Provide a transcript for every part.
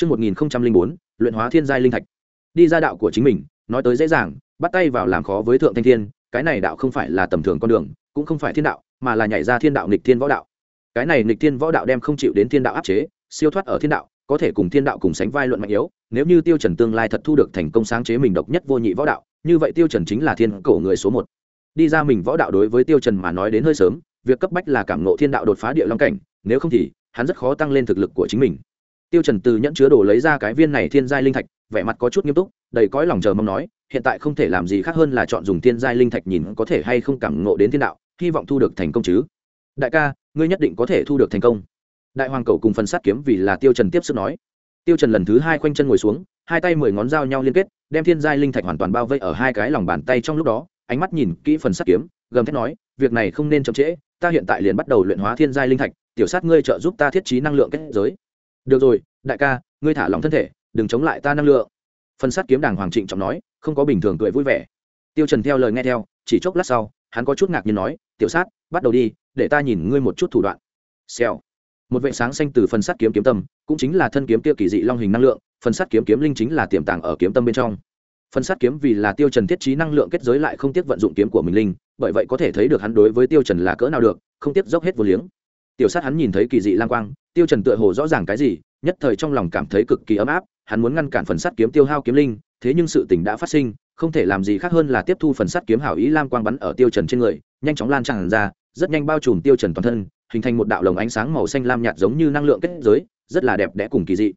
Trước 1004, luyện hóa thiên giai linh thạch. Đi ra đạo của chính mình, nói tới dễ dàng, bắt tay vào làm khó với thượng thanh thiên, cái này đạo không phải là tầm thường con đường, cũng không phải thiên đạo, mà là nhảy ra thiên đạo nghịch thiên võ đạo. Cái này nghịch thiên võ đạo đem không chịu đến thiên đạo áp chế, siêu thoát ở thiên đạo, có thể cùng thiên đạo cùng sánh vai luận mạnh yếu, nếu như Tiêu Trần tương lai thật thu được thành công sáng chế mình độc nhất vô nhị võ đạo, như vậy Tiêu Trần chính là thiên cổ người số một. Đi ra mình võ đạo đối với Tiêu Trần mà nói đến hơi sớm, việc cấp bách là cảm ngộ thiên đạo đột phá địa long cảnh, nếu không thì hắn rất khó tăng lên thực lực của chính mình tiêu trần từ nhẫn chứa đồ lấy ra cái viên này thiên giai linh thạch, vẻ mặt có chút nghiêm túc, đầy cõi lòng chờ mong nói, hiện tại không thể làm gì khác hơn là chọn dùng thiên giai linh thạch nhìn có thể hay không cảm ngộ đến thiên đạo, hy vọng thu được thành công chứ. Đại ca, ngươi nhất định có thể thu được thành công. Đại hoàng cầu cùng phần sát kiếm vì là tiêu trần tiếp sức nói. Tiêu trần lần thứ hai khoanh chân ngồi xuống, hai tay mười ngón dao nhau liên kết, đem thiên giai linh thạch hoàn toàn bao vây ở hai cái lòng bàn tay trong lúc đó, ánh mắt nhìn kỹ phần sát kiếm, gầm thét nói, việc này không nên chậm trễ, ta hiện tại liền bắt đầu luyện hóa thiên giai linh thạch, tiểu sát ngươi trợ giúp ta thiết trí năng lượng kết giới được rồi, đại ca, ngươi thả lòng thân thể, đừng chống lại ta năng lượng. Phần sát kiếm đàng hoàng trịnh trọng nói, không có bình thường cười vui vẻ. Tiêu trần theo lời nghe theo, chỉ chốc lát sau, hắn có chút ngạc nhiên nói, tiểu sát, bắt đầu đi, để ta nhìn ngươi một chút thủ đoạn. Xèo. Một vệ sáng xanh từ phần sắt kiếm kiếm tâm, cũng chính là thân kiếm kia kỳ dị long hình năng lượng, phần sắt kiếm kiếm linh chính là tiềm tàng ở kiếm tâm bên trong. Phần sắt kiếm vì là tiêu trần thiết trí năng lượng kết giới lại không tiếc vận dụng kiếm của mình linh, bởi vậy có thể thấy được hắn đối với tiêu trần là cỡ nào được, không tiếc dốc hết vô liếng tiểu sát hắn nhìn thấy kỳ dị lang quang, tiêu trần tựa hồ rõ ràng cái gì, nhất thời trong lòng cảm thấy cực kỳ ấm áp, hắn muốn ngăn cản phần sắt kiếm tiêu hao kiếm linh, thế nhưng sự tình đã phát sinh, không thể làm gì khác hơn là tiếp thu phần sắt kiếm hảo ý lam quang bắn ở tiêu trần trên người, nhanh chóng lan tràn ra, rất nhanh bao trùm tiêu trần toàn thân, hình thành một đạo lồng ánh sáng màu xanh lam nhạt giống như năng lượng kết giới, rất là đẹp đẽ cùng kỳ dị.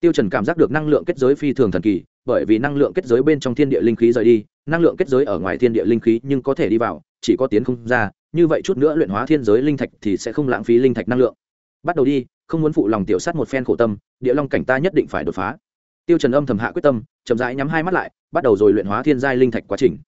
Tiêu trần cảm giác được năng lượng kết giới phi thường thần kỳ, bởi vì năng lượng kết giới bên trong thiên địa linh khí rời đi, năng lượng kết giới ở ngoài thiên địa linh khí nhưng có thể đi vào, chỉ có tiến không ra như vậy chút nữa luyện hóa thiên giới linh thạch thì sẽ không lãng phí linh thạch năng lượng. Bắt đầu đi, không muốn phụ lòng tiểu sát một phen khổ tâm, địa long cảnh ta nhất định phải đột phá. Tiêu trần âm thầm hạ quyết tâm, chậm rãi nhắm hai mắt lại, bắt đầu rồi luyện hóa thiên giai linh thạch quá trình.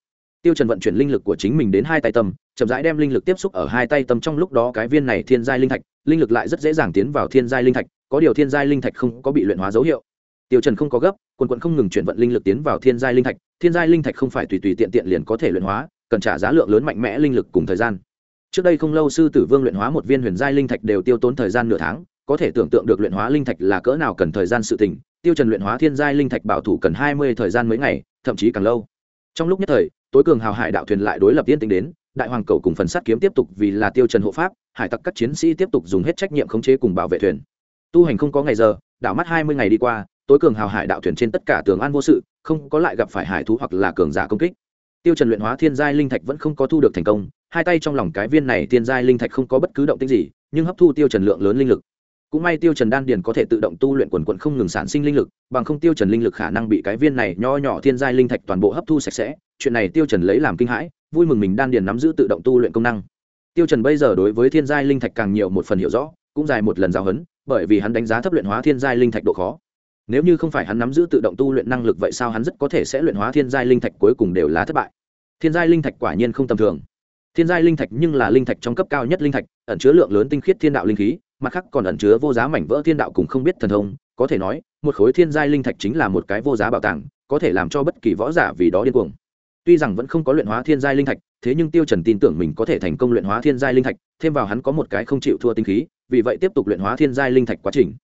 Tiêu trần vận chuyển linh lực của chính mình đến hai tay tâm, chậm rãi đem linh lực tiếp xúc ở hai tay tâm trong lúc đó cái viên này thiên giai linh thạch, linh lực lại rất dễ dàng tiến vào thiên giai linh thạch, có điều thiên giai linh thạch không có bị luyện hóa dấu hiệu. Tiêu trần không có gấp, quần quần không ngừng chuyển vận linh lực tiến vào thiên giai linh thạch, thiên giai linh thạch không phải tùy tùy tiện tiện liền có thể luyện hóa, cần trả giá lượng lớn mạnh mẽ linh lực cùng thời gian trước đây không lâu sư tử vương luyện hóa một viên huyền giai linh thạch đều tiêu tốn thời gian nửa tháng, có thể tưởng tượng được luyện hóa linh thạch là cỡ nào cần thời gian sự tình, tiêu trần luyện hóa thiên giai linh thạch bảo thủ cần hai mươi thời gian mấy ngày, thậm chí càng lâu. Trong lúc nhất thời, tối cường hào hải đạo thuyền lại đối lập tiên tính đến, đại hoàng cầu cùng phần sát kiếm tiếp tục vì là tiêu trần hộ pháp, hải tặc các chiến sĩ tiếp tục dùng hết trách nhiệm khống chế cùng bảo vệ thuyền. Tu hành không có ngày giờ, đảo mắt hai mươi ngày đi qua, tối cường hào hải đạo thuyền trên tất cả tường an vô sự, không có lại gặp phải hải thú hoặc là cường giả công kích. Tiêu trần luyện hóa thiên giai linh thạch vẫn không có thu được thành công hai tay trong lòng cái viên này thiên giai linh thạch không có bất cứ động tĩnh gì, nhưng hấp thu tiêu trần lượng lớn linh lực. Cũng may tiêu trần đan điền có thể tự động tu luyện quần quần không ngừng sản sinh linh lực, bằng không tiêu trần linh lực khả năng bị cái viên này nho nhỏ thiên giai linh thạch toàn bộ hấp thu sạch sẽ, chuyện này tiêu trần lấy làm kinh hãi, vui mừng mình đan điền nắm giữ tự động tu luyện công năng. Tiêu trần bây giờ đối với thiên giai linh thạch càng nhiều một phần hiểu rõ, cũng dài một lần giáo huấn, bởi vì hắn đánh giá thấp luyện hóa thiên giai linh thạch độ khó. Nếu như không phải hắn nắm giữ tự động tu luyện năng lực vậy sao hắn rất có thể sẽ luyện hóa thiên giai linh thạch cuối cùng đều là thất bại? Thiên giai linh thạch quả nhiên không tầm thường thiên giai linh thạch nhưng là linh thạch trong cấp cao nhất linh thạch, ẩn chứa lượng lớn tinh khiết thiên đạo linh khí, mặt khác còn ẩn chứa vô giá mảnh vỡ thiên đạo cùng không biết thần thông. Có thể nói, một khối thiên giai linh thạch chính là một cái vô giá bảo tàng, có thể làm cho bất kỳ võ giả vì đó điên cuồng. Tuy rằng vẫn không có luyện hóa thiên giai linh thạch, thế nhưng tiêu trần tin tưởng mình có thể thành công luyện hóa thiên giai linh thạch, thêm vào hắn có một cái không chịu thua tinh khí, vì vậy tiếp tục luyện hóa thiên giai linh thạch quá trình.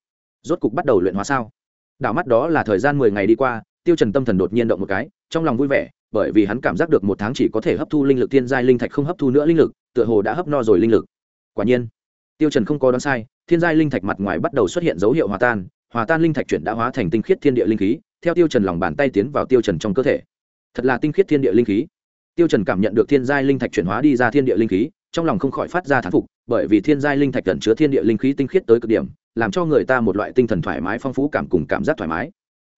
Rốt cục bắt đầu luyện hóa sao? Đảo mắt đó là thời gian mười ngày đi qua, tiêu trần tâm thần đột nhiên động một cái, trong lòng vui vẻ bởi vì hắn cảm giác được một tháng chỉ có thể hấp thu linh lực thiên giai linh thạch không hấp thu nữa linh lực, tựa hồ đã hấp no rồi linh lực. Quả nhiên, tiêu trần không có đoán sai thiên giai linh thạch mặt ngoài bắt đầu xuất hiện dấu hiệu hòa tan hòa tan linh thạch chuyển đã hóa thành tinh khiết thiên địa linh khí, theo tiêu trần lòng bàn tay tiến vào tiêu trần trong cơ thể. Thật là tinh khiết thiên địa linh khí. Tiêu trần cảm nhận được thiên giai linh thạch chuyển hóa đi ra thiên địa linh khí, trong lòng không khỏi phát ra thán phục, bởi vì thiên giai linh thạch gần chứa thiên địa linh khí tinh khiết tới cực điểm, làm cho người ta một loại tinh thần thoải mái, phong phú cảm cùng cảm giác thoải mái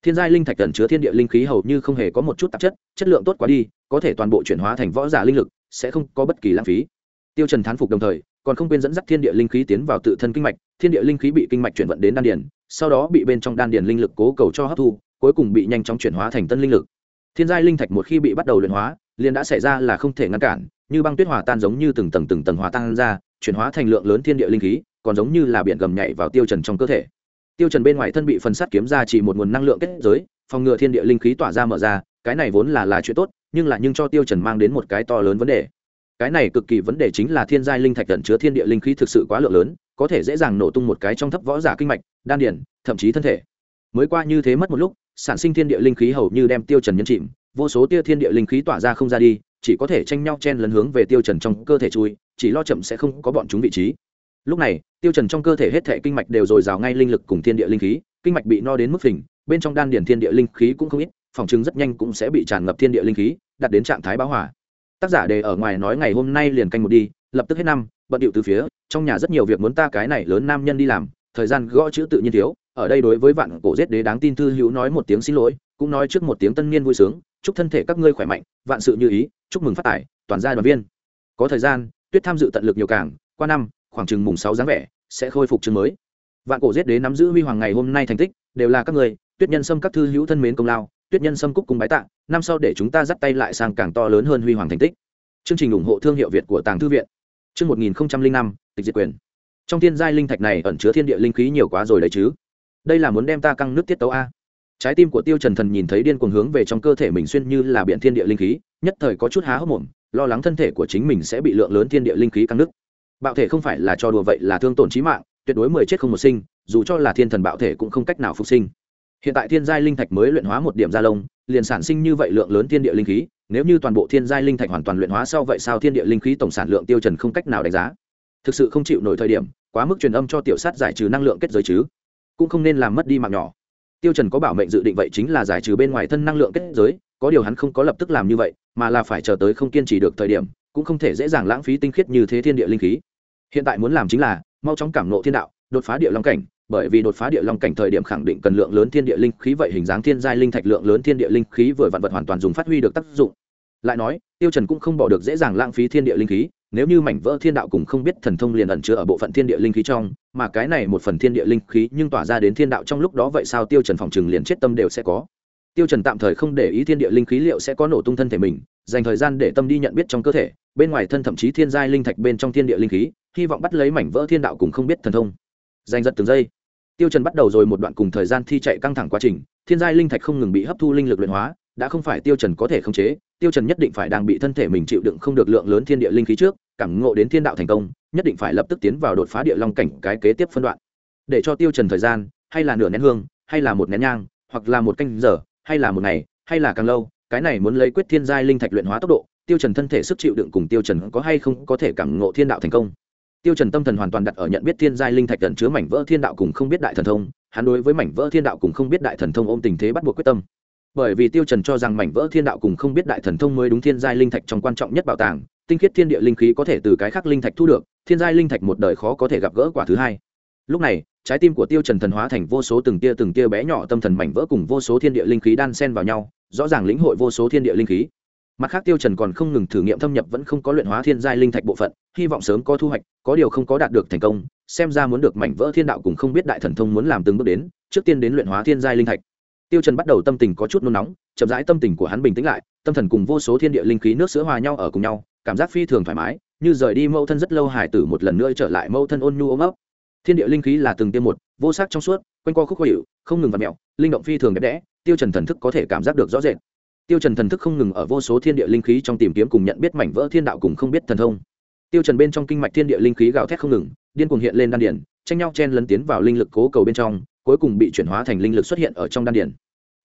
thiên giai linh thạch cần chứa thiên địa linh khí hầu như không hề có một chút tạp chất chất lượng tốt quá đi, có thể toàn bộ chuyển hóa thành võ giả linh lực, sẽ không có bất kỳ lãng phí. Tiêu trần thán phục đồng thời, còn không quên dẫn dắt thiên địa linh khí tiến vào tự thân kinh mạch, thiên địa linh khí bị kinh mạch chuyển vận đến đan điền, sau đó bị bên trong đan điền linh lực cố cầu cho hấp thu, cuối cùng bị nhanh chóng chuyển hóa thành tân linh lực. Thiên giai linh thạch một khi bị bắt đầu luyện hóa, liền đã xảy ra là không thể ngăn cản, như băng tuyết hòa tan giống như từng tầng từng tầng hòa tan ra, chuyển hóa thành lượng lớn thiên địa linh khí, còn giống như là biển gầm nhảy vào tiêu trần trong cơ thể tiêu trần bên ngoài thân bị phần sắt kiếm ra chỉ một nguồn năng lượng kết giới, phòng ngừa thiên địa linh khí tỏa ra mở ra, cái này vốn là là chuyện tốt, nhưng là nhưng cho tiêu trần mang đến một cái to lớn vấn đề. Cái này cực kỳ vấn đề chính là thiên giai linh thạch tận chứa thiên địa linh khí thực sự quá lượng lớn, có thể dễ dàng nổ tung một cái trong thấp võ giả kinh mạch, đan điền thậm chí thân thể. Mới qua như thế mất một lúc, sản sinh thiên địa linh khí hầu như đem tiêu trần nhân chìm, vô số tia thiên địa linh khí tỏa ra không ra đi, chỉ có thể tranh nhau chen lấn hướng về tiêu trần trong cơ thể chui, chỉ lo chậm sẽ không có bọn chúng vị trí lúc này, tiêu trần trong cơ thể hết thể kinh mạch đều dồi dào ngay linh lực cùng thiên địa linh khí, kinh mạch bị no đến mức phình, bên trong đan điển thiên địa linh khí cũng không ít, phòng chứng rất nhanh cũng sẽ bị tràn ngập thiên địa linh khí, đạt đến trạng thái bão hòa. tác giả đề ở ngoài nói ngày hôm nay liền canh một đi, lập tức hết năm, bận điệu từ phía, trong nhà rất nhiều việc muốn ta cái này lớn nam nhân đi làm, thời gian gõ chữ tự nhiên thiếu, ở đây đối với vạn cổ giết đế đáng tin thư hữu nói một tiếng xin lỗi, cũng nói trước một tiếng tân niên vui sướng, chúc thân thể các ngươi khỏe mạnh, vạn sự như ý, chúc mừng phát tài, toàn gia đoàn viên có thời gian, tuyết tham dự tận lực nhiều cảng qua năm khoảng chừng mùng sáu dáng vẻ, sẽ khôi phục chương mới. Vạn cổ giết đế nắm giữ huy hoàng ngày hôm nay thành tích, đều là các người, tuyết nhân sâm các thư hữu thân mến công lao, tuyết nhân sâm cúc cùng bái tạ, năm sau để chúng ta dắt tay lại sang càng to lớn hơn huy hoàng thành tích. Chương trình ủng hộ thương hiệu việt của tàng thư viện. Chương một nghìn năm, tịch diệt quyền. Trong thiên giai linh thạch này ẩn chứa thiên địa linh khí nhiều quá rồi đấy chứ? Đây là muốn đem ta căng nước tiết tấu a? Trái tim của tiêu trần thần nhìn thấy điên cuồng hướng về trong cơ thể mình xuyên như là biển thiên địa linh khí, nhất thời có chút há hốc mồm, lo lắng thân thể của chính mình sẽ bị lượng lớn thiên địa linh khí căng nứt bạo thể không phải là cho đùa vậy là thương tổn chí mạng, tuyệt đối mười chết không một sinh, dù cho là thiên thần bạo thể cũng không cách nào phục sinh. Hiện tại thiên giai linh thạch mới luyện hóa một điểm gia lông, liền sản sinh như vậy lượng lớn thiên địa linh khí, nếu như toàn bộ thiên giai linh thạch hoàn toàn luyện hóa sau vậy sao thiên địa linh khí tổng sản lượng tiêu trần không cách nào đánh giá? Thực sự không chịu nổi thời điểm, quá mức truyền âm cho tiểu sát giải trừ năng lượng kết giới chứ. Cũng không nên làm mất đi mạng nhỏ. Tiêu trần có bảo mệnh dự định vậy chính là giải trừ bên ngoài thân năng lượng kết giới, có điều hắn không có lập tức làm như vậy, mà là phải chờ tới không kiên trì được thời điểm, cũng không thể dễ dàng lãng phí tinh khiết như thế thiên địa linh khí hiện tại muốn làm chính là mau chóng cảm nộ thiên đạo, đột phá địa long cảnh, bởi vì đột phá địa long cảnh thời điểm khẳng định cần lượng lớn thiên địa linh khí, vậy hình dáng thiên giai linh thạch lượng lớn thiên địa linh khí vừa vạn vật hoàn toàn dùng phát huy được tác dụng. Lại nói, tiêu trần cũng không bỏ được dễ dàng lãng phí thiên địa linh khí, nếu như mảnh vỡ thiên đạo cùng không biết thần thông liền ẩn chứa ở bộ phận thiên địa linh khí trong, mà cái này một phần thiên địa linh khí nhưng tỏa ra đến thiên đạo trong lúc đó vậy sao tiêu trần phòng trừng liền chết tâm đều sẽ có. Tiêu trần tạm thời không để ý thiên địa linh khí liệu sẽ có nổ tung thân thể mình, dành thời gian để tâm đi nhận biết trong cơ thể, bên ngoài thân thậm chí thiên giai linh thạch bên trong thiên địa linh khí hy vọng bắt lấy mảnh vỡ thiên đạo cùng không biết thần thông. Giành giật từng giây, tiêu trần bắt đầu rồi một đoạn cùng thời gian thi chạy căng thẳng quá trình, thiên giai linh thạch không ngừng bị hấp thu linh lực luyện hóa, đã không phải tiêu trần có thể khống chế, tiêu trần nhất định phải đang bị thân thể mình chịu đựng không được lượng lớn thiên địa linh khí trước, cảm ngộ đến thiên đạo thành công, nhất định phải lập tức tiến vào đột phá địa long cảnh cái kế tiếp phân đoạn. Để cho tiêu trần thời gian, hay là nửa nén hương, hay là một nén nhang, hoặc là một canh giờ, hay là một ngày, hay là càng lâu, cái này muốn lấy quyết thiên giai linh thạch luyện hóa tốc độ, tiêu trần thân thể sức chịu đựng cùng tiêu trần có hay không có thể cảm ngộ thiên đạo thành công tiêu trần tâm thần hoàn toàn đặt ở nhận biết thiên giai linh thạch gần chứa mảnh vỡ thiên đạo cùng không biết đại thần thông, hắn đối với mảnh vỡ thiên đạo cùng không biết đại thần thông ôm tình thế bắt buộc quyết tâm. Bởi vì tiêu trần cho rằng mảnh vỡ thiên đạo cùng không biết đại thần thông mới đúng thiên giai linh thạch trong quan trọng nhất bảo tàng, tinh khiết thiên địa linh khí có thể từ cái khác linh thạch thu được, thiên giai linh thạch một đời khó có thể gặp gỡ quả thứ hai. Lúc này, trái tim của tiêu trần thần hóa thành vô số từng tia từng tia bé nhỏ tâm thần mảnh vỡ cùng vô số thiên địa linh khí đan xen vào nhau, rõ ràng lĩnh hội vô số thiên địa linh khí mặt khác tiêu trần còn không ngừng thử nghiệm thâm nhập vẫn không có luyện hóa thiên giai linh thạch bộ phận hy vọng sớm có thu hoạch có điều không có đạt được thành công xem ra muốn được mảnh vỡ thiên đạo cũng không biết đại thần thông muốn làm từng bước đến trước tiên đến luyện hóa thiên giai linh thạch. Tiêu trần bắt đầu tâm tình có chút nôn nóng chậm rãi tâm tình của hắn bình tĩnh lại tâm thần cùng vô số thiên địa linh khí nước sữa hòa nhau ở cùng nhau cảm giác phi thường thoải mái như rời đi mâu thân rất lâu hải tử một lần nữa trở lại mâu thân ôn nhu ôm ấp. Thiên địa linh khí là từng tiêm một vô sắc trong suốt quanh co khúc khuỷu, không ngừng vặn mèo linh động phi thường đẹp đẽ tiêu trần thần thức có thể cảm giác được rõ rệt tiêu trần thần thức không ngừng ở vô số thiên địa linh khí trong tìm kiếm cùng nhận biết mảnh vỡ thiên đạo cùng không biết thần thông. Tiêu trần bên trong kinh mạch thiên địa linh khí gào thét không ngừng, điên cuồng hiện lên đan điển tranh nhau chen lấn tiến vào linh lực cố cầu bên trong, cuối cùng bị chuyển hóa thành linh lực xuất hiện ở trong đan điển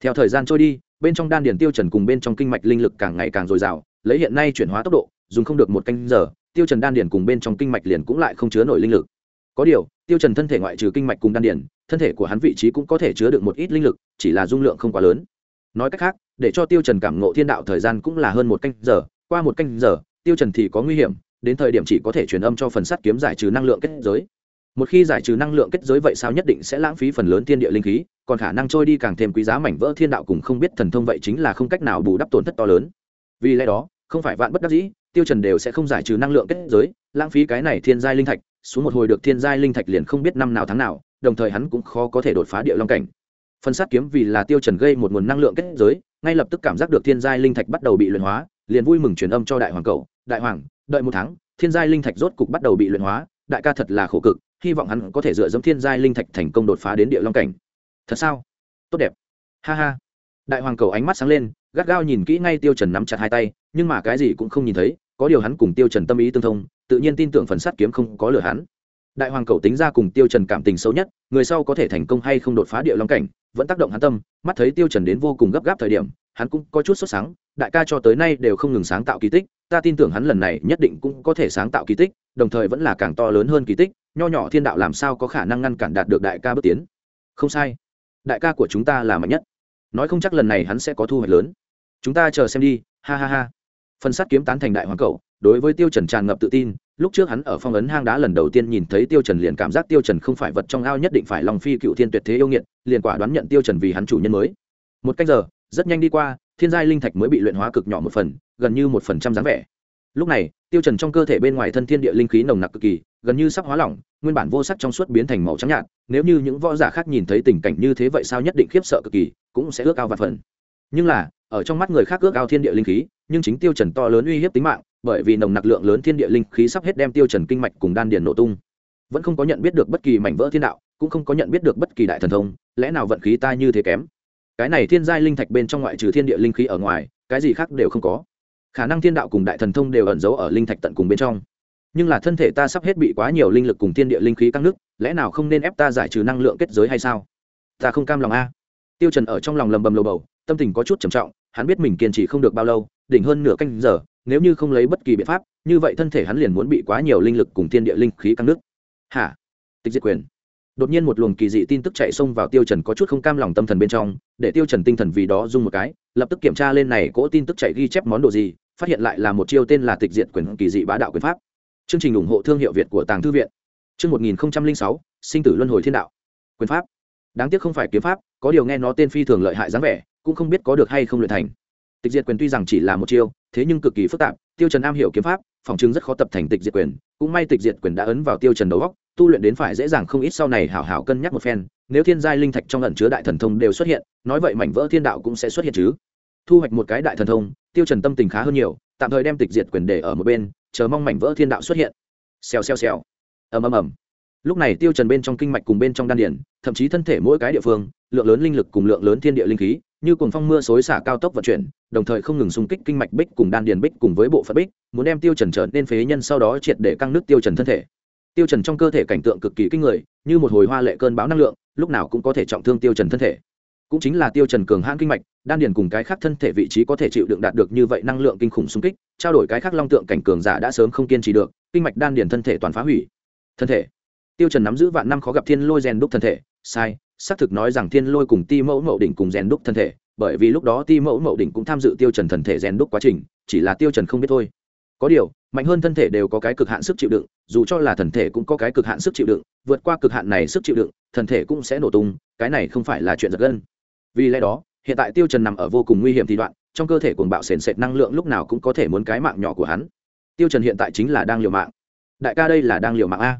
theo thời gian trôi đi, bên trong đan điển tiêu trần cùng bên trong kinh mạch linh lực càng ngày càng dồi dào, lấy hiện nay chuyển hóa tốc độ, dùng không được một canh giờ, tiêu trần đan điển cùng bên trong kinh mạch liền cũng lại không chứa nổi linh lực. Có điều, tiêu trần thân thể ngoại trừ kinh mạch cùng đan điển thân thể của hắn vị trí cũng có thể chứa được một ít linh lực, chỉ là dung lượng không quá lớn. Nói cách khác để cho tiêu trần cảm ngộ thiên đạo thời gian cũng là hơn một canh giờ, qua một canh giờ, tiêu trần thì có nguy hiểm, đến thời điểm chỉ có thể truyền âm cho phần sắt kiếm giải trừ năng lượng kết giới. Một khi giải trừ năng lượng kết giới vậy sao nhất định sẽ lãng phí phần lớn thiên địa linh khí, còn khả năng trôi đi càng thêm quý giá mảnh vỡ thiên đạo cùng không biết thần thông vậy chính là không cách nào bù đắp tổn thất to lớn. Vì lẽ đó, không phải vạn bất đắc dĩ, tiêu trần đều sẽ không giải trừ năng lượng kết giới, lãng phí cái này thiên giai linh thạch, xuống một hồi được thiên giai linh thạch liền không biết năm nào tháng nào, đồng thời hắn cũng khó có thể đột phá địa long cảnh phần sát kiếm vì là tiêu trần gây một nguồn năng lượng kết giới, ngay lập tức cảm giác được thiên giai linh thạch bắt đầu bị luyện hóa, liền vui mừng truyền âm cho đại hoàng cậu đại hoàng, đợi một tháng, thiên giai linh thạch rốt cục bắt đầu bị luyện hóa, đại ca thật là khổ cực, hy vọng hắn có thể dựa dẫm thiên giai linh thạch thành công đột phá đến địa long cảnh. Thật sao? Tốt đẹp. Ha ha. Đại hoàng cầu ánh mắt sáng lên, gắt gao nhìn kỹ ngay tiêu trần nắm chặt hai tay, nhưng mà cái gì cũng không nhìn thấy, có điều hắn cùng tiêu trần tâm ý tương thông, tự nhiên tin tưởng phần sát kiếm không có lừa hắn đại hoàng cầu tính ra cùng tiêu trần cảm tình sâu nhất, người sau có thể thành công hay không đột phá địa long cảnh, vẫn tác động hắn tâm, mắt thấy tiêu trần đến vô cùng gấp gáp thời điểm, hắn cũng có chút sốt sáng, đại ca cho tới nay đều không ngừng sáng tạo kỳ tích, ta tin tưởng hắn lần này nhất định cũng có thể sáng tạo kỳ tích, đồng thời vẫn là càng to lớn hơn kỳ tích, nho nhỏ thiên đạo làm sao có khả năng ngăn cản đạt được đại ca bước tiến. Không sai. Đại ca của chúng ta là mạnh nhất. Nói không chắc lần này hắn sẽ có thu hoạch lớn. Chúng ta chờ xem đi, ha ha ha. Phần sát kiếm tán thành đại hoàng cậu đối với tiêu trần tràn ngập tự tin lúc trước hắn ở phong ấn hang đá lần đầu tiên nhìn thấy tiêu trần liền cảm giác tiêu trần không phải vật trong ao nhất định phải lòng phi cựu thiên tuyệt thế yêu nghiệt, liền quả đoán nhận tiêu trần vì hắn chủ nhân mới. Một cách giờ, rất nhanh đi qua, thiên giai linh thạch mới bị luyện hóa cực nhỏ một phần, gần như một phần trăm dáng vẻ. Lúc này, tiêu trần trong cơ thể bên ngoài thân thiên địa linh khí nồng nặc cực kỳ, gần như sắp hóa lỏng, nguyên bản vô sắc trong suốt biến thành màu trắng nhạt, nếu như những võ giả khác nhìn thấy tình cảnh như thế vậy sao nhất định khiếp sợ cực kỳ, cũng sẽ ước ao vạn phần. Nhưng là, ở trong mắt người khác ước ao thiên địa linh khí, nhưng chính tiêu trần to lớn uy hiếp tính mạng bởi vì nồng nặc lượng lớn thiên địa linh khí sắp hết đem tiêu trần kinh mạch cùng đan điền nổ tung. Vẫn không có nhận biết được bất kỳ mảnh vỡ thiên đạo, cũng không có nhận biết được bất kỳ đại thần thông, lẽ nào vận khí ta như thế kém? Cái này thiên giai linh thạch bên trong ngoại trừ thiên địa linh khí ở ngoài, cái gì khác đều không có. Khả năng thiên đạo cùng đại thần thông đều ẩn giấu ở linh thạch tận cùng bên trong. Nhưng là thân thể ta sắp hết bị quá nhiều linh lực cùng thiên địa linh khí căng nước, lẽ nào không nên ép ta giải trừ năng lượng kết giới hay sao? Ta không cam lòng a. Tiêu trần ở trong lòng lầm bầm lầu bầu, tâm tình có chút trầm trọng, hắn biết mình kiên trì không được bao lâu, đỉnh hơn nửa canh giờ nếu như không lấy bất kỳ biện pháp, như vậy thân thể hắn liền muốn bị quá nhiều linh lực cùng thiên địa linh khí căng nước. Hả? Tịch diệt quyền. Đột nhiên một luồng kỳ dị tin tức chạy xông vào tiêu trần có chút không cam lòng tâm thần bên trong, để tiêu trần tinh thần vì đó rung một cái, lập tức kiểm tra lên này cỗ tin tức chạy ghi chép món đồ gì, phát hiện lại là một chiêu tên là tịch diệt quyền kỳ dị bá đạo quyền pháp. Chương trình ủng hộ thương hiệu việt của tàng thư viện. Chương một nghìn sáu, sinh tử luân hồi thiên đạo. Quyền pháp. Đáng tiếc không phải kiếm pháp, có điều nghe nó tên phi thường lợi hại dáng vẻ, cũng không biết có được hay không luyện thành tịch diệt quyền tuy rằng chỉ là một chiêu, thế nhưng cực kỳ phức tạp, tiêu trần am hiểu kiếm pháp, phòng chứng rất khó tập thành tịch diệt quyền, cũng may tịch diệt quyền đã ấn vào tiêu trần đầu góc tu luyện đến phải dễ dàng không ít sau này hảo hảo cân nhắc một phen, nếu thiên giai linh thạch trong ẩn chứa đại thần thông đều xuất hiện, nói vậy mảnh vỡ thiên đạo cũng sẽ xuất hiện chứ. Thu hoạch một cái đại thần thông, tiêu trần tâm tình khá hơn nhiều, tạm thời đem tịch diệt quyền để ở một bên, chờ mong mảnh vỡ thiên đạo xuất hiện. Xèo xèo xèo. Ầm ầm ầm. Lúc này tiêu trần bên trong kinh mạch cùng bên trong đan điển thậm chí thân thể mỗi cái địa phương, lượng lớn linh lực cùng lượng lớn thiên địa linh khí như cuồng phong mưa xối xả cao tốc vận chuyển, đồng thời không ngừng xung kích kinh mạch bích cùng đan điền bích cùng với bộ phận bích, muốn đem tiêu trần trở nên phế nhân sau đó triệt để căng nước tiêu trần thân thể. Tiêu trần trong cơ thể cảnh tượng cực kỳ kinh người, như một hồi hoa lệ cơn bão năng lượng, lúc nào cũng có thể trọng thương tiêu trần thân thể. Cũng chính là tiêu trần cường hãn kinh mạch, đan điền cùng cái khác thân thể vị trí có thể chịu đựng đạt được như vậy năng lượng kinh khủng xung kích, trao đổi cái khác long tượng cảnh cường giả đã sớm không kiên trì được, kinh mạch đan điền thân thể toàn phá hủy. Thân thể. Tiêu trần nắm giữ vạn năm khó gặp thiên lôi rèn đúc thân thể, sai xác thực nói rằng thiên lôi cùng ti mẫu mậu đỉnh cùng rèn đúc thân thể, bởi vì lúc đó ti mẫu mậu đỉnh cũng tham dự tiêu trần thần thể rèn đúc quá trình, chỉ là tiêu trần không biết thôi. Có điều, mạnh hơn thân thể đều có cái cực hạn sức chịu đựng, dù cho là thần thể cũng có cái cực hạn sức chịu đựng, vượt qua cực hạn này sức chịu đựng, thần thể cũng sẽ nổ tung, cái này không phải là chuyện giật gân. Vì lẽ đó, hiện tại tiêu trần nằm ở vô cùng nguy hiểm thì đoạn, trong cơ thể cuồng bạo sền sệt năng lượng lúc nào cũng có thể muốn cái mạng nhỏ của hắn. Tiêu trần hiện tại chính là đang liều mạng. Đại ca đây là đang liều mạng a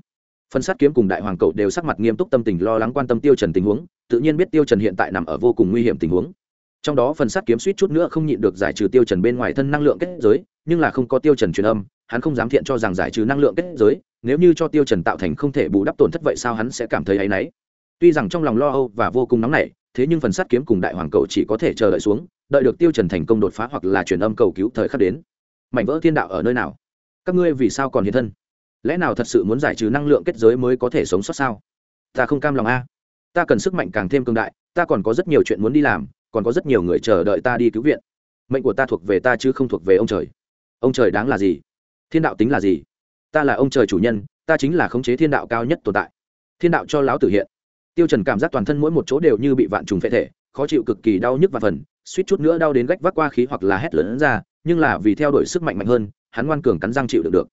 phân sát kiếm cùng đại hoàng cậu đều sắc mặt nghiêm túc tâm tình lo lắng quan tâm tiêu trần tình huống, tự nhiên biết tiêu trần hiện tại nằm ở vô cùng nguy hiểm tình huống. Trong đó phần sát kiếm suýt chút nữa không nhịn được giải trừ tiêu trần bên ngoài thân năng lượng kết giới, nhưng là không có tiêu trần truyền âm, hắn không dám thiện cho rằng giải trừ năng lượng kết giới, nếu như cho tiêu trần tạo thành không thể bù đắp tổn thất vậy sao hắn sẽ cảm thấy ấy nấy tuy rằng trong lòng lo âu và vô cùng nóng nảy, thế nhưng phần sát kiếm cùng đại hoàng cậu chỉ có thể chờ đợi xuống, đợi được tiêu trần thành công đột phá hoặc là truyền âm cầu cứu thời khắc đến. Mảnh vỡ thiên đạo ở nơi nào? Các ngươi vì sao còn hiện thân? Lẽ nào thật sự muốn giải trừ năng lượng kết giới mới có thể sống sót sao? Ta không cam lòng a. Ta cần sức mạnh càng thêm cường đại, ta còn có rất nhiều chuyện muốn đi làm, còn có rất nhiều người chờ đợi ta đi cứu viện. Mệnh của ta thuộc về ta chứ không thuộc về ông trời. Ông trời đáng là gì? Thiên đạo tính là gì? Ta là ông trời chủ nhân, ta chính là khống chế thiên đạo cao nhất tồn tại. Thiên đạo cho lão tử hiện. Tiêu trần cảm giác toàn thân mỗi một chỗ đều như bị vạn trùng phệ thể, khó chịu cực kỳ đau nhức và phần, suýt chút nữa đau đến gách vác qua khí hoặc là hét lớn ra, nhưng là vì theo đuổi sức mạnh mạnh hơn, hắn ngoan cường cắn răng chịu được được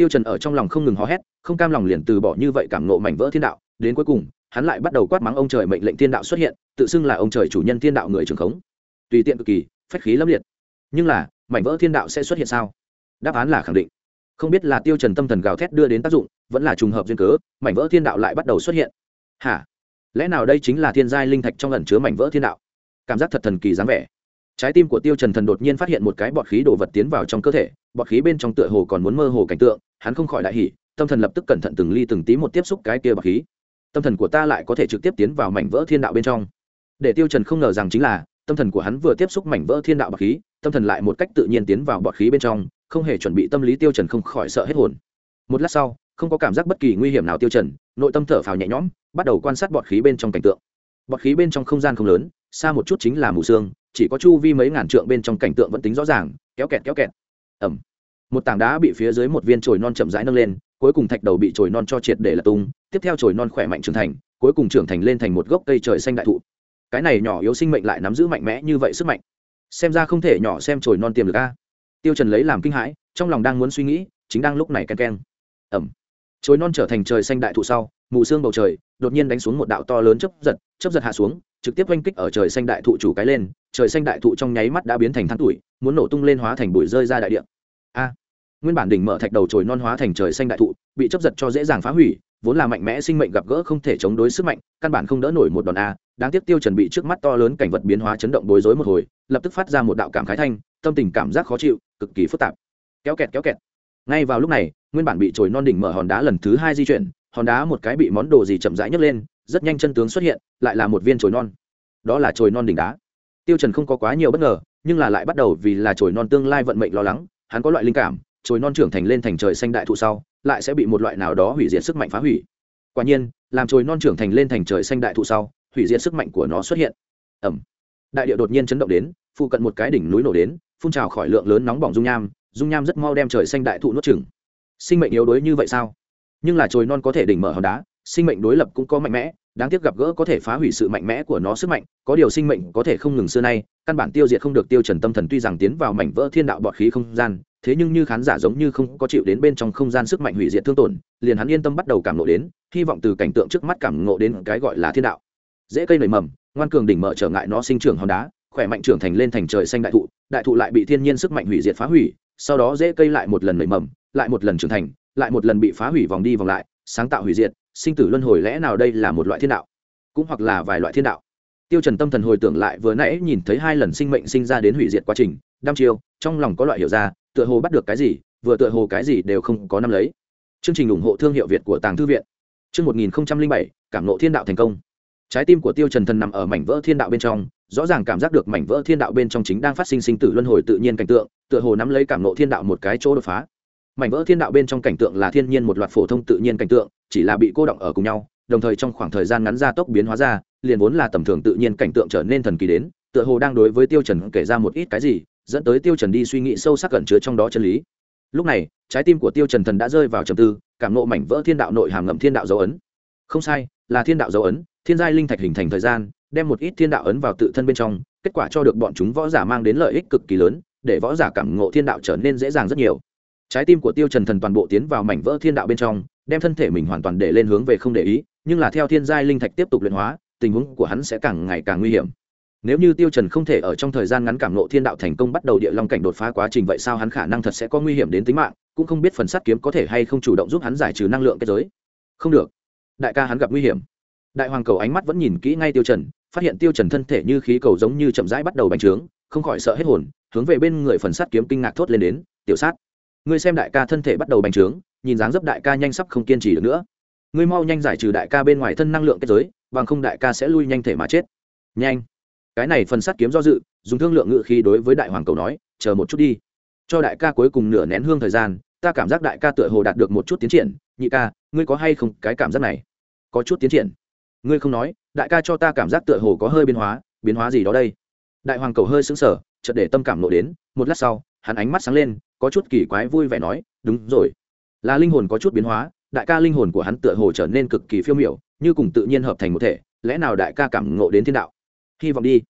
tiêu trần ở trong lòng không ngừng hò hét, không cam lòng liền từ bỏ như vậy cảm nộ mảnh vỡ thiên đạo. Đến cuối cùng, hắn lại bắt đầu quát mắng ông trời mệnh lệnh thiên đạo xuất hiện, tự xưng là ông trời chủ nhân thiên đạo người trường khống. Tùy tiện cực kỳ, phách khí lâm liệt. Nhưng là, mảnh vỡ thiên đạo sẽ xuất hiện sao? Đáp án là khẳng định. Không biết là tiêu trần tâm thần gào thét đưa đến tác dụng, vẫn là trùng hợp duyên cớ, mảnh vỡ thiên đạo lại bắt đầu xuất hiện. Hả? Lẽ nào đây chính là thiên giai linh thạch trong ẩn chứa mảnh vỡ thiên đạo? Cảm giác thật thần kỳ dáng vẻ trái tim của tiêu trần thần đột nhiên phát hiện một cái bọt khí đồ vật tiến vào trong cơ thể, bọt khí bên trong tựa hồ còn muốn mơ hồ cảnh tượng, hắn không khỏi đại hỉ, tâm thần lập tức cẩn thận từng ly từng tí một tiếp xúc cái kia bọt khí. Tâm thần của ta lại có thể trực tiếp tiến vào mảnh vỡ thiên đạo bên trong. Để tiêu trần không ngờ rằng chính là, tâm thần của hắn vừa tiếp xúc mảnh vỡ thiên đạo bọt khí, tâm thần lại một cách tự nhiên tiến vào bọt khí bên trong, không hề chuẩn bị tâm lý tiêu trần không khỏi sợ hết hồn. Một lát sau, không có cảm giác bất kỳ nguy hiểm nào tiêu trần, nội tâm thở phào nhẹ nhõm, bắt đầu quan sát bọt khí bên trong cảnh tượng. Bọt khí bên trong không gian không lớn, xa một chút chính là mù sương chỉ có chu vi mấy ngàn trượng bên trong cảnh tượng vẫn tính rõ ràng, kéo kẹt kéo kẹt. Ẩm một tảng đá bị phía dưới một viên chồi non chậm rãi nâng lên, cuối cùng thạch đầu bị chồi non cho triệt để là tung, tiếp theo chồi non khỏe mạnh trưởng thành, cuối cùng trưởng thành lên thành một gốc cây trời xanh đại thụ. Cái này nhỏ yếu sinh mệnh lại nắm giữ mạnh mẽ như vậy sức mạnh. Xem ra không thể nhỏ xem chồi non tiềm lực a. Tiêu trần lấy làm kinh hãi, trong lòng đang muốn suy nghĩ, chính đang lúc này ken ken ẩm chồi non trở thành trời xanh đại thụ sau, mù sương bầu trời, đột nhiên đánh xuống một đạo to lớn chớp giật chớp giật hạ xuống trực tiếp oanh kích ở trời xanh đại thụ chủ cái lên, trời xanh đại thụ trong nháy mắt đã biến thành than tuổi, muốn nổ tung lên hóa thành bụi rơi ra đại địa. A! Nguyên bản đỉnh mở thạch đầu trồi non hóa thành trời xanh đại thụ, bị chấp giật cho dễ dàng phá hủy, vốn là mạnh mẽ sinh mệnh gặp gỡ không thể chống đối sức mạnh, căn bản không đỡ nổi một đòn a. Đáng tiếc tiêu chuẩn bị trước mắt to lớn cảnh vật biến hóa chấn động bối rối một hồi, lập tức phát ra một đạo cảm khái thanh, tâm tình cảm giác khó chịu, cực kỳ phức tạp. Kéo kẹt kéo kẹt. Ngay vào lúc này, nguyên bản bị trồi non đỉnh mở hòn đá lần thứ hai di chuyển, hòn đá một cái bị món đồ gì chậm rãi nhấc lên rất nhanh chân tướng xuất hiện, lại là một viên chồi non. Đó là chồi non đỉnh đá. Tiêu trần không có quá nhiều bất ngờ, nhưng là lại bắt đầu vì là chồi non tương lai vận mệnh lo lắng, hắn có loại linh cảm, chồi non trưởng thành lên thành trời xanh đại thụ sau, lại sẽ bị một loại nào đó hủy diệt sức mạnh phá hủy. Quả nhiên, làm chồi non trưởng thành lên thành trời xanh đại thụ sau, hủy diệt sức mạnh của nó xuất hiện. Ẩm. Đại địa đột nhiên chấn động đến, phụ cận một cái đỉnh núi nổ đến, phun trào khỏi lượng lớn nóng bỏng dung nham dung nham rất mau đem trời xanh đại thụ nuốt chửng. Sinh mệnh yếu đuối như vậy sao? Nhưng là chồi non có thể đỉnh mở hòn đá sinh mệnh đối lập cũng có mạnh mẽ, đáng tiếc gặp gỡ có thể phá hủy sự mạnh mẽ của nó sức mạnh, có điều sinh mệnh có thể không ngừng xưa nay, căn bản tiêu diệt không được tiêu trần tâm thần tuy rằng tiến vào mảnh vỡ thiên đạo bọt khí không gian, thế nhưng như khán giả giống như không có chịu đến bên trong không gian sức mạnh hủy diệt thương tổn, liền hắn yên tâm bắt đầu cảm ngộ đến, hy vọng từ cảnh tượng trước mắt cảm ngộ đến cái gọi là thiên đạo. Dễ cây nảy mầm, ngoan cường đỉnh mở trở ngại nó sinh trưởng hòn đá, khỏe mạnh trưởng thành lên thành trời xanh đại thụ đại thụ lại bị thiên nhiên sức mạnh hủy diệt phá hủy, sau đó dễ cây lại một lần nảy mầm, lại một lần trưởng thành, lại một lần bị phá hủy vòng đi vòng lại, sáng tạo hủy diệt sinh tử luân hồi lẽ nào đây là một loại thiên đạo? Cũng hoặc là vài loại thiên đạo? Tiêu trần tâm thần hồi tưởng lại vừa nãy nhìn thấy hai lần sinh mệnh sinh ra đến hủy diệt quá trình, đăm chiêu, trong lòng có loại hiểu ra, tựa hồ bắt được cái gì, vừa tựa hồ cái gì đều không có năm lấy. Chương trình ủng hộ thương hiệu việt của tàng thư viện. Chương một nghìn bảy, cảm ngộ thiên đạo thành công. Trái tim của tiêu trần thần nằm ở mảnh vỡ thiên đạo bên trong, rõ ràng cảm giác được mảnh vỡ thiên đạo bên trong chính đang phát sinh sinh tử luân hồi tự nhiên cảnh tượng, tựa hồ nắm lấy cảm ngộ thiên đạo một cái chỗ đột phá mảnh vỡ thiên đạo bên trong cảnh tượng là thiên nhiên một loạt phổ thông tự nhiên cảnh tượng, chỉ là bị cô động ở cùng nhau, đồng thời trong khoảng thời gian ngắn gia tốc biến hóa ra, liền vốn là tầm thường tự nhiên cảnh tượng trở nên thần kỳ đến, tựa hồ đang đối với tiêu trần kể ra một ít cái gì, dẫn tới tiêu trần đi suy nghĩ sâu sắc gần chứa trong đó chân lý. Lúc này, trái tim của tiêu trần thần đã rơi vào trầm tư, cảm nộ mảnh vỡ thiên đạo nội hàm ngầm thiên đạo dấu ấn. Không sai, là thiên đạo dấu ấn, thiên giai linh thạch hình thành thời gian, đem một ít thiên đạo ấn vào tự thân bên trong, kết quả cho được bọn chúng võ giả mang đến lợi ích cực kỳ lớn, để võ giả cảm ngộ thiên đạo trở nên dễ dàng rất nhiều trái tim của tiêu trần thần toàn bộ tiến vào mảnh vỡ thiên đạo bên trong, đem thân thể mình hoàn toàn để lên hướng về không để ý, nhưng là theo thiên giai linh thạch tiếp tục luyện hóa, tình huống của hắn sẽ càng ngày càng nguy hiểm. Nếu như tiêu trần không thể ở trong thời gian ngắn cảm ngộ thiên đạo thành công bắt đầu địa long cảnh đột phá quá trình vậy sao hắn khả năng thật sẽ có nguy hiểm đến tính mạng, cũng không biết phần sát kiếm có thể hay không chủ động giúp hắn giải trừ năng lượng kết giới. Không được. Đại ca hắn gặp nguy hiểm. Đại hoàng cầu ánh mắt vẫn nhìn kỹ ngay tiêu trần, phát hiện tiêu trần thân thể như khí cầu giống như chậm rãi bắt đầu bành trướng, không khỏi sợ hết hồn, hướng về bên người phần sát kiếm kinh ngạc thốt lên đến, tiểu sát ngươi xem đại ca thân thể bắt đầu bành trướng, nhìn dáng dấp đại ca nhanh sắp không kiên trì được nữa. Ngươi mau nhanh giải trừ đại ca bên ngoài thân năng lượng kết giới, bằng không đại ca sẽ lui nhanh thể mà chết. Nhanh. Cái này phần sắt kiếm do dự, dùng thương lượng ngự khí đối với đại hoàng cầu nói, chờ một chút đi. Cho đại ca cuối cùng nửa nén hương thời gian, ta cảm giác đại ca tựa hồ đạt được một chút tiến triển. Nhị ca, ngươi có hay không cái cảm giác này? Có chút tiến triển. Ngươi không nói, đại ca cho ta cảm giác tựa hồ có hơi biến hóa biến hóa gì đó đây. Đại hoàng cầu hơi sững sờ, chợt để tâm cảm nộ đến, một lát sau, hắn ánh mắt sáng lên có chút kỳ quái vui vẻ nói, đúng rồi. Là linh hồn có chút biến hóa, đại ca linh hồn của hắn tựa hồ trở nên cực kỳ phiêu miểu, như cùng tự nhiên hợp thành một thể, lẽ nào đại ca cảm ngộ đến thiên đạo? Hy vọng đi.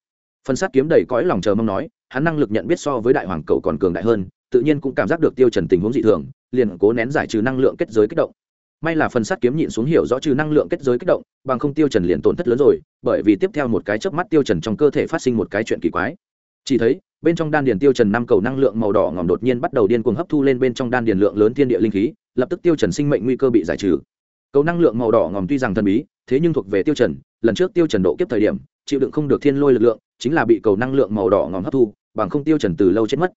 Phần sát kiếm đầy cõi lòng chờ mong nói, hắn năng lực nhận biết so với đại hoàng cầu còn cường đại hơn, tự nhiên cũng cảm giác được tiêu trần tình huống dị thường, liền cố nén giải trừ năng lượng kết giới kích động. May là phần sát kiếm nhịn xuống hiểu rõ trừ năng lượng kết giới kích động, bằng không tiêu trần liền tổn thất lớn rồi, bởi vì tiếp theo một cái chớp mắt tiêu trần trong cơ thể phát sinh một cái chuyện kỳ quái. Chỉ thấy bên trong đan điền tiêu trần năm cầu năng lượng màu đỏ ngòm đột nhiên bắt đầu điên cuồng hấp thu lên bên trong đan điền lượng lớn thiên địa linh khí, lập tức tiêu trần sinh mệnh nguy cơ bị giải trừ. Cầu năng lượng màu đỏ ngòm tuy rằng thần bí, thế nhưng thuộc về tiêu trần, lần trước tiêu trần độ kiếp thời điểm, chịu đựng không được thiên lôi lực lượng, chính là bị cầu năng lượng màu đỏ ngòm hấp thu, bằng không tiêu trần từ lâu chết mất.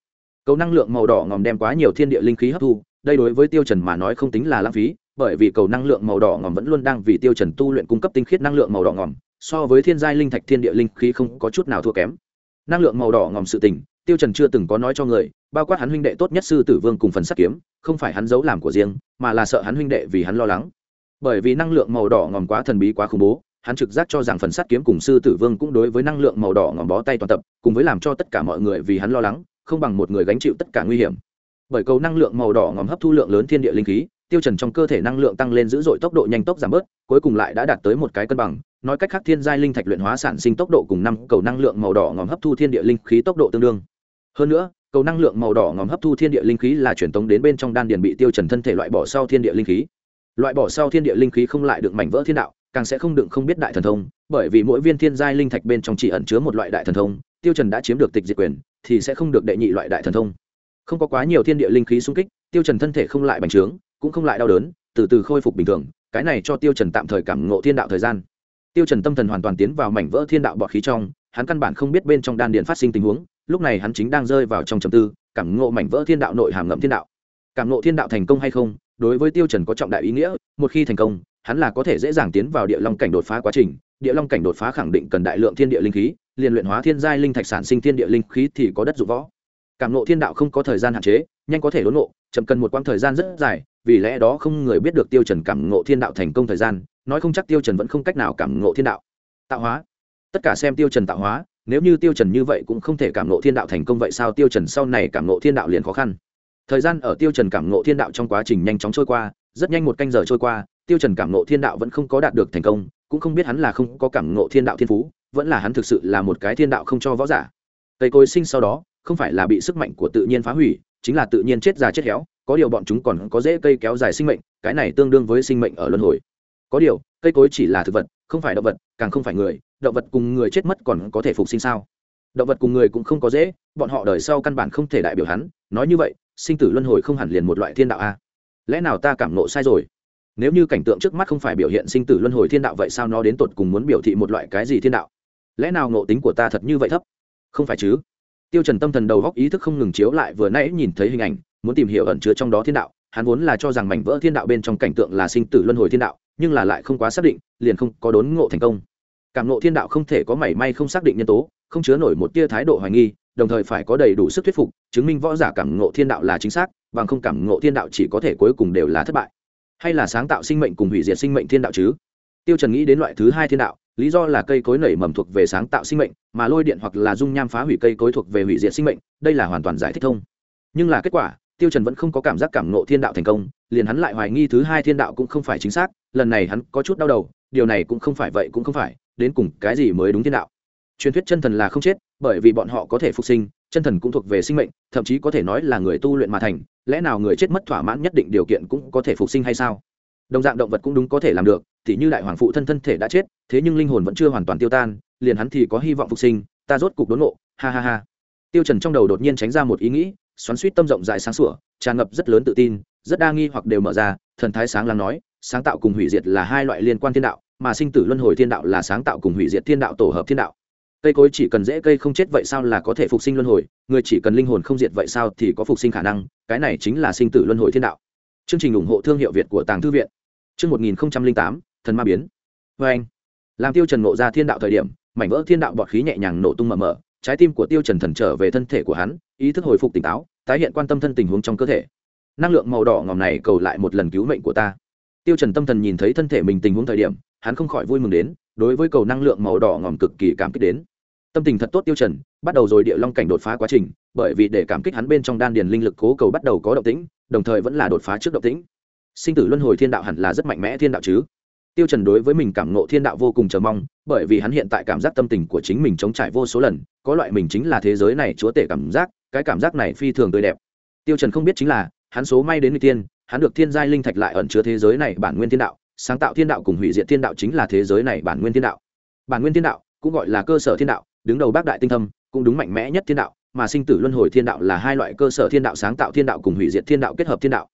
Cầu năng lượng màu đỏ ngòm đem quá nhiều thiên địa linh khí hấp thu, đây đối với tiêu trần mà nói không tính là lãng phí, bởi vì cầu năng lượng màu đỏ ngòm vẫn luôn đang vì tiêu trần tu luyện cung cấp tinh khiết năng lượng màu đỏ ngòm so với thiên giai linh thạch thiên địa linh khí không có chút nào thua kém năng lượng màu đỏ ngòm sự tình, tiêu trần chưa từng có nói cho người, bao quát hắn huynh đệ tốt nhất sư tử vương cùng phần sắt kiếm, không phải hắn giấu làm của riêng, mà là sợ hắn huynh đệ vì hắn lo lắng. Bởi vì năng lượng màu đỏ ngòm quá thần bí quá khủng bố, hắn trực giác cho rằng phần sắt kiếm cùng sư tử vương cũng đối với năng lượng màu đỏ ngòm bó tay toàn tập, cùng với làm cho tất cả mọi người vì hắn lo lắng, không bằng một người gánh chịu tất cả nguy hiểm. Bởi cầu năng lượng màu đỏ ngòm hấp thu lượng lớn thiên địa linh khí tiêu trần trong cơ thể năng lượng tăng lên dữ dội tốc độ nhanh tốc giảm bớt, cuối cùng lại đã đạt tới một cái cân bằng. Nói cách khác, thiên giai linh thạch luyện hóa sản sinh tốc độ cùng năm cầu năng lượng màu đỏ ngòm hấp thu thiên địa linh khí tốc độ tương đương. Hơn nữa, cầu năng lượng màu đỏ ngòm hấp thu thiên địa linh khí là truyền tống đến bên trong đan điền bị tiêu trần thân thể loại bỏ sau thiên địa linh khí. Loại bỏ sau thiên địa linh khí không lại được mảnh vỡ thiên đạo, càng sẽ không đựng không biết đại thần thông, bởi vì mỗi viên thiên giai linh thạch bên trong chỉ ẩn chứa một loại đại thần thông, tiêu trần đã chiếm được tịch diệt quyền, thì sẽ không được đệ nhị loại đại thần thông. Không có quá nhiều thiên địa linh khí xung kích, tiêu trần thân thể không lại bành trướng cũng không lại đau đớn, từ từ khôi phục bình thường, cái này cho tiêu trần tạm thời cảm ngộ thiên đạo thời gian. Tiêu trần tâm thần hoàn toàn tiến vào mảnh vỡ thiên đạo bọt khí trong, hắn căn bản không biết bên trong đan điền phát sinh tình huống, lúc này hắn chính đang rơi vào trong trầm tư, cảm ngộ mảnh vỡ thiên đạo nội hàm ngậm thiên đạo. Cảm ngộ thiên đạo thành công hay không, đối với tiêu trần có trọng đại ý nghĩa, một khi thành công, hắn là có thể dễ dàng tiến vào địa long cảnh đột phá quá trình, địa long cảnh đột phá khẳng định cần đại lượng thiên địa linh khí, liền luyện hóa thiên giai linh thạch sản sinh thiên địa linh khí thì có đất dụng võ. Cảm ngộ thiên đạo không có thời gian hạn chế, nhanh có thể đốn ngộ, chậm cần một quãng thời gian rất dài vì lẽ đó không người biết được tiêu trần cảm ngộ thiên đạo thành công thời gian, nói không chắc tiêu trần vẫn không cách nào cảm ngộ thiên đạo. Tạo hóa. Tất cả xem tiêu trần tạo hóa, nếu như tiêu trần như vậy cũng không thể cảm ngộ thiên đạo thành công vậy sao tiêu trần sau này cảm ngộ thiên đạo liền khó khăn? Thời gian ở tiêu trần cảm ngộ thiên đạo trong quá trình nhanh chóng trôi qua, rất nhanh một canh giờ trôi qua, tiêu trần cảm ngộ thiên đạo vẫn không có đạt được thành công, cũng không biết hắn là không có cảm ngộ thiên đạo thiên phú, vẫn là hắn thực sự là một cái thiên đạo không cho võ giả. Cây cối sinh sau đó, không phải là bị sức mạnh của tự nhiên phá hủy, chính là tự nhiên chết già chết héo có điều bọn chúng còn có dễ cây kéo dài sinh mệnh, cái này tương đương với sinh mệnh ở luân hồi. Có điều, cây cối chỉ là thực vật, không phải động vật, càng không phải người, động vật cùng người chết mất còn có thể phục sinh sao? Động vật cùng người cũng không có dễ, bọn họ đời sau căn bản không thể đại biểu hắn, nói như vậy, sinh tử luân hồi không hẳn liền một loại thiên đạo a. Lẽ nào ta cảm nộ sai rồi? Nếu như cảnh tượng trước mắt không phải biểu hiện sinh tử luân hồi thiên đạo vậy sao nó đến tột cùng muốn biểu thị một loại cái gì thiên đạo? Lẽ nào nộ tính của ta thật như vậy thấp? Không phải chứ? Tiêu trần tâm thần đầu góc ý thức không ngừng chiếu lại vừa nãy nhìn thấy hình ảnh muốn tìm hiểu ẩn chứa trong đó thiên đạo, hắn vốn là cho rằng mảnh vỡ thiên đạo bên trong cảnh tượng là sinh tử luân hồi thiên đạo, nhưng là lại không quá xác định, liền không có đốn ngộ thành công. Cảm ngộ thiên đạo không thể có mảy may không xác định nhân tố, không chứa nổi một tia thái độ hoài nghi, đồng thời phải có đầy đủ sức thuyết phục, chứng minh võ giả cảm ngộ thiên đạo là chính xác, bằng không cảm ngộ thiên đạo chỉ có thể cuối cùng đều là thất bại. Hay là sáng tạo sinh mệnh cùng hủy diệt sinh mệnh thiên đạo chứ? Tiêu trần nghĩ đến loại thứ hai thiên đạo, lý do là cây cối nảy mầm thuộc về sáng tạo sinh mệnh, mà lôi điện hoặc là dung nham phá hủy cây cối thuộc về hủy diệt sinh mệnh, đây là hoàn toàn giải thích thông. Nhưng là kết quả tiêu trần vẫn không có cảm giác cảm ngộ thiên đạo thành công, liền hắn lại hoài nghi thứ hai thiên đạo cũng không phải chính xác, lần này hắn có chút đau đầu, điều này cũng không phải vậy cũng không phải, đến cùng cái gì mới đúng thiên đạo. Truyền thuyết chân thần là không chết, bởi vì bọn họ có thể phục sinh, chân thần cũng thuộc về sinh mệnh, thậm chí có thể nói là người tu luyện mà thành, lẽ nào người chết mất thỏa mãn nhất định điều kiện cũng có thể phục sinh hay sao? Đồng dạng động vật cũng đúng có thể làm được thì như đại hoàng phụ thân thân thể đã chết, thế nhưng linh hồn vẫn chưa hoàn toàn tiêu tan, liền hắn thì có hy vọng phục sinh, ta rốt cục đốn ngộ, ha ha ha. Tiêu trần trong đầu đột nhiên tránh ra một ý nghĩ xoắn suýt tâm rộng dài sáng sủa, tràn ngập rất lớn tự tin, rất đa nghi hoặc đều mở ra, thần thái sáng lắng nói, sáng tạo cùng hủy diệt là hai loại liên quan thiên đạo, mà sinh tử luân hồi thiên đạo là sáng tạo cùng hủy diệt thiên đạo tổ hợp thiên đạo. Cây cối chỉ cần dễ cây không chết vậy sao là có thể phục sinh luân hồi, người chỉ cần linh hồn không diệt vậy sao thì có phục sinh khả năng, cái này chính là sinh tử luân hồi thiên đạo. Chương trình ủng hộ thương hiệu việt của tàng thư viện. Chương một nghìn tám, thần ma biến. Vê anh làm tiêu trần ngộ ra thiên đạo thời điểm, mảnh vỡ thiên đạo bọt khí nhẹ nhàng nổ tung mờ mờ trái tim của tiêu trần thần trở về thân thể của hắn, ý thức hồi phục tỉnh táo, tái hiện quan tâm thân tình huống trong cơ thể. Năng lượng màu đỏ ngòm này cầu lại một lần cứu mệnh của ta. Tiêu trần tâm thần nhìn thấy thân thể mình tình huống thời điểm, hắn không khỏi vui mừng đến, đối với cầu năng lượng màu đỏ ngòm cực kỳ cảm kích đến. Tâm tình thật tốt tiêu trần, bắt đầu rồi địa long cảnh đột phá quá trình, bởi vì để cảm kích hắn bên trong đan điền linh lực cố cầu bắt đầu có động tĩnh, đồng thời vẫn là đột phá trước động tĩnh. Sinh tử luân hồi thiên đạo hẳn là rất mạnh mẽ thiên đạo chứ? Tiêu trần đối với mình cảm ngộ thiên đạo vô cùng chờ mong, bởi vì hắn hiện tại cảm giác tâm tình của chính mình chống trải vô số lần, có loại mình chính là thế giới này chúa tể cảm giác, cái cảm giác này phi thường tươi đẹp. Tiêu trần không biết chính là, hắn số may đến người tiên, hắn được thiên giai linh thạch lại ẩn chứa thế giới này bản nguyên thiên đạo, sáng tạo thiên đạo cùng hủy diệt thiên đạo chính là thế giới này bản nguyên thiên đạo. Bản nguyên thiên đạo cũng gọi là cơ sở thiên đạo, đứng đầu bác đại tinh thâm, cũng đúng mạnh mẽ nhất thiên đạo, mà sinh tử luân hồi thiên đạo là hai loại cơ sở thiên đạo sáng tạo thiên đạo cùng hủy diệt thiên đạo kết hợp thiên đạo.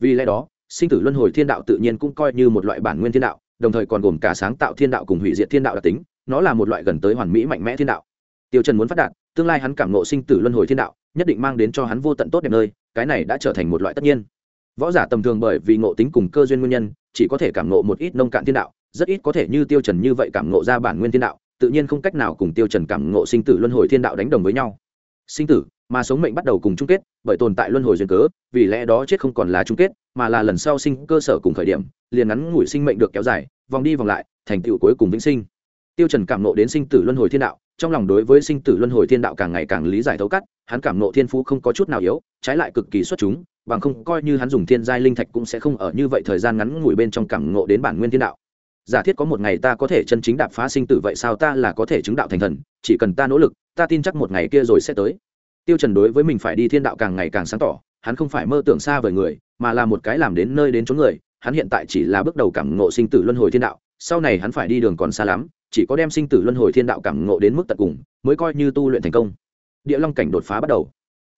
Vì lẽ đó, sinh tử luân hồi thiên đạo tự nhiên cũng coi như một loại bản nguyên thiên đạo đồng thời còn gồm cả sáng tạo thiên đạo cùng hủy diệt thiên đạo đặc tính, nó là một loại gần tới hoàn mỹ mạnh mẽ thiên đạo. Tiêu trần muốn phát đạt, tương lai hắn cảm ngộ sinh tử luân hồi thiên đạo, nhất định mang đến cho hắn vô tận tốt đẹp nơi, cái này đã trở thành một loại tất nhiên. Võ giả tầm thường bởi vì ngộ tính cùng cơ duyên nguyên nhân, chỉ có thể cảm ngộ một ít nông cạn thiên đạo, rất ít có thể như tiêu trần như vậy cảm ngộ ra bản nguyên thiên đạo, tự nhiên không cách nào cùng tiêu trần cảm ngộ sinh tử luân hồi thiên đạo đánh đồng với nhau. Sinh tử mà sống mệnh bắt đầu cùng chung kết, bởi tồn tại luân hồi duyên cớ, vì lẽ đó chết không còn là chung kết, mà là lần sau sinh cơ sở cùng khởi điểm, liền ngắn ngủi sinh mệnh được kéo dài, vòng đi vòng lại, thành tựu cuối cùng vĩnh sinh. Tiêu trần cảm nộ đến sinh tử luân hồi thiên đạo, trong lòng đối với sinh tử luân hồi thiên đạo càng ngày càng lý giải thấu cắt, hắn cảm nộ thiên phú không có chút nào yếu, trái lại cực kỳ xuất chúng, bằng không coi như hắn dùng thiên giai linh thạch cũng sẽ không ở như vậy thời gian ngắn ngủi bên trong cảm nộ đến bản nguyên thiên đạo. Giả thiết có một ngày ta có thể chân chính đạp phá sinh tử vậy sao ta là có thể chứng đạo thành thần, chỉ cần ta nỗ lực, ta tin chắc một ngày kia rồi sẽ tới tiêu trần đối với mình phải đi thiên đạo càng ngày càng sáng tỏ, hắn không phải mơ tưởng xa vời người, mà là một cái làm đến nơi đến chốn người, hắn hiện tại chỉ là bước đầu cảm ngộ sinh tử luân hồi thiên đạo, sau này hắn phải đi đường còn xa lắm, chỉ có đem sinh tử luân hồi thiên đạo cảm ngộ đến mức tận cùng, mới coi như tu luyện thành công. Địa long cảnh đột phá bắt đầu.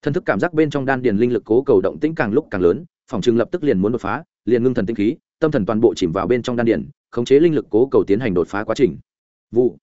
Thân thức cảm giác bên trong đan điền linh lực cố cầu động tĩnh càng lúc càng lớn, phòng trường lập tức liền muốn đột phá, liền ngưng thần tinh khí, tâm thần toàn bộ chìm vào bên trong đan điền, khống chế linh lực cố cầu tiến hành đột phá quá trình. Vụ.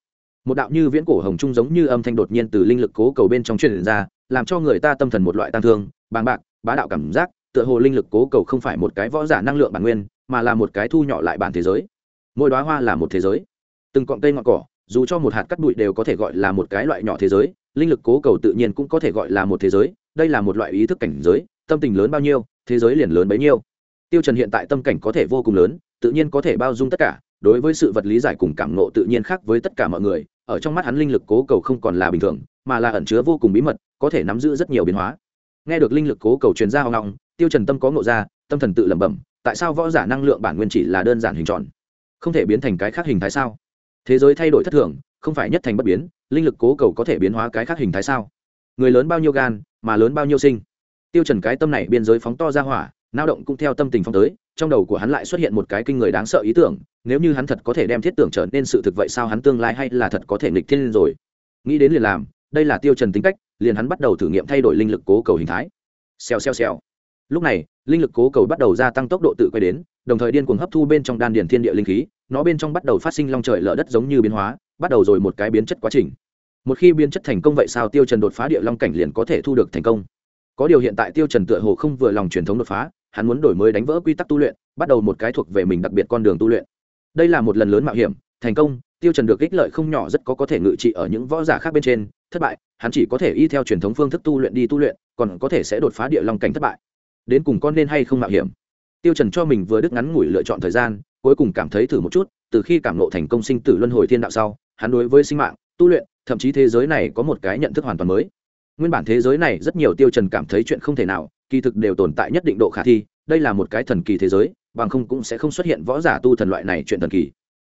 Một đạo như viễn cổ hồng trung giống như âm thanh đột nhiên từ linh lực cố cầu bên trong truyền ra làm cho người ta tâm thần một loại tăng thương, bàng bạc, bá đạo cảm giác, tựa hồ linh lực cố cầu không phải một cái võ giả năng lượng bản nguyên, mà là một cái thu nhỏ lại bản thế giới. Mỗi đoá hoa là một thế giới. Từng cọng cây ngọn cỏ, dù cho một hạt cắt bụi đều có thể gọi là một cái loại nhỏ thế giới, linh lực cố cầu tự nhiên cũng có thể gọi là một thế giới, đây là một loại ý thức cảnh giới, tâm tình lớn bao nhiêu, thế giới liền lớn bấy nhiêu. Tiêu trần hiện tại tâm cảnh có thể vô cùng lớn, tự nhiên có thể bao dung tất cả, đối với sự vật lý giải cùng cảm ngộ tự nhiên khác với tất cả mọi người ở trong mắt hắn linh lực cố cầu không còn là bình thường, mà là ẩn chứa vô cùng bí mật, có thể nắm giữ rất nhiều biến hóa. Nghe được linh lực cố cầu truyền ra hoang ngọng tiêu trần tâm có ngộ ra, tâm thần tự lẩm bẩm, tại sao võ giả năng lượng bản nguyên chỉ là đơn giản hình tròn? Không thể biến thành cái khác hình thái sao? Thế giới thay đổi thất thường, không phải nhất thành bất biến, linh lực cố cầu có thể biến hóa cái khác hình thái sao? Người lớn bao nhiêu gan, mà lớn bao nhiêu sinh? Tiêu trần cái tâm này biên giới phóng to ra hỏa, nao động cũng theo tâm tình phong tới trong đầu của hắn lại xuất hiện một cái kinh người đáng sợ ý tưởng, nếu như hắn thật có thể đem thiết tưởng trở nên sự thực vậy sao hắn tương lai hay là thật có thể nghịch thiên rồi? Nghĩ đến liền làm, đây là tiêu trần tính cách, liền hắn bắt đầu thử nghiệm thay đổi linh lực cố cầu hình thái. Xèo xèo xèo. Lúc này, linh lực cố cầu bắt đầu gia tăng tốc độ tự quay đến, đồng thời điên cuồng hấp thu bên trong đan điền thiên địa linh khí, nó bên trong bắt đầu phát sinh long trời lở đất giống như biến hóa, bắt đầu rồi một cái biến chất quá trình. Một khi biến chất thành công vậy sao tiêu trần đột phá địa long cảnh liền có thể thu được thành công. Có điều hiện tại tiêu trần tựa hồ không vừa lòng truyền thống đột phá hắn muốn đổi mới đánh vỡ quy tắc tu luyện, bắt đầu một cái thuộc về mình đặc biệt con đường tu luyện. Đây là một lần lớn mạo hiểm, thành công, tiêu trần được ích lợi không nhỏ rất có có thể ngự trị ở những võ giả khác bên trên, thất bại, hắn chỉ có thể y theo truyền thống phương thức tu luyện đi tu luyện, còn có thể sẽ đột phá địa long cảnh thất bại. Đến cùng con nên hay không mạo hiểm? Tiêu trần cho mình vừa đứt ngắn ngủi lựa chọn thời gian, cuối cùng cảm thấy thử một chút, từ khi cảm ngộ thành công sinh tử luân hồi thiên đạo sau, hắn đối với sinh mạng, tu luyện, thậm chí thế giới này có một cái nhận thức hoàn toàn mới. Nguyên bản thế giới này rất nhiều tiêu trần cảm thấy chuyện không thể nào kỳ thực đều tồn tại nhất định độ khả thi, đây là một cái thần kỳ thế giới, bằng không cũng sẽ không xuất hiện võ giả tu thần loại này chuyện thần kỳ.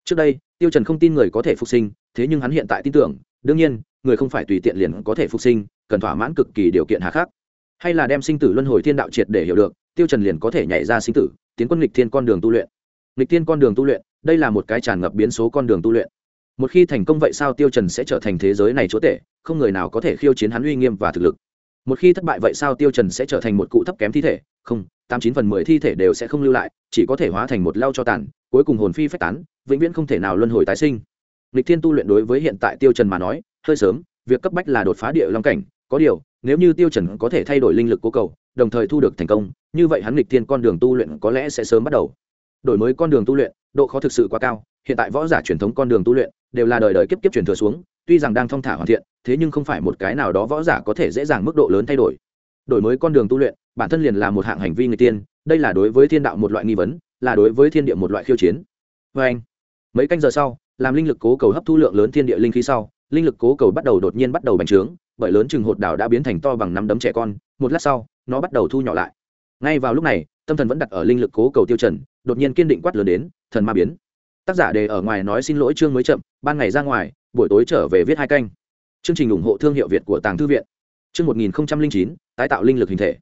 Trước đây, tiêu trần không tin người có thể phục sinh, thế nhưng hắn hiện tại tin tưởng, đương nhiên, người không phải tùy tiện liền có thể phục sinh, cần thỏa mãn cực kỳ điều kiện hà khắc. Hay là đem sinh tử luân hồi thiên đạo triệt để hiểu được, tiêu trần liền có thể nhảy ra sinh tử, tiến quân lịch thiên con đường tu luyện. Lịch thiên con đường tu luyện, đây là một cái tràn ngập biến số con đường tu luyện. Một khi thành công vậy sao tiêu trần sẽ trở thành thế giới này chúa tể, không người nào có thể khiêu chiến hắn uy nghiêm và thực lực một khi thất bại vậy sao tiêu trần sẽ trở thành một cụ thấp kém thi thể? Không, tám chín phần mười thi thể đều sẽ không lưu lại, chỉ có thể hóa thành một lao cho tàn, cuối cùng hồn phi phách tán, vĩnh viễn không thể nào luân hồi tái sinh. Lịch thiên tu luyện đối với hiện tại tiêu trần mà nói, hơi sớm, việc cấp bách là đột phá địa long cảnh, có điều, nếu như tiêu trần có thể thay đổi linh lực của cầu, đồng thời thu được thành công, như vậy hắn lịch thiên con đường tu luyện có lẽ sẽ sớm bắt đầu. Đổi mới con đường tu luyện, độ khó thực sự quá cao, hiện tại võ giả truyền thống con đường tu luyện, đều là đời đời kiếp kiếp truyền thừa xuống tuy rằng đang thong thả hoàn thiện, thế nhưng không phải một cái nào đó võ giả có thể dễ dàng mức độ lớn thay đổi. Đổi mới con đường tu luyện, bản thân liền là một hạng hành vi người tiên, đây là đối với thiên đạo một loại nghi vấn, là đối với thiên địa một loại khiêu chiến. Vê anh, mấy canh giờ sau, làm linh lực cố cầu hấp thu lượng lớn thiên địa linh khí sau, linh lực cố cầu bắt đầu đột nhiên bắt đầu bành trướng, bởi lớn chừng hột đảo đã biến thành to bằng năm đấm trẻ con, một lát sau, nó bắt đầu thu nhỏ lại. Ngay vào lúc này, tâm thần vẫn đặt ở linh lực cố cầu tiêu trần, đột nhiên kiên định quát lớn đến, thần ma biến. Tác giả đề ở ngoài nói xin lỗi chương mới chậm, ban ngày ra ngoài buổi tối trở về viết hai canh. Chương trình ủng hộ thương hiệu việt của tàng thư viện. Chương một nghìn chín, tái tạo linh lực hình thể.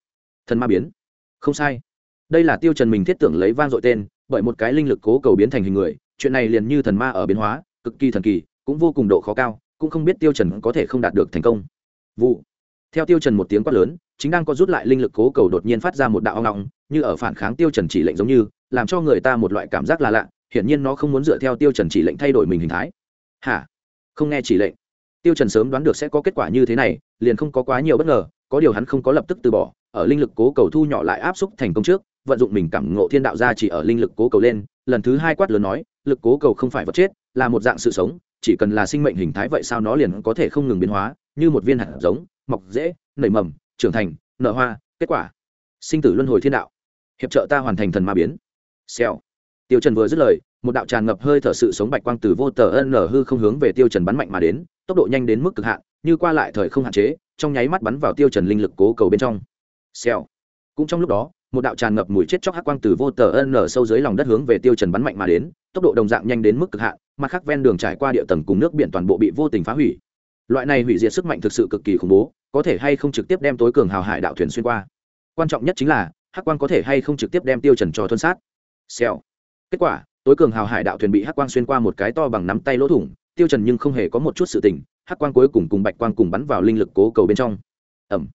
Thần ma biến. Không sai. Đây là tiêu trần mình thiết tưởng lấy vang dội tên, bởi một cái linh lực cố cầu biến thành hình người, chuyện này liền như thần ma ở biến hóa, cực kỳ thần kỳ, cũng vô cùng độ khó cao, cũng không biết tiêu trần có thể không đạt được thành công. Vụ. Theo tiêu trần một tiếng quát lớn, chính đang có rút lại linh lực cố cầu đột nhiên phát ra một đạo ong ong, như ở phản kháng tiêu trần chỉ lệnh giống như, làm cho người ta một loại cảm giác là lạ, hiển nhiên nó không muốn dựa theo tiêu trần chỉ lệnh thay đổi mình hình thái. Hả? Không nghe chỉ lệnh. Tiêu trần sớm đoán được sẽ có kết quả như thế này, liền không có quá nhiều bất ngờ, có điều hắn không có lập tức từ bỏ, ở linh lực cố cầu thu nhỏ lại áp xúc thành công trước, vận dụng mình cảm ngộ thiên đạo ra chỉ ở linh lực cố cầu lên, lần thứ hai quát lớn nói, lực cố cầu không phải vật chết, là một dạng sự sống, chỉ cần là sinh mệnh hình thái vậy sao nó liền có thể không ngừng biến hóa, như một viên hạt giống, mọc dễ, nảy mầm, trưởng thành, nở hoa, kết quả. Sinh tử luân hồi thiên đạo. Hiệp trợ ta hoàn thành thần ma biến. Xèo tiêu trần vừa dứt lời, một đạo tràn ngập hơi thở sự sống bạch quang từ vô tờ ân nở hư không hướng về tiêu trần bắn mạnh mà đến, tốc độ nhanh đến mức cực hạn, như qua lại thời không hạn chế, trong nháy mắt bắn vào tiêu trần linh lực cố cầu bên trong. Xèo. Cũng trong lúc đó, một đạo tràn ngập mùi chết chóc hắc quang từ vô tờ ân nở sâu dưới lòng đất hướng về tiêu trần bắn mạnh mà đến, tốc độ đồng dạng nhanh đến mức cực hạn, mặt khác ven đường trải qua địa tầng cùng nước biển toàn bộ bị vô tình phá hủy. Loại này hủy diệt sức mạnh thực sự cực kỳ khủng bố, có thể hay không trực tiếp đem tối cường hào hải đạo thuyền xuyên qua. Quan trọng nhất chính là, hắc quang có thể hay không trực tiếp đem tiêu trần cho thuần sát. Xèo kết quả, tối cường hào hải đạo thuyền bị hắc quang xuyên qua một cái to bằng nắm tay lỗ thủng, tiêu trần nhưng không hề có một chút sự tình, hắc quang cuối cùng cùng bạch quang cùng bắn vào linh lực cố cầu bên trong. Ẩm.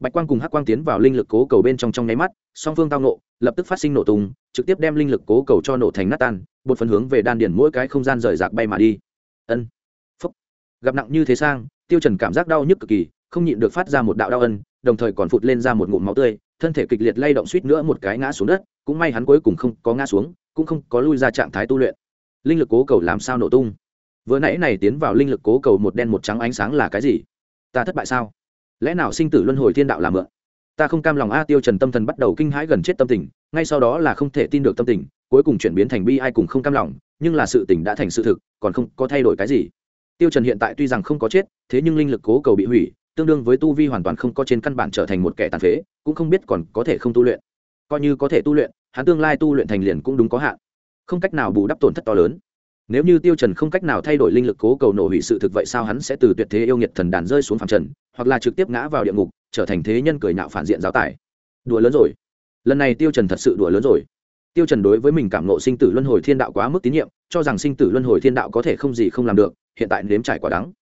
Bạch quang cùng hắc quang tiến vào linh lực cố cầu bên trong trong nháy mắt, song phương tao nộ lập tức phát sinh nổ tung, trực tiếp đem linh lực cố cầu cho nổ thành nát tan một phần hướng về đan điển mỗi cái không gian rời rạc bay mà đi. Ân. Phúc. Gặp nặng như thế sang, tiêu trần cảm giác đau nhức cực kỳ, không nhịn được phát ra một đạo đau ân, đồng thời còn phụt lên ra một ngụm máu tươi, thân thể kịch liệt lay động suýt nữa một cái ngã xuống đất, cũng may hắn cuối cùng không có ngã xuống cũng không có lui ra trạng thái tu luyện. Linh lực cố cầu làm sao nổ tung? Vừa nãy này tiến vào linh lực cố cầu một đen một trắng ánh sáng là cái gì? Ta thất bại sao? Lẽ nào sinh tử luân hồi thiên đạo làm mượn? Ta không cam lòng a tiêu trần tâm thần bắt đầu kinh hãi gần chết tâm tình, ngay sau đó là không thể tin được tâm tình, cuối cùng chuyển biến thành bi ai cùng không cam lòng, nhưng là sự tình đã thành sự thực, còn không có thay đổi cái gì. Tiêu trần hiện tại tuy rằng không có chết, thế nhưng linh lực cố cầu bị hủy, tương đương với tu vi hoàn toàn không có trên căn bản trở thành một kẻ tàn phế, cũng không biết còn có thể không tu luyện. Coi như có thể tu luyện hắn tương lai tu luyện thành liền cũng đúng có hạn. Không cách nào bù đắp tổn thất to lớn. Nếu như tiêu trần không cách nào thay đổi linh lực cố cầu nổ hủy sự thực vậy sao hắn sẽ từ tuyệt thế yêu nghiệt thần đàn rơi xuống phàm trần, hoặc là trực tiếp ngã vào địa ngục, trở thành thế nhân cười nhạo phản diện giáo tài. Đùa lớn rồi. Lần này tiêu trần thật sự đùa lớn rồi. Tiêu trần đối với mình cảm ngộ sinh tử luân hồi thiên đạo quá mức tín nhiệm, cho rằng sinh tử luân hồi thiên đạo có thể không gì không làm được, hiện tại nếm trải quả đắng.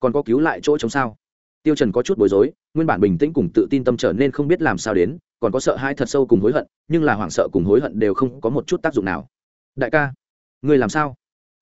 Còn có cứu lại chỗ chống sao? Tiêu trần có chút bối rối, nguyên bản bình tĩnh cùng tự tin tâm trở nên không biết làm sao đến còn có sợ hãi thật sâu cùng hối hận, nhưng là hoảng sợ cùng hối hận đều không có một chút tác dụng nào. Đại ca, ngươi làm sao?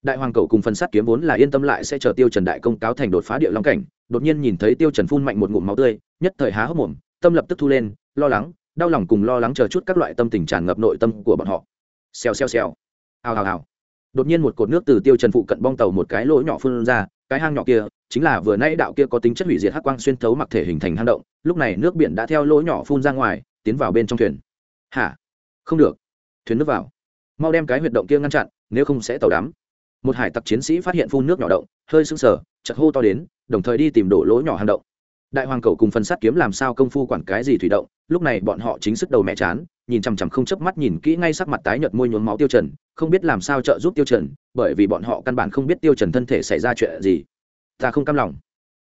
Đại hoàng cầu cùng phần sát kiếm vốn là yên tâm lại sẽ chờ tiêu trần đại công cáo thành đột phá địa long cảnh, đột nhiên nhìn thấy tiêu trần phun mạnh một ngụm máu tươi, nhất thời há hốc mồm, tâm lập tức thu lên, lo lắng, đau lòng cùng lo lắng chờ chút các loại tâm tình tràn ngập nội tâm của bọn họ. Xèo xèo xèo. Hào hào hào. Đột nhiên một cột nước từ tiêu trần phụ cận bong tàu một cái lỗ nhỏ phun ra, cái hang nhỏ kia, chính là vừa nãy đạo kia có tính chất hủy diệt hắc quang xuyên thấu mặc thể hình thành hang động, lúc này nước biển đã theo lỗ nhỏ phun ra ngoài tiến vào bên trong thuyền. Hả? Không được. Thuyền nước vào. Mau đem cái huyệt động kia ngăn chặn, nếu không sẽ tàu đắm. Một hải tặc chiến sĩ phát hiện phun nước nhỏ động, hơi sưng sờ chật hô to đến, đồng thời đi tìm đổ lỗ nhỏ hang động. Đại hoàng cầu cùng phần sắt kiếm làm sao công phu quản cái gì thủy động, lúc này bọn họ chính sức đầu mẹ chán, nhìn chằm chằm không chớp mắt nhìn kỹ ngay sắc mặt tái nhợt môi nhuốm máu tiêu trần, không biết làm sao trợ giúp tiêu trần, bởi vì bọn họ căn bản không biết tiêu trần thân thể xảy ra chuyện gì. Ta không cam lòng.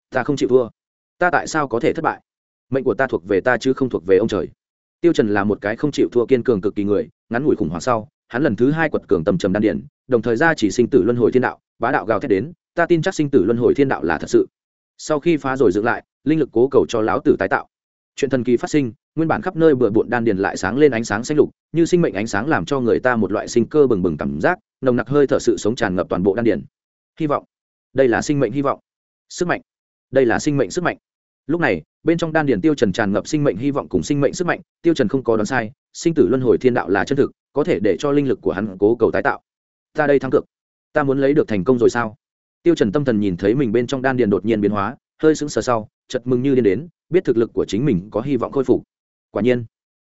Ta không chịu thua. Ta tại sao có thể thất bại? Mệnh của ta thuộc về ta chứ không thuộc về ông trời tiêu trần là một cái không chịu thua kiên cường cực kỳ người, ngắn ngủi khủng hoảng sau, hắn lần thứ hai quật cường tầm trầm đan điển, đồng thời ra chỉ sinh tử luân hồi thiên đạo, bá đạo gào thét đến, ta tin chắc sinh tử luân hồi thiên đạo là thật sự. Sau khi phá rồi dựng lại, linh lực cố cầu cho lão tử tái tạo. Chuyện thần kỳ phát sinh, nguyên bản khắp nơi bừa bộn đan điền lại sáng lên ánh sáng xanh lục, như sinh mệnh ánh sáng làm cho người ta một loại sinh cơ bừng bừng cảm giác, nồng nặc hơi thở sự sống tràn ngập toàn bộ đan điền hy vọng. Đây là sinh mệnh hy vọng. Sức mạnh. Đây là sinh mệnh sức mạnh lúc này, bên trong đan điền tiêu trần tràn ngập sinh mệnh hy vọng cùng sinh mệnh sức mạnh, tiêu trần không có đoán sai, sinh tử luân hồi thiên đạo là chân thực, có thể để cho linh lực của hắn cố cầu tái tạo. Ta đây thắng cực ta muốn lấy được thành công rồi sao? Tiêu trần tâm thần nhìn thấy mình bên trong đan điền đột nhiên biến hóa, hơi sững sờ sau, chợt mừng như điên đến, biết thực lực của chính mình có hy vọng khôi phục. Quả nhiên,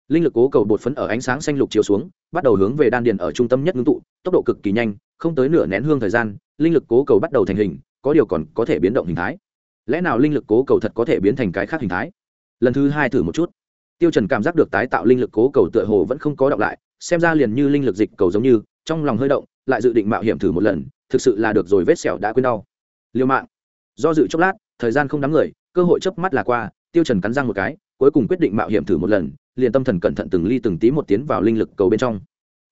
linh lực cố cầu bột phấn ở ánh sáng xanh lục chiếu xuống, bắt đầu hướng về đan điền ở trung tâm nhất ngưng tụ, tốc độ cực kỳ nhanh, không tới nửa nén hương thời gian, linh lực cố cầu bắt đầu thành hình, có điều còn có thể biến động hình thái lẽ nào linh lực cố cầu thật có thể biến thành cái khác hình thái? Lần thứ hai thử một chút. Tiêu trần cảm giác được tái tạo linh lực cố cầu tựa hồ vẫn không có động lại, xem ra liền như linh lực dịch cầu giống như, trong lòng hơi động, lại dự định mạo hiểm thử một lần, thực sự là được rồi vết sẹo đã quên đau. Liêu mạng. Do dự chốc lát, thời gian không đáng người, cơ hội chớp mắt là qua, tiêu trần cắn răng một cái, cuối cùng quyết định mạo hiểm thử một lần, liền tâm thần cẩn thận từng ly từng tí một tiến vào linh lực cầu bên trong.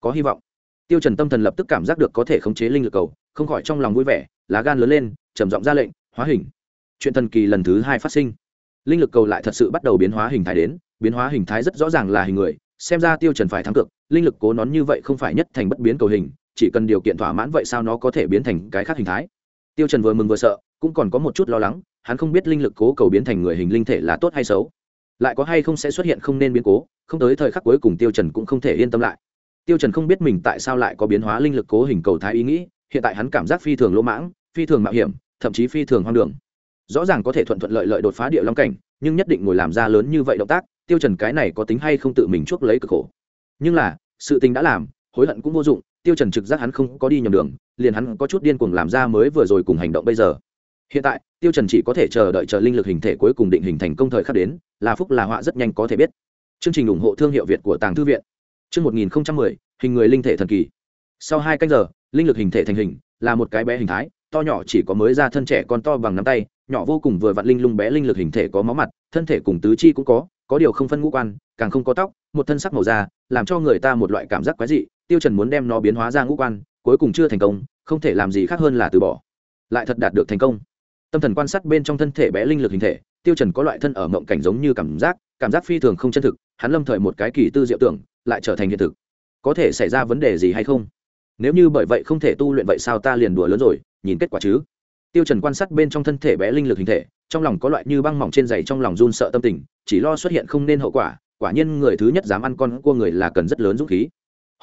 Có hy vọng. Tiêu trần tâm thần lập tức cảm giác được có thể khống chế linh lực cầu, không khỏi trong lòng vui vẻ, lá gan lớn lên, trầm giọng ra lệnh, hóa hình chuyện thần kỳ lần thứ hai phát sinh. Linh lực cầu lại thật sự bắt đầu biến hóa hình thái đến, biến hóa hình thái rất rõ ràng là hình người, xem ra tiêu trần phải thắng cực linh lực cố nón như vậy không phải nhất thành bất biến cầu hình, chỉ cần điều kiện thỏa mãn vậy sao nó có thể biến thành cái khác hình thái? Tiêu trần vừa mừng vừa sợ, cũng còn có một chút lo lắng, hắn không biết linh lực cố cầu biến thành người hình linh thể là tốt hay xấu. Lại có hay không sẽ xuất hiện không nên biến cố, không tới thời khắc cuối cùng tiêu trần cũng không thể yên tâm lại. Tiêu trần không biết mình tại sao lại có biến hóa linh lực cố hình cầu thái ý nghĩ, hiện tại hắn cảm giác phi thường lỗ mãng, phi thường mạo hiểm, thậm chí phi thường hoang đường rõ ràng có thể thuận thuận lợi lợi đột phá địa long cảnh, nhưng nhất định ngồi làm ra lớn như vậy động tác, tiêu trần cái này có tính hay không tự mình chuốc lấy cực khổ. Nhưng là, sự tình đã làm, hối hận cũng vô dụng, tiêu trần trực giác hắn không có đi nhầm đường, liền hắn có chút điên cuồng làm ra mới vừa rồi cùng hành động bây giờ. Hiện tại, tiêu trần chỉ có thể chờ đợi chờ linh lực hình thể cuối cùng định hình thành công thời khắc đến, là phúc là họa rất nhanh có thể biết. Chương trình ủng hộ thương hiệu việt của tàng thư viện. Chương 1010 hình người linh thể thần kỳ. Sau hai canh giờ, linh lực hình thể thành hình, là một cái bé hình thái to nhỏ chỉ có mới ra thân trẻ con to bằng nắm tay, nhỏ vô cùng vừa vặn linh lung bé linh lực hình thể có máu mặt, thân thể cùng tứ chi cũng có có điều không phân ngũ quan, càng không có tóc, một thân sắc màu da, làm cho người ta một loại cảm giác quái dị, tiêu trần muốn đem nó biến hóa ra ngũ quan, cuối cùng chưa thành công, không thể làm gì khác hơn là từ bỏ. Lại thật đạt được thành công. Tâm thần quan sát bên trong thân thể bé linh lực hình thể, tiêu trần có loại thân ở mộng cảnh giống như cảm giác cảm giác phi thường không chân thực, hắn lâm thời một cái kỳ tư diệu tưởng, lại trở thành hiện thực. Có thể xảy ra vấn đề gì hay không? Nếu như bởi vậy không thể tu luyện vậy sao ta liền đùa lớn rồi? Nhìn kết quả chứ? Tiêu trần quan sát bên trong thân thể bé linh lực hình thể, trong lòng có loại như băng mỏng trên giày trong lòng run sợ tâm tình, chỉ lo xuất hiện không nên hậu quả quả nhiên người thứ nhất dám ăn con cua người là cần rất lớn dũng khí.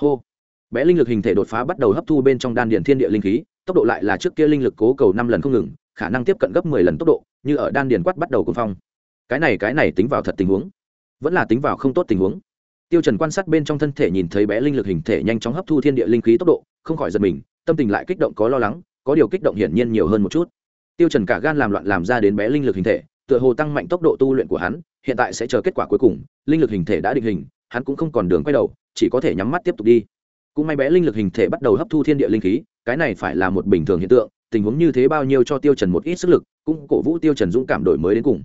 Hô! Bé linh lực hình thể đột phá bắt đầu hấp thu bên trong đan điền thiên địa linh khí, tốc độ lại là trước kia linh lực cố cầu năm lần không ngừng, khả năng tiếp cận gấp mười lần tốc độ, như ở đan điền quát bắt đầu cuồng phong. Cái này cái này tính vào thật tình huống. Vẫn là tính vào không tốt tình huống. Tiêu trần quan sát bên trong thân thể nhìn thấy bé linh lực hình thể nhanh chóng hấp thu thiên địa linh khí tốc độ, không khỏi giật mình, tâm tình lại kích động có lo lắng có điều kích động hiển nhiên nhiều hơn một chút. Tiêu trần cả gan làm loạn làm ra đến bé linh lực hình thể, tựa hồ tăng mạnh tốc độ tu luyện của hắn, hiện tại sẽ chờ kết quả cuối cùng, linh lực hình thể đã định hình, hắn cũng không còn đường quay đầu, chỉ có thể nhắm mắt tiếp tục đi. Cũng may bé linh lực hình thể bắt đầu hấp thu thiên địa linh khí, cái này phải là một bình thường hiện tượng, tình huống như thế bao nhiêu cho tiêu trần một ít sức lực, cũng cổ vũ tiêu trần dũng cảm đổi mới đến cùng.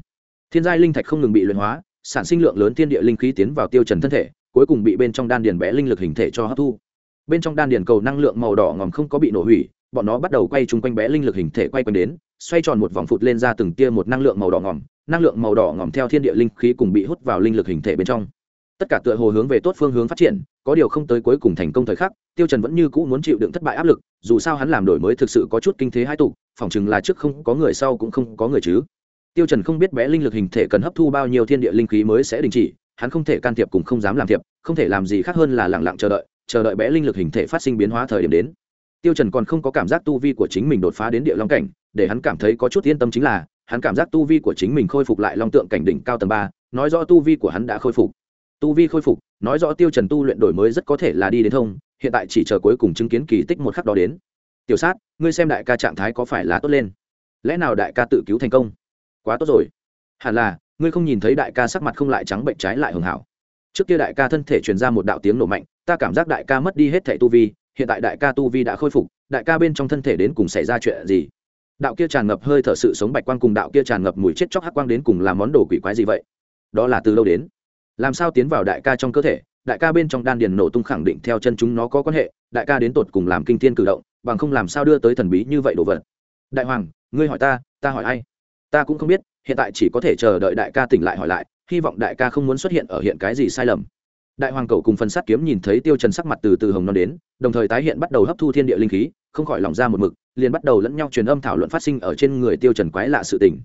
Thiên giai linh thạch không ngừng bị luyện hóa, sản sinh lượng lớn thiên địa linh khí tiến vào tiêu trần thân thể, cuối cùng bị bên trong đan điền bé linh lực hình thể cho hấp thu. Bên trong đan điền cầu năng lượng màu đỏ ngòm không có bị nổ hủy bọn nó bắt đầu quay chung quanh bé linh lực hình thể quay quanh đến, xoay tròn một vòng phụt lên ra từng tia một năng lượng màu đỏ ngỏm. năng lượng màu đỏ ngỏm theo thiên địa linh khí cùng bị hút vào linh lực hình thể bên trong tất cả tựa hồ hướng về tốt phương hướng phát triển, có điều không tới cuối cùng thành công thời khắc, tiêu trần vẫn như cũ muốn chịu đựng thất bại áp lực, dù sao hắn làm đổi mới thực sự có chút kinh thế hai tụ, phỏng chừng là trước không có người sau cũng không có người chứ tiêu trần không biết bé linh lực hình thể cần hấp thu bao nhiêu thiên địa linh khí mới sẽ đình chỉ, hắn không thể can thiệp cũng không dám làm thiệp, không thể làm gì khác hơn là lặng lặng chờ đợi chờ đợi bé linh lực hình thể phát sinh biến hóa thời điểm đến tiêu trần còn không có cảm giác tu vi của chính mình đột phá đến địa long cảnh, để hắn cảm thấy có chút yên tâm chính là, hắn cảm giác tu vi của chính mình khôi phục lại long tượng cảnh đỉnh cao tầng ba, nói rõ tu vi của hắn đã khôi phục. Tu vi khôi phục, nói rõ tiêu trần tu luyện đổi mới rất có thể là đi đến thông, hiện tại chỉ chờ cuối cùng chứng kiến kỳ tích một khắc đó đến. Tiểu sát, ngươi xem đại ca trạng thái có phải là tốt lên? Lẽ nào đại ca tự cứu thành công? Quá tốt rồi. Hẳn là, ngươi không nhìn thấy đại ca sắc mặt không lại trắng bệnh trái lại hường hảo. Trước kia đại ca thân thể truyền ra một đạo tiếng nổ mạnh, ta cảm giác đại ca mất đi hết thẻ tu vi hiện tại đại ca tu vi đã khôi phục, đại ca bên trong thân thể đến cùng xảy ra chuyện gì? Đạo kia tràn ngập hơi thở sự sống bạch quang cùng đạo kia tràn ngập mùi chết chóc hắc quang đến cùng làm món đồ quỷ quái gì vậy? Đó là từ lâu đến? Làm sao tiến vào đại ca trong cơ thể? Đại ca bên trong đan điền nổ tung khẳng định theo chân chúng nó có quan hệ, đại ca đến tột cùng làm kinh thiên cử động, bằng không làm sao đưa tới thần bí như vậy đồ vật? Đại hoàng, ngươi hỏi ta ta hỏi ai? Ta cũng không biết, hiện tại chỉ có thể chờ đợi đại ca tỉnh lại hỏi lại, hy vọng đại ca không muốn xuất hiện ở hiện cái gì sai lầm đại hoàng cầu cùng phần sát kiếm nhìn thấy tiêu trần sắc mặt từ từ hồng non đến, đồng thời tái hiện bắt đầu hấp thu thiên địa linh khí, không khỏi lòng ra một mực, liền bắt đầu lẫn nhau truyền âm thảo luận phát sinh ở trên người tiêu trần quái lạ sự tình.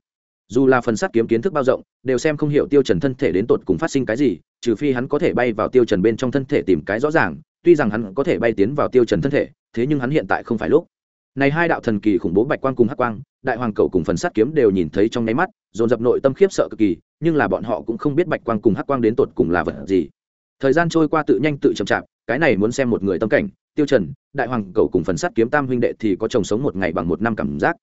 Dù là phần sát kiếm kiến thức bao rộng, đều xem không hiểu tiêu trần thân thể đến tột cùng phát sinh cái gì, trừ phi hắn có thể bay vào tiêu trần bên trong thân thể tìm cái rõ ràng, tuy rằng hắn có thể bay tiến vào tiêu trần thân thể, thế nhưng hắn hiện tại không phải lúc. Này hai đạo thần kỳ khủng bố bạch quang cùng hắc quang, đại hoàng cầu cùng phần sát kiếm đều nhìn thấy trong nháy mắt, dồn dập nội tâm khiếp sợ cực kỳ, nhưng là bọn họ cũng không biết bạch quang cùng hắc quang đến tột cùng là vật gì thời gian trôi qua tự nhanh tự chậm chạp, cái này muốn xem một người tâm cảnh. Tiêu trần, đại hoàng cầu cùng phần sắt kiếm tam huynh đệ thì có chồng sống một ngày bằng một năm cảm giác.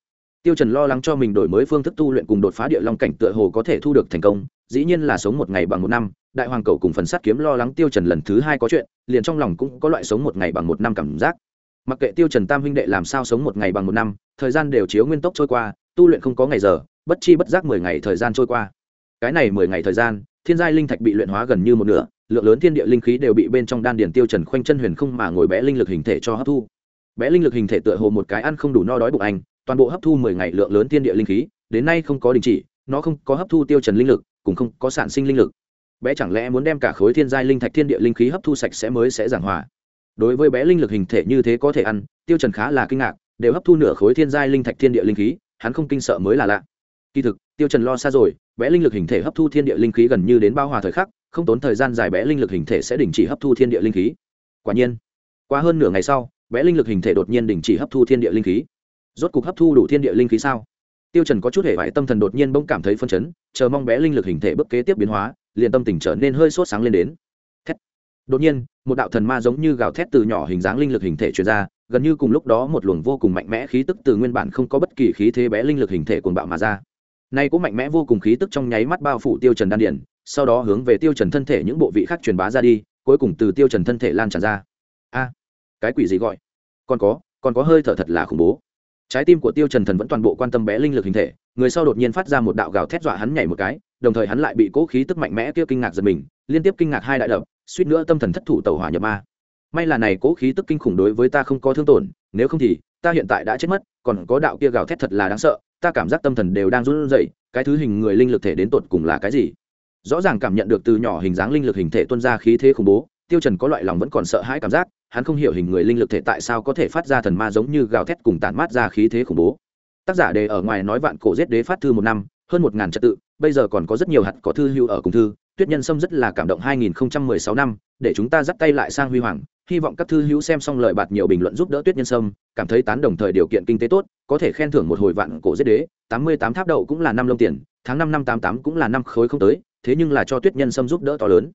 Tiêu trần lo lắng cho mình đổi mới phương thức tu luyện cùng đột phá địa long cảnh tựa hồ có thể thu được thành công, dĩ nhiên là sống một ngày bằng một năm. Đại hoàng cầu cùng phần sắt kiếm lo lắng tiêu trần lần thứ hai có chuyện, liền trong lòng cũng có loại sống một ngày bằng một năm cảm giác. Mặc kệ tiêu trần tam huynh đệ làm sao sống một ngày bằng một năm, thời gian đều chiếu nguyên tốc trôi qua, tu luyện không có ngày giờ, bất chi bất giác mười ngày thời gian trôi qua. Cái này mười ngày thời gian thiên giai linh thạch bị luyện hóa gần như một nửa, lượng lớn thiên địa linh khí đều bị bên trong đan điền tiêu trần khoanh chân huyền không mà ngồi bé linh lực hình thể cho hấp thu. Bé linh lực hình thể tựa hồ một cái ăn không đủ no đói bụng anh, toàn bộ hấp thu mười ngày lượng lớn thiên địa linh khí, đến nay không có đình chỉ, nó không có hấp thu tiêu trần linh lực, cũng không có sản sinh linh lực. Bé chẳng lẽ muốn đem cả khối thiên giai linh thạch thiên địa linh khí hấp thu sạch sẽ mới sẽ giảng hòa? Đối với bé linh lực hình thể như thế có thể ăn, tiêu trần khá là kinh ngạc, đều hấp thu nửa khối thiên giai linh thạch thiên địa linh khí, hắn không kinh sợ mới là lạ. Kỳ thực tiêu trần lo xa rồi, bé linh lực hình thể hấp thu thiên địa linh khí gần như đến bao hòa thời khắc, không tốn thời gian dài bé linh lực hình thể sẽ đình chỉ hấp thu thiên địa linh khí. Quả nhiên, qua hơn nửa ngày sau, bé linh lực hình thể đột nhiên đình chỉ hấp thu thiên địa linh khí. Rốt cục hấp thu đủ thiên địa linh khí sao? Tiêu trần có chút hề vải tâm thần đột nhiên bỗng cảm thấy phân chấn, chờ mong bé linh lực hình thể bước kế tiếp biến hóa, liền tâm tình trở nên hơi sốt sáng lên đến. Thét. đột nhiên, một đạo thần ma giống như gào thét từ nhỏ hình dáng linh lực hình thể truyền ra, gần như cùng lúc đó một luồng vô cùng mạnh mẽ khí tức từ nguyên bản không có bất kỳ khí thế bé linh lực hình thể cuồng bạo mà ra nay cũng mạnh mẽ vô cùng khí tức trong nháy mắt bao phủ tiêu trần đan điển sau đó hướng về tiêu trần thân thể những bộ vị khác truyền bá ra đi, cuối cùng từ tiêu trần thân thể lan tràn ra. A, cái quỷ gì gọi? Còn có còn có hơi thở thật là khủng bố. Trái tim của tiêu trần thần vẫn toàn bộ quan tâm bé linh lực hình thể, người sau đột nhiên phát ra một đạo gào thét dọa hắn nhảy một cái, đồng thời hắn lại bị cố khí tức mạnh mẽ kia kinh ngạc giật mình, liên tiếp kinh ngạc hai đại đập, suýt nữa tâm thần thất thủ tẩu hỏa nhập ma. May là này cố khí tức kinh khủng đối với ta không có thương tổn, nếu không thì, ta hiện tại đã chết mất, còn có đạo kia gào thét thật là đáng sợ ta cảm giác tâm thần đều đang run rẩy, cái thứ hình người linh lực thể đến tột cùng là cái gì? Rõ ràng cảm nhận được từ nhỏ hình dáng linh lực hình thể tuôn ra khí thế khủng bố, tiêu trần có loại lòng vẫn còn sợ hãi cảm giác, hắn không hiểu hình người linh lực thể tại sao có thể phát ra thần ma giống như gào thét cùng tản mát ra khí thế khủng bố. Tác giả đề ở ngoài nói vạn cổ giết đế phát thư một năm, hơn một ngàn trật tự, bây giờ còn có rất nhiều hạt có thư hữu ở cùng thư, tuyết nhân sâm rất là cảm động 2016 năm, để chúng ta dắt tay lại sang huy hoàng hy vọng các thư hữu xem xong lời bạt nhiều bình luận giúp đỡ tuyết nhân sâm, cảm thấy tán đồng thời điều kiện kinh tế tốt, có thể khen thưởng một hồi vạn cổ giết đế 88 tháp đậu cũng là năm lông tiền, tháng năm năm tám tám cũng là năm khối không tới, thế nhưng là cho tuyết nhân sâm giúp đỡ to lớn.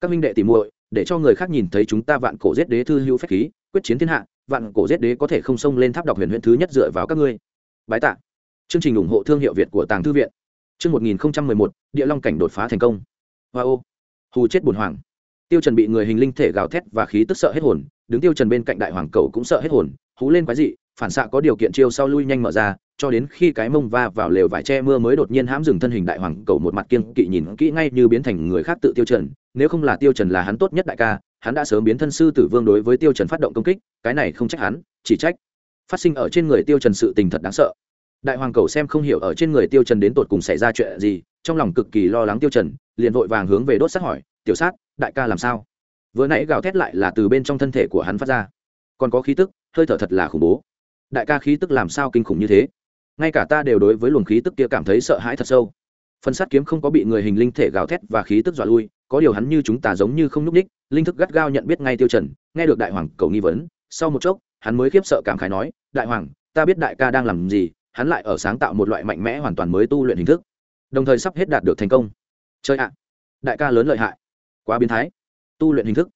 Các minh đệ tìm muội, để cho người khác nhìn thấy chúng ta vạn cổ giết đế thư hữu phép khí, quyết chiến thiên hạ, vạn cổ giết đế có thể không xông lên tháp đọc huyền huyện thứ nhất dựa vào các ngươi. Bái tạ. Chương trình ủng hộ thương hiệu việt của tàng thư viện. Chương một nghìn một, địa long cảnh đột phá thành công. Wow hù chết bùn hoàng tiêu trần bị người hình linh thể gào thét và khí tức sợ hết hồn, đứng tiêu trần bên cạnh đại hoàng cầu cũng sợ hết hồn, hú lên quái dị, phản xạ có điều kiện chiêu sau lui nhanh mở ra, cho đến khi cái mông va vào lều vải che mưa mới đột nhiên hãm dừng thân hình đại hoàng cầu một mặt kiên kỵ nhìn kỹ ngay như biến thành người khác tự tiêu trần. Nếu không là tiêu trần là hắn tốt nhất đại ca, hắn đã sớm biến thân sư tử vương đối với tiêu trần phát động công kích, cái này không trách hắn, chỉ trách phát sinh ở trên người tiêu trần sự tình thật đáng sợ. Đại hoàng cầu xem không hiểu ở trên người tiêu trần đến tột cùng xảy ra chuyện gì, trong lòng cực kỳ lo lắng tiêu trần, liền vội vàng hướng về đốt sát hỏi, tiểu sát đại ca làm sao? Vừa nãy gào thét lại là từ bên trong thân thể của hắn phát ra. Còn có khí tức, hơi thở thật là khủng bố. Đại ca khí tức làm sao kinh khủng như thế? Ngay cả ta đều đối với luồng khí tức kia cảm thấy sợ hãi thật sâu. Phần sát kiếm không có bị người hình linh thể gào thét và khí tức dọa lui, có điều hắn như chúng ta giống như không nhúc ních linh thức gắt gao nhận biết ngay tiêu trần, nghe được đại hoàng cầu nghi vấn, sau một chốc, hắn mới khiếp sợ cảm khái nói, đại hoàng, ta biết đại ca đang làm gì, hắn lại ở sáng tạo một loại mạnh mẽ hoàn toàn mới tu luyện hình thức, đồng thời sắp hết đạt được thành công. Chơi ạ. Đại ca lớn lợi hại quá biến thái. Tu luyện hình thức.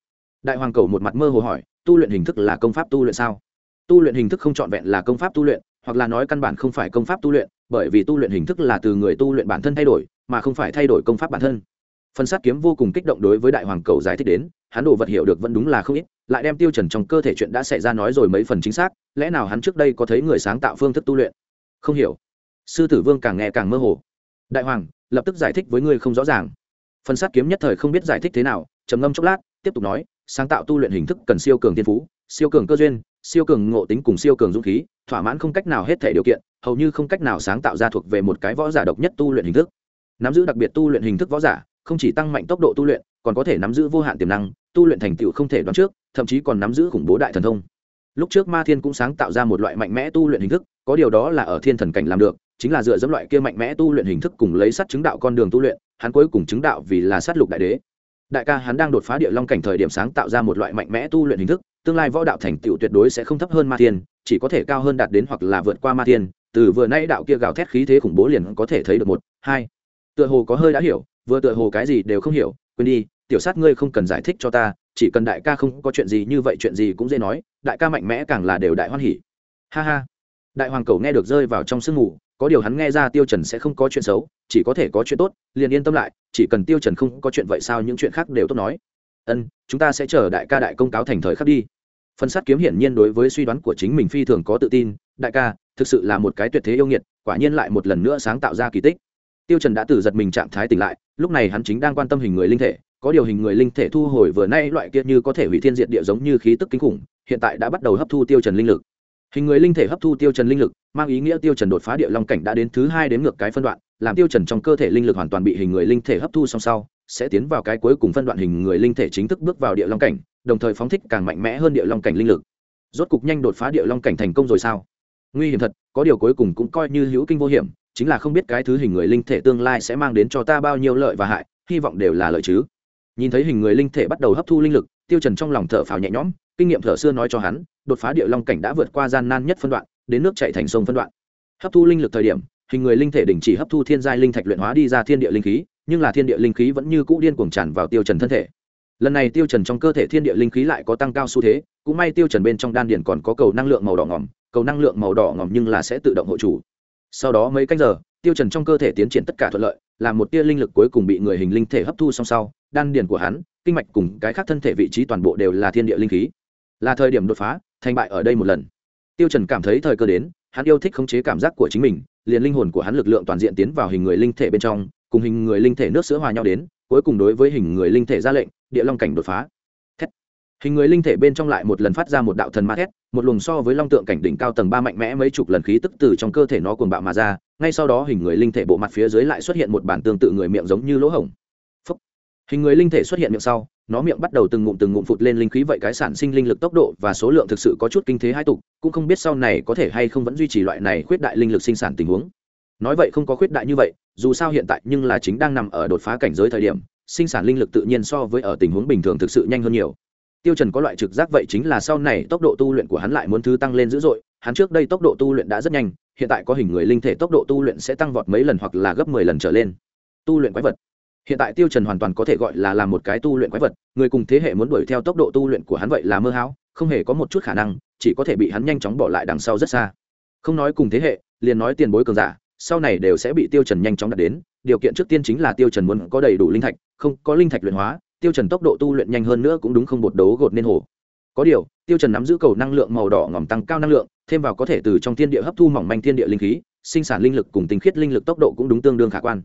Đại hoàng cầu một mặt mơ hồ hỏi, tu luyện hình thức là công pháp tu luyện sao? Tu luyện hình thức không trọn vẹn là công pháp tu luyện, hoặc là nói căn bản không phải công pháp tu luyện, bởi vì tu luyện hình thức là từ người tu luyện bản thân thay đổi, mà không phải thay đổi công pháp bản thân. Phần sát kiếm vô cùng kích động đối với đại hoàng cầu giải thích đến, hắn đồ vật hiểu được vẫn đúng là không ít, lại đem tiêu chuẩn trong cơ thể chuyện đã xảy ra nói rồi mấy phần chính xác, lẽ nào hắn trước đây có thấy người sáng tạo phương thức tu luyện? Không hiểu. Sư tử vương càng nghe càng mơ hồ. Đại hoàng, lập tức giải thích với ngươi không rõ ràng phần sát kiếm nhất thời không biết giải thích thế nào, trầm ngâm chốc lát, tiếp tục nói, sáng tạo tu luyện hình thức cần siêu cường thiên phú, siêu cường cơ duyên, siêu cường ngộ tính cùng siêu cường dũng khí, thỏa mãn không cách nào hết thể điều kiện, hầu như không cách nào sáng tạo ra thuộc về một cái võ giả độc nhất tu luyện hình thức. Nắm giữ đặc biệt tu luyện hình thức võ giả, không chỉ tăng mạnh tốc độ tu luyện, còn có thể nắm giữ vô hạn tiềm năng, tu luyện thành tựu không thể đoán trước, thậm chí còn nắm giữ khủng bố đại thần thông. Lúc trước ma thiên cũng sáng tạo ra một loại mạnh mẽ tu luyện hình thức, có điều đó là ở thiên thần cảnh làm được, chính là dựa dẫm loại kia mạnh mẽ tu luyện hình thức cùng lấy sắt chứng đạo con đường tu luyện hắn cuối cùng chứng đạo vì là sát lục đại đế. Đại ca hắn đang đột phá địa long cảnh thời điểm sáng tạo ra một loại mạnh mẽ tu luyện hình thức, tương lai võ đạo thành tựu tuyệt đối sẽ không thấp hơn ma thiên, chỉ có thể cao hơn đạt đến hoặc là vượt qua ma thiên. Từ vừa nãy đạo kia gào thét khí thế khủng bố liền có thể thấy được một, hai. Tựa hồ có hơi đã hiểu, vừa tựa hồ cái gì đều không hiểu, quên đi, tiểu sát ngươi không cần giải thích cho ta, chỉ cần đại ca không có chuyện gì như vậy chuyện gì cũng dễ nói, đại ca mạnh mẽ càng là đều đại hoan hỉ. Ha ha. Đại hoàng cầu nghe được rơi vào trong sương ngủ có điều hắn nghe ra tiêu trần sẽ không có chuyện xấu, chỉ có thể có chuyện tốt, liền yên tâm lại, chỉ cần tiêu trần không có chuyện vậy sao những chuyện khác đều tốt nói. Ân, chúng ta sẽ chờ đại ca đại công cáo thành thời khắc đi. Phân sát kiếm hiển nhiên đối với suy đoán của chính mình phi thường có tự tin, đại ca, thực sự là một cái tuyệt thế yêu nghiệt, quả nhiên lại một lần nữa sáng tạo ra kỳ tích. Tiêu trần đã từ giật mình trạng thái tỉnh lại, lúc này hắn chính đang quan tâm hình người linh thể, có điều hình người linh thể thu hồi vừa nay loại kia như có thể hủy thiên diệt địa giống như khí tức kinh khủng, hiện tại đã bắt đầu hấp thu tiêu trần linh lực hình người linh thể hấp thu tiêu trần linh lực, mang ý nghĩa tiêu trần đột phá địa long cảnh đã đến thứ hai đến ngược cái phân đoạn, làm tiêu trần trong cơ thể linh lực hoàn toàn bị hình người linh thể hấp thu xong sau, sẽ tiến vào cái cuối cùng phân đoạn hình người linh thể chính thức bước vào địa long cảnh, đồng thời phóng thích càng mạnh mẽ hơn địa long cảnh linh lực. Rốt cục nhanh đột phá địa long cảnh thành công rồi sao? Nguy hiểm thật, có điều cuối cùng cũng coi như hữu kinh vô hiểm, chính là không biết cái thứ hình người linh thể tương lai sẽ mang đến cho ta bao nhiêu lợi và hại, hy vọng đều là lợi chứ. Nhìn thấy hình người linh thể bắt đầu hấp thu linh lực, tiêu trần trong lòng thở phào nhẹ nhõm, kinh nghiệm thở xưa nói cho hắn đột phá địa long cảnh đã vượt qua gian nan nhất phân đoạn, đến nước chảy thành sông phân đoạn. Hấp thu linh lực thời điểm, hình người linh thể đình chỉ hấp thu thiên giai linh thạch luyện hóa đi ra thiên địa linh khí, nhưng là thiên địa linh khí vẫn như cũ điên cuồng tràn vào tiêu trần thân thể. Lần này tiêu trần trong cơ thể thiên địa linh khí lại có tăng cao xu thế, cũng may tiêu trần bên trong đan điển còn có cầu năng lượng màu đỏ ngỏm, cầu năng lượng màu đỏ ngỏm nhưng là sẽ tự động hộ chủ. Sau đó mấy canh giờ, tiêu trần trong cơ thể tiến triển tất cả thuận lợi làm một tia linh lực cuối cùng bị người hình linh thể hấp thu xong sau, đan điển của hắn, kinh mạch cùng cái khác thân thể vị trí toàn bộ đều là thiên địa linh khí. Là thời điểm đột phá thành bại ở đây một lần. Tiêu trần cảm thấy thời cơ đến, hắn yêu thích khống chế cảm giác của chính mình, liền linh hồn của hắn lực lượng toàn diện tiến vào hình người linh thể bên trong, cùng hình người linh thể nước sữa hòa nhau đến, cuối cùng đối với hình người linh thể ra lệnh, địa long cảnh đột phá. Thét. Hình người linh thể bên trong lại một lần phát ra một đạo thần ma thét, một luồng so với long tượng cảnh đỉnh cao tầng ba mạnh mẽ mấy chục lần khí tức từ trong cơ thể nó cuồng bạo mà ra, ngay sau đó hình người linh thể bộ mặt phía dưới lại xuất hiện một bản tương tự người miệng giống như lỗ hổng. Phúc. hình người linh thể xuất hiện miệng sau nó miệng bắt đầu từng ngụm từng ngụm phụt lên linh khí vậy cái sản sinh linh lực tốc độ và số lượng thực sự có chút kinh thế hai tục, cũng không biết sau này có thể hay không vẫn duy trì loại này khuyết đại linh lực sinh sản tình huống. Nói vậy không có khuyết đại như vậy, dù sao hiện tại nhưng là chính đang nằm ở đột phá cảnh giới thời điểm, sinh sản linh lực tự nhiên so với ở tình huống bình thường thực sự nhanh hơn nhiều. Tiêu trần có loại trực giác vậy chính là sau này tốc độ tu luyện của hắn lại muốn thứ tăng lên dữ dội, hắn trước đây tốc độ tu luyện đã rất nhanh, hiện tại có hình người linh thể tốc độ tu luyện sẽ tăng vọt mấy lần hoặc là gấp 10 lần trở lên. Tu luyện quái vật hiện tại tiêu trần hoàn toàn có thể gọi là làm một cái tu luyện quái vật, người cùng thế hệ muốn đuổi theo tốc độ tu luyện của hắn vậy là mơ hão, không hề có một chút khả năng, chỉ có thể bị hắn nhanh chóng bỏ lại đằng sau rất xa. Không nói cùng thế hệ, liền nói tiền bối cường giả, sau này đều sẽ bị tiêu trần nhanh chóng đạt đến, điều kiện trước tiên chính là tiêu trần muốn có đầy đủ linh thạch, không, có linh thạch luyện hóa, tiêu trần tốc độ tu luyện nhanh hơn nữa cũng đúng không bột đấu gột nên hồ. Có điều, tiêu trần nắm giữ cầu năng lượng màu đỏ ngòm tăng cao năng lượng, thêm vào có thể từ trong thiên địa hấp thu mỏng manh thiên địa linh khí, sinh sản linh lực cùng tinh khiết linh lực tốc độ cũng đúng tương đương khả quan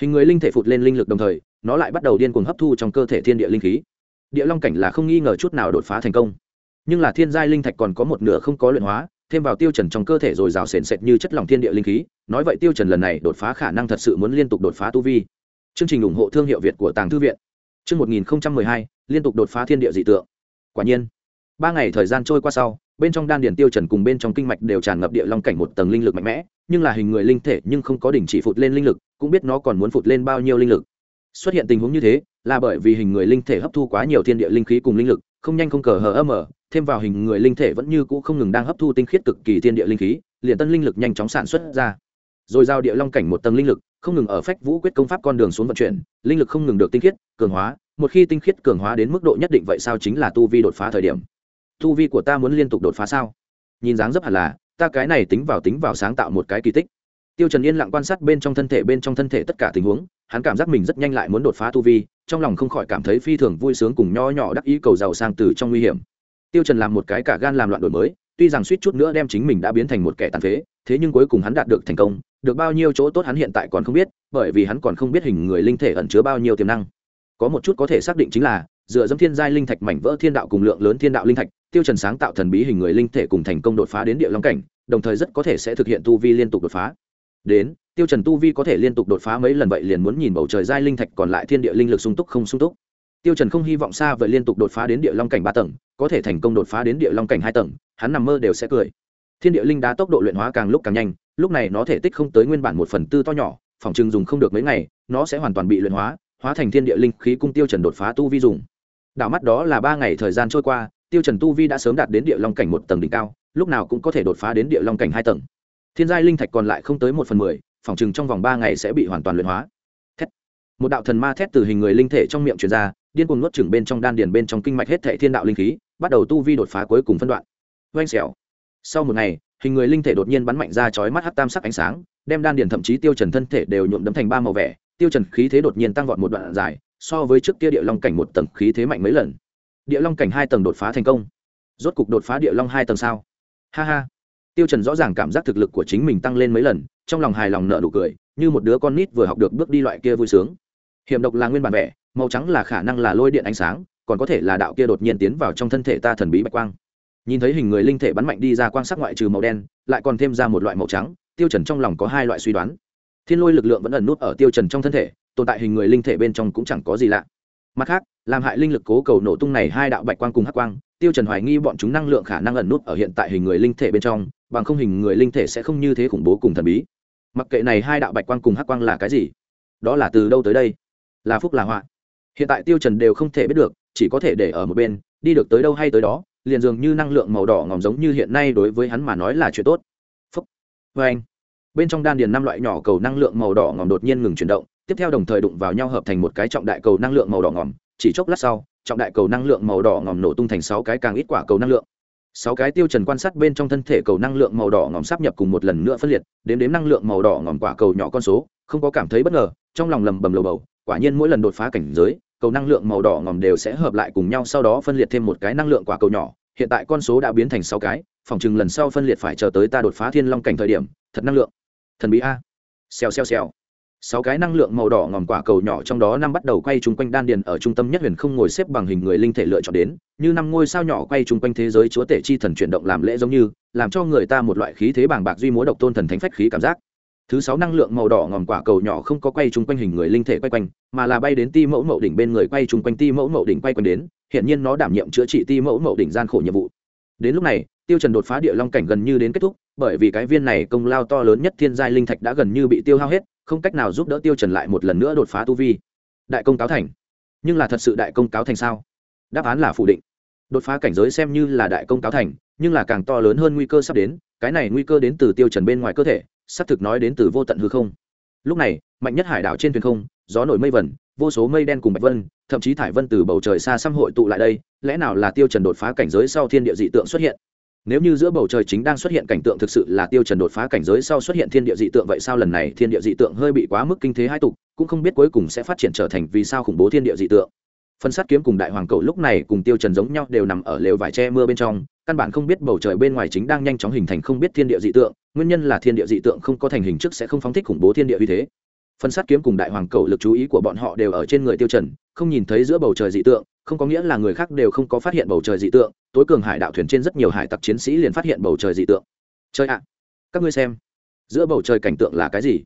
hình người linh thể phụt lên linh lực đồng thời, nó lại bắt đầu điên cuồng hấp thu trong cơ thể thiên địa linh khí. Địa long cảnh là không nghi ngờ chút nào đột phá thành công. Nhưng là thiên giai linh thạch còn có một nửa không có luyện hóa, thêm vào tiêu trần trong cơ thể rồi rào sền sệt như chất lỏng thiên địa linh khí, nói vậy tiêu trần lần này đột phá khả năng thật sự muốn liên tục đột phá tu vi. Chương trình ủng hộ thương hiệu việt của tàng thư viện. Chương 1012 liên tục đột phá thiên địa dị tượng. Quả nhiên ba ngày thời gian trôi qua sau, bên trong đan điền tiêu trần cùng bên trong kinh mạch đều tràn ngập địa long cảnh một tầng linh lực mạnh mẽ, nhưng là hình người linh thể nhưng không có đỉnh chỉ phụt lên linh lực, cũng biết nó còn muốn phụt lên bao nhiêu linh lực. Xuất hiện tình huống như thế, là bởi vì hình người linh thể hấp thu quá nhiều thiên địa linh khí cùng linh lực, không nhanh không cờ hờ âm ở thêm vào hình người linh thể vẫn như cũ không ngừng đang hấp thu tinh khiết cực kỳ thiên địa linh khí, liền tân linh lực nhanh chóng sản xuất ra. Rồi giao địa long cảnh một tầng linh lực, không ngừng ở phách vũ quyết công pháp con đường xuống vận chuyển, linh lực không ngừng được tinh khiết, cường hóa, một khi tinh khiết cường hóa đến mức độ nhất định vậy sao chính là tu vi đột phá thời điểm tu vi của ta muốn liên tục đột phá sao? Nhìn dáng dấp hẳn là, ta cái này tính vào tính vào sáng tạo một cái kỳ tích. Tiêu trần yên lặng quan sát bên trong thân thể, bên trong thân thể tất cả tình huống, hắn cảm giác mình rất nhanh lại muốn đột phá tu vi, trong lòng không khỏi cảm thấy phi thường vui sướng cùng nho nhỏ đắc ý cầu giàu sang từ trong nguy hiểm. Tiêu trần làm một cái cả gan làm loạn đổi mới, tuy rằng suýt chút nữa đem chính mình đã biến thành một kẻ tàn phế, thế nhưng cuối cùng hắn đạt được thành công, được bao nhiêu chỗ tốt hắn hiện tại còn không biết, bởi vì hắn còn không biết hình người linh thể ẩn chứa bao nhiêu tiềm năng. Có một chút có thể xác định chính là dựa dẫm thiên giai linh thạch mảnh vỡ thiên đạo cùng lượng lớn thiên đạo linh thạch, tiêu trần sáng tạo thần bí hình người linh thể cùng thành công đột phá đến địa long cảnh, đồng thời rất có thể sẽ thực hiện tu vi liên tục đột phá. Đến, tiêu trần tu vi có thể liên tục đột phá mấy lần vậy liền muốn nhìn bầu trời giai linh thạch còn lại thiên địa linh lực sung túc không sung túc. Tiêu trần không hy vọng xa vậy liên tục đột phá đến địa long cảnh ba tầng, có thể thành công đột phá đến địa long cảnh hai tầng, hắn nằm mơ đều sẽ cười. Thiên địa linh đá tốc độ luyện hóa càng lúc càng nhanh, lúc này nó thể tích không tới nguyên bản một phần tư to nhỏ, phòng trưng dùng không được mấy ngày, nó sẽ hoàn toàn bị luyện hóa hóa thành thiên địa linh khí cung tiêu trần đột phá tu vi dùng đảo mắt đó là ba ngày thời gian trôi qua, tiêu trần tu vi đã sớm đạt đến địa long cảnh một tầng đỉnh cao, lúc nào cũng có thể đột phá đến địa long cảnh hai tầng. Thiên giai linh thạch còn lại không tới một phần mười phỏng chừng trong vòng ba ngày sẽ bị hoàn toàn luyện hóa. Thét. Một đạo thần ma thét từ hình người linh thể trong miệng truyền ra, điên cuồng nuốt chửng bên trong đan điền bên trong kinh mạch hết thảy thiên đạo linh khí, bắt đầu tu vi đột phá cuối cùng phân đoạn. Oanh xẻo sau một ngày, hình người linh thể đột nhiên bắn mạnh ra chói mắt hắc tam sắc ánh sáng, đem đan điền thậm chí tiêu trần thân thể đều nhuộm đấm thành ba màu vẻ. Tiêu trần khí thế đột nhiên tăng vọt một đoạn dài so với trước kia địa long cảnh một tầng khí thế mạnh mấy lần. Địa long cảnh hai tầng đột phá thành công. Rốt cục đột phá địa long hai tầng sao? Ha ha. Tiêu trần rõ ràng cảm giác thực lực của chính mình tăng lên mấy lần, trong lòng hài lòng nở nụ cười, như một đứa con nít vừa học được bước đi loại kia vui sướng. Hiểm độc là nguyên bản vẻ, màu trắng là khả năng là lôi điện ánh sáng, còn có thể là đạo kia đột nhiên tiến vào trong thân thể ta thần bí bạch quang. Nhìn thấy hình người linh thể bắn mạnh đi ra quang sắc ngoại trừ màu đen, lại còn thêm ra một loại màu trắng, tiêu trần trong lòng có hai loại suy đoán. Thiên lôi lực lượng vẫn ẩn nút ở tiêu trần trong thân thể tồn tại hình người linh thể bên trong cũng chẳng có gì lạ. Mặt khác, làm hại linh lực cố cầu nổ tung này hai đạo bạch quang cùng hắc quang, tiêu trần hoài nghi bọn chúng năng lượng khả năng ẩn nút ở hiện tại hình người linh thể bên trong, bằng không hình người linh thể sẽ không như thế khủng bố cùng thần bí. Mặc kệ này hai đạo bạch quang cùng hắc quang là cái gì, đó là từ đâu tới đây? Là phúc là họa. Hiện tại tiêu trần đều không thể biết được, chỉ có thể để ở một bên, đi được tới đâu hay tới đó, liền dường như năng lượng màu đỏ ngòm giống như hiện nay đối với hắn mà nói là chuyện tốt. Phúc. Với anh bên trong đan điền năm loại nhỏ cầu năng lượng màu đỏ ngòm đột nhiên ngừng chuyển động tiếp theo đồng thời đụng vào nhau hợp thành một cái trọng đại cầu năng lượng màu đỏ ngòm, chỉ chốc lát sau, trọng đại cầu năng lượng màu đỏ ngòm nổ tung thành sáu cái càng ít quả cầu năng lượng. Sáu cái tiêu trần quan sát bên trong thân thể cầu năng lượng màu đỏ ngòm sắp nhập cùng một lần nữa phân liệt đến đến năng lượng màu đỏ ngòm quả cầu nhỏ con số, không có cảm thấy bất ngờ, trong lòng lầm bầm lầu bầu, quả nhiên mỗi lần đột phá cảnh giới, cầu năng lượng màu đỏ ngòm đều sẽ hợp lại cùng nhau sau đó phân liệt thêm một cái năng lượng quả cầu nhỏ. Hiện tại con số đã biến thành sáu cái, phòng chừng lần sau phân liệt phải chờ tới ta đột phá thiên long cảnh thời điểm, thật năng lượng. Thần bí a. Xèo xèo xèo sáu cái năng lượng màu đỏ ngòm quả cầu nhỏ trong đó năm bắt đầu quay chung quanh đan điền ở trung tâm nhất huyền không ngồi xếp bằng hình người linh thể lựa chọn đến, như năm ngôi sao nhỏ quay chung quanh thế giới chúa tể chi thần chuyển động làm lễ giống như, làm cho người ta một loại khí thế bàng bạc duy múa độc tôn thần thánh phách khí cảm giác. Thứ sáu năng lượng màu đỏ ngòm quả cầu nhỏ không có quay chung quanh hình người linh thể quay quanh, mà là bay đến ti mẫu mậu đỉnh bên người quay chung quanh ti mẫu mậu đỉnh quay quanh đến hiện nhiên nó đảm nhiệm chữa trị ti mẫu mậu đỉnh gian khổ nhiệm vụ. Đến lúc này, tiêu trần đột phá địa long cảnh gần như đến kết thúc, bởi vì cái viên này công lao to lớn nhất thiên giai linh thạch đã gần như bị tiêu hao hết không cách nào giúp đỡ tiêu trần lại một lần nữa đột phá tu vi. Đại công cáo thành. Nhưng là thật sự đại công cáo thành sao? Đáp án là phủ định. Đột phá cảnh giới xem như là đại công cáo thành, nhưng là càng to lớn hơn nguy cơ sắp đến, cái này nguy cơ đến từ tiêu trần bên ngoài cơ thể sắp thực nói đến từ vô tận hư không. Lúc này, mạnh nhất hải đảo trên thuyền không, gió nổi mây vẩn, vô số mây đen cùng bạch vân, thậm chí thải vân từ bầu trời xa xăm hội tụ lại đây, lẽ nào là tiêu trần đột phá cảnh giới sau thiên địa dị tượng xuất hiện? Nếu như giữa bầu trời chính đang xuất hiện cảnh tượng thực sự là tiêu trần đột phá cảnh giới sau xuất hiện thiên địa dị tượng vậy sao lần này thiên địa dị tượng hơi bị quá mức kinh thế hai tục, cũng không biết cuối cùng sẽ phát triển trở thành vì sao khủng bố thiên địa dị tượng. Phân sát kiếm cùng đại hoàng cầu lúc này cùng tiêu trần giống nhau đều nằm ở lều vải che mưa bên trong, căn bản không biết bầu trời bên ngoài chính đang nhanh chóng hình thành không biết thiên địa dị tượng, nguyên nhân là thiên địa dị tượng không có thành hình trước sẽ không phóng thích khủng bố thiên địa uy thế. Phân sát kiếm cùng đại hoàng cầu lực chú ý của bọn họ đều ở trên người tiêu trần, không nhìn thấy giữa bầu trời dị tượng không có nghĩa là người khác đều không có phát hiện bầu trời dị tượng, tối cường hải đạo thuyền trên rất nhiều hải tặc chiến sĩ liền phát hiện bầu trời dị tượng. Chơi ạ, các ngươi xem, giữa bầu trời cảnh tượng là cái gì?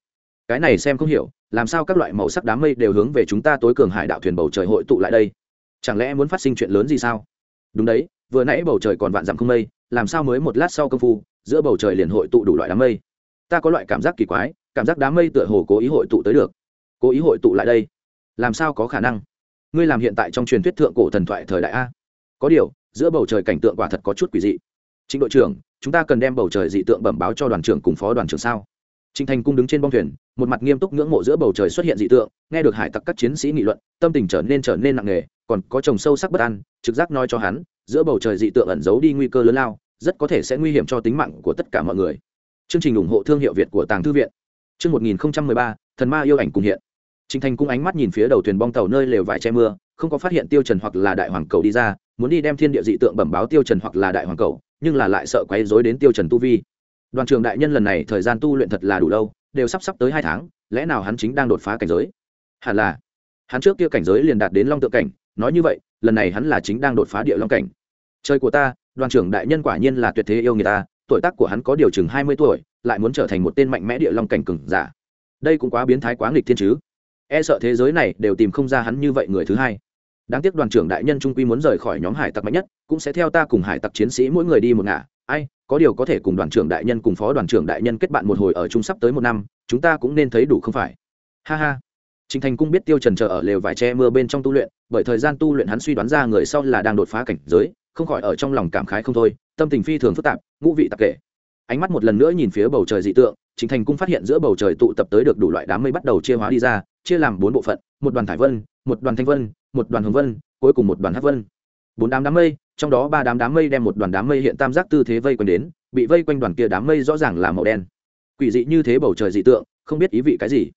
Cái này xem không hiểu, làm sao các loại màu sắc đám mây đều hướng về chúng ta tối cường hải đạo thuyền bầu trời hội tụ lại đây? Chẳng lẽ muốn phát sinh chuyện lớn gì sao? Đúng đấy, vừa nãy bầu trời còn vạn dặm không mây, làm sao mới một lát sau công phu, giữa bầu trời liền hội tụ đủ loại đám mây? Ta có loại cảm giác kỳ quái, cảm giác đám mây tựa hồ cố ý hội tụ tới được. Cố ý hội tụ lại đây, làm sao có khả năng? Ngươi làm hiện tại trong truyền thuyết thượng cổ thần thoại thời đại a. Có điều, giữa bầu trời cảnh tượng quả thật có chút quỷ dị. Trịnh đội trưởng, chúng ta cần đem bầu trời dị tượng bẩm báo cho đoàn trưởng cùng phó đoàn trưởng sao? Trịnh thành cung đứng trên bong thuyền, một mặt nghiêm túc ngưỡng mộ giữa bầu trời xuất hiện dị tượng, nghe được hải tặc các chiến sĩ nghị luận, tâm tình trở nên trở nên nặng nề, còn có chồng sâu sắc bất an, trực giác nói cho hắn, giữa bầu trời dị tượng ẩn giấu đi nguy cơ lớn lao, rất có thể sẽ nguy hiểm cho tính mạng của tất cả mọi người. Chương trình ủng hộ thương hiệu việt của tàng thư viện. Chương một nghìn ba, thần ma yêu ảnh cùng hiện. Trình Thành cung ánh mắt nhìn phía đầu thuyền bong tàu nơi lều vải che mưa, không có phát hiện Tiêu Trần hoặc là Đại Hoàng cầu đi ra, muốn đi đem thiên địa dị tượng bẩm báo Tiêu Trần hoặc là Đại Hoàng cầu, nhưng là lại sợ quấy rối đến Tiêu Trần tu vi. Đoàn trưởng đại nhân lần này thời gian tu luyện thật là đủ lâu, đều sắp sắp tới hai tháng, lẽ nào hắn chính đang đột phá cảnh giới? Hẳn là, hắn trước kia cảnh giới liền đạt đến Long Tượng cảnh, nói như vậy, lần này hắn là chính đang đột phá địa long cảnh. Trời của ta, đoàn trưởng đại nhân quả nhiên là tuyệt thế yêu người ta, tuổi tác của hắn có điều chừng hai mươi tuổi, lại muốn trở thành một tên mạnh mẽ địa long cảnh cường giả. Đây cũng quá biến thái quá nghịch thiên chứ e sợ thế giới này đều tìm không ra hắn như vậy người thứ hai. Đáng tiếc đoàn trưởng đại nhân trung quy muốn rời khỏi nhóm hải tặc mạnh nhất cũng sẽ theo ta cùng hải tặc chiến sĩ mỗi người đi một ngả. Ai có điều có thể cùng đoàn trưởng đại nhân cùng phó đoàn trưởng đại nhân kết bạn một hồi ở chung sắp tới một năm chúng ta cũng nên thấy đủ không phải? Ha ha. Trình Thành Cung biết Tiêu Trần chờ ở lều vải che mưa bên trong tu luyện, bởi thời gian tu luyện hắn suy đoán ra người sau là đang đột phá cảnh giới, không khỏi ở trong lòng cảm khái không thôi, tâm tình phi thường phức tạp, ngũ vị tạp kệ. Ánh mắt một lần nữa nhìn phía bầu trời dị tượng, Trình Thành Cung phát hiện giữa bầu trời tụ tập tới được đủ loại đám mây bắt đầu chia hóa đi ra, chia làm bốn bộ phận một đoàn thải vân một đoàn thanh vân một đoàn hồng vân cuối cùng một đoàn hát vân. Bốn đám đám mây trong đó ba đám đám mây đem một đoàn đám mây hiện tam giác tư thế vây quanh đến bị vây quanh đoàn kia đám mây rõ ràng là màu đen. Quỷ dị như thế bầu trời dị tượng không biết ý vị cái gì.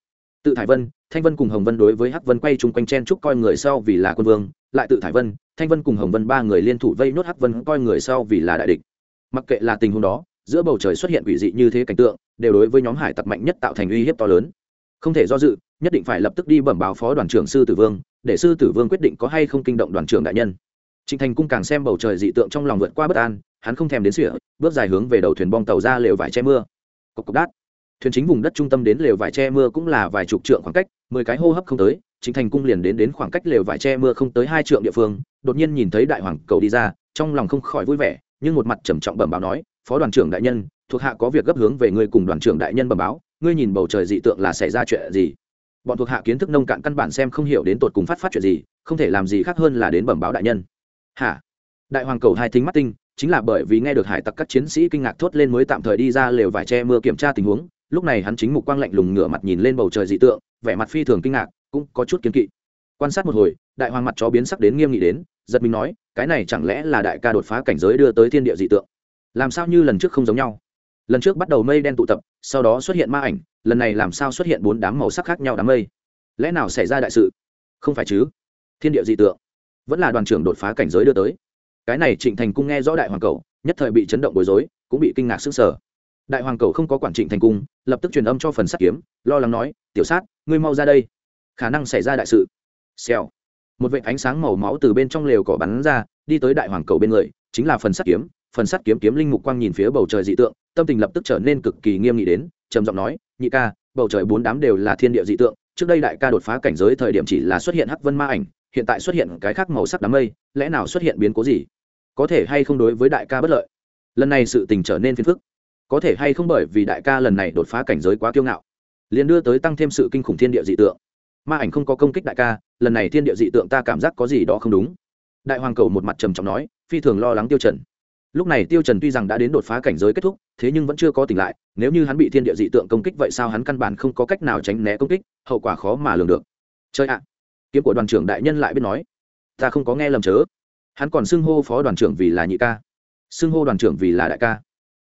Tự thải vân thanh vân cùng hồng vân đối với hắc vân quay chung quanh chen trúc coi người sau vì là quân vương lại tự thải vân thanh vân cùng hồng vân ba người liên thủ vây nốt hắc vân coi người sau vì là đại địch. Mặc kệ là tình huống đó giữa bầu trời xuất hiện quỷ dị như thế cảnh tượng, đều đối với nhóm hải tặc mạnh nhất tạo thành uy hiếp to lớn. Không thể do dự, nhất định phải lập tức đi bẩm báo phó đoàn trưởng sư tử vương, để sư tử vương quyết định có hay không kinh động đoàn trưởng đại nhân. Trịnh thành cung càng xem bầu trời dị tượng trong lòng vượt qua bất an, hắn không thèm đến sỉa bước dài hướng về đầu thuyền bong tàu ra lều vải che mưa. Cộc cộc đát. Thuyền chính vùng đất trung tâm đến lều vải che mưa cũng là vài chục trượng khoảng cách, mười cái hô hấp không tới, trịnh thành cung liền đến đến khoảng cách lều vải che mưa không tới hai trượng địa phương, đột nhiên nhìn thấy đại hoàng cầu đi ra, trong lòng không khỏi vui vẻ, nhưng một mặt trầm trọng bẩm báo nói phó đoàn trưởng đại nhân, thuộc hạ có việc gấp hướng về ngươi cùng đoàn trưởng đại nhân bẩm báo, ngươi nhìn bầu trời dị tượng là xảy ra chuyện gì? Bọn thuộc hạ kiến thức nông cạn căn bản xem không hiểu đến tột cùng phát phát chuyện gì, không thể làm gì khác hơn là đến bẩm báo đại nhân. Hả? Đại hoàng cầu hai thính mắt tinh, chính là bởi vì nghe được hải tặc các chiến sĩ kinh ngạc thốt lên mới tạm thời đi ra lều vải che mưa kiểm tra tình huống, lúc này hắn chính mục quang lạnh lùng ngửa mặt nhìn lên bầu trời dị tượng, vẻ mặt phi thường kinh ngạc, cũng có chút kiên kỵ. Quan sát một hồi, đại hoàng mặt chó biến sắc đến nghiêm nghị đến, giật mình nói, cái này chẳng lẽ là đại ca đột phá cảnh giới đưa tới thiên địa dị tượng? Làm sao như lần trước không giống nhau? Lần trước bắt đầu mây đen tụ tập, sau đó xuất hiện ma ảnh, lần này làm sao xuất hiện bốn đám màu sắc khác nhau đám mây? Lẽ nào xảy ra đại sự? Không phải chứ? Thiên địa dị tượng. Vẫn là đoàn trưởng đột phá cảnh giới đưa tới. Cái này trịnh thành cung nghe rõ đại hoàng cầu, nhất thời bị chấn động bối rối, cũng bị kinh ngạc sức sở đại hoàng cầu không có quản trịnh thành cung, lập tức truyền âm cho phần sắt kiếm, lo lắng nói, tiểu sát, ngươi mau ra đây. Khả năng xảy ra đại sự. Xèo. Một vệt ánh sáng màu máu từ bên trong lều cỏ bắn ra, đi tới đại hoàng cầu bên người, chính là phần sắt kiếm phần sắt kiếm kiếm linh mục quang nhìn phía bầu trời dị tượng, tâm tình lập tức trở nên cực kỳ nghiêm nghị đến, trầm giọng nói, nhị ca, bầu trời bốn đám đều là thiên địa dị tượng, trước đây đại ca đột phá cảnh giới thời điểm chỉ là xuất hiện hắc vân ma ảnh, hiện tại xuất hiện cái khác màu sắc đám mây, lẽ nào xuất hiện biến cố gì? Có thể hay không đối với đại ca bất lợi? Lần này sự tình trở nên phiền phức. Có thể hay không bởi vì đại ca lần này đột phá cảnh giới quá kiêu ngạo, liền đưa tới tăng thêm sự kinh khủng thiên địa dị tượng. Ma ảnh không có công kích đại ca, lần này thiên địa dị tượng ta cảm giác có gì đó không đúng. Đại hoàng cầu một mặt trầm trọng nói, phi thường lo lắng tiêu trần lúc này tiêu trần tuy rằng đã đến đột phá cảnh giới kết thúc, thế nhưng vẫn chưa có tỉnh lại, nếu như hắn bị thiên địa dị tượng công kích vậy sao hắn căn bản không có cách nào tránh né công kích, hậu quả khó mà lường được. Chơi ạ! Kiếm của đoàn trưởng đại nhân lại biết nói, ta không có nghe lầm chớ. Hắn còn xưng hô phó đoàn trưởng vì là nhị ca. Xưng hô đoàn trưởng vì là đại ca.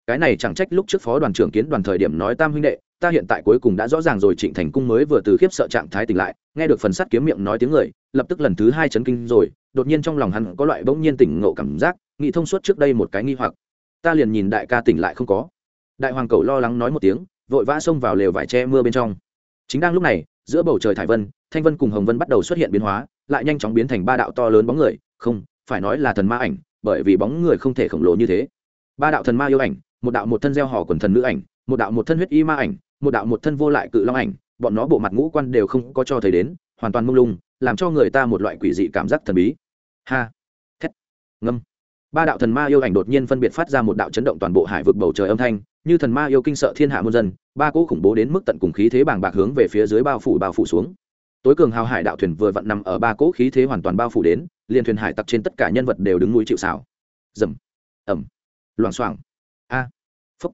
Cái này chẳng trách lúc trước phó đoàn trưởng kiến đoàn thời điểm nói tam huynh đệ, ta hiện tại cuối cùng đã rõ ràng rồi trịnh thành cung mới vừa từ khiếp sợ trạng thái tỉnh lại, nghe được phần sắt kiếm miệng nói tiếng người, lập tức lần thứ hai chấn kinh rồi, đột nhiên trong lòng hắn có loại bỗng nhiên tỉnh ngộ cảm giác nghĩ thông suốt trước đây một cái nghi hoặc. Ta liền nhìn đại ca tỉnh lại không có. Đại hoàng cầu lo lắng nói một tiếng, vội vã xông vào lều vải che mưa bên trong. Chính đang lúc này, giữa bầu trời thải vân, thanh vân cùng hồng vân bắt đầu xuất hiện biến hóa, lại nhanh chóng biến thành ba đạo to lớn bóng người. Không, phải nói là thần ma ảnh, bởi vì bóng người không thể khổng lồ như thế. Ba đạo thần ma yêu ảnh, một đạo một thân gieo hò quần thần nữ ảnh, một đạo một thân huyết y ma ảnh, một đạo một thân vô lại cự long ảnh, bọn nó bộ mặt ngũ quan đều không có cho thấy đến, hoàn toàn mông lung, làm cho người ta một loại quỷ dị cảm giác thần bí. Ha, thét, ngâm ba đạo thần ma yêu ảnh đột nhiên phân biệt phát ra một đạo chấn động toàn bộ hải vực bầu trời âm thanh, như thần ma yêu kinh sợ thiên hạ muôn dân, ba cỗ khủng bố đến mức tận cùng khí thế bàng bạc hướng về phía dưới bao phủ bao phủ xuống. Tối cường hào hải đạo thuyền vừa vặn nằm ở ba cỗ khí thế hoàn toàn bao phủ đến, liền thuyền hải tặc trên tất cả nhân vật đều đứng núi chịu xảo dầm ẩm loảng xoảng. A phúc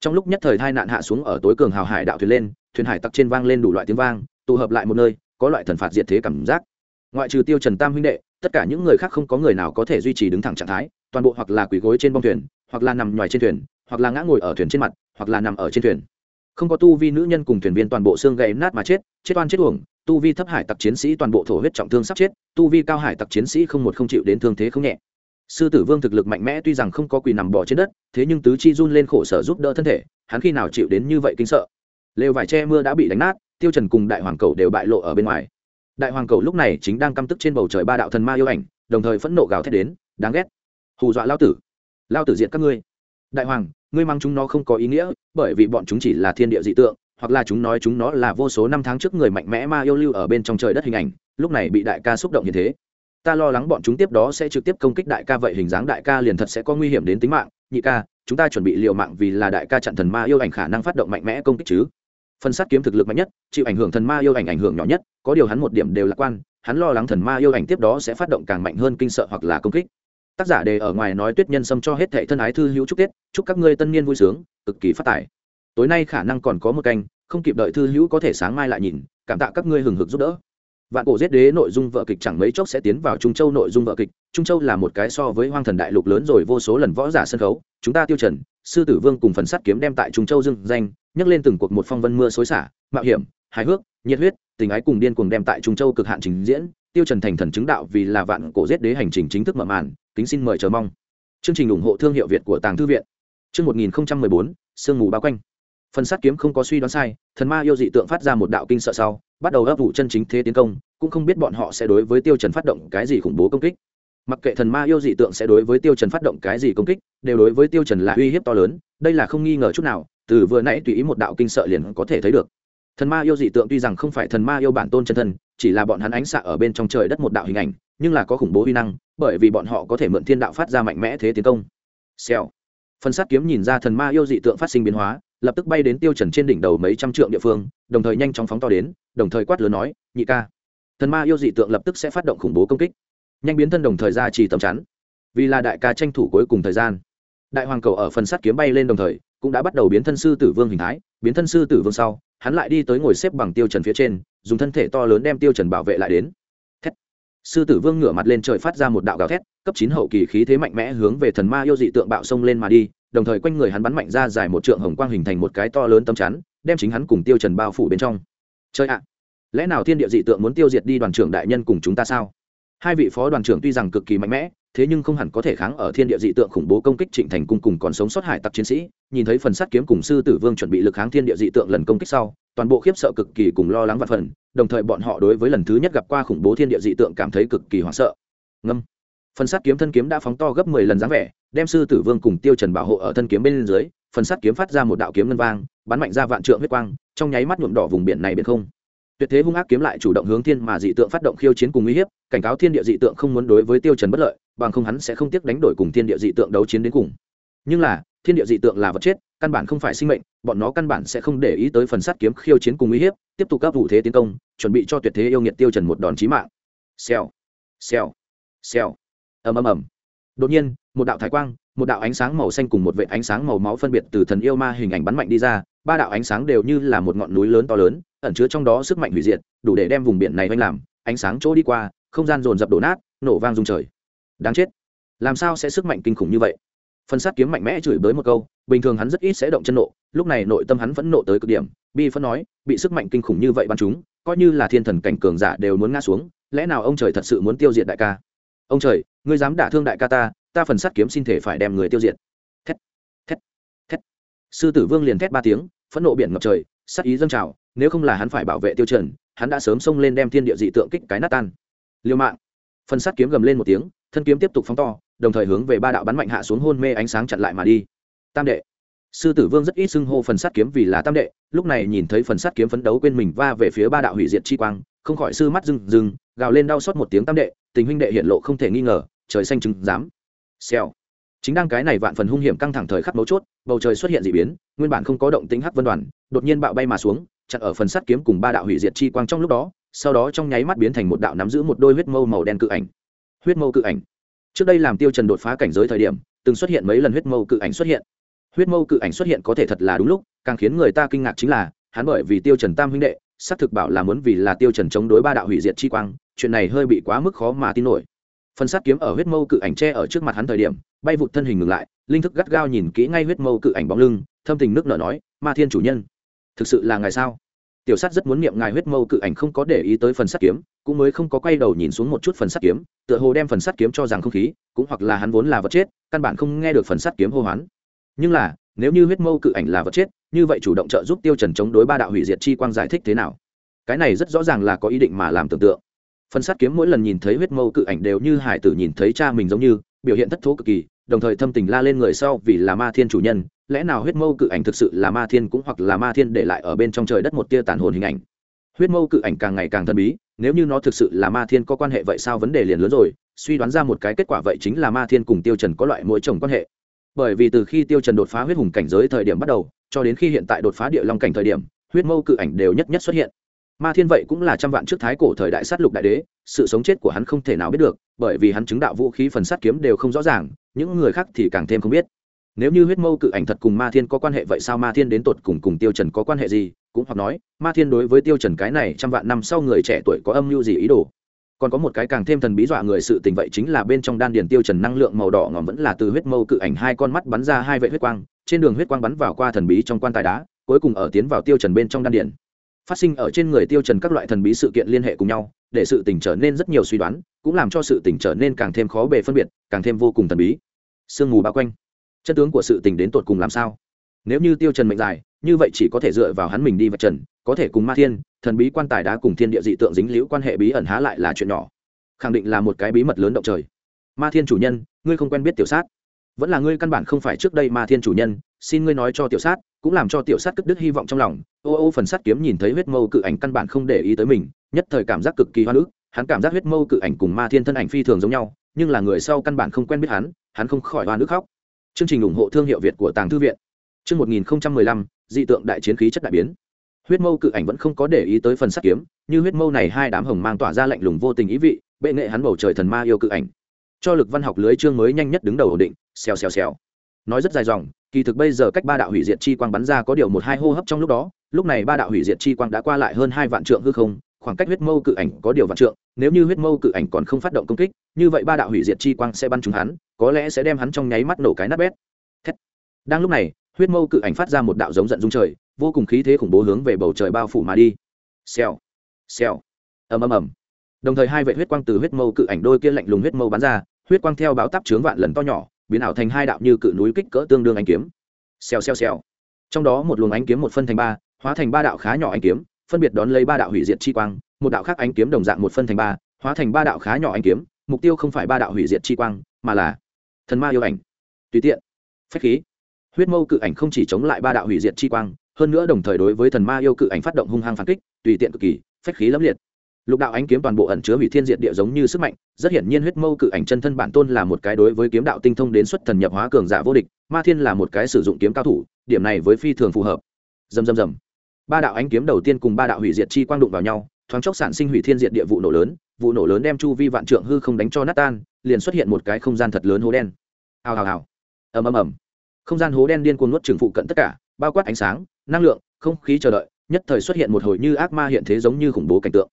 trong lúc nhất thời tai nạn hạ xuống ở tối cường hào hải đạo thuyền lên, thuyền hải tặc trên vang lên đủ loại tiếng vang, tụ hợp lại một nơi, có loại thần phạt diệt thế cảm giác. Ngoại trừ tiêu trần tam huynh đệ, tất cả những người khác không có người nào có thể duy trì đứng thẳng trạng thái toàn bộ hoặc là quỳ gối trên bong thuyền, hoặc là nằm ngoài trên thuyền, hoặc là ngã ngồi ở thuyền trên mặt, hoặc là nằm ở trên thuyền. Không có tu vi nữ nhân cùng thuyền viên toàn bộ xương gãy nát mà chết chết oan chết uổng, tu vi thấp hải tặc chiến sĩ toàn bộ thổ huyết trọng thương sắp chết, tu vi cao hải tặc chiến sĩ không một không chịu đến thương thế không nhẹ. Sư tử vương thực lực mạnh mẽ tuy rằng không có quỳ nằm bò trên đất, thế nhưng tứ chi run lên khổ sở giúp đỡ thân thể, hắn khi nào chịu đến như vậy kinh sợ. Lều vải che mưa đã bị đánh nát, tiêu trần cùng đại hoàng cầu đều bại lộ ở bên ngoài. Đại hoàng cầu lúc này chính đang căm tức trên bầu trời ba đạo thần ma yêu ảnh, đồng thời phẫn nộ gào thét đến, đáng ghét hù dọa lao tử. Lao tử diện các ngươi. Đại hoàng, ngươi mang chúng nó không có ý nghĩa, bởi vì bọn chúng chỉ là thiên địa dị tượng, hoặc là chúng nói chúng nó là vô số năm tháng trước người mạnh mẽ ma yêu lưu ở bên trong trời đất hình ảnh, lúc này bị đại ca xúc động như thế. Ta lo lắng bọn chúng tiếp đó sẽ trực tiếp công kích đại ca vậy hình dáng đại ca liền thật sẽ có nguy hiểm đến tính mạng. Nhị ca, chúng ta chuẩn bị liều mạng vì là đại ca chặn thần ma yêu ảnh khả năng phát động mạnh mẽ công kích chứ. Phân sát kiếm thực lực mạnh nhất, chịu ảnh hưởng thần ma yêu ảnh ảnh hưởng nhỏ nhất, có điều hắn một điểm đều lạc quan, hắn lo lắng thần ma yêu ảnh tiếp đó sẽ phát động càng mạnh hơn kinh sợ hoặc là công kích tác giả đề ở ngoài nói tuyết nhân xâm cho hết thệ thân ái thư hữu chúc tết, chúc các ngươi tân niên vui sướng, cực kỳ phát tài. Tối nay khả năng còn có một canh, không kịp đợi thư hữu có thể sáng mai lại nhìn, cảm tạ các ngươi hừng hực giúp đỡ. Vạn cổ giết đế nội dung vợ kịch chẳng mấy chốc sẽ tiến vào trung châu nội dung vợ kịch, trung châu là một cái so với hoang thần đại lục lớn rồi vô số lần võ giả sân khấu, chúng ta tiêu trần, sư tử vương cùng phần sắt kiếm đem tại trung châu dưng danh, nhắc lên từng cuộc một phong vân mưa xối xả, mạo hiểm, hài hước, nhiệt huyết, tình ái cùng điên cuồng đem tại trung châu cực hạn trình diễn, tiêu trần thành thần chứng đạo vì là vạn cổ giết đế hành trình chính thức mở màn kính xin mời chờ mong. Chương trình ủng hộ thương hiệu việt của tàng thư viện. Chương 1014 sương mù bao quanh. Phần sát kiếm không có suy đoán sai, thần ma yêu dị tượng phát ra một đạo kinh sợ sau, bắt đầu ấp vụ chân chính thế tiến công, cũng không biết bọn họ sẽ đối với tiêu trần phát động cái gì khủng bố công kích. Mặc kệ thần ma yêu dị tượng sẽ đối với tiêu trần phát động cái gì công kích, đều đối với tiêu trần là uy hiếp to lớn, đây là không nghi ngờ chút nào, từ vừa nãy tùy ý một đạo kinh sợ liền có thể thấy được. Thần ma yêu dị tượng tuy rằng không phải thần ma yêu bản tôn chân thân chỉ là bọn hắn ánh xạ ở bên trong trời đất một đạo hình ảnh, nhưng là có khủng bố uy năng, bởi vì bọn họ có thể mượn thiên đạo phát ra mạnh mẽ thế tiến công. Xèo. Phân sát kiếm nhìn ra thần ma yêu dị tượng phát sinh biến hóa, lập tức bay đến tiêu trần trên đỉnh đầu mấy trăm trượng địa phương, đồng thời nhanh chóng phóng to đến, đồng thời quát lớn nói, nhị ca. Thần ma yêu dị tượng lập tức sẽ phát động khủng bố công kích. Nhanh biến thân đồng thời ra chỉ tầm chắn. Vì là đại ca tranh thủ cuối cùng thời gian. Đại hoàng cầu ở phần sát kiếm bay lên đồng thời, cũng đã bắt đầu biến thân sư tử vương hình thái, biến thân sư tử vương sau hắn lại đi tới ngồi xếp bằng tiêu trần phía trên, dùng thân thể to lớn đem tiêu trần bảo vệ lại đến. Thét. sư tử vương ngửa mặt lên trời phát ra một đạo gào thét, cấp chín hậu kỳ khí thế mạnh mẽ hướng về thần ma yêu dị tượng bạo sông lên mà đi, đồng thời quanh người hắn bắn mạnh ra dài một trượng hồng quang hình thành một cái to lớn tấm chắn, đem chính hắn cùng tiêu trần bao phủ bên trong. Chơi ạ. Lẽ nào thiên địa dị tượng muốn tiêu diệt đi đoàn trưởng đại nhân cùng chúng ta sao? Hai vị phó đoàn trưởng tuy rằng cực kỳ mạnh mẽ thế nhưng không hẳn có thể kháng ở thiên địa dị tượng khủng bố công kích trịnh thành cung cùng còn sống sót hải tặc chiến sĩ, nhìn thấy phần sắt kiếm cùng sư tử vương chuẩn bị lực kháng thiên địa dị tượng lần công kích sau, toàn bộ khiếp sợ cực kỳ cùng lo lắng và phần, đồng thời bọn họ đối với lần thứ nhất gặp qua khủng bố thiên địa dị tượng cảm thấy cực kỳ hoảng sợ. Ngâm. Phần sắt kiếm thân kiếm đã phóng to gấp mười lần dáng vẻ, đem sư tử vương cùng tiêu trần bảo hộ ở thân kiếm bên dưới, phần sắt kiếm phát ra một đạo kiếm ngân vang, bắn mạnh ra vạn trượng huyết quang, trong nháy mắt nhuộm đỏ vùng biển này biển không. Tuyệt thế hung ác kiếm lại chủ động hướng thiên mà dị tượng phát động khiêu chiến cùng uy hiếp, cảnh cáo thiên địa dị tượng không muốn đối với tiêu trần bất lợi bằng không hắn sẽ không tiếc đánh đổi cùng thiên địa dị tượng đấu chiến đến cùng. Nhưng là, thiên địa dị tượng là vật chết, căn bản không phải sinh mệnh, bọn nó căn bản sẽ không để ý tới phần sát kiếm khiêu chiến cùng uy hiếp, tiếp tục các vụ thế tiến công, chuẩn bị cho tuyệt thế yêu nghiệt tiêu trần một đòn chí mạng. Xèo xèo xèo. Ầm ầm ầm. Đột nhiên, một đạo thái quang, một đạo ánh sáng màu xanh cùng một vệt ánh sáng màu máu phân biệt từ thần yêu ma hình ảnh bắn mạnh đi ra, ba đạo ánh sáng đều như là một ngọn núi lớn to lớn, ẩn chứa trong đó sức mạnh hủy diệt, đủ để đem vùng biển này oanh làm, ánh sáng chỗ đi qua, không gian dồn dập đổ nát, nổ vang rung trời đáng chết. Làm sao sẽ sức mạnh kinh khủng như vậy? Phần sát kiếm mạnh mẽ chửi bới một câu, bình thường hắn rất ít sẽ động chân nộ, lúc này nội tâm hắn vẫn nộ tới cực điểm. Bi phân nói, bị sức mạnh kinh khủng như vậy bắn chúng, coi như là thiên thần cảnh cường giả đều muốn ngã xuống, lẽ nào ông trời thật sự muốn tiêu diệt đại ca? Ông trời, ngươi dám đả thương đại ca ta ta phần sát kiếm xin thể phải đem người tiêu diệt. Thét thét thét. Sư tử vương liền thét ba tiếng, phẫn nộ biển ngập trời, sát ý dâng trào, nếu không là hắn phải bảo vệ tiêu trần, hắn đã sớm xông lên đem thiên địa dị tượng kích cái nát tan. Liêu mạng. Phần sát kiếm gầm lên một tiếng thân kiếm tiếp tục phóng to, đồng thời hướng về ba đạo bắn mạnh hạ xuống hôn mê ánh sáng chặn lại mà đi. Tam đệ. Sư tử vương rất ít xưng hô phần sát kiếm vì là tam đệ, lúc này nhìn thấy phần sát kiếm phấn đấu quên mình va về phía ba đạo hủy diệt chi quang, không khỏi sư mắt rừng rừng gào lên đau xót một tiếng tam đệ, tình huynh đệ hiện lộ không thể nghi ngờ, trời xanh chứng dám xèo. Chính đang cái này vạn phần hung hiểm căng thẳng thời khắc mấu chốt, bầu trời xuất hiện d ị biến, nguyên bản không có động tính hắc vân đoàn, đột nhiên bạo bay mà xuống, chặn ở phần sắt kiếm cùng ba đạo hủy diệt chi quang trong lúc đó, sau đó trong nháy mắt biến thành một đạo nắm giữ một đôi huyết mâu màu đen cự ảnh huyết mâu cự ảnh. Trước đây làm tiêu trần đột phá cảnh giới thời điểm, từng xuất hiện mấy lần huyết mâu cự ảnh xuất hiện. Huyết mâu cự ảnh xuất hiện có thể thật là đúng lúc, càng khiến người ta kinh ngạc chính là, hắn bởi vì tiêu trần tam huynh đệ, xác thực bảo là muốn vì là tiêu trần chống đối ba đạo hủy diệt chi quang, chuyện này hơi bị quá mức khó mà tin nổi. Phần sát kiếm ở huyết mâu cự ảnh che ở trước mặt hắn thời điểm, bay vụt thân hình ngừng lại, linh thức gắt gao nhìn kỹ ngay huyết mâu cự ảnh bóng lưng, thâm tình nước nở nói, ma thiên chủ nhân, thực sự là ngài sao? Tiểu sát rất muốn niệm ngài huyết mâu cự ảnh không có để ý tới phần sắt kiếm, cũng mới không có quay đầu nhìn xuống một chút phần sắt kiếm, tựa hồ đem phần sắt kiếm cho rằng không khí, cũng hoặc là hắn vốn là vật chết, căn bản không nghe được phần sắt kiếm hô hoán. Nhưng là, nếu như huyết mâu cự ảnh là vật chết, như vậy chủ động trợ giúp tiêu trần chống đối ba đạo hủy diệt chi quang giải thích thế nào? Cái này rất rõ ràng là có ý định mà làm tưởng tượng. Phần sắt kiếm mỗi lần nhìn thấy huyết mâu cự ảnh đều như hải tử nhìn thấy cha mình giống như, biểu hiện thất thố cực kỳ, đồng thời thâm tình la lên người sau vì là ma thiên chủ nhân lẽ nào huyết mâu cự ảnh thực sự là ma thiên cũng hoặc là ma thiên để lại ở bên trong trời đất một tia tàn hồn hình ảnh? Huyết mâu cự ảnh càng ngày càng thần bí, nếu như nó thực sự là ma thiên có quan hệ vậy sao vấn đề liền lớn rồi, suy đoán ra một cái kết quả vậy chính là ma thiên cùng tiêu trần có loại mỗi chồng quan hệ. Bởi vì từ khi tiêu trần đột phá huyết hùng cảnh giới thời điểm bắt đầu, cho đến khi hiện tại đột phá địa long cảnh thời điểm, huyết mâu cự ảnh đều nhất nhất xuất hiện. Ma thiên vậy cũng là trăm vạn trước thái cổ thời đại sát lục đại đế, sự sống chết của hắn không thể nào biết được, bởi vì hắn chứng đạo vũ khí phần sát kiếm đều không rõ ràng, những người khác thì càng thêm không biết nếu như huyết mâu cự ảnh thật cùng ma thiên có quan hệ vậy sao ma thiên đến tột cùng cùng tiêu trần có quan hệ gì? Cũng hoặc nói, ma thiên đối với tiêu trần cái này trăm vạn năm sau người trẻ tuổi có âm mưu gì ý đồ? Còn có một cái càng thêm thần bí dọa người sự tình vậy chính là bên trong đan điền tiêu trần năng lượng màu đỏ ngòm vẫn là từ huyết mâu cự ảnh hai con mắt bắn ra hai vệ huyết quang, trên đường huyết quang bắn vào qua thần bí trong quan tài đá, cuối cùng ở tiến vào tiêu trần bên trong đan điền. Phát sinh ở trên người tiêu trần các loại thần bí sự kiện liên hệ cùng nhau, để sự tình trở nên rất nhiều suy đoán, cũng làm cho sự tình trở nên càng thêm khó bề phân biệt, càng thêm vô cùng thần bí. Sương mù bao quanh chân tướng của sự tình đến tột cùng làm sao? Nếu như tiêu trần mệnh dài, như vậy chỉ có thể dựa vào hắn mình đi vạch trần, có thể cùng ma thiên, thần bí quan tài đá cùng thiên địa dị tượng dính liễu quan hệ bí ẩn há lại là chuyện nhỏ. Khẳng định là một cái bí mật lớn động trời. Ma thiên chủ nhân, ngươi không quen biết tiểu sát. Vẫn là ngươi căn bản không phải trước đây ma thiên chủ nhân, xin ngươi nói cho tiểu sát, cũng làm cho tiểu sát cất đứt hy vọng trong lòng. Ô ô, phần sát kiếm nhìn thấy huyết mâu cự ảnh căn bản không để ý tới mình, nhất thời cảm giác cực kỳ hoa nữ hắn cảm giác huyết mâu cự ảnh cùng ma thiên thân ảnh phi thường giống nhau, nhưng là người sau căn bản không quen biết hắn hắn không khỏi hoa nước khóc chương trình ủng hộ thương hiệu việt của tàng thư viện. Chương một nghìn lăm, dị tượng đại chiến khí chất đại biến. Huyết mâu cự ảnh vẫn không có để ý tới phần sắt kiếm, như huyết mâu này hai đám hồng mang tỏa ra lạnh lùng vô tình ý vị, bệ nghệ hắn bầu trời thần ma yêu cự ảnh. Cho lực văn học lưới chương mới nhanh nhất đứng đầu ổn định, xèo xèo xèo. Nói rất dài dòng, kỳ thực bây giờ cách ba đạo hủy diệt chi quang bắn ra có điều một hai hô hấp trong lúc đó, lúc này ba đạo hủy diệt chi quang đã qua lại hơn hai vạn trượng hư không, khoảng cách huyết mâu cự ảnh có điều vạn trượng, nếu như huyết mâu cự ảnh còn không phát động công kích, như vậy ba đạo hủy diệt chi quang sẽ bắn trúng hắn có lẽ sẽ đem hắn trong nháy mắt nổ cái nát bét. Thét. đang lúc này, huyết mâu cự ảnh phát ra một đạo giống giận dung trời, vô cùng khí thế khủng bố hướng về bầu trời bao phủ mà đi. Xèo. Xèo. Ầm ầm ầm. Đồng thời hai vệ huyết quang từ huyết mâu cự ảnh đôi kia lạnh lùng huyết mâu bắn ra, huyết quang theo báo táp chướng vạn lần to nhỏ, biến ảo thành hai đạo như cự núi kích cỡ tương đương ánh kiếm. Xèo xèo xèo. Trong đó một luồng ánh kiếm một phân thành ba, hóa thành ba đạo khá nhỏ ánh kiếm, phân biệt đón lấy ba đạo hủy diệt chi quang, một đạo khác ánh kiếm đồng dạng một phân thành ba, hóa thành ba đạo khá nhỏ ánh kiếm, mục tiêu không phải ba đạo hủy diệt chi quang, mà là thần ma yêu ảnh. Tùy tiện. Phách khí. Huyết mâu cự ảnh không chỉ chống lại ba đạo hủy diệt chi quang, hơn nữa đồng thời đối với thần ma yêu cự ảnh phát động hung hăng phản kích, tùy tiện cực kỳ, phách khí lẫm liệt. Lục đạo ánh kiếm toàn bộ ẩn chứa hủy thiên diệt địa giống như sức mạnh, rất hiển nhiên huyết mâu cự ảnh chân thân bản tôn là một cái đối với kiếm đạo tinh thông đến xuất thần nhập hóa cường giả vô địch, ma thiên là một cái sử dụng kiếm cao thủ, điểm này với phi thường phù hợp. Dầm dầm dầm ba đạo ánh kiếm đầu tiên cùng ba đạo hủy diệt chi quang đụng vào nhau, thoáng chốc sản sinh hủy thiên diệt địa vụ nổ lớn, vụ nổ lớn đem chu vi vạn trượng hư không đánh cho nát tan, liền xuất hiện một cái không gian thật lớn hố đen hào hào hào. Ầm ầm ầm. Không gian hố đen điên cuồng nuốt trừng phụ cận tất cả, bao quát ánh sáng, năng lượng, không khí chờ đợi, nhất thời xuất hiện một hồi như ác ma hiện thế giống như khủng bố cảnh tượng.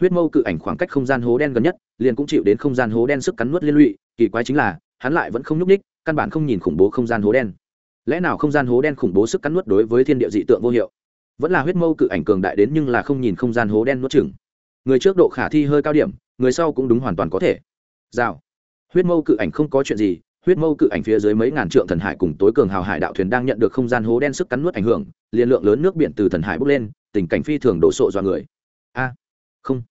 Huyết mâu cự ảnh khoảng cách không gian hố đen gần nhất, liền cũng chịu đến không gian hố đen sức cắn nuốt liên lụy, kỳ quái chính là, hắn lại vẫn không nhúc ních căn bản không nhìn khủng bố không gian hố đen. Lẽ nào không gian hố đen khủng bố sức cắn nuốt đối với thiên địa dị tượng vô hiệu? Vẫn là huyết mâu cự ảnh cường đại đến nhưng là không nhìn không gian hố đen nuốt chừng người trước độ khả thi hơi cao điểm, người sau cũng đúng hoàn toàn có thể. Rào. Huyết mâu cự ảnh không có chuyện gì huyết mâu cự ảnh phía dưới mấy ngàn trượng thần hải cùng tối cường hào hải đạo thuyền đang nhận được không gian hố đen sức cắn nuốt ảnh hưởng liên lượng lớn nước biển từ thần hải bốc lên, tình cảnh phi thường đổ sộ do người. A, không,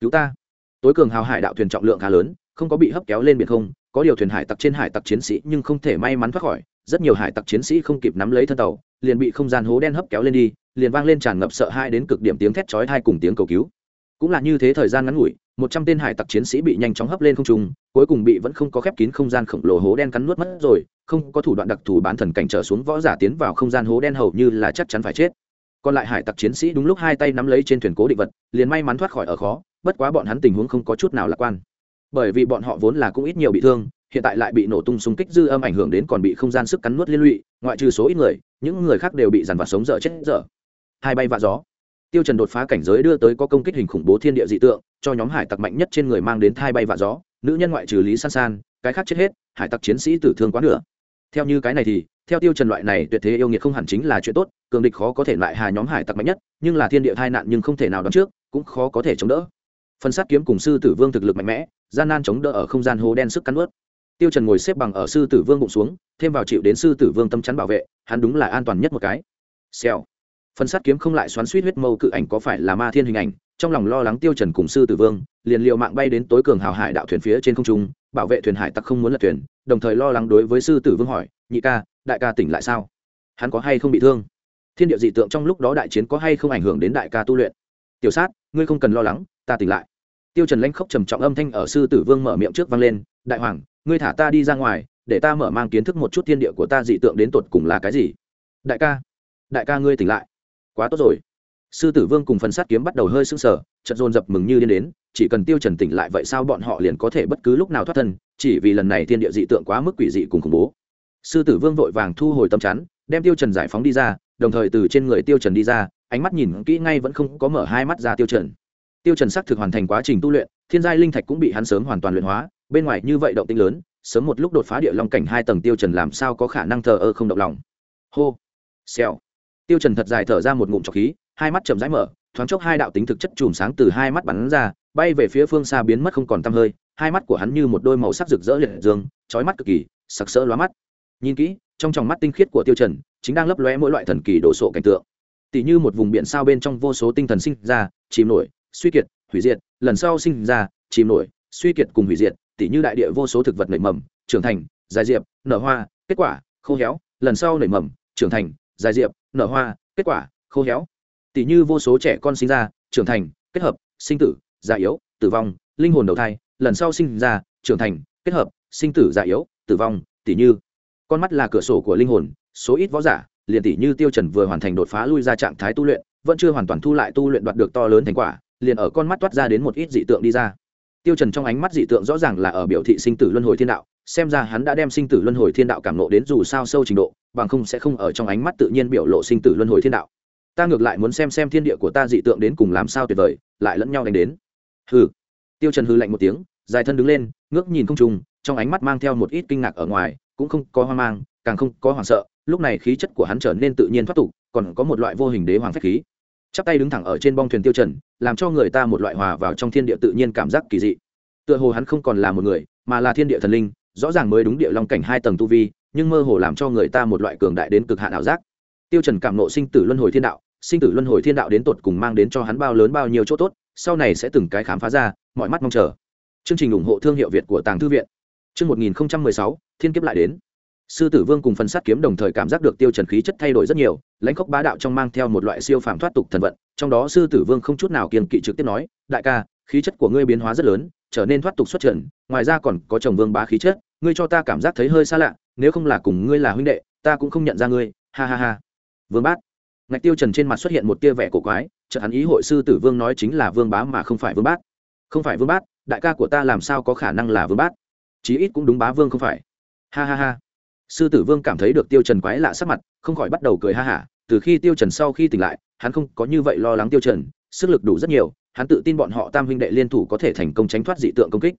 cứu ta. Tối cường hào hải đạo thuyền trọng lượng khá lớn, không có bị hấp kéo lên biển không, có điều thuyền hải tặc trên hải tặc chiến sĩ nhưng không thể may mắn thoát khỏi, rất nhiều hải tặc chiến sĩ không kịp nắm lấy thân tàu, liền bị không gian hố đen hấp kéo lên đi, liền vang lên tràn ngập sợ hãi đến cực điểm tiếng thét chói tai cùng tiếng cầu cứu. Cũng là như thế thời gian ngắn ngủi một trăm tên hải tặc chiến sĩ bị nhanh chóng hấp lên không trung, cuối cùng bị vẫn không có khép kín không gian khổng lồ hố đen cắn nuốt mất rồi, không có thủ đoạn đặc thù bán thần cảnh trở xuống võ giả tiến vào không gian hố đen hầu như là chắc chắn phải chết. Còn lại hải tặc chiến sĩ đúng lúc hai tay nắm lấy trên thuyền cố định vật, liền may mắn thoát khỏi ở khó, bất quá bọn hắn tình huống không có chút nào lạc quan. Bởi vì bọn họ vốn là cũng ít nhiều bị thương, hiện tại lại bị nổ tung xung kích dư âm ảnh hưởng đến còn bị không gian sức cắn nuốt liên lụy, ngoại trừ số ít người, những người khác đều bị dằn vặt sống dở chết dở. Hai bay vạ gió tiêu trần đột phá cảnh giới đưa tới có công kích hình khủng bố thiên địa dị tượng, cho nhóm hải tặc mạnh nhất trên người mang đến thai bay vạ gió, nữ nhân ngoại trừ lý san san, cái khác chết hết, hải tặc chiến sĩ tử thương quá nửa. Theo như cái này thì, theo tiêu trần loại này tuyệt thế yêu nghiệt không hẳn chính là chuyện tốt, cường địch khó có thể lại hà nhóm hải tặc mạnh nhất, nhưng là thiên địa tai nạn nhưng không thể nào đoán trước, cũng khó có thể chống đỡ. Phần sát kiếm cùng sư tử vương thực lực mạnh mẽ, gian nan chống đỡ ở không gian hố đen sức cắn ướt tiêu trần ngồi xếp bằng ở sư tử vương bụng xuống, thêm vào chịu đến sư tử vương tâm chắn bảo vệ, hắn đúng là an toàn nhất một cái. Xèo phần sát kiếm không lại xoắn suýt huyết mâu cự ảnh có phải là ma thiên hình ảnh, trong lòng lo lắng tiêu trần cùng sư tử vương, liền liều mạng bay đến tối cường hào hải đạo thuyền phía trên không trung, bảo vệ thuyền hải tặc không muốn lật thuyền, đồng thời lo lắng đối với sư tử vương hỏi, nhị ca, đại ca tỉnh lại sao? Hắn có hay không bị thương? Thiên địa dị tượng trong lúc đó đại chiến có hay không ảnh hưởng đến đại ca tu luyện? Tiểu sát, ngươi không cần lo lắng, ta tỉnh lại. Tiêu trần lãnh khốc trầm trọng âm thanh ở sư tử vương mở miệng trước vang lên, đại hoàng, ngươi thả ta đi ra ngoài, để ta mở mang kiến thức một chút thiên địa của ta dị tượng đến tột cùng là cái gì? Đại ca đại ca ngươi tỉnh lại quá tốt rồi. Sư tử vương cùng phần sát kiếm bắt đầu hơi sưng sờ trận dồn dập mừng như điên đến, chỉ cần tiêu trần tỉnh lại vậy sao bọn họ liền có thể bất cứ lúc nào thoát thân, chỉ vì lần này thiên địa dị tượng quá mức quỷ dị cùng khủng bố. Sư tử vương vội vàng thu hồi tâm chắn, đem tiêu trần giải phóng đi ra, đồng thời từ trên người tiêu trần đi ra, ánh mắt nhìn kỹ ngay vẫn không có mở hai mắt ra tiêu trần. Tiêu trần xác thực hoàn thành quá trình tu luyện, thiên giai linh thạch cũng bị hắn sớm hoàn toàn luyện hóa, bên ngoài như vậy động tĩnh lớn, sớm một lúc đột phá địa long cảnh hai tầng tiêu trần làm sao có khả năng thờ ơ không động lòng. Hô, xèo tiêu trần thật dài thở ra một ngụm trọc khí, hai mắt chậm rãi mở, thoáng chốc hai đạo tính thực chất chùm sáng từ hai mắt bắn ra, bay về phía phương xa biến mất không còn tăm hơi, hai mắt của hắn như một đôi màu sắc rực rỡ liệt dương, chói mắt cực kỳ, sặc sỡ lóa mắt. Nhìn kỹ, trong tròng mắt tinh khiết của tiêu trần, chính đang lấp lóe mỗi loại thần kỳ đồ sộ cảnh tượng. Tỷ như một vùng biển sao bên trong vô số tinh thần sinh ra, chìm nổi, suy kiệt, hủy diệt, lần sau sinh ra, chìm nổi, suy kiệt cùng hủy diệt tỷ như đại địa vô số thực vật nảy mầm, trưởng thành, dài diệp, nở hoa, kết quả, khô héo, lần sau nảy mầm, trưởng thành dài diệp, nở hoa, kết quả, khô héo. Tỷ như vô số trẻ con sinh ra, trưởng thành, kết hợp, sinh tử, già yếu, tử vong, linh hồn đầu thai, lần sau sinh ra, trưởng thành, kết hợp, sinh tử già yếu, tử vong, tỷ như. Con mắt là cửa sổ của linh hồn, số ít võ giả, liền tỷ như tiêu trần vừa hoàn thành đột phá lui ra trạng thái tu luyện, vẫn chưa hoàn toàn thu lại tu luyện đoạt được to lớn thành quả, liền ở con mắt toát ra đến một ít dị tượng đi ra tiêu trần trong ánh mắt dị tượng rõ ràng là ở biểu thị sinh tử luân hồi thiên đạo, xem ra hắn đã đem sinh tử luân hồi thiên đạo cảm nộ đến dù sao sâu trình độ, bằng không sẽ không ở trong ánh mắt tự nhiên biểu lộ sinh tử luân hồi thiên đạo. Ta ngược lại muốn xem xem thiên địa của ta dị tượng đến cùng làm sao tuyệt vời, lại lẫn nhau đánh đến. Hừ. Tiêu trần hừ lạnh một tiếng, dài thân đứng lên, ngước nhìn không trùng trong ánh mắt mang theo một ít kinh ngạc ở ngoài, cũng không có hoang mang, càng không có hoảng sợ, lúc này khí chất của hắn trở nên tự nhiên thoát tục, còn có một loại vô hình đế hoàng phách khí chắp tay đứng thẳng ở trên bong thuyền tiêu trần, làm cho người ta một loại hòa vào trong thiên địa tự nhiên cảm giác kỳ dị. Tựa hồ hắn không còn là một người, mà là thiên địa thần linh, rõ ràng mới đúng địa long cảnh hai tầng tu vi, nhưng mơ hồ làm cho người ta một loại cường đại đến cực hạn ảo giác. Tiêu trần cảm nộ sinh tử luân hồi thiên đạo, sinh tử luân hồi thiên đạo đến tột cùng mang đến cho hắn bao lớn bao nhiêu chỗ tốt, sau này sẽ từng cái khám phá ra, mọi mắt mong chờ. Chương trình ủng hộ thương hiệu việt của tàng thư viện. Chương 1016 thiên kiếp lại đến sư tử vương cùng phần sát kiếm đồng thời cảm giác được tiêu trần khí chất thay đổi rất nhiều, lãnh khốc bá đạo trong mang theo một loại siêu phàm thoát tục thần vận, trong đó sư tử vương không chút nào kiên kỵ trực tiếp nói, đại ca, khí chất của ngươi biến hóa rất lớn, trở nên thoát tục xuất trần, ngoài ra còn có chồng vương bá khí chất, ngươi cho ta cảm giác thấy hơi xa lạ, nếu không là cùng ngươi là huynh đệ, ta cũng không nhận ra ngươi, ha ha ha. Vương bát. Ngạch tiêu trần trên mặt xuất hiện một tia vẻ cổ quái, chợt hắn ý hội sư tử vương nói chính là vương bá mà không phải vương bát. Không phải vương bát, đại ca của ta làm sao có khả năng là vương bát? Chí ít cũng đúng bá vương không phải. Ha ha ha sư tử vương cảm thấy được tiêu trần quái lạ sắc mặt, không khỏi bắt đầu cười ha hả. Từ khi tiêu trần sau khi tỉnh lại, hắn không có như vậy lo lắng tiêu trần, sức lực đủ rất nhiều, hắn tự tin bọn họ tam huynh đệ liên thủ có thể thành công tránh thoát dị tượng công kích.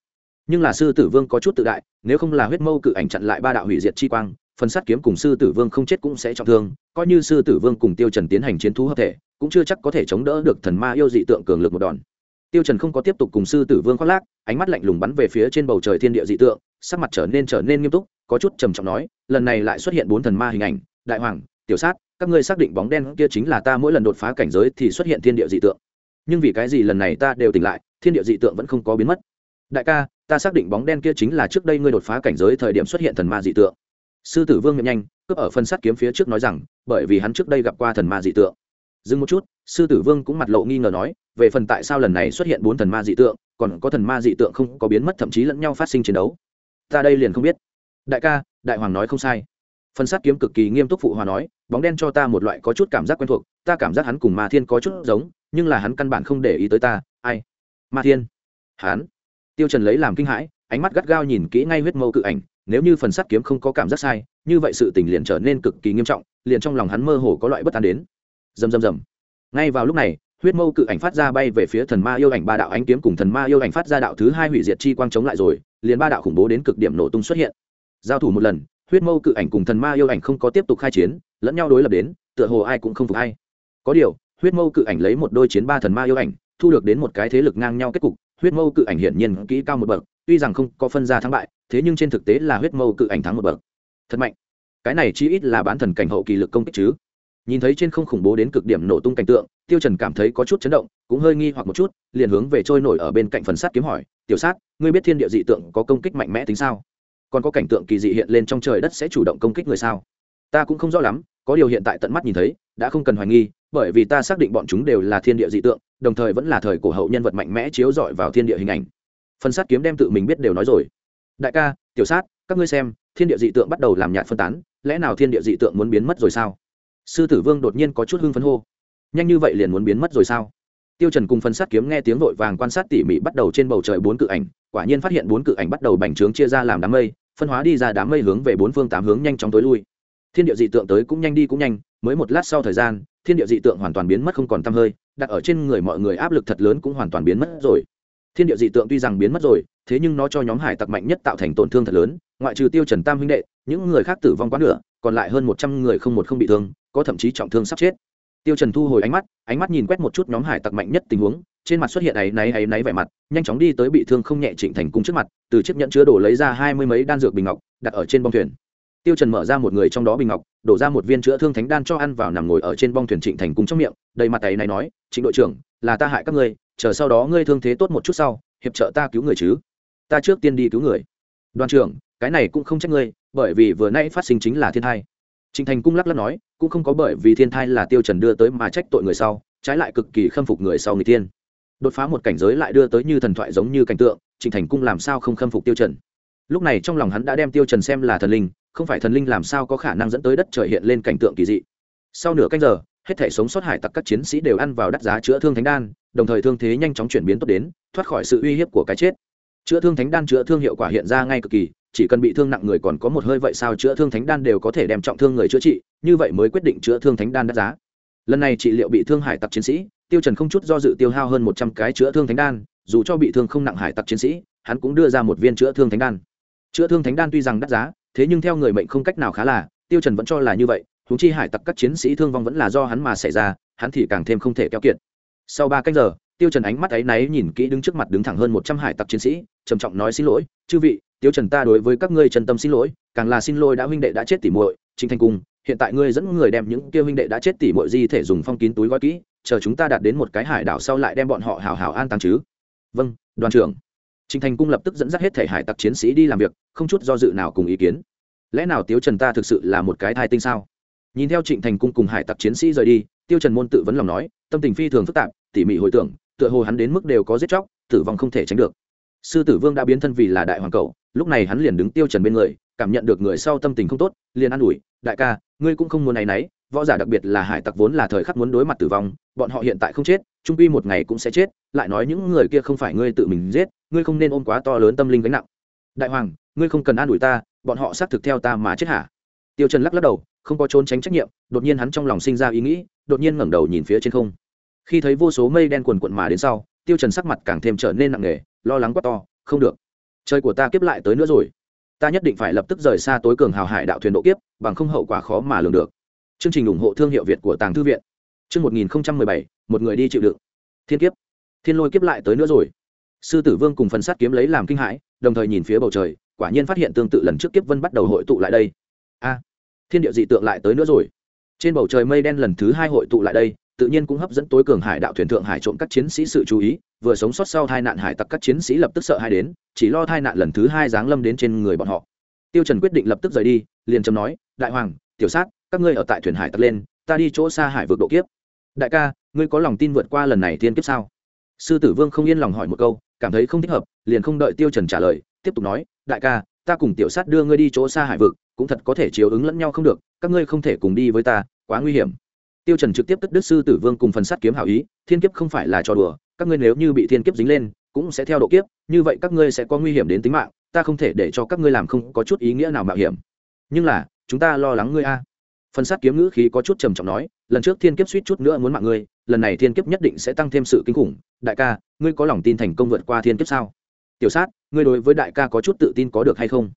Nhưng là sư tử vương có chút tự đại, nếu không là huyết mâu cự ảnh chặn lại ba đạo hủy diệt chi quang, phần sát kiếm cùng sư tử vương không chết cũng sẽ trọng thương, coi như sư tử vương cùng tiêu trần tiến hành chiến thú hợp thể, cũng chưa chắc có thể chống đỡ được thần ma yêu dị tượng cường lực một đòn. Tiêu trần không có tiếp tục cùng sư tử vương khoác lác, ánh mắt lạnh lùng bắn về phía trên bầu trời thiên địa dị tượng, sắc mặt trở nên trở nên nghiêm túc có chút trầm trọng nói, lần này lại xuất hiện bốn thần ma hình ảnh, đại hoàng, tiểu sát, các ngươi xác định bóng đen kia chính là ta, mỗi lần đột phá cảnh giới thì xuất hiện thiên địa dị tượng. Nhưng vì cái gì lần này ta đều tỉnh lại, thiên địa dị tượng vẫn không có biến mất. Đại ca, ta xác định bóng đen kia chính là trước đây ngươi đột phá cảnh giới thời điểm xuất hiện thần ma dị tượng. Sư tử vương miệng nhanh, cướp ở phân sát kiếm phía trước nói rằng, bởi vì hắn trước đây gặp qua thần ma dị tượng. Dừng một chút, sư tử vương cũng mặt lộ nghi ngờ nói, về phần tại sao lần này xuất hiện bốn thần ma dị tượng, còn có thần ma dị tượng không có biến mất, thậm chí lẫn nhau phát sinh chiến đấu. Ta đây liền không biết đại ca, đại hoàng nói không sai. Phân sát kiếm cực kỳ nghiêm túc phụ hòa nói, bóng đen cho ta một loại có chút cảm giác quen thuộc, ta cảm giác hắn cùng ma thiên có chút giống, nhưng là hắn căn bản không để ý tới ta, ai? Ma thiên. Hắn? Tiêu trần lấy làm kinh hãi, ánh mắt gắt gao nhìn kỹ ngay huyết mâu cự ảnh, nếu như phần sắt kiếm không có cảm giác sai, như vậy sự tình liền trở nên cực kỳ nghiêm trọng, liền trong lòng hắn mơ hồ có loại bất an đến. Rầm rầm rầm. Ngay vào lúc này, huyết mâu cự ảnh phát ra bay về phía thần ma yêu ảnh ba đạo ánh kiếm cùng thần ma yêu ảnh phát ra đạo thứ hai hủy diệt chi quang chống lại rồi, liền ba đạo khủng bố đến cực điểm nổ tung xuất hiện giao thủ một lần, huyết mâu cự ảnh cùng thần ma yêu ảnh không có tiếp tục khai chiến, lẫn nhau đối lập đến, tựa hồ ai cũng không phục ai. Có điều, huyết mâu cự ảnh lấy một đôi chiến ba thần ma yêu ảnh, thu được đến một cái thế lực ngang nhau kết cục, huyết mâu cự ảnh hiển nhiên kỹ cao một bậc, tuy rằng không có phân ra thắng bại, thế nhưng trên thực tế là huyết mâu cự ảnh thắng một bậc. Thật mạnh. Cái này chi ít là bán thần cảnh hậu kỳ lực công kích chứ. Nhìn thấy trên không khủng bố đến cực điểm nổ tung cảnh tượng, tiêu trần cảm thấy có chút chấn động, cũng hơi nghi hoặc một chút, liền hướng về trôi nổi ở bên cạnh phần sắt kiếm hỏi, tiểu sát, ngươi biết thiên địa dị tượng có công kích mạnh mẽ tính sao? Còn có cảnh tượng kỳ dị hiện lên trong trời đất sẽ chủ động công kích người sao? Ta cũng không rõ lắm, có điều hiện tại tận mắt nhìn thấy, đã không cần hoài nghi, bởi vì ta xác định bọn chúng đều là thiên địa dị tượng, đồng thời vẫn là thời cổ hậu nhân vật mạnh mẽ chiếu rọi vào thiên địa hình ảnh. Phần sát kiếm đem tự mình biết đều nói rồi. Đại ca, tiểu sát, các ngươi xem, thiên địa dị tượng bắt đầu làm nhạt phân tán, lẽ nào thiên địa dị tượng muốn biến mất rồi sao? Sư tử vương đột nhiên có chút hưng phấn hô. Nhanh như vậy liền muốn biến mất rồi sao? Tiêu trần cùng phân sát kiếm nghe tiếng vội vàng quan sát tỉ mỉ bắt đầu trên bầu trời bốn cự ảnh, quả nhiên phát hiện bốn cự ảnh bắt đầu bành trướng chia ra làm đám mây, phân hóa đi ra đám mây hướng về bốn phương tám hướng nhanh chóng tối lui. Thiên địa dị tượng tới cũng nhanh đi cũng nhanh, mới một lát sau thời gian, thiên địa dị tượng hoàn toàn biến mất không còn tăm hơi, đặt ở trên người mọi người áp lực thật lớn cũng hoàn toàn biến mất rồi. Thiên địa dị tượng tuy rằng biến mất rồi, thế nhưng nó cho nhóm hải tặc mạnh nhất tạo thành tổn thương thật lớn, ngoại trừ tiêu trần tam huynh đệ, những người khác tử vong quá nửa, còn lại hơn một trăm người không một không bị thương, có thậm chí trọng thương sắp chết tiêu trần thu hồi ánh mắt ánh mắt nhìn quét một chút nhóm hải tặc mạnh nhất tình huống, trên mặt xuất hiện ấy náy ấy náy vẻ mặt, nhanh chóng đi tới bị thương không nhẹ trịnh thành cung trước mặt, từ chiếc nhẫn chứa đồ lấy ra hai mươi mấy đan dược bình ngọc, đặt ở trên bong thuyền. Tiêu trần mở ra một người trong đó bình ngọc, đổ ra một viên chữa thương thánh đan cho ăn vào nằm ngồi ở trên bong thuyền trịnh thành cung trong miệng, đầy mặt ấy này nói, trịnh đội trưởng, là ta hại các ngươi, chờ sau đó ngươi thương thế tốt một chút sau, hiệp trợ ta cứu người chứ. Ta trước tiên đi cứu người. Đoàn trưởng, cái này cũng không trách ngươi, bởi vì vừa nãy phát sinh chính là thiên tai. Trình thành cung lắc lắc nói, cũng không có bởi vì thiên thai là tiêu trần đưa tới mà trách tội người sau, trái lại cực kỳ khâm phục người sau người tiên đột phá một cảnh giới lại đưa tới như thần thoại giống như cảnh tượng, Trình thành cung làm sao không khâm phục tiêu trần? Lúc này trong lòng hắn đã đem tiêu trần xem là thần linh, không phải thần linh làm sao có khả năng dẫn tới đất trời hiện lên cảnh tượng kỳ dị. Sau nửa canh giờ, hết thể sống sót hải tặc các chiến sĩ đều ăn vào đắt giá chữa thương thánh đan, đồng thời thương thế nhanh chóng chuyển biến tốt đến, thoát khỏi sự uy hiếp của cái chết. Chữa thương thánh đan chữa thương hiệu quả hiện ra ngay cực kỳ chỉ cần bị thương nặng người còn có một hơi vậy sao chữa thương thánh đan đều có thể đem trọng thương người chữa trị, như vậy mới quyết định chữa thương thánh đan đắt giá. Lần này trị liệu bị thương hải tặc chiến sĩ, tiêu trần không chút do dự tiêu hao hơn một trăm cái chữa thương thánh đan, dù cho bị thương không nặng hải tặc chiến sĩ, hắn cũng đưa ra một viên chữa thương thánh đan. Chữa thương thánh đan tuy rằng đắt giá, thế nhưng theo người mệnh không cách nào khá là, tiêu trần vẫn cho là như vậy chúng chi hải tặc các chiến sĩ thương vong vẫn là do hắn mà xảy ra, hắn thì càng thêm không thể kéo kiệt. Sau ba canh giờ, tiêu trần ánh mắt ấy náy nhìn kỹ đứng trước mặt đứng thẳng hơn một trăm hải tặc chiến sĩ, trầm trọng nói xin lỗi, chư vị tiêu trần ta đối với các ngươi chân tâm xin lỗi, càng là xin lỗi đã huynh đệ đã chết tỉ muội trịnh thanh cung, hiện tại ngươi dẫn người đem những kia huynh đệ đã chết tỉ muội di thể dùng phong kín túi gói kỹ, chờ chúng ta đạt đến một cái hải đảo sau lại đem bọn họ hảo hảo an táng chứ. Vâng đoàn trưởng. Trịnh thanh cung lập tức dẫn dắt hết thể hải tặc chiến sĩ đi làm việc, không chút do dự nào cùng ý kiến. Lẽ nào tiêu trần ta thực sự là một cái thai tinh sao? Nhìn theo trịnh thành cung cùng hải tặc chiến sĩ rời đi, tiêu trần môn tự vấn lòng nói, tâm tình phi thường phức tạp, tỉ mỉ hồi tưởng, tựa hồ hắn đến mức đều có giết chóc, tử vong không thể tránh được. Sư tử vương đã biến thân vì là đại hoàng cầu lúc này hắn liền đứng tiêu trần bên người, cảm nhận được người sau tâm tình không tốt, liền an ủi, đại ca, ngươi cũng không muốn này nấy, võ giả đặc biệt là hải tặc vốn là thời khắc muốn đối mặt tử vong, bọn họ hiện tại không chết, trung quy một ngày cũng sẽ chết, lại nói những người kia không phải ngươi tự mình giết, ngươi không nên ôm quá to lớn tâm linh gánh nặng. Đại hoàng, ngươi không cần an ủi ta, bọn họ xác thực theo ta mà chết hả? Tiêu trần lắc lắc đầu, không có trốn tránh trách nhiệm, đột nhiên hắn trong lòng sinh ra ý nghĩ, đột nhiên ngẩng đầu nhìn phía trên không. Khi thấy vô số mây đen cuộn cuộn mà đến sau, tiêu trần sắc mặt càng thêm trở nên nặng nề, lo lắng quá to, không được trời của ta kiếp lại tới nữa rồi. Ta nhất định phải lập tức rời xa tối cường hào hải đạo thuyền độ kiếp, bằng không hậu quả khó mà lường được. Chương trình ủng hộ thương hiệu việt của tàng thư viện. Chương 1017 một người đi chịu đựng. Thiên kiếp. Thiên lôi kiếp lại tới nữa rồi. Sư tử vương cùng phần sát kiếm lấy làm kinh hãi, đồng thời nhìn phía bầu trời, quả nhiên phát hiện tương tự lần trước kiếp vân bắt đầu hội tụ lại đây. A, thiên địa dị tượng lại tới nữa rồi. Trên bầu trời mây đen lần thứ hai hội tụ lại đây tự nhiên cũng hấp dẫn tối cường hải đạo thuyền thượng hải trộm các chiến sĩ sự chú ý, vừa sống sót sau tai nạn hải tặc các chiến sĩ lập tức sợ hai đến, chỉ lo tai nạn lần thứ hai giáng lâm đến trên người bọn họ. Tiêu trần quyết định lập tức rời đi, liền trầm nói, đại hoàng, tiểu sát, các ngươi ở tại thuyền hải tặc lên, ta đi chỗ xa hải vượt độ kiếp. Đại ca, ngươi có lòng tin vượt qua lần này thiên kiếp sao? Sư tử vương không yên lòng hỏi một câu, cảm thấy không thích hợp, liền không đợi tiêu trần trả lời, tiếp tục nói, đại ca, ta cùng tiểu sát đưa ngươi đi chỗ xa hải vực, cũng thật có thể chiếu ứng lẫn nhau không được, các ngươi không thể cùng đi với ta, quá nguy hiểm tiêu trần trực tiếp tức đức sư tử vương cùng phần sát kiếm hảo ý, thiên kiếp không phải là trò đùa, các ngươi nếu như bị thiên kiếp dính lên, cũng sẽ theo độ kiếp, như vậy các ngươi sẽ có nguy hiểm đến tính mạng, ta không thể để cho các ngươi làm không có chút ý nghĩa nào mạo hiểm. Nhưng là, chúng ta lo lắng ngươi a. Phần sát kiếm ngữ khí có chút trầm trọng nói, lần trước thiên kiếp suýt chút nữa muốn mạng ngươi, lần này thiên kiếp nhất định sẽ tăng thêm sự kinh khủng. Đại ca, ngươi có lòng tin thành công vượt qua thiên kiếp sao? Tiểu sát, ngươi đối với đại ca có chút tự tin có được hay không?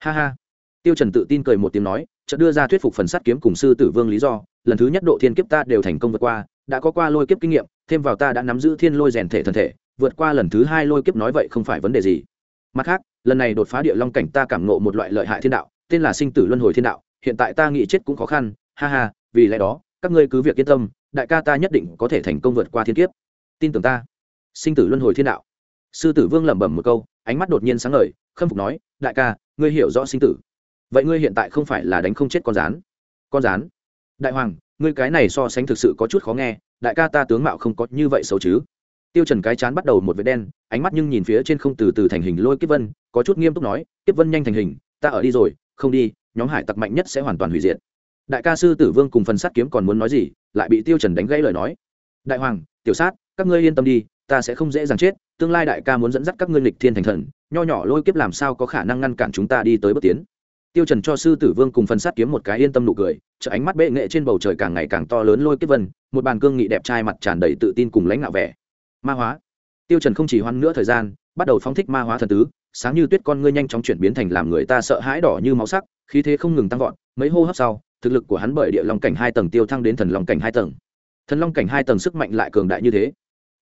Ha ha. Tiêu trần tự tin cười một tiếng nói, chợt đưa ra thuyết phục phần sát kiếm cùng sư tử vương lý do lần thứ nhất độ thiên kiếp ta đều thành công vượt qua, đã có qua lôi kiếp kinh nghiệm, thêm vào ta đã nắm giữ thiên lôi rèn thể thân thể, vượt qua lần thứ hai lôi kiếp nói vậy không phải vấn đề gì. Mặt khác, lần này đột phá địa long cảnh ta cảm ngộ một loại lợi hại thiên đạo, tên là sinh tử luân hồi thiên đạo, hiện tại ta nghĩ chết cũng khó khăn, ha ha, vì lẽ đó, các ngươi cứ việc yên tâm, đại ca ta nhất định có thể thành công vượt qua thiên kiếp. Tin tưởng ta. Sinh tử luân hồi thiên đạo. Sư tử vương lẩm bẩm một câu, ánh mắt đột nhiên sáng ngời, khâm phục nói, đại ca, ngươi hiểu rõ sinh tử. Vậy ngươi hiện tại không phải là đánh không chết con rán. Con rán? Đại hoàng, ngươi cái này so sánh thực sự có chút khó nghe, đại ca ta tướng mạo không có như vậy xấu chứ. Tiêu trần cái chán bắt đầu một vệt đen, ánh mắt nhưng nhìn phía trên không từ từ thành hình lôi kiếp vân, có chút nghiêm túc nói, kiếp vân nhanh thành hình, ta ở đi rồi, không đi, nhóm hải tặc mạnh nhất sẽ hoàn toàn hủy diệt. Đại ca sư tử vương cùng phần sát kiếm còn muốn nói gì, lại bị tiêu trần đánh gãy lời nói. Đại hoàng, tiểu sát, các ngươi yên tâm đi, ta sẽ không dễ dàng chết, tương lai đại ca muốn dẫn dắt các ngươi lịch thiên thành thần, nho nhỏ lôi kiếp làm sao có khả năng ngăn cản chúng ta đi tới bước tiến tiêu trần cho sư tử vương cùng phần sát kiếm một cái yên tâm nụ cười trợ ánh mắt bệ nghệ trên bầu trời càng ngày càng to lớn lôi kiếp vân, một bàn cương nghị đẹp trai mặt tràn đầy tự tin cùng lãnh ngạo vẻ. Ma hóa. Tiêu trần không chỉ hoan nữa thời gian, bắt đầu phóng thích ma hóa thần tứ, sáng như tuyết con ngươi nhanh chóng chuyển biến thành làm người ta sợ hãi đỏ như máu sắc, khí thế không ngừng tăng vọt, mấy hô hấp sau, thực lực của hắn bởi địa long cảnh hai tầng tiêu thăng đến thần long cảnh hai tầng. Thần long cảnh hai tầng sức mạnh lại cường đại như thế.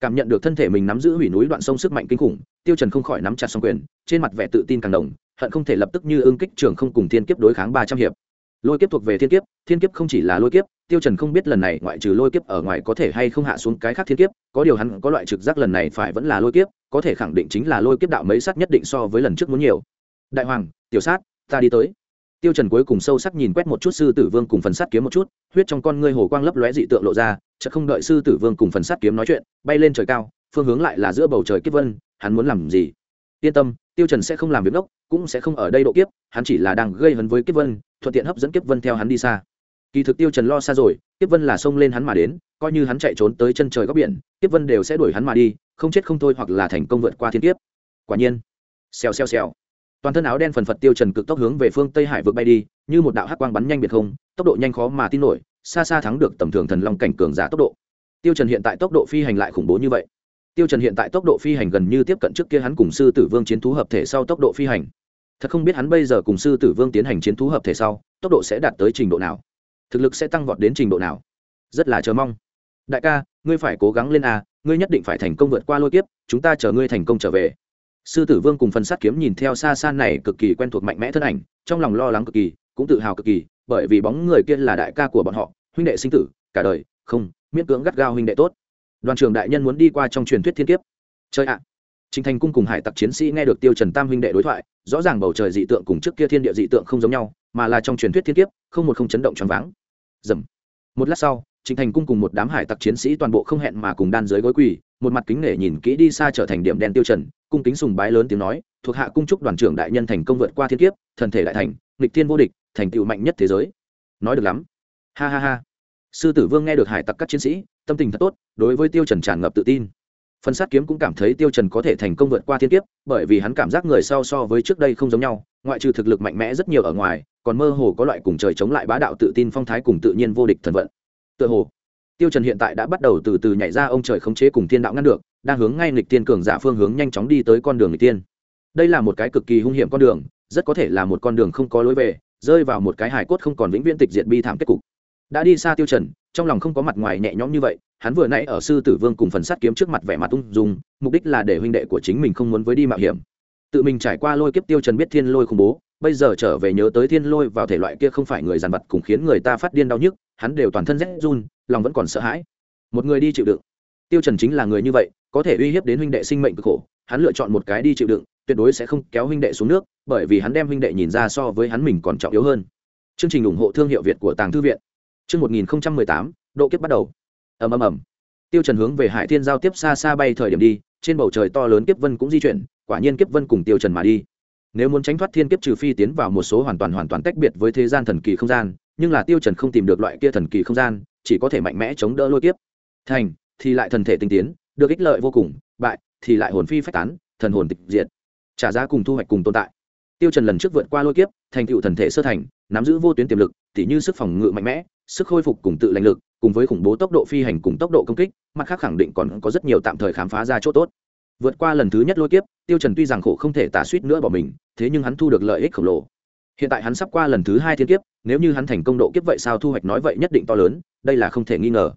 Cảm nhận được thân thể mình nắm giữ hủy núi đoạn sông sức mạnh kinh khủng, tiêu trần không khỏi nắm chặt song quyền, trên mặt vẻ tự tin càng đồng hận không thể lập tức như ương kích trường không cùng thiên kiếp đối kháng ba trăm hiệp. Lôi kiếp thuộc về thiên kiếp thiên kiếp không chỉ là lôi kiếp, tiêu trần không biết lần này ngoại trừ lôi kiếp ở ngoài có thể hay không hạ xuống cái khác thiên kiếp, có điều hắn có loại trực giác lần này phải vẫn là lôi kiếp, có thể khẳng định chính là lôi kiếp đạo mấy sát nhất định so với lần trước muốn nhiều. Đại hoàng, tiểu sát, ta đi tới. Tiêu trần cuối cùng sâu sắc nhìn quét một chút sư tử vương cùng phần sát kiếm một chút, huyết trong con ngươi hồ quang lấp lóe dị tượng lộ ra, chợt không đợi sư tử vương cùng phần sát kiếm nói chuyện, bay lên trời cao, phương hướng lại là giữa bầu trời kiếp vân, hắn muốn làm gì? Yên tâm, tiêu trần sẽ không làm việc ngốc, cũng sẽ không ở đây độ kiếp, hắn chỉ là đang gây hấn với kiếp vân, thuận tiện hấp dẫn kiếp vân theo hắn đi xa. Kỳ thực tiêu trần lo xa rồi, kiếp vân là xông lên hắn mà đến, coi như hắn chạy trốn tới chân trời góc biển, kiếp vân đều sẽ đuổi hắn mà đi, không chết không thôi hoặc là thành công vượt qua thiên kiếp. Quả nhiên, xèo xèo xèo. Toàn thân áo đen phần phật tiêu trần cực tốc hướng về phương tây hải vượt bay đi, như một đạo hắc quang bắn nhanh biệt không, tốc độ nhanh khó mà tin nổi, xa xa thắng được tầm thường thần long cảnh cường giả tốc độ. Tiêu trần hiện tại tốc độ phi hành lại khủng bố như vậy tiêu trần hiện tại tốc độ phi hành gần như tiếp cận trước kia hắn cùng sư tử vương chiến thú hợp thể sau tốc độ phi hành. Thật không biết hắn bây giờ cùng sư tử vương tiến hành chiến thú hợp thể sau, tốc độ sẽ đạt tới trình độ nào? Thực lực sẽ tăng vọt đến trình độ nào? Rất là chờ mong. Đại ca, ngươi phải cố gắng lên a, ngươi nhất định phải thành công vượt qua lôi kiếp, chúng ta chờ ngươi thành công trở về. Sư tử vương cùng phần sát kiếm nhìn theo xa xa này cực kỳ quen thuộc mạnh mẽ thân ảnh, trong lòng lo lắng cực kỳ, cũng tự hào cực kỳ, bởi vì bóng người kia là đại ca của bọn họ, huynh đệ sinh tử, cả đời, không, miễn cưỡng gắt gao huynh đệ tốt đoàn trưởng đại nhân muốn đi qua trong truyền thuyết thiên kiếp chơi ạ Trình Thành cung cùng hải tặc chiến sĩ nghe được Tiêu Trần Tam huynh đệ đối thoại, rõ ràng bầu trời dị tượng cùng trước kia thiên địa dị tượng không giống nhau, mà là trong truyền thuyết thiên kiếp, không một không chấn động choáng váng. Rầm. Một lát sau, Trình Thành cung cùng một đám hải tặc chiến sĩ toàn bộ không hẹn mà cùng đan dưới gối quỳ, một mặt kính nể nhìn kỹ đi xa trở thành điểm đen Tiêu Trần, cung kính sùng bái lớn tiếng nói, thuộc hạ cung chúc đoàn trưởng đại nhân thành công vượt qua thiên kiếp, thần thể đại thành, nghịch thiên vô địch, thành tựu mạnh nhất thế giới. Nói được lắm. Ha ha ha. Sư tử Vương nghe được hải tặc các chiến sĩ, tâm tình thật tốt, đối với Tiêu Trần tràn ngập tự tin. Phần sát kiếm cũng cảm thấy tiêu trần có thể thành công vượt qua thiên kiếp bởi vì hắn cảm giác người sau so với trước đây không giống nhau ngoại trừ thực lực mạnh mẽ rất nhiều ở ngoài còn mơ hồ có loại cùng trời chống lại bá đạo tự tin phong thái cùng tự nhiên vô địch thần vận. Tựa hồ tiêu trần hiện tại đã bắt đầu từ từ nhảy ra ông trời khống chế cùng thiên đạo ngăn được đang hướng ngay nghịch tiên cường giả phương hướng nhanh chóng đi tới con đường nghịch tiên. Đây là một cái cực kỳ hung hiểm con đường rất có thể là một con đường không có lối về rơi vào một cái hải cốt không còn vĩnh viễn tịch diệt bi thảm kết cục đã đi xa tiêu trần, trong lòng không có mặt ngoài nhẹ nhõm như vậy, hắn vừa nãy ở sư tử vương cùng phần sắt kiếm trước mặt vẻ mặt ung dung, mục đích là để huynh đệ của chính mình không muốn với đi mạo hiểm. Tự mình trải qua lôi kiếp tiêu trần biết thiên lôi khủng bố, bây giờ trở về nhớ tới thiên lôi vào thể loại kia không phải người giàn vật cùng khiến người ta phát điên đau nhức, hắn đều toàn thân rét run, lòng vẫn còn sợ hãi. Một người đi chịu đựng. Tiêu trần chính là người như vậy, có thể uy hiếp đến huynh đệ sinh mệnh cực khổ, hắn lựa chọn một cái đi chịu đựng, tuyệt đối sẽ không kéo huynh đệ xuống nước, bởi vì hắn đem huynh đệ nhìn ra so với hắn mình còn trọng yếu hơn. Chương trình ủng hộ thương hiệu việt của tàng thư viện chương 1018 độ kiếp bắt đầu. Ầm ầm ầm. Tiêu trần hướng về hải thiên giao tiếp xa xa bay thời điểm đi, trên bầu trời to lớn kiếp vân cũng di chuyển, quả nhiên kiếp vân cùng tiêu trần mà đi. Nếu muốn tránh thoát thiên kiếp trừ phi tiến vào một số hoàn toàn hoàn toàn tách biệt với thế gian thần kỳ không gian, nhưng là tiêu trần không tìm được loại kia thần kỳ không gian, chỉ có thể mạnh mẽ chống đỡ lôi kiếp. Thành, thì lại thần thể tinh tiến, được ích lợi vô cùng, bại, thì lại hồn phi phách tán, thần hồn tịch diệt. Trả giá cùng thu hoạch cùng tồn tại. Tiêu trần lần trước vượt qua lôi kiếp, thành tựu thần thể sơ thành, nắm giữ vô tuyến tiềm lực, tỉ như sức phòng ngự mạnh mẽ sức khôi phục cùng tự lãnh lực, cùng với khủng bố tốc độ phi hành cùng tốc độ công kích, mặt khác khẳng định còn có rất nhiều tạm thời khám phá ra chỗ tốt. Vượt qua lần thứ nhất lôi kiếp, tiêu trần tuy rằng khổ không thể tả suýt nữa bỏ mình, thế nhưng hắn thu được lợi ích khổng lồ. Hiện tại hắn sắp qua lần thứ hai thiên kiếp, nếu như hắn thành công độ kiếp vậy sao thu hoạch nói vậy nhất định to lớn, đây là không thể nghi ngờ.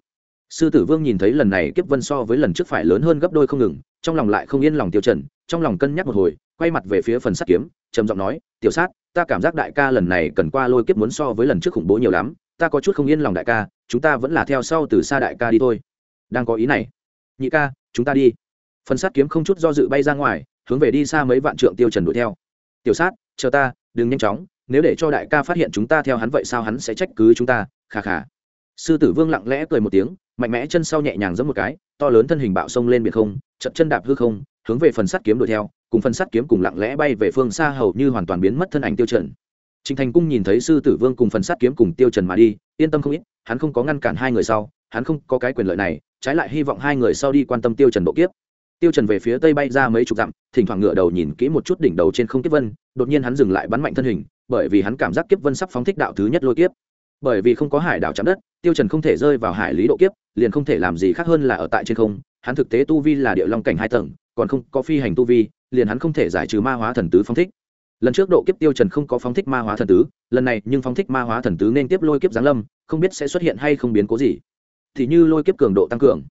Sư tử vương nhìn thấy lần này kiếp vân so với lần trước phải lớn hơn gấp đôi không ngừng, trong lòng lại không yên lòng tiêu trần, trong lòng cân nhắc một hồi, quay mặt về phía phần sắt kiếm, trầm giọng nói, tiểu sát, ta cảm giác đại ca lần này cần qua lôi kiếp muốn so với lần trước khủng bố nhiều lắm ta có chút không yên lòng đại ca, chúng ta vẫn là theo sau từ xa đại ca đi thôi. Đang có ý này. Nhị ca, chúng ta đi. Phần sát kiếm không chút do dự bay ra ngoài, hướng về đi xa mấy vạn trượng tiêu trần đuổi theo. Tiểu sát, chờ ta, đừng nhanh chóng, nếu để cho đại ca phát hiện chúng ta theo hắn vậy sao hắn sẽ trách cứ chúng ta khà khà sư tử vương lặng lẽ cười một tiếng, mạnh mẽ chân sau nhẹ nhàng giẫm một cái, to lớn thân hình bạo sông lên biển không chậm chân đạp hư không, hướng về phần sắt kiếm đuổi theo, cùng phần sắt kiếm cùng lặng lẽ bay về phương xa hầu như hoàn toàn biến mất thân ảnh tiêu trần. Trình Thành Cung nhìn thấy sư tử vương cùng phần sát kiếm cùng Tiêu Trần mà đi, yên tâm không ít, hắn không có ngăn cản hai người sau, hắn không có cái quyền lợi này, trái lại hy vọng hai người sau đi quan tâm Tiêu Trần độ kiếp. Tiêu Trần về phía tây bay ra mấy chục dặm, thỉnh thoảng ngửa đầu nhìn kỹ một chút đỉnh đầu trên không kiếp vân, đột nhiên hắn dừng lại bắn mạnh thân hình, bởi vì hắn cảm giác kiếp vân sắp phóng thích đạo thứ nhất lôi kiếp. Bởi vì không có hải đảo chạm đất, Tiêu Trần không thể rơi vào hải lý độ kiếp, liền không thể làm gì khác hơn là ở tại trên không, hắn thực tế tu vi là địa long cảnh hai tầng, còn không có phi hành tu vi, liền hắn không thể giải trừ ma hóa thần tứ phóng thích lần trước độ kiếp tiêu trần không có phóng thích ma hóa thần tứ, lần này nhưng phóng thích ma hóa thần tứ nên tiếp lôi kiếp giáng lâm, không biết sẽ xuất hiện hay không biến cố gì. Thì như lôi kiếp cường độ tăng cường.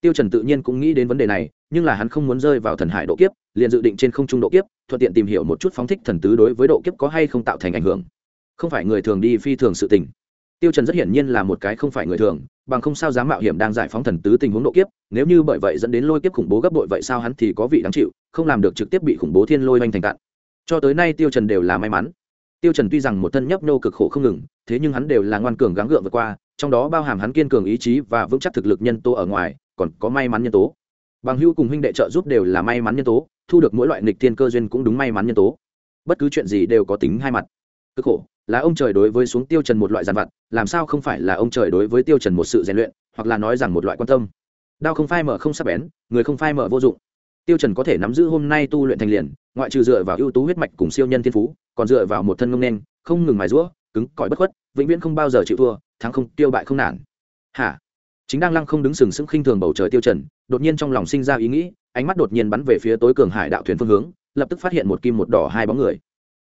Tiêu trần tự nhiên cũng nghĩ đến vấn đề này, nhưng là hắn không muốn rơi vào thần hải độ kiếp, liền dự định trên không trung độ kiếp, thuận tiện tìm hiểu một chút phóng thích thần tứ đối với độ kiếp có hay không tạo thành ảnh hưởng. Không phải người thường đi phi thường sự tình. Tiêu trần rất hiển nhiên là một cái không phải người thường, bằng không sao dám mạo hiểm đang giải phóng thần tứ tình huống độ kiếp, nếu như bởi vậy dẫn đến lôi kiếp khủng bố gấp bội vậy sao hắn thì có vị đáng chịu, không làm được trực tiếp bị khủng bố thiên lôi hoành thành cạn cho tới nay tiêu trần đều là may mắn. Tiêu trần tuy rằng một thân nhấp nô cực khổ không ngừng, thế nhưng hắn đều là ngoan cường gắng gượng vượt qua, trong đó bao hàm hắn kiên cường ý chí và vững chắc thực lực nhân tố ở ngoài, còn có may mắn nhân tố. Bằng hữu cùng huynh đệ trợ giúp đều là may mắn nhân tố, thu được mỗi loại nghịch thiên cơ duyên cũng đúng may mắn nhân tố. Bất cứ chuyện gì đều có tính hai mặt. Cực khổ là ông trời đối với xuống tiêu trần một loại giàn vật làm sao không phải là ông trời đối với tiêu trần một sự rèn luyện, hoặc là nói rằng một loại quan tâm. Đao không phai mở không sắc bén, người không phai mở vô dụng. Tiêu trần có thể nắm giữ hôm nay tu luyện thành liền ngoại trừ dựa vào ưu tú huyết mạch cùng siêu nhân thiên phú, còn dựa vào một thân ngông đen không ngừng mài rũa cứng cỏi bất khuất, vĩnh viễn không bao giờ chịu thua, thắng không, tiêu bại không nản. Hả? Chính đang lăng không đứng sừng sững khinh thường bầu trời tiêu trần, đột nhiên trong lòng sinh ra ý nghĩ, ánh mắt đột nhiên bắn về phía tối cường hải đạo thuyền phương hướng, lập tức phát hiện một kim một đỏ hai bóng người.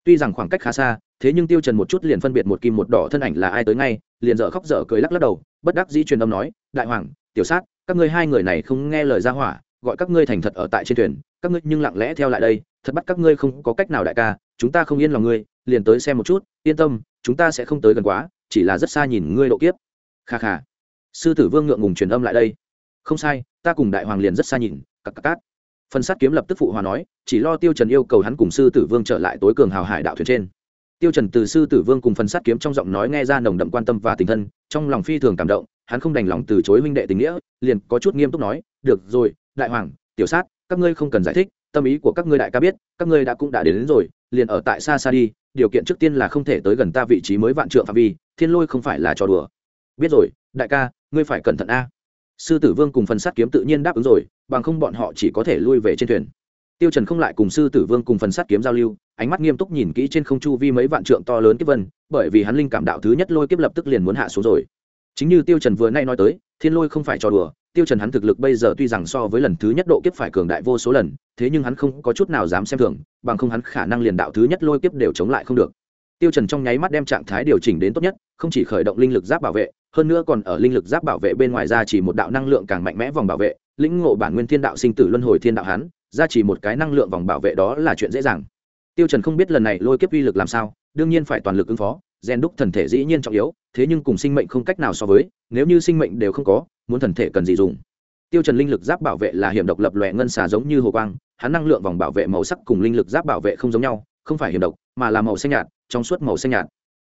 Tuy rằng khoảng cách khá xa, thế nhưng tiêu trần một chút liền phân biệt một kim một đỏ thân ảnh là ai tới ngay, liền dở khóc dở cười lắc lắc đầu, bất đắc dĩ truyền âm nói, đại hoàng, tiểu sát, các ngươi hai người này không nghe lời gia hỏa, gọi các ngươi thành thật ở tại trên thuyền, các ngươi nhưng lặng lẽ theo lại đây thật bắt các ngươi không có cách nào đại ca, chúng ta không yên lòng ngươi, liền tới xem một chút, yên tâm, chúng ta sẽ không tới gần quá, chỉ là rất xa nhìn ngươi độ kiếp. Kha kha. Sư tử vương ngượng ngùng truyền âm lại đây. Không sai, ta cùng đại hoàng liền rất xa nhìn cặp cặp cát. Phần sát kiếm lập tức phụ hòa nói, chỉ lo tiêu trần yêu cầu hắn cùng sư tử vương trở lại tối cường hào hải đạo thuyền trên. Tiêu trần từ sư tử vương cùng phần sát kiếm trong giọng nói nghe ra nồng đậm quan tâm và tình thân, trong lòng phi thường cảm động, hắn không đành lòng từ chối huynh đệ tình nghĩa, liền có chút nghiêm túc nói, được rồi, đại hoàng, tiểu sát, các ngươi không cần giải thích tâm ý của các ngươi đại ca biết các ngươi đã cũng đã đến, đến rồi liền ở tại xa xa đi điều kiện trước tiên là không thể tới gần ta vị trí mới vạn trượng phạm vi thiên lôi không phải là trò đùa. Biết rồi đại ca ngươi phải cẩn thận a. Sư tử vương cùng phần Sắt kiếm tự nhiên đáp ứng rồi bằng không bọn họ chỉ có thể lui về trên thuyền. Tiêu trần không lại cùng sư tử vương cùng phần Sắt kiếm giao lưu ánh mắt nghiêm túc nhìn kỹ trên không chu vi mấy vạn trượng to lớn kiếp vân bởi vì hắn linh cảm đạo thứ nhất lôi kiếp lập tức liền muốn hạ xuống rồi. Chính như tiêu trần vừa nay nói tới thiên lôi không phải trò đùa, tiêu trần hắn thực lực bây giờ tuy rằng so với lần thứ nhất độ kiếp phải cường đại vô số lần, thế nhưng hắn không có chút nào dám xem thường, bằng không hắn khả năng liền đạo thứ nhất lôi kiếp đều chống lại không được. Tiêu trần trong nháy mắt đem trạng thái điều chỉnh đến tốt nhất, không chỉ khởi động linh lực giáp bảo vệ, hơn nữa còn ở linh lực giáp bảo vệ bên ngoài ra chỉ một đạo năng lượng càng mạnh mẽ vòng bảo vệ, lĩnh ngộ bản nguyên thiên đạo sinh tử luân hồi thiên đạo hắn, ra chỉ một cái năng lượng vòng bảo vệ đó là chuyện dễ dàng. Tiêu trần không biết lần này lôi kiếp uy lực làm sao, đương nhiên phải toàn lực ứng phó gen đúc thần thể dĩ nhiên trọng yếu, thế nhưng cùng sinh mệnh không cách nào so với, nếu như sinh mệnh đều không có, muốn thần thể cần gì dùng? Tiêu trần linh lực giáp bảo vệ là hiểm độc lập lòe ngân xà giống như hồ quang, hắn năng lượng vòng bảo vệ màu sắc cùng linh lực giáp bảo vệ không giống nhau, không phải hiểm độc, mà là màu xanh nhạt, trong suốt màu xanh nhạt.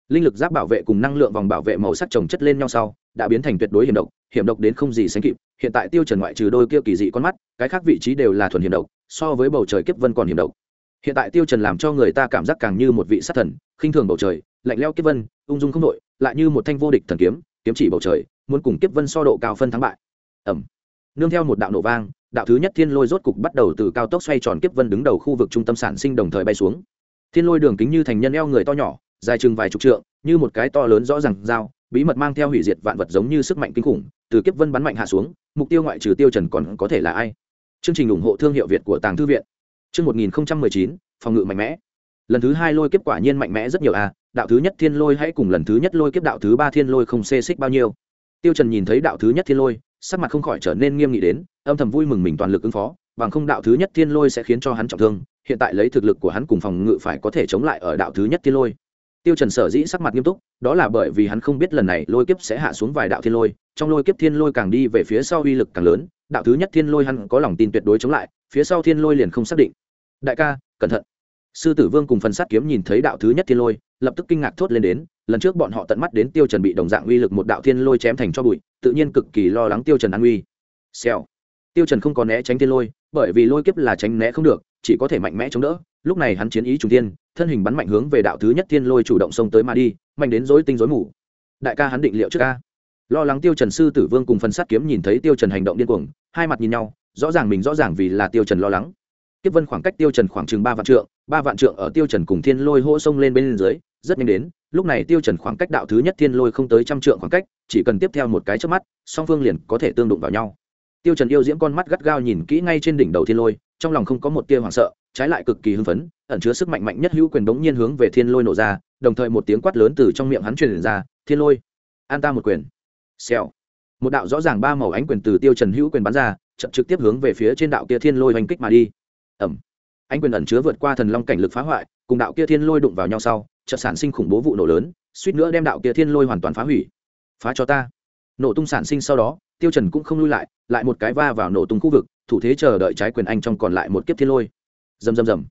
Linh lực giáp bảo vệ cùng năng lượng vòng bảo vệ màu sắc chồng chất lên nhau sau, đã biến thành tuyệt đối hiểm độc hiểm độc đến không gì sánh kịp, hiện tại tiêu trần ngoại trừ đôi kia kỳ dị con mắt, cái khác vị trí đều là thuần hiểm độc, so với bầu trời kiếp vân còn hiểm độc. Hiện tại tiêu trần làm cho người ta cảm giác càng như một vị sát thần, khinh thường bầu trời lạnh lẽo kiếp vân, ung dung không đội lại như một thanh vô địch thần kiếm kiếm chỉ bầu trời, muốn cùng kiếp vân so độ cao phân thắng bại. Ẩm. Nương theo một đạo nổ vang, đạo thứ nhất thiên lôi rốt cục bắt đầu từ cao tốc xoay tròn kiếp vân đứng đầu khu vực trung tâm sản sinh đồng thời bay xuống. Thiên lôi đường kính như thành nhân eo người to nhỏ, dài chừng vài chục trượng, như một cái to lớn rõ ràng dao, bí mật mang theo hủy diệt vạn vật giống như sức mạnh kinh khủng, từ kiếp vân bắn mạnh hạ xuống, mục tiêu ngoại trừ tiêu trần còn có thể là ai? Chương trình ủng hộ thương hiệu việt của tàng thư viện. Chương 1019 phòng ngự mạnh mẽ. Lần thứ hai lôi kiếp quả nhiên mạnh mẽ rất nhiều a đạo thứ nhất thiên lôi hãy cùng lần thứ nhất lôi kiếp đạo thứ ba thiên lôi không xê xích bao nhiêu. Tiêu trần nhìn thấy đạo thứ nhất thiên lôi, sắc mặt không khỏi trở nên nghiêm nghị đến, âm thầm vui mừng mình toàn lực ứng phó, bằng không đạo thứ nhất thiên lôi sẽ khiến cho hắn trọng thương, hiện tại lấy thực lực của hắn cùng phòng ngự phải có thể chống lại ở đạo thứ nhất thiên lôi. Tiêu trần sở dĩ sắc mặt nghiêm túc, đó là bởi vì hắn không biết lần này lôi kiếp sẽ hạ xuống vài đạo thiên lôi, trong lôi kiếp thiên lôi càng đi về phía sau uy lực càng lớn, đạo thứ nhất thiên lôi hắn có lòng tin tuyệt đối chống lại, phía sau thiên lôi liền không xác định. Đại ca, cẩn thận sư tử vương cùng phần sát kiếm nhìn thấy đạo thứ nhất thiên lôi, lập tức kinh ngạc thốt lên đến, lần trước bọn họ tận mắt đến tiêu trần bị đồng dạng uy lực một đạo thiên lôi chém thành cho bụi, tự nhiên cực kỳ lo lắng tiêu trần an uy. Xèo. Tiêu trần không có né tránh thiên lôi, bởi vì lôi kiếp là tránh né không được, chỉ có thể mạnh mẽ chống đỡ. Lúc này hắn chiến ý trùng thiên, thân hình bắn mạnh hướng về đạo thứ nhất thiên lôi chủ động xông tới mà đi, mạnh đến rối tinh rối mù. Đại ca hắn định liệu trước ca. Lo lắng tiêu trần sư tử vương cùng phần sát kiếm nhìn thấy tiêu trần hành động điên cuồng, hai mặt nhìn nhau, rõ ràng mình rõ ràng vì là tiêu trần lo lắng kiếp vân khoảng cách tiêu trần khoảng chừng ba vạn trượng, ba vạn trượng ở tiêu trần cùng thiên lôi hô sông lên bên dưới, rất nhanh đến, lúc này tiêu trần khoảng cách đạo thứ nhất thiên lôi không tới trăm trượng khoảng cách, chỉ cần tiếp theo một cái chớp mắt, song phương liền có thể tương đụng vào nhau. Tiêu trần yêu diễm con mắt gắt gao nhìn kỹ ngay trên đỉnh đầu thiên lôi, trong lòng không có một tia hoảng sợ, trái lại cực kỳ hưng phấn, ẩn chứa sức mạnh mạnh nhất hữu quyền đống nhiên hướng về thiên lôi nổ ra, đồng thời một tiếng quát lớn từ trong miệng hắn truyền ra, thiên lôi, an ta một quyền. Xèo. Một đạo rõ ràng ba màu ánh quyền từ tiêu trần hữu quyền bắn ra, chậm trực tiếp hướng về phía trên đạo kia thiên lôi hành kích mà đi ẩm. Ánh quyền ẩn chứa vượt qua thần long cảnh lực phá hoại, cùng đạo kia thiên lôi đụng vào nhau sau chợt sản sinh khủng bố vụ nổ lớn, suýt nữa đem đạo kia thiên lôi hoàn toàn phá hủy. Phá cho ta. Nổ tung sản sinh sau đó, tiêu trần cũng không lui lại lại một cái va vào nổ tung khu vực, thủ thế chờ đợi trái quyền anh trong còn lại một kiếp thiên lôi. Rầm rầm rầm.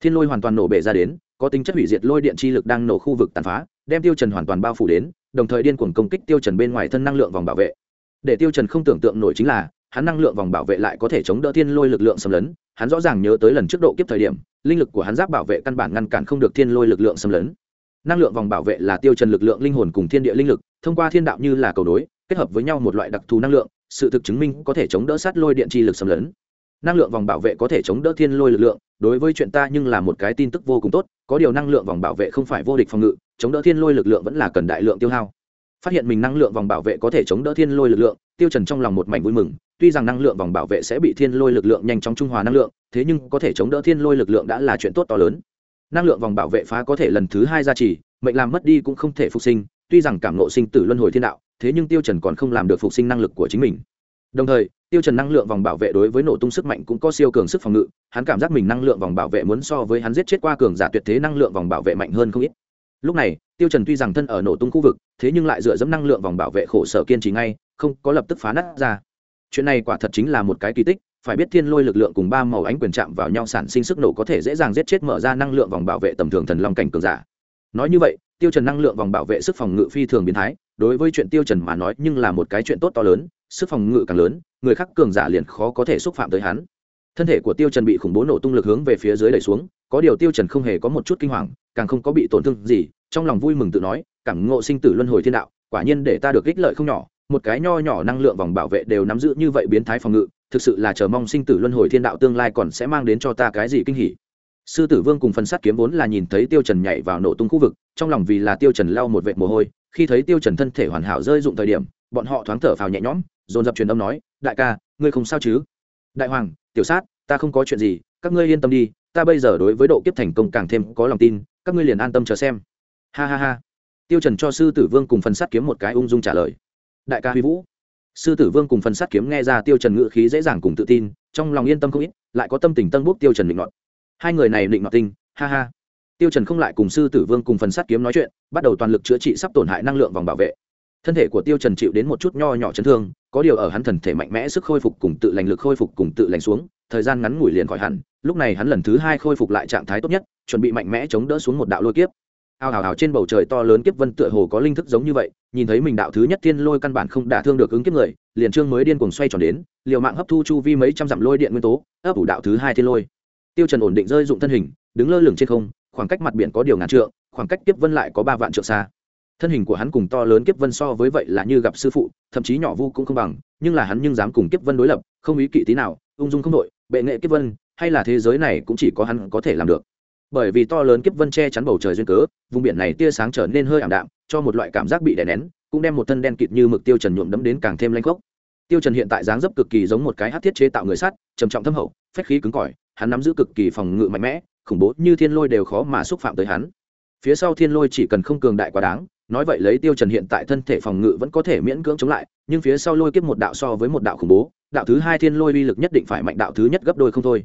Thiên lôi hoàn toàn nổ bể ra đến, có tính chất hủy diệt lôi điện chi lực đang nổ khu vực tàn phá, đem tiêu trần hoàn toàn bao phủ đến, đồng thời điên cuồng công kích tiêu trần bên ngoài thân năng lượng vòng bảo vệ. Để tiêu trần không tưởng tượng nổi chính là, hắn năng lượng vòng bảo vệ lại có thể chống đỡ thiên lôi lực lượng xâm lấn hắn rõ ràng nhớ tới lần trước độ kiếp thời điểm, linh lực của hắn giáp bảo vệ căn bản ngăn cản không được thiên lôi lực lượng xâm lấn. Năng lượng vòng bảo vệ là tiêu trần lực lượng linh hồn cùng thiên địa linh lực, thông qua thiên đạo như là cầu nối, kết hợp với nhau một loại đặc thù năng lượng, sự thực chứng minh có thể chống đỡ sát lôi điện chi lực xâm lấn. Năng lượng vòng bảo vệ có thể chống đỡ thiên lôi lực lượng, đối với chuyện ta nhưng là một cái tin tức vô cùng tốt, có điều năng lượng vòng bảo vệ không phải vô địch phòng ngự, chống đỡ thiên lôi lực lượng vẫn là cần đại lượng tiêu hao phát hiện mình năng lượng vòng bảo vệ có thể chống đỡ thiên lôi lực lượng, tiêu trần trong lòng một mảnh vui mừng, tuy rằng năng lượng vòng bảo vệ sẽ bị thiên lôi lực lượng nhanh chóng trung hòa năng lượng, thế nhưng có thể chống đỡ thiên lôi lực lượng đã là chuyện tốt to lớn. Năng lượng vòng bảo vệ phá có thể lần thứ hai ra chỉ mệnh làm mất đi cũng không thể phục sinh, tuy rằng cảm ngộ sinh tử luân hồi thiên đạo, thế nhưng tiêu trần còn không làm được phục sinh năng lực của chính mình. Đồng thời, tiêu trần năng lượng vòng bảo vệ đối với nổ tung sức mạnh cũng có siêu cường sức phòng ngự, hắn cảm giác mình năng lượng vòng bảo vệ muốn so với hắn giết chết qua cường giả tuyệt thế năng lượng vòng bảo vệ mạnh hơn không ít. Lúc này tiêu trần tuy rằng thân ở nổ tung khu vực, thế nhưng lại dựa dẫm năng lượng vòng bảo vệ khổ sở kiên trì ngay, không có lập tức phá nát ra. Chuyện này quả thật chính là một cái kỳ tích, phải biết thiên lôi lực lượng cùng ba màu ánh quyền chạm vào nhau sản sinh sức nổ có thể dễ dàng giết chết mở ra năng lượng vòng bảo vệ tầm thường thần long cảnh cường giả. Nói như vậy, tiêu trần năng lượng vòng bảo vệ sức phòng ngự phi thường biến thái, đối với chuyện tiêu trần mà nói nhưng là một cái chuyện tốt to lớn, sức phòng ngự càng lớn, người khác cường giả liền khó có thể xúc phạm tới hắn thân thể của tiêu trần bị khủng bố nổ tung lực hướng về phía dưới đẩy xuống, có điều tiêu trần không hề có một chút kinh hoàng, càng không có bị tổn thương gì, trong lòng vui mừng tự nói, cảm ngộ sinh tử luân hồi thiên đạo, quả nhiên để ta được ích lợi không nhỏ, một cái nho nhỏ năng lượng vòng bảo vệ đều nắm giữ như vậy biến thái phòng ngự, thực sự là chờ mong sinh tử luân hồi thiên đạo tương lai còn sẽ mang đến cho ta cái gì kinh hỉ. Sư tử vương cùng phần sát kiếm vốn là nhìn thấy tiêu trần nhảy vào nổ tung khu vực, trong lòng vì là tiêu trần lau một vệt mồ hôi, khi thấy tiêu trần thân thể hoàn hảo rơi dụng thời điểm, bọn họ thoáng thở phào nhẹ nhõm, dồn dập truyền âm nói, đại ca, ngươi không sao chứ? Đại hoàng tiểu sát, ta không có chuyện gì, các ngươi yên tâm đi, ta bây giờ đối với độ kiếp thành công càng thêm có lòng tin, các ngươi liền an tâm chờ xem. Ha ha ha. Tiêu trần cho sư tử vương cùng phần sát kiếm một cái ung dung trả lời. Đại ca huy vũ. Sư tử vương cùng phần sát kiếm nghe ra tiêu trần ngữ khí dễ dàng cùng tự tin, trong lòng yên tâm không ít, lại có tâm tình tân bút tiêu trần định nọt. Hai người này định nọt tinh, ha ha. Tiêu trần không lại cùng sư tử vương cùng phần sát kiếm nói chuyện, bắt đầu toàn lực chữa trị sắp tổn hại năng lượng vòng bảo vệ. Thân thể của tiêu trần chịu đến một chút nho nhỏ chấn thương có điều ở hắn thần thể mạnh mẽ sức khôi phục cùng tự lành lực khôi phục cùng tự lành xuống, thời gian ngắn ngủi liền khỏi hẳn, lúc này hắn lần thứ hai khôi phục lại trạng thái tốt nhất, chuẩn bị mạnh mẽ chống đỡ xuống một đạo lôi kiếp. Ao ào ào trên bầu trời to lớn kiếp vân tựa hồ có linh thức giống như vậy, nhìn thấy mình đạo thứ nhất thiên lôi căn bản không đả thương được ứng kiếp người, liền trương mới điên cuồng xoay tròn đến, liều mạng hấp thu chu vi mấy trăm dặm lôi điện nguyên tố, ấp ủ đạo thứ hai thiên lôi. Tiêu trần ổn định rơi dụng thân hình, đứng lơ lửng trên không, khoảng cách mặt biển có điều ngàn trượng, khoảng cách kiếp vân lại có ba vạn trượng xa thân hình của hắn cùng to lớn kiếp vân so với vậy là như gặp sư phụ, thậm chí nhỏ vu cũng không bằng, nhưng là hắn nhưng dám cùng kiếp vân đối lập, không ý kỵ tí nào, ung dung không đội, bệ nghệ kiếp vân, hay là thế giới này cũng chỉ có hắn có thể làm được. Bởi vì to lớn kiếp vân che chắn bầu trời duyên cớ, vùng biển này tia sáng trở nên hơi ảm đạm, cho một loại cảm giác bị đè nén, cũng đem một thân đen kịt như mực tiêu trần nhuộm đấm đến càng thêm lanh khốc. Tiêu trần hiện tại dáng dấp cực kỳ giống một cái hắc thiết chế tạo người sắt, trầm trọng thâm hậu, phách khí cứng cỏi, hắn nắm giữ cực kỳ phòng ngự mạnh mẽ, khủng bố như thiên lôi đều khó mà xúc phạm tới hắn. Phía sau thiên lôi chỉ cần không cường đại quá đáng nói vậy lấy tiêu trần hiện tại thân thể phòng ngự vẫn có thể miễn cưỡng chống lại, nhưng phía sau lôi kiếp một đạo so với một đạo khủng bố, đạo thứ hai thiên lôi uy lực nhất định phải mạnh, đạo thứ nhất gấp đôi không thôi.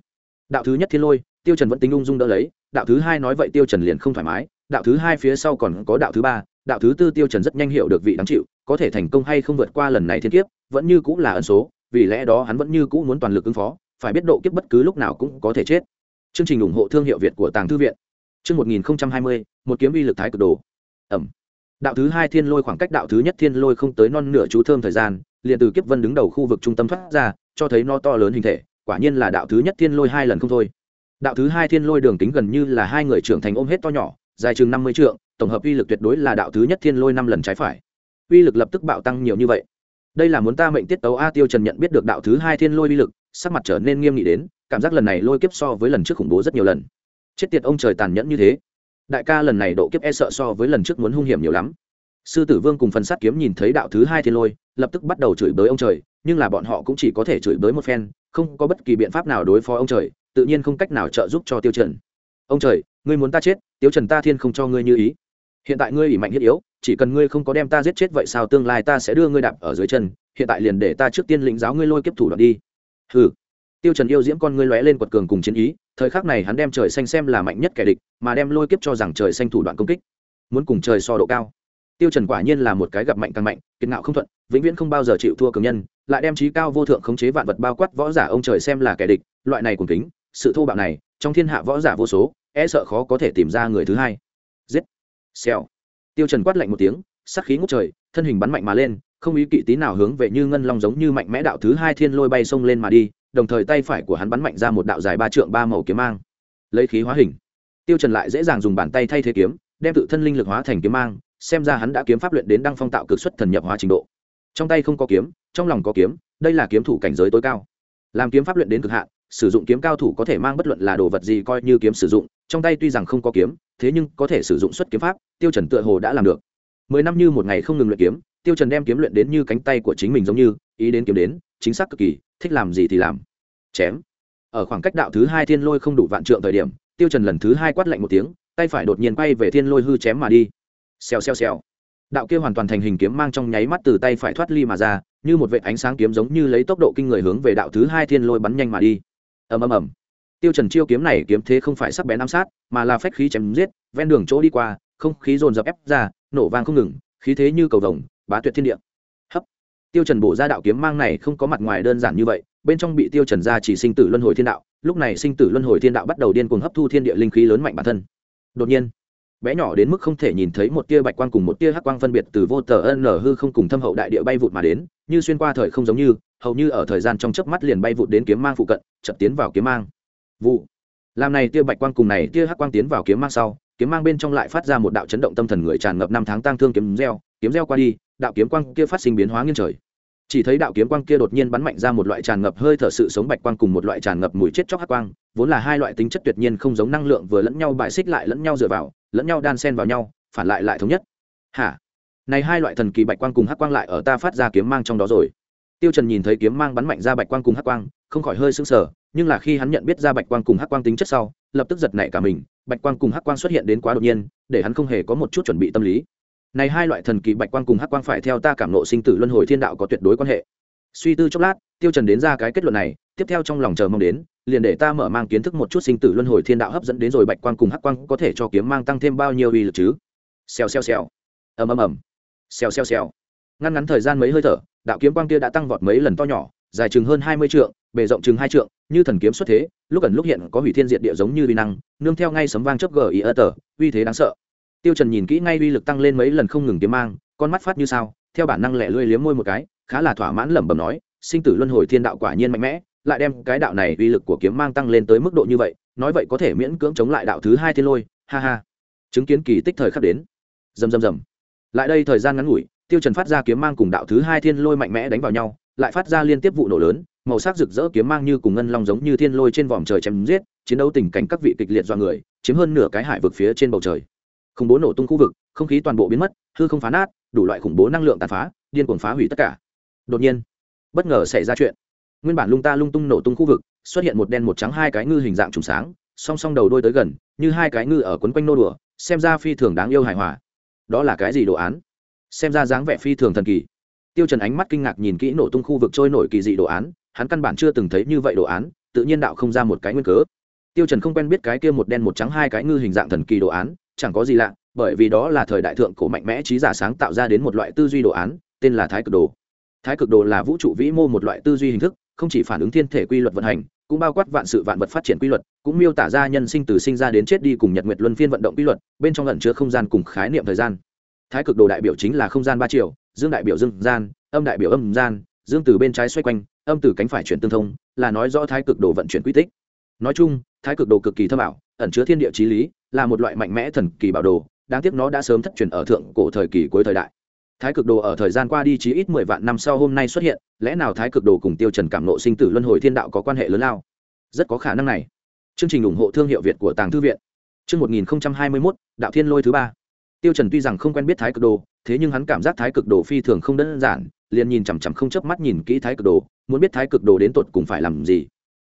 Đạo thứ nhất thiên lôi, tiêu trần vẫn tính ung dung đỡ lấy, đạo thứ hai nói vậy tiêu trần liền không thoải mái, đạo thứ hai phía sau còn có đạo thứ ba, đạo thứ tư tiêu trần rất nhanh hiểu được vị đáng chịu, có thể thành công hay không vượt qua lần này thiên kiếp, vẫn như cũng là ẩn số, vì lẽ đó hắn vẫn như cũ muốn toàn lực ứng phó, phải biết độ kiếp bất cứ lúc nào cũng có thể chết. Chương trình ủng hộ thương hiệu việt của tàng thư viện. Chương 1020 một kiếm vi lực thái cực đồ. Ẩm đạo thứ hai thiên lôi khoảng cách đạo thứ nhất thiên lôi không tới non nửa chú thơm thời gian, liền từ kiếp vân đứng đầu khu vực trung tâm thoát ra, cho thấy nó to lớn hình thể, quả nhiên là đạo thứ nhất thiên lôi hai lần không thôi. Đạo thứ hai thiên lôi đường kính gần như là hai người trưởng thành ôm hết to nhỏ, dài chừng năm mươi trượng, tổng hợp uy lực tuyệt đối là đạo thứ nhất thiên lôi năm lần trái phải. Uy lực lập tức bạo tăng nhiều như vậy. Đây là muốn ta mệnh tiết tấu a tiêu trần nhận biết được đạo thứ hai thiên lôi uy lực, sắc mặt trở nên nghiêm nghị đến, cảm giác lần này lôi kiếp so với lần trước khủng bố rất nhiều lần. Chết tiệt ông trời tàn nhẫn như thế đại ca lần này độ kiếp e sợ so với lần trước muốn hung hiểm nhiều lắm. Sư tử vương cùng phần sát kiếm nhìn thấy đạo thứ hai thiên lôi, lập tức bắt đầu chửi bới ông trời, nhưng là bọn họ cũng chỉ có thể chửi bới một phen, không có bất kỳ biện pháp nào đối phó ông trời, tự nhiên không cách nào trợ giúp cho tiêu trần. Ông trời, ngươi muốn ta chết, tiêu trần ta thiên không cho ngươi như ý. Hiện tại ngươi ỷ mạnh thiết yếu, chỉ cần ngươi không có đem ta giết chết vậy sao tương lai ta sẽ đưa ngươi đạp ở dưới chân, hiện tại liền để ta trước tiên lĩnh giáo ngươi lôi kiếp thủ đoạn đi. Hừ tiêu trần yêu diễm con ngươi lóe lên quật cường cùng chiến ý, thời khắc này hắn đem trời xanh xem là mạnh nhất kẻ địch, mà đem lôi kiếp cho rằng trời xanh thủ đoạn công kích. Muốn cùng trời so độ cao. Tiêu trần quả nhiên là một cái gặp mạnh càng mạnh, kiệt ngạo không thuận, vĩnh viễn không bao giờ chịu thua cường nhân, lại đem trí cao vô thượng khống chế vạn vật bao quát võ giả ông trời xem là kẻ địch, loại này cùng kính, sự thô bạo này, trong thiên hạ võ giả vô số e sợ khó có thể tìm ra người thứ hai. Giết. Xèo. Tiêu trần quát lạnh một tiếng, sát khí ngút trời, thân hình bắn mạnh mà lên, không ý kỵ tí nào hướng về như ngân long giống như mạnh mẽ đạo thứ hai thiên lôi bay sông lên mà đi đồng thời tay phải của hắn bắn mạnh ra một đạo dài ba trượng ba màu kiếm mang, lấy khí hóa hình. Tiêu trần lại dễ dàng dùng bàn tay thay thế kiếm, đem tự thân linh lực hóa thành kiếm mang, xem ra hắn đã kiếm pháp luyện đến đăng phong tạo cực xuất thần nhập hóa trình độ. Trong tay không có kiếm, trong lòng có kiếm, đây là kiếm thủ cảnh giới tối cao. Làm kiếm pháp luyện đến cực hạn, sử dụng kiếm cao thủ có thể mang bất luận là đồ vật gì coi như kiếm sử dụng, trong tay tuy rằng không có kiếm, thế nhưng có thể sử dụng xuất kiếm pháp, tiêu trần tựa hồ đã làm được. Mười năm như một ngày không ngừng luyện kiếm, tiêu trần đem kiếm luyện đến như cánh tay của chính mình giống như, ý đến kiếm đến, chính xác cực kỳ, thích làm gì thì làm chém. Ở khoảng cách đạo thứ hai thiên lôi không đủ vạn trượng thời điểm, tiêu trần lần thứ hai quát lạnh một tiếng, tay phải đột nhiên quay về thiên lôi hư chém mà đi. Xèo xèo xèo. Đạo kia hoàn toàn thành hình kiếm mang trong nháy mắt từ tay phải thoát ly mà ra, như một vệt ánh sáng kiếm giống như lấy tốc độ kinh người hướng về đạo thứ hai thiên lôi bắn nhanh mà đi. Ầm ầm ầm. Tiêu trần chiêu kiếm này kiếm thế không phải sắc bén ám sát, mà là phách khí chém giết, ven đường chỗ đi qua, không khí dồn dập ép ra, nổ vang không ngừng, khí thế như cầu vồng, bá tuyệt thiên địa. Hấp. Tiêu trần bổ ra đạo kiếm mang này không có mặt ngoài đơn giản như vậy bên trong bị tiêu trần ra chỉ sinh tử luân hồi thiên đạo, lúc này sinh tử luân hồi thiên đạo bắt đầu điên cuồng hấp thu thiên địa linh khí lớn mạnh bản thân. Đột nhiên, bé nhỏ đến mức không thể nhìn thấy một tia bạch quang cùng một tia hắc quang phân biệt từ vô tờ ân hư không cùng thâm hậu đại địa bay vụt mà đến, như xuyên qua thời không giống như, hầu như ở thời gian trong chớp mắt liền bay vụt đến kiếm mang phụ cận, chợt tiến vào kiếm mang. Vụ. Làm này tia bạch quang cùng này tia hắc quang tiến vào kiếm mang sau, kiếm mang bên trong lại phát ra một đạo chấn động tâm thần người tràn ngập năm tháng tang thương kiếm reo kiếm reo qua đi, đạo kiếm quang kia phát sinh biến hóa nghiêng trời chỉ thấy đạo kiếm quang kia đột nhiên bắn mạnh ra một loại tràn ngập hơi thở sự sống bạch quang cùng một loại tràn ngập mùi chết chóc hắc quang, vốn là hai loại tính chất tuyệt nhiên không giống năng lượng vừa lẫn nhau bài xích lại lẫn nhau dựa vào, lẫn nhau đan xen vào nhau, phản lại lại thống nhất. Hả? Này hai loại thần kỳ bạch quang cùng hắc quang lại ở ta phát ra kiếm mang trong đó rồi. Tiêu trần nhìn thấy kiếm mang bắn mạnh ra bạch quang cùng hắc quang, không khỏi hơi sững sờ, nhưng là khi hắn nhận biết ra bạch quang cùng hắc quang tính chất sau, lập tức giật nảy cả mình, bạch quang cùng hắc quang xuất hiện đến quá đột nhiên, để hắn không hề có một chút chuẩn bị tâm lý này hai loại thần kỳ bạch quang cùng hắc quang phải theo ta cảm nộ sinh tử luân hồi thiên đạo có tuyệt đối quan hệ. Suy tư chốc lát, tiêu trần đến ra cái kết luận này, tiếp theo trong lòng chờ mong đến, liền để ta mở mang kiến thức một chút sinh tử luân hồi thiên đạo hấp dẫn đến rồi bạch quang cùng hắc quang có thể cho kiếm mang tăng thêm bao nhiêu uy lực chứ? Xèo xèo xèo. Ầm ầm ầm. Xèo xèo xèo. Ngăn ngắn thời gian mấy hơi thở, đạo kiếm quang kia đã tăng vọt mấy lần to nhỏ, dài chừng hơn hai mươi trượng, bề rộng chừng hai trượng, như thần kiếm xuất thế, lúc ẩn lúc hiện có hủy thiên diệt địa giống như uy năng, nương theo ngay sấm vang chớp gờ ý ơ tờ, uy thế đáng sợ tiêu trần nhìn kỹ ngay uy lực tăng lên mấy lần không ngừng kiếm mang, con mắt phát như sao, theo bản năng lẻ lươi liếm môi một cái, khá là thỏa mãn lẩm bẩm nói, sinh tử luân hồi thiên đạo quả nhiên mạnh mẽ, lại đem cái đạo này uy lực của kiếm mang tăng lên tới mức độ như vậy, nói vậy có thể miễn cưỡng chống lại đạo thứ hai thiên lôi, ha ha. Chứng kiến kỳ tích thời khắc đến. Rầm rầm rầm. Lại đây thời gian ngắn ngủi, tiêu trần phát ra kiếm mang cùng đạo thứ hai thiên lôi mạnh mẽ đánh vào nhau, lại phát ra liên tiếp vụ nổ lớn, màu sắc rực rỡ kiếm mang như cùng ngân long giống như thiên lôi trên vòm trời chém giết, chiến đấu tình cảnh các vị kịch liệt do người, chiếm hơn nửa cái hải vực phía trên bầu trời khủng bố nổ tung khu vực, không khí toàn bộ biến mất, hư không phá nát, đủ loại khủng bố năng lượng tàn phá, điên cuồng phá hủy tất cả. Đột nhiên, bất ngờ xảy ra chuyện. Nguyên bản lung ta lung tung nổ tung khu vực, xuất hiện một đen một trắng hai cái ngư hình dạng trùng sáng, song song đầu đôi tới gần, như hai cái ngư ở quấn quanh nô đùa, xem ra phi thường đáng yêu hài hòa. Đó là cái gì đồ án? Xem ra dáng vẻ phi thường thần kỳ. Tiêu trần ánh mắt kinh ngạc nhìn kỹ nổ tung khu vực trôi nổi kỳ dị đồ án, hắn căn bản chưa từng thấy như vậy đồ án, tự nhiên đạo không ra một cái nguyên cớ. Tiêu trần không quen biết cái kia một đen một trắng hai cái ngư hình dạng thần kỳ đồ án chẳng có gì lạ, bởi vì đó là thời đại thượng cổ mạnh mẽ trí giả sáng tạo ra đến một loại tư duy đồ án, tên là thái cực đồ. Thái cực đồ là vũ trụ vĩ mô một loại tư duy hình thức, không chỉ phản ứng thiên thể quy luật vận hành, cũng bao quát vạn sự vạn vật phát triển quy luật, cũng miêu tả ra nhân sinh từ sinh ra đến chết đi cùng nhật nguyệt luân phiên vận động quy luật, bên trong lẩn chứa không gian cùng khái niệm thời gian. Thái cực đồ đại biểu chính là không gian ba triệu dương đại biểu dương gian, âm đại biểu âm gian, dương từ bên trái xoay quanh, âm từ cánh phải chuyển tương thông, là nói rõ thái cực đồ vận chuyển quy tích. Nói chung, thái cực đồ cực kỳ thâm ảo, ẩn chứa thiên địa trí lý là một loại mạnh mẽ thần kỳ bảo đồ đáng tiếc nó đã sớm thất truyền ở thượng cổ thời kỳ cuối thời đại. Thái cực đồ ở thời gian qua đi chí ít mười vạn năm sau hôm nay xuất hiện lẽ nào thái cực đồ cùng tiêu trần cảm nộ sinh tử luân hồi thiên đạo có quan hệ lớn lao? Rất có khả năng này. Chương trình ủng hộ thương hiệu việt của tàng thư viện. Chương một nghìn hai mươi 1021, đạo thiên lôi thứ ba. Tiêu trần tuy rằng không quen biết thái cực đồ thế nhưng hắn cảm giác thái cực đồ phi thường không đơn giản liền nhìn chằm chằm không chớp mắt nhìn kỹ thái cực đồ muốn biết thái cực đồ đến tột cùng phải làm gì.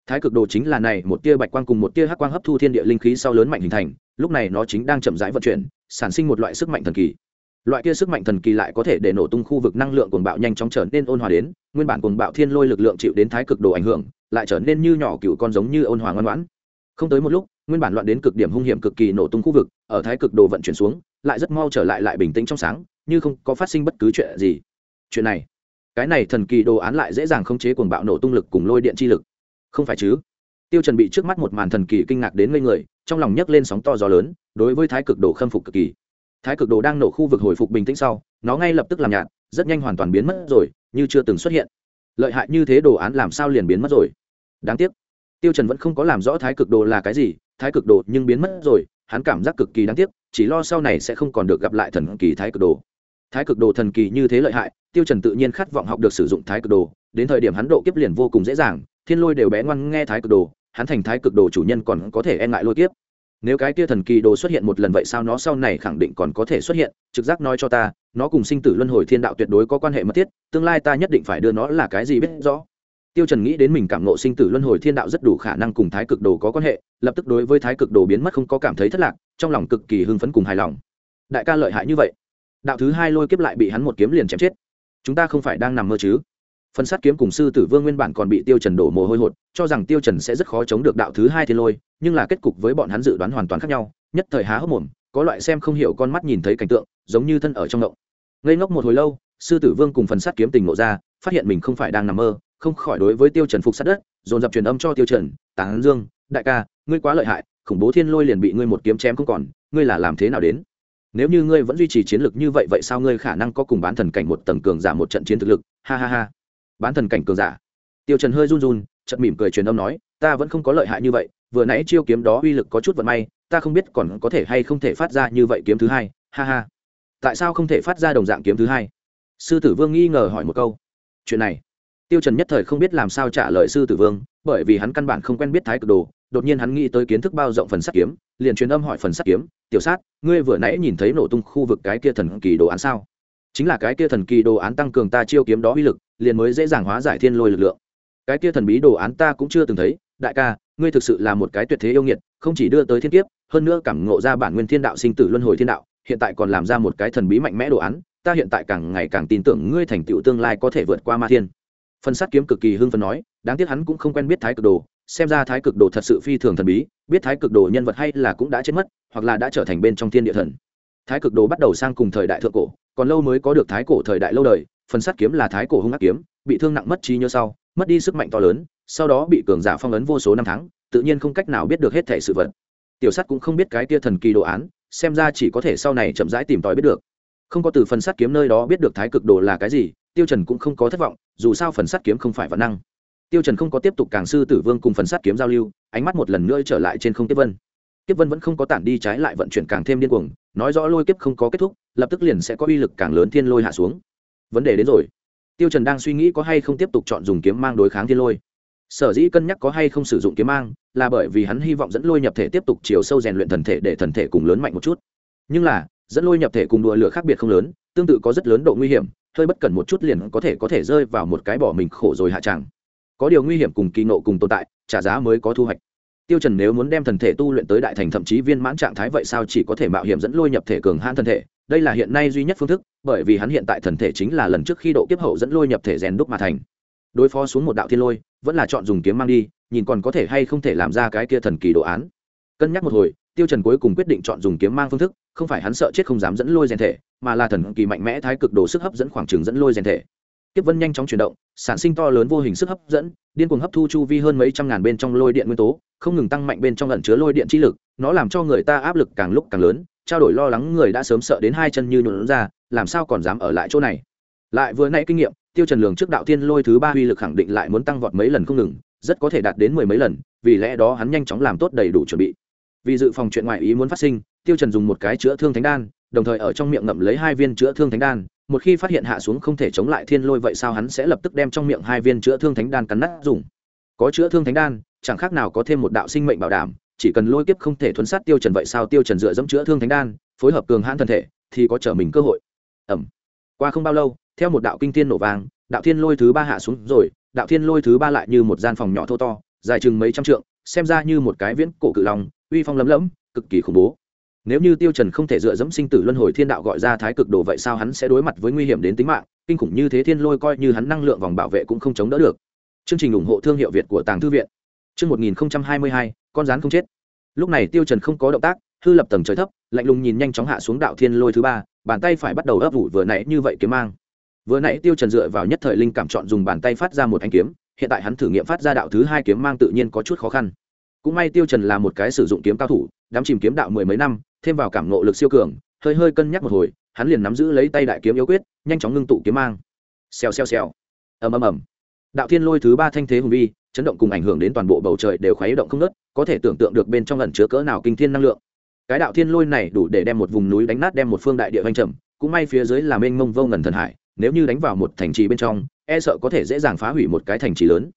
Thái cực đồ chính là này một tia bạch quang cùng một tia hắc quang hấp thu thiên địa linh khí sau lớn mạnh hình thành lúc này nó chính đang chậm rãi vận chuyển, sản sinh một loại sức mạnh thần kỳ. Loại kia sức mạnh thần kỳ lại có thể để nổ tung khu vực năng lượng cuồng bạo nhanh chóng trở nên ôn hòa đến, nguyên bản cuồng bạo thiên lôi lực lượng chịu đến thái cực độ ảnh hưởng, lại trở nên như nhỏ cựu con giống như ôn hòa ngoan ngoãn. Không tới một lúc, nguyên bản loạn đến cực điểm hung hiểm cực kỳ nổ tung khu vực, ở thái cực độ vận chuyển xuống, lại rất mau trở lại lại bình tĩnh trong sáng, như không có phát sinh bất cứ chuyện gì. Chuyện này, cái này thần kỳ đồ án lại dễ dàng khống chế cuồng bạo nổ tung lực cùng lôi điện chi lực. Không phải chứ? Tiêu trần bị trước mắt một màn thần kỳ kinh ngạc đến ngây người trong lòng nhấc lên sóng to gió lớn, đối với thái cực đồ khâm phục cực kỳ. Thái cực đồ đang nổ khu vực hồi phục bình tĩnh sau, nó ngay lập tức làm nhạt, rất nhanh hoàn toàn biến mất rồi, như chưa từng xuất hiện. Lợi hại như thế đồ án làm sao liền biến mất rồi? Đáng tiếc, tiêu trần vẫn không có làm rõ thái cực đồ là cái gì, thái cực đồ nhưng biến mất rồi, hắn cảm giác cực kỳ đáng tiếc, chỉ lo sau này sẽ không còn được gặp lại thần kỳ thái cực đồ. Thái cực đồ thần kỳ như thế lợi hại, tiêu trần tự nhiên khát vọng học được sử dụng thái cực đồ, đến thời điểm hắn độ kiếp liền vô cùng dễ dàng, thiên lôi đều bé ngoan nghe thái cực đồ hắn thành thái cực đồ chủ nhân còn có thể e ngại lôi kiếp. Nếu cái kia thần kỳ đồ xuất hiện một lần vậy sao nó sau này khẳng định còn có thể xuất hiện? Trực giác nói cho ta, nó cùng sinh tử luân hồi thiên đạo tuyệt đối có quan hệ mật thiết, tương lai ta nhất định phải đưa nó là cái gì biết rõ. Tiêu trần nghĩ đến mình cảm ngộ sinh tử luân hồi thiên đạo rất đủ khả năng cùng thái cực đồ có quan hệ, lập tức đối với thái cực đồ biến mất không có cảm thấy thất lạc, trong lòng cực kỳ hưng phấn cùng hài lòng. Đại ca lợi hại như vậy, đạo thứ hai lôi kiếp lại bị hắn một kiếm liền chém chết. Chúng ta không phải đang nằm mơ chứ? Phần sát kiếm cùng sư tử vương nguyên bản còn bị tiêu trần đổ mồ hôi hột, cho rằng tiêu trần sẽ rất khó chống được đạo thứ hai thiên lôi, nhưng là kết cục với bọn hắn dự đoán hoàn toàn khác nhau, nhất thời há hốc mồm, có loại xem không hiểu con mắt nhìn thấy cảnh tượng, giống như thân ở trong động. Ngây ngốc một hồi lâu, sư tử vương cùng phần sát kiếm tình ngộ ra, phát hiện mình không phải đang nằm mơ, không khỏi đối với tiêu trần phục sát đất, dồn dập truyền âm cho tiêu trần táng dương, đại ca, ngươi quá lợi hại, khủng bố thiên lôi liền bị ngươi một kiếm chém không còn, ngươi là làm thế nào đến? Nếu như ngươi vẫn duy trì chiến lược như vậy vậy sao ngươi khả năng có cùng bán thần cảnh một tầng cường giả một trận chiến thực lực? Ha ha ha bán thần cảnh cường giả. Tiêu trần hơi run run, chợt mỉm cười truyền âm nói, ta vẫn không có lợi hại như vậy, vừa nãy chiêu kiếm đó uy lực có chút vận may, ta không biết còn có thể hay không thể phát ra như vậy kiếm thứ hai. Ha ha. Tại sao không thể phát ra đồng dạng kiếm thứ hai? Sư tử vương nghi ngờ hỏi một câu. Chuyện này. Tiêu trần nhất thời không biết làm sao trả lời sư tử vương, bởi vì hắn căn bản không quen biết thái cực đồ, đột nhiên hắn nghĩ tới kiến thức bao rộng phần sắt kiếm, liền truyền âm hỏi phần sắt kiếm, tiểu sát, ngươi vừa nãy nhìn thấy nổ tung khu vực cái kia thần kỳ đồ án sao? Chính là cái kia thần kỳ đồ án tăng cường ta chiêu kiếm đó uy lực liền mới dễ dàng hóa giải thiên lôi lực lượng. Cái kia thần bí đồ án ta cũng chưa từng thấy, đại ca, ngươi thực sự là một cái tuyệt thế yêu nghiệt, không chỉ đưa tới thiên kiếp, hơn nữa cảm ngộ ra bản nguyên thiên đạo sinh tử luân hồi thiên đạo, hiện tại còn làm ra một cái thần bí mạnh mẽ đồ án, ta hiện tại càng ngày càng tin tưởng ngươi thành tựu tương lai có thể vượt qua ma thiên. Phân sát kiếm cực kỳ hưng phấn nói, đáng tiếc hắn cũng không quen biết thái cực đồ, xem ra thái cực đồ thật sự phi thường thần bí, biết thái cực đồ nhân vật hay là cũng đã chết mất, hoặc là đã trở thành bên trong thiên địa thần. Thái cực đồ bắt đầu sang cùng thời đại thượng cổ, còn lâu mới có được thái cổ thời đại lâu đời phần sắt kiếm là thái cổ hung ác kiếm, bị thương nặng mất trí nhớ sau, mất đi sức mạnh to lớn, sau đó bị cường giả phong ấn vô số năm tháng, tự nhiên không cách nào biết được hết thể sự vật. Tiểu sắt cũng không biết cái tia thần kỳ đồ án, xem ra chỉ có thể sau này chậm rãi tìm tòi biết được. Không có từ phần sắt kiếm nơi đó biết được thái cực đồ là cái gì, tiêu trần cũng không có thất vọng, dù sao phần sắt kiếm không phải vật năng. Tiêu trần không có tiếp tục càng sư tử vương cùng phần sắt kiếm giao lưu, ánh mắt một lần nữa trở lại trên không tiếp vân. Tiếp vân vẫn không có tản đi trái lại vận chuyển càng thêm điên cuồng, nói rõ lôi kiếp không có kết thúc, lập tức liền sẽ có uy lực càng lớn thiên lôi hạ xuống vấn đề đến rồi. Tiêu trần đang suy nghĩ có hay không tiếp tục chọn dùng kiếm mang đối kháng thiên lôi. Sở dĩ cân nhắc có hay không sử dụng kiếm mang là bởi vì hắn hy vọng dẫn lôi nhập thể tiếp tục chiều sâu rèn luyện thần thể để thần thể cùng lớn mạnh một chút. Nhưng là, dẫn lôi nhập thể cùng đùa lửa khác biệt không lớn, tương tự có rất lớn độ nguy hiểm, hơi bất cẩn một chút liền có thể có thể rơi vào một cái bỏ mình khổ rồi hạ tràng có điều nguy hiểm cùng kỳ nộ cùng tồn tại, trả giá mới có thu hoạch. Tiêu trần nếu muốn đem thần thể tu luyện tới đại thành thậm chí viên mãn trạng thái vậy sao chỉ có thể mạo hiểm dẫn lôi nhập thể cường hãn thần thể đây là hiện nay duy nhất phương thức, bởi vì hắn hiện tại thần thể chính là lần trước khi độ kiếp hậu dẫn lôi nhập thể rèn đúc mà thành. Đối phó xuống một đạo thiên lôi, vẫn là chọn dùng kiếm mang đi, nhìn còn có thể hay không thể làm ra cái kia thần kỳ đồ án. Cân nhắc một hồi, tiêu trần cuối cùng quyết định chọn dùng kiếm mang phương thức, không phải hắn sợ chết không dám dẫn lôi rèn thể, mà là thần kỳ mạnh mẽ thái cực đồ sức hấp dẫn khoảng trường dẫn lôi rèn thể. Kiếp vân nhanh chóng chuyển động, sản sinh to lớn vô hình sức hấp dẫn, điên cuồng hấp thu chu vi hơn mấy trăm ngàn bên trong lôi điện nguyên tố, không ngừng tăng mạnh bên trong ẩn chứa lôi điện chi lực, nó làm cho người ta áp lực càng lúc càng lớn trao đổi lo lắng người đã sớm sợ đến hai chân như nhuộn ra, làm sao còn dám ở lại chỗ này? Lại vừa nãy kinh nghiệm, tiêu trần lường trước đạo tiên lôi thứ ba uy lực khẳng định lại muốn tăng vọt mấy lần không ngừng, rất có thể đạt đến mười mấy lần, vì lẽ đó hắn nhanh chóng làm tốt đầy đủ chuẩn bị. Vì dự phòng chuyện ngoại ý muốn phát sinh, tiêu trần dùng một cái chữa thương thánh đan, đồng thời ở trong miệng ngậm lấy hai viên chữa thương thánh đan, một khi phát hiện hạ xuống không thể chống lại thiên lôi vậy sao hắn sẽ lập tức đem trong miệng hai viên chữa thương thánh đan cắn nát dùng? Có chữa thương thánh đan, chẳng khác nào có thêm một đạo sinh mệnh bảo đảm chỉ cần lôi kiếp không thể thuấn sát tiêu trần vậy sao tiêu trần dựa dẫm chữa thương thánh đan, phối hợp cường hãn thân thể, thì có trở mình cơ hội. Ẩm. Qua không bao lâu, theo một đạo kinh thiên nổ vang, đạo thiên lôi thứ ba hạ xuống rồi, đạo thiên lôi thứ ba lại như một gian phòng nhỏ thô to, dài chừng mấy trăm trượng, xem ra như một cái viễn cổ cự long, uy phong lấm lẫm, cực kỳ khủng bố. Nếu như tiêu trần không thể dựa dẫm sinh tử luân hồi thiên đạo gọi ra thái cực đồ vậy sao hắn sẽ đối mặt với nguy hiểm đến tính mạng, kinh khủng như thế thiên lôi coi như hắn năng lượng vòng bảo vệ cũng không chống đỡ được. Chương trình ủng hộ thương hiệu việt của tàng thư viện. Chương 1022 con rắn không chết. Lúc này tiêu trần không có động tác, hư lập tầng trời thấp, lạnh lùng nhìn nhanh chóng hạ xuống đạo thiên lôi thứ ba, bàn tay phải bắt đầu ấp ủ vừa nãy như vậy kiếm mang. Vừa nãy tiêu trần dựa vào nhất thời linh cảm chọn dùng bàn tay phát ra một thanh kiếm, hiện tại hắn thử nghiệm phát ra đạo thứ hai kiếm mang tự nhiên có chút khó khăn. Cũng may tiêu trần là một cái sử dụng kiếm cao thủ, đám chìm kiếm đạo mười mấy năm, thêm vào cảm ngộ lực siêu cường, hơi hơi cân nhắc một hồi, hắn liền nắm giữ lấy tay đại kiếm yếu quyết, nhanh chóng ngưng tụ kiếm mang. Xèo xèo xèo. Ầm ầm ầm. Đạo thiên lôi thứ ba thanh thế hùng vi chấn động cùng ảnh hưởng đến toàn bộ bầu trời đều khuấy động không nớt có thể tưởng tượng được bên trong ẩn chứa cỡ nào kinh thiên năng lượng. Cái đạo thiên lôi này đủ để đem một vùng núi đánh nát, đem một phương đại địa vanh trầm, cũng may phía dưới là mênh mông vô ngần thần hải, nếu như đánh vào một thành trì bên trong e sợ có thể dễ dàng phá hủy một cái thành trì lớn.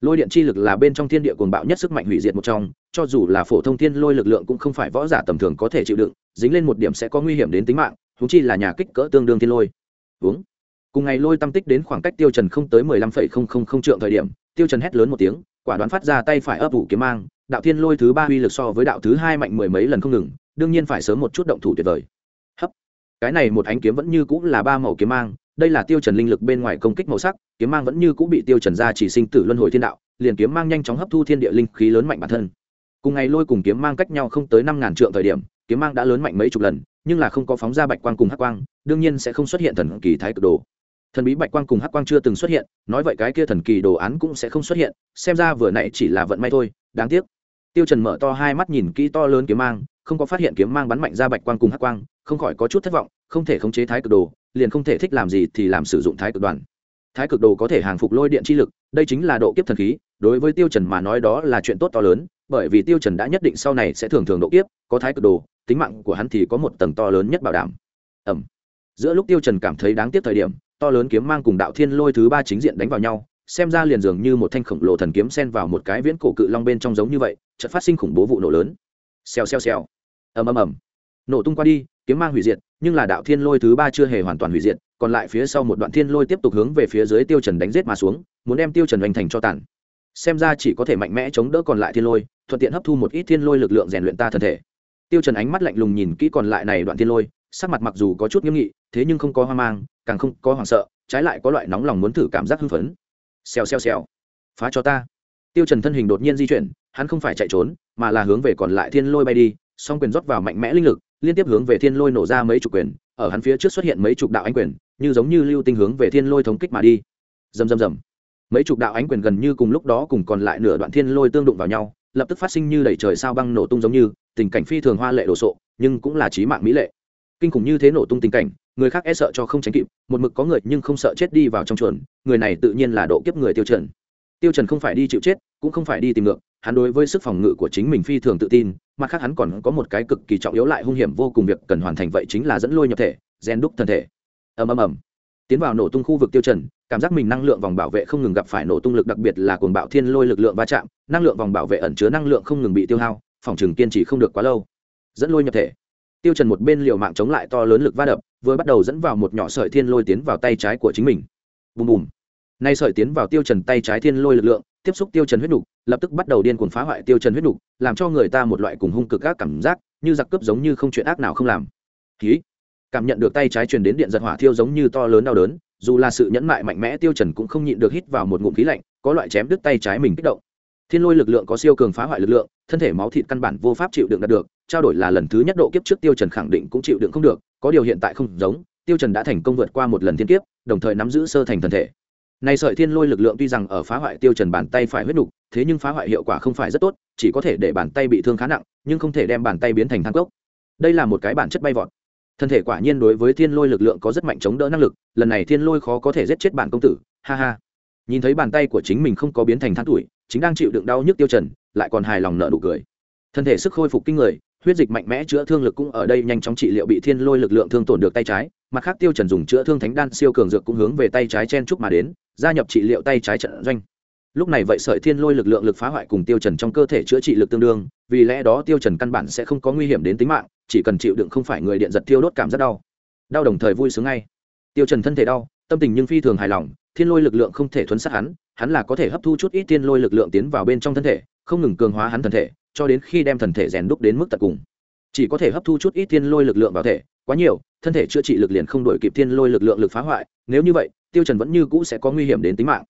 Lôi điện chi lực là bên trong thiên địa cuồng bạo nhất sức mạnh hủy diệt một trong, cho dù là phổ thông thiên lôi lực lượng cũng không phải võ giả tầm thường có thể chịu đựng, dính lên một điểm sẽ có nguy hiểm đến tính mạng húng chi là nhà kích cỡ tương đương thiên lôi. Uống cùng ngày lôi tâm tích đến khoảng cách tiêu trần không tới mười lăm phẩy không không không trượng thời điểm, tiêu trần hét lớn một tiếng, quả đoán phát ra tay phải ấp ủ kiếm mang, đạo thiên lôi thứ ba uy lực so với đạo thứ hai mạnh mười mấy lần không ngừng, đương nhiên phải sớm một chút động thủ tuyệt vời. Hấp. Cái này một ánh kiếm vẫn như cũng là ba màu kiếm mang, đây là tiêu trần linh lực bên ngoài công kích màu sắc, kiếm mang vẫn như cũng bị tiêu trần ra chỉ sinh tử luân hồi thiên đạo, liền kiếm mang nhanh chóng hấp thu thiên địa linh khí lớn mạnh bản thân. Cùng ngày lôi cùng kiếm mang cách nhau không tới năm ngàn trượng thời điểm, kiếm mang đã lớn mạnh mấy chục lần, nhưng là không có phóng ra bạch quang cùng hắc quang, đương nhiên sẽ không xuất hiện thần kỳ thái cực đồ thần bí bạch quang cùng hắc quang chưa từng xuất hiện, nói vậy cái kia thần kỳ đồ án cũng sẽ không xuất hiện, xem ra vừa nãy chỉ là vận may thôi, đáng tiếc. Tiêu trần mở to hai mắt nhìn kỹ to lớn kiếm mang, không có phát hiện kiếm mang bắn mạnh ra bạch quang cùng hắc quang, không khỏi có chút thất vọng, không thể khống chế thái cực đồ, liền không thể thích làm gì thì làm sử dụng thái cực đoàn. Thái cực đồ có thể hàng phục lôi điện chi lực, đây chính là độ kiếp thần khí, đối với tiêu trần mà nói đó là chuyện tốt to lớn, bởi vì tiêu trần đã nhất định sau này sẽ thường thường độ kiếp, có thái cực đồ, tính mạng của hắn thì có một tầng to lớn nhất bảo đảm. Ẩm. Giữa lúc tiêu trần cảm thấy đáng tiếc thời điểm to lớn kiếm mang cùng đạo thiên lôi thứ ba chính diện đánh vào nhau, xem ra liền dường như một thanh khổng lồ thần kiếm xen vào một cái viễn cổ cự long bên trong giống như vậy, chợt phát sinh khủng bố vụ nổ lớn. Xèo xèo xèo. Ầm ầm ầm. Nổ tung qua đi, kiếm mang hủy diệt, nhưng là đạo thiên lôi thứ ba chưa hề hoàn toàn hủy diệt, còn lại phía sau một đoạn thiên lôi tiếp tục hướng về phía dưới tiêu trần đánh giết mà xuống, muốn đem tiêu trần hoành thành cho tàn. Xem ra chỉ có thể mạnh mẽ chống đỡ còn lại thiên lôi, thuận tiện hấp thu một ít thiên lôi lực lượng rèn luyện ta thân thể. Tiêu trần ánh mắt lạnh lùng nhìn kỹ còn lại này đoạn thiên lôi sắc mặt mặc dù có chút nghiêm nghị, thế nhưng không có hoang mang, càng không có hoảng sợ, trái lại có loại nóng lòng muốn thử cảm giác hưng phấn. Xèo xèo xèo. Phá cho ta. Tiêu trần thân hình đột nhiên di chuyển, hắn không phải chạy trốn, mà là hướng về còn lại thiên lôi bay đi, song quyền rót vào mạnh mẽ linh lực, liên tiếp hướng về thiên lôi nổ ra mấy chục quyền, ở hắn phía trước xuất hiện mấy chục đạo ánh quyền, như giống như lưu tinh hướng về thiên lôi thống kích mà đi. Rầm rầm rầm. Mấy chục đạo ánh quyền gần như cùng lúc đó cùng còn lại nửa đoạn thiên lôi tương đụng vào nhau, lập tức phát sinh như đẩy trời sao băng nổ tung giống như, tình cảnh phi thường hoa lệ đồ sộ, nhưng cũng là trí mạng mỹ lệ kinh khủng như thế nổ tung tình cảnh, người khác e sợ cho không tránh kịp, một mực có người nhưng không sợ chết đi vào trong chuồn người này tự nhiên là độ kiếp người tiêu trần. Tiêu trần không phải đi chịu chết, cũng không phải đi tìm ngược, hắn đối với sức phòng ngự của chính mình phi thường tự tin, mặt khác hắn còn có một cái cực kỳ trọng yếu lại hung hiểm vô cùng việc cần hoàn thành vậy chính là dẫn lôi nhập thể gen đúc thân thể. Ầm ầm ầm. Tiến vào nổ tung khu vực tiêu trần, cảm giác mình năng lượng vòng bảo vệ không ngừng gặp phải nổ tung lực đặc biệt là cuồng bạo thiên lôi lực lượng va chạm, năng lượng vòng bảo vệ ẩn chứa năng lượng không ngừng bị tiêu hao, phòng trường kiên trì không được quá lâu. Dẫn lôi nhập thể tiêu trần một bên liều mạng chống lại to lớn lực va đập vừa bắt đầu dẫn vào một nhỏ sợi thiên lôi tiến vào tay trái của chính mình. Bùm bùm. Nay sợi tiến vào tiêu trần tay trái thiên lôi lực lượng tiếp xúc tiêu trần huyết đủ, lập tức bắt đầu điên cuồng phá hoại tiêu trần huyết đủ, làm cho người ta một loại cùng hung cực ác cảm giác như giặc cướp giống như không chuyện ác nào không làm. Khí cảm nhận được tay trái truyền đến điện giật hỏa thiêu giống như to lớn đau đớn dù là sự nhẫn mại mạnh mẽ tiêu trần cũng không nhịn được hít vào một ngụm khí lạnh có loại chém đứt tay trái mình kích động thiên lôi lực lượng có siêu cường phá hoại lực lượng, thân thể máu thịt căn bản vô pháp chịu đựng đạt được, trao đổi là lần thứ nhất độ kiếp trước tiêu trần khẳng định cũng chịu đựng không được, có điều hiện tại không giống, tiêu trần đã thành công vượt qua một lần thiên kiếp, đồng thời nắm giữ sơ thành thần thể. Này sợi thiên lôi lực lượng tuy rằng ở phá hoại tiêu trần bàn tay phải huyết nục, thế nhưng phá hoại hiệu quả không phải rất tốt, chỉ có thể để bàn tay bị thương khá nặng, nhưng không thể đem bàn tay biến thành thang cốc. Đây là một cái bản chất bay vọt. Thân thể quả nhiên đối với thiên lôi lực lượng có rất mạnh chống đỡ năng lực, lần này thiên lôi khó có thể giết chết bản công tử, ha ha. Nhìn thấy bàn tay của chính mình không có biến thành than tuổi chính đang chịu đựng đau nhức tiêu trần, lại còn hài lòng nở nụ cười. Thân thể sức khôi phục kinh người, huyết dịch mạnh mẽ chữa thương lực cũng ở đây nhanh chóng trị liệu bị thiên lôi lực lượng thương tổn được tay trái, mặt khác tiêu trần dùng chữa thương thánh đan siêu cường dược cũng hướng về tay trái chen chúc mà đến, gia nhập trị liệu tay trái trận doanh. Lúc này vậy sợi thiên lôi lực lượng lực phá hoại cùng tiêu trần trong cơ thể chữa trị lực tương đương, vì lẽ đó tiêu trần căn bản sẽ không có nguy hiểm đến tính mạng, chỉ cần chịu đựng không phải người điện giật tiêu đốt cảm rất đau. Đau đồng thời vui sướng ngay. Tiêu trần thân thể đau, tâm tình nhưng phi thường hài lòng, thiên lôi lực lượng không thể thuấn sát hắn hắn là có thể hấp thu chút ít tiên lôi lực lượng tiến vào bên trong thân thể, không ngừng cường hóa hắn thân thể, cho đến khi đem thân thể rèn đúc đến mức tận cùng. Chỉ có thể hấp thu chút ít tiên lôi lực lượng vào thể, quá nhiều, thân thể chữa trị lực liền không đổi kịp tiên lôi lực lượng lực phá hoại, nếu như vậy, tiêu trần vẫn như cũ sẽ có nguy hiểm đến tính mạng.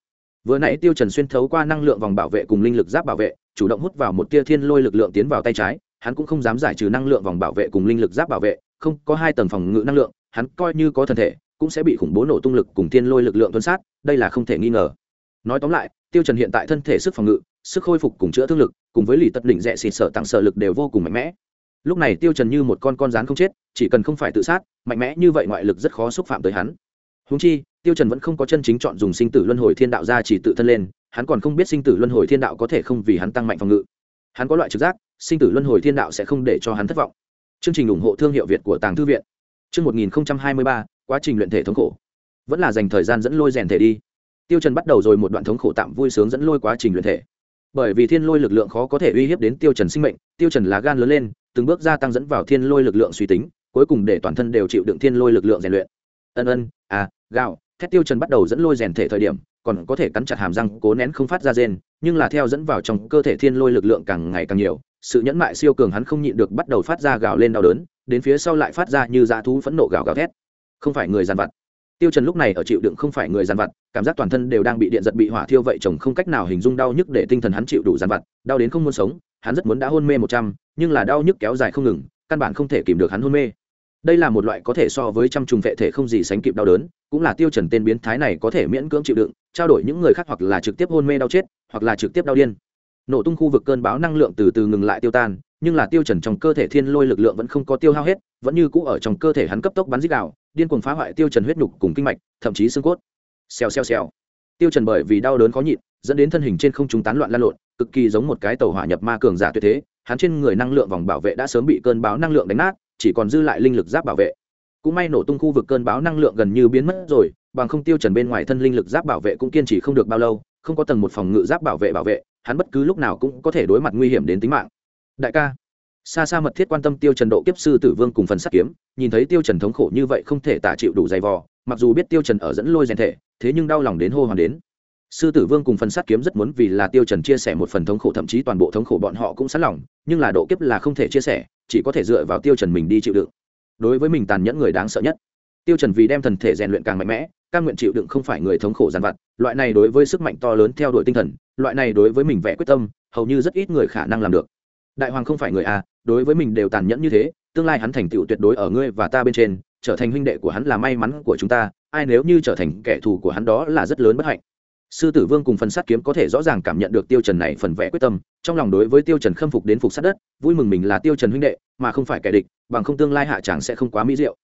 Vừa nãy tiêu trần xuyên thấu qua năng lượng vòng bảo vệ cùng linh lực giáp bảo vệ, chủ động hút vào một tia thiên lôi lực lượng tiến vào tay trái, hắn cũng không dám giải trừ năng lượng vòng bảo vệ cùng linh lực giáp bảo vệ, không có hai tầng phòng ngự năng lượng, hắn coi như có thân thể, cũng sẽ bị khủng bố nổ tung lực cùng thiên lôi lực lượng tuân sát, đây là không thể nghi ngờ nói tóm lại, tiêu trần hiện tại thân thể sức phòng ngự, sức khôi phục cùng chữa thương lực, cùng với lì tật đỉnh rẽ xịt sợ tặng sở lực đều vô cùng mạnh mẽ. Lúc này tiêu trần như một con con rắn không chết, chỉ cần không phải tự sát, mạnh mẽ như vậy ngoại lực rất khó xúc phạm tới hắn. Huống chi, tiêu trần vẫn không có chân chính chọn dùng sinh tử luân hồi thiên đạo ra chỉ tự thân lên, hắn còn không biết sinh tử luân hồi thiên đạo có thể không vì hắn tăng mạnh phòng ngự. Hắn có loại trực giác, sinh tử luân hồi thiên đạo sẽ không để cho hắn thất vọng. Chương trình ủng hộ thương hiệu việt của tàng thư viện. Chương 1023 quá trình luyện thể thống khổ. Vẫn là dành thời gian dẫn lôi rèn thể đi tiêu trần bắt đầu rồi một đoạn thống khổ tạm vui sướng dẫn lôi quá trình luyện thể. Bởi vì thiên lôi lực lượng khó có thể uy hiếp đến tiêu trần sinh mệnh, tiêu trần là gan lớn lên, từng bước gia tăng dẫn vào thiên lôi lực lượng suy tính, cuối cùng để toàn thân đều chịu đựng thiên lôi lực lượng rèn luyện. Ân ân à gạo, thét tiêu trần bắt đầu dẫn lôi rèn thể thời điểm, còn có thể cắn chặt hàm răng, cố nén không phát ra rên, nhưng là theo dẫn vào trong cơ thể thiên lôi lực lượng càng ngày càng nhiều, sự nhẫn mại siêu cường hắn không nhịn được bắt đầu phát ra gào lên đau đớn, đến phía sau lại phát ra như dã thú phẫn nộ gào gào thét. Không phải người giàn vặt tiêu trần lúc này ở chịu đựng không phải người giàn vặt, cảm giác toàn thân đều đang bị điện giật bị hỏa thiêu vậy chồng không cách nào hình dung đau nhức để tinh thần hắn chịu đủ giàn vặt, đau đến không muốn sống, hắn rất muốn đã hôn mê một trăm, nhưng là đau nhức kéo dài không ngừng, căn bản không thể kìm được hắn hôn mê. Đây là một loại có thể so với trăm trùng vệ thể không gì sánh kịp đau đớn, cũng là tiêu trần tên biến thái này có thể miễn cưỡng chịu đựng, trao đổi những người khác hoặc là trực tiếp hôn mê đau chết, hoặc là trực tiếp đau điên nổ tung khu vực cơn bão năng lượng từ từ ngừng lại tiêu tan, nhưng là tiêu trần trong cơ thể thiên lôi lực lượng vẫn không có tiêu hao hết, vẫn như cũ ở trong cơ thể hắn cấp tốc bắn dít đạo điên cuồng phá hoại tiêu trần huyết nhục cùng kinh mạch, thậm chí xương cốt. Xèo xèo xèo. Tiêu trần bởi vì đau đớn khó nhịn, dẫn đến thân hình trên không trung tán loạn lan lộn, cực kỳ giống một cái tàu hỏa nhập ma cường giả tuyệt thế, hắn trên người năng lượng vòng bảo vệ đã sớm bị cơn bão năng lượng đánh nát, chỉ còn dư lại linh lực giáp bảo vệ. Cũng may nổ tung khu vực cơn bão năng lượng gần như biến mất rồi, bằng không tiêu trần bên ngoài thân linh lực giáp bảo vệ cũng kiên trì không được bao lâu, không có tầng một phòng ngự giáp bảo vệ bảo vệ hắn bất cứ lúc nào cũng có thể đối mặt nguy hiểm đến tính mạng. Đại ca xa xa mật thiết quan tâm tiêu trần độ kiếp sư tử vương cùng phần sát kiếm, nhìn thấy tiêu trần thống khổ như vậy không thể tả chịu đủ dày vò, mặc dù biết tiêu trần ở dẫn lôi rèn thể, thế nhưng đau lòng đến hô hoàn đến. Sư tử vương cùng phần sát kiếm rất muốn vì là tiêu trần chia sẻ một phần thống khổ, thậm chí toàn bộ thống khổ bọn họ cũng sẵn lòng, nhưng là độ kiếp là không thể chia sẻ, chỉ có thể dựa vào tiêu trần mình đi chịu đựng. Đối với mình tàn nhẫn người đáng sợ nhất tiêu trần vì đem thần thể rèn luyện càng mạnh mẽ, cam nguyện chịu đựng không phải người thống khổ giàn vặt, loại này đối với sức mạnh to lớn theo đuổi tinh thần, loại này đối với mình vẽ quyết tâm, hầu như rất ít người khả năng làm được. Đại hoàng không phải người a, đối với mình đều tàn nhẫn như thế, tương lai hắn thành tựu tuyệt đối ở ngươi và ta bên trên, trở thành huynh đệ của hắn là may mắn của chúng ta, ai nếu như trở thành kẻ thù của hắn đó là rất lớn bất hạnh. Sư tử vương cùng phần sát kiếm có thể rõ ràng cảm nhận được tiêu trần này phần vẽ quyết tâm, trong lòng đối với tiêu trần khâm phục đến phục sát đất, vui mừng mình là tiêu trần huynh đệ, mà không phải kẻ địch, bằng không tương lai hạ chẳng sẽ không quá mỹ diệu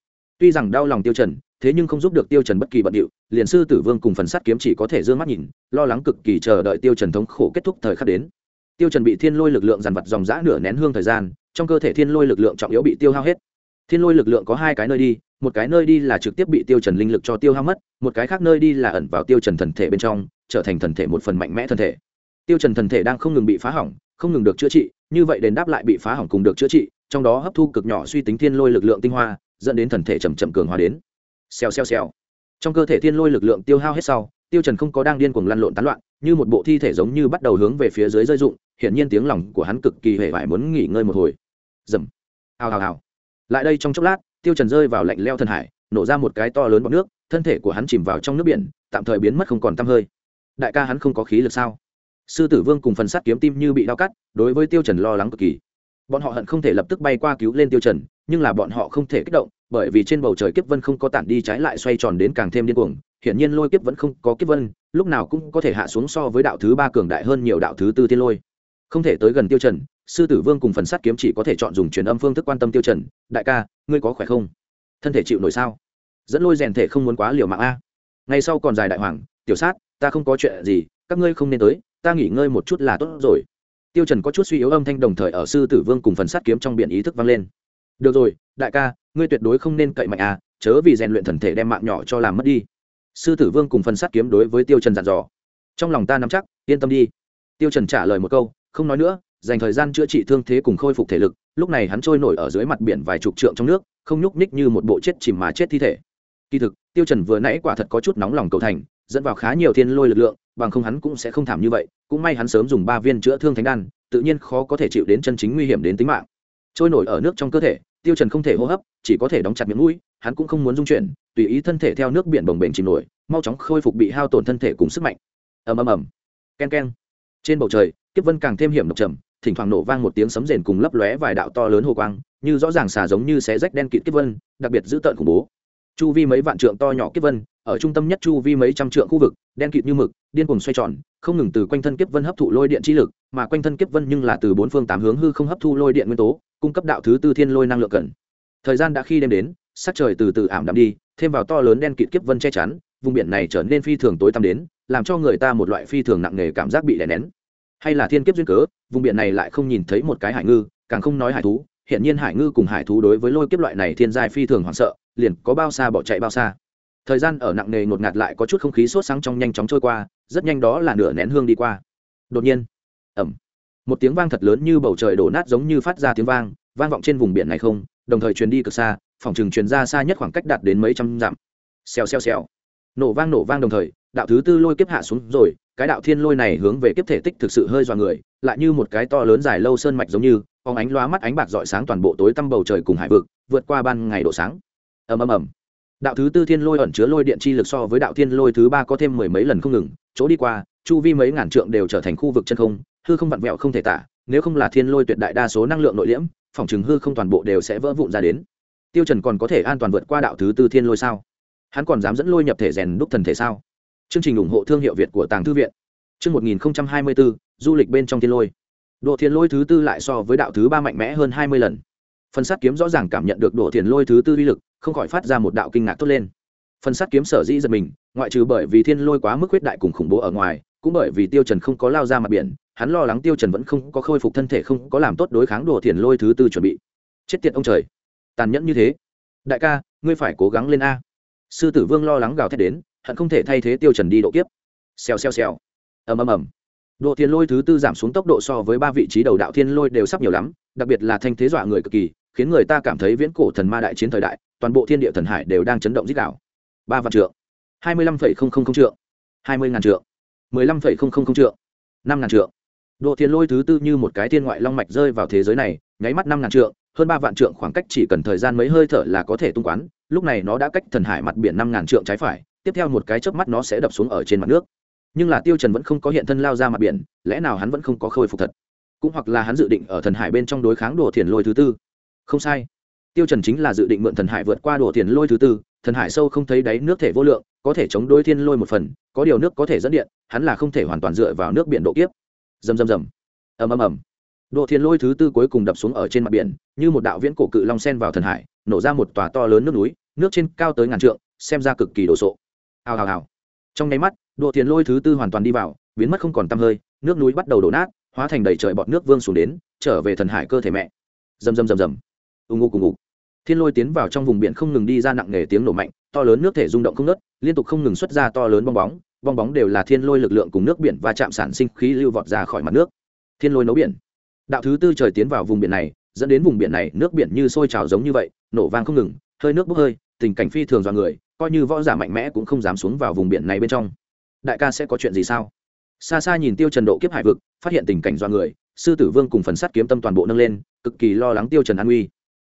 tuy rằng đau lòng tiêu trần, thế nhưng không giúp được tiêu trần bất kỳ bận điệu, liền sư tử vương cùng phần sát kiếm chỉ có thể dương mắt nhìn, lo lắng cực kỳ chờ đợi tiêu trần thống khổ kết thúc thời khắc đến. Tiêu trần bị thiên lôi lực lượng dàn vật dòng dã nửa nén hương thời gian, trong cơ thể thiên lôi lực lượng trọng yếu bị tiêu hao hết. Thiên lôi lực lượng có hai cái nơi đi, một cái nơi đi là trực tiếp bị tiêu trần linh lực cho tiêu hao mất, một cái khác nơi đi là ẩn vào tiêu trần thần thể bên trong, trở thành thần thể một phần mạnh mẽ thần thể. Tiêu trần thần thể đang không ngừng bị phá hỏng, không ngừng được chữa trị, như vậy đền đáp lại bị phá hỏng cùng được chữa trị, trong đó hấp thu cực nhỏ suy tính thiên lôi lực lượng tinh hoa dẫn đến thần thể chậm chậm cường hóa đến. Xèo xèo xèo. Trong cơ thể thiên lôi lực lượng tiêu hao hết sau, tiêu trần không có đang điên cuồng lăn lộn tán loạn, như một bộ thi thể giống như bắt đầu hướng về phía dưới rơi dụng hiện nhiên tiếng lòng của hắn cực kỳ hề vải muốn nghỉ ngơi một hồi. Dầm hào hào hào. Lại đây trong chốc lát, tiêu trần rơi vào lạnh leo thần hải, nổ ra một cái to lớn bọt nước, thân thể của hắn chìm vào trong nước biển, tạm thời biến mất không còn tăm hơi. Đại ca hắn không có khí lực sao? Sư tử vương cùng phần sắt kiếm tim như bị đau cắt, đối với tiêu trần lo lắng cực kỳ. Bọn họ hận không thể lập tức bay qua cứu lên tiêu trần nhưng là bọn họ không thể kích động, bởi vì trên bầu trời kiếp vân không có tản đi trái lại xoay tròn đến càng thêm điên cuồng, hiển nhiên lôi kiếp vẫn không có kiếp vân, lúc nào cũng có thể hạ xuống so với đạo thứ ba cường đại hơn nhiều đạo thứ tư tiên lôi. Không thể tới gần tiêu trần, sư tử vương cùng phần sát kiếm chỉ có thể chọn dùng truyền âm phương thức quan tâm tiêu trần, đại ca, ngươi có khỏe không? Thân thể chịu nổi sao? Dẫn lôi rèn thể không muốn quá liều mạng a. Ngày sau còn dài đại hoàng, tiểu sát, ta không có chuyện gì, các ngươi không nên tới, ta nghỉ ngơi một chút là tốt rồi. Tiêu trần có chút suy yếu âm thanh đồng thời ở sư tử vương cùng phần sát kiếm trong biển ý thức vang lên được rồi, đại ca, ngươi tuyệt đối không nên cậy mạnh à chớ vì rèn luyện thần thể đem mạng nhỏ cho làm mất đi. Sư tử vương cùng phần sát kiếm đối với tiêu trần dặn dò. Trong lòng ta nắm chắc, yên tâm đi. Tiêu trần trả lời một câu, không nói nữa, dành thời gian chữa trị thương thế cùng khôi phục thể lực, lúc này hắn trôi nổi ở dưới mặt biển vài chục trượng trong nước, không nhúc nhích như một bộ chết chìm mà chết thi thể. Kỳ thực, tiêu trần vừa nãy quả thật có chút nóng lòng cầu thành, dẫn vào khá nhiều thiên lôi lực lượng, bằng không hắn cũng sẽ không thảm như vậy, cũng may hắn sớm dùng ba viên chữa thương thánh đan, tự nhiên khó có thể chịu đến chân chính nguy hiểm đến tính mạng trôi nổi ở nước trong cơ thể, tiêu trần không thể hô hấp, chỉ có thể đóng chặt miệng mũi, hắn cũng không muốn dung chuyển, tùy ý thân thể theo nước biển bồng bềnh chìm nổi, mau chóng khôi phục bị hao tổn thân thể cùng sức mạnh. Ầm ầm ầm. Ken ken trên bầu trời, kiếp vân càng thêm hiểm độc trầm, thỉnh thoảng nổ vang một tiếng sấm rền cùng lấp lóe vài đạo to lớn hồ quang, như rõ ràng xà giống như xé rách đen kịt kiếp vân, đặc biệt dữ tợn khủng bố. Chu vi mấy vạn trượng to nhỏ kiếp vân, ở trung tâm nhất chu vi mấy trăm trượng khu vực, đen kịt như mực, điên cuồng xoay tròn không ngừng từ quanh thân kiếp vân hấp thụ lôi điện chi lực, mà quanh thân kiếp vân nhưng là từ bốn phương tám hướng hư không hấp thu lôi điện nguyên tố, cung cấp đạo thứ tư thiên lôi năng lượng cần. Thời gian đã khi đêm đến, sắc trời từ từ ảm đạm đi, thêm vào to lớn đen kịt kiếp vân che chắn, vùng biển này trở nên phi thường tối tăm đến, làm cho người ta một loại phi thường nặng nề cảm giác bị đè nén. Hay là thiên kiếp duyên cớ, vùng biển này lại không nhìn thấy một cái hải ngư, càng không nói hải thú hiện nhiên hải ngư cùng hải thú đối với lôi kiếp loại này thiên giai phi thường hoảng sợ, liền có bao xa bỏ chạy bao xa thời gian ở nặng nề ngột ngạt lại có chút không khí sốt sáng trong nhanh chóng trôi qua, rất nhanh đó là nửa nén hương đi qua. Đột nhiên ẩm một tiếng vang thật lớn như bầu trời đổ nát giống như phát ra tiếng vang vang vọng trên vùng biển này không, đồng thời truyền đi cực xa, phòng chừng truyền ra xa nhất khoảng cách đạt đến mấy trăm dặm. Xèo xèo xèo, nổ vang nổ vang đồng thời, đạo thứ tư lôi kiếp hạ xuống rồi, cái đạo thiên lôi này hướng về kiếp thể tích thực sự hơi dọa người, lại như một cái to lớn dài lâu sơn mạch giống như, phóng ánh loa mắt ánh bạc rọi sáng toàn bộ tối tăm bầu trời cùng hải vực, vượt qua ban ngày độ sáng. Ầm ầm ầm đạo thứ tư thiên lôi ẩn chứa lôi điện chi lực so với đạo thiên lôi thứ ba có thêm mười mấy lần không ngừng, chỗ đi qua, chu vi mấy ngàn trượng đều trở thành khu vực chân không, hư không vặn vẹo không thể tả, nếu không là thiên lôi tuyệt đại đa số năng lượng nội liễm, phòng chừng hư không toàn bộ đều sẽ vỡ vụn ra đến. Tiêu trần còn có thể an toàn vượt qua đạo thứ tư thiên lôi sao? Hắn còn dám dẫn lôi nhập thể rèn đúc thần thể sao? Chương trình ủng hộ thương hiệu việt của tàng thư viện. Chương 1024 du lịch bên trong thiên lôi. Độ thiên lôi thứ tư lại so với đạo thứ ba mạnh mẽ hơn hai mươi lần phần sát kiếm rõ ràng cảm nhận được đổ thiền lôi thứ tư uy lực, không khỏi phát ra một đạo kinh ngạc tốt lên. Phần sát kiếm sở dĩ giật mình, ngoại trừ bởi vì thiên lôi quá mức huyết đại cùng khủng bố ở ngoài, cũng bởi vì tiêu trần không có lao ra mặt biển, hắn lo lắng tiêu trần vẫn không có khôi phục thân thể không có làm tốt đối kháng đổ thiền lôi thứ tư chuẩn bị. Chết tiệt ông trời! Tàn nhẫn như thế. Đại ca, ngươi phải cố gắng lên a. Sư tử vương lo lắng gào thét đến, hận không thể thay thế tiêu trần đi độ kiếp. Xèo xèo xèo. Ầm ầm ầm độ thiên lôi thứ tư giảm xuống tốc độ so với ba vị trí đầu đạo thiên lôi đều sắp nhiều lắm, đặc biệt là thanh thế dọa người cực kỳ, khiến người ta cảm thấy viễn cổ thần ma đại chiến thời đại, toàn bộ thiên địa thần hải đều đang chấn động dích đảo ba vạn trượng. Hai mươi lăm phẩy không không không trượng. Hai mươi ngàn trượng. Mười lăm phẩy không không không trượng. Năm ngàn trượng. Độ thiên lôi thứ tư như một cái thiên ngoại long mạch rơi vào thế giới này, nháy mắt năm ngàn trượng, hơn ba vạn trượng khoảng cách chỉ cần thời gian mấy hơi thở là có thể tung quán, lúc này nó đã cách thần hải mặt biển năm ngàn trượng trái phải, tiếp theo một cái chớp mắt nó sẽ đập xuống ở trên mặt nước nhưng là tiêu trần vẫn không có hiện thân lao ra mặt biển, lẽ nào hắn vẫn không có khôi phục thật? Cũng hoặc là hắn dự định ở thần hải bên trong đối kháng đồ thiền lôi thứ tư. Không sai. Tiêu trần chính là dự định mượn thần hải vượt qua đồ thiền lôi thứ tư, thần hải sâu không thấy đáy nước thể vô lượng, có thể chống đối thiên lôi một phần, có điều nước có thể dẫn điện, hắn là không thể hoàn toàn dựa vào nước biển độ kiếp. Rầm rầm rầm. Ầm ầm ầm. Đồ thiền lôi thứ tư cuối cùng đập xuống ở trên mặt biển, như một đạo viễn cổ cự long sen vào thần hải, nổ ra một tòa to lớn nước núi, nước trên cao tới ngàn trượng, xem ra cực kỳ đồ sộ. Hào hào hào. Trong nháy mắt độ thiên lôi thứ tư hoàn toàn đi vào, biến mất không còn tăm hơi, nước núi bắt đầu đổ nát, hóa thành đầy trời bọt nước vương xuống đến, trở về thần hải cơ thể mẹ. Rầm rầm rầm rầm. Ù ngụ cùng ngụ thiên lôi tiến vào trong vùng biển không ngừng đi ra nặng nề tiếng nổ mạnh, to lớn nước thể rung động không nớt liên tục không ngừng xuất ra to lớn bong bóng bong bóng đều là thiên lôi lực lượng cùng nước biển và chạm sản sinh khí lưu vọt ra khỏi mặt nước. Thiên lôi nấu biển. Đạo thứ tư trời tiến vào vùng biển này, dẫn đến vùng biển này nước biển như sôi trào giống như vậy, nổ vang không ngừng, hơi nước bốc hơi, tình cảnh phi thường do người, coi như võ giả mạnh mẽ cũng không dám xuống vào vùng biển này bên trong đại ca sẽ có chuyện gì sao? Xa xa nhìn tiêu trần độ kiếp hải vực, phát hiện tình cảnh do người, sư tử vương cùng phần sắt kiếm tâm toàn bộ nâng lên, cực kỳ lo lắng tiêu trần an nguy.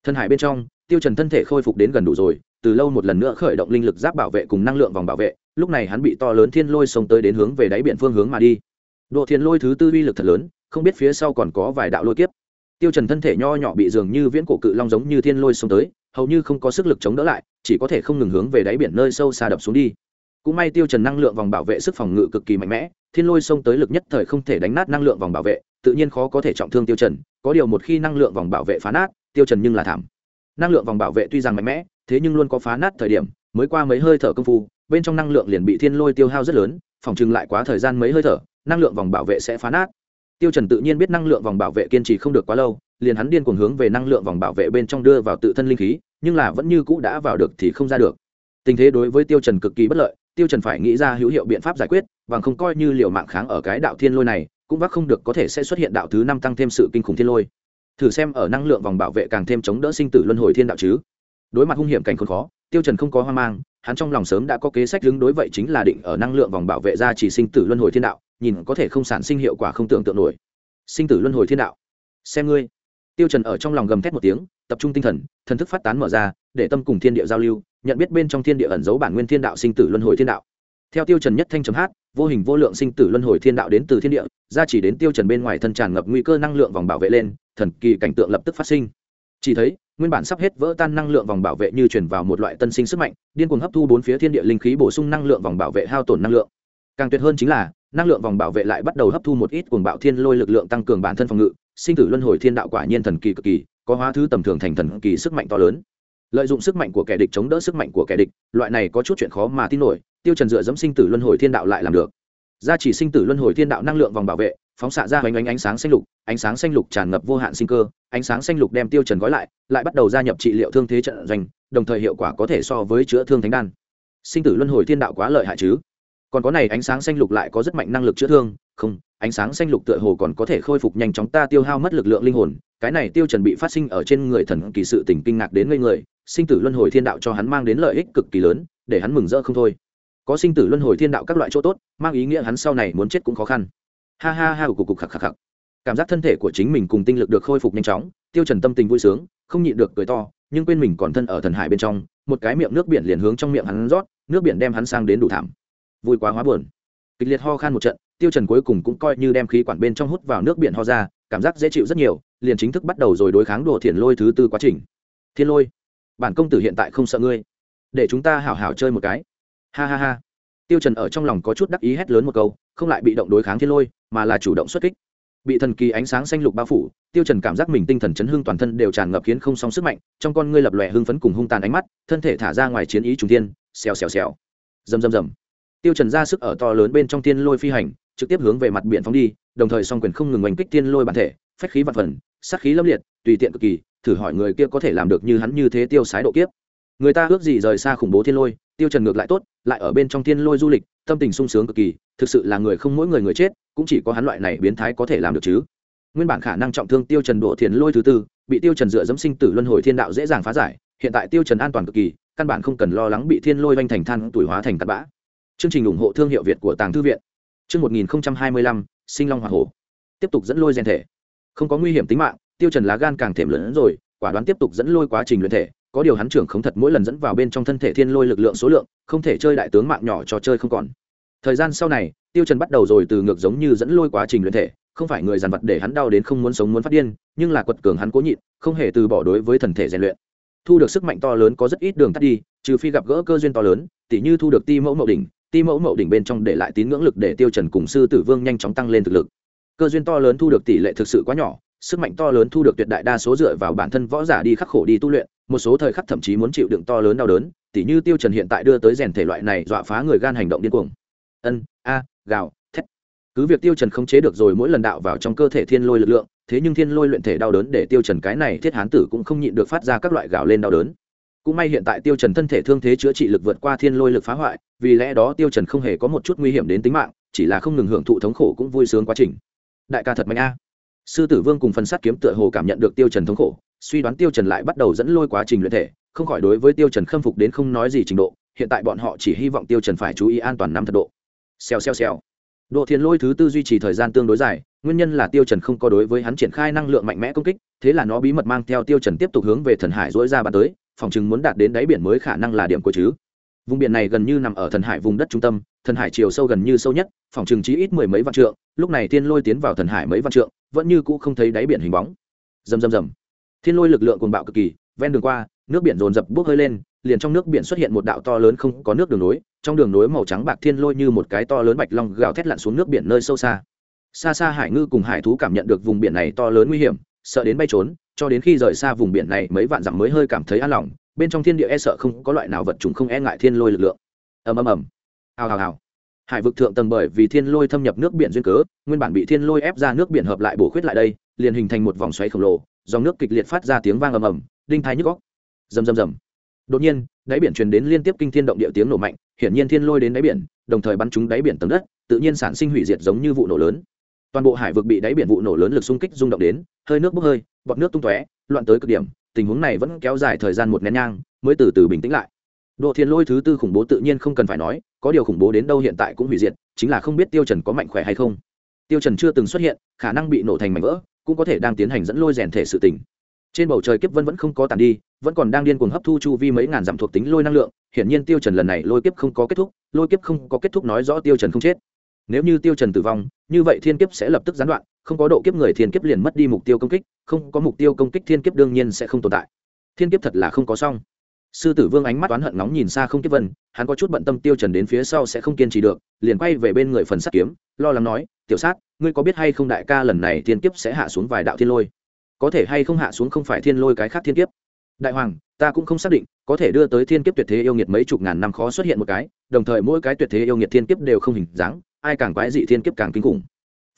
Thân hải bên trong, tiêu trần thân thể khôi phục đến gần đủ rồi, từ lâu một lần nữa khởi động linh lực giáp bảo vệ cùng năng lượng vòng bảo vệ, lúc này hắn bị to lớn thiên lôi xông tới đến hướng về đáy biển phương hướng mà đi. Độ thiên lôi thứ tư uy lực thật lớn, không biết phía sau còn có vài đạo lôi kiếp. Tiêu trần thân thể nho nhỏ bị dường như viễn cổ cự long giống như thiên lôi xông tới, hầu như không có sức lực chống đỡ lại, chỉ có thể không ngừng hướng về đáy biển nơi sâu xa đập xuống đi cũng may tiêu trần năng lượng vòng bảo vệ sức phòng ngự cực kỳ mạnh mẽ, thiên lôi xông tới lực nhất thời không thể đánh nát năng lượng vòng bảo vệ, tự nhiên khó có thể trọng thương tiêu trần, có điều một khi năng lượng vòng bảo vệ phá nát, tiêu trần nhưng là thảm. Năng lượng vòng bảo vệ tuy rằng mạnh mẽ, thế nhưng luôn có phá nát thời điểm, mới qua mấy hơi thở công phu, bên trong năng lượng liền bị thiên lôi tiêu hao rất lớn, phòng trừng lại quá thời gian mấy hơi thở, năng lượng vòng bảo vệ sẽ phá nát. Tiêu trần tự nhiên biết năng lượng vòng bảo vệ kiên trì không được quá lâu, liền hắn điên cuồng hướng về năng lượng vòng bảo vệ bên trong đưa vào tự thân linh khí, nhưng là vẫn như cũ đã vào được thì không ra được. Tình thế đối với tiêu trần cực kỳ bất lợi tiêu trần phải nghĩ ra hữu hiệu biện pháp giải quyết, bằng không coi như liều mạng kháng ở cái đạo thiên lôi này, cũng vác không được có thể sẽ xuất hiện đạo thứ năm tăng thêm sự kinh khủng thiên lôi. Thử xem ở năng lượng vòng bảo vệ càng thêm chống đỡ sinh tử luân hồi thiên đạo chứ. Đối mặt hung hiểm cảnh khốn khó, tiêu trần không có hoang mang, hắn trong lòng sớm đã có kế sách đứng đối vậy chính là định ở năng lượng vòng bảo vệ ra chỉ sinh tử luân hồi thiên đạo, nhìn có thể không sản sinh hiệu quả không tưởng tượng nổi. Sinh tử luân hồi thiên đạo. Xem ngươi. Tiêu trần ở trong lòng gầm thét một tiếng, tập trung tinh thần thần thức phát tán mở ra, để tâm cùng thiên địa giao lưu nhận biết bên trong thiên địa ẩn dấu bản nguyên thiên đạo sinh tử luân hồi thiên đạo. Theo tiêu trần nhất thanh chấm hát, vô hình vô lượng sinh tử luân hồi thiên đạo đến từ thiên địa ra chỉ đến tiêu trần bên ngoài thân tràn ngập nguy cơ năng lượng vòng bảo vệ lên, thần kỳ cảnh tượng lập tức phát sinh. Chỉ thấy, nguyên bản sắp hết vỡ tan năng lượng vòng bảo vệ như truyền vào một loại tân sinh sức mạnh, điên cuồng hấp thu bốn phía thiên địa linh khí bổ sung năng lượng vòng bảo vệ hao tổn năng lượng. Càng tuyệt hơn chính là, năng lượng vòng bảo vệ lại bắt đầu hấp thu một ít cuồng bạo thiên lôi lực lượng tăng cường bản thân phòng ngự, sinh tử luân hồi thiên đạo quả nhiên thần kỳ cực kỳ, có hóa thứ tầm thường thành thần kỳ sức mạnh to lớn lợi dụng sức mạnh của kẻ địch chống đỡ sức mạnh của kẻ địch, loại này có chút chuyện khó mà tin nổi, tiêu trần dựa dẫm sinh tử luân hồi thiên đạo lại làm được. Gia chỉ sinh tử luân hồi thiên đạo năng lượng vòng bảo vệ, phóng xạ ra hoành ánh ánh sáng xanh lục, ánh sáng xanh lục tràn ngập vô hạn sinh cơ, ánh sáng xanh lục đem tiêu trần gói lại lại bắt đầu gia nhập trị liệu thương thế trận doanh, đồng thời hiệu quả có thể so với chữa thương thánh đan. Sinh tử luân hồi thiên đạo quá lợi hại chứ? Còn có này, ánh sáng xanh lục lại có rất mạnh năng lực chữa thương. Không, ánh sáng xanh lục tựa hồ còn có thể khôi phục nhanh chóng, ta tiêu hao mất lực lượng linh hồn. Cái này tiêu trần bị phát sinh ở trên người thần kỳ sự tình kinh ngạc đến ngây người. Sinh tử luân hồi thiên đạo cho hắn mang đến lợi ích cực kỳ lớn, để hắn mừng rỡ không thôi. Có sinh tử luân hồi thiên đạo các loại chỗ tốt, mang ý nghĩa hắn sau này muốn chết cũng khó khăn. Ha ha ha, cục cục khạc khạc khạc. Cảm giác thân thể của chính mình cùng tinh lực được khôi phục nhanh chóng, tiêu trần tâm tình vui sướng, không nhịn được cười to, nhưng quên mình còn thân ở thần hải bên trong, một cái miệng nước biển liền hướng trong miệng hắn rót, nước biển đem hắn sang đến đủ thảm vui quá hóa buồn. Kịch liệt ho khan một trận, tiêu trần cuối cùng cũng coi như đem khí quản bên trong hút vào nước biển ho ra, cảm giác dễ chịu rất nhiều, liền chính thức bắt đầu rồi đối kháng đổ thiền lôi thứ tư quá trình. Thiên lôi, bản công tử hiện tại không sợ ngươi. Để chúng ta hảo hảo chơi một cái. Ha ha ha. Tiêu trần ở trong lòng có chút đắc ý hét lớn một câu, không lại bị động đối kháng thiên lôi, mà là chủ động xuất kích. Bị thần kỳ ánh sáng xanh lục bao phủ, tiêu trần cảm giác mình tinh thần chấn hưng toàn thân đều tràn ngập khiến không song sức mạnh, trong con ngươi lập lòe hưng phấn cùng hung tàn ánh mắt, thân thể thả ra ngoài chiến ý trùng thiên, xèo xèo xèo. Rầm rầm rầm tiêu trần ra sức ở to lớn bên trong thiên lôi phi hành, trực tiếp hướng về mặt biển phóng đi, đồng thời song quyền không ngừng oanh kích thiên lôi bản thể, phách khí vạn phần, sát khí lâm liệt, tùy tiện cực kỳ, thử hỏi người kia có thể làm được như hắn như thế tiêu sái độ kiếp. Người ta ước gì rời xa khủng bố thiên lôi, tiêu trần ngược lại tốt, lại ở bên trong thiên lôi du lịch, tâm tình sung sướng cực kỳ, thực sự là người không mỗi người người chết, cũng chỉ có hắn loại này biến thái có thể làm được chứ. Nguyên bản khả năng trọng thương tiêu trần độ thiền lôi thứ tư, bị tiêu trần dựa dẫm sinh tử luân hồi thiên đạo dễ dàng phá giải, hiện tại tiêu trần an toàn cực kỳ, căn bản không cần lo lắng bị thiên lôi vanh thành than tuổi hóa thành cát bã chương trình ủng hộ thương hiệu việt của tàng thư viện. Chương 1025 sinh long hỏa hổ. Tiếp tục dẫn lôi rèn thể. Không có nguy hiểm tính mạng, tiêu trần lá gan càng thêm lớn rồi, quả đoán tiếp tục dẫn lôi quá trình luyện thể. Có điều hắn trưởng không thật mỗi lần dẫn vào bên trong thân thể thiên lôi lực lượng số lượng, không thể chơi đại tướng mạng nhỏ cho chơi không còn. Thời gian sau này, tiêu trần bắt đầu rồi từ ngược giống như dẫn lôi quá trình luyện thể. Không phải người dàn vật để hắn đau đến không muốn sống muốn phát điên, nhưng là quật cường hắn cố nhịn, không hề từ bỏ đối với thần thể rèn luyện. Thu được sức mạnh to lớn có rất ít đường tắt đi, trừ phi gặp gỡ cơ duyên to lớn, tỉ như thu được ti mẫu mậu đỉnh ti mẫu mậu đỉnh bên trong để lại tín ngưỡng lực để tiêu trần cùng sư tử vương nhanh chóng tăng lên thực lực. Cơ duyên to lớn thu được tỷ lệ thực sự quá nhỏ, sức mạnh to lớn thu được tuyệt đại đa số dựa vào bản thân võ giả đi khắc khổ đi tu luyện, một số thời khắc thậm chí muốn chịu đựng to lớn đau đớn, tỉ như tiêu trần hiện tại đưa tới rèn thể loại này dọa phá người gan hành động điên cuồng. Ân, a, gào, thét. Cứ việc tiêu trần không chế được rồi mỗi lần đạo vào trong cơ thể thiên lôi lực lượng, thế nhưng thiên lôi luyện thể đau đớn để tiêu trần cái này thiết hán tử cũng không nhịn được phát ra các loại gào lên đau đớn. Cũng may hiện tại tiêu trần thân thể thương thế chữa trị lực vượt qua thiên lôi lực phá hoại vì lẽ đó tiêu trần không hề có một chút nguy hiểm đến tính mạng, chỉ là không ngừng hưởng thụ thống khổ cũng vui sướng quá trình. Đại ca thật mạnh a. Sư tử vương cùng phần sát kiếm tựa hồ cảm nhận được tiêu trần thống khổ, suy đoán tiêu trần lại bắt đầu dẫn lôi quá trình luyện thể, không khỏi đối với tiêu trần khâm phục đến không nói gì trình độ, hiện tại bọn họ chỉ hy vọng tiêu trần phải chú ý an toàn nắm thật độ. Xèo xèo xèo. Độ thiên lôi thứ tư duy trì thời gian tương đối dài, nguyên nhân là tiêu trần không có đối với hắn triển khai năng lượng mạnh mẽ công kích, thế là nó bí mật mang theo tiêu trần tiếp tục hướng về thần hải dỗi ra bàn tới, phòng chừng muốn đạt đến đáy biển mới khả năng là điểm của chứ vùng biển này gần như nằm ở thần hải vùng đất trung tâm, thần hải chiều sâu gần như sâu nhất, phòng trừng trí ít mười mấy vạn trượng, lúc này thiên lôi tiến vào thần hải mấy vạn trượng, vẫn như cũ không thấy đáy biển hình bóng. Rầm rầm rầm. Thiên lôi lực lượng cuồng bạo cực kỳ, ven đường qua, nước biển dồn dập bốc hơi lên, liền trong nước biển xuất hiện một đạo to lớn không có nước đường nối, trong đường nối màu trắng bạc thiên lôi như một cái to lớn bạch long gào thét lặn xuống nước biển nơi sâu xa. Xa xa hải ngư cùng hải thú cảm nhận được vùng biển này to lớn nguy hiểm, sợ đến bay trốn, cho đến khi rời xa vùng biển này mấy vạn dặm mới hơi cảm thấy an lòng bên trong thiên địa e sợ không có loại nào vật chúng không e ngại thiên lôi lực lượng. Ầm ầm ầm. Hào hào hào. Hải vực thượng tầng bởi vì thiên lôi thâm nhập nước biển duyên cớ, nguyên bản bị thiên lôi ép ra nước biển hợp lại bổ khuyết lại đây, liền hình thành một vòng xoáy khổng lồ, dòng nước kịch liệt phát ra tiếng vang ầm ầm, đinh thái nhức góc rầm rầm rầm. Đột nhiên, đáy biển truyền đến liên tiếp kinh thiên động địa tiếng nổ mạnh, hiển nhiên thiên lôi đến đáy biển, đồng thời bắn trúng đáy biển tầng đất, tự nhiên sản sinh hủy diệt giống như vụ nổ lớn. Toàn bộ hải vực bị đáy biển vụ nổ lớn lực xung kích rung động đến, hơi nước bốc hơi, bọt nước tung tóe, loạn tới cực điểm tình huống này vẫn kéo dài thời gian một nén nhang, mới từ từ bình tĩnh lại. Độ thiên lôi thứ tư khủng bố tự nhiên không cần phải nói, có điều khủng bố đến đâu hiện tại cũng hủy diệt, chính là không biết tiêu trần có mạnh khỏe hay không. Tiêu trần chưa từng xuất hiện, khả năng bị nổ thành mảnh vỡ, cũng có thể đang tiến hành dẫn lôi rèn thể sự tình. Trên bầu trời kiếp vân vẫn không có tàn đi, vẫn còn đang điên cuồng hấp thu chu vi mấy ngàn dặm thuộc tính lôi năng lượng, hiển nhiên tiêu trần lần này lôi kiếp không có kết thúc, lôi kiếp không có kết thúc nói rõ tiêu trần không chết nếu như tiêu trần tử vong, như vậy thiên kiếp sẽ lập tức gián đoạn, không có độ kiếp người thiên kiếp liền mất đi mục tiêu công kích, không có mục tiêu công kích thiên kiếp đương nhiên sẽ không tồn tại. Thiên kiếp thật là không có xong sư tử vương ánh mắt oán hận nóng nhìn xa không kiếp vân, hắn có chút bận tâm tiêu trần đến phía sau sẽ không kiên trì được, liền quay về bên người phần sắt kiếm, lo lắng nói, tiểu sát, ngươi có biết hay không đại ca lần này thiên kiếp sẽ hạ xuống vài đạo thiên lôi? Có thể hay không hạ xuống không phải thiên lôi cái khác thiên kiếp? Đại hoàng, ta cũng không xác định, có thể đưa tới thiên kiếp tuyệt thế yêu nghiệt mấy chục ngàn năm khó xuất hiện một cái, đồng thời mỗi cái tuyệt thế yêu nghiệt thiên kiếp đều không hình dáng ai càng quái dị thiên kiếp càng kinh khủng.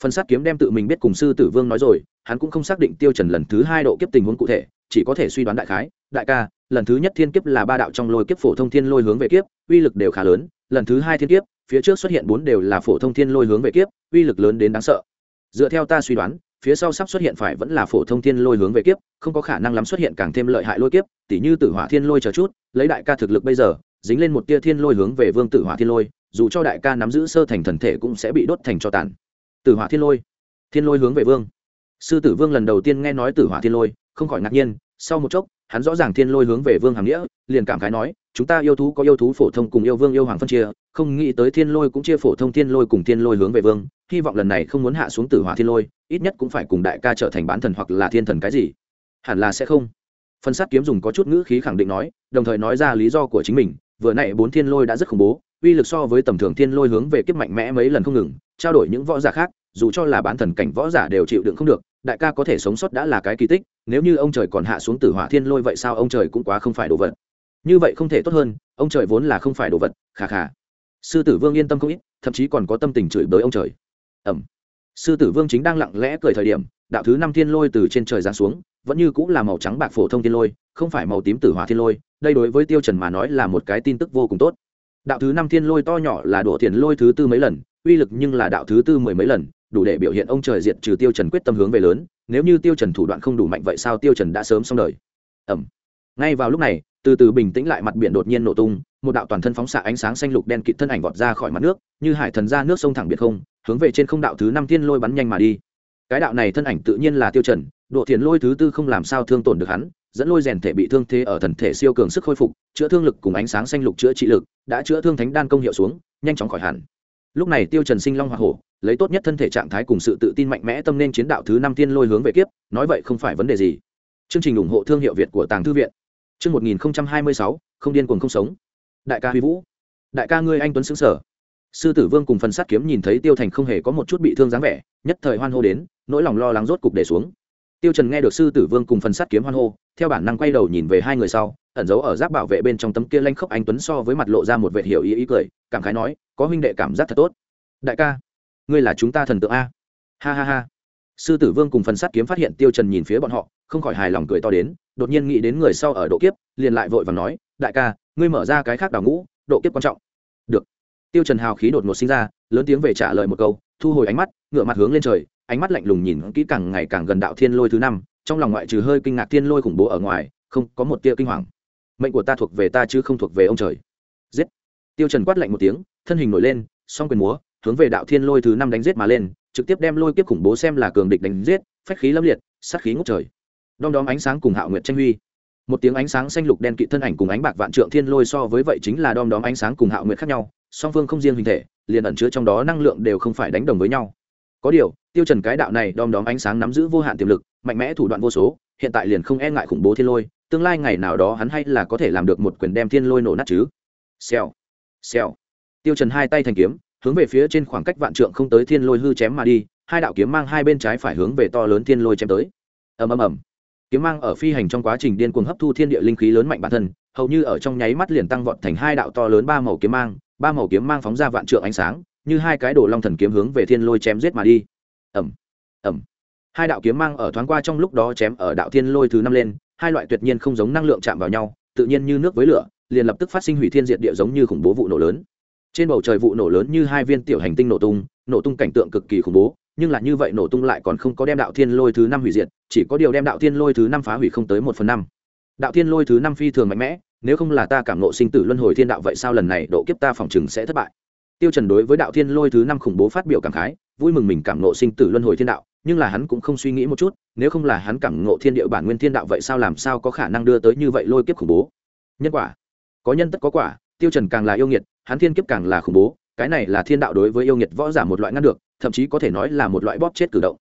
Phần sát kiếm đem tự mình biết cùng sư tử vương nói rồi, hắn cũng không xác định tiêu trần lần thứ hai độ kiếp tình huống cụ thể, chỉ có thể suy đoán đại khái, đại ca, lần thứ nhất thiên kiếp là ba đạo trong lôi kiếp phổ thông thiên lôi hướng về kiếp, uy lực đều khá lớn, lần thứ hai thiên kiếp, phía trước xuất hiện bốn đều là phổ thông thiên lôi hướng về kiếp, uy lực lớn đến đáng sợ. Dựa theo ta suy đoán, phía sau sắp xuất hiện phải vẫn là phổ thông thiên lôi hướng về kiếp, không có khả năng lắm xuất hiện càng thêm lợi hại lôi kiếp, tỉ như tử hỏa thiên lôi chờ chút, lấy đại ca thực lực bây giờ, dính lên một tia thiên lôi hướng về vương tử hỏa thiên lôi dù cho đại ca nắm giữ sơ thành thần thể cũng sẽ bị đốt thành cho tàn. Tử hỏa thiên lôi. Thiên lôi hướng về vương. Sư tử vương lần đầu tiên nghe nói tử hỏa thiên lôi, không khỏi ngạc nhiên, sau một chốc, hắn rõ ràng thiên lôi hướng về vương hàm nghĩa, liền cảm khái nói, chúng ta yêu thú có yêu thú phổ thông cùng yêu vương yêu hoàng phân chia, không nghĩ tới thiên lôi cũng chia phổ thông thiên lôi cùng thiên lôi hướng về vương, hy vọng lần này không muốn hạ xuống tử hỏa thiên lôi, ít nhất cũng phải cùng đại ca trở thành bán thần hoặc là thiên thần cái gì. Hẳn là sẽ không. Phân sát kiếm dùng có chút ngữ khí khẳng định nói, đồng thời nói ra lý do của chính mình, vừa nãy bốn thiên lôi đã rất khủng bố uy lực so với tầm thường thiên lôi hướng về kiếp mạnh mẽ mấy lần không ngừng, trao đổi những võ giả khác, dù cho là bán thần cảnh võ giả đều chịu đựng không được, đại ca có thể sống sót đã là cái kỳ tích, nếu như ông trời còn hạ xuống tử hỏa thiên lôi vậy sao ông trời cũng quá không phải đồ vật. Như vậy không thể tốt hơn, ông trời vốn là không phải đồ vật khà khà sư tử vương yên tâm không ít, thậm chí còn có tâm tình chửi bới ông trời. Ẩm sư tử vương chính đang lặng lẽ cười thời điểm, đạo thứ năm thiên lôi từ trên trời giáng xuống, vẫn như cũng là màu trắng bạc phổ thông thiên lôi, không phải màu tím tử hỏa thiên lôi, đây đối với tiêu trần mà nói là một cái tin tức vô cùng tốt đạo thứ năm thiên lôi to nhỏ là đổ tiền lôi thứ tư mấy lần, uy lực nhưng là đạo thứ tư mười mấy lần, đủ để biểu hiện ông trời diệt trừ tiêu trần quyết tâm hướng về lớn, nếu như tiêu trần thủ đoạn không đủ mạnh vậy sao tiêu trần đã sớm xong đời? Ẩm. Ngay vào lúc này, từ từ bình tĩnh lại mặt biển đột nhiên nổ tung, một đạo toàn thân phóng xạ ánh sáng xanh lục đen kịt thân ảnh vọt ra khỏi mặt nước, như hải thần ra nước sông thẳng biệt không, hướng về trên không đạo thứ năm thiên lôi bắn nhanh mà đi. Cái đạo này thân ảnh tự nhiên là tiêu trần độ thiền lôi thứ tư không làm sao thương tổn được hắn dẫn lôi rèn thể bị thương thế ở thần thể siêu cường sức khôi phục, chữa thương lực cùng ánh sáng xanh lục chữa trị lực, đã chữa thương thánh đan công hiệu xuống, nhanh chóng khỏi hẳn. Lúc này tiêu trần sinh long hoa hổ, lấy tốt nhất thân thể trạng thái cùng sự tự tin mạnh mẽ tâm nên chiến đạo thứ năm tiên lôi hướng về kiếp, nói vậy không phải vấn đề gì. Chương trình ủng hộ thương hiệu việt của tàng thư viện. Chương một nghìn hai mươi sáu, không điên cuồng không sống. Đại ca huy vũ. Đại ca ngươi anh tuấn sướng sở. Sư tử vương cùng phần sát kiếm nhìn thấy tiêu thành không hề có một chút bị thương dáng vẻ, nhất thời hoan hô đến, nỗi lòng lo lắng rốt cục để xuống. Tiêu trần nghe được sư tử vương cùng phần sát kiếm hoan hô theo bản năng quay đầu nhìn về hai người sau, ẩn giấu ở giáp bảo vệ bên trong tấm kia lanh khốc anh tuấn so với mặt lộ ra một vệ hiểu ý ý cười, cảm khái nói, có huynh đệ cảm giác thật tốt. Đại ca, ngươi là chúng ta thần tượng a. Ha ha ha. Sư tử vương cùng phần sát kiếm phát hiện tiêu trần nhìn phía bọn họ, không khỏi hài lòng cười to đến, đột nhiên nghĩ đến người sau ở độ kiếp, liền lại vội vàng nói, đại ca, ngươi mở ra cái khác đào ngũ, độ kiếp quan trọng. Được. Tiêu trần hào khí đột ngột sinh ra, lớn tiếng về trả lời một câu, thu hồi ánh mắt, ngửa mặt hướng lên trời, ánh mắt lạnh lùng nhìn kỹ càng ngày càng gần đạo thiên lôi thứ năm trong lòng ngoại trừ hơi kinh ngạc thiên lôi khủng bố ở ngoài, không, có một tia kinh hoàng. Mệnh của ta thuộc về ta chứ không thuộc về ông trời. Giết. Tiêu trần quát lạnh một tiếng, thân hình nổi lên, song quyền múa, hướng về đạo thiên lôi thứ năm đánh giết mà lên, trực tiếp đem lôi kiếp khủng bố xem là cường địch đánh giết, phách khí lâm liệt, sát khí ngút trời. Đom đóm ánh sáng cùng hạo nguyệt tranh huy. Một tiếng ánh sáng xanh lục đen kịt thân ảnh cùng ánh bạc vạn trượng thiên lôi so với vậy chính là đom đóm ánh sáng cùng hạo nguyệt khác nhau, song phương không riêng hình thể, liền ẩn chứa trong đó năng lượng đều không phải đánh đồng với nhau. Có điều, tiêu trần cái đạo này đom đóm ánh sáng nắm giữ vô hạn tiềm lực mạnh mẽ thủ đoạn vô số hiện tại liền không e ngại khủng bố thiên lôi tương lai ngày nào đó hắn hay là có thể làm được một quyền đem thiên lôi nổ nát chứ. Xèo xèo. Tiêu trần hai tay thành kiếm hướng về phía trên khoảng cách vạn trượng không tới thiên lôi hư chém mà đi hai đạo kiếm mang hai bên trái phải hướng về to lớn thiên lôi chém tới. Ầm ầm ầm. Kiếm mang ở phi hành trong quá trình điên cuồng hấp thu thiên địa linh khí lớn mạnh bản thân hầu như ở trong nháy mắt liền tăng vọt thành hai đạo to lớn ba màu kiếm mang ba màu kiếm mang phóng ra vạn trượng ánh sáng như hai cái đồ long thần kiếm hướng về thiên lôi chém giết mà đi. Ầm, ầm hai đạo kiếm mang ở thoáng qua trong lúc đó chém ở đạo thiên lôi thứ năm lên, hai loại tuyệt nhiên không giống năng lượng chạm vào nhau, tự nhiên như nước với lửa, liền lập tức phát sinh hủy thiên diệt địa giống như khủng bố vụ nổ lớn. Trên bầu trời vụ nổ lớn như hai viên tiểu hành tinh nổ tung nổ tung cảnh tượng cực kỳ khủng bố, nhưng là như vậy nổ tung lại còn không có đem đạo thiên lôi thứ năm hủy diệt, chỉ có điều đem đạo thiên lôi thứ năm phá hủy không tới một phần năm. Đạo thiên lôi thứ năm phi thường mạnh mẽ, nếu không là ta cảm nộ sinh tử luân hồi thiên đạo vậy sao lần này độ kiếp ta phòng chừng sẽ thất bại? Tiêu trần đối với đạo thiên lôi thứ năm khủng bố phát biểu cảm khái, vui mừng mình cảm nộ sinh tử luân hồi thiên đạo nhưng là hắn cũng không suy nghĩ một chút, nếu không là hắn cảm ngộ thiên địa bản nguyên thiên đạo vậy sao làm sao có khả năng đưa tới như vậy lôi kiếp khủng bố? Nhân quả. Có nhân tất có quả, tiêu trần càng là yêu nghiệt, hắn thiên kiếp càng là khủng bố, cái này là thiên đạo đối với yêu nghiệt võ giả một loại ngăn được, thậm chí có thể nói là một loại bóp chết cử động.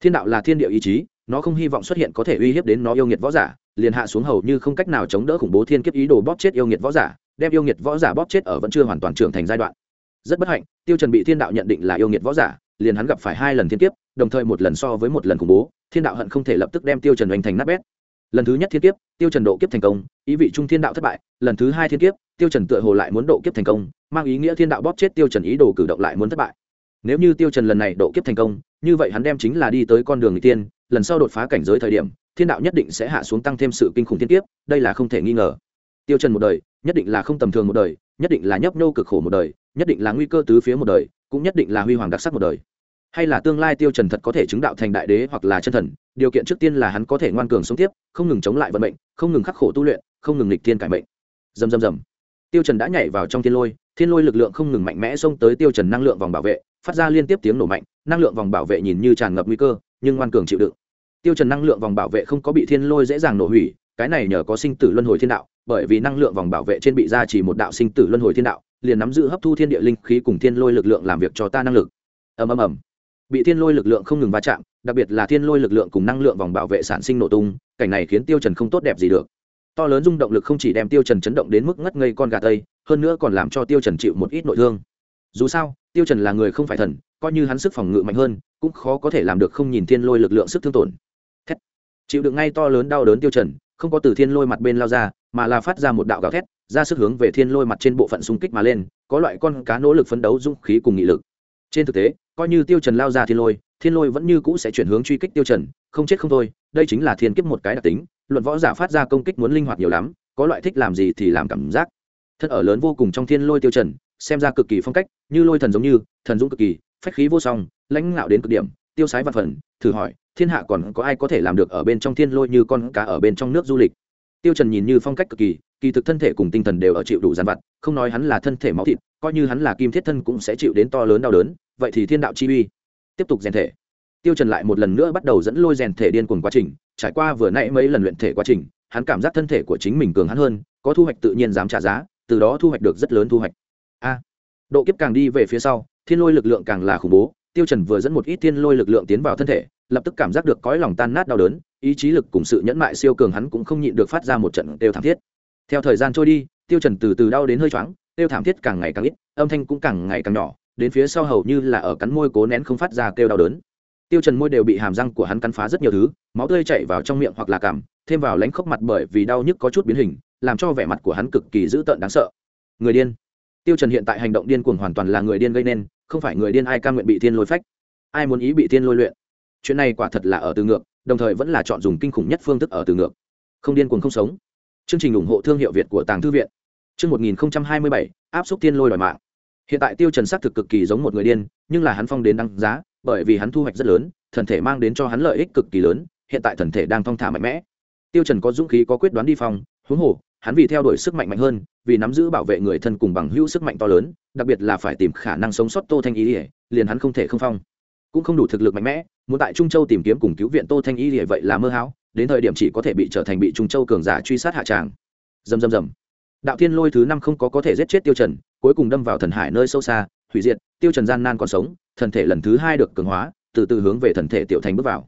Thiên đạo là thiên địa ý chí, nó không hy vọng xuất hiện có thể uy hiếp đến nó yêu nghiệt võ giả, liền hạ xuống hầu như không cách nào chống đỡ khủng bố thiên kiếp ý đồ bóp chết yêu nghiệt võ giả, đem yêu nghiệt võ giả bóp chết ở vẫn chưa hoàn toàn trưởng thành giai đoạn. Rất bất hạnh, tiêu trần bị thiên đạo nhận định là yêu nghiệt võ giả liền hắn gặp phải hai lần thiên kiếp, đồng thời một lần so với một lần khủng bố, thiên đạo hận không thể lập tức đem tiêu trần đánh thành nát bét. Lần thứ nhất thiên kiếp, tiêu trần độ kiếp thành công, ý vị trung thiên đạo thất bại. Lần thứ hai thiên kiếp, tiêu trần tựa hồ lại muốn độ kiếp thành công, mang ý nghĩa thiên đạo bóp chết tiêu trần ý đồ cử động lại muốn thất bại. Nếu như tiêu trần lần này độ kiếp thành công, như vậy hắn đem chính là đi tới con đường tiên, lần sau đột phá cảnh giới thời điểm, thiên đạo nhất định sẽ hạ xuống tăng thêm sự kinh khủng thiên kiếp, đây là không thể nghi ngờ. Tiêu trần một đời, nhất định là không tầm thường một đời, nhất định là nhấp nhô cực khổ một đời, nhất định là nguy cơ tứ phía một đời cũng nhất định là huy hoàng đặc sắc một đời. Hay là tương lai tiêu trần thật có thể chứng đạo thành đại đế hoặc là chân thần, điều kiện trước tiên là hắn có thể ngoan cường sống tiếp, không ngừng chống lại vận mệnh, không ngừng khắc khổ tu luyện, không ngừng lịch thiên cải mệnh. Dầm dầm dầm tiêu trần đã nhảy vào trong thiên lôi thiên lôi lực lượng không ngừng mạnh mẽ xông tới tiêu trần năng lượng vòng bảo vệ, phát ra liên tiếp tiếng nổ mạnh, năng lượng vòng bảo vệ nhìn như tràn ngập nguy cơ, nhưng ngoan cường chịu đựng. Tiêu trần năng lượng vòng bảo vệ không có bị thiên lôi dễ dàng nổ hủy, cái này nhờ có sinh tử luân hồi thiên đạo, bởi vì năng lượng vòng bảo vệ trên bị gia chỉ một đạo sinh tử luân hồi thiên đạo liền nắm giữ hấp thu thiên địa linh khí cùng thiên lôi lực lượng làm việc cho ta năng lực. Ầm ầm ầm. Bị thiên lôi lực lượng không ngừng va chạm, đặc biệt là thiên lôi lực lượng cùng năng lượng vòng bảo vệ sản sinh nổ tung, cảnh này khiến tiêu trần không tốt đẹp gì được. To lớn rung động lực không chỉ đem tiêu trần chấn động đến mức ngất ngây con gà tây, hơn nữa còn làm cho tiêu trần chịu một ít nội thương. Dù sao, tiêu trần là người không phải thần, coi như hắn sức phòng ngự mạnh hơn, cũng khó có thể làm được không nhìn thiên lôi lực lượng sức thương tổn. Thét. Chịu đựng ngay to lớn đau đớn tiêu trần, không có từ thiên lôi mặt bên lao ra mà là phát ra một đạo gào thét, ra sức hướng về thiên lôi mặt trên bộ phận xung kích mà lên, có loại con cá nỗ lực phấn đấu dũng khí cùng nghị lực. Trên thực tế, coi như tiêu trần lao ra thiên lôi thiên lôi vẫn như cũ sẽ chuyển hướng truy kích tiêu trần, không chết không thôi, đây chính là thiên kiếp một cái đặc tính, luận võ giả phát ra công kích muốn linh hoạt nhiều lắm, có loại thích làm gì thì làm cảm giác. Thật ở lớn vô cùng trong thiên lôi tiêu trần, xem ra cực kỳ phong cách, như lôi thần giống như, thần dũng cực kỳ, phách khí vô song, lãnh ngạo đến cực điểm, tiêu sái văn phần, thử hỏi, thiên hạ còn có ai có thể làm được ở bên trong thiên lôi như con cá ở bên trong nước du lịch? Tiêu trần nhìn như phong cách cực kỳ kỳ thực thân thể cùng tinh thần đều ở chịu đủ gian vặt, không nói hắn là thân thể máu thịt, coi như hắn là kim thiết thân cũng sẽ chịu đến to lớn đau đớn, vậy thì thiên đạo chi uy. Tiếp tục rèn thể. Tiêu trần lại một lần nữa bắt đầu dẫn lôi rèn thể điên cuồng quá trình, trải qua vừa nãy mấy lần luyện thể quá trình, hắn cảm giác thân thể của chính mình cường hắn hơn, có thu hoạch tự nhiên dám trả giá, từ đó thu hoạch được rất lớn thu hoạch. A. Độ kiếp càng đi về phía sau, thiên lôi lực lượng càng là khủng bố, tiêu trần vừa dẫn một ít thiên lôi lực lượng tiến vào thân thể, lập tức cảm giác được cõi lòng tan nát đau đớn ý chí lực cùng sự nhẫn mại siêu cường hắn cũng không nhịn được phát ra một trận tiêu thảm thiết. Theo thời gian trôi đi, tiêu trần từ từ đau đến hơi choáng tiêu thảm thiết càng ngày càng ít, âm thanh cũng càng ngày càng nhỏ, đến phía sau hầu như là ở cắn môi cố nén không phát ra kêu đau đớn. Tiêu trần môi đều bị hàm răng của hắn cắn phá rất nhiều thứ, máu tươi chảy vào trong miệng hoặc là cảm, thêm vào lánh khốc mặt bởi vì đau nhức có chút biến hình, làm cho vẻ mặt của hắn cực kỳ dữ tợn đáng sợ. Người điên. Tiêu trần hiện tại hành động điên cuồng hoàn toàn là người điên gây nên, không phải người điên ai cam nguyện bị thiên lôi phách. Ai muốn ý bị thiên lôi luyện? Chuyện này quả thật là ở từ ngược, đồng thời vẫn là chọn dùng kinh khủng nhất phương thức ở từ ngược. Không điên cuồng không sống. Chương trình ủng hộ thương hiệu việt của tàng thư viện. Chương 1027 áp xúc tiên lôi đòi mạng. Hiện tại tiêu trần xác thực cực kỳ giống một người điên, nhưng là hắn phong đến đăng giá, bởi vì hắn thu hoạch rất lớn, thần thể mang đến cho hắn lợi ích cực kỳ lớn, hiện tại thần thể đang thong thả mạnh mẽ. Tiêu trần có dũng khí, có quyết đoán đi phong huống hồ, hắn vì theo đuổi sức mạnh mạnh hơn, vì nắm giữ bảo vệ người thân cùng bằng hữu sức mạnh to lớn, đặc biệt là phải tìm khả năng sống sót tô thanh ý ỉa liền hắn không thể không phong cũng không đủ thực lực mạnh mẽ, muốn tại trung châu tìm kiếm cùng cứu viện tô thanh y thì vậy là mơ hão, đến thời điểm chỉ có thể bị trở thành bị trung châu cường giả truy sát hạ tràng. Dầm dầm dầm đạo thiên lôi thứ năm không có có thể giết chết tiêu trần, cuối cùng đâm vào thần hải nơi sâu xa, hủy diệt, tiêu trần gian nan còn sống, thần thể lần thứ hai được cường hóa, từ từ hướng về thần thể tiểu thành bước vào.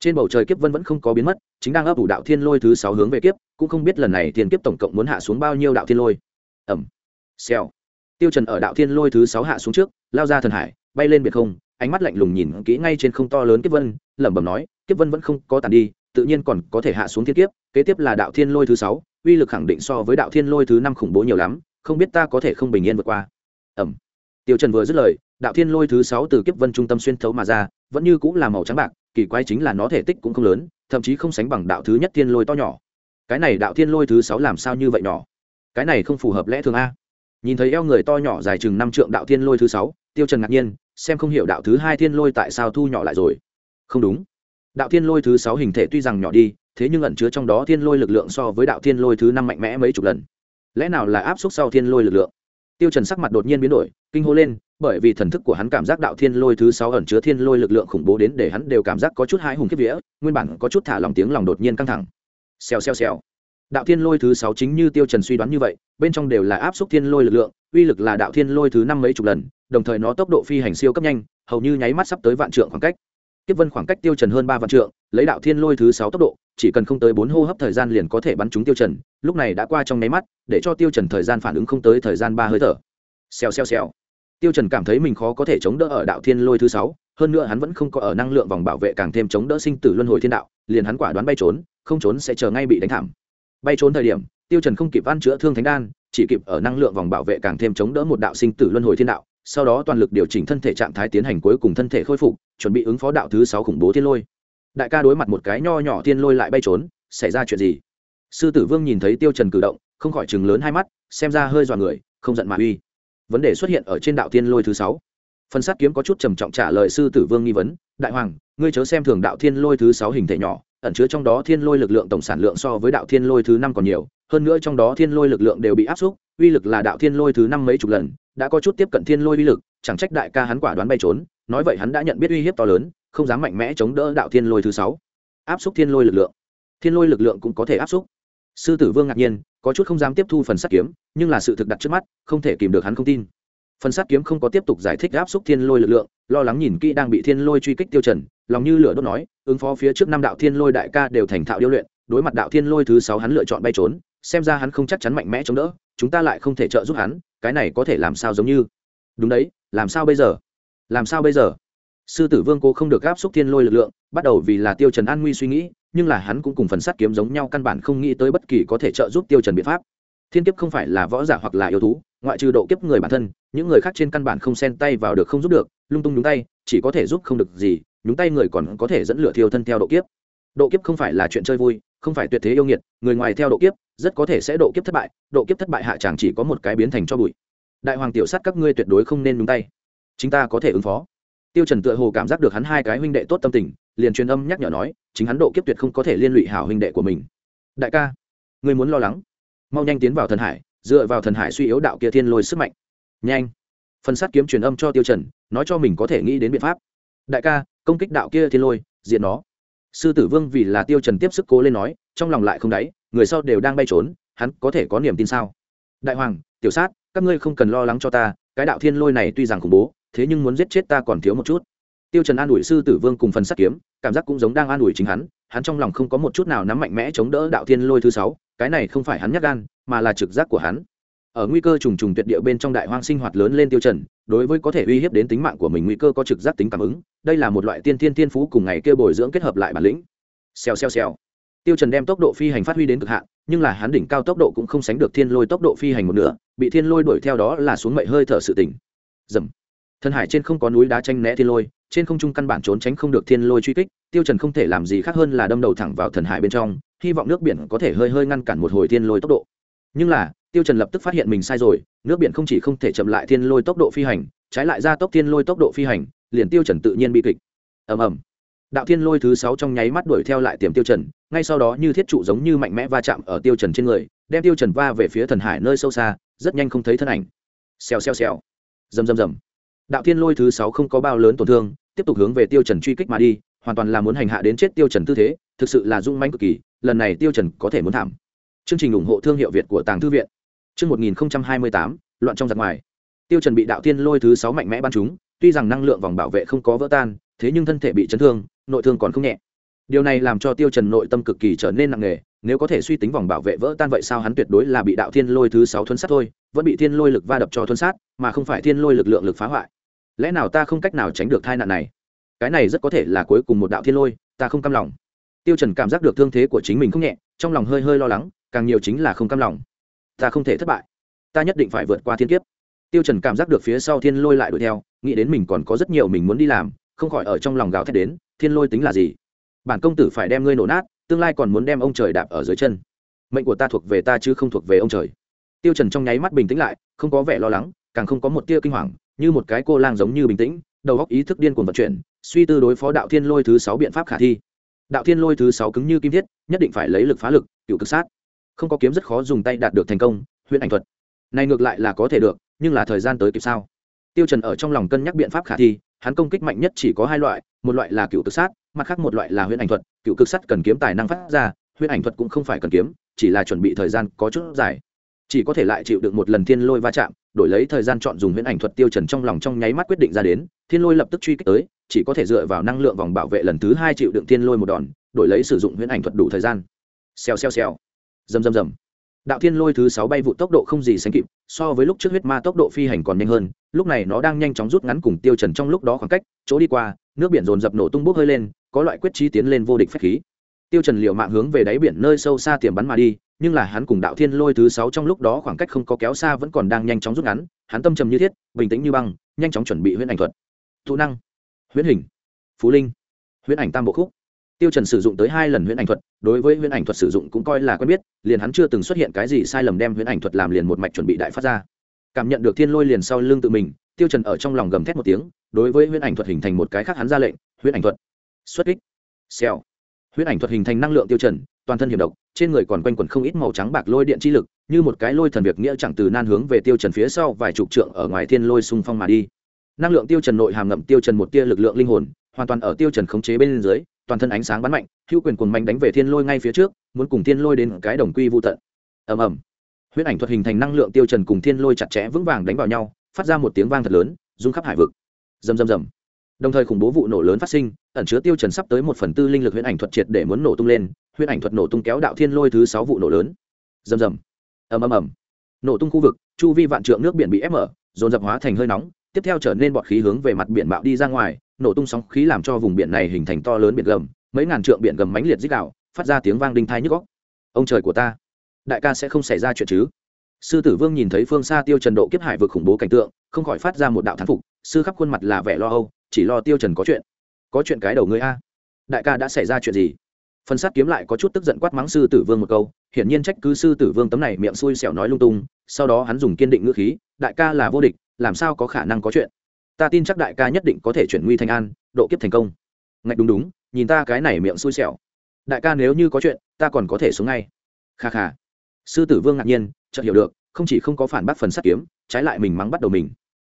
Trên bầu trời kiếp vân vẫn không có biến mất, chính đang ấp ủ đạo thiên lôi thứ sáu hướng về kiếp, cũng không biết lần này thiên kiếp tổng cộng muốn hạ xuống bao nhiêu đạo thiên lôi. Ẩm xèo. Tiêu trần ở đạo thiên lôi thứ sáu hạ xuống trước, lao ra thần hải, bay lên biệt không ánh mắt lạnh lùng nhìn kỹ ngay trên không to lớn kiếp vân, lẩm bẩm nói, kiếp vân vẫn không có tàn đi, tự nhiên còn có thể hạ xuống thiên kiếp, kế tiếp là đạo thiên lôi thứ sáu, uy lực khẳng định so với đạo thiên lôi thứ năm khủng bố nhiều lắm, không biết ta có thể không bình yên vượt qua. Ẩm. Tiêu trần vừa dứt lời, đạo thiên lôi thứ sáu từ kiếp vân trung tâm xuyên thấu mà ra, vẫn như cũng là màu trắng bạc, kỳ quái chính là nó thể tích cũng không lớn, thậm chí không sánh bằng đạo thứ nhất thiên lôi to nhỏ. Cái này đạo thiên lôi thứ sáu làm sao như vậy nhỏ? Cái này không phù hợp lẽ thường a. Nhìn thấy eo người to nhỏ dài chừng năm trượng đạo thiên lôi thứ sáu, tiêu trần ngạc nhiên xem không hiểu đạo thứ hai thiên lôi tại sao thu nhỏ lại rồi. Không đúng. Đạo thiên lôi thứ sáu hình thể tuy rằng nhỏ đi, thế nhưng ẩn chứa trong đó thiên lôi lực lượng so với đạo thiên lôi thứ năm mạnh mẽ mấy chục lần. Lẽ nào là áp suất sau thiên lôi lực lượng? Tiêu trần sắc mặt đột nhiên biến đổi, kinh hô lên, bởi vì thần thức của hắn cảm giác đạo thiên lôi thứ sáu ẩn chứa thiên lôi lực lượng khủng bố đến để hắn đều cảm giác có chút hãi hùng kiếp vía, nguyên bản có chút thả lòng tiếng lòng đột nhiên căng thẳng. Xèo xèo xèo đạo thiên lôi thứ sáu chính như tiêu trần suy đoán như vậy, bên trong đều là áp suất thiên lôi lực lượng, uy lực là đạo thiên lôi thứ năm mấy chục lần, đồng thời nó tốc độ phi hành siêu cấp nhanh, hầu như nháy mắt sắp tới vạn trượng khoảng cách. Kiếp vân khoảng cách tiêu trần hơn ba vạn trượng, lấy đạo thiên lôi thứ sáu tốc độ, chỉ cần không tới bốn hô hấp thời gian liền có thể bắn trúng tiêu trần, lúc này đã qua trong nháy mắt, để cho tiêu trần thời gian phản ứng không tới thời gian ba hơi thở. Xèo xèo xèo. Tiêu trần cảm thấy mình khó có thể chống đỡ ở đạo thiên lôi thứ sáu, hơn nữa hắn vẫn không có ở năng lượng vòng bảo vệ càng thêm chống đỡ sinh tử luân hồi thiên đạo, liền hắn quả đoán bay trốn, không trốn sẽ chờ ngay bị đánh thảm bay trốn thời điểm, tiêu trần không kịp ăn chữa thương thánh đan, chỉ kịp ở năng lượng vòng bảo vệ càng thêm chống đỡ một đạo sinh tử luân hồi thiên đạo, sau đó toàn lực điều chỉnh thân thể trạng thái tiến hành cuối cùng thân thể khôi phục, chuẩn bị ứng phó đạo thứ sáu khủng bố thiên lôi. Đại ca đối mặt một cái nho nhỏ thiên lôi lại bay trốn, xảy ra chuyện gì? Sư tử vương nhìn thấy tiêu trần cử động, không khỏi chừng lớn hai mắt, xem ra hơi dọa người, không giận mà uy. Vấn đề xuất hiện ở trên đạo thiên lôi thứ sáu. Phần sát kiếm có chút trầm trọng trả lời sư tử vương nghi vấn, đại hoàng, ngươi chớ xem thường đạo thiên lôi thứ sáu hình thể nhỏ ẩn chứa trong đó thiên lôi lực lượng tổng sản lượng so với đạo thiên lôi thứ năm còn nhiều, hơn nữa trong đó thiên lôi lực lượng đều bị áp xúc, uy lực là đạo thiên lôi thứ năm mấy chục lần, đã có chút tiếp cận thiên lôi uy lực, chẳng trách đại ca hắn quả đoán bay trốn, nói vậy hắn đã nhận biết uy hiếp to lớn, không dám mạnh mẽ chống đỡ đạo thiên lôi thứ sáu. Áp xúc thiên lôi lực lượng. Thiên lôi lực lượng cũng có thể áp xúc. Sư tử vương ngạc nhiên, có chút không dám tiếp thu phần sắt kiếm, nhưng là sự thực đặt trước mắt, không thể kìm được hắn không tin phần sát kiếm không có tiếp tục giải thích áp xúc thiên lôi lực lượng, lo lắng nhìn kỹ đang bị thiên lôi truy kích tiêu trần, lòng như lửa đốt nói, ứng phó phía trước năm đạo thiên lôi đại ca đều thành thạo điêu luyện, đối mặt đạo thiên lôi thứ sáu hắn lựa chọn bay trốn, xem ra hắn không chắc chắn mạnh mẽ chống đỡ, chúng ta lại không thể trợ giúp hắn, cái này có thể làm sao giống như? Đúng đấy, làm sao bây giờ? Làm sao bây giờ? Sư tử vương cố không được áp xúc thiên lôi lực lượng, bắt đầu vì là tiêu trần an nguy suy nghĩ, nhưng là hắn cũng cùng phần sát kiếm giống nhau căn bản không nghĩ tới bất kỳ có thể trợ giúp tiêu trần biện pháp thiên kiếp không phải là võ giả hoặc là yêu thú, ngoại trừ độ kiếp người bản thân, những người khác trên căn bản không xen tay vào được không giúp được, lung tung nhúng tay, chỉ có thể giúp không được gì, nhúng tay người còn có thể dẫn lửa thiêu thân theo độ kiếp. Độ kiếp không phải là chuyện chơi vui, không phải tuyệt thế yêu nghiệt, người ngoài theo độ kiếp, rất có thể sẽ độ kiếp thất bại, độ kiếp thất bại hạ chẳng chỉ có một cái biến thành cho bụi. Đại hoàng tiểu sát các ngươi tuyệt đối không nên nhúng tay. Chúng ta có thể ứng phó. Tiêu trần tựa hồ cảm giác được hắn hai cái huynh đệ tốt tâm tình, liền truyền âm nhắc nhở nói, chính hắn độ kiếp tuyệt không có thể liên lụy hảo huynh đệ của mình. Đại ca, ngươi muốn lo lắng mau nhanh tiến vào thần hải, dựa vào thần hải suy yếu đạo kia thiên lôi sức mạnh. Nhanh. Phần sát kiếm truyền âm cho tiêu trần, nói cho mình có thể nghĩ đến biện pháp. Đại ca, công kích đạo kia thiên lôi diện nó. Sư tử vương vì là tiêu trần tiếp sức cố lên nói, trong lòng lại không đáy, người sau đều đang bay trốn, hắn có thể có niềm tin sao? Đại hoàng, tiểu sát, các ngươi không cần lo lắng cho ta, cái đạo thiên lôi này tuy rằng khủng bố, thế nhưng muốn giết chết ta còn thiếu một chút. Tiêu trần an ủi sư tử vương cùng phần sát kiếm, cảm giác cũng giống đang an ủi chính hắn hắn trong lòng không có một chút nào nắm mạnh mẽ chống đỡ đạo thiên lôi thứ sáu, cái này không phải hắn nhắc gan, mà là trực giác của hắn. Ở nguy cơ trùng trùng tuyệt địa bên trong đại hoang sinh hoạt lớn lên tiêu trần, đối với có thể uy hiếp đến tính mạng của mình nguy cơ có trực giác tính cảm ứng, đây là một loại tiên thiên thiên phú cùng ngày kia bồi dưỡng kết hợp lại bản lĩnh. Xèo xèo xèo. Tiêu trần đem tốc độ phi hành phát huy đến cực hạn, nhưng là hắn đỉnh cao tốc độ cũng không sánh được thiên lôi tốc độ phi hành một nửa, bị thiên lôi đuổi theo đó là xuống mệnh hơi thở sự tỉnh. Dầm. Thần hải trên không có núi đá tranh né thiên lôi, trên không trung căn bản trốn tránh không được thiên lôi truy kích, tiêu trần không thể làm gì khác hơn là đâm đầu thẳng vào thần hải bên trong, hy vọng nước biển có thể hơi hơi ngăn cản một hồi thiên lôi tốc độ. Nhưng là, tiêu trần lập tức phát hiện mình sai rồi, nước biển không chỉ không thể chậm lại thiên lôi tốc độ phi hành, trái lại ra tốc thiên lôi tốc độ phi hành, liền tiêu trần tự nhiên bị kịch. Ầm ầm. Đạo thiên lôi thứ sáu trong nháy mắt đuổi theo lại tiềm tiêu trần, ngay sau đó như thiết trụ giống như mạnh mẽ va chạm ở tiêu trần trên người, đem tiêu trần va về phía thần hải nơi sâu xa, rất nhanh không thấy thân ảnh. Xèo xèo xèo. Rầm rầm rầm đạo thiên lôi thứ sáu không có bao lớn tổn thương, tiếp tục hướng về tiêu trần truy kích mà đi, hoàn toàn là muốn hành hạ đến chết tiêu trần tư thế, thực sự là dung manh cực kỳ, lần này tiêu trần có thể muốn thảm. Chương trình ủng hộ thương hiệu việt của tàng thư viện. Chương 1028 loạn trong giặc ngoài. Tiêu trần bị đạo thiên lôi thứ sáu mạnh mẽ ban chúng tuy rằng năng lượng vòng bảo vệ không có vỡ tan, thế nhưng thân thể bị chấn thương, nội thương còn không nhẹ. Điều này làm cho tiêu trần nội tâm cực kỳ trở nên nặng nề, nếu có thể suy tính vòng bảo vệ vỡ tan vậy sao hắn tuyệt đối là bị đạo thiên lôi thứ sáu thuấn sát thôi, vẫn bị thiên lôi lực va đập cho thuấn sát, mà không phải thiên lôi lực lượng lực phá hoại lẽ nào ta không cách nào tránh được tai nạn này? Cái này rất có thể là cuối cùng một đạo thiên lôi, ta không cam lòng. Tiêu trần cảm giác được thương thế của chính mình không nhẹ, trong lòng hơi hơi lo lắng, càng nhiều chính là không cam lòng. Ta không thể thất bại. Ta nhất định phải vượt qua thiên kiếp. Tiêu trần cảm giác được phía sau thiên lôi lại đuổi theo, nghĩ đến mình còn có rất nhiều mình muốn đi làm, không khỏi ở trong lòng gào thét đến, thiên lôi tính là gì? Bản công tử phải đem ngươi nổ nát, tương lai còn muốn đem ông trời đạp ở dưới chân. Mệnh của ta thuộc về ta chứ không thuộc về ông trời. Tiêu trần trong nháy mắt bình tĩnh lại, không có vẻ lo lắng, càng không có một tia kinh hoàng như một cái cô lang giống như bình tĩnh, đầu óc ý thức điên cuồng vận chuyển, suy tư đối phó đạo thiên lôi thứ sáu biện pháp khả thi. Đạo thiên lôi thứ sáu cứng như kim thiết, nhất định phải lấy lực phá lực, cựu cực sát. Không có kiếm rất khó dùng tay đạt được thành công huyễn ảnh thuật. Này ngược lại là có thể được, nhưng là thời gian tới kịp sao? Tiêu trần ở trong lòng cân nhắc biện pháp khả thi, hắn công kích mạnh nhất chỉ có hai loại, một loại là cựu cực sát, mặt khác một loại là huyễn ảnh thuật. Cựu cực sát cần kiếm tài năng phát ra huyễn ảnh thuật cũng không phải cần kiếm, chỉ là chuẩn bị thời gian có chút dài. Chỉ có thể lại chịu được một lần thiên lôi va chạm đổi lấy thời gian chọn dùng huyễn ảnh thuật tiêu trần trong lòng trong nháy mắt quyết định ra đến, thiên lôi lập tức truy kích tới, chỉ có thể dựa vào năng lượng vòng bảo vệ lần thứ hai chịu đựng thiên lôi một đòn, đổi lấy sử dụng huyễn ảnh thuật đủ thời gian. Xèo xèo xèo. Rầm rầm rầm. Đạo thiên lôi thứ sáu bay vụ tốc độ không gì sánh kịp, so với lúc trước huyết ma tốc độ phi hành còn nhanh hơn, lúc này nó đang nhanh chóng rút ngắn cùng tiêu trần trong lúc đó khoảng cách, chỗ đi qua, nước biển dồn dập nổ tung bốc hơi lên, có loại quyết chí tiến lên vô địch phách khí. Tiêu trần liều mạng hướng về đáy biển nơi sâu xa tiềm bắn mà đi nhưng là hắn cùng đạo thiên lôi thứ sáu trong lúc đó khoảng cách không có kéo xa vẫn còn đang nhanh chóng rút ngắn, hắn tâm trầm như thiết, bình tĩnh như băng, nhanh chóng chuẩn bị huyễn ảnh thuật. Thụ năng, huyễn hình phú linh, huyễn ảnh tam bộ khúc. Tiêu trần sử dụng tới hai lần huyễn ảnh thuật, đối với huyễn ảnh thuật sử dụng cũng coi là quen biết, liền hắn chưa từng xuất hiện cái gì sai lầm đem huyễn ảnh thuật làm liền một mạch chuẩn bị đại phát ra. Cảm nhận được thiên lôi liền sau lưng tự mình, tiêu trần ở trong lòng gầm thét một tiếng, đối với huyễn ảnh thuật hình thành một cái khác hắn ra lệnh, huyễn ảnh thuật. Xuất kích. Xèo. Huyễn ảnh thuật hình thành năng lượng tiêu trần toàn thân hiểm độc, trên người còn quanh quẩn không ít màu trắng bạc lôi điện chi lực, như một cái lôi thần việc nghĩa chẳng từ nan hướng về tiêu trần phía sau vài chục trượng ở ngoài thiên lôi xung phong mà đi. Năng lượng tiêu trần nội hàm ngậm tiêu trần một tia lực lượng linh hồn, hoàn toàn ở tiêu trần khống chế bên dưới, toàn thân ánh sáng bắn mạnh, hữu quyền cuồng mạnh đánh về thiên lôi ngay phía trước, muốn cùng thiên lôi đến cái đồng quy vu tận. Ầm ầm. Huyễn ảnh thuật hình thành năng lượng tiêu trần cùng thiên lôi chặt chẽ vững vàng đánh vào nhau, phát ra một tiếng vang thật lớn, rung khắp hải vực. Rầm rầm rầm. Đồng thời khủng bố vụ nổ lớn phát sinh, ẩn chứa tiêu trần sắp tới một phần tư linh lực huyễn ảnh thuật triệt để muốn nổ tung lên huyễn ảnh thuật nổ tung kéo đạo thiên lôi thứ sáu vụ nổ lớn. Rầm rầm. Ầm ầm ầm. Nổ tung khu vực, chu vi vạn trượng nước biển bị ép mở, dồn dập hóa thành hơi nóng, tiếp theo trở nên bọt khí hướng về mặt biển bạo đi ra ngoài, nổ tung sóng khí làm cho vùng biển này hình thành to lớn biển gầm, mấy ngàn trượng biển gầm mãnh liệt dích đạo phát ra tiếng vang đinh thai nhức góc ông trời của ta, đại ca sẽ không xảy ra chuyện chứ? Sư tử vương nhìn thấy phương xa tiêu trần độ kiếp hải vực khủng bố cảnh tượng, không khỏi phát ra một đạo thán phục, sư khắp khuôn mặt là vẻ lo âu, chỉ lo tiêu trần có chuyện. Có chuyện cái đầu ngươi a. Đại ca đã xảy ra chuyện gì? Phần sát kiếm lại có chút tức giận quát mắng sư tử vương một câu, hiển nhiên trách cứ sư tử vương tấm này miệng xui xẻo nói lung tung, sau đó hắn dùng kiên định ngữ khí, đại ca là vô địch, làm sao có khả năng có chuyện? Ta tin chắc đại ca nhất định có thể chuyển nguy thành an, độ kiếp thành công. Ngạch đúng đúng, nhìn ta cái này miệng xui xẻo. Đại ca nếu như có chuyện, ta còn có thể xuống ngay. Kha kha. Sư tử vương ngạc nhiên, chợt hiểu được, không chỉ không có phản bác phần sát kiếm, trái lại mình mắng bắt đầu mình.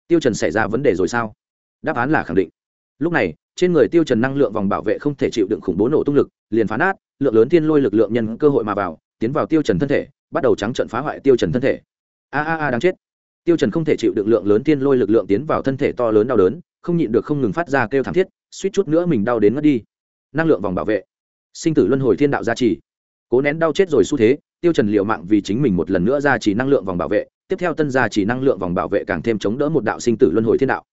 Tiêu trần xảy ra vấn đề rồi sao? Đáp án là khẳng định. Lúc này trên người tiêu trần năng lượng vòng bảo vệ không thể chịu đựng khủng bố nổ tung lực, liền phá nát, lượng lớn thiên lôi lực lượng nhân cơ hội mà vào, tiến vào tiêu trần thân thể, bắt đầu trắng trận phá hoại tiêu trần thân thể. A a a đang chết. Tiêu trần không thể chịu đựng lượng lớn thiên lôi lực lượng tiến vào thân thể to lớn đau đớn, không nhịn được không ngừng phát ra kêu thảm thiết, suýt chút nữa mình đau đến mất đi. Năng lượng vòng bảo vệ. Sinh tử luân hồi thiên đạo gia trì. Cố nén đau chết rồi xu thế, tiêu trần liều mạng vì chính mình một lần nữa gia trì năng lượng vòng bảo vệ, tiếp theo tân gia trì năng lượng vòng bảo vệ càng thêm chống đỡ một đạo sinh tử luân hồi thiên đạo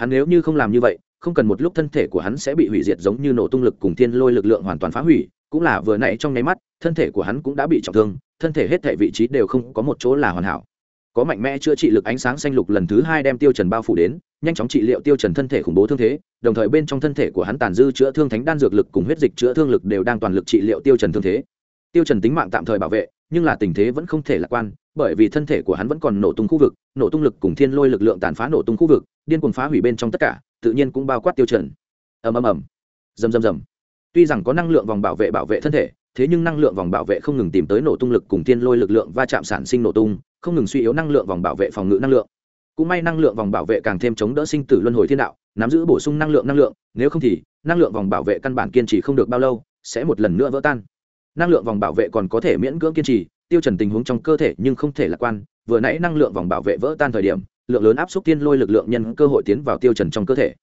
hắn nếu như không làm như vậy, không cần một lúc thân thể của hắn sẽ bị hủy diệt giống như nổ tung lực cùng thiên lôi lực lượng hoàn toàn phá hủy, cũng là vừa nãy trong nháy mắt, thân thể của hắn cũng đã bị trọng thương, thân thể hết thể vị trí đều không có một chỗ là hoàn hảo. Có mạnh mẽ chữa trị lực ánh sáng xanh lục lần thứ hai đem tiêu trần bao phủ đến, nhanh chóng trị liệu tiêu trần thân thể khủng bố thương thế, đồng thời bên trong thân thể của hắn tàn dư chữa thương thánh đan dược lực cùng huyết dịch chữa thương lực đều đang toàn lực trị liệu tiêu trần thương thế. Tiêu trần tính mạng tạm thời bảo vệ nhưng là tình thế vẫn không thể lạc quan, bởi vì thân thể của hắn vẫn còn nổ tung khu vực, nổ tung lực cùng thiên lôi lực lượng tàn phá nổ tung khu vực, điên cuồng phá hủy bên trong tất cả, tự nhiên cũng bao quát tiêu trần ầm ầm ầm. Rầm rầm rầm. Tuy rằng có năng lượng vòng bảo vệ bảo vệ thân thể, thế nhưng năng lượng vòng bảo vệ không ngừng tìm tới nổ tung lực cùng thiên lôi lực lượng va chạm sản sinh nổ tung, không ngừng suy yếu năng lượng vòng bảo vệ phòng ngự năng lượng. Cũng may năng lượng vòng bảo vệ càng thêm chống đỡ sinh tử luân hồi thiên đạo, nắm giữ bổ sung năng lượng năng lượng, nếu không thì, năng lượng vòng bảo vệ căn bản kiên trì không được bao lâu, sẽ một lần nữa vỡ tan năng lượng vòng bảo vệ còn có thể miễn cưỡng kiên trì, tiêu trần tình huống trong cơ thể nhưng không thể lạc quan, vừa nãy năng lượng vòng bảo vệ vỡ tan thời điểm, lượng lớn áp suất thiên lôi lực lượng nhân cơ hội tiến vào tiêu trần trong cơ thể.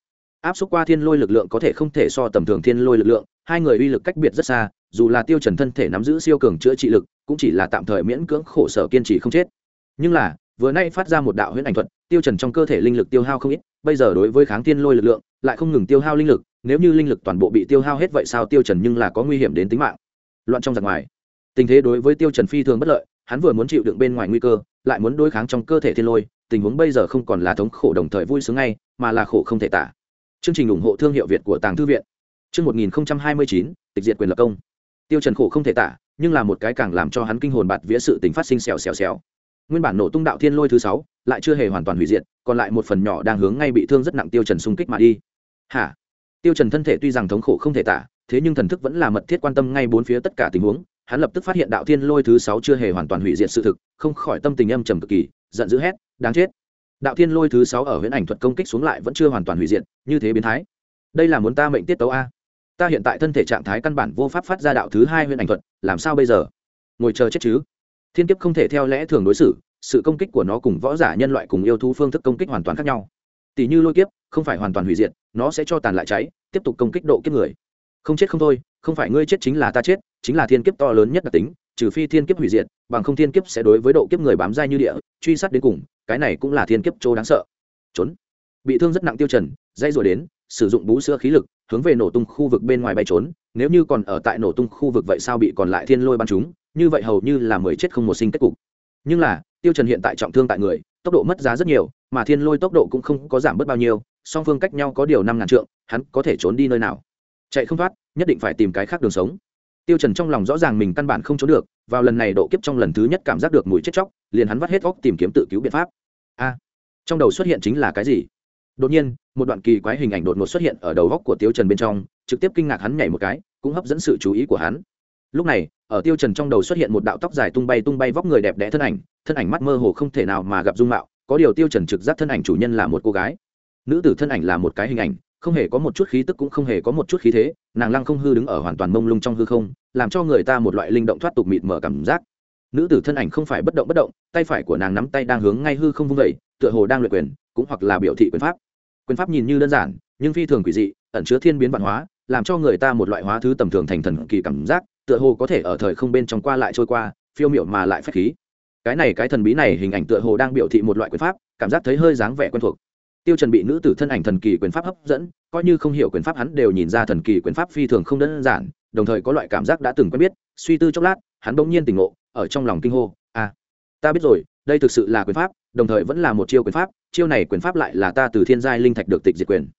Áp suất qua thiên lôi lực lượng có thể không thể so tầm thường thiên lôi lực lượng, hai người uy lực cách biệt rất xa, dù là tiêu trần thân thể nắm giữ siêu cường chữa trị lực, cũng chỉ là tạm thời miễn cưỡng khổ sở kiên trì không chết. Nhưng là, vừa nay phát ra một đạo huyễn ảnh thuật, tiêu trần trong cơ thể linh lực tiêu hao không ít, bây giờ đối với kháng thiên lôi lực lượng, lại không ngừng tiêu hao linh lực, nếu như linh lực toàn bộ bị tiêu hao hết vậy sao tiêu trần nhưng là có nguy hiểm đến tính mạng loạn trong giặc ngoài. Tình thế đối với tiêu trần phi thường bất lợi, hắn vừa muốn chịu đựng bên ngoài nguy cơ, lại muốn đối kháng trong cơ thể thiên lôi, tình huống bây giờ không còn là thống khổ đồng thời vui sướng ngay, mà là khổ không thể tả. Chương trình ủng hộ thương hiệu việt của tàng thư viện. Chương 1029 tịch diệt quyền lập công. Tiêu trần khổ không thể tả, nhưng là một cái càng làm cho hắn kinh hồn bạt vía sự tình phát sinh xèo xèo xèo. Nguyên bản nổ tung đạo thiên lôi thứ sáu, lại chưa hề hoàn toàn hủy diệt, còn lại một phần nhỏ đang hướng ngay bị thương rất nặng tiêu trần xung kích mà đi. Hả? Tiêu trần thân thể tuy rằng thống khổ không thể tả thế nhưng thần thức vẫn là mật thiết quan tâm ngay bốn phía tất cả tình huống, hắn lập tức phát hiện đạo thiên lôi thứ sáu chưa hề hoàn toàn hủy diệt sự thực, không khỏi tâm tình âm trầm cực kỳ, giận dữ hét, đáng chết! Đạo thiên lôi thứ sáu ở huyễn ảnh thuật công kích xuống lại vẫn chưa hoàn toàn hủy diệt, như thế biến thái. Đây là muốn ta mệnh tiết tấu a? Ta hiện tại thân thể trạng thái căn bản vô pháp phát ra đạo thứ hai huyễn ảnh thuật, làm sao bây giờ? Ngồi chờ chết chứ. Thiên kiếp không thể theo lẽ thường đối xử, sự công kích của nó cùng võ giả nhân loại cùng yêu thú phương thức công kích hoàn toàn khác nhau. Tỷ như lôi kiếp, không phải hoàn toàn hủy diệt, nó sẽ cho tàn lại cháy, tiếp tục công kích độ kiếp người không chết không thôi, không phải ngươi chết chính là ta chết, chính là thiên kiếp to lớn nhất đặc tính, trừ phi thiên kiếp hủy diệt, bằng không thiên kiếp sẽ đối với độ kiếp người bám dai như địa, truy sát đến cùng, cái này cũng là thiên kiếp chỗ đáng sợ. Trốn. Bị thương rất nặng tiêu trần dây rồi đến, sử dụng bú sữa khí lực, hướng về nổ tung khu vực bên ngoài bay trốn, nếu như còn ở tại nổ tung khu vực vậy sao bị còn lại thiên lôi bắn chúng, như vậy hầu như là mười chết không một sinh kết cục. Nhưng là, tiêu trần hiện tại trọng thương tại người, tốc độ mất giá rất nhiều, mà thiên lôi tốc độ cũng không có giảm bớt bao nhiêu, song phương cách nhau có điều năm ngàn trượng, hắn có thể trốn đi nơi nào? Chạy không thoát, nhất định phải tìm cái khác đường sống. Tiêu trần trong lòng rõ ràng mình căn bản không trốn được, vào lần này độ kiếp trong lần thứ nhất cảm giác được mùi chết chóc, liền hắn vắt hết óc tìm kiếm tự cứu biện pháp. A, trong đầu xuất hiện chính là cái gì? Đột nhiên, một đoạn kỳ quái hình ảnh đột ngột xuất hiện ở đầu góc của tiêu trần bên trong, trực tiếp kinh ngạc hắn nhảy một cái, cũng hấp dẫn sự chú ý của hắn. Lúc này, ở tiêu trần trong đầu xuất hiện một đạo tóc dài tung bay tung bay vóc người đẹp đẽ thân ảnh thân ảnh mắt mơ hồ không thể nào mà gặp dung mạo, có điều tiêu trần trực giác thân ảnh chủ nhân là một cô gái. Nữ tử thân ảnh là một cái hình ảnh không hề có một chút khí tức cũng không hề có một chút khí thế, nàng lăng không hư đứng ở hoàn toàn mông lung trong hư không, làm cho người ta một loại linh động thoát tục mịt mở cảm giác. Nữ tử thân ảnh không phải bất động bất động, tay phải của nàng nắm tay đang hướng ngay hư không vung vẩy tựa hồ đang luyện quyền, cũng hoặc là biểu thị quyền pháp. Quyền pháp nhìn như đơn giản, nhưng phi thường quỷ dị, ẩn chứa thiên biến văn hóa, làm cho người ta một loại hóa thứ tầm thường thành thần kỳ cảm giác, tựa hồ có thể ở thời không bên trong qua lại trôi qua, phiêu miệu mà lại phép khí. Cái này cái thần bí này hình ảnh tựa hồ đang biểu thị một loại quyền pháp, cảm giác thấy hơi dáng vẻ quen thuộc tiêu trần bị nữ tử thân ảnh thần kỳ quyền pháp hấp dẫn, coi như không hiểu quyền pháp hắn đều nhìn ra thần kỳ quyền pháp phi thường không đơn giản, đồng thời có loại cảm giác đã từng quen biết, suy tư chốc lát, hắn bỗng nhiên tỉnh ngộ, ở trong lòng kinh hô à ta biết rồi, đây thực sự là quyền pháp, đồng thời vẫn là một chiêu quyền pháp, chiêu này quyền pháp lại là ta từ thiên giai linh thạch được tịch diệt quyền.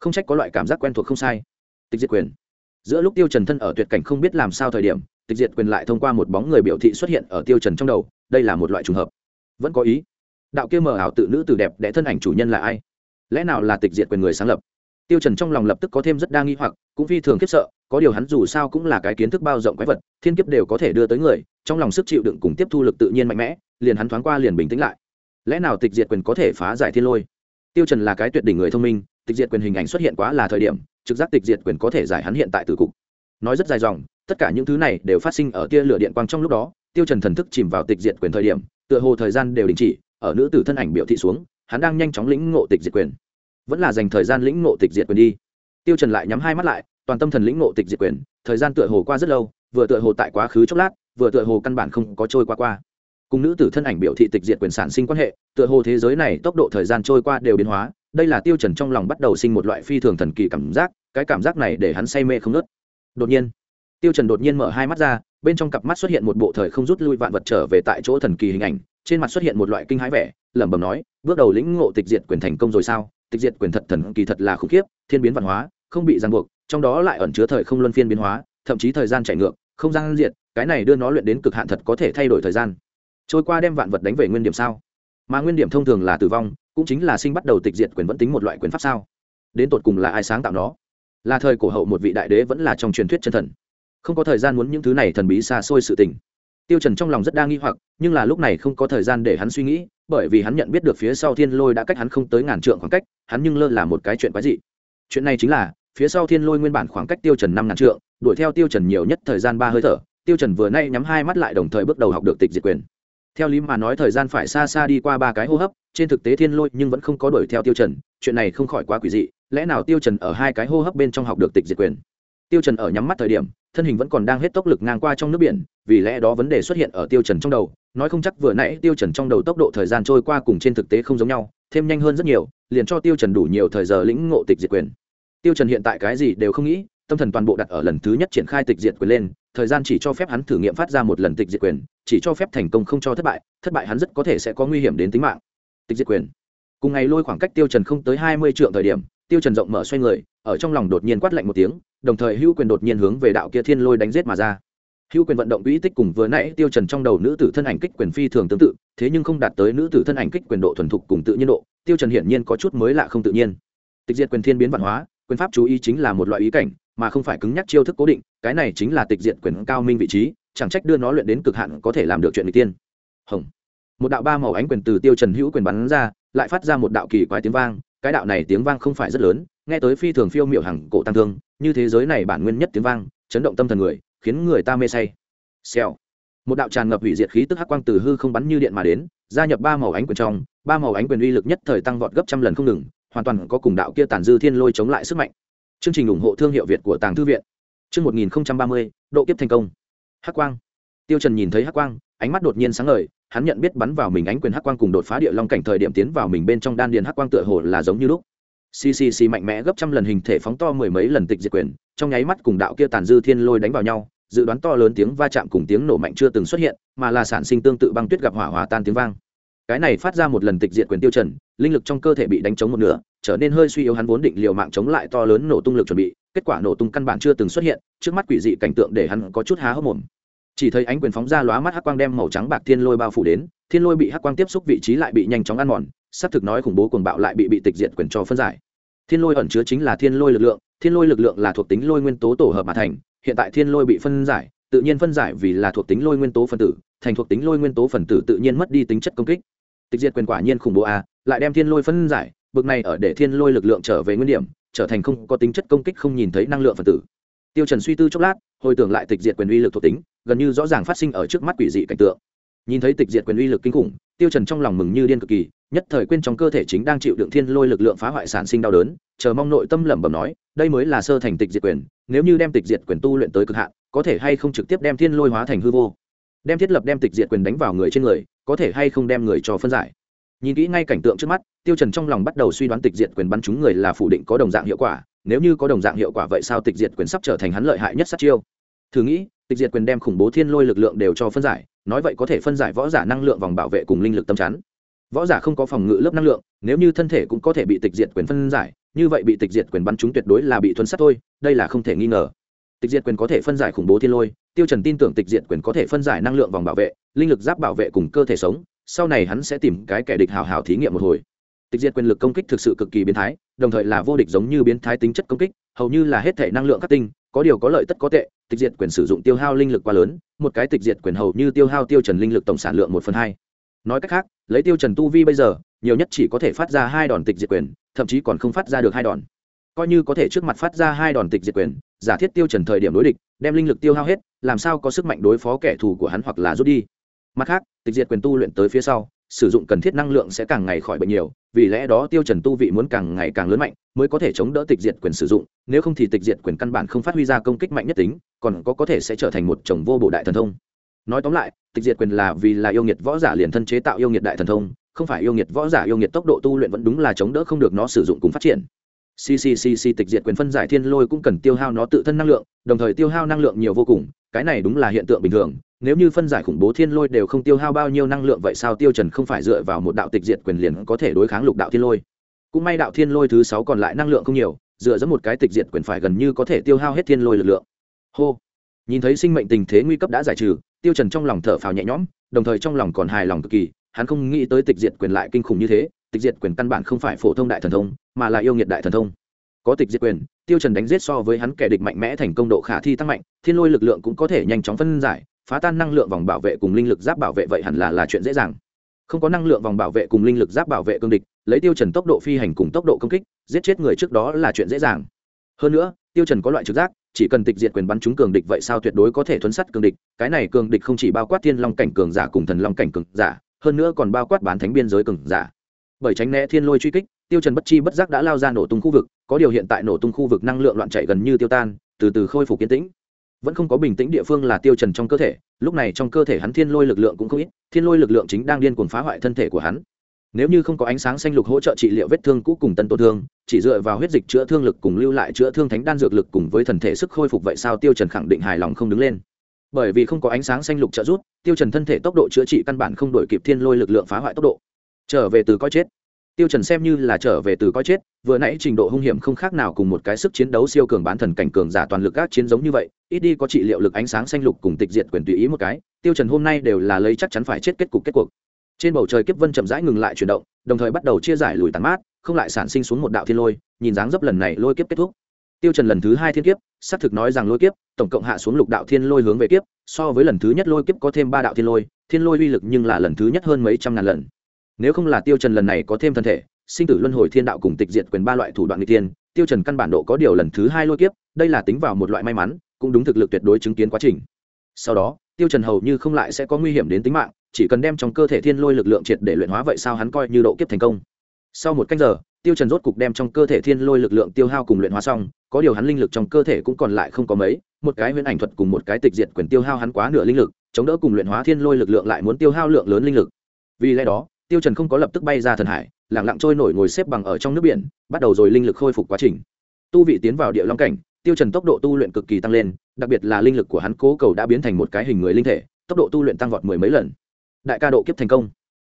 Không trách có loại cảm giác quen thuộc không sai. Tịch diệt quyền. Giữa lúc tiêu trần thân ở tuyệt cảnh không biết làm sao thời điểm, tịch diệt quyền lại thông qua một bóng người biểu thị xuất hiện ở tiêu trần trong đầu, đây là một loại trùng hợp. Vẫn có ý. Đạo kia mờ ảo tự nữ từ đẹp đẽ thân ảnh chủ nhân là ai? Lẽ nào là tịch diệt quyền người sáng lập? Tiêu trần trong lòng lập tức có thêm rất đa nghi hoặc, cũng phi thường khiếp sợ, có điều hắn dù sao cũng là cái kiến thức bao rộng quái vật, thiên kiếp đều có thể đưa tới người, trong lòng sức chịu đựng cùng tiếp thu lực tự nhiên mạnh mẽ, liền hắn thoáng qua liền bình tĩnh lại. Lẽ nào tịch diệt quyền có thể phá giải thiên lôi? Tiêu trần là cái tuyệt đỉnh người thông minh, tịch diệt quyền hình ảnh xuất hiện quá là thời điểm, trực giác tịch diệt quyền có thể giải hắn hiện tại từ cục. Nói rất dài dòng, tất cả những thứ này đều phát sinh ở tia lửa điện quang trong lúc đó, tiêu trần thần thức chìm vào tịch diệt quyền thời điểm, tựa hồ thời gian đều đình chỉ, ở nữ tử thân ảnh biểu thị xuống hắn đang nhanh chóng lĩnh ngộ tịch diệt quyền. Vẫn là dành thời gian lĩnh ngộ tịch diệt quyền đi. Tiêu trần lại nhắm hai mắt lại, toàn tâm thần lĩnh ngộ tịch diệt quyền, thời gian tựa hồ qua rất lâu, vừa tựa hồ tại quá khứ chốc lát, vừa tựa hồ căn bản không có trôi qua qua. Cùng nữ tử thân ảnh biểu thị tịch diệt quyền sản sinh quan hệ, tựa hồ thế giới này tốc độ thời gian trôi qua đều biến hóa, đây là tiêu trần trong lòng bắt đầu sinh một loại phi thường thần kỳ cảm giác, cái cảm giác này để hắn say mê không nứt đột nhiên, tiêu trần đột nhiên mở hai mắt ra, bên trong cặp mắt xuất hiện một bộ thời không rút lui vạn vật trở về tại chỗ thần kỳ hình ảnh trên mặt xuất hiện một loại kinh hãi vẻ, lẩm bẩm nói, bước đầu lĩnh ngộ tịch diệt quyền thành công rồi sao? Tịch diệt quyền thật thần kỳ thật là khủng khiếp, thiên biến văn hóa, không bị ràng buộc, trong đó lại ẩn chứa thời không luân phiên biến hóa, thậm chí thời gian chạy ngược, không gian diệt, cái này đưa nó luyện đến cực hạn thật có thể thay đổi thời gian. Trôi qua đem vạn vật đánh về nguyên điểm sao? Mà nguyên điểm thông thường là tử vong, cũng chính là sinh bắt đầu tịch diệt quyền vẫn tính một loại quyền pháp sao? Đến tột cùng là ai sáng tạo nó? Là thời cổ hậu một vị đại đế vẫn là trong truyền thuyết chân thần. Không có thời gian muốn những thứ này thần bí xa xôi sự tình tiêu trần trong lòng rất đa nghi hoặc, nhưng là lúc này không có thời gian để hắn suy nghĩ, bởi vì hắn nhận biết được phía sau thiên lôi đã cách hắn không tới ngàn trượng khoảng cách, hắn nhưng lơ là một cái chuyện quái dị. Chuyện này chính là, phía sau thiên lôi nguyên bản khoảng cách tiêu trần năm ngàn trượng, đuổi theo tiêu trần nhiều nhất thời gian ba hơi thở, tiêu trần vừa nay nhắm hai mắt lại đồng thời bước đầu học được tịch diệt quyền. Theo lý mà nói thời gian phải xa xa đi qua ba cái hô hấp, trên thực tế thiên lôi nhưng vẫn không có đuổi theo tiêu trần, chuyện này không khỏi quá quỷ dị, lẽ nào tiêu trần ở hai cái hô hấp bên trong học được tịch diệt quyền? Tiêu trần ở nhắm mắt thời điểm, thân hình vẫn còn đang hết tốc lực ngang qua trong nước biển, vì lẽ đó vấn đề xuất hiện ở tiêu trần trong đầu. Nói không chắc vừa nãy tiêu trần trong đầu tốc độ thời gian trôi qua cùng trên thực tế không giống nhau, thêm nhanh hơn rất nhiều, liền cho tiêu trần đủ nhiều thời giờ lĩnh ngộ tịch diệt quyền. Tiêu trần hiện tại cái gì đều không nghĩ, tâm thần toàn bộ đặt ở lần thứ nhất triển khai tịch diệt quyền lên, thời gian chỉ cho phép hắn thử nghiệm phát ra một lần tịch diệt quyền, chỉ cho phép thành công không cho thất bại thất bại hắn rất có thể sẽ có nguy hiểm đến tính mạng. Tịch diệt quyền. Cùng ngày lôi khoảng cách tiêu trần không tới hai mươi trượng thời điểm tiêu trần rộng mở xoay người, ở trong lòng đột nhiên quát lạnh một tiếng, đồng thời hữu quyền đột nhiên hướng về đạo kia thiên lôi đánh giết mà ra. Hữu quyền vận động quỹ tích cùng vừa nãy tiêu trần trong đầu nữ tử thân ảnh kích quyền phi thường tương tự, thế nhưng không đạt tới nữ tử thân ảnh kích quyền độ thuần thục cùng tự nhiên độ, tiêu trần hiển nhiên có chút mới lạ không tự nhiên. Tịch diệt quyền thiên biến văn hóa, quyền pháp chú ý chính là một loại ý cảnh, mà không phải cứng nhắc chiêu thức cố định, cái này chính là tịch diệt quyền cao minh vị trí, chẳng trách đưa nó luyện đến cực hạn có thể làm được chuyện người tiên. Hồng. Một đạo ba màu ánh quyền từ tiêu trần hữu quyền bắn ra, lại phát ra một đạo kỳ quái tiếng vang cái đạo này tiếng vang không phải rất lớn, nghe tới phi thường phiêu miệu hằng cổ tăng thương, như thế giới này bản nguyên nhất tiếng vang, chấn động tâm thần người, khiến người ta mê say. Xèo. Một đạo tràn ngập hủy diệt khí tức hắc quang từ hư không bắn như điện mà đến, gia nhập ba màu ánh quyền trong, ba màu ánh quyền uy lực nhất thời tăng vọt gấp trăm lần không ngừng, hoàn toàn có cùng đạo kia tàn dư thiên lôi chống lại sức mạnh. Chương trình ủng hộ thương hiệu việt của tàng thư viện. Chương một nghìn ba mươi, độ kiếp thành công. Hắc quang. Tiêu trần nhìn thấy hắc quang, ánh mắt đột nhiên sáng ngời hắn nhận biết bắn vào mình ánh quyền hắc quang cùng đột phá địa long cảnh thời điểm tiến vào mình bên trong đan điền hắc quang tựa hồ là giống như lúc. Ccc mạnh mẽ gấp trăm lần hình thể phóng to mười mấy lần tịch diệt quyền, trong nháy mắt cùng đạo kia tàn dư thiên lôi đánh vào nhau, dự đoán to lớn tiếng va chạm cùng tiếng nổ mạnh chưa từng xuất hiện, mà là sản sinh tương tự băng tuyết gặp hỏa hòa tan tiếng vang. Cái này phát ra một lần tịch diệt quyền tiêu trần, linh lực trong cơ thể bị đánh trống một nửa, trở nên hơi suy yếu hắn vốn định liều mạng chống lại to lớn nổ tung lực chuẩn bị, kết quả nổ tung căn bản chưa từng xuất hiện, trước mắt quỷ dị cảnh tượng để hắn có chút há hốc mồm chỉ thấy ánh quyền phóng ra lóa mắt hắc quang đem màu trắng bạc thiên lôi bao phủ đến, thiên lôi bị hắc quang tiếp xúc vị trí lại bị nhanh chóng ăn mòn xác thực nói khủng bố cuồng bạo lại bị bị tịch diệt quyền cho phân giải. Thiên lôi ẩn chứa chính là thiên lôi lực lượng, thiên lôi lực lượng là thuộc tính lôi nguyên tố tổ hợp mà thành, hiện tại thiên lôi bị phân giải, tự nhiên phân giải vì là thuộc tính lôi nguyên tố phần tử, thành thuộc tính lôi nguyên tố phần tử tự nhiên mất đi tính chất công kích. Tịch diệt quyền quả nhiên khủng bố a, lại đem thiên lôi phân giải, bực này ở để thiên lôi lực lượng trở về nguyên điểm, trở thành không có tính chất công kích không nhìn thấy năng lượng phần tử. Tiêu trần suy tư chốc lát, hồi tưởng lại tịch diệt quyền uy lực thuộc tính gần như rõ ràng phát sinh ở trước mắt quỷ dị cảnh tượng. Nhìn thấy tịch diệt quyền uy lực kinh khủng, tiêu trần trong lòng mừng như điên cực kỳ, nhất thời quên trong cơ thể chính đang chịu đựng thiên lôi lực lượng phá hoại sản sinh đau đớn, chờ mong nội tâm lẩm bẩm nói, đây mới là sơ thành tịch diệt quyền, nếu như đem tịch diệt quyền tu luyện tới cực hạn, có thể hay không trực tiếp đem thiên lôi hóa thành hư vô? Đem thiết lập đem tịch diệt quyền đánh vào người trên người, có thể hay không đem người cho phân giải? Nhìn kỹ ngay cảnh tượng trước mắt, tiêu trần trong lòng bắt đầu suy đoán tịch diệt quyền bắn chúng người là phủ định có đồng dạng hiệu quả, nếu như có đồng dạng hiệu quả vậy sao tịch diệt quyền sắp trở thành hắn lợi hại nhất sát chiêu? Thử nghĩ, tịch diệt quyền đem khủng bố thiên lôi lực lượng đều cho phân giải, nói vậy có thể phân giải võ giả năng lượng vòng bảo vệ cùng linh lực tâm chắn. Võ giả không có phòng ngự lớp năng lượng, nếu như thân thể cũng có thể bị tịch diệt quyền phân giải, như vậy bị tịch diệt quyền bắn chúng tuyệt đối là bị thuần sát thôi, đây là không thể nghi ngờ. Tịch diệt quyền có thể phân giải khủng bố thiên lôi, tiêu trần tin tưởng tịch diệt quyền có thể phân giải năng lượng vòng bảo vệ, linh lực giáp bảo vệ cùng cơ thể sống, sau này hắn sẽ tìm cái kẻ địch hào hào thí nghiệm một hồi. Tịch diệt quyền lực công kích thực sự cực kỳ biến thái, đồng thời là vô địch giống như biến thái tính chất công kích, hầu như là hết thể năng lượng các tinh, có điều có lợi tất có tệ tịch diệt quyền sử dụng tiêu hao linh lực quá lớn, một cái tịch diệt quyền hầu như tiêu hao tiêu trần linh lực tổng sản lượng một phần hai. Nói cách khác, lấy tiêu trần tu vi bây giờ, nhiều nhất chỉ có thể phát ra hai đòn tịch diệt quyền, thậm chí còn không phát ra được hai đòn. Coi như có thể trước mặt phát ra hai đòn tịch diệt quyền, giả thiết tiêu trần thời điểm đối địch, đem linh lực tiêu hao hết, làm sao có sức mạnh đối phó kẻ thù của hắn hoặc là rút đi. Mặt khác, tịch diệt quyền tu luyện tới phía sau sử dụng cần thiết năng lượng sẽ càng ngày khỏi bệnh nhiều, vì lẽ đó tiêu trần tu vị muốn càng ngày càng lớn mạnh mới có thể chống đỡ tịch diệt quyền sử dụng, nếu không thì tịch diệt quyền căn bản không phát huy ra công kích mạnh nhất tính, còn có có thể sẽ trở thành một chồng vô bộ đại thần thông. Nói tóm lại, tịch diệt quyền là vì là yêu nghiệt võ giả liền thân chế tạo yêu nghiệt đại thần thông, không phải yêu nghiệt võ giả yêu nghiệt tốc độ tu luyện vẫn đúng là chống đỡ không được nó sử dụng cùng phát triển cccc tịch diệt quyền phân giải thiên lôi cũng cần tiêu hao nó tự thân năng lượng, đồng thời tiêu hao năng lượng nhiều vô cùng, cái này đúng là hiện tượng bình thường. Nếu như phân giải khủng bố thiên lôi đều không tiêu hao bao nhiêu năng lượng vậy sao tiêu trần không phải dựa vào một đạo tịch diệt quyền liền có thể đối kháng lục đạo thiên lôi? Cũng may đạo thiên lôi thứ sáu còn lại năng lượng không nhiều, dựa dẫn một cái tịch diệt quyền phải gần như có thể tiêu hao hết thiên lôi lực lượng. Hô. Nhìn thấy sinh mệnh tình thế nguy cấp đã giải trừ, tiêu trần trong lòng thở phào nhẹ nhõm, đồng thời trong lòng còn hài lòng cực kỳ, hắn không nghĩ tới tịch diệt quyền lại kinh khủng như thế tịch diệt quyền căn bản không phải phổ thông đại thần thông, mà là yêu nghiệt đại thần thông. Có tịch diệt quyền, tiêu trần đánh giết so với hắn kẻ địch mạnh mẽ thành công độ khả thi tăng mạnh, thiên lôi lực lượng cũng có thể nhanh chóng phân giải, phá tan năng lượng vòng bảo vệ cùng linh lực giáp bảo vệ vậy hẳn là là chuyện dễ dàng. Không có năng lượng vòng bảo vệ cùng linh lực giáp bảo vệ cương địch, lấy tiêu trần tốc độ phi hành cùng tốc độ công kích, giết chết người trước đó là chuyện dễ dàng. Hơn nữa, tiêu trần có loại trực giác, chỉ cần tịch diệt quyền bắn trúng cường địch vậy sao tuyệt đối có thể thuấn sát cường địch, cái này cường địch không chỉ bao quát thiên long cảnh cường giả cùng thần long cảnh cường giả, hơn nữa còn bao quát bán thánh biên giới cường giả bởi tránh né thiên lôi truy kích, tiêu trần bất chi bất giác đã lao ra nổ tung khu vực, có điều hiện tại nổ tung khu vực năng lượng loạn chạy gần như tiêu tan, từ từ khôi phục kiến tĩnh. Vẫn không có bình tĩnh địa phương là tiêu trần trong cơ thể, lúc này trong cơ thể hắn thiên lôi lực lượng cũng không ít, thiên lôi lực lượng chính đang điên cuồng phá hoại thân thể của hắn. Nếu như không có ánh sáng xanh lục hỗ trợ trị liệu vết thương cũ cùng tân tổn thương, chỉ dựa vào huyết dịch chữa thương lực cùng lưu lại chữa thương thánh đan dược lực cùng với thần thể sức khôi phục vậy sao tiêu trần khẳng định hài lòng không đứng lên? Bởi vì không có ánh sáng xanh lục trợ giúp, tiêu trần thân thể tốc độ chữa trị căn bản không đổi kịp thiên lôi lực lượng phá hoại tốc độ trở về từ coi chết. Tiêu trần xem như là trở về từ coi chết, vừa nãy trình độ hung hiểm không khác nào cùng một cái sức chiến đấu siêu cường bán thần cảnh cường giả toàn lực các chiến giống như vậy, ít đi có trị liệu lực ánh sáng xanh lục cùng tịch diệt quyền tùy ý một cái, tiêu trần hôm nay đều là lấy chắc chắn phải chết kết cục kết cuộc. Trên bầu trời kiếp vân chậm rãi ngừng lại chuyển động, đồng thời bắt đầu chia giải lùi tàn mát, không lại sản sinh xuống một đạo thiên lôi, nhìn dáng dấp lần này lôi kiếp kết thúc. Tiêu trần lần thứ hai thiên kiếp, xác thực nói rằng lôi kiếp, tổng cộng hạ xuống lục đạo thiên lôi hướng về kiếp, so với lần thứ nhất lôi kiếp có thêm ba đạo thiên lôi thiên lôi uy lực nhưng là lần thứ nhất hơn mấy trăm ngàn lần nếu không là tiêu trần lần này có thêm thân thể, sinh tử luân hồi thiên đạo cùng tịch diệt quyền ba loại thủ đoạn nguy tiên tiêu trần căn bản độ có điều lần thứ hai lôi kiếp, đây là tính vào một loại may mắn, cũng đúng thực lực tuyệt đối chứng kiến quá trình. Sau đó, tiêu trần hầu như không lại sẽ có nguy hiểm đến tính mạng, chỉ cần đem trong cơ thể thiên lôi lực lượng triệt để luyện hóa vậy sao hắn coi như độ kiếp thành công. Sau một canh giờ, tiêu trần rốt cục đem trong cơ thể thiên lôi lực lượng tiêu hao cùng luyện hóa xong, có điều hắn linh lực trong cơ thể cũng còn lại không có mấy, một cái huyễn ảnh thuật cùng một cái tịch diệt quyền tiêu hao hắn quá nửa linh lực, chống đỡ cùng luyện hóa thiên lôi lực lượng lại muốn tiêu hao lượng lớn linh lực. Vì lẽ đó tiêu trần không có lập tức bay ra thần hải, lặng lặng trôi nổi ngồi xếp bằng ở trong nước biển, bắt đầu rồi linh lực khôi phục quá trình. Tu vị tiến vào địa long cảnh, tiêu trần tốc độ tu luyện cực kỳ tăng lên, đặc biệt là linh lực của hắn cố cầu đã biến thành một cái hình người linh thể, tốc độ tu luyện tăng vọt mười mấy lần. Đại ca độ kiếp thành công.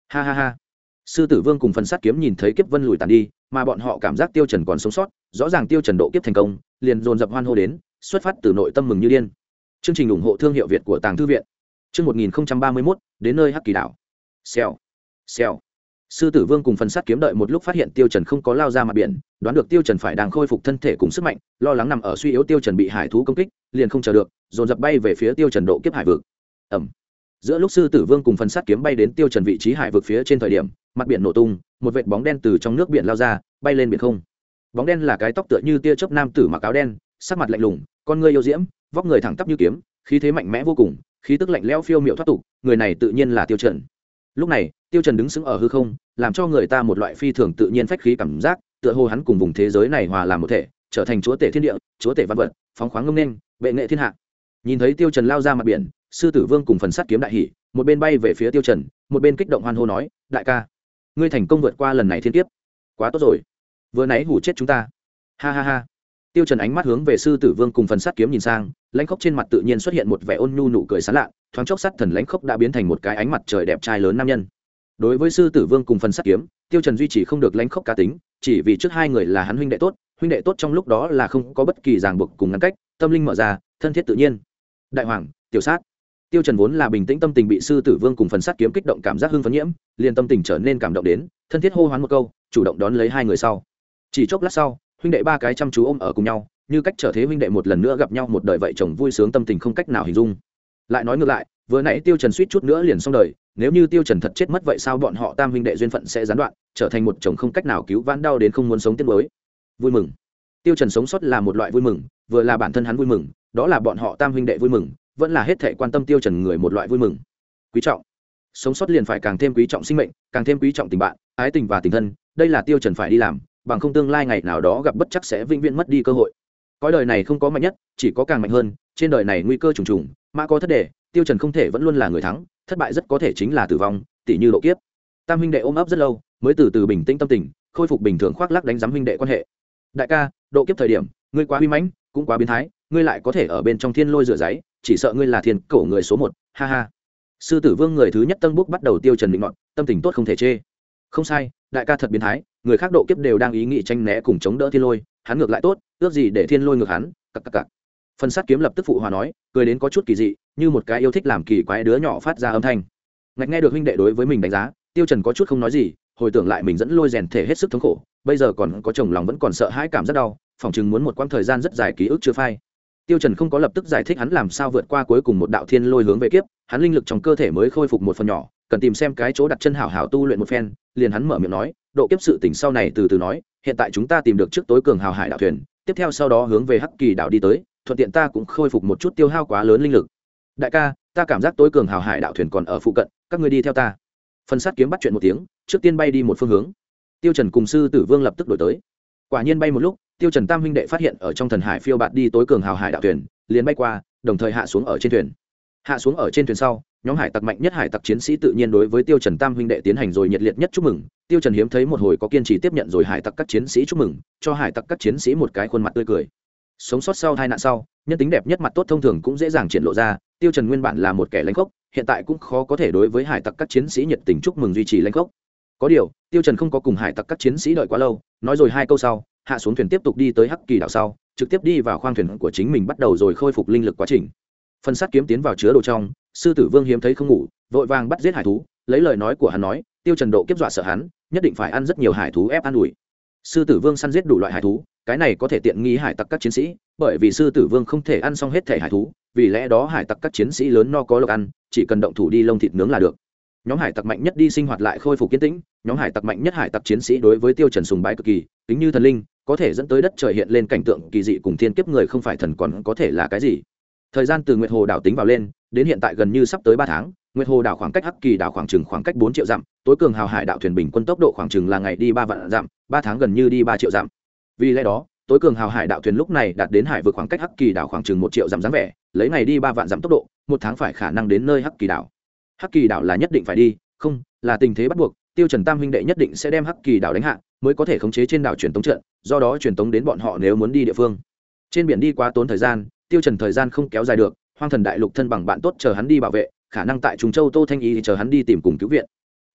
Ha ha ha. Sư tử vương cùng phần sát kiếm nhìn thấy kiếp vân lùi tàn đi, mà bọn họ cảm giác tiêu trần còn sống sót, rõ ràng tiêu trần độ kiếp thành công, liền dồn dập hoan hô đến, xuất phát từ nội tâm mừng như điên. Chương trình ủng hộ thương hiệu việt của tàng thư viện. Chương 1031 đến nơi hắc kỳ đảo. Xèo xèo. Sư tử vương cùng phần sắt kiếm đợi một lúc phát hiện tiêu trần không có lao ra mặt biển, đoán được tiêu trần phải đang khôi phục thân thể cùng sức mạnh, lo lắng nằm ở suy yếu tiêu trần bị hải thú công kích, liền không chờ được, dồn dập bay về phía tiêu trần độ kiếp hải vực. Ẩm giữa lúc sư tử vương cùng phần sắt kiếm bay đến tiêu trần vị trí hải vực phía trên thời điểm, mặt biển nổ tung, một vệt bóng đen từ trong nước biển lao ra, bay lên biển không. Bóng đen là cái tóc tựa như tia chớp nam tử mặc áo đen, sắc mặt lạnh lùng, con ngươi yêu diễm, vóc người thẳng tắp như kiếm, khí thế mạnh mẽ vô cùng, khí tức lạnh lẽo phiêu miệu thoát tục, người này tự nhiên là tiêu trần lúc này, tiêu trần đứng sững ở hư không, làm cho người ta một loại phi thường tự nhiên phách khí cảm giác, tựa hồ hắn cùng vùng thế giới này hòa làm một thể, trở thành chúa tể thiên địa, chúa tể văn vật, phóng khoáng ngông nên bệ nghệ thiên hạ. Nhìn thấy tiêu trần lao ra mặt biển, sư tử vương cùng phần sắt kiếm đại hỉ, một bên bay về phía tiêu trần, một bên kích động hoan hô nói, đại ca, ngươi thành công vượt qua lần này thiên kiếp. Quá tốt rồi. Vừa nãy hủ chết chúng ta. Ha ha ha tiêu trần ánh mắt hướng về sư tử vương cùng phần sắt kiếm nhìn sang, lãnh khốc trên mặt tự nhiên xuất hiện một vẻ ôn nhu nụ cười sán lạ, thoáng chốc sắt thần lãnh khốc đã biến thành một cái ánh mặt trời đẹp trai lớn nam nhân. Đối với sư tử vương cùng phần sắt kiếm, tiêu trần duy trì không được lãnh khốc cá tính, chỉ vì trước hai người là hắn huynh đệ tốt, huynh đệ tốt trong lúc đó là không có bất kỳ ràng buộc cùng ngăn cách, tâm linh mở ra, thân thiết tự nhiên. Đại hoàng, tiểu sát. Tiêu trần vốn là bình tĩnh tâm tình bị sư tử vương cùng phần sắt kiếm kích động cảm giác hưng phấn nhiễm, liền tâm tình trở nên cảm động đến, thân thiết hô hoán một câu, chủ động đón lấy hai người sau. Chỉ chốc lát sau huynh đệ ba cái chăm chú ôm ở cùng nhau, như cách trở thế huynh đệ một lần nữa gặp nhau một đời vợ chồng vui sướng tâm tình không cách nào hình dung. Lại nói ngược lại, vừa nãy tiêu trần suýt chút nữa liền xong đời, nếu như tiêu trần thật chết mất vậy sao bọn họ tam huynh đệ duyên phận sẽ gián đoạn, trở thành một chồng không cách nào cứu vãn đau đến không muốn sống tiếp mới vui mừng. Tiêu trần sống sót là một loại vui mừng, vừa là bản thân hắn vui mừng, đó là bọn họ tam huynh đệ vui mừng, vẫn là hết thảy quan tâm tiêu trần người một loại vui mừng. Quý trọng. Sống sót liền phải càng thêm quý trọng sinh mệnh, càng thêm quý trọng tình bạn, ái tình và tình thân, đây là tiêu trần phải đi làm bằng không tương lai ngày nào đó gặp bất chắc sẽ vĩnh viễn mất đi cơ hội. Cõi đời này không có mạnh nhất, chỉ có càng mạnh hơn, trên đời này nguy cơ trùng trùng, mã có thất đề, tiêu trần không thể vẫn luôn là người thắng, thất bại rất có thể chính là tử vong tỷ như độ kiếp. Tam huynh đệ ôm ấp rất lâu, mới từ từ bình tĩnh tâm tình, khôi phục bình thường khoác lác đánh giám huynh đệ quan hệ. Đại ca, độ kiếp thời điểm, ngươi quá uy mãnh, cũng quá biến thái, ngươi lại có thể ở bên trong thiên lôi rửa giấy, chỉ sợ ngươi là thiên cổ người số một, ha ha. Sư tử vương người thứ nhất tân búc bắt đầu tiêu trần định ngọn tâm tình tốt không thể chê không sai, đại ca thật biến thái, người khác độ kiếp đều đang ý nghĩ tranh né cùng chống đỡ thiên lôi, hắn ngược lại tốt, ước gì để thiên lôi ngược hắn cặp cặp cặp phần sát kiếm lập tức phụ hòa nói, cười đến có chút kỳ dị, như một cái yêu thích làm kỳ quái đứa nhỏ phát ra âm thanh. Ngạch nghe được huynh đệ đối với mình đánh giá, tiêu trần có chút không nói gì, hồi tưởng lại mình dẫn lôi rèn thể hết sức thống khổ, bây giờ còn có chồng lòng vẫn còn sợ hãi cảm rất đau phỏng chừng muốn một quãng thời gian rất dài ký ức chưa phai. Tiêu trần không có lập tức giải thích hắn làm sao vượt qua cuối cùng một đạo thiên lôi hướng về kiếp, hắn linh lực trong cơ thể mới khôi phục một phần nhỏ cần tìm xem cái chỗ đặt chân hảo hảo tu luyện một phen, liền hắn mở miệng nói, độ kiếp sự tỉnh sau này từ từ nói, hiện tại chúng ta tìm được trước tối cường hào hải đạo thuyền, tiếp theo sau đó hướng về hắc kỳ đảo đi tới, thuận tiện ta cũng khôi phục một chút tiêu hao quá lớn linh lực. Đại ca, ta cảm giác tối cường hào hải đạo thuyền còn ở phụ cận, các ngươi đi theo ta. Phần sát kiếm bắt chuyện một tiếng, trước tiên bay đi một phương hướng. Tiêu trần cùng sư tử vương lập tức đổi tới. Quả nhiên bay một lúc, tiêu trần tam huynh đệ phát hiện ở trong thần hải phiêu bạt đi tối cường hào hải đạo thuyền, liền bay qua, đồng thời hạ xuống ở trên thuyền. Hạ xuống ở trên thuyền sau nhóm hải tặc mạnh nhất hải tặc chiến sĩ tự nhiên đối với tiêu trần tam huynh đệ tiến hành rồi nhiệt liệt nhất chúc mừng. Tiêu trần hiếm thấy một hồi có kiên trì tiếp nhận rồi hải tặc các chiến sĩ chúc mừng, cho hải tặc các chiến sĩ một cái khuôn mặt tươi cười. Sống sót sau hai nạn sau, nhân tính đẹp nhất mặt tốt thông thường cũng dễ dàng triển lộ ra, tiêu trần nguyên bản là một kẻ lãnh khốc, hiện tại cũng khó có thể đối với hải tặc các chiến sĩ nhiệt tình chúc mừng duy trì lãnh khốc. Có điều, tiêu trần không có cùng hải tặc các chiến sĩ đợi quá lâu, nói rồi hai câu sau, hạ xuống thuyền tiếp tục đi tới hắc kỳ đảo sau, trực tiếp đi vào khoang thuyền của chính mình bắt đầu rồi khôi phục linh lực quá trình phần sắt kiếm tiến vào chứa đồ trong, sư tử vương hiếm thấy không ngủ, vội vàng bắt giết hải thú, lấy lời nói của hắn nói, tiêu trần độ kiếp dọa sợ hắn, nhất định phải ăn rất nhiều hải thú ép ăn đuổi sư tử vương săn giết đủ loại hải thú, cái này có thể tiện nghi hải tặc các chiến sĩ, bởi vì sư tử vương không thể ăn xong hết thể hải thú, vì lẽ đó hải tặc các chiến sĩ lớn no có lộc ăn, chỉ cần động thủ đi lông thịt nướng là được. Nhóm hải tặc mạnh nhất đi sinh hoạt lại khôi phục kiến tĩnh, nhóm hải tặc mạnh nhất hải tặc chiến sĩ đối với tiêu trần sùng bái cực kỳ tính như thần linh, có thể dẫn tới đất trời hiện lên cảnh tượng kỳ dị cùng thiên kiếp người không phải thần còn có thể là cái gì thời gian từ nguyệt hồ đảo tính vào lên, đến hiện tại gần như sắp tới ba tháng, nguyệt hồ đảo khoảng cách hắc kỳ đảo khoảng chừng khoảng cách bốn triệu dặm, tối cường hào hải đạo thuyền bình quân tốc độ khoảng chừng là ngày đi ba vạn dặm, ba tháng gần như đi ba triệu dặm. Vì lẽ đó, tối cường hào hải đạo thuyền lúc này đạt đến hải vượt khoảng cách hắc kỳ đảo khoảng chừng một triệu dặm dáng vẻ, lấy ngày đi ba vạn dặm tốc độ, một tháng phải khả năng đến nơi hắc kỳ đảo. Hắc kỳ đảo là nhất định phải đi, không, là tình thế bắt buộc, tiêu trần tam huynh đệ nhất định sẽ đem hắc kỳ đảo đánh hạ, mới có thể khống chế trên đảo truyền tống trận, do đó truyền tống đến bọn họ nếu muốn đi địa phương. Trên biển đi quá tốn thời gian tiêu trần thời gian không kéo dài được, hoang thần đại lục thân bằng bạn tốt chờ hắn đi bảo vệ, khả năng tại trung châu tô thanh y chờ hắn đi tìm cùng cứu viện.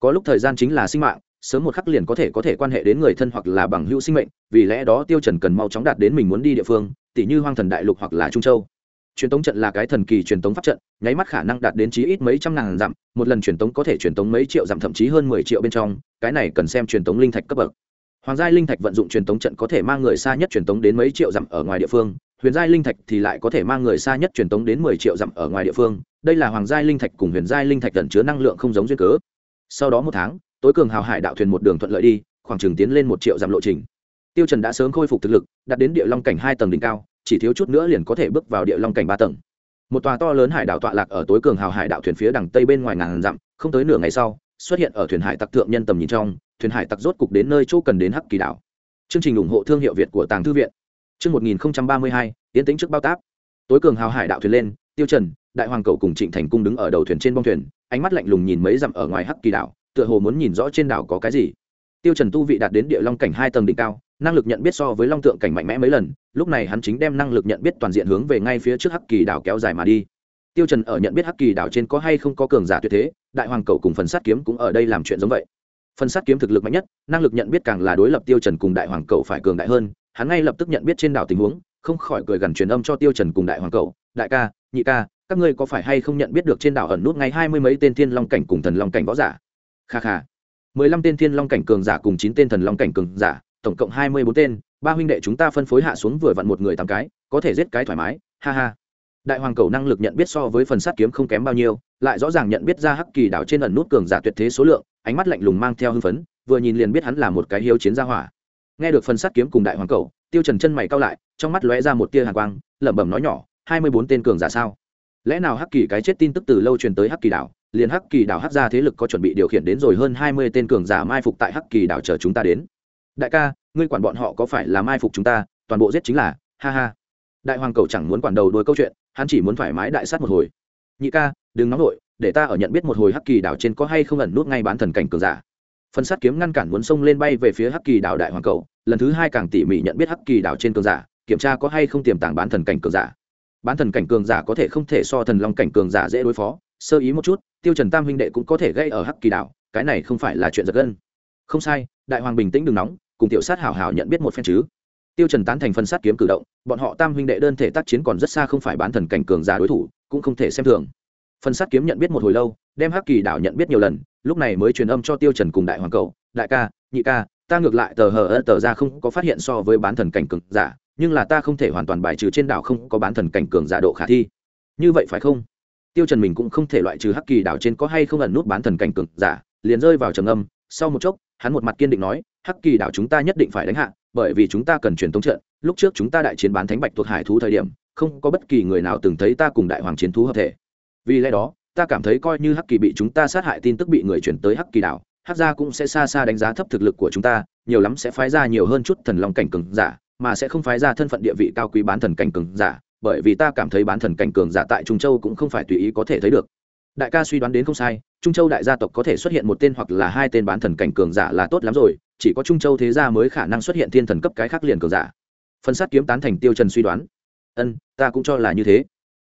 Có lúc thời gian chính là sinh mạng, sớm một khắc liền có thể có thể quan hệ đến người thân hoặc là bằng hữu sinh mệnh, vì lẽ đó tiêu trần cần mau chóng đạt đến mình muốn đi địa phương tỷ như hoang thần đại lục hoặc là trung châu. Truyền tống trận là cái thần kỳ truyền tống pháp trận, nháy mắt khả năng đạt đến chí ít mấy trăm ngàn dặm, một lần truyền tống có thể truyền tống mấy triệu dặm, thậm chí hơn mười triệu bên trong, cái này cần xem truyền tống linh thạch cấp bậc. Hoàng giai linh thạch vận dụng truyền tống trận có thể mang người xa nhất truyền tống đến mấy triệu dặm ở ngoài địa phương huyền giai linh thạch thì lại có thể mang người xa nhất truyền tống đến mười triệu dặm ở ngoài địa phương. Đây là hoàng giai linh thạch cùng huyền giai linh thạch tận chứa năng lượng không giống duyên cớ. Sau đó một tháng, tối cường hào hải đạo thuyền một đường thuận lợi đi, khoảng chừng tiến lên một triệu dặm lộ trình. Tiêu trần đã sớm khôi phục thực lực, đạt đến địa long cảnh hai tầng đỉnh cao, chỉ thiếu chút nữa liền có thể bước vào địa long cảnh ba tầng. Một tòa to lớn hải đảo tọa lạc ở tối cường hào hải đạo thuyền phía đằng tây bên ngoài ngàn dặm, không tới nửa ngày sau, xuất hiện ở thuyền hải tặc thượng nhân tầm nhìn trong, thuyền hải tặc rốt cục đến nơi chỗ cần đến hắc kỳ đảo. Chương trình ủng hộ thương hiệu việt của tàng thư viện. Trước một nghìn ba mươi hai, tiến tính trước bao táp. Tối cường hào hải đạo thuyền lên, tiêu trần, đại hoàng cầu cùng trịnh thành cung đứng ở đầu thuyền trên bong thuyền, ánh mắt lạnh lùng nhìn mấy dặm ở ngoài hắc kỳ đảo, tựa hồ muốn nhìn rõ trên đảo có cái gì. Tiêu trần tu vị đạt đến địa long cảnh hai tầng đỉnh cao, năng lực nhận biết so với long tượng cảnh mạnh mẽ mấy lần, lúc này hắn chính đem năng lực nhận biết toàn diện hướng về ngay phía trước hắc kỳ đảo kéo dài mà đi. Tiêu trần ở nhận biết hắc kỳ đảo trên có hay không có cường giả tuyệt thế, đại hoàng cầu cùng phần sát kiếm cũng ở đây làm chuyện giống vậy. Phần sát kiếm thực lực mạnh nhất, năng lực nhận biết càng là đối lập tiêu trần cùng đại hoàng cầu phải cường đại hơn hắn ngay lập tức nhận biết trên đảo tình huống, không khỏi cười gần truyền âm cho tiêu trần cùng đại hoàng cầu đại ca, nhị ca, các ngươi có phải hay không nhận biết được trên đảo ẩn nút ngay hai mươi mấy tên thiên long cảnh cùng thần long cảnh võ giả? Kha kha, mười lăm tên thiên long cảnh cường giả cùng chín tên thần long cảnh cường giả, tổng cộng hai mươi bốn tên, ba huynh đệ chúng ta phân phối hạ xuống vừa vặn một người tám cái, có thể giết cái thoải mái, ha ha. Đại hoàng cầu năng lực nhận biết so với phần sát kiếm không kém bao nhiêu, lại rõ ràng nhận biết ra hắc kỳ đảo trên ẩn nút cường giả tuyệt thế số lượng, ánh mắt lạnh lùng mang theo hưng phấn, vừa nhìn liền biết hắn là một cái hiếu chiến gia hỏa nghe được phần sát kiếm cùng đại hoàng cầu, tiêu trần chân mày cao lại, trong mắt lóe ra một tia hàn quang, lẩm bẩm nói nhỏ, hai mươi bốn tên cường giả sao? Lẽ nào hắc kỳ cái chết tin tức từ lâu truyền tới hắc kỳ đảo, liền hắc kỳ đảo hắc ra thế lực có chuẩn bị điều khiển đến rồi hơn hai mươi tên cường giả mai phục tại hắc kỳ đảo chờ chúng ta đến? Đại ca, ngươi quản bọn họ có phải là mai phục chúng ta, toàn bộ giết chính là, ha ha. Đại hoàng cầu chẳng muốn quản đầu đuôi câu chuyện, hắn chỉ muốn thoải mái đại sát một hồi. Nhị ca, đừng nóng nổi để ta ở nhận biết một hồi hắc kỳ đảo trên có hay không ẩn nút ngay bán thần cảnh cường giả phần sát kiếm ngăn cản muốn xông lên bay về phía hắc kỳ đảo đại hoàng cầu, lần thứ hai càng tỉ mỉ nhận biết hắc kỳ đảo trên cường giả, kiểm tra có hay không tiềm tàng bán thần cảnh cường giả. Bán thần cảnh cường giả có thể không thể so thần long cảnh cường giả dễ đối phó, sơ ý một chút, tiêu trần tam huynh đệ cũng có thể gây ở hắc kỳ đảo, cái này không phải là chuyện giật gân. Không sai, đại hoàng bình tĩnh đừng nóng, cùng tiểu sát hảo hảo nhận biết một phen chứ. Tiêu trần tán thành phân sát kiếm cử động, bọn họ tam huynh đệ đơn thể tác chiến còn rất xa không phải bán thần cảnh cường giả đối thủ, cũng không thể xem thường. Phân sát kiếm nhận biết một hồi lâu, đem hắc kỳ đảo nhận biết nhiều lần lúc này mới truyền âm cho tiêu trần cùng đại hoàng cầu, đại ca, nhị ca, ta ngược lại tờ hờ tờ ra không có phát hiện so với bán thần cảnh cường giả, nhưng là ta không thể hoàn toàn bài trừ trên đảo không có bán thần cảnh cường giả độ khả thi. Như vậy phải không? Tiêu trần mình cũng không thể loại trừ hắc kỳ đảo trên có hay không ẩn nút bán thần cảnh cường giả, liền rơi vào trầm âm. Sau một chốc, hắn một mặt kiên định nói, hắc kỳ đảo chúng ta nhất định phải đánh hạ, bởi vì chúng ta cần truyền thống trận. Lúc trước chúng ta đại chiến bán thánh bạch thuộc hải thú thời điểm, không có bất kỳ người nào từng thấy ta cùng đại hoàng chiến thú hợp thể. Vì lẽ đó ta cảm thấy coi như hắc kỳ bị chúng ta sát hại tin tức bị người chuyển tới hắc kỳ đảo, hắc gia cũng sẽ xa xa đánh giá thấp thực lực của chúng ta, nhiều lắm sẽ phái ra nhiều hơn chút thần long cảnh cường giả, mà sẽ không phái ra thân phận địa vị cao quý bán thần cảnh cường giả, bởi vì ta cảm thấy bán thần cảnh cường giả tại trung châu cũng không phải tùy ý có thể thấy được. Đại ca suy đoán đến không sai, trung châu đại gia tộc có thể xuất hiện một tên hoặc là hai tên bán thần cảnh cường giả là tốt lắm rồi, chỉ có trung châu thế gia mới khả năng xuất hiện thiên thần cấp cái khác liền cường giả. Phân sát kiếm tán thành tiêu trần suy đoán. Ân, ta cũng cho là như thế.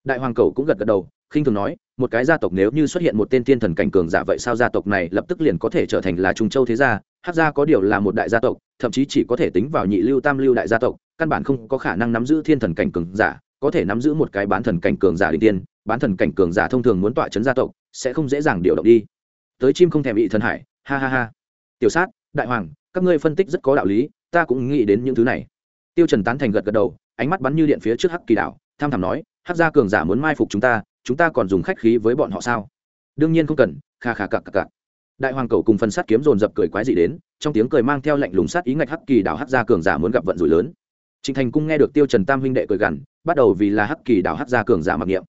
Đại hoàng cầu cũng gật gật đầu, khinh thường nói một cái gia tộc nếu như xuất hiện một tên thiên thần cảnh cường giả vậy sao gia tộc này lập tức liền có thể trở thành là trung châu thế gia? Hát gia có điều là một đại gia tộc, thậm chí chỉ có thể tính vào nhị lưu tam lưu đại gia tộc, căn bản không có khả năng nắm giữ thiên thần cảnh cường giả, có thể nắm giữ một cái bán thần cảnh cường giả đình tiên, bán thần cảnh cường giả thông thường muốn tọa chấn gia tộc, sẽ không dễ dàng điều động đi. Tới chim không thèm bị thần hải, ha ha ha. Tiểu sát, đại hoàng, các ngươi phân tích rất có đạo lý, ta cũng nghĩ đến những thứ này. Tiêu trần tán thành gật gật đầu, ánh mắt bắn như điện phía trước hắc kỳ đảo, tham thẳm nói, hắc gia cường giả muốn mai phục chúng ta chúng ta còn dùng khách khí với bọn họ sao? Đương nhiên không cần, kha kha cặc cặc cặc. Đại hoàng cầu cùng phân sát kiếm dồn dập cười quái dị đến, trong tiếng cười mang theo lệnh lùng sát ý ngạch hắc kỳ đảo hắc gia cường giả muốn gặp vận rủi lớn. Trịnh thành cung nghe được tiêu trần tam huynh đệ cười gằn, bắt đầu vì là hắc kỳ đảo hắc gia cường giả mặc niệm.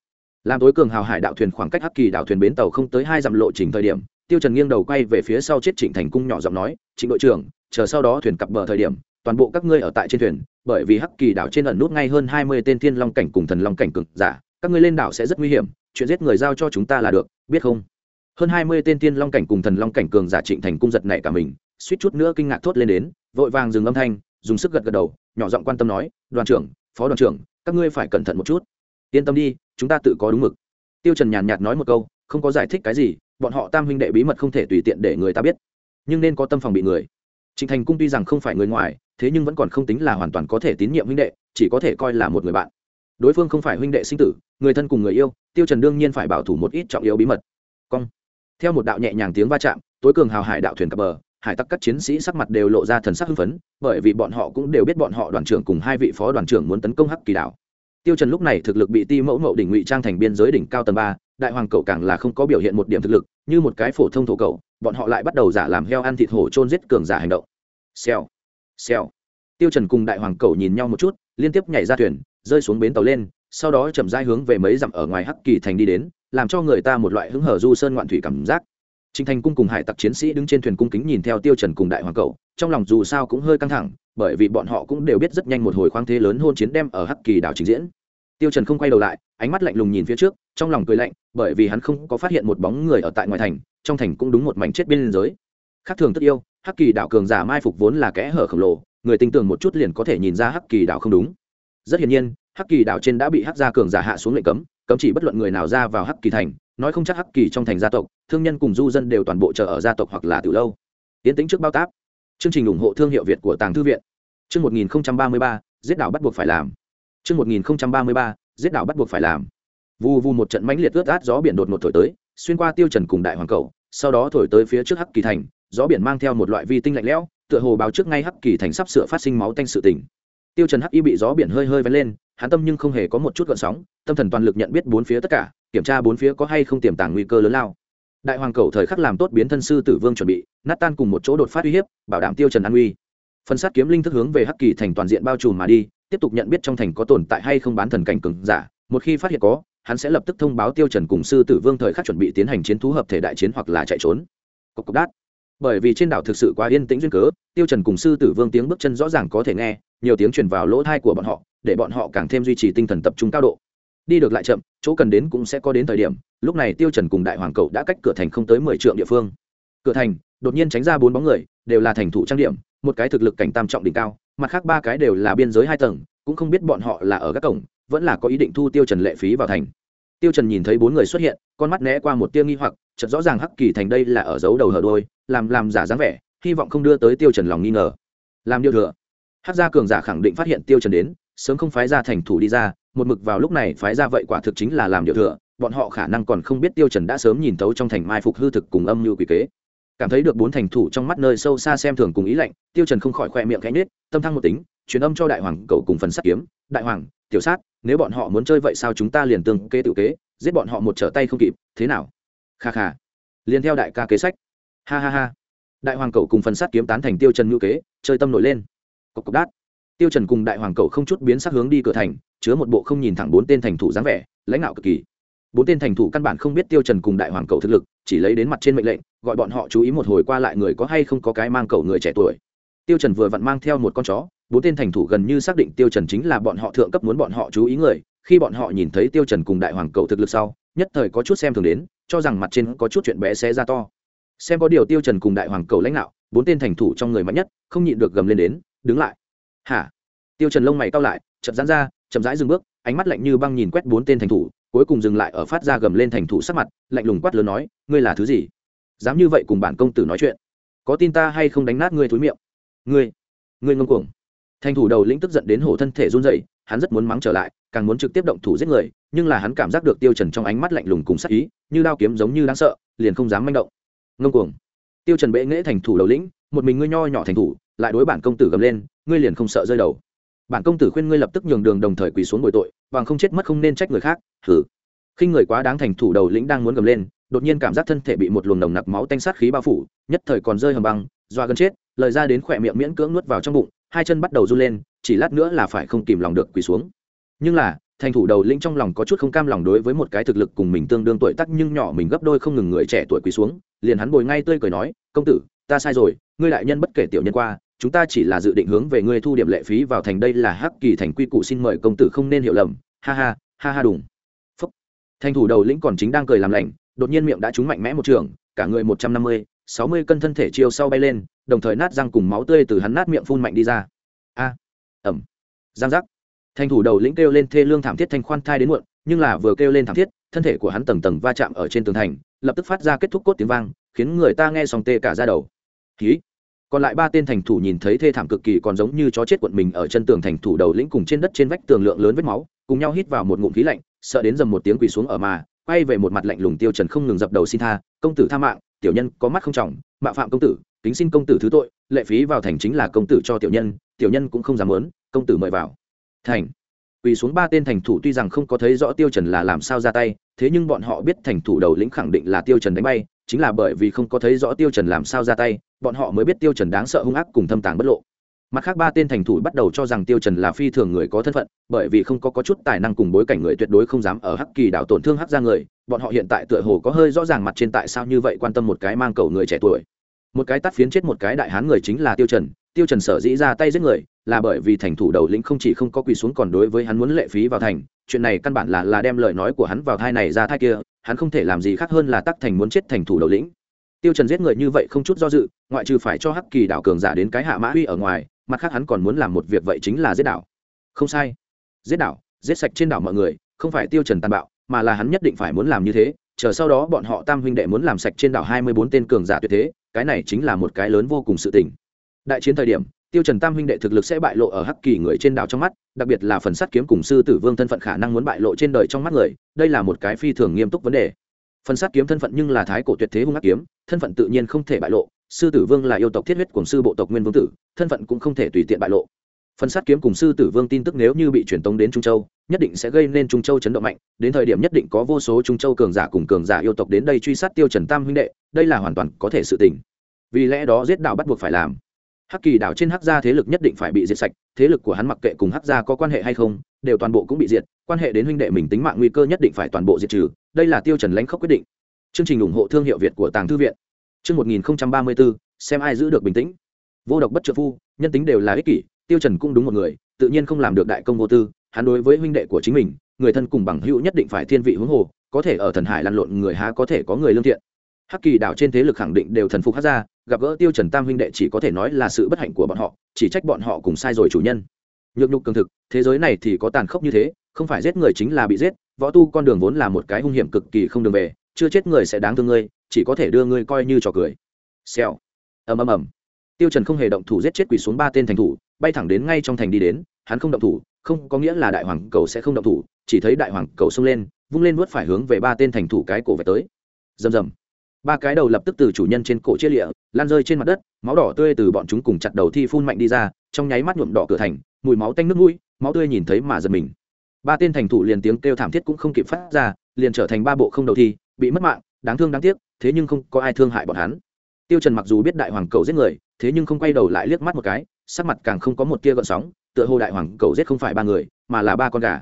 Làm tối cường hào hải đạo thuyền khoảng cách hắc kỳ đảo thuyền bến tàu không tới hai dặm lộ trình thời điểm, tiêu trần nghiêng đầu quay về phía sau chết trịnh thành cung nhỏ giọng nói, trịnh đội trưởng, chờ sau đó thuyền cập bờ thời điểm, toàn bộ các ngươi ở tại trên thuyền, bởi vì hắc kỳ đảo trên ẩn nút ngay hơn hai mươi tên thiên long cảnh cùng thần long cảnh cực giả các ngươi lên đảo sẽ rất nguy hiểm, chuyện giết người giao cho chúng ta là được, biết không? Hơn hai mươi tên tiên long cảnh cùng thần long cảnh cường giả trịnh thành cung giật nảy cả mình, suýt chút nữa kinh ngạc thốt lên đến, vội vàng dừng âm thanh, dùng sức gật gật đầu, nhỏ giọng quan tâm nói, đoàn trưởng, phó đoàn trưởng, các ngươi phải cẩn thận một chút. Yên tâm đi, chúng ta tự có đúng mực. Tiêu trần nhàn nhạt nói một câu, không có giải thích cái gì, bọn họ tam huynh đệ bí mật không thể tùy tiện để người ta biết. Nhưng nên có tâm phòng bị người. Trịnh thành cung tuy rằng không phải người ngoài, thế nhưng vẫn còn không tính là hoàn toàn có thể tín nhiệm huynh đệ, chỉ có thể coi là một người bạn đối phương không phải huynh đệ sinh tử, người thân cùng người yêu, tiêu trần đương nhiên phải bảo thủ một ít trọng yếu bí mật. Cong. Theo một đạo nhẹ nhàng tiếng va chạm, tối cường hào hải đạo thuyền cập bờ, hải tặc các chiến sĩ sắc mặt đều lộ ra thần sắc hưng phấn, bởi vì bọn họ cũng đều biết bọn họ đoàn trưởng cùng hai vị phó đoàn trưởng muốn tấn công hắc kỳ đảo. Tiêu trần lúc này thực lực bị ti mẫu mậu đỉnh ngụy trang thành biên giới đỉnh cao tầng ba, đại hoàng cậu càng là không có biểu hiện một điểm thực lực, như một cái phổ thông thổ cậu, bọn họ lại bắt đầu giả làm heo ăn thịt hổ trôn giết cường giả hành động. Xèo. Xèo. Tiêu trần cùng đại hoàng cậu nhìn nhau một chút, liên tiếp nhảy ra thuyền rơi xuống bến tàu lên sau đó chậm rãi hướng về mấy dặm ở ngoài hắc kỳ thành đi đến làm cho người ta một loại hứng hở du sơn ngoạn thủy cảm giác Trình Thành cung cùng hải tặc chiến sĩ đứng trên thuyền cung kính nhìn theo Tiêu Trần cùng đại hoàng cậu, trong lòng dù sao cũng hơi căng thẳng, bởi vì bọn họ cũng đều biết rất nhanh một hồi khoáng thế lớn hôn chiến đem ở Hắc Kỳ đảo trình diễn. Tiêu Trần không quay đầu lại, ánh mắt lạnh lùng nhìn phía trước, trong lòng cười lạnh, bởi vì hắn không có phát hiện một bóng người ở tại ngoài thành, trong thành cũng đúng một mảnh chết biên giới. Khác thường tất yêu, Hắc Kỳ đảo cường giả mai phục vốn là kẽ hở khổng lồ, người tinh tường một chút liền có thể nhìn ra Hắc Kỳ đảo không đúng. Rất hiển nhiên, Hắc Kỳ đảo trên đã bị Hắc gia cường giả hạ xuống lệnh cấm, cấm chỉ bất luận người nào ra vào Hắc Kỳ thành, nói không chắc hắc kỳ trong thành gia tộc thương nhân cùng du dân đều toàn bộ chờ ở gia tộc hoặc là từ lâu. Tiến tính trước bao táp. Chương trình ủng hộ thương hiệu việt của tàng thư viện. Chương một nghìn ba mươi ba giết đảo bắt buộc phải làm. Chương một nghìn ba mươi ba giết đảo bắt buộc phải làm. Vù vù một trận mãnh liệt ướt át gió biển đột ngột thổi tới xuyên qua tiêu trần cùng đại hoàng cầu sau đó thổi tới phía trước hắc kỳ thành gió biển mang theo một loại vi tinh lạnh lẽo tựa hồ báo trước ngay hắc kỳ thành sắp sửa phát sinh máu tanh sự tình tiêu trần hắc y bị gió biển hơi hơi vén lên, hắn tâm nhưng không hề có một chút gợn sóng, tâm thần toàn lực nhận biết bốn phía tất cả, kiểm tra bốn phía có hay không tiềm tàng nguy cơ lớn lao. Đại hoàng cầu thời khắc làm tốt biến thân sư tử vương chuẩn bị nát tan cùng một chỗ đột phát uy hiếp, bảo đảm tiêu trần an uy phân sát kiếm linh thức hướng về hắc kỳ thành toàn diện bao trùm mà đi, tiếp tục nhận biết trong thành có tồn tại hay không bán thần cảnh cường giả, một khi phát hiện có, hắn sẽ lập tức thông báo tiêu trần cùng sư tử vương thời khắc chuẩn bị tiến hành chiến thú hợp thể đại chiến hoặc là chạy trốn. Cục cục đát bởi vì trên đảo thực sự quá yên tĩnh duyên cớ tiêu trần cùng sư tử vương tiếng bước chân rõ ràng có thể nghe nhiều tiếng truyền vào lỗ tai của bọn họ để bọn họ càng thêm duy trì tinh thần tập trung cao độ. Đi được lại chậm chỗ cần đến cũng sẽ có đến thời điểm lúc này tiêu trần cùng đại hoàng cậu đã cách cửa thành không tới mười trượng địa phương. Cửa thành đột nhiên tránh ra bốn bóng người đều là thành thủ trang điểm một cái thực lực cảnh tam trọng đỉnh cao mặt khác ba cái đều là biên giới hai tầng cũng không biết bọn họ là ở các cổng vẫn là có ý định thu tiêu trần lệ phí vào thành. Tiêu trần nhìn thấy bốn người xuất hiện con mắt né qua một tia nghi hoặc chợt rõ ràng hắc kỳ thành đây là ở giấu đầu hở đuôi, làm làm giả dáng vẻ, hy vọng không đưa tới tiêu trần lòng nghi ngờ. Làm điều thừa. Hắc gia cường giả khẳng định phát hiện tiêu trần đến, sớm không phái ra thành thủ đi ra, một mực vào lúc này phái ra vậy quả thực chính là làm điều thừa, bọn họ khả năng còn không biết tiêu trần đã sớm nhìn tấu trong thành mai phục hư thực cùng âm mưu quỷ kế. Cảm thấy được bốn thành thủ trong mắt nơi sâu xa xem thường cùng ý lạnh, tiêu trần không khỏi khoe miệng cánh nết tâm thăng một tính, truyền âm cho đại hoàng cậu cùng phần sát kiếm. Đại hoàng, tiểu sát, nếu bọn họ muốn chơi vậy sao chúng ta liền tương kế tự kế, giết bọn họ một trở tay không kịp, thế nào? Kha kha. Liền theo đại ca kế sách ha ha ha. Đại hoàng cậu cùng phần sát kiếm tán thành tiêu trần ngữ kế, chơi tâm nổi lên. Cộc cộc đát. Tiêu trần cùng đại hoàng cậu không chút biến sắc hướng đi cửa thành, chứa một bộ không nhìn thẳng bốn tên thành thủ dáng vẻ, lãnh đạo cực kỳ. Bốn tên thành thủ căn bản không biết tiêu trần cùng đại hoàng cậu thực lực, chỉ lấy đến mặt trên mệnh lệnh, gọi bọn họ chú ý một hồi qua lại người có hay không có cái mang cậu người trẻ tuổi. Tiêu trần vừa vặn mang theo một con chó, bốn tên thành thủ gần như xác định tiêu trần chính là bọn họ thượng cấp muốn bọn họ chú ý người, khi bọn họ nhìn thấy tiêu trần cùng đại hoàng cậu thực lực sau, nhất thời có chút xem thường đến, cho rằng mặt trên có chút chuyện bé xé ra to xem có điều tiêu trần cùng đại hoàng cầu lãnh đạo, bốn tên thành thủ trong người mạnh nhất, không nhịn được gầm lên đến, đứng lại. Hả? Tiêu trần lông mày cau lại, chậm giãn ra, chậm rãi dừng bước, ánh mắt lạnh như băng nhìn quét bốn tên thành thủ, cuối cùng dừng lại ở phát ra gầm lên thành thủ sắc mặt, lạnh lùng quát lớn nói, ngươi là thứ gì? Dám như vậy cùng bản công tử nói chuyện. Có tin ta hay không đánh nát ngươi thối miệng? Ngươi ngươi ngông cuồng. Thành thủ đầu lĩnh tức giận đến hổ thân thể run rẩy, hắn rất muốn mắng trở lại, càng muốn trực tiếp động thủ giết người, nhưng là hắn cảm giác được tiêu trần trong ánh mắt lạnh lùng cùng sắc ý, như đao kiếm giống như đáng sợ, liền không dám manh động ngông cuồng. Tiêu trần bệ nghễ thành thủ đầu lĩnh, một mình ngươi nho nhỏ thành thủ, lại đối bản công tử gầm lên, ngươi liền không sợ rơi đầu. Bản công tử khuyên ngươi lập tức nhường đường đồng thời quỳ xuống bồi tội, bằng không chết mất không nên trách người khác thử khi người quá đáng thành thủ đầu lĩnh đang muốn gầm lên, đột nhiên cảm giác thân thể bị một luồng nồng nặc máu tanh sát khí bao phủ, nhất thời còn rơi hầm băng, doa gần chết, lời ra đến khỏe miệng miễn cưỡng nuốt vào trong bụng, hai chân bắt đầu run lên, chỉ lát nữa là phải không kìm lòng được quỳ xuống. Nhưng là, thành thủ đầu lĩnh trong lòng có chút không cam lòng đối với một cái thực lực cùng mình tương đương tuổi tác nhưng nhỏ mình gấp đôi không ngừng người trẻ tuổi quỳ xuống liền hắn bồi ngay tươi cười nói, công tử, ta sai rồi, ngươi đại nhân bất kể tiểu nhân qua, chúng ta chỉ là dự định hướng về ngươi thu điểm lệ phí vào thành đây là hắc kỳ thành quy củ xin mời công tử không nên hiểu lầm. Ha ha ha ha đùng. Phúc. Thành thủ đầu lĩnh còn chính đang cười làm lạnh đột nhiên miệng đã trúng mạnh mẽ một trường, cả người một trăm năm mươi, sáu mươi cân thân thể chiều sau bay lên, đồng thời nát răng cùng máu tươi từ hắn nát miệng phun mạnh đi ra. A. Ẩm. Giang giác. Thành thủ đầu lĩnh kêu lên thê lương thảm thiết thanh khoan thai đến muộn, nhưng là vừa kêu lên thảm thiết, thân thể của hắn tầng tầng va chạm ở trên tường thành lập tức phát ra kết thúc cốt tiếng vang, khiến người ta nghe xong tê cả ra đầu. Ký. Còn lại ba tên thành thủ nhìn thấy thê thảm cực kỳ còn giống như chó chết quận mình ở chân tường thành thủ đầu lĩnh cùng trên đất trên vách tường lượng lớn vết máu, cùng nhau hít vào một ngụm khí lạnh, sợ đến dầm một tiếng quỳ xuống ở mà, quay về một mặt lạnh lùng tiêu trần không ngừng dập đầu xin tha, công tử tha mạng, tiểu nhân có mắt không trọng mạ phạm công tử, kính xin công tử thứ tội, lệ phí vào thành chính là công tử cho tiểu nhân tiểu nhân cũng không dám muốn, công tử mời vào. Thành. Quỳ xuống ba tên thành thủ tuy rằng không có thấy rõ tiêu trần là làm sao ra tay thế nhưng bọn họ biết thành thủ đầu lĩnh khẳng định là tiêu trần đánh bay, chính là bởi vì không có thấy rõ tiêu trần làm sao ra tay, bọn họ mới biết tiêu trần đáng sợ hung ác cùng thâm tàng bất lộ. Mặt khác ba tên thành thủ bắt đầu cho rằng tiêu trần là phi thường người có thân phận, bởi vì không có có chút tài năng cùng bối cảnh người tuyệt đối không dám ở hắc kỳ đảo tổn thương hắc gia người, bọn họ hiện tại tựa hồ có hơi rõ ràng mặt trên tại sao như vậy quan tâm một cái mang cầu người trẻ tuổi. Một cái tắt phiến chết một cái đại hán người chính là tiêu trần tiêu trần sở dĩ ra tay giết người là bởi vì thành thủ đầu lĩnh không chỉ không có quỳ xuống còn đối với hắn muốn lệ phí vào thành, chuyện này căn bản là là đem lời nói của hắn vào thai này ra thai kia, hắn không thể làm gì khác hơn là tắc thành muốn chết thành thủ đầu lĩnh. Tiêu trần giết người như vậy không chút do dự, ngoại trừ phải cho hắc kỳ đảo cường giả đến cái hạ mã huy ở ngoài, mặt khác hắn còn muốn làm một việc vậy chính là giết đảo. Không sai. Giết đảo, giết sạch trên đảo mọi người, không phải tiêu trần tàn bạo, mà là hắn nhất định phải muốn làm như thế, chờ sau đó bọn họ tam huynh đệ muốn làm sạch trên đảo hai mươi bốn tên cường giả tuyệt thế, cái này chính là một cái lớn vô cùng sự tình. Đại chiến thời điểm tiêu trần tam huynh đệ thực lực sẽ bại lộ ở hắc kỳ người trên đảo trong mắt, đặc biệt là phần sắt kiếm cùng sư tử vương thân phận khả năng muốn bại lộ trên đời trong mắt người, đây là một cái phi thường nghiêm túc vấn đề. Phần sắt kiếm thân phận nhưng là thái cổ tuyệt thế hung ác kiếm, thân phận tự nhiên không thể bại lộ, sư tử vương là yêu tộc thiết huyết cùng sư bộ tộc nguyên vương tử, thân phận cũng không thể tùy tiện bại lộ. Phần sát kiếm cùng sư tử vương tin tức nếu như bị truyền tống đến trung châu, nhất định sẽ gây nên trung châu chấn động mạnh, đến thời điểm nhất định có vô số trung châu cường giả cùng cường giả yêu tộc đến đây truy sát tiêu trần tam huynh đệ, đây là hoàn toàn có thể sự tình. Vì lẽ đó giết đạo bắt buộc phải làm hắc kỳ đảo trên hắc gia thế lực nhất định phải bị diệt sạch, thế lực của hắn mặc kệ cùng hắc gia có quan hệ hay không, đều toàn bộ cũng bị diệt, quan hệ đến huynh đệ mình tính mạng nguy cơ nhất định phải toàn bộ diệt trừ, đây là tiêu trần lãnh khốc quyết định. Chương trình ủng hộ thương hiệu việt của tàng thư viện. Chương 1034 xem ai giữ được bình tĩnh. Vô độc bất trợ phu, nhân tính đều là ích kỷ, tiêu trần cũng đúng một người, tự nhiên không làm được đại công vô tư, hắn đối với huynh đệ của chính mình, người thân cùng bằng hữu nhất định phải thiên vị hướng hồ, có thể ở thần hải lăn lộn người há có thể có người lương thiện. Hắc kỳ đảo trên thế lực khẳng định đều thần phục hắc gia gặp gỡ tiêu trần tam huynh đệ chỉ có thể nói là sự bất hạnh của bọn họ, chỉ trách bọn họ cùng sai rồi chủ nhân. Nhược nhục cường thực, thế giới này thì có tàn khốc như thế, không phải giết người chính là bị giết, võ tu con đường vốn là một cái hung hiểm cực kỳ không đường về, chưa chết người sẽ đáng thương ngươi, chỉ có thể đưa ngươi coi như trò cười. Xèo. Ầm ầm ầm. Tiêu trần không hề động thủ giết chết quỷ xuống ba tên thành thủ, bay thẳng đến ngay trong thành đi đến, hắn không động thủ, không có nghĩa là đại hoàng cầu sẽ không động thủ, chỉ thấy đại hoàng cầu xông lên, vung lên vuốt phải hướng về ba tên thành thủ cái cổ về tới. Rầm rầm ba cái đầu lập tức từ chủ nhân trên cổ chia lịa, lan rơi trên mặt đất, máu đỏ tươi từ bọn chúng cùng chặt đầu thi phun mạnh đi ra, trong nháy mắt nhuộm đỏ cửa thành, mùi máu tanh nước mũi, máu tươi nhìn thấy mà giật mình. Ba tên thành thủ liền tiếng kêu thảm thiết cũng không kịp phát ra, liền trở thành ba bộ không đầu thi, bị mất mạng, đáng thương đáng tiếc, thế nhưng không có ai thương hại bọn hắn. Tiêu trần mặc dù biết đại hoàng cầu giết người, thế nhưng không quay đầu lại liếc mắt một cái, sắc mặt càng không có một tia gợn sóng, tựa hồ đại hoàng cầu giết không phải ba người, mà là ba con gà.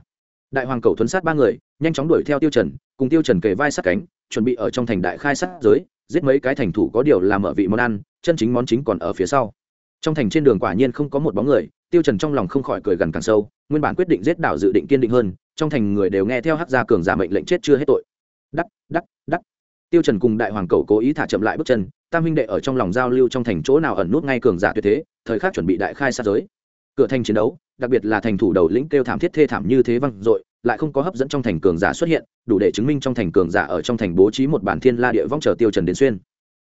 Đại hoàng cầu thuấn sát ba người, nhanh chóng đuổi theo tiêu trần, cùng tiêu trần kề vai sát cánh chuẩn bị ở trong thành đại khai sát giới, giết mấy cái thành thủ có điều làm mở vị món ăn, chân chính món chính còn ở phía sau. Trong thành trên đường quả nhiên không có một bóng người, tiêu trần trong lòng không khỏi cười gần càng sâu, nguyên bản quyết định giết đảo dự định kiên định hơn, trong thành người đều nghe theo hắc gia cường giả mệnh lệnh chết chưa hết tội. Đắc đắc đắc. Tiêu trần cùng đại hoàng cầu cố ý thả chậm lại bước chân, tam huynh đệ ở trong lòng giao lưu trong thành chỗ nào ẩn nút ngay cường giả tuyệt thế, thời khắc chuẩn bị đại khai sát giới. Cửa thành chiến đấu, đặc biệt là thành thủ đầu lĩnh kêu thảm thiết thê thảm như thế văng dội lại không có hấp dẫn trong thành cường giả xuất hiện, đủ để chứng minh trong thành cường giả ở trong thành bố trí một bản thiên la địa vong chờ tiêu trần đến xuyên.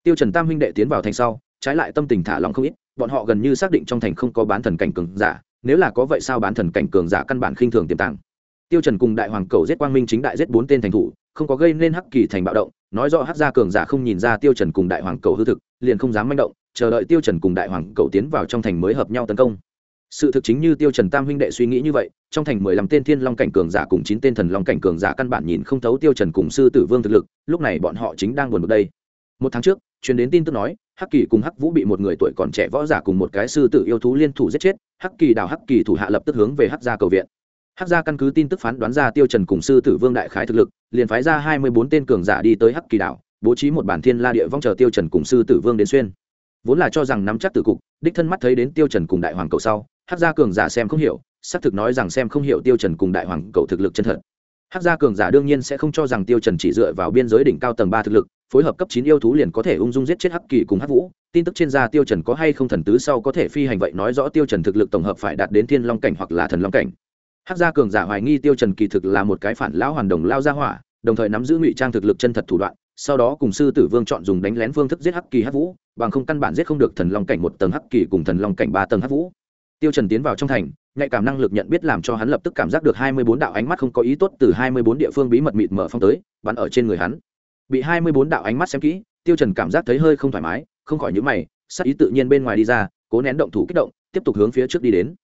Tiêu trần tam huynh đệ tiến vào thành sau, trái lại tâm tình thả lòng không ít, bọn họ gần như xác định trong thành không có bán thần cảnh cường giả, nếu là có vậy sao bán thần cảnh cường giả căn bản khinh thường tiềm tàng. Tiêu trần cùng đại hoàng cầu giết quang minh chính đại giết bốn tên thành thủ, không có gây nên hắc kỳ thành bạo động, nói rõ hắc gia cường giả không nhìn ra tiêu trần cùng đại hoàng cầu hư thực, liền không dám manh động, chờ đợi tiêu trần cùng đại hoàng cầu tiến vào trong thành mới hợp nhau tấn công sự thực chính như tiêu trần tam huynh đệ suy nghĩ như vậy, trong thành mười lăm tên thiên long cảnh cường giả cùng chín tên thần long cảnh cường giả căn bản nhìn không thấu tiêu trần cùng sư tử vương thực lực, lúc này bọn họ chính đang buồn bực đây. Một tháng trước, truyền đến tin tức nói, hắc kỳ cùng hắc vũ bị một người tuổi còn trẻ võ giả cùng một cái sư tử yêu thú liên thủ giết chết, hắc kỳ đào hắc kỳ thủ hạ lập tức hướng về hắc gia cầu viện. Hắc gia căn cứ tin tức phán đoán ra tiêu trần cùng sư tử vương đại khái thực lực, liền phái ra hai mươi bốn tên cường giả đi tới hắc kỳ đảo, bố trí một bản thiên la địa vong chờ tiêu trần cùng sư tử vương đến xuyên. Vốn là cho rằng nắm chắc tử cục, đích thân mắt thấy đến tiêu trần cùng đại hoàng cầu sau hắc gia cường giả xem không hiểu, xác thực nói rằng xem không hiểu tiêu trần cùng đại hoàng cầu thực lực chân thật. Hắc gia cường giả đương nhiên sẽ không cho rằng tiêu trần chỉ dựa vào biên giới đỉnh cao tầng ba thực lực, phối hợp cấp chín yêu thú liền có thể ung dung giết chết hắc kỳ cùng hắc vũ. Tin tức trên da tiêu trần có hay không thần tứ sau có thể phi hành vậy nói rõ tiêu trần thực lực tổng hợp phải đạt đến thiên long cảnh hoặc là thần long cảnh. Hắc gia cường giả hoài nghi tiêu trần kỳ thực là một cái phản lão hoàn đồng lao gia hỏa, đồng thời nắm giữ ngụy trang thực lực chân thật thủ đoạn, sau đó cùng sư tử vương chọn dùng đánh lén phương thức giết hắc kỳ hắc vũ, bằng không căn bản giết không được thần long cảnh một tầng hắc kỳ cùng thần long cảnh ba tầng hắc vũ tiêu trần tiến vào trong thành, nhạy cảm năng lực nhận biết làm cho hắn lập tức cảm giác được hai mươi bốn đạo ánh mắt không có ý tốt từ hai mươi bốn địa phương bí mật mịt mở phong tới, bắn ở trên người hắn. Bị hai mươi bốn đạo ánh mắt xem kỹ, tiêu trần cảm giác thấy hơi không thoải mái, không khỏi những mày, sắc ý tự nhiên bên ngoài đi ra, cố nén động thủ kích động, tiếp tục hướng phía trước đi đến.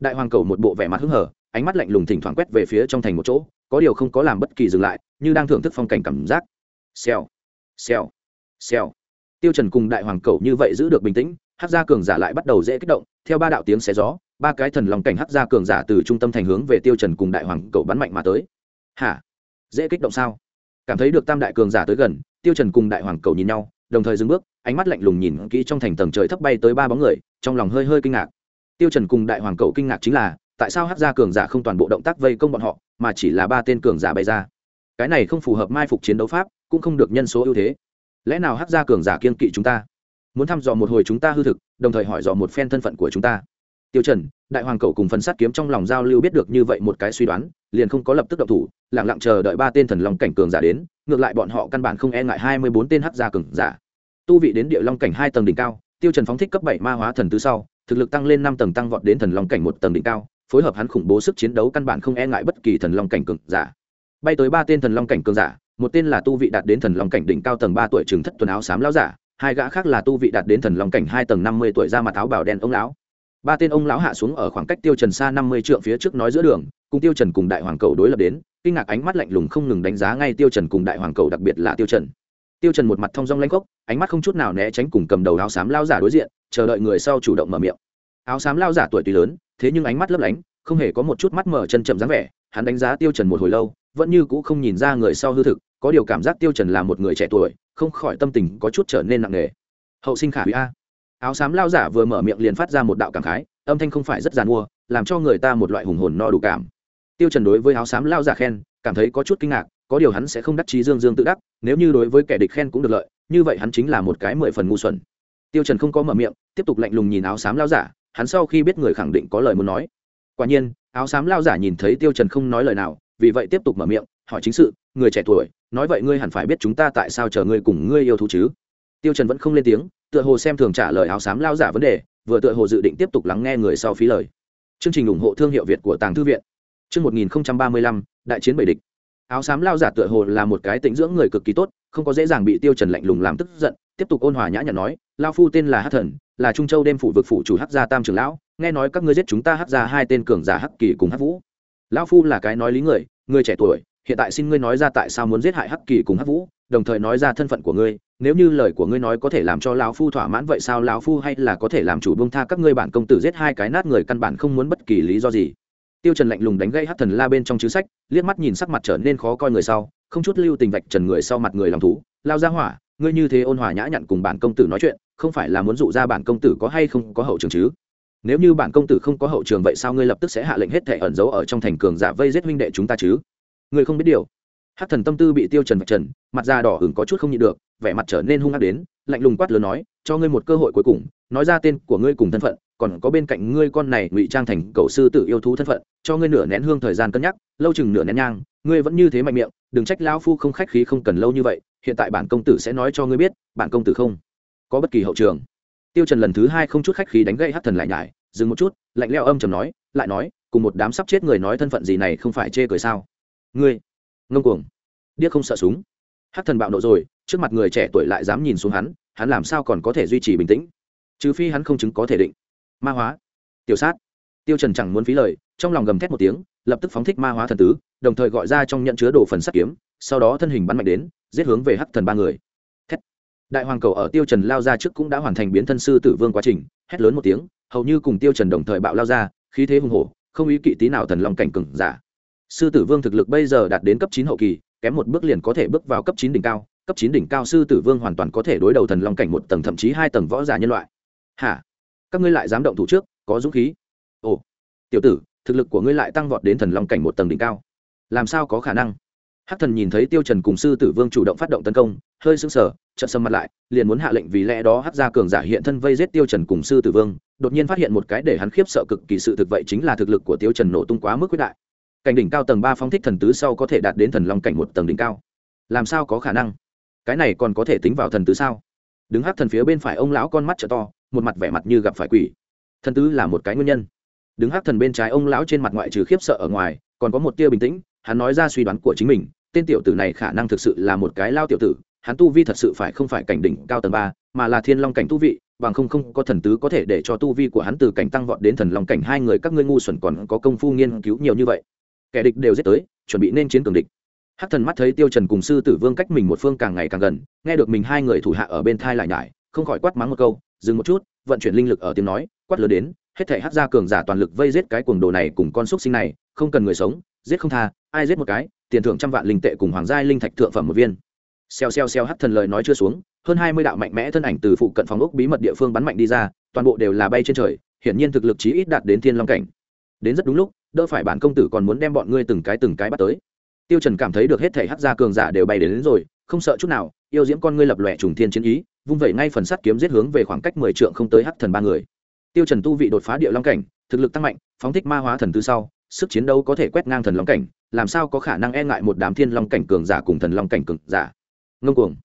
Đại hoàng cầu một bộ vẻ mặt hứng hở ánh mắt lạnh lùng thỉnh thoảng quét về phía trong thành một chỗ, có điều không có làm bất kỳ dừng lại, như đang thưởng thức phong cảnh cảm giác. Xèo xèo xèo. Tiêu trần cùng đại hoàng cầu như vậy giữ được bình tĩnh hắc gia cường giả lại bắt đầu dễ kích động, theo ba đạo tiếng xé gió, ba cái thần lòng cảnh hắc gia cường giả từ trung tâm thành hướng về tiêu trần cùng đại hoàng cầu bắn mạnh mà tới. Hả? Dễ kích động sao? Cảm thấy được tam đại cường giả tới gần, tiêu trần cùng đại hoàng cầu nhìn nhau, đồng thời dừng bước, ánh mắt lạnh lùng nhìn kỹ trong thành tầng trời thấp bay tới ba bóng người, trong lòng hơi hơi kinh ngạc. Tiêu trần cùng đại hoàng cầu kinh ngạc chính là, tại sao hắc gia cường giả không toàn bộ động tác vây công bọn họ, mà chỉ là ba tên cường giả bay ra? Cái này không phù hợp mai phục chiến đấu pháp, cũng không được nhân số ưu thế. Lẽ nào hắc gia cường giả kiên kỵ chúng ta? Muốn thăm dò một hồi chúng ta hư thực, đồng thời hỏi dò một phen thân phận của chúng ta. Tiêu trần, đại hoàng cầu cùng phần sát kiếm trong lòng giao lưu biết được như vậy một cái suy đoán, liền không có lập tức động thủ, lặng lặng chờ đợi ba tên thần long cảnh cường giả đến, ngược lại bọn họ căn bản không e ngại hai mươi bốn tên hắc gia cường giả. Tu vị đến địa long cảnh hai tầng đỉnh cao, tiêu trần phóng thích cấp bảy ma hóa thần tứ sau, thực lực tăng lên năm tầng tăng vọt đến thần long cảnh một tầng đỉnh cao, phối hợp hắn khủng bố sức chiến đấu căn bản không e ngại bất kỳ thần long cảnh cường giả. Bay tới ba tên thần long cảnh cường giả, một tên là tu vị đạt đến thần long cảnh đỉnh cao tầng ba tuổi trường thất tuần áo xám lão giả hai gã khác là tu vị đạt đến thần long cảnh hai tầng năm mươi tuổi ra mặt áo bào đen ông lão. Ba tên ông lão hạ xuống ở khoảng cách tiêu trần xa năm mươi trượng phía trước nói giữa đường, cùng tiêu trần cùng đại hoàng cầu đối lập đến, kinh ngạc ánh mắt lạnh lùng không ngừng đánh giá ngay tiêu trần cùng đại hoàng cầu, đặc biệt là tiêu trần. Tiêu trần một mặt thông dong lãnh gốc ánh mắt không chút nào né tránh cùng cầm đầu áo xám lao giả đối diện, chờ đợi người sau chủ động mở miệng. Áo xám lao giả tuổi tuy lớn, thế nhưng ánh mắt lấp lánh, không hề có một chút mắt mở chân chậm dáng vẻ, hắn đánh giá tiêu trần một hồi lâu, vẫn như cũ không nhìn ra người sau hư thực có điều cảm giác tiêu trần là một người trẻ tuổi, không khỏi tâm tình có chút trở nên nặng nề. Hậu sinh khả hủy a. Áo xám lao giả vừa mở miệng liền phát ra một đạo cảm khái, âm thanh không phải rất giàn mua, làm cho người ta một loại hùng hồn no đủ cảm. Tiêu trần đối với áo xám lao giả khen, cảm thấy có chút kinh ngạc, có điều hắn sẽ không đắc chí dương dương tự đắc, nếu như đối với kẻ địch khen cũng được lợi, như vậy hắn chính là một cái mười phần ngu xuẩn. Tiêu trần không có mở miệng, tiếp tục lạnh lùng nhìn áo xám lao giả, hắn sau khi biết người khẳng định có lời muốn nói. Quả nhiên, áo xám lao giả nhìn thấy tiêu trần không nói lời nào, vì vậy tiếp tục mở miệng, hỏi chính sự, người trẻ tuổi nói vậy ngươi hẳn phải biết chúng ta tại sao chờ ngươi cùng ngươi yêu thú chứ? Tiêu trần vẫn không lên tiếng, tựa hồ xem thường trả lời áo xám lao giả vấn đề, vừa tựa hồ dự định tiếp tục lắng nghe người sau phí lời. Chương trình ủng hộ thương hiệu việt của tàng thư viện. Chương 1035 đại chiến bảy địch. Áo xám lao giả tựa hồ là một cái tĩnh dưỡng người cực kỳ tốt, không có dễ dàng bị tiêu trần lạnh lùng làm tức giận, tiếp tục ôn hòa nhã nhặn nói lao phu tên là hắc thần, là trung châu đêm phủ vực phủ chủ hắc gia tam trưởng lão, nghe nói các ngươi giết chúng ta hắc gia hai tên cường giả hắc kỳ cùng hắc vũ. Lão phu là cái nói lý người người trẻ tuổi hiện tại xin ngươi nói ra tại sao muốn giết hại hắc kỳ cùng hắc vũ, đồng thời nói ra thân phận của ngươi, nếu như lời của ngươi nói có thể làm cho lão phu thỏa mãn vậy sao lão phu hay là có thể làm chủ bông tha các ngươi bản công tử giết hai cái nát người căn bản không muốn bất kỳ lý do gì. Tiêu trần lạnh lùng đánh gây hắc thần la bên trong chữ sách, liếc mắt nhìn sắc mặt trở nên khó coi người sau, không chút lưu tình vạch trần người sau mặt người làm thú, lao ra hỏa, ngươi như thế ôn hòa nhã nhặn cùng bản công tử nói chuyện, không phải là muốn dụ ra bản công tử có hay không có hậu trường chứ? Nếu như bản công tử không có hậu trường vậy sao ngươi lập tức sẽ hạ lệnh hết thể ẩn giấu ở trong thành cường giả vây giết huynh đệ chúng ta chứ? Người không biết điều. Hát thần tâm tư bị tiêu trần vạch trần, mặt da đỏ hửng có chút không nhịn được, vẻ mặt trở nên hung ác đến, lạnh lùng quát lớn nói, cho ngươi một cơ hội cuối cùng, nói ra tên của ngươi cùng thân phận, còn có bên cạnh ngươi con này ngụy trang thành cầu sư tử yêu thú thân phận, cho ngươi nửa nén hương thời gian cân nhắc, lâu chừng nửa nén nhang, ngươi vẫn như thế mạnh miệng, đừng trách lão phu không khách khí không cần lâu như vậy, hiện tại bản công tử sẽ nói cho ngươi biết, bản công tử không có bất kỳ hậu trường. Tiêu trần lần thứ hai không chút khách khí đánh gậy hắc thần lại nhải, dừng một chút, lạnh lẽo âm trầm nói, lại nói, cùng một đám sắp chết người nói thân phận gì này không phải chê cười sao? Ngươi, ngông cuồng, điếc không sợ súng. Hắc thần bạo nộ rồi, trước mặt người trẻ tuổi lại dám nhìn xuống hắn hắn làm sao còn có thể duy trì bình tĩnh? Trừ phi hắn không chứng có thể định. Ma hóa. Tiểu sát. Tiêu trần chẳng muốn phí lời, trong lòng gầm thét một tiếng, lập tức phóng thích ma hóa thần tứ, đồng thời gọi ra trong nhận chứa đồ phần sắt kiếm, sau đó thân hình bắn mạnh đến, giết hướng về hắc thần ba người. Thét. Đại hoàng cầu ở tiêu trần lao ra trước cũng đã hoàn thành biến thân sư tử vương quá trình, hét lớn một tiếng, hầu như cùng tiêu trần đồng thời bạo lao ra, khí thế hùng hổ, không ý kỵ tí nào thần long cảnh cường giả sư tử vương thực lực bây giờ đạt đến cấp chín hậu kỳ, kém một bước liền có thể bước vào cấp chín đỉnh cao. Cấp chín đỉnh cao sư tử vương hoàn toàn có thể đối đầu thần long cảnh một tầng thậm chí hai tầng võ giả nhân loại. Hả? Các ngươi lại dám động thủ trước, có dũng khí. Ồ, tiểu tử, thực lực của ngươi lại tăng vọt đến thần long cảnh một tầng đỉnh cao. Làm sao có khả năng? Hắc thần nhìn thấy tiêu trần cùng sư tử vương chủ động phát động tấn công, hơi sững sờ trận sầm mặt lại, liền muốn hạ lệnh vì lẽ đó hắc gia cường giả hiện thân vây giết tiêu trần cùng sư tử vương. Đột nhiên phát hiện một cái để hắn khiếp sợ cực kỳ sự thực vậy chính là thực lực của tiêu trần nổ tung quá mức quyết đại cảnh đỉnh cao tầng ba phong thích thần tứ sau có thể đạt đến thần long cảnh một tầng đỉnh cao. Làm sao có khả năng? Cái này còn có thể tính vào thần tứ sao? Đứng hắc thần phía bên phải ông lão con mắt t to, một mặt vẻ mặt như gặp phải quỷ. Thần tứ là một cái nguyên nhân. Đứng hắc thần bên trái ông lão trên mặt ngoại trừ khiếp sợ ở ngoài, còn có một tia bình tĩnh, hắn nói ra suy đoán của chính mình, tên tiểu tử này khả năng thực sự là một cái lao tiểu tử, hắn tu vi thật sự phải không phải cảnh đỉnh cao tầng ba, mà là thiên long cảnh tu vị, bằng không không có thần tứ có thể để cho tu vi của hắn từ cảnh tăng vọt đến thần long cảnh hai người các ngươi ngu xuẩn còn có công phu nghiên cứu nhiều như vậy kẻ địch đều giết tới, chuẩn bị nên chiến cường địch. Hắc thần mắt thấy tiêu trần cùng sư tử vương cách mình một phương càng ngày càng gần, nghe được mình hai người thủ hạ ở bên thai lại nhải, không khỏi quát mắng một câu, dừng một chút, vận chuyển linh lực ở tiếng nói, quát lớn đến, hết thể hắc gia cường giả toàn lực vây giết cái cuồng đồ này cùng con xúc sinh này, không cần người sống, giết không tha, ai giết một cái, tiền thưởng trăm vạn linh tệ cùng hoàng gia linh thạch thượng phẩm một viên. Xeo xeo xeo hắc thần lời nói chưa xuống, hơn hai mươi đạo mạnh mẽ thân ảnh từ phụ cận phòng ốc bí mật địa phương bắn mạnh đi ra, toàn bộ đều là bay trên trời, hiển nhiên thực lực chí ít đạt đến thiên long cảnh. Đến rất đúng lúc đỡ phải bản công tử còn muốn đem bọn ngươi từng cái từng cái bắt tới. Tiêu trần cảm thấy được hết thể hắc gia cường giả đều bay đến, đến rồi không sợ chút nào yêu diễm con ngươi lập lòe trùng thiên chiến ý vung vẩy ngay phần sắt kiếm giết hướng về khoảng cách mười trượng không tới hắc thần ba người. Tiêu trần tu vị đột phá địa long cảnh thực lực tăng mạnh phóng thích ma hóa thần tư sau sức chiến đấu có thể quét ngang thần long cảnh làm sao có khả năng e ngại một đám thiên long cảnh cường giả cùng thần long cảnh cường giả? Ngông cuồng.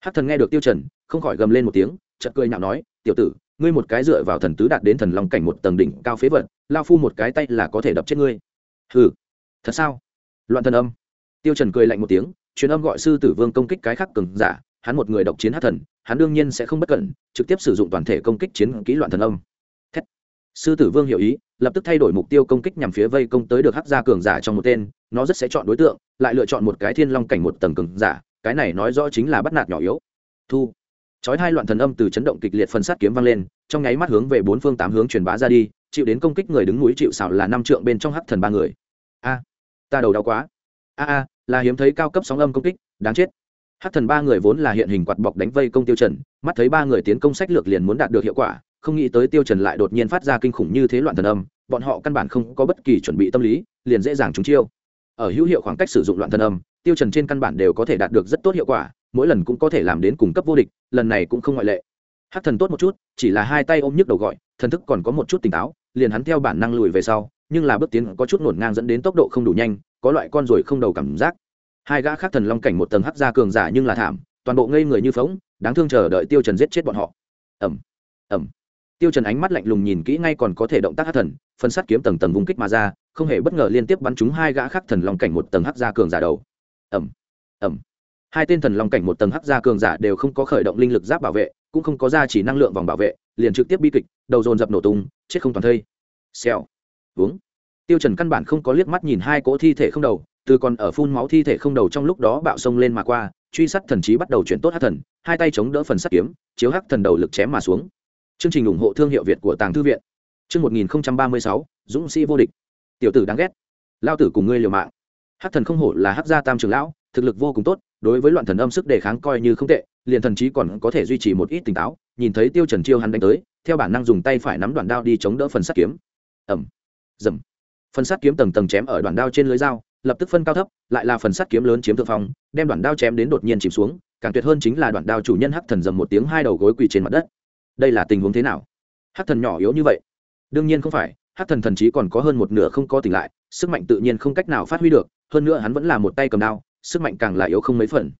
Hắc thần nghe được tiêu trần không khỏi gầm lên một tiếng chợt cười nhạo nói tiểu tử ngươi một cái dựa vào thần tứ đạt đến thần long cảnh một tầng đỉnh cao phế vật, lao phu một cái tay là có thể đập chết ngươi. Hừ, thật sao? Loạn thần âm. Tiêu trần cười lạnh một tiếng, truyền âm gọi sư tử vương công kích cái khác cường giả, hắn một người độc chiến hắc thần, hắn đương nhiên sẽ không bất cẩn, trực tiếp sử dụng toàn thể công kích chiến kỹ loạn thần âm. Thét. sư tử vương hiểu ý, lập tức thay đổi mục tiêu công kích nhằm phía vây công tới được hắc gia cường giả trong một tên, nó rất sẽ chọn đối tượng, lại lựa chọn một cái thiên long cảnh một tầng cường giả, cái này nói rõ chính là bắt nạt nhỏ yếu. Thu chói hai loạn thần âm từ chấn động kịch liệt phân sát kiếm vang lên, trong nháy mắt hướng về bốn phương tám hướng truyền bá ra đi, chịu đến công kích người đứng núi chịu xảo là năm trượng bên trong hắc thần ba người. A, ta đầu đau quá. A a, là hiếm thấy cao cấp sóng âm công kích, đáng chết. Hắc thần ba người vốn là hiện hình quạt bọc đánh vây công tiêu trần, mắt thấy ba người tiến công sách lược liền muốn đạt được hiệu quả, không nghĩ tới tiêu trần lại đột nhiên phát ra kinh khủng như thế loạn thần âm, bọn họ căn bản không có bất kỳ chuẩn bị tâm lý, liền dễ dàng trúng chiêu. Ở hữu hiệu khoảng cách sử dụng loạn thần âm, tiêu trần trên căn bản đều có thể đạt được rất tốt hiệu quả mỗi lần cũng có thể làm đến cùng cấp vô địch, lần này cũng không ngoại lệ hắc thần tốt một chút, chỉ là hai tay ôm nhức đầu gọi, thần thức còn có một chút tỉnh táo, liền hắn theo bản năng lùi về sau, nhưng là bước tiến có chút ngổn ngang dẫn đến tốc độ không đủ nhanh, có loại con rồi không đầu cảm giác hai gã khác thần long cảnh một tầng hắc ra cường giả nhưng là thảm, toàn bộ ngây người như phóng đáng thương chờ đợi tiêu trần giết chết bọn họ ầm ầm. tiêu trần ánh mắt lạnh lùng nhìn kỹ ngay còn có thể động tác hắc thần, phân sát kiếm tầng tầng vung kích mà ra, không hề bất ngờ liên tiếp bắn trúng hai gã khác thần long cảnh một tầng hắc ra cường giả đầu ầm ầm hai tên thần long cảnh một tầng hắc gia cường giả đều không có khởi động linh lực giáp bảo vệ, cũng không có ra chỉ năng lượng vòng bảo vệ, liền trực tiếp bi kịch, đầu dồn dập nổ tung, chết không toàn thây. Xèo. Uống tiêu trần căn bản không có liếc mắt nhìn hai cỗ thi thể không đầu, từ còn ở phun máu thi thể không đầu trong lúc đó bạo sông lên mà qua, truy sát thần trí bắt đầu chuyển tốt hắc thần, hai tay chống đỡ phần sắt kiếm, chiếu hắc thần đầu lực chém mà xuống. Chương trình ủng hộ thương hiệu việt của tàng thư viện. Chương một nghìn ba mươi sáu, dũng sĩ vô địch. Tiểu tử đáng ghét. Lao tử cùng ngươi liều mạng. Hắc thần không hổ là hắc gia tam trưởng lão thực lực vô cùng tốt, đối với loạn thần âm sức đề kháng coi như không tệ, liền thần trí còn có thể duy trì một ít tỉnh táo, nhìn thấy tiêu trần chiêu hắn đánh tới, theo bản năng dùng tay phải nắm đoạn đao đi chống đỡ phần sắt kiếm. Ẩm dầm. Phần sắt kiếm tầng tầng chém ở đoạn đao trên lưới dao, lập tức phân cao thấp, lại là phần sắt kiếm lớn chiếm thượng phong, đem đoạn đao chém đến đột nhiên chìm xuống, càng tuyệt hơn chính là đoạn đao chủ nhân hắc thần dầm một tiếng hai đầu gối quỳ trên mặt đất. Đây là tình huống thế nào? Hắc thần nhỏ yếu như vậy. Đương nhiên không phải, hắc thần thần trí còn có hơn một nửa không có tỉnh lại, sức mạnh tự nhiên không cách nào phát huy được, hơn nữa hắn vẫn là một tay cầm đao sức mạnh càng là yếu không mấy phần.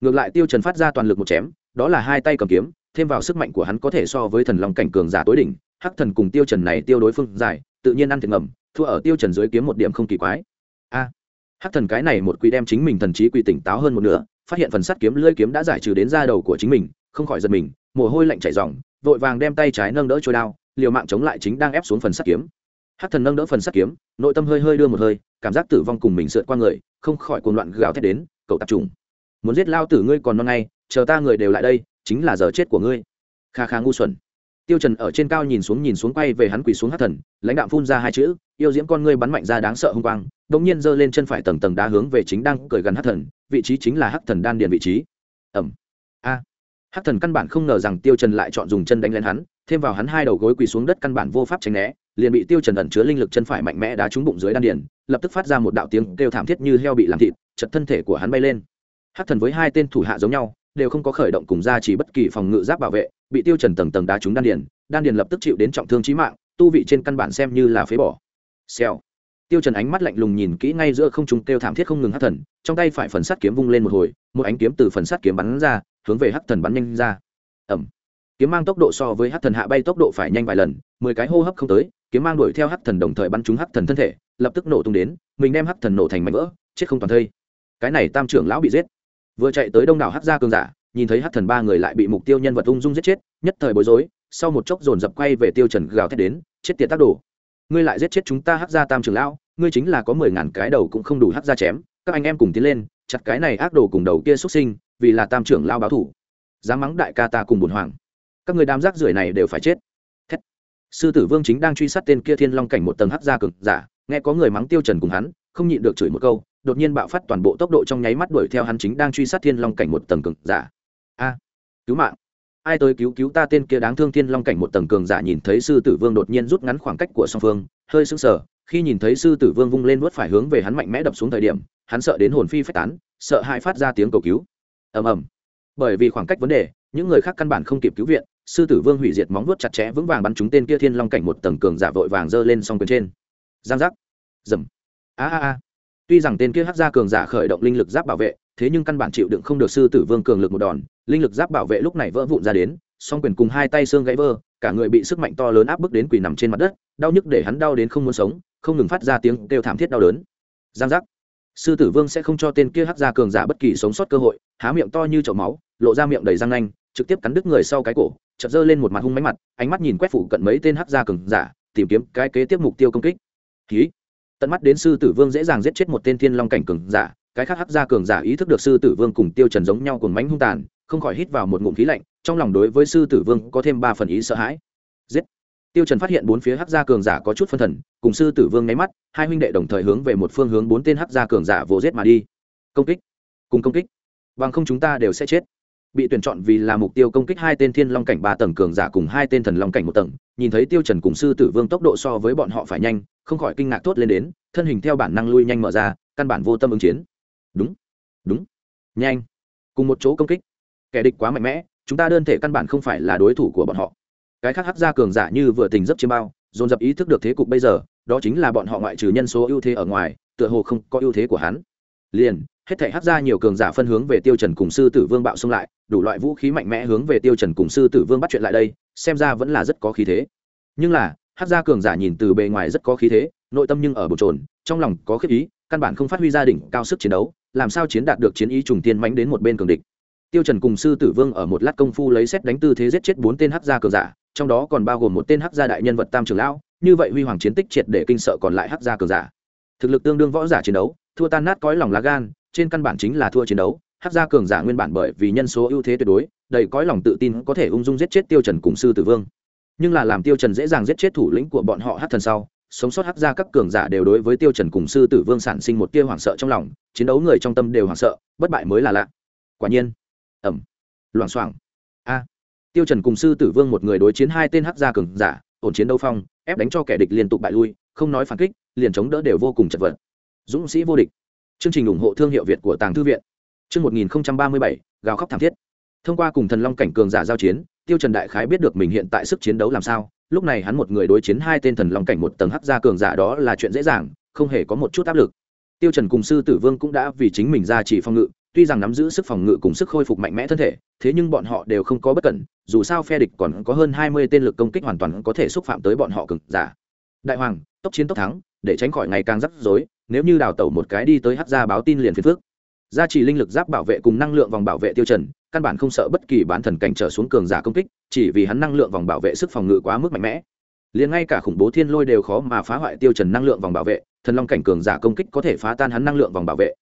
Ngược lại tiêu trần phát ra toàn lực một chém, đó là hai tay cầm kiếm, thêm vào sức mạnh của hắn có thể so với thần long cảnh cường giả tối đỉnh, hắc thần cùng tiêu trần này tiêu đối phương giải, tự nhiên ăn thiệt ngầm, thua ở tiêu trần dưới kiếm một điểm không kỳ quái. A! Hắc thần cái này một quỷ đem chính mình thần trí quy tỉnh táo hơn một nửa, phát hiện phần sắt kiếm lưỡi kiếm đã giải trừ đến da đầu của chính mình, không khỏi giật mình, mồ hôi lạnh chảy ròng, vội vàng đem tay trái nâng đỡ trôi đao, liều mạng chống lại chính đang ép xuống phần sắt kiếm hắc thần nâng đỡ phần sắt kiếm, nội tâm hơi hơi đưa một hơi, cảm giác tử vong cùng mình sượt qua người, không khỏi cuồng loạn gào thét đến, cậu tập trung muốn giết lao tử ngươi còn non ngay, chờ ta người đều lại đây, chính là giờ chết của ngươi. Kha kha ngu xuẩn. Tiêu trần ở trên cao nhìn xuống nhìn xuống quay về hắn quỳ xuống hắc thần, lãnh đạo phun ra hai chữ, yêu diễm con ngươi bắn mạnh ra đáng sợ hung quang. Đột nhiên giơ lên chân phải tầng tầng đá hướng về chính đang cười gần hắc thần, vị trí chính là hắc thần đan điền vị trí. Ẩm. A. Hắc thần căn bản không ngờ rằng tiêu trần lại chọn dùng chân đánh lên hắn thêm vào hắn hai đầu gối quỳ xuống đất căn bản vô pháp tránh né, liền bị tiêu trần ẩn chứa linh lực chân phải mạnh mẽ đá trúng bụng dưới đan điền, lập tức phát ra một đạo tiếng kêu thảm thiết như heo bị làm thịt, chật thân thể của hắn bay lên. Hắc thần với hai tên thủ hạ giống nhau, đều không có khởi động cùng ra chỉ bất kỳ phòng ngự giáp bảo vệ, bị tiêu trần tầng tầng đá trúng đan điền đan điền lập tức chịu đến trọng thương chí mạng, tu vị trên căn bản xem như là phế bỏ. Xèo. Tiêu trần ánh mắt lạnh lùng nhìn kỹ ngay giữa không trung Tiêu thảm thiết không ngừng hắc thần, trong tay phải phần sắt kiếm vung lên một hồi, một ánh kiếm từ phần sắt kiếm bắn ra, hướng về hắc thần bắn nhanh ra. Ẩm kiếm mang tốc độ so với hắc thần hạ bay tốc độ phải nhanh vài lần, mười cái hô hấp không tới, kiếm mang đuổi theo hắc thần đồng thời bắn trúng hắc thần thân thể, lập tức nổ tung đến, mình đem hắc thần nổ thành mảnh vỡ, chết không toàn thây. Cái này tam trưởng lão bị giết. Vừa chạy tới đông đảo hắc gia cường giả, nhìn thấy hắc thần ba người lại bị mục tiêu nhân vật ung dung giết chết, nhất thời bối rối, sau một chốc dồn dập quay về tiêu trần gào thét đến, chết tiệt tác đồ. Ngươi lại giết chết chúng ta hắc gia tam trưởng lão, ngươi chính là có mười ngàn cái đầu cũng không đủ hắc gia chém, các anh em cùng tiến lên, chặt cái này ác đồ cùng đầu kia xuất sinh, vì là tam trưởng lão báo thủ. Dám mắng đại ca ta cùng buồn hoàng các người đám rác rưởi này đều phải chết. Thét. sư tử vương chính đang truy sát tên kia thiên long cảnh một tầng hắc gia cực giả, nghe có người mắng tiêu trần cùng hắn, không nhịn được chửi một câu, đột nhiên bạo phát toàn bộ tốc độ trong nháy mắt đuổi theo hắn chính đang truy sát thiên long cảnh một tầng cực giả. A. Cứu mạng. Ai tới cứu cứu ta tên kia đáng thương thiên long cảnh một tầng cường giả nhìn thấy sư tử vương đột nhiên rút ngắn khoảng cách của song phương, hơi sững sờ, khi nhìn thấy sư tử vương vung lên vuốt phải hướng về hắn mạnh mẽ đập xuống thời điểm, hắn sợ đến hồn phi phách tán, sợ hãi phát ra tiếng cầu cứu. Ầm ầm bởi vì khoảng cách vấn đề, những người khác căn bản không kịp cứu viện, sư tử vương hủy diệt móng vuốt chặt chẽ vững vàng bắn trúng tên kia thiên long cảnh một tầng cường giả vội vàng giơ lên song quyền trên. Giang giác. Dầm. A a a. Tuy rằng tên kia hắc ra cường giả khởi động linh lực giáp bảo vệ, thế nhưng căn bản chịu đựng không được sư tử vương cường lực một đòn, linh lực giáp bảo vệ lúc này vỡ vụn ra đến, song quyền cùng hai tay xương gãy vỡ, cả người bị sức mạnh to lớn áp bức đến quỳ nằm trên mặt đất, đau nhức để hắn đau đến không muốn sống, không ngừng phát ra tiếng kêu thảm thiết đau đớn. Giang giác sư tử vương sẽ không cho tên kia hắc gia cường giả bất kỳ sống sót cơ hội, há miệng to như chậu máu, lộ ra miệng đầy răng nanh, trực tiếp cắn đứt người sau cái cổ, chợt giơ lên một mặt hung mánh mặt, ánh mắt nhìn quét phủ cận mấy tên hắc gia cường giả, tìm kiếm cái kế tiếp mục tiêu công kích. Ký tận mắt đến sư tử vương dễ dàng giết chết một tên thiên long cảnh cường giả, cái khác hắc gia cường giả ý thức được sư tử vương cùng tiêu trần giống nhau cùng mánh hung tàn, không khỏi hít vào một ngụm khí lạnh, trong lòng đối với sư tử vương có thêm ba phần ý sợ hãi tiêu trần phát hiện bốn phía hắc gia cường giả có chút phân thần, cùng sư tử vương nháy mắt, hai huynh đệ đồng thời hướng về một phương hướng bốn tên hắc gia cường giả vồ giết mà đi. Công kích, cùng công kích. Bằng không chúng ta đều sẽ chết. Bị tuyển chọn vì là mục tiêu công kích hai tên thiên long cảnh ba tầng cường giả cùng hai tên thần long cảnh một tầng. Nhìn thấy tiêu trần cùng sư tử vương tốc độ so với bọn họ phải nhanh, không khỏi kinh ngạc thốt lên đến, thân hình theo bản năng lui nhanh mở ra, căn bản vô tâm ứng chiến. Đúng đúng, nhanh. Cùng một chỗ công kích. Kẻ địch quá mạnh mẽ, chúng ta đơn thể căn bản không phải là đối thủ của bọn họ cái khác hắc gia cường giả như vừa tình dấp chiêm bao, dồn dập ý thức được thế cục bây giờ, đó chính là bọn họ ngoại trừ nhân số ưu thế ở ngoài, tựa hồ không có ưu thế của hắn. Liền, hết thảy hắc gia nhiều cường giả phân hướng về tiêu trần cùng sư tử vương bạo xung lại, đủ loại vũ khí mạnh mẽ hướng về tiêu trần cùng sư tử vương bắt chuyện lại đây, xem ra vẫn là rất có khí thế. Nhưng là, hắc gia cường giả nhìn từ bề ngoài rất có khí thế, nội tâm nhưng ở bồn trồn trong lòng có khiếp ý, căn bản không phát huy gia đình cao sức chiến đấu, làm sao chiến đạt được chiến ý trùng tiên mãnh đến một bên cường địch. Tiêu trần cùng sư tử vương ở một lát công phu lấy xét đánh tư thế giết chết bốn tên hắc gia cường giả trong đó còn bao gồm một tên hắc gia đại nhân vật tam trưởng lão, như vậy huy hoàng chiến tích triệt để kinh sợ còn lại hắc gia cường giả. Thực lực tương đương võ giả chiến đấu, thua tan nát cõi lòng lá gan, trên căn bản chính là thua chiến đấu, hắc gia cường giả nguyên bản bởi vì nhân số ưu thế tuyệt đối, đầy cõi lòng tự tin có thể ung dung giết chết tiêu trần cùng sư tử vương. Nhưng là làm tiêu trần dễ dàng giết chết thủ lĩnh của bọn họ hắc thần sau, sống sót hắc gia các cường giả đều đối với tiêu trần cùng sư tử vương sản sinh một tia hoảng sợ trong lòng, chiến đấu người trong tâm đều hoảng sợ, bất bại mới là lạ. Quả nhiên ẩm loảng xoảng tiêu trần cùng sư tử vương một người đối chiến hai tên hắc gia cường giả, ổn chiến đấu phong, ép đánh cho kẻ địch liên tục bại lui, không nói phản kích, liền chống đỡ đều vô cùng chật vật. Dũng sĩ vô địch. Chương trình ủng hộ thương hiệu việt của tàng thư viện. Chương 1037 gào khóc thảm thiết. Thông qua cùng thần long cảnh cường giả giao chiến, tiêu trần đại khái biết được mình hiện tại sức chiến đấu làm sao. Lúc này hắn một người đối chiến hai tên thần long cảnh một tầng hắc gia cường giả đó là chuyện dễ dàng, không hề có một chút áp lực. Tiêu trần cùng sư tử vương cũng đã vì chính mình ra chỉ phong ngự tuy rằng nắm giữ sức phòng ngự cùng sức khôi phục mạnh mẽ thân thể, thế nhưng bọn họ đều không có bất cẩn, dù sao phe địch còn có hơn hai mươi tên lực công kích hoàn toàn có thể xúc phạm tới bọn họ cực giả. Đại hoàng, tốc chiến tốc thắng, để tránh khỏi ngày càng rắc rối, nếu như đào tẩu một cái đi tới hắc gia báo tin liền phiền phước gia trì linh lực giáp bảo vệ cùng năng lượng vòng bảo vệ tiêu trần, căn bản không sợ bất kỳ bán thần cảnh trở xuống cường giả công kích, chỉ vì hắn năng lượng vòng bảo vệ sức phòng ngự quá mức mạnh mẽ. Liền ngay cả khủng bố thiên lôi đều khó mà phá hoại tiêu trần năng lượng vòng bảo vệ, thần long cảnh cường giả công kích có thể phá tan hắn năng lượng vòng bảo vệ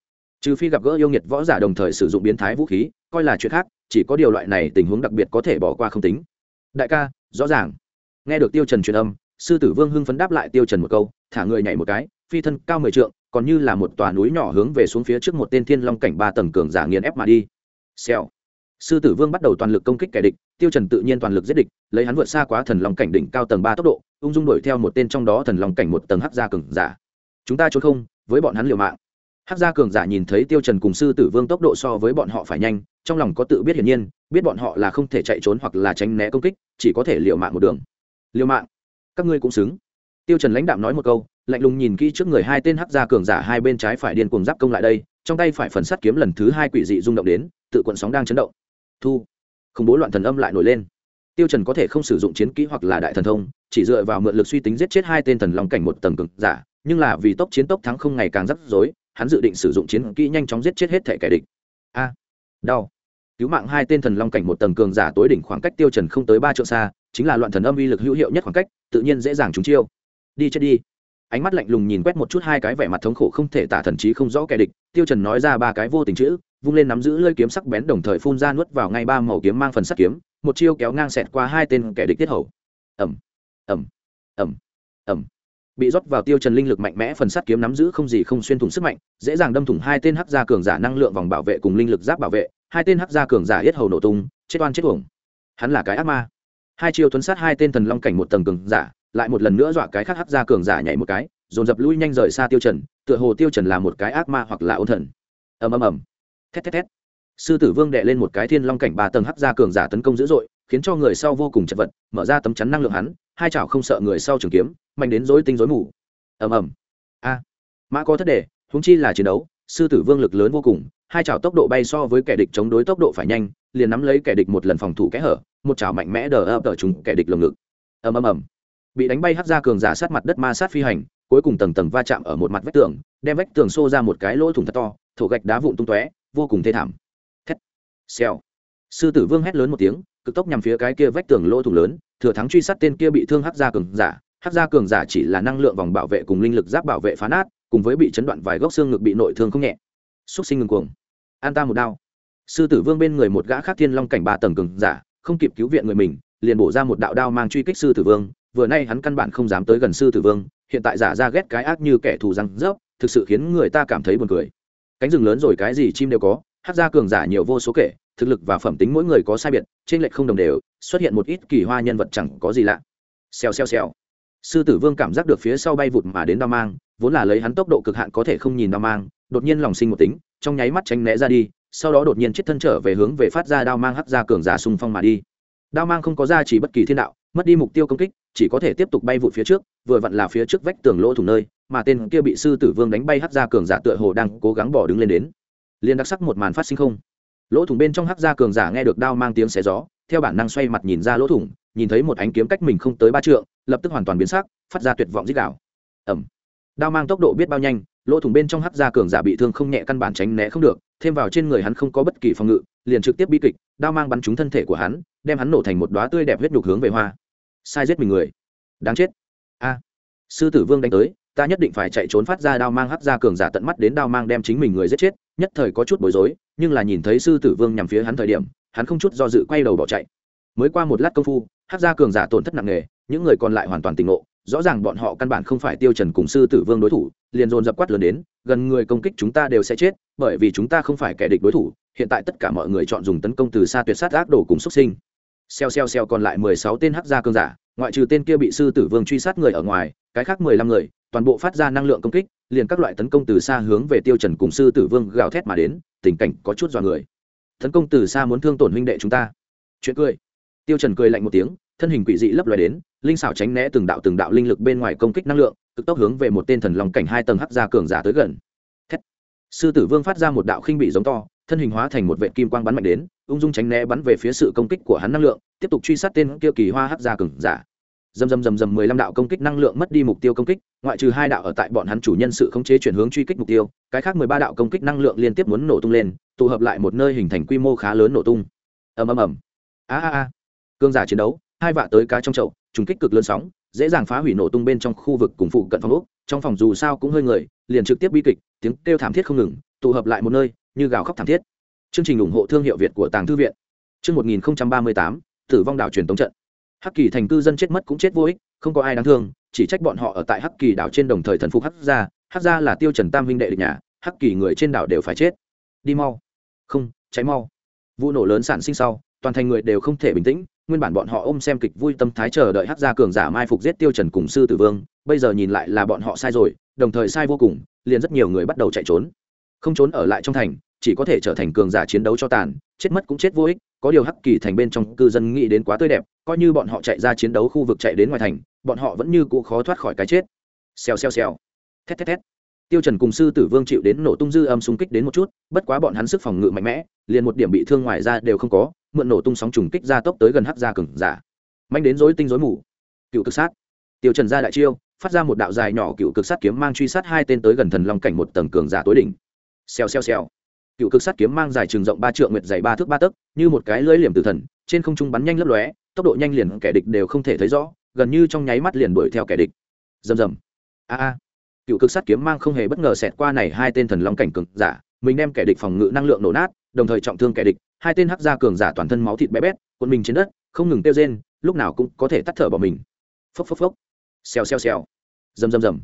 trừ phi gặp gỡ yêu nghiệt võ giả đồng thời sử dụng biến thái vũ khí, coi là chuyện khác, chỉ có điều loại này tình huống đặc biệt có thể bỏ qua không tính. Đại ca, rõ ràng. Nghe được tiêu trần truyền âm, sư tử vương hưng phấn đáp lại tiêu trần một câu, thả người nhảy một cái, phi thân cao mười trượng, còn như là một tòa núi nhỏ hướng về xuống phía trước một tên thiên long cảnh ba tầng cường giả nghiền ép mà đi. Xèo. Sư tử vương bắt đầu toàn lực công kích kẻ địch, tiêu trần tự nhiên toàn lực giết địch, lấy hắn vượt xa quá thần long cảnh đỉnh cao tầng ba tốc độ, ung dung đuổi theo một tên trong đó thần long cảnh một tầng hắc gia cường giả. Chúng ta trốn không, với bọn hắn liều mạng hắc gia cường giả nhìn thấy tiêu trần cùng sư tử vương tốc độ so với bọn họ phải nhanh, trong lòng có tự biết hiển nhiên, biết bọn họ là không thể chạy trốn hoặc là tránh né công kích, chỉ có thể liều mạng một đường. Liều mạng? Các ngươi cũng xứng. Tiêu trần lãnh đạm nói một câu, lạnh lùng nhìn kỹ trước người hai tên hắc gia cường giả hai bên trái phải điên cuồng giáp công lại đây, trong tay phải phần sắt kiếm lần thứ hai quỷ dị rung động đến, tự cuộn sóng đang chấn động. Thu. Không bố loạn thần âm lại nổi lên. Tiêu trần có thể không sử dụng chiến kỹ hoặc là đại thần thông, chỉ dựa vào mượn lực suy tính giết chết hai tên thần long cảnh một tầng cường giả, nhưng là vì tốc chiến tốc thắng không ngày càng rắc rối hắn dự định sử dụng chiến kỹ nhanh chóng giết chết hết thể kẻ địch. A, đau. Cứu mạng hai tên thần long cảnh một tầng cường giả tối đỉnh khoảng cách tiêu trần không tới ba trượng xa, chính là loạn thần âm uy lực hữu hiệu nhất khoảng cách, tự nhiên dễ dàng trúng chiêu. Đi chết đi. Ánh mắt lạnh lùng nhìn quét một chút hai cái vẻ mặt thống khổ không thể tả thần trí không rõ kẻ địch, tiêu trần nói ra ba cái vô tình chữ, vung lên nắm giữ lưỡi kiếm sắc bén đồng thời phun ra nuốt vào ngay ba màu kiếm mang phần sắt kiếm, một chiêu kéo ngang xẹt qua hai tên kẻ địch tiết hầu. Ầm ầm ầm ầm bị rót vào tiêu trần linh lực mạnh mẽ phần sắt kiếm nắm giữ không gì không xuyên thủng sức mạnh, dễ dàng đâm thủng hai tên hắc gia cường giả năng lượng vòng bảo vệ cùng linh lực giáp bảo vệ, hai tên hắc gia cường giả yết hầu nổ tung, chết oan chết uổng. Hắn là cái ác ma. Hai chiêu tuấn sát hai tên thần long cảnh một tầng cường giả, lại một lần nữa dọa cái khác hắc gia cường giả nhảy một cái, dồn dập lui nhanh rời xa tiêu trần, tựa hồ tiêu trần là một cái ác ma hoặc là ôn thần. Ầm ầm ầm. Thét thét thét. Sư tử vương đệ lên một cái thiên long cảnh ba tầng hắc gia cường giả tấn công dữ dội khiến cho người sau vô cùng chật vật, mở ra tấm chắn năng lượng hắn, hai chảo không sợ người sau trường kiếm, mạnh đến dối tinh dối mù. Ầm ầm. A. Mã có thất đề húng chi là chiến đấu, sư tử vương lực lớn vô cùng, hai chảo tốc độ bay so với kẻ địch chống đối tốc độ phải nhanh, liền nắm lấy kẻ địch một lần phòng thủ kẽ hở, một chảo mạnh mẽ đờ ập đờ chúng kẻ địch lồng ngực. Ầm ầm ầm. Bị đánh bay hắt ra cường giả sát mặt đất ma sát phi hành, cuối cùng tầng tầng va chạm ở một mặt vách tường, đem vách tường xô ra một cái lỗ thủng thật to, thổ gạch đá vụn tung tóe, vô cùng thê thảm. Thét. Xèo sư tử vương hét lớn một tiếng, cực tốc nhằm phía cái kia vách tường lỗ thủng lớn, thừa thắng truy sát tên kia bị thương hắc gia cường giả. Hắc gia cường giả chỉ là năng lượng vòng bảo vệ cùng linh lực giáp bảo vệ phá nát, cùng với bị chấn đoạn vài gốc xương ngực bị nội thương không nhẹ. Xúc sinh ngừng cuồng. An ta một đao. Sư tử vương bên người một gã khác thiên long cảnh ba tầng cường giả, không kịp cứu viện người mình, liền bổ ra một đạo đao mang truy kích sư tử vương. Vừa nay hắn căn bản không dám tới gần sư tử vương, hiện tại giả ra ghét cái ác như kẻ thù răng rớp, thực sự khiến người ta cảm thấy buồn cười. Cánh rừng lớn rồi cái gì chim đều có hát ra cường giả nhiều vô số kể thực lực và phẩm tính mỗi người có sai biệt, trên lệch không đồng đều, xuất hiện một ít kỳ hoa nhân vật chẳng có gì lạ. Xèo xèo xèo. Sư tử vương cảm giác được phía sau bay vụt mà đến đao mang, vốn là lấy hắn tốc độ cực hạn có thể không nhìn đao mang, đột nhiên lòng sinh một tính, trong nháy mắt tránh né ra đi, sau đó đột nhiên chết thân trở về hướng về phát ra đao mang hắt ra cường giả xung phong mà đi. Đao mang không có ra chỉ bất kỳ thiên đạo, mất đi mục tiêu công kích, chỉ có thể tiếp tục bay vụt phía trước, vừa vặn là phía trước vách tường lỗ thủng nơi, mà tên kia bị sư tử vương đánh bay hắt ra cường giả tựa hồ đang cố gắng bỏ đứng lên đến. Liền đặc sắc một màn phát sinh không? Lỗ thủng bên trong hắc ra cường giả nghe được đao mang tiếng xé gió, theo bản năng xoay mặt nhìn ra lỗ thủng, nhìn thấy một ánh kiếm cách mình không tới ba trượng, lập tức hoàn toàn biến sắc, phát ra tuyệt vọng dích đạo ẩm đao mang tốc độ biết bao nhanh, lỗ thủng bên trong hắc ra cường giả bị thương không nhẹ căn bản tránh né không được, thêm vào trên người hắn không có bất kỳ phòng ngự, liền trực tiếp bi kịch, đao mang bắn trúng thân thể của hắn, đem hắn nổ thành một đoá tươi đẹp huyết nhục hướng về hoa. Sai giết mình người. Đáng chết. A. Sư tử vương đánh tới, ta nhất định phải chạy trốn phát ra đao mang hắc ra cường giả tận mắt đến đao mang đem chính mình người giết chết, nhất thời có chút bối rối nhưng là nhìn thấy sư tử vương nhằm phía hắn thời điểm, hắn không chút do dự quay đầu bỏ chạy. Mới qua một lát công phu hắc gia cường giả tổn thất nặng nề, những người còn lại hoàn toàn tỉnh ngộ, rõ ràng bọn họ căn bản không phải tiêu trần cùng sư tử vương đối thủ, liền dồn dập quát lớn đến, gần người công kích chúng ta đều sẽ chết, bởi vì chúng ta không phải kẻ địch đối thủ, hiện tại tất cả mọi người chọn dùng tấn công từ xa tuyệt sát ác đồ cùng xuất sinh. Xeo xeo xeo còn lại mười sáu tên hắc gia cường giả ngoại trừ tên kia bị sư tử vương truy sát người ở ngoài, cái khác mười lăm người, toàn bộ phát ra năng lượng công kích, liền các loại tấn công từ xa hướng về tiêu trần cùng sư tử vương gào thét mà đến, tình cảnh có chút dọa người. Tấn công từ xa muốn thương tổn huynh đệ chúng ta. Chuyện cười. Tiêu trần cười lạnh một tiếng, thân hình quỷ dị lấp loài đến, linh xảo tránh né từng đạo từng đạo linh lực bên ngoài công kích năng lượng, cực tốc hướng về một tên thần long cảnh hai tầng hắc gia cường giả tới gần. Thét. sư tử vương phát ra một đạo khinh bị giống to, thân hình hóa thành một vệ kim quang bắn mạnh đến ung dung tránh né bắn về phía sự công kích của hắn năng lượng, tiếp tục truy sát tên kia kỳ hoa hắc gia cường giả. Dầm dầm dầm dầm mười lăm đạo công kích năng lượng mất đi mục tiêu công kích, ngoại trừ hai đạo ở tại bọn hắn chủ nhân sự khống chế chuyển hướng truy kích mục tiêu, cái khác mười ba đạo công kích năng lượng liên tiếp muốn nổ tung lên, tụ hợp lại một nơi hình thành quy mô khá lớn nổ tung. Ầm ầm ầm. A a a. Cương giả chiến đấu, hai vạ tới cá trong chậu, trùng kích cực lớn sóng, dễ dàng phá hủy nổ tung bên trong khu vực cùng phụ cận phòng ốc, trong phòng dù sao cũng hơi người, liền trực tiếp bi kịch, tiếng kêu thảm thiết không ngừng, tụ hợp lại một nơi, như gào khóc thảm thiết chương trình ủng hộ thương hiệu việt của tàng thư viện. Chương một nghìn ba mươi tám, tử vong đảo truyền tống trận. Hắc kỳ thành cư dân chết mất cũng chết vô ích, không có ai đáng thương, chỉ trách bọn họ ở tại hắc kỳ đảo trên đồng thời thần phục hắc gia. Hắc gia là tiêu trần tam huynh đệ địch nhà, hắc kỳ người trên đảo đều phải chết. Đi mau. Không cháy mau. Vụ nổ lớn sản sinh sau, toàn thành người đều không thể bình tĩnh, nguyên bản bọn họ ôm xem kịch vui tâm thái chờ đợi hắc gia cường giả mai phục giết tiêu trần cùng sư tử vương, bây giờ nhìn lại là bọn họ sai rồi, đồng thời sai vô cùng, liền rất nhiều người bắt đầu chạy trốn. Không trốn ở lại trong thành chỉ có thể trở thành cường giả chiến đấu cho tàn, chết mất cũng chết vô ích, có điều hắc kỳ thành bên trong cư dân nghĩ đến quá tươi đẹp, coi như bọn họ chạy ra chiến đấu khu vực chạy đến ngoài thành, bọn họ vẫn như cũ khó thoát khỏi cái chết. Xèo xèo xèo. Thét thét thét. Tiêu trần cùng sư tử vương chịu đến nổ tung dư âm xung kích đến một chút, bất quá bọn hắn sức phòng ngự mạnh mẽ, liền một điểm bị thương ngoài ra đều không có, mượn nổ tung sóng trùng kích ra tốc tới gần hắc gia cường giả. Mạnh đến rối tinh rối mù. Cựu cực sát. Tiêu trần ra đại chiêu, phát ra một đạo dài nhỏ cựu cực sát kiếm mang truy sát hai tên tới gần thần long cảnh một tầng cường giả tối đỉnh. Xèo xèo xèo cựu cực sát kiếm mang dài trường rộng ba trượng, nguyệt dày ba thước ba tấc, như một cái lưỡi liềm tử thần, trên không trung bắn nhanh lấp lóe, tốc độ nhanh liền kẻ địch đều không thể thấy rõ, gần như trong nháy mắt liền đuổi theo kẻ địch. Rầm rầm. A a. Cựu cực sát kiếm mang không hề bất ngờ xẹt qua này hai tên thần long cảnh cường giả, mình đem kẻ địch phòng ngự năng lượng nổ nát, đồng thời trọng thương kẻ địch, hai tên hắc gia cường giả toàn thân máu thịt bé bét quân mình trên đất, không ngừng tiêu rên, lúc nào cũng có thể tắt thở bỏ mình. Phốc phốc phốc. Xèo xèo xèo. Rầm rầm rầm.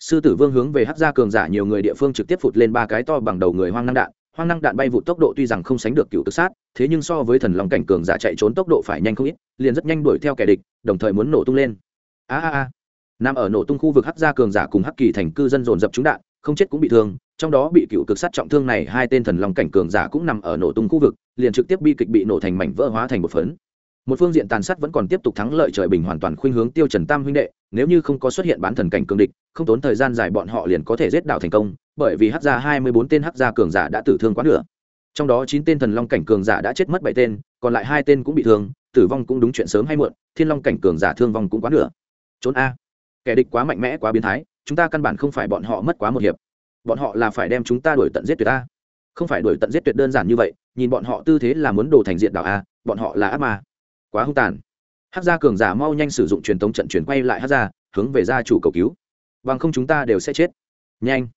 Sư tử vương hướng về hắc gia cường giả nhiều người địa phương trực tiếp phụt lên ba cái to bằng đầu người hoang năng đạn hoang năng đạn bay vụ tốc độ tuy rằng không sánh được cựu cực sát, thế nhưng so với thần long cảnh cường giả chạy trốn tốc độ phải nhanh không ít, liền rất nhanh đuổi theo kẻ địch, đồng thời muốn nổ tung lên. A a a. Nằm ở nổ tung khu vực hắc gia cường giả cùng hắc kỳ thành cư dân dồn dập trúng đạn, không chết cũng bị thương, trong đó bị cựu cực sát trọng thương này hai tên thần long cảnh cường giả cũng nằm ở nổ tung khu vực, liền trực tiếp bi kịch bị nổ thành mảnh vỡ hóa thành một phấn. Một phương diện tàn sát vẫn còn tiếp tục thắng lợi trời bình hoàn toàn khuynh hướng tiêu trần tam huynh đệ nếu như không có xuất hiện bán thần cảnh cường địch, không tốn thời gian dài bọn họ liền có thể giết đảo thành công, bởi vì hắc gia hai mươi bốn tên hắc gia cường giả đã tử thương quá nửa. Trong đó chín tên thần long cảnh cường giả đã chết mất bảy tên, còn lại hai tên cũng bị thương, tử vong cũng đúng chuyện sớm hay muộn, thiên long cảnh cường giả thương vong cũng quá nửa. Trốn a. Kẻ địch quá mạnh mẽ, quá biến thái, chúng ta căn bản không phải bọn họ mất quá một hiệp. Bọn họ là phải đem chúng ta đuổi tận giết tuyệt a. Không phải đuổi tận giết tuyệt đơn giản như vậy, nhìn bọn họ tư thế là muốn đồ thành diện đảo a, bọn họ là ác ma. Quá hung tàn hát gia cường giả mau nhanh sử dụng truyền thống trận chuyển quay lại hát gia, hướng về gia chủ cầu cứu. Bằng không chúng ta đều sẽ chết. Nhanh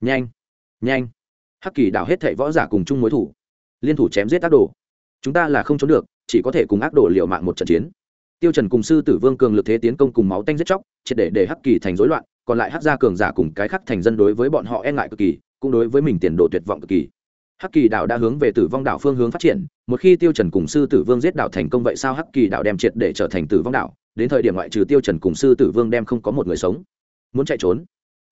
nhanh nhanh. Hắc kỳ đảo hết thệ võ giả cùng chung mối thủ. Liên thủ chém giết ác đồ. Chúng ta là không trốn được, chỉ có thể cùng ác đồ liệu mạng một trận chiến. Tiêu trần cùng sư tử vương cường lực thế tiến công cùng máu tanh giết chóc, triệt để để hắc kỳ thành rối loạn, còn lại hắc gia cường giả cùng cái khắc thành dân đối với bọn họ e ngại cực kỳ, cũng đối với mình tiền đồ tuyệt vọng cực kỳ hắc kỳ đảo đã hướng về tử vong đảo phương hướng phát triển, một khi tiêu trần cùng sư tử vương giết đảo thành công vậy sao hắc kỳ đảo đem triệt để trở thành tử vong đảo? Đến thời điểm ngoại trừ tiêu trần cùng sư tử vương đem không có một người sống. Muốn chạy trốn?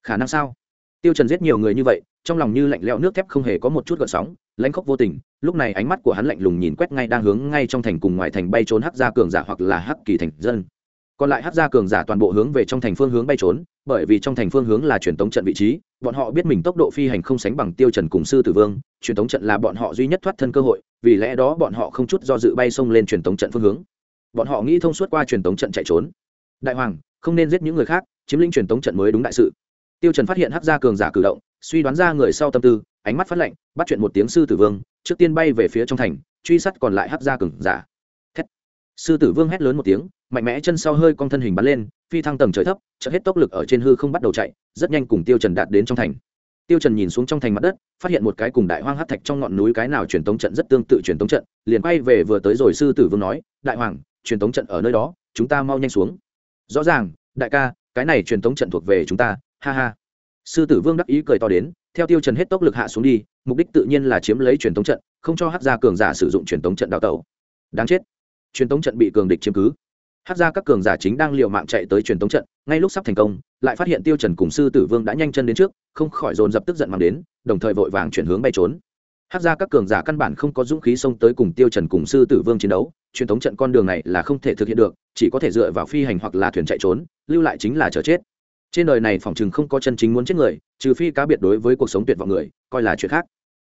Khả năng sao? Tiêu trần giết nhiều người như vậy, trong lòng như lạnh lẽo nước thép không hề có một chút gợn sóng, lãnh khốc vô tình, lúc này ánh mắt của hắn lạnh lùng nhìn quét ngay đang hướng ngay trong thành cùng ngoài thành bay trốn hắc gia cường giả hoặc là hắc kỳ thành dân còn lại hát gia cường giả toàn bộ hướng về trong thành phương hướng bay trốn, bởi vì trong thành phương hướng là truyền tống trận vị trí, bọn họ biết mình tốc độ phi hành không sánh bằng tiêu trần cùng sư tử vương, truyền tống trận là bọn họ duy nhất thoát thân cơ hội, vì lẽ đó bọn họ không chút do dự bay xông lên truyền tống trận phương hướng. Bọn họ nghĩ thông suốt qua truyền tống trận chạy trốn. Đại hoàng, không nên giết những người khác, chiếm lĩnh truyền tống trận mới đúng đại sự. Tiêu trần phát hiện hắc gia cường giả cử động, suy đoán ra người sau tâm tư, ánh mắt phát lệnh, bắt chuyện một tiếng sư tử vương, trước tiên bay về phía trong thành, truy sát còn lại hắc gia cường giả sư tử vương hét lớn một tiếng, mạnh mẽ chân sau hơi cong thân hình bắn lên, phi thăng tầng trời thấp, chợt hết tốc lực ở trên hư không bắt đầu chạy, rất nhanh cùng tiêu trần đạt đến trong thành. Tiêu trần nhìn xuống trong thành mặt đất, phát hiện một cái cùng đại hoang hắc thạch trong ngọn núi cái nào truyền tống trận rất tương tự truyền tống trận, liền quay về vừa tới rồi sư tử vương nói, đại hoàng truyền tống trận ở nơi đó, chúng ta mau nhanh xuống. Rõ ràng, đại ca, cái này truyền tống trận thuộc về chúng ta, ha ha. Sư tử vương đắc ý cười to đến, theo tiêu trần hết tốc lực hạ xuống đi, mục đích tự nhiên là chiếm lấy truyền tống trận, không cho hắc gia cường giả sử dụng truyền tống trận đào tẩu. Đáng chết truyền tống trận bị cường địch chiếm cứ. Hắc gia các cường giả chính đang liều mạng chạy tới truyền tống trận, ngay lúc sắp thành công, lại phát hiện tiêu trần cùng sư tử vương đã nhanh chân đến trước, không khỏi dồn dập tức giận mang đến, đồng thời vội vàng chuyển hướng bay trốn. Hắc gia các cường giả căn bản không có dũng khí xông tới cùng tiêu trần cùng sư tử vương chiến đấu, truyền tống trận con đường này là không thể thực hiện được, chỉ có thể dựa vào phi hành hoặc là thuyền chạy trốn, lưu lại chính là chờ chết. Trên đời này phỏng chừng không có chân chính muốn chết người, trừ phi cá biệt đối với cuộc sống tuyệt vọng người, coi là chuyện khác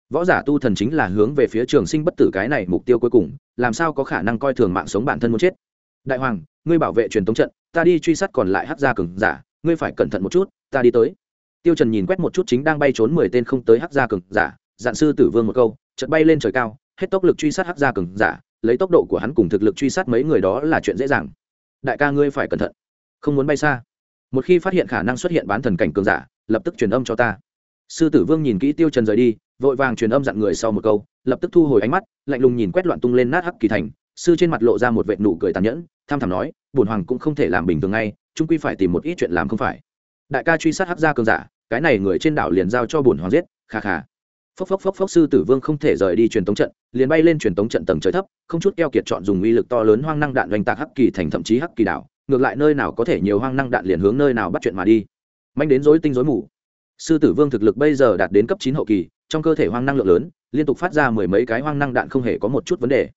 võ giả tu thần chính là hướng về phía trường sinh bất tử cái này mục tiêu cuối cùng, làm sao có khả năng coi thường mạng sống bản thân muốn chết? Đại hoàng, ngươi bảo vệ truyền tống trận, ta đi truy sát còn lại hát gia cường giả, ngươi phải cẩn thận một chút, ta đi tới. Tiêu trần nhìn quét một chút chính đang bay trốn mười tên không tới hát gia cường giả dạn sư tử vương một câu, chợt bay lên trời cao, hết tốc lực truy sát hát gia cường giả, lấy tốc độ của hắn cùng thực lực truy sát mấy người đó là chuyện dễ dàng. Đại ca ngươi phải cẩn thận, không muốn bay xa. Một khi phát hiện khả năng xuất hiện bán thần cảnh cường giả, lập tức truyền âm cho ta. Sư tử vương nhìn kỹ tiêu trần rời đi vội vàng truyền âm dặn người sau một câu, lập tức thu hồi ánh mắt, lạnh lùng nhìn quét loạn tung lên nát hắc kỳ thành, sư trên mặt lộ ra một vệt nụ cười tàn nhẫn, tham thảm nói, bổn hoàng cũng không thể làm bình thường ngay trung quy phải tìm một ít chuyện làm không phải. Đại ca truy sát hắc gia cường giả, cái này người trên đảo liền giao cho bổn hoàng giết, kha kha. Phốc phốc phốc phốc sư tử vương không thể rời đi truyền tống trận, liền bay lên truyền tống trận tầng trời thấp, không chút keo kiệt chọn dùng uy lực to lớn hoang năng đạn doanh tạc hắc kỳ thành, thậm chí hắc kỳ đảo, ngược lại nơi nào có thể nhiều hoang năng đạn liền hướng nơi nào bắt chuyện mà đi. Manh đến rối tinh rối mù. Sư tử vương thực lực bây giờ đạt đến cấp chín hậu kỳ trong cơ thể hoang năng lượng lớn, liên tục phát ra mười mấy cái hoang năng đạn không hề có một chút vấn đề.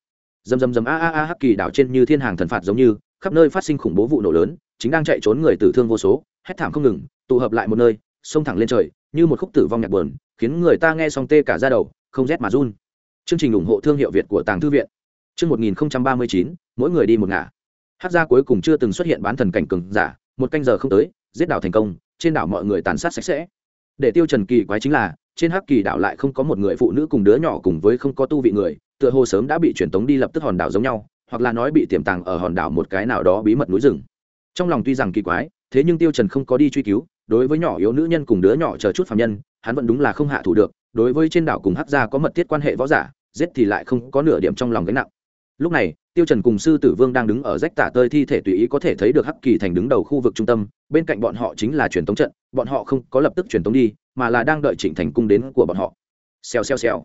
Dầm dầm dầm a a a hắc kỳ đảo trên như thiên hàng thần phạt giống như, khắp nơi phát sinh khủng bố vụ nổ lớn, chính đang chạy trốn người tử thương vô số, hét thảm không ngừng, tụ hợp lại một nơi, xông thẳng lên trời, như một khúc tử vong nhạc buồn, khiến người ta nghe xong tê cả ra đầu, không rét mà run. Chương trình ủng hộ thương hiệu việt của tàng thư viện. Chương một nghìn ba mươi chín, mỗi người đi một ngả. Hát gia cuối cùng chưa từng xuất hiện bán thần cảnh cường giả, một canh giờ không tới, giết đảo thành công, trên đảo mọi người tàn sát sạch sẽ. Để tiêu trần kỳ quái chính là trên hắc kỳ đảo lại không có một người phụ nữ cùng đứa nhỏ cùng với không có tu vị người, tựa hồ sớm đã bị truyền tống đi lập tức hòn đảo giống nhau, hoặc là nói bị tiềm tàng ở hòn đảo một cái nào đó bí mật núi rừng. Trong lòng tuy rằng kỳ quái, thế nhưng tiêu trần không có đi truy cứu, đối với nhỏ yếu nữ nhân cùng đứa nhỏ chờ chút phạm nhân, hắn vẫn đúng là không hạ thủ được, đối với trên đảo cùng hắc gia có mật thiết quan hệ võ giả, giết thì lại không có nửa điểm trong lòng gánh nặng lúc này, tiêu trần cùng sư tử vương đang đứng ở rách tả tơi thi thể tùy ý có thể thấy được hắc kỳ thành đứng đầu khu vực trung tâm, bên cạnh bọn họ chính là truyền tống trận, bọn họ không có lập tức truyền tống đi, mà là đang đợi trịnh thành cung đến của bọn họ. Xèo xèo xèo.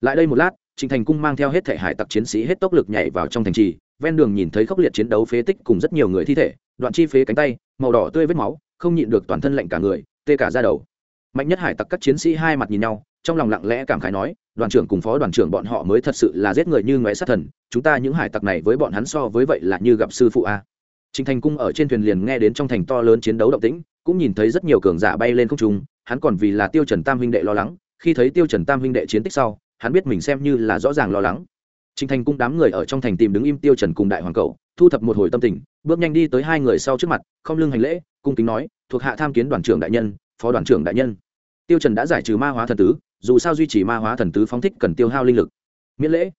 Lại đây một lát, trịnh thành cung mang theo hết thể hải tặc chiến sĩ hết tốc lực nhảy vào trong thành trì, ven đường nhìn thấy khốc liệt chiến đấu phế tích cùng rất nhiều người thi thể, đoạn chi phế cánh tay, màu đỏ tươi vết máu, không nhịn được toàn thân lạnh cả người, tê cả ra đầu. Mạnh nhất hải tặc các chiến sĩ hai mặt nhìn nhau, trong lòng lặng lẽ cảm khái nói đoàn trưởng cùng phó đoàn trưởng bọn họ mới thật sự là giết người như ngoé sát thần chúng ta những hải tặc này với bọn hắn so với vậy là như gặp sư phụ a Trình Thành Cung ở trên thuyền liền nghe đến trong thành to lớn chiến đấu động tĩnh, cũng nhìn thấy rất nhiều cường giả bay lên không trung, hắn còn vì là Tiêu Trần Tam huynh đệ lo lắng, khi thấy Tiêu Trần Tam huynh đệ chiến tích sau, hắn biết mình xem như là rõ ràng lo lắng. Trình Thành Cung đám người ở trong thành tìm đứng im Tiêu Trần cùng đại hoàng cậu, thu thập một hồi tâm tình, bước nhanh đi tới hai người sau trước mặt, không lưng hành lễ, cung kính nói, thuộc hạ tham kiến đoàn trưởng đại nhân, phó đoàn trưởng đại nhân. Tiêu Trần đã giải trừ ma hóa thần tứ, dù sao duy trì ma hóa thần tứ phóng thích cần tiêu hao linh lực. Miễn lễ.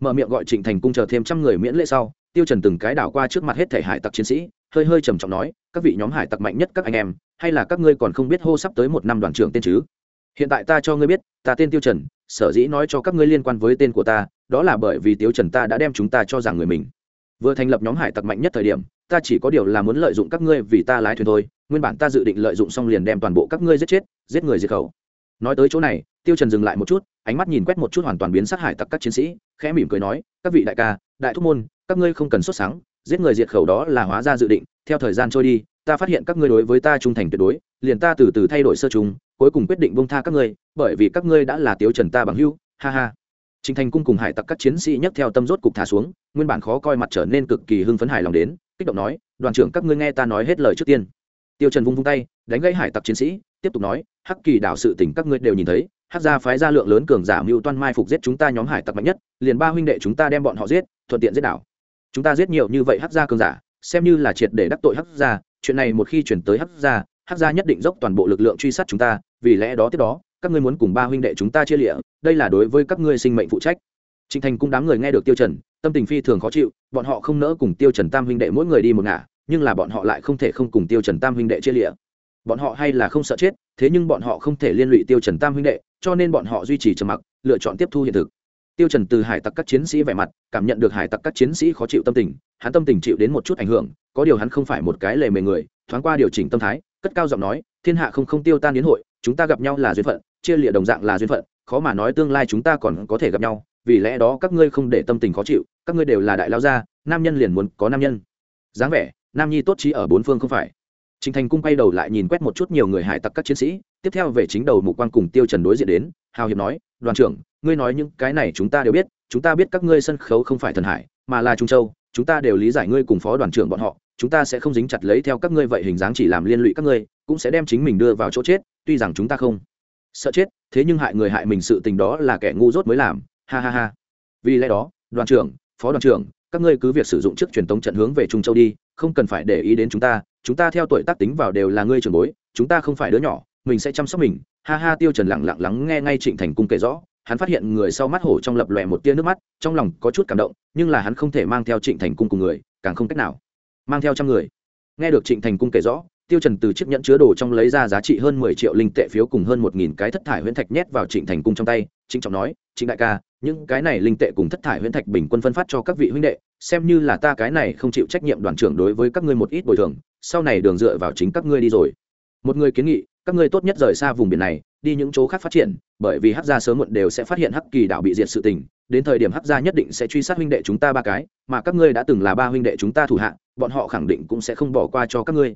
Mở miệng gọi Trịnh Thành Cung chờ thêm trăm người miễn lễ sau, Tiêu Trần từng cái đảo qua trước mặt hết thể hải tặc chiến sĩ, hơi hơi trầm trọng nói các vị nhóm hải tặc mạnh nhất các anh em hay là các ngươi còn không biết hô sắp tới một năm đoàn trưởng tên chứ hiện tại ta cho ngươi biết ta tên tiêu trần sở dĩ nói cho các ngươi liên quan với tên của ta đó là bởi vì tiêu trần ta đã đem chúng ta cho rằng người mình vừa thành lập nhóm hải tặc mạnh nhất thời điểm ta chỉ có điều là muốn lợi dụng các ngươi vì ta lái thuyền thôi nguyên bản ta dự định lợi dụng xong liền đem toàn bộ các ngươi giết chết giết người diệt khẩu nói tới chỗ này tiêu trần dừng lại một chút ánh mắt nhìn quét một chút hoàn toàn biến sát hải tặc các chiến sĩ khẽ mỉm cười nói các vị đại ca đại thúc môn các ngươi không cần xuất sáng giết người diệt khẩu đó là hóa ra dự định theo thời gian trôi đi ta phát hiện các ngươi đối với ta trung thành tuyệt đối liền ta từ từ thay đổi sơ trùng cuối cùng quyết định buông tha các ngươi bởi vì các ngươi đã là Tiêu trần ta bằng hữu. ha ha Trình Thành cung cùng hải tặc các chiến sĩ nhấc theo tâm rốt cục thả xuống, nguyên bản khó coi mặt trở nên cực kỳ hưng phấn hài lòng đến, kích động nói, "Đoàn trưởng các ngươi nghe ta nói hết lời trước tiên." Tiêu Trần vung vung tay, đánh gãy hải tặc chiến sĩ, tiếp tục nói, "Hắc Kỳ đảo sự tình các ngươi đều nhìn thấy, Hắc gia phái ra lượng lớn cường giả mưu toan mai phục giết chúng ta nhóm hải tặc mạnh nhất, liền ba huynh đệ chúng ta đem bọn họ giết, thuận tiện giết đảo. Chúng ta giết nhiều như vậy hắc gia cường giả xem như là triệt để đắc tội hắc gia chuyện này một khi chuyển tới hắc gia hắc gia nhất định dốc toàn bộ lực lượng truy sát chúng ta vì lẽ đó tiếp đó các ngươi muốn cùng ba huynh đệ chúng ta chia lịa đây là đối với các ngươi sinh mệnh phụ trách. Trịnh thành cũng đám người nghe được tiêu trần tâm tình phi thường khó chịu bọn họ không nỡ cùng tiêu trần tam huynh đệ mỗi người đi một ngả nhưng là bọn họ lại không thể không cùng tiêu trần tam huynh đệ chia lịa. Bọn họ hay là không sợ chết thế nhưng bọn họ không thể liên lụy tiêu trần tam huynh đệ cho nên bọn họ duy trì trầm mặc lựa chọn tiếp thu hiện thực. Tiêu trần từ hải tặc các chiến sĩ vẻ mặt cảm nhận được hải tặc các chiến sĩ khó chịu tâm tình hắn tâm tình chịu đến một chút ảnh hưởng có điều hắn không phải một cái lề mề người thoáng qua điều chỉnh tâm thái cất cao giọng nói thiên hạ không không tiêu tan đến hội chúng ta gặp nhau là duyên phận chia lịa đồng dạng là duyên phận khó mà nói tương lai chúng ta còn có thể gặp nhau vì lẽ đó các ngươi không để tâm tình khó chịu các ngươi đều là đại lao gia nam nhân liền muốn có nam nhân. Dáng vẻ nam nhi tốt trí ở bốn phương không phải. Trình Thành cung quay đầu lại nhìn quét một chút nhiều người hải tặc các chiến sĩ, tiếp theo về chính đầu mục quan cùng Tiêu Trần đối diện đến, hào hiệp nói, "Đoàn trưởng, ngươi nói những cái này chúng ta đều biết chúng ta biết các ngươi sân khấu không phải thần hải mà là trung châu chúng ta đều lý giải ngươi cùng phó đoàn trưởng bọn họ chúng ta sẽ không dính chặt lấy theo các ngươi vậy hình dáng chỉ làm liên lụy các ngươi cũng sẽ đem chính mình đưa vào chỗ chết tuy rằng chúng ta không sợ chết thế nhưng hại người hại mình sự tình đó là kẻ ngu dốt mới làm ha ha ha. Vì lẽ đó đoàn trưởng phó đoàn trưởng các ngươi cứ việc sử dụng trước truyền tống trận hướng về trung châu đi không cần phải để ý đến chúng ta chúng ta theo tuổi tác tính vào đều là ngươi trưởng bối chúng ta không phải đứa nhỏ mình sẽ chăm sóc mình. Ha ha, tiêu trần lặng lặng lắng nghe ngay trịnh thành cung kể rõ. Hắn phát hiện người sau mắt hổ trong lập lòe một tia nước mắt, trong lòng có chút cảm động, nhưng là hắn không thể mang theo trịnh thành cung cùng người, càng không cách nào mang theo trăm người. Nghe được trịnh thành cung kể rõ, tiêu trần từ chiếc nhẫn chứa đồ trong lấy ra giá trị hơn mười triệu linh tệ phiếu cùng hơn một nghìn cái thất thải huyễn thạch nhét vào trịnh thành cung trong tay, trịnh trọng nói, trịnh đại ca, những cái này linh tệ cùng thất thải huyễn thạch bình quân phân phát cho các vị huynh đệ, xem như là ta cái này không chịu trách nhiệm đoàn trưởng đối với các ngươi một ít bồi thường, sau này đường dựa vào chính các ngươi đi rồi. Một người kiến nghị các ngươi tốt nhất rời xa vùng biển này đi những chỗ khác phát triển bởi vì hắc gia sớm muộn đều sẽ phát hiện hắc kỳ đảo bị diệt sự tình đến thời điểm hắc gia nhất định sẽ truy sát huynh đệ chúng ta ba cái mà các ngươi đã từng là ba huynh đệ chúng ta thủ hạ bọn họ khẳng định cũng sẽ không bỏ qua cho các ngươi.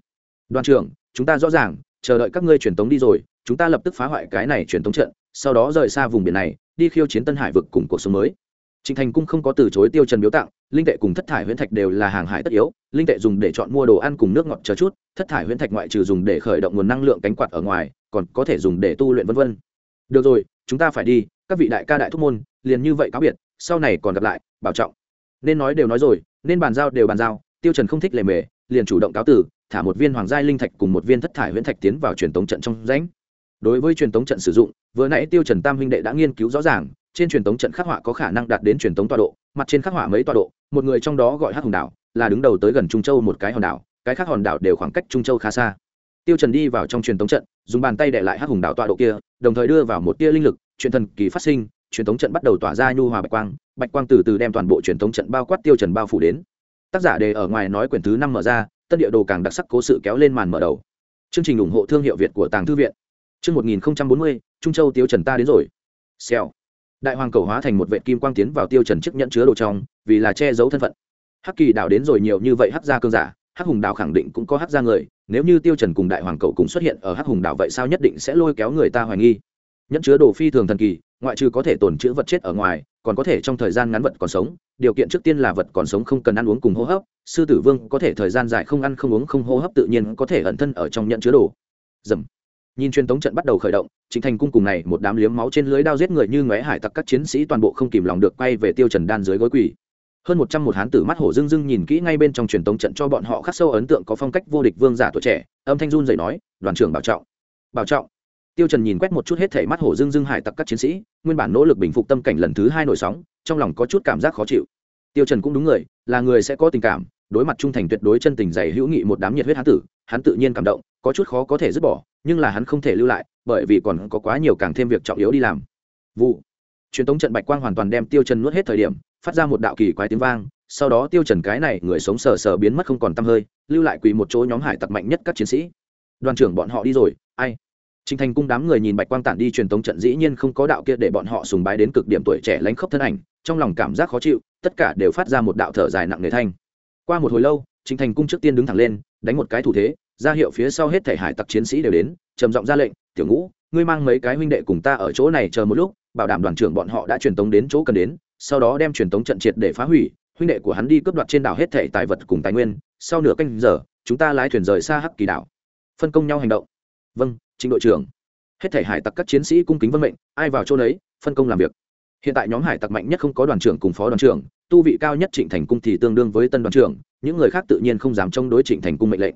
Đoàn trưởng chúng ta rõ ràng chờ đợi các ngươi truyền tống đi rồi chúng ta lập tức phá hoại cái này truyền tống trận sau đó rời xa vùng biển này đi khiêu chiến tân hải vực cùng cuộc sống mới. Trịnh Thành Cung không có từ chối Tiêu Trần biếu tặng, linh tệ cùng thất thải huyễn thạch đều là hàng hải tất yếu, linh tệ dùng để chọn mua đồ ăn cùng nước ngọt chờ chút, thất thải huyễn thạch ngoại trừ dùng để khởi động nguồn năng lượng cánh quạt ở ngoài, còn có thể dùng để tu luyện vân vân. Được rồi, chúng ta phải đi, các vị đại ca đại thúc môn, liền như vậy cáo biệt, sau này còn gặp lại, bảo trọng. Nên nói đều nói rồi, nên bàn giao đều bàn giao, tiêu trần không thích lề mề, liền chủ động cáo tử thả một viên hoàng giai linh thạch cùng một viên thất thải huyễn thạch tiến vào truyền tống trận trong rãnh. Đối với truyền tống trận sử dụng, vừa nãy tiêu trần tam huynh đệ đã nghiên cứu rõ ràng trên truyền tống trận khắc họa có khả năng đạt đến truyền tống tọa độ, mặt trên khắc họa mấy tọa độ, một người trong đó gọi hắc hùng đảo, là đứng đầu tới gần trung châu một cái hòn đảo, cái khác hòn đảo đều khoảng cách trung châu khá xa. Tiêu trần đi vào trong truyền tống trận, dùng bàn tay để lại hắc hùng đảo tọa độ kia, đồng thời đưa vào một tia linh lực, truyền thần kỳ phát sinh, truyền tống trận bắt đầu tỏa ra nhu hòa bạch quang bạch quang từ từ đem toàn bộ truyền tống trận bao quát tiêu trần bao phủ đến. Tác giả đề ở ngoài nói quyển thứ năm mở ra, tân địa đồ càng đặc sắc cố sự kéo lên màn mở đầu. Chương trình ủng hộ thương hiệu việt của tàng thư viện. Chương một nghìn bốn mươi, trung châu tiêu trần ta đến rồi. Xèo đại hoàng cầu hóa thành một vệ kim quang tiến vào tiêu trần chiếc nhẫn chứa đồ trong, vì là che giấu thân phận. Hắc kỳ đảo đến rồi nhiều như vậy hắc gia cương giả, hắc hùng đảo khẳng định cũng có hắc gia người, nếu như tiêu trần cùng đại hoàng cầu cùng xuất hiện ở hắc hùng đảo vậy sao nhất định sẽ lôi kéo người ta hoài nghi. Nhẫn chứa đồ phi thường thần kỳ, ngoại trừ có thể tồn chữ vật chết ở ngoài, còn có thể trong thời gian ngắn vật còn sống, điều kiện trước tiên là vật còn sống không cần ăn uống cùng hô hấp, sư tử vương có thể thời gian dài không ăn không uống không hô hấp tự nhiên có thể ẩn thân ở trong nhận chứa đồ. Dầm nhìn truyền tống trận bắt đầu khởi động chính thành cung cùng này một đám liếm máu trên lưới đao giết người như ngóe hải tặc các chiến sĩ toàn bộ không kìm lòng được quay về tiêu trần đan dưới gối quỳ. Hơn một trăm một hán tử mắt hổ dưng dưng nhìn kỹ ngay bên trong truyền tống trận cho bọn họ khắc sâu ấn tượng có phong cách vô địch vương giả tuổi trẻ, âm thanh run dậy nói, đoàn trưởng bảo trọng bảo trọng. Tiêu trần nhìn quét một chút hết thảy mắt hổ dưng dưng hải tặc các chiến sĩ, nguyên bản nỗ lực bình phục tâm cảnh lần thứ hai nổi sóng, trong lòng có chút cảm giác khó chịu. Tiêu trần cũng đúng người, là người sẽ có tình cảm đối mặt trung thành tuyệt đối chân tình dày hữu nghị một đám nhiệt huyết hán tử hắn tự nhiên cảm động có chút khó có thể dứt bỏ nhưng là hắn không thể lưu lại bởi vì còn có quá nhiều càng thêm việc trọng yếu đi làm. Vụ. Truyền tống trận bạch quang hoàn toàn đem tiêu trần nuốt hết thời điểm phát ra một đạo kỳ quái tiếng vang sau đó tiêu trần cái này người sống sờ sờ biến mất không còn tăm hơi lưu lại quỳ một chỗ nhóm hải tặc mạnh nhất các chiến sĩ. Đoàn trưởng bọn họ đi rồi ai? Trình Thành cung đám người nhìn bạch quang tản đi truyền tống trận dĩ nhiên không có đạo kia để bọn họ sùng bái đến cực điểm tuổi trẻ lánh khốc thân ảnh, trong lòng cảm giác khó chịu, tất cả đều phát ra một đạo thở dài nặng nề thanh. Qua một hồi lâu, Trình Thành cung trước tiên đứng thẳng lên, đánh một cái thủ thế, ra hiệu phía sau hết thể hải tặc chiến sĩ đều đến, trầm giọng ra lệnh, "Tiểu Ngũ, ngươi mang mấy cái huynh đệ cùng ta ở chỗ này chờ một lúc, bảo đảm đoàn trưởng bọn họ đã truyền tống đến chỗ cần đến, sau đó đem truyền tống trận triệt để phá hủy, huynh đệ của hắn đi cướp đoạt trên đảo hết thể tài vật cùng tài nguyên, sau nửa canh giờ, chúng ta lái thuyền rời xa Hắc Kỳ đảo." Phân công nhau hành động. "Vâng, Trình đội trưởng." hết thể hải tặc các chiến sĩ cung kính vân mệnh ai vào chỗ đấy phân công làm việc hiện tại nhóm hải tặc mạnh nhất không có đoàn trưởng cùng phó đoàn trưởng tu vị cao nhất trịnh thành cung thì tương đương với tân đoàn trưởng, những người khác tự nhiên không dám chống đối trịnh thành cung mệnh lệnh.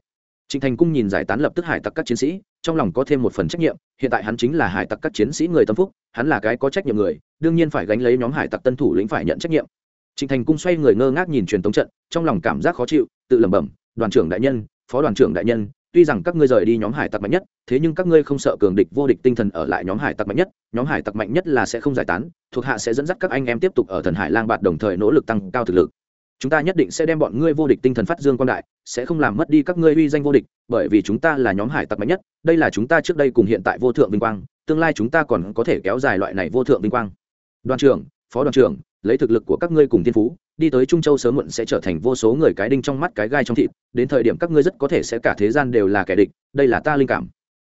Trịnh thành cung nhìn giải tán lập tức hải tặc các chiến sĩ, trong lòng có thêm một phần trách nhiệm, hiện tại hắn chính là hải tặc các chiến sĩ người tâm phúc, hắn là cái có trách nhiệm người, đương nhiên phải gánh lấy nhóm hải tặc tân thủ lĩnh phải nhận trách nhiệm. Trịnh thành cung xoay người ngơ ngác nhìn truyền tống trận, trong lòng cảm giác khó chịu, tự lẩm bẩm, đoàn trưởng đại nhân, phó đoàn trưởng đại nhân tuy rằng các ngươi rời đi nhóm hải tặc mạnh nhất, thế nhưng các ngươi không sợ cường địch vô địch tinh thần ở lại nhóm hải tặc mạnh nhất, nhóm hải tặc mạnh nhất là sẽ không giải tán, thuộc hạ sẽ dẫn dắt các anh em tiếp tục ở thần hải lang bạt đồng thời nỗ lực tăng cao thực lực. Chúng ta nhất định sẽ đem bọn ngươi vô địch tinh thần phát dương quan đại, sẽ không làm mất đi các ngươi uy danh vô địch, bởi vì chúng ta là nhóm hải tặc mạnh nhất, đây là chúng ta trước đây cùng hiện tại vô thượng vinh quang, tương lai chúng ta còn có thể kéo dài loại này vô thượng vinh quang. Đoàn trưởng, phó đoàn trưởng, lấy thực lực của các ngươi cùng thiên phú đi tới trung châu sớm muộn sẽ trở thành vô số người cái đinh trong mắt cái gai trong thịt, đến thời điểm các ngươi rất có thể sẽ cả thế gian đều là kẻ địch, đây là ta linh cảm.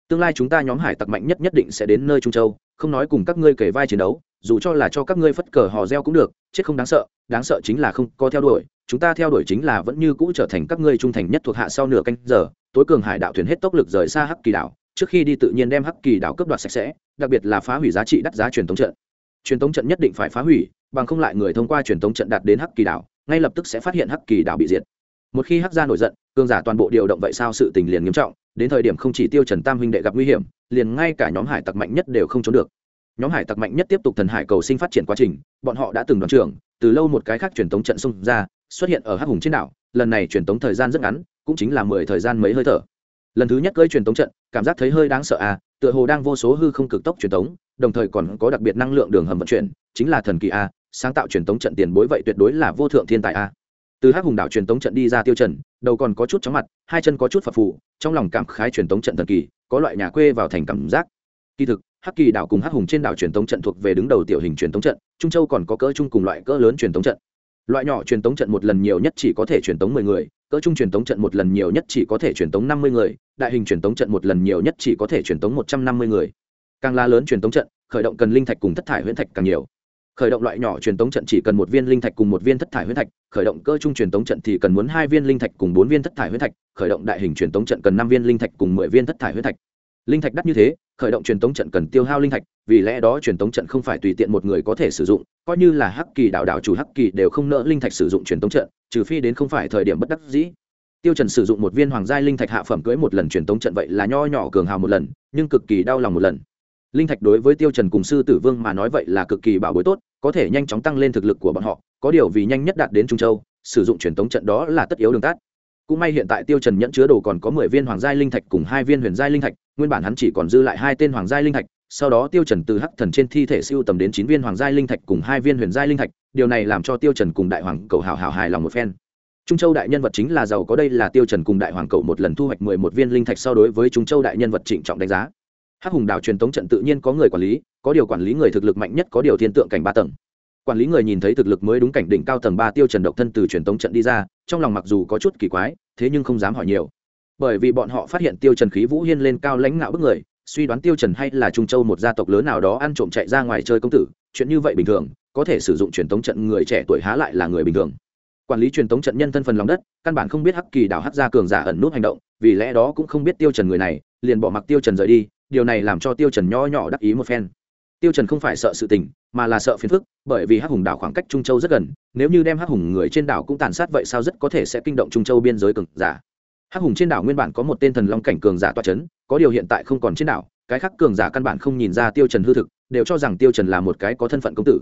Tương lai chúng ta nhóm hải tặc mạnh nhất nhất định sẽ đến nơi trung châu, không nói cùng các ngươi kể vai chiến đấu, dù cho là cho các ngươi phất cờ hò reo cũng được, chết không đáng sợ đáng sợ chính là không có theo đuổi, chúng ta theo đuổi chính là vẫn như cũ trở thành các ngươi trung thành nhất thuộc hạ sau nửa canh giờ, tối cường hải đạo thuyền hết tốc lực rời xa hắc kỳ đảo, trước khi đi tự nhiên đem hắc kỳ đảo cướp đoạt sạch sẽ, đặc biệt là phá hủy giá trị đắt giá truyền thống trận. Truyền thống trận nhất định phải phá hủy bằng không lại người thông qua truyền thống trận đạt đến hắc kỳ đảo, ngay lập tức sẽ phát hiện hắc kỳ đảo bị diệt. Một khi hắc gia nổi giận, cường giả toàn bộ điều động vậy sao sự tình liền nghiêm trọng, đến thời điểm không chỉ tiêu trần tam huynh đệ gặp nguy hiểm, liền ngay cả nhóm hải tặc mạnh nhất đều không trốn được. Nhóm hải tặc mạnh nhất tiếp tục thần hải cầu sinh phát triển quá trình, bọn họ đã từng đoán trưởng, từ lâu một cái khác truyền thống trận xung ra, xuất hiện ở hắc hùng trên đảo, lần này truyền thống thời gian rất ngắn, cũng chính là mười thời gian mấy hơi thở. Lần thứ nhất cơi truyền thống trận, cảm giác thấy hơi đáng sợ à tựa hồ đang vô số hư không cực tốc truyền thống đồng thời còn có đặc biệt năng lượng đường hầm vận chuyển, chính là thần kỳ a sáng tạo truyền tống trận tiền bối vậy tuyệt đối là vô thượng thiên tài a từ hắc hùng đảo truyền tống trận đi ra tiêu trần đầu còn có chút chóng mặt hai chân có chút phập phù trong lòng cảm khái truyền tống trận thần kỳ có loại nhà quê vào thành cảm giác kỳ thực hắc kỳ đảo cùng hắc hùng trên đảo truyền tống trận thuộc về đứng đầu tiểu hình truyền tống trận trung châu còn có cỡ trung cùng loại cỡ lớn truyền tống trận loại nhỏ truyền tống trận một lần nhiều nhất chỉ có thể truyền tống mười người cỡ trung truyền tống trận một lần nhiều nhất chỉ có thể truyền tống năm mươi người đại hình truyền tống trận một lần nhiều nhất chỉ có thể truyền tống một trăm năm mươi người càng la lớn truyền tống trận khởi động cần linh thạch cùng thất thải huyễn thạch càng nhiều khởi động loại nhỏ truyền tống trận chỉ cần một viên linh thạch cùng một viên thất thải huyết thạch, khởi động cơ trung truyền tống trận thì cần muốn hai viên linh thạch cùng bốn viên thất thải huyết thạch, khởi động đại hình truyền tống trận cần năm viên linh thạch cùng mười viên thất thải huyết thạch. Linh thạch đắt như thế, khởi động truyền tống trận cần tiêu hao linh thạch, vì lẽ đó truyền tống trận không phải tùy tiện một người có thể sử dụng, coi như là hắc kỳ đạo đạo chủ hắc kỳ đều không nỡ linh thạch sử dụng truyền tống trận, trừ phi đến không phải thời điểm bất đắc dĩ. Tiêu trần sử dụng một viên hoàng gia linh thạch hạ phẩm cưới một lần truyền tống trận vậy là nho nhỏ cường hào một lần, nhưng cực kỳ đau lòng một lần linh thạch đối với tiêu trần cùng sư tử vương mà nói vậy là cực kỳ bảo bối tốt, có thể nhanh chóng tăng lên thực lực của bọn họ, có điều vì nhanh nhất đạt đến trung châu, sử dụng truyền tống trận đó là tất yếu đường tắt. Cũng may hiện tại tiêu trần nhẫn chứa đồ còn có mười viên hoàng gia linh thạch cùng hai viên huyền giai linh thạch, nguyên bản hắn chỉ còn dư lại hai tên hoàng giai linh thạch, sau đó tiêu trần từ hắc thần trên thi thể siêu tầm đến chín viên hoàng giai linh thạch cùng hai viên huyền giai linh thạch, điều này làm cho tiêu trần cùng đại hoàng cầu hào hào hài lòng một phen. Trung châu đại nhân vật chính là giàu có đây là tiêu trần cùng đại hoàng cầu một lần thu hoạch mười một viên linh thạch so đối với trung châu đại nhân vật trịnh trọng đánh giá hắc hùng đảo truyền tống trận tự nhiên có người quản lý, có điều quản lý người thực lực mạnh nhất có điều thiên tượng cảnh ba tầng. Quản lý người nhìn thấy thực lực mới đúng cảnh đỉnh cao tầng ba tiêu trần độc thân từ truyền tống trận đi ra, trong lòng mặc dù có chút kỳ quái, thế nhưng không dám hỏi nhiều. Bởi vì bọn họ phát hiện tiêu trần khí vũ hiên lên cao lãnh ngạo bức người, suy đoán tiêu trần hay là trung châu một gia tộc lớn nào đó ăn trộm chạy ra ngoài chơi công tử, chuyện như vậy bình thường, có thể sử dụng truyền tống trận người trẻ tuổi há lại là người bình thường. Quản lý truyền tống trận nhân thân phần lòng đất, căn bản không biết hắc kỳ đảo hắc gia cường giả ẩn nút hành động, vì lẽ đó cũng không biết tiêu trần người này, liền bỏ mặc tiêu trần rời đi điều này làm cho tiêu trần nho nhỏ đắc ý một phen. Tiêu trần không phải sợ sự tình, mà là sợ phiền phức, bởi vì hắc hùng đảo khoảng cách trung châu rất gần, nếu như đem hắc hùng người trên đảo cũng tàn sát vậy sao rất có thể sẽ kinh động trung châu biên giới cường giả. Hắc hùng trên đảo nguyên bản có một tên thần long cảnh cường giả toa chấn, có điều hiện tại không còn trên đảo, cái khác cường giả căn bản không nhìn ra tiêu trần hư thực, đều cho rằng tiêu trần là một cái có thân phận công tử.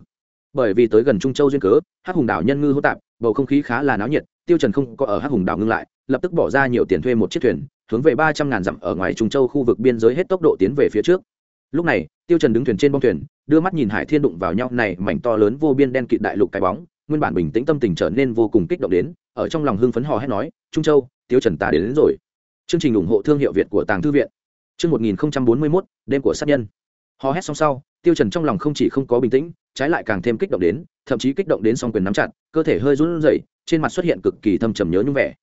Bởi vì tới gần trung châu duyên cớ, hắc hùng đảo nhân ngư hỗn tạp, bầu không khí khá là náo nhiệt, tiêu trần không có ở hắc hùng đảo ngưng lại, lập tức bỏ ra nhiều tiền thuê một chiếc thuyền hướng về ba trăm ngàn dặm ở ngoài trung châu khu vực biên giới hết tốc độ tiến về phía trước. Lúc này tiêu trần đứng thuyền trên bong thuyền đưa mắt nhìn hải thiên đụng vào nhau này mảnh to lớn vô biên đen kịt đại lục cái bóng nguyên bản bình tĩnh tâm tình trở nên vô cùng kích động đến ở trong lòng hưng phấn hò hét nói trung châu tiêu trần ta đến, đến rồi. Chương trình ủng hộ thương hiệu việt của tàng thư viện. Chương một nghìn bốn mươi 1041, đêm của sát nhân. Hò hét xong sau tiêu trần trong lòng không chỉ không có bình tĩnh trái lại càng thêm kích động đến thậm chí kích động đến song quyền nắm chặt cơ thể hơi run rẩy trên mặt xuất hiện cực kỳ thâm trầm nhớ nhung vẻ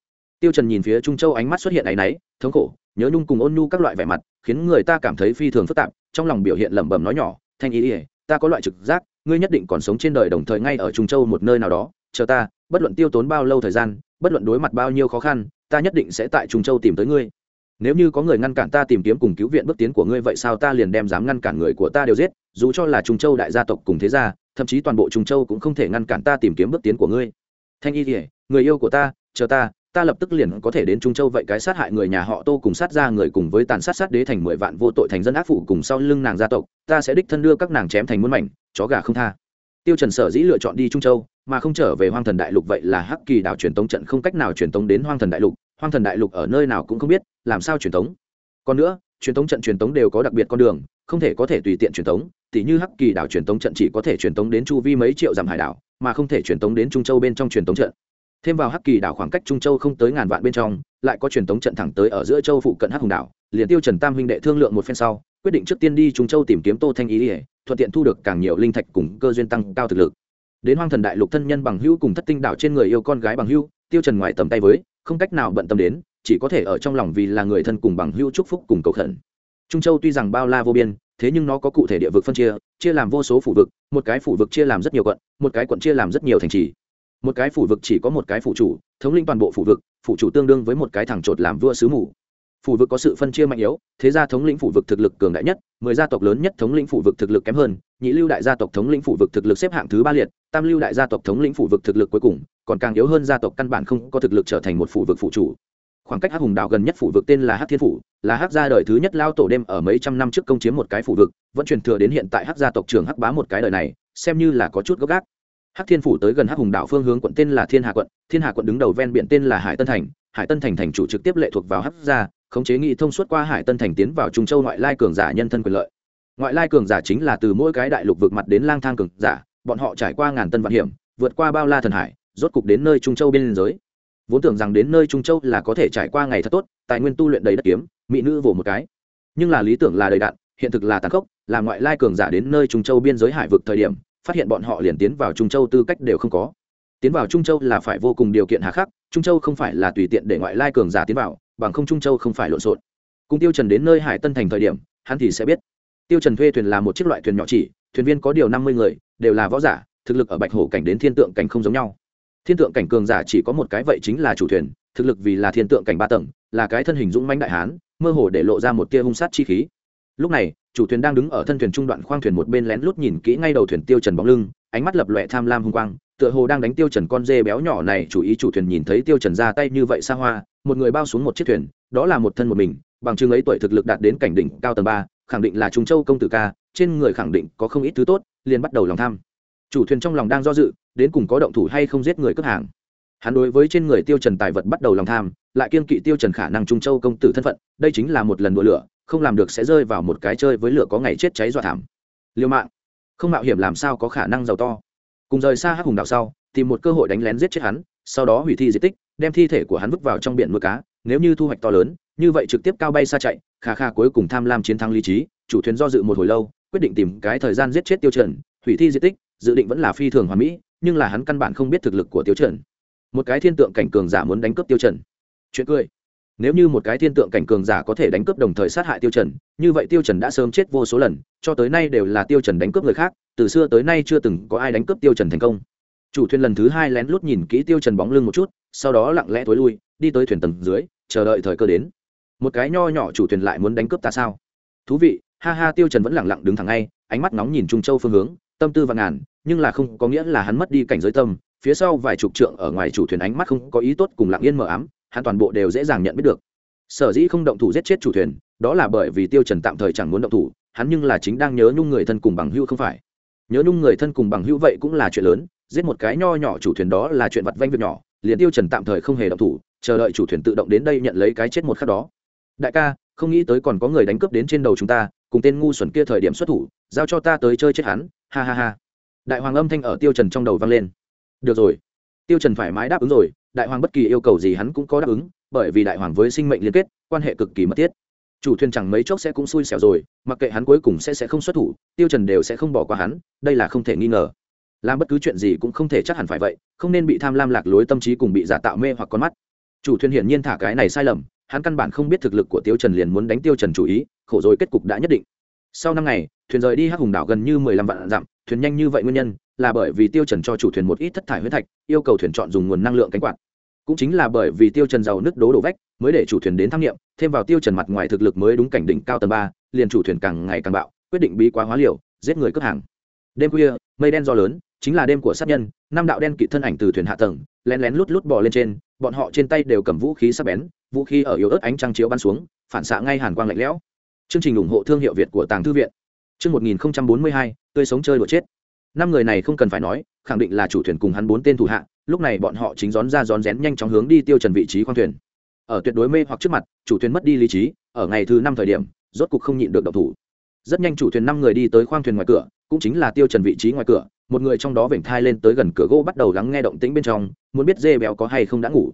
tiêu trần nhìn phía trung châu ánh mắt xuất hiện áy náy, thống khổ, nhớ nhung cùng ôn nhu các loại vẻ mặt, khiến người ta cảm thấy phi thường phức tạp, trong lòng biểu hiện lẩm bẩm nói nhỏ, thanh ý ỉa ta có loại trực giác, ngươi nhất định còn sống trên đời đồng thời ngay ở trung châu một nơi nào đó, chờ ta, bất luận tiêu tốn bao lâu thời gian, bất luận đối mặt bao nhiêu khó khăn, ta nhất định sẽ tại trung châu tìm tới ngươi. Nếu như có người ngăn cản ta tìm kiếm cùng cứu viện bước tiến của ngươi vậy sao ta liền đem dám ngăn cản người của ta đều giết, dù cho là trung châu đại gia tộc cùng thế gia, thậm chí toàn bộ trung châu cũng không thể ngăn cản ta tìm kiếm bước tiến của ngươi. Thanh y kỉa người yêu của ta, chờ ta ta lập tức liền có thể đến trung châu vậy cái sát hại người nhà họ tô cùng sát ra người cùng với tàn sát sát đế thành mười vạn vô tội thành dân ác phụ cùng sau lưng nàng gia tộc, ta sẽ đích thân đưa các nàng chém thành muôn mảnh, chó gà không tha. Tiêu trần sở dĩ lựa chọn đi trung châu, mà không trở về hoang thần đại lục vậy là hắc kỳ đảo truyền tống trận không cách nào truyền tống đến hoang thần đại lục, hoang thần đại lục ở nơi nào cũng không biết, làm sao truyền tống. Còn nữa, truyền tống trận truyền tống đều có đặc biệt con đường, không thể có thể tùy tiện truyền tống, tỉ như hắc kỳ đảo truyền tống trận chỉ có thể truyền tống đến chu vi mấy triệu dặm hải đảo, mà không thể truyền tống đến trung châu bên trong truyền tống trận thêm vào hắc kỳ đảo khoảng cách trung châu không tới ngàn vạn bên trong, lại có truyền tống trận thẳng tới ở giữa châu phụ cận hắc hùng đảo, liền tiêu trần tam huynh đệ thương lượng một phen sau, quyết định trước tiên đi trung châu tìm kiếm tô thanh ý ỉa thuận tiện thu được càng nhiều linh thạch cùng cơ duyên tăng cao thực lực. Đến hoang thần đại lục thân nhân bằng hữu cùng thất tinh đảo trên người yêu con gái bằng hữu, tiêu trần ngoài tầm tay với, không cách nào bận tâm đến, chỉ có thể ở trong lòng vì là người thân cùng bằng hữu chúc phúc cùng cầu khẩn. Trung châu tuy rằng bao la vô biên, thế nhưng nó có cụ thể địa vực phân chia chia làm vô số phủ vực, một cái phủ vực chia làm rất nhiều quận, một cái quận chia làm rất nhiều thành trì một cái phủ vực chỉ có một cái phủ chủ, thống lĩnh toàn bộ phủ vực, phủ chủ tương đương với một cái thằng trột làm vua sứ mù. Phủ vực có sự phân chia mạnh yếu, thế gia thống lĩnh phủ vực thực lực cường đại nhất, mười gia tộc lớn nhất thống lĩnh phủ vực thực lực kém hơn, nhị lưu đại gia tộc thống lĩnh phủ vực thực lực xếp hạng thứ ba liệt, tam lưu đại gia tộc thống lĩnh phủ vực thực lực cuối cùng, còn càng yếu hơn gia tộc căn bản không có thực lực trở thành một phủ vực phủ chủ. Khoảng cách hắc hùng đạo gần nhất phủ vực tên là hắc thiên phủ, là hắc gia đời thứ nhất lao tổ đêm ở mấy trăm năm trước công chiếm một cái phủ vực, vẫn truyền thừa đến hiện tại hắc gia tộc trưởng hắc bá một cái đời này, xem như là có chút gốc gác hắc thiên phủ tới gần hắc hùng đảo phương hướng quận tên là thiên hà quận, thiên hà quận đứng đầu ven biển tên là hải tân thành. Hải tân thành thành chủ trực tiếp lệ thuộc vào hắc gia, khống chế nghị thông suốt qua hải tân thành tiến vào trung châu ngoại lai cường giả nhân thân quyền lợi. Ngoại lai cường giả chính là từ mỗi cái đại lục vực mặt đến lang thang cường giả, bọn họ trải qua ngàn tân vạn hiểm, vượt qua bao la thần hải, rốt cục đến nơi trung châu biên giới. Vốn tưởng rằng đến nơi trung châu là có thể trải qua ngày thật tốt, tài nguyên tu luyện đầy đất kiếm, mỹ nữ vỗ một cái. Nhưng là lý tưởng là đầy đạn, hiện thực là tàn khốc, là ngoại lai cường giả đến nơi trung châu biên giới hải vực thời điểm phát hiện bọn họ liền tiến vào trung châu tư cách đều không có. Tiến vào trung châu là phải vô cùng điều kiện hà khắc, trung châu không phải là tùy tiện để ngoại lai cường giả tiến vào, bằng không trung châu không phải lộn xộn. Cùng tiêu trần đến nơi hải tân thành thời điểm, hắn thì sẽ biết. Tiêu trần thuê thuyền là một chiếc loại thuyền nhỏ chỉ, thuyền viên có điều năm mươi người, đều là võ giả, thực lực ở bạch hổ cảnh đến thiên tượng cảnh không giống nhau. Thiên tượng cảnh cường giả chỉ có một cái vậy chính là chủ thuyền, thực lực vì là thiên tượng cảnh ba tầng, là cái thân hình dũng mãnh đại hán, mơ hồ để lộ ra một tia hung sát chi khí lúc này, chủ thuyền đang đứng ở thân thuyền trung đoạn khoang thuyền một bên lén lút nhìn kỹ ngay đầu thuyền tiêu trần bóng lưng, ánh mắt lập lòe tham lam hung quang, tựa hồ đang đánh tiêu trần con dê béo nhỏ này, chủ ý chủ thuyền nhìn thấy tiêu trần ra tay như vậy xa hoa, một người bao xuống một chiếc thuyền, đó là một thân một mình, bằng chứng ấy tuổi thực lực đạt đến cảnh đỉnh cao tầng ba, khẳng định là trung châu công tử ca, trên người khẳng định có không ít thứ tốt, liền bắt đầu lòng tham. Chủ thuyền trong lòng đang do dự, đến cùng có động thủ hay không giết người cướp hàng. Hắn đối với trên người tiêu trần tài vật bắt đầu lòng tham, lại kiên kỵ tiêu trần khả năng trung châu công tử thân phận, đây chính là một lần đùa lửa không làm được sẽ rơi vào một cái chơi với lửa có ngày chết cháy dọa thảm. Liêu mạng, không mạo hiểm làm sao có khả năng giàu to. Cùng rời xa hắc hùng đạo sau, tìm một cơ hội đánh lén giết chết hắn, sau đó hủy thi di tích, đem thi thể của hắn vứt vào trong biển nuôi cá, nếu như thu hoạch to lớn, như vậy trực tiếp cao bay xa chạy, kha kha cuối cùng tham lam chiến thắng lý trí, chủ thuyền do dự một hồi lâu, quyết định tìm cái thời gian giết chết tiêu chuẩn hủy thi di tích, dự định vẫn là phi thường hoàn mỹ, nhưng là hắn căn bản không biết thực lực của tiêu chuẩn một cái thiên tượng cảnh cường giả muốn đánh cướp tiêu chuẩn chuyện cười nếu như một cái thiên tượng cảnh cường giả có thể đánh cướp đồng thời sát hại tiêu trần, như vậy tiêu trần đã sớm chết vô số lần, cho tới nay đều là tiêu trần đánh cướp người khác, từ xưa tới nay chưa từng có ai đánh cướp tiêu trần thành công. Chủ thuyền lần thứ hai lén lút nhìn kỹ tiêu trần bóng lưng một chút, sau đó lặng lẽ tối lui, đi tới thuyền tầng dưới, chờ đợi thời cơ đến. Một cái nho nhỏ chủ thuyền lại muốn đánh cướp ta sao? Thú vị, ha ha, tiêu trần vẫn lặng lặng đứng thẳng ngay, ánh mắt nóng nhìn trung châu phương hướng, tâm tư vạn ngàn, nhưng là không có nghĩa là hắn mất đi cảnh giới tâm, phía sau vài chục trượng ở ngoài chủ thuyền ánh mắt không có ý tốt cùng lặng yên mờ ám hắn toàn bộ đều dễ dàng nhận biết được. Sở dĩ không động thủ giết chết chủ thuyền, đó là bởi vì tiêu trần tạm thời chẳng muốn động thủ, hắn nhưng là chính đang nhớ nhung người thân cùng bằng hữu không phải. Nhớ nhung người thân cùng bằng hữu vậy cũng là chuyện lớn, giết một cái nho nhỏ chủ thuyền đó là chuyện vặt vanh việc nhỏ, liền tiêu trần tạm thời không hề động thủ, chờ đợi chủ thuyền tự động đến đây nhận lấy cái chết một khắc đó. Đại ca, không nghĩ tới còn có người đánh cướp đến trên đầu chúng ta, cùng tên ngu xuẩn kia thời điểm xuất thủ, giao cho ta tới chơi chết hắn, ha ha ha. Đại hoàng âm thanh ở tiêu trần trong đầu vang lên. Được rồi. Tiêu trần thoải mái đáp ứng rồi đại hoàng bất kỳ yêu cầu gì hắn cũng có đáp ứng, bởi vì đại hoàng với sinh mệnh liên kết, quan hệ cực kỳ mật thiết. Chủ thuyền chẳng mấy chốc sẽ cũng xui xẻo rồi, mặc kệ hắn cuối cùng sẽ sẽ không xuất thủ, tiêu trần đều sẽ không bỏ qua hắn, đây là không thể nghi ngờ. Làm bất cứ chuyện gì cũng không thể chắc hẳn phải vậy, không nên bị tham lam lạc lối tâm trí cùng bị giả tạo mê hoặc con mắt. Chủ thuyền hiển nhiên thả cái này sai lầm, hắn căn bản không biết thực lực của tiêu trần liền muốn đánh tiêu trần chủ ý, khổ rồi kết cục đã nhất định. Sau năm ngày, thuyền rời đi hắc hùng đảo gần như mười lăm vạn dặm, thuyền nhanh như vậy nguyên nhân là bởi vì tiêu trần cho chủ thuyền một ít thất thải huyết thạch, yêu cầu thuyền chọn dùng nguồn năng lượng cánh quạt. Cũng chính là bởi vì tiêu trần giàu nứt đố đổ vách, mới để chủ thuyền đến tham nghiệm, thêm vào tiêu trần mặt ngoài thực lực mới đúng cảnh đỉnh cao tầng ba, liền chủ thuyền càng ngày càng bạo, quyết định bí quá hóa liều, giết người cướp hàng. Đêm khuya, mây đen do lớn, chính là đêm của sát nhân, năm đạo đen kỵ thân ảnh từ thuyền hạ tầng, lén lén lút lút bò lên trên, bọn họ trên tay đều cầm vũ khí sắc bén, vũ khí ở yếu ớt ánh trăng chiếu bắn xuống, phản xạ ngay hàn quang lạnh lẽo. Chương trình ủng hộ thương hiệu việt của tàng thư viện. Chương một nghìn bốn mươi hai, tươi sống chơi đùa chết năm người này không cần phải nói, khẳng định là chủ thuyền cùng hắn bốn tên thủ hạ, lúc này bọn họ chính rón ra rón rén nhanh chóng hướng đi tiêu trần vị trí khoang thuyền. Ở tuyệt đối mê hoặc trước mặt, chủ thuyền mất đi lý trí, ở ngày thứ năm thời điểm, rốt cục không nhịn được động thủ. Rất nhanh chủ thuyền năm người đi tới khoang thuyền ngoài cửa, cũng chính là tiêu trần vị trí ngoài cửa, một người trong đó vểnh thai lên tới gần cửa gỗ bắt đầu lắng nghe động tĩnh bên trong, muốn biết dê béo có hay không đã ngủ.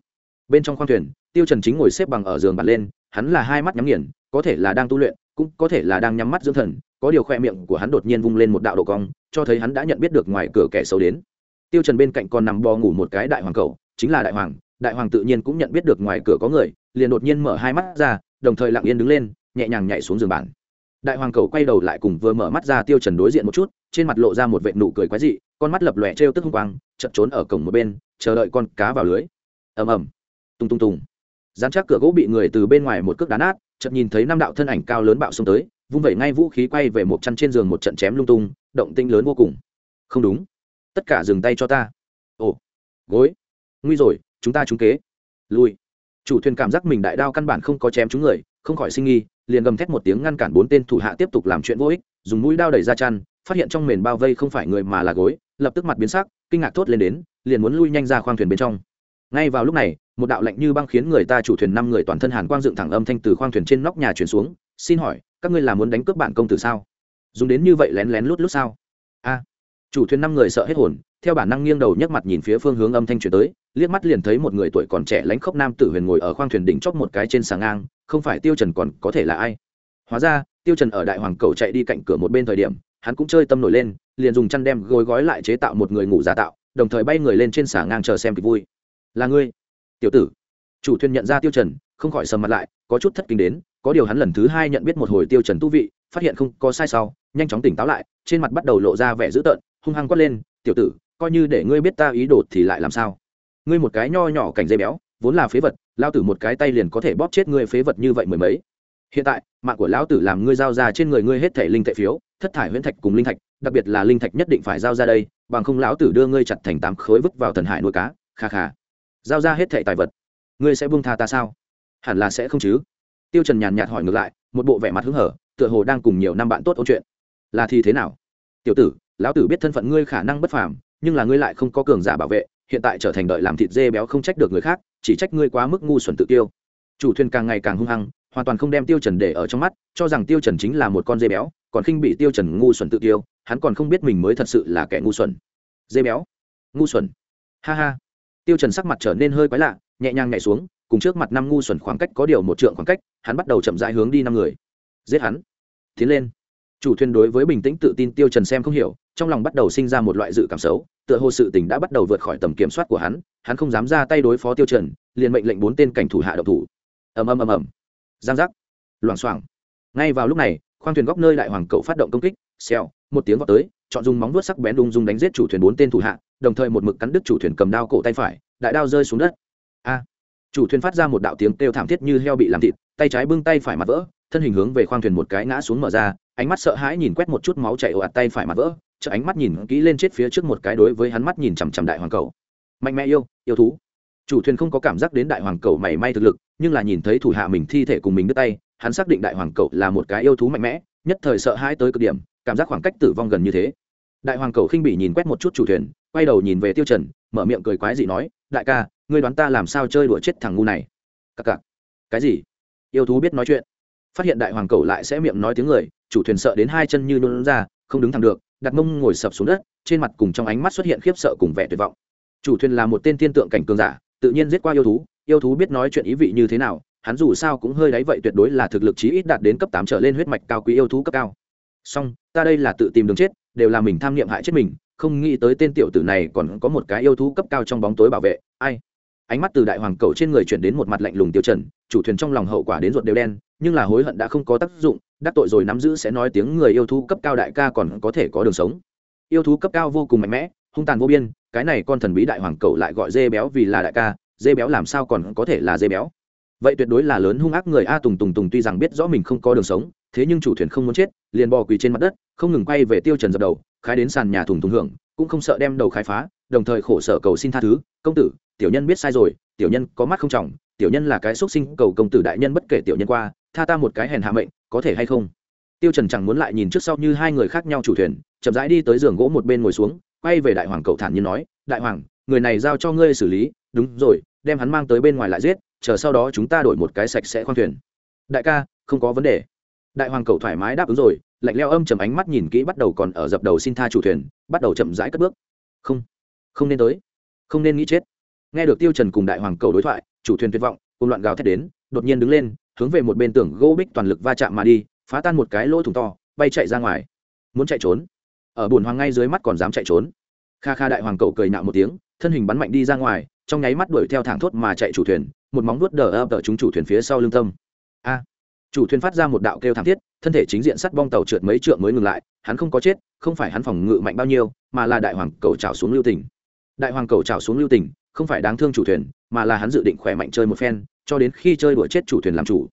Bên trong khoang thuyền, tiêu trần chính ngồi xếp bằng ở giường bật lên, hắn là hai mắt nhắm nghiền, có thể là đang tu luyện cũng có thể là đang nhắm mắt dưỡng thần, có điều khoe miệng của hắn đột nhiên vung lên một đạo độ cong, cho thấy hắn đã nhận biết được ngoài cửa kẻ xấu đến. Tiêu trần bên cạnh còn nằm bò ngủ một cái đại hoàng cầu chính là đại hoàng đại hoàng tự nhiên cũng nhận biết được ngoài cửa có người, liền đột nhiên mở hai mắt ra, đồng thời lặng yên đứng lên, nhẹ nhàng nhảy xuống giường bản đại hoàng cầu quay đầu lại cùng vừa mở mắt ra tiêu trần đối diện một chút, trên mặt lộ ra một vệt nụ cười quái dị, con mắt lập lòe trêu tức hung quang, chợt trốn ở cổng một bên, chờ đợi con cá vào lưới. Ầm ầm. Tung tung tung dán chắc cửa gỗ bị người từ bên ngoài một cước đá nát chợt nhìn thấy năm đạo thân ảnh cao lớn bạo xông tới, vung vẩy ngay vũ khí quay về một chăn trên giường một trận chém lung tung, động tinh lớn vô cùng. Không đúng. Tất cả dừng tay cho ta. Ồ. Gối. Nguy rồi, chúng ta trúng kế. Lui chủ thuyền cảm giác mình đại đao căn bản không có chém chúng người, không khỏi sinh nghi, liền gầm thét một tiếng ngăn cản bốn tên thủ hạ tiếp tục làm chuyện vô ích, dùng mũi đao đẩy ra chăn, phát hiện trong mền bao vây không phải người mà là gối, lập tức mặt biến sắc, kinh ngạc thốt lên đến, liền muốn lui nhanh ra khoang thuyền bên trong. Ngay vào lúc này một đạo lạnh như băng khiến người ta chủ thuyền năm người toàn thân hàn quang dựng thẳng âm thanh từ khoang thuyền trên nóc nhà chuyển xuống, xin hỏi, các ngươi là muốn đánh cướp bản công tử sao? Dùng đến như vậy lén lén lút lút sao? A. Chủ thuyền năm người sợ hết hồn, theo bản năng nghiêng đầu nhấc mặt nhìn phía phương hướng âm thanh chuyển tới, liếc mắt liền thấy một người tuổi còn trẻ lánh khốc nam tử huyền ngồi ở khoang thuyền đỉnh chóp một cái trên sàng ngang, không phải tiêu trần còn có thể là ai? Hóa ra, tiêu trần ở đại hoàng cầu chạy đi cạnh cửa một bên thời điểm, hắn cũng chơi tâm nổi lên, liền dùng chăn đem gối gói lại chế tạo một người ngủ giả tạo, đồng thời bay người lên trên sàng ngang chờ xem kịch vui. Là ngươi tiểu tử. Chủ thuyền nhận ra tiêu trần, không khỏi sầm mặt lại, có chút thất kinh đến, có điều hắn lần thứ hai nhận biết một hồi tiêu trần tu vị, phát hiện không có sai sau, nhanh chóng tỉnh táo lại, trên mặt bắt đầu lộ ra vẻ dữ tợn, hung hăng quát lên, tiểu tử, coi như để ngươi biết ta ý đồ thì lại làm sao? Ngươi một cái nho nhỏ cảnh dây béo, vốn là phế vật, lao tử một cái tay liền có thể bóp chết ngươi phế vật như vậy mười mấy. Hiện tại, mạng của lão tử làm ngươi giao ra trên người ngươi hết thể linh tệ phiếu, thất thải huyễn thạch cùng linh thạch, đặc biệt là linh thạch nhất định phải giao ra đây, bằng không lão tử đưa ngươi chặt thành tám khối vứt vào thần hải nuôi cá. Kha kha giao ra hết thệ tài vật. Ngươi sẽ buông tha ta sao? Hẳn là sẽ không chứ. Tiêu trần nhàn nhạt hỏi ngược lại, một bộ vẻ mặt hứng hở, tựa hồ đang cùng nhiều năm bạn tốt ôn chuyện. Là thì thế nào? Tiểu tử, lão tử biết thân phận ngươi khả năng bất phàm, nhưng là ngươi lại không có cường giả bảo vệ, hiện tại trở thành đợi làm thịt dê béo không trách được người khác, chỉ trách ngươi quá mức ngu xuẩn tự tiêu chủ thuyền càng ngày càng hung hăng, hoàn toàn không đem tiêu trần để ở trong mắt, cho rằng tiêu trần chính là một con dê béo, còn khinh bị tiêu trần ngu xuẩn tự tiêu hắn còn không biết mình mới thật sự là kẻ ngu xuẩn. Dê béo? Ngu xuẩn. Ha ha tiêu trần sắc mặt trở nên hơi quái lạ, nhẹ nhàng nhảy xuống, cùng trước mặt năm ngu xuẩn khoảng cách có điều một trượng khoảng cách, hắn bắt đầu chậm rãi hướng đi năm người. Giết hắn. Tiến lên. Chủ thuyền đối với bình tĩnh tự tin tiêu trần xem không hiểu, trong lòng bắt đầu sinh ra một loại dự cảm xấu, tựa hồ sự tình đã bắt đầu vượt khỏi tầm kiểm soát của hắn hắn không dám ra tay đối phó tiêu trần, liền mệnh lệnh bốn tên cảnh thủ hạ độc thủ. Ầm ầm ầm ầm. Giang giác. Loảng xoảng. Ngay vào lúc này, khoang thuyền góc nơi đại hoàng cậu phát động công kích, xèo, một tiếng vọt tới, chọn dùng móng vuốt sắc bén đung dung đánh giết chủ thuyền bốn tên thủ hạ đồng thời một mực cắn đứt chủ thuyền cầm đao cổ tay phải, đại đao rơi xuống đất. A! Chủ thuyền phát ra một đạo tiếng kêu thảm thiết như heo bị làm thịt, tay trái bưng tay phải mặt vỡ, thân hình hướng về khoang thuyền một cái ngã xuống mở ra, ánh mắt sợ hãi nhìn quét một chút máu chảy ồ ạt tay phải mặt vỡ chợ ánh mắt nhìn kỹ lên chết phía trước một cái đối với hắn mắt nhìn chằm chằm đại hoàng cầu. Mạnh mẽ yêu yêu thú. Chủ thuyền không có cảm giác đến đại hoàng cầu mảy may thực lực, nhưng là nhìn thấy thủ hạ mình thi thể cùng mình đứt tay, hắn xác định đại hoàng cầu là một cái yêu thú mạnh mẽ, nhất thời sợ hãi tới cực điểm, cảm giác khoảng cách tử vong gần như thế. Đại hoàng cầu khinh bỉ nhìn quét một chút chủ thuyền quay đầu nhìn về tiêu trần, mở miệng cười quái dị nói, đại ca, ngươi đoán ta làm sao chơi đùa chết thằng ngu này? Cặc cặc. Cái gì? Yêu thú biết nói chuyện. Phát hiện đại hoàng cầu lại sẽ miệng nói tiếng người, chủ thuyền sợ đến hai chân như nôn ra, không đứng thẳng được, đặt mông ngồi sập xuống đất, trên mặt cùng trong ánh mắt xuất hiện khiếp sợ cùng vẻ tuyệt vọng. Chủ thuyền là một tên thiên tượng cảnh cường giả, tự nhiên giết qua yêu thú yêu thú biết nói chuyện ý vị như thế nào, hắn dù sao cũng hơi đáy vậy tuyệt đối là thực lực chí ít đạt đến cấp tám trở lên huyết mạch cao quý yêu thú cấp cao. Song ta đây là tự tìm đường chết, đều là mình tham niệm hại chết mình không nghĩ tới tên tiểu tử này còn có một cái yêu thú cấp cao trong bóng tối bảo vệ. Ai? Ánh mắt từ đại hoàng cầu trên người chuyển đến một mặt lạnh lùng tiêu trần, chủ thuyền trong lòng hậu quả đến ruột đều đen, nhưng là hối hận đã không có tác dụng, đắc tội rồi nắm giữ sẽ nói tiếng người yêu thú cấp cao đại ca còn có thể có đường sống. Yêu thú cấp cao vô cùng mạnh mẽ, hung tàn vô biên, cái này con thần bí đại hoàng cầu lại gọi dê béo vì là đại ca, dê béo làm sao còn có thể là dê béo? Vậy tuyệt đối là lớn hung ác người a tùng tùng tùng tuy rằng biết rõ mình không có đường sống, thế nhưng chủ thuyền không muốn chết, liền bò quỳ trên mặt đất, không ngừng quay về tiêu trần dập đầu khái đến sàn nhà thùng thùng hưởng, cũng không sợ đem đầu khai phá, đồng thời khổ sở cầu xin tha thứ, công tử, tiểu nhân biết sai rồi, tiểu nhân có mắt không trọng, tiểu nhân là cái xuất sinh, cầu công tử đại nhân bất kể tiểu nhân qua, tha ta một cái hèn hạ mệnh, có thể hay không? Tiêu trần chẳng muốn lại nhìn trước sau như hai người khác nhau chủ thuyền, chậm rãi đi tới giường gỗ một bên ngồi xuống, quay về đại hoàng cậu thản nhiên nói, đại hoàng, người này giao cho ngươi xử lý, đúng rồi, đem hắn mang tới bên ngoài lại giết, chờ sau đó chúng ta đổi một cái sạch sẽ khoan thuyền. Đại ca, không có vấn đề. Đại hoàng cậu thoải mái đáp ứng rồi lạnh leo âm chầm ánh mắt nhìn kỹ bắt đầu còn ở dập đầu xin tha chủ thuyền, bắt đầu chậm rãi cất bước. Không không nên tới, không nên nghĩ chết. Nghe được tiêu trần cùng đại hoàng cầu đối thoại, chủ thuyền tuyệt vọng, cùng loạn gào thét đến, đột nhiên đứng lên, hướng về một bên tường gỗ bích toàn lực va chạm mà đi, phá tan một cái lỗ thủng to, bay chạy ra ngoài. Muốn chạy trốn? Ở bùn hoàng ngay dưới mắt còn dám chạy trốn. Kha kha đại hoàng cầu cười nạo một tiếng, thân hình bắn mạnh đi ra ngoài, trong nháy mắt đuổi theo thẳng thốt mà chạy chủ thuyền, một móng vuốt đờ ập chúng chủ thuyền phía sau lưng tâm. A! Chủ thuyền phát ra một đạo kêu thảm thiết thân thể chính diện sắt bong tàu trượt mấy trượng mới ngừng lại, hắn không có chết, không phải hắn phòng ngự mạnh bao nhiêu, mà là đại hoàng cầu trào xuống lưu tỉnh đại hoàng cầu trào xuống lưu tỉnh không phải đáng thương chủ thuyền, mà là hắn dự định khỏe mạnh chơi một phen, cho đến khi chơi đuổi chết chủ thuyền làm chủ.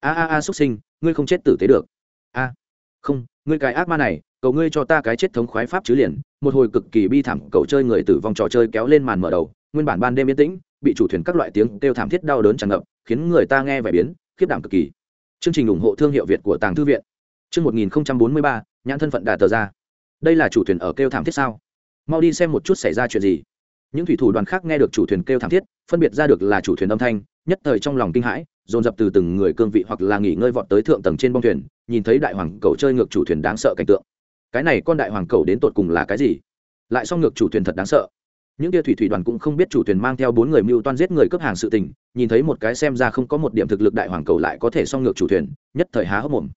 A a a xuất sinh, ngươi không chết tử tế được. A, không, ngươi cái ác ma này, cầu ngươi cho ta cái chết thống khoái pháp chứ liền. Một hồi cực kỳ bi thảm cậu chơi người tử vong trò chơi kéo lên màn mở đầu, nguyên bản ban đêm yên tĩnh, bị chủ thuyền các loại tiếng kêu thảm thiết đau đớn tràn ngập, khiến người ta nghe vẻ biến, khiếp đảm cực kỳ chương trình ủng hộ thương hiệu việt của tàng thư viện. Chương một nghìn bốn mươi ba, nhãn thân phận đà tờ ra. Đây là chủ thuyền ở kêu thảm thiết sao? Mau đi xem một chút xảy ra chuyện gì. Những thủy thủ đoàn khác nghe được chủ thuyền kêu thảm thiết, phân biệt ra được là chủ thuyền âm thanh, nhất thời trong lòng kinh hãi, dồn dập từ từng người cương vị hoặc là nghỉ ngơi vọt tới thượng tầng trên bông thuyền, nhìn thấy đại hoàng cầu chơi ngược chủ thuyền đáng sợ cảnh tượng. Cái này con đại hoàng cầu đến tột cùng là cái gì? Lại xong ngược chủ thuyền thật đáng sợ những tia thủy thủy đoàn cũng không biết chủ thuyền mang theo bốn người mưu toan giết người cướp hàng sự tình, nhìn thấy một cái xem ra không có một điểm thực lực đại hoàng cầu lại có thể xong ngược chủ thuyền, nhất thời há hốc mồm.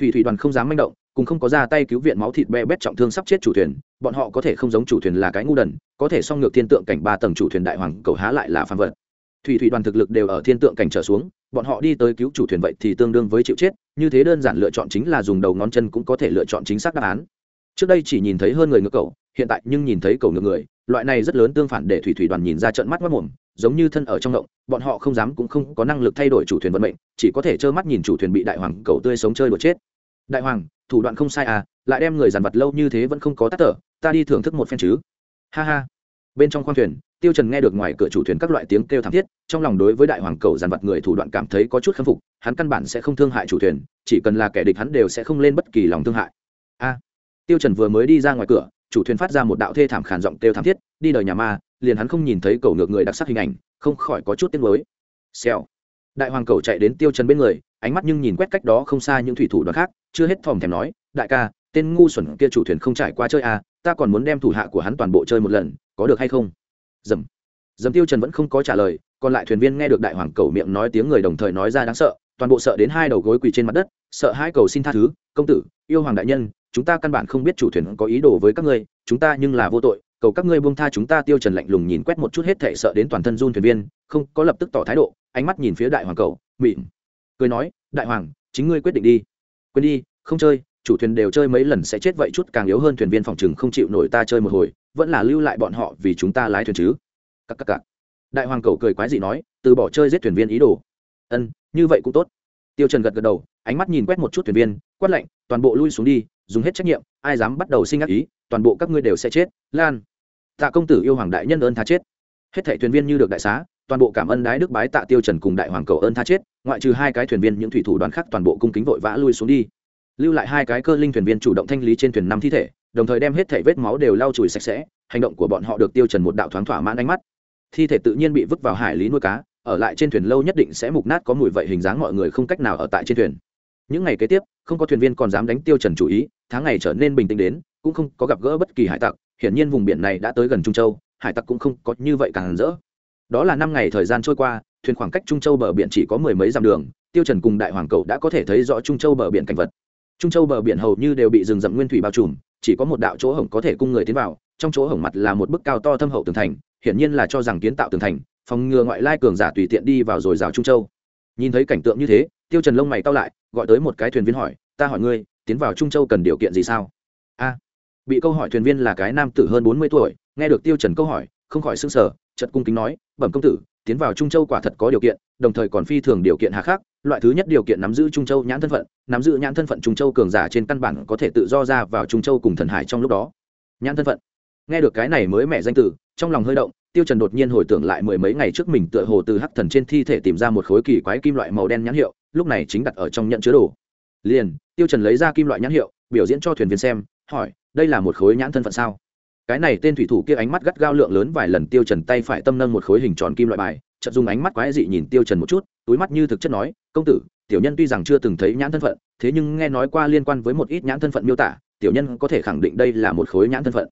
Thủy thủy đoàn không dám manh động cùng không có ra tay cứu viện máu thịt be bét trọng thương sắp chết chủ thuyền, bọn họ có thể không giống chủ thuyền là cái ngu đần, có thể song ngược thiên tượng cảnh ba tầng chủ thuyền đại hoàng cầu há lại là phàm vật. Thủy thủy đoàn thực lực đều ở thiên tượng cảnh trở xuống, bọn họ đi tới cứu chủ thuyền vậy thì tương đương với chịu chết, như thế đơn giản lựa chọn chính là dùng đầu ngón chân cũng có thể lựa chọn chính xác đáp án. Trước đây chỉ nhìn thấy hơn người ngược cầu hiện tại nhưng nhìn thấy cầu ngược người, loại này rất lớn tương phản để thủy thủy đoàn nhìn ra trận mắt mất mồm, giống như thân ở trong động bọn họ không dám cũng không có năng lực thay đổi chủ thuyền vận mệnh, chỉ có thể trơ mắt nhìn chủ thuyền bị đại hoàng cầu tươi sống chơi đùa chết. Đại hoàng, thủ đoạn không sai à lại đem người dàn vật lâu như thế vẫn không có tắt thở, ta đi thưởng thức một phen chứ. Ha ha. Bên trong khoang thuyền, tiêu trần nghe được ngoài cửa chủ thuyền các loại tiếng kêu thảm thiết, trong lòng đối với đại hoàng cầu dàn vật người thủ đoạn cảm thấy có chút khâm phục, hắn căn bản sẽ không thương hại chủ thuyền, chỉ cần là kẻ địch hắn đều sẽ không lên bất kỳ lòng thương hại. A. Tiêu trần vừa mới đi ra ngoài cửa chủ thuyền phát ra một đạo thê thảm khàn giọng kêu thảm thiết, đi đời nhà ma, liền hắn không nhìn thấy cầu ngược người đặc sắc hình ảnh, không khỏi có chút tiếc nuối. Xèo. Đại hoàng cầu chạy đến tiêu trần bên người, ánh mắt nhưng nhìn quét cách đó không xa những thủy thủ đoàn khác, chưa hết thòm thèm nói, đại ca, tên ngu xuẩn kia chủ thuyền không trải qua chơi à ta còn muốn đem thủ hạ của hắn toàn bộ chơi một lần, có được hay không? Dầm. Dầm tiêu trần vẫn không có trả lời, còn lại thuyền viên nghe được đại hoàng cầu miệng nói tiếng người đồng thời nói ra đáng sợ, toàn bộ sợ đến hai đầu gối quỳ trên mặt đất, sợ hai cầu xin tha thứ, công tử, yêu hoàng đại nhân chúng ta căn bản không biết chủ thuyền có ý đồ với các ngươi, chúng ta nhưng là vô tội, cầu các ngươi buông tha chúng ta, tiêu trần lạnh lùng nhìn quét một chút hết thảy sợ đến toàn thân run thuyền viên, không, có lập tức tỏ thái độ, ánh mắt nhìn phía đại hoàng cầu, mỉm, cười nói, đại hoàng, chính ngươi quyết định đi. Quên đi, không chơi, chủ thuyền đều chơi mấy lần sẽ chết vậy chút, càng yếu hơn thuyền viên phòng trừng không chịu nổi ta chơi một hồi, vẫn là lưu lại bọn họ vì chúng ta lái thuyền chứ. Các các các đại hoàng cầu cười quái dị nói, từ bỏ chơi giết thuyền viên ý đồ. Ân, như vậy cũng tốt. Tiêu trần gật gật đầu ánh mắt nhìn quét một chút thuyền viên, quát lạnh, toàn bộ lui xuống đi, dùng hết trách nhiệm, ai dám bắt đầu sinh ác ý, toàn bộ các ngươi đều sẽ chết. Lan, tạ công tử yêu hoàng đại nhân ơn tha chết. Hết thảy thuyền viên như được đại xá, toàn bộ cảm ơn đái đức bái tạ tiêu trần cùng đại hoàng cầu ơn tha chết, ngoại trừ hai cái thuyền viên những thủy thủ đoàn khác toàn bộ cung kính vội vã lui xuống đi. Lưu lại hai cái cơ linh thuyền viên chủ động thanh lý trên thuyền năm thi thể, đồng thời đem hết thảy vết máu đều lau chùi sạch sẽ, hành động của bọn họ được tiêu trần một đạo thoáng thỏa mãn ánh mắt. Thi thể tự nhiên bị vứt vào hải lý nuôi cá, ở lại trên thuyền lâu nhất định sẽ mục nát có mùi vậy, hình dáng mọi người không cách nào ở tại trên thuyền những ngày kế tiếp, không có thuyền viên còn dám đánh tiêu trần chủ ý, tháng ngày trở nên bình tĩnh đến, cũng không có gặp gỡ bất kỳ hải tặc. Hiển nhiên vùng biển này đã tới gần trung châu, hải tặc cũng không có như vậy càng rỡ. Đó là năm ngày thời gian trôi qua, thuyền khoảng cách trung châu bờ biển chỉ có mười mấy dặm đường, tiêu trần cùng đại hoàng cầu đã có thể thấy rõ trung châu bờ biển cảnh vật. Trung châu bờ biển hầu như đều bị rừng rậm nguyên thủy bao trùm, chỉ có một đạo chỗ hổng có thể cung người tiến vào, trong chỗ hổng mặt là một bức cao to thâm hậu tường thành, hiển nhiên là cho rằng kiến tạo tường thành, phòng ngừa ngoại lai cường giả tùy tiện đi vào rồi rào trung châu. Nhìn thấy cảnh tượng như thế tiêu trần lông mày cau lại, gọi tới một cái thuyền viên hỏi, ta hỏi ngươi, tiến vào trung châu cần điều kiện gì sao? A. Bị câu hỏi thuyền viên là cái nam tử hơn bốn mươi tuổi, nghe được tiêu trần câu hỏi, không khỏi sưng sờ, chợt cung kính nói, bẩm công tử, tiến vào trung châu quả thật có điều kiện, đồng thời còn phi thường điều kiện hà khắc, loại thứ nhất điều kiện nắm giữ trung châu nhãn thân phận, nắm giữ nhãn thân phận trung châu cường giả trên căn bản có thể tự do ra vào trung châu cùng thần hải trong lúc đó. Nhãn thân phận? Nghe được cái này mới mẹ danh tử trong lòng hơi động tiêu trần đột nhiên hồi tưởng lại mười mấy ngày trước mình tựa hồ từ hắc thần trên thi thể tìm ra một khối kỳ quái kim loại màu đen nhãn hiệu, lúc này chính đặt ở trong nhận chứa đồ. Liền, tiêu trần lấy ra kim loại nhãn hiệu, biểu diễn cho thuyền viên xem, hỏi, đây là một khối nhãn thân phận sao? Cái này tên thủy thủ kia ánh mắt gắt gao lượng lớn vài lần, tiêu trần tay phải tâm nâng một khối hình tròn kim loại bài, chợt dùng ánh mắt quái dị nhìn tiêu trần một chút, túi mắt như thực chất nói, công tử, tiểu nhân tuy rằng chưa từng thấy nhãn thân phận, thế nhưng nghe nói qua liên quan với một ít nhãn thân phận miêu tả, tiểu nhân có thể khẳng định đây là một khối nhãn thân phận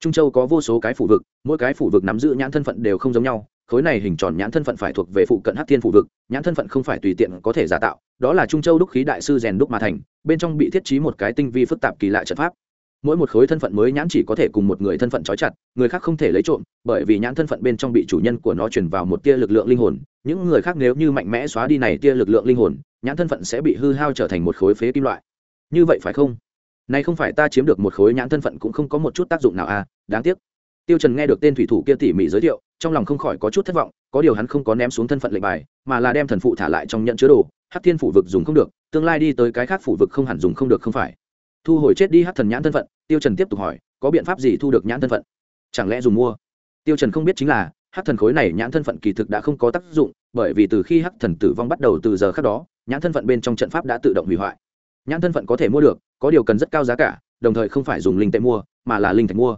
trung châu có vô số cái phủ vực, mỗi cái phủ vực nắm giữ nhãn thân phận đều không giống nhau, khối này hình tròn nhãn thân phận phải thuộc về phụ cận hắc thiên phủ vực, nhãn thân phận không phải tùy tiện có thể giả tạo, đó là trung châu đúc khí đại sư rèn đúc mà thành, bên trong bị thiết trí một cái tinh vi phức tạp kỳ lạ trận pháp. Mỗi một khối thân phận mới nhãn chỉ có thể cùng một người thân phận trói chặt, người khác không thể lấy trộm, bởi vì nhãn thân phận bên trong bị chủ nhân của nó truyền vào một tia lực lượng linh hồn, những người khác nếu như mạnh mẽ xóa đi này tia lực lượng linh hồn, nhãn thân phận sẽ bị hư hao trở thành một khối phế kim loại. Như vậy phải không? Này không phải ta chiếm được một khối nhãn thân phận cũng không có một chút tác dụng nào à đáng tiếc. Tiêu trần nghe được tên thủy thủ kia tỉ mỉ giới thiệu, trong lòng không khỏi có chút thất vọng, có điều hắn không có ném xuống thân phận lệnh bài, mà là đem thần phụ thả lại trong nhận chứa đồ, hắc thiên phủ vực dùng không được, tương lai đi tới cái khác phủ vực không hẳn dùng không được không phải. Thu hồi chết đi hắc thần nhãn thân phận, tiêu trần tiếp tục hỏi, có biện pháp gì thu được nhãn thân phận? Chẳng lẽ dùng mua? Tiêu trần không biết chính là, hắc thần khối này nhãn thân phận kỳ thực đã không có tác dụng, bởi vì từ khi hắc thần tử vong bắt đầu từ giờ khác đó, nhãn thân phận bên trong trận pháp đã tự động hủy hoại nhãn thân phận có thể mua được có điều cần rất cao giá cả đồng thời không phải dùng linh tệ mua mà là linh thạch mua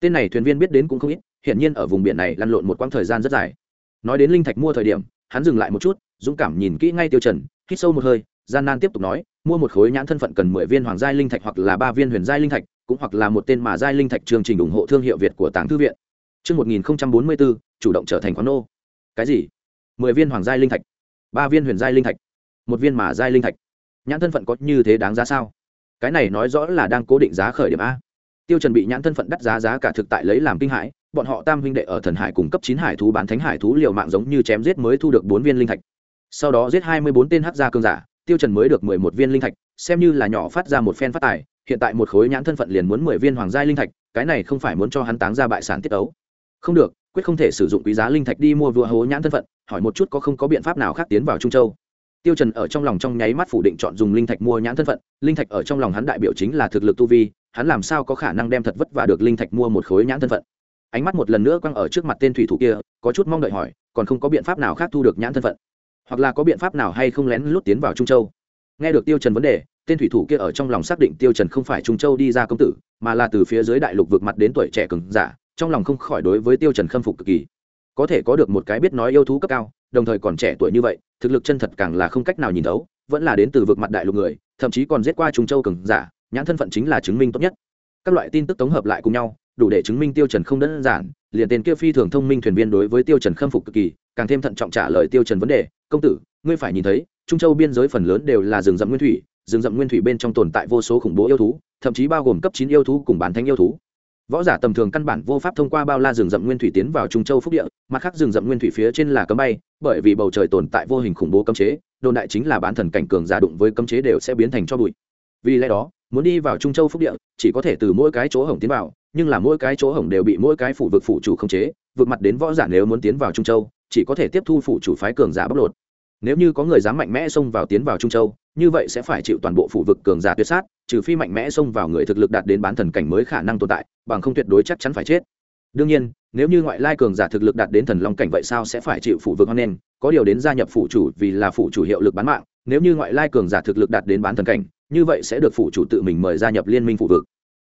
tên này thuyền viên biết đến cũng không ít hiện nhiên ở vùng biển này lăn lộn một quãng thời gian rất dài nói đến linh thạch mua thời điểm hắn dừng lại một chút dũng cảm nhìn kỹ ngay tiêu trần hít sâu một hơi gian nan tiếp tục nói mua một khối nhãn thân phận cần mười viên hoàng giai linh thạch hoặc là ba viên huyền giai linh thạch cũng hoặc là một tên mà giai linh thạch chương trình ủng hộ thương hiệu việt của tàng thư viện Trước 1044, chủ động trở thành quán nô. Cái gì? mười viên hoàng giai linh thạch, ba viên huyền giai linh thạch, một viên mà giai linh thạch. Nhãn thân phận có như thế đáng giá sao? Cái này nói rõ là đang cố định giá khởi điểm a. Tiêu Trần bị nhãn thân phận đắt giá giá cả thực tại lấy làm kinh hãi, bọn họ tam huynh đệ ở thần hải cùng cấp chín hải thú bán thánh hải thú liều mạng giống như chém giết mới thu được bốn viên linh thạch. Sau đó giết hai mươi bốn tên hắc gia cường giả, Tiêu Trần mới được mười một viên linh thạch, xem như là nhỏ phát ra một phen phát tài, hiện tại một khối nhãn thân phận liền muốn mười viên hoàng gia linh thạch, cái này không phải muốn cho hắn táng ra bại sản tiết ấu không được quyết không thể sử dụng quý giá linh thạch đi mua vua hố nhãn thân phận hỏi một chút có không có biện pháp nào khác tiến vào trung châu tiêu trần ở trong lòng trong nháy mắt phủ định chọn dùng linh thạch mua nhãn thân phận, linh thạch ở trong lòng hắn đại biểu chính là thực lực tu vi, hắn làm sao có khả năng đem thật vất vả được linh thạch mua một khối nhãn thân phận? Ánh mắt một lần nữa quăng ở trước mặt tên thủy thủ kia, có chút mong đợi hỏi, còn không có biện pháp nào khác thu được nhãn thân phận? Hoặc là có biện pháp nào hay không lén lút tiến vào trung châu? Nghe được tiêu trần vấn đề, tên thủy thủ kia ở trong lòng xác định tiêu trần không phải trung châu đi ra công tử, mà là từ phía dưới đại lục vượt mặt đến tuổi trẻ cường giả, trong lòng không khỏi đối với tiêu trần khâm phục cực kỳ. Có thể có được một cái biết nói yêu thú cấp cao, đồng thời còn trẻ tuổi như vậy thực lực chân thật càng là không cách nào nhìn thấu, vẫn là đến từ vực mặt đại lục người, thậm chí còn giết qua trung châu cường giả, nhãn thân phận chính là chứng minh tốt nhất. Các loại tin tức tổng hợp lại cùng nhau, đủ để chứng minh tiêu trần không đơn giản, liền tên kia phi thường thông minh thuyền viên đối với tiêu trần khâm phục cực kỳ, càng thêm thận trọng trả lời tiêu trần vấn đề, công tử, ngươi phải nhìn thấy, trung châu biên giới phần lớn đều là rừng rậm nguyên thủy, rừng rậm nguyên thủy bên trong tồn tại vô số khủng bố yêu thú, thậm chí bao gồm cấp chín yêu thú cùng bán thánh yêu thú võ giả tầm thường căn bản vô pháp thông qua bao la rừng rậm nguyên thủy tiến vào trung châu phúc địa, mặt khác rừng rậm nguyên thủy phía trên là cấm bay, bởi vì bầu trời tồn tại vô hình khủng bố cấm chế, đồn đại chính là bán thần cảnh cường giả đụng với cấm chế đều sẽ biến thành cho bụi. Vì lẽ đó, muốn đi vào trung châu phúc địa, chỉ có thể từ mỗi cái chỗ hổng tiến vào, nhưng là mỗi cái chỗ hổng đều bị mỗi cái phủ vực phủ chủ khống chế, vượt mặt đến võ giả nếu muốn tiến vào trung châu, chỉ có thể tiếp thu phủ chủ phái cường giả bóc lột. Nếu như có người dám mạnh mẽ xông vào tiến vào trung châu như vậy sẽ phải chịu toàn bộ phụ vực cường giả tuyệt sát, trừ phi mạnh mẽ xông vào người thực lực đạt đến bán thần cảnh mới khả năng tồn tại, bằng không tuyệt đối chắc chắn phải chết. Đương nhiên, nếu như ngoại lai cường giả thực lực đạt đến thần long cảnh vậy sao sẽ phải chịu phụ vực hoan nen có điều đến gia nhập phụ chủ vì là phụ chủ hiệu lực bán mạng, nếu như ngoại lai cường giả thực lực đạt đến bán thần cảnh, như vậy sẽ được phụ chủ tự mình mời gia nhập liên minh phụ vực.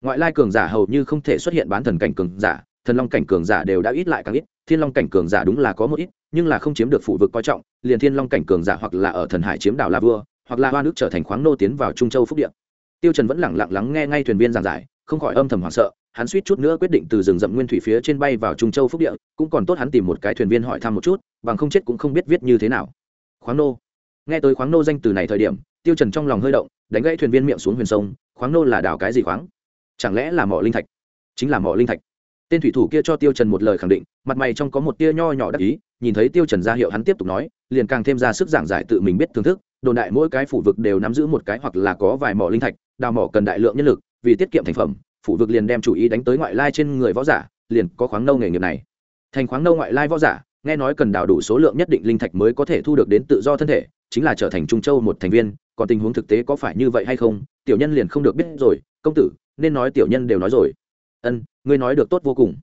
Ngoại lai cường giả hầu như không thể xuất hiện bán thần cảnh cường giả, thần long cảnh cường giả đều đã ít lại càng ít, thiên long cảnh cường giả đúng là có một ít, nhưng là không chiếm được phụ vực coi trọng, liền thiên long cảnh cường giả hoặc là ở thần hải chiếm đảo la vua hoặc là hoa nước trở thành khoáng nô tiến vào trung châu phúc điện tiêu trần vẫn lặng lặng lắng nghe ngay thuyền viên giảng giải, không khỏi âm thầm hoảng sợ, hắn suýt chút nữa quyết định từ rừng rậm nguyên thủy phía trên bay vào trung châu phúc địa, cũng còn tốt hắn tìm một cái thuyền viên hỏi thăm một chút, bằng không chết cũng không biết viết như thế nào. Khoáng nô. Nghe tới khoáng nô danh từ này thời điểm, tiêu trần trong lòng hơi động, đánh gãy thuyền viên miệng xuống huyền sông, khoáng nô là đào cái gì khoáng? Chẳng lẽ là mỏ linh thạch? Chính là mỏ linh thạch. Tên thủy thủ kia cho tiêu trần một lời khẳng định, mặt mày trong có một tia nho nhỏ đắc ý, nhìn thấy tiêu trần ra hiệu hắn tiếp tục nói, liền càng thêm ra sức giảng giải tự mình biết thưởng thức đồn đại mỗi cái phủ vực đều nắm giữ một cái hoặc là có vài mỏ linh thạch, đào mỏ cần đại lượng nhân lực, vì tiết kiệm thành phẩm, phủ vực liền đem chủ ý đánh tới ngoại lai trên người võ giả, liền có khoáng nâu nghề nghiệp này. Thành khoáng nâu ngoại lai võ giả, nghe nói cần đào đủ số lượng nhất định linh thạch mới có thể thu được đến tự do thân thể, chính là trở thành trung châu một thành viên, còn tình huống thực tế có phải như vậy hay không, tiểu nhân liền không được biết rồi, công tử, nên nói tiểu nhân đều nói rồi. Ân, ngươi nói được tốt vô cùng.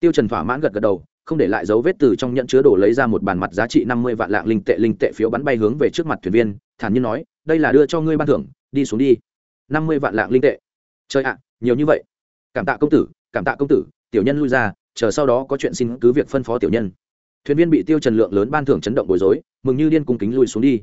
Tiêu trần thỏa mãn gật gật đầu, không để lại dấu vết từ trong nhận chứa đồ lấy ra một bàn mặt giá trị năm mươi vạn lạng linh tệ linh tệ phiếu bắn bay hướng về trước mặt thuyền viên thản nhiên nói, đây là đưa cho ngươi ban thưởng, đi xuống đi. Năm mươi vạn lạng linh tệ. Trời ạ, nhiều như vậy. Cảm tạ công tử, cảm tạ công tử. Tiểu nhân lui ra, chờ sau đó có chuyện xin cứ việc phân phó tiểu nhân. Thuyền viên bị tiêu trần lượng lớn ban thưởng chấn động bối rối, mừng như điên cung kính lui xuống đi.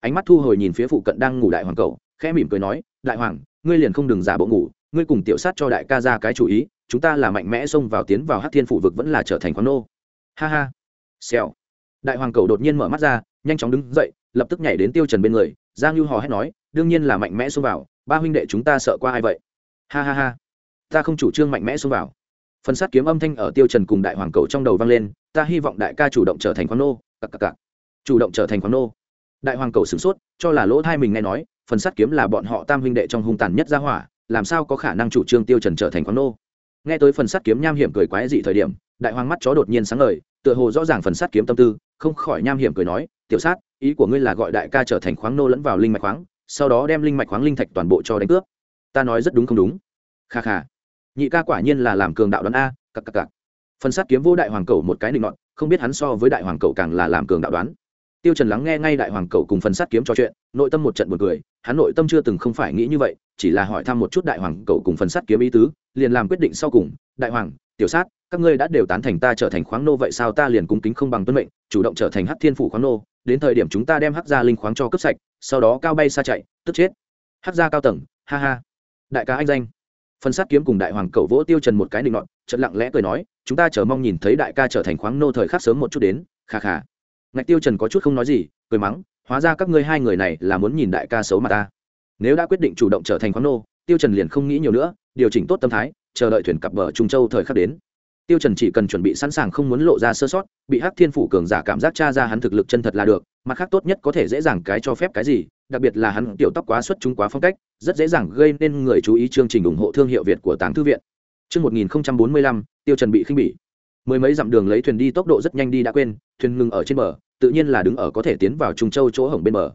Ánh mắt thu hồi nhìn phía phụ cận đang ngủ đại hoàng cầu khẽ mỉm cười nói, đại hoàng, ngươi liền không đừng giả bộ ngủ, ngươi cùng tiểu sát cho đại ca ra cái chủ ý, chúng ta là mạnh mẽ xông vào tiến vào hắc thiên phủ vực vẫn là trở thành khoáng nô. Ha ha. Xèo đại hoàng cầu đột nhiên mở mắt ra, nhanh chóng đứng dậy, lập tức nhảy đến tiêu trần bên người, giang lưu hò hét nói, đương nhiên là mạnh mẽ xông vào, ba huynh đệ chúng ta sợ qua ai vậy? Ha ha ha, ta không chủ trương mạnh mẽ xông vào. Phần sát kiếm âm thanh ở tiêu trần cùng đại hoàng cầu trong đầu vang lên, ta hy vọng đại ca chủ động trở thành khoáng nô. Cặc cặc cặc. Chủ động trở thành khoáng nô. Đại hoàng cầu sửng sốt, cho là lỗ thai mình nghe nói, phần sát kiếm là bọn họ tam huynh đệ trong hung tàn nhất gia hỏa, làm sao có khả năng chủ trương tiêu trần trở thành khoáng nô? Nghe tới phần sát kiếm nham hiểm cười quái dị thời điểm, đại hoàng mắt chó đột nhiên sáng ngời tựa hồ rõ ràng phần sát kiếm tâm tư, không khỏi nham hiểm cười nói, tiểu sát, ý của ngươi là gọi đại ca trở thành khoáng nô lẫn vào linh mạch khoáng, sau đó đem linh mạch khoáng linh thạch toàn bộ cho đánh cướp. Ta nói rất đúng không đúng? Kha kha, nhị ca quả nhiên là làm cường đạo đoán a, cặc cặc cặc. Phần sát kiếm vô đại hoàng cầu một cái định nọn không biết hắn so với đại hoàng cầu càng là làm cường đạo đoán. Tiêu trần lắng nghe ngay đại hoàng cầu cùng phần sát kiếm trò chuyện, nội tâm một trận buồn cười, hắn nội tâm chưa từng không phải nghĩ như vậy, chỉ là hỏi thăm một chút đại hoàng cầu cùng phần sát kiếm ý tứ, liền làm quyết định sau cùng, đại hoàng, tiểu sát các ngươi đã đều tán thành ta trở thành khoáng nô vậy sao ta liền cung kính không bằng tuân mệnh, chủ động trở thành hắc thiên phủ khoáng nô, đến thời điểm chúng ta đem hắc gia linh khoáng cho cấp sạch, sau đó cao bay xa chạy, tức chết. Hắc gia cao tầng, ha ha. Đại ca anh danh. Phần sát kiếm cùng đại hoàng cầu vỗ tiêu trần một cái định nọt, chợt lặng lẽ cười nói, chúng ta chờ mong nhìn thấy đại ca trở thành khoáng nô thời khắc sớm một chút đến, kha kha. Ngạch tiêu trần có chút không nói gì, cười mắng, hóa ra các ngươi hai người này là muốn nhìn đại ca xấu mà ta. Nếu đã quyết định chủ động trở thành khoáng nô, tiêu trần liền không nghĩ nhiều nữa, điều chỉnh tốt tâm thái, chờ đợi thuyền cập bờ trung châu thời khắc đến tiêu trần chỉ cần chuẩn bị sẵn sàng không muốn lộ ra sơ sót bị hắc thiên phủ cường giả cảm giác tra ra hắn thực lực chân thật là được mặt khác tốt nhất có thể dễ dàng cái cho phép cái gì đặc biệt là hắn tiểu tóc quá xuất chúng quá phong cách rất dễ dàng gây nên người chú ý chương trình ủng hộ thương hiệu việt của tàng thư viện chương 1045, Tiêu Trần bị khinh bỉ. Mười mấy dặm đường lấy thuyền đi tốc độ rất nhanh đi đã quên, thuyền ngừng ở trên bờ, tự nhiên là đứng ở có thể tiến vào Trung Châu chỗ hổng bên bờ.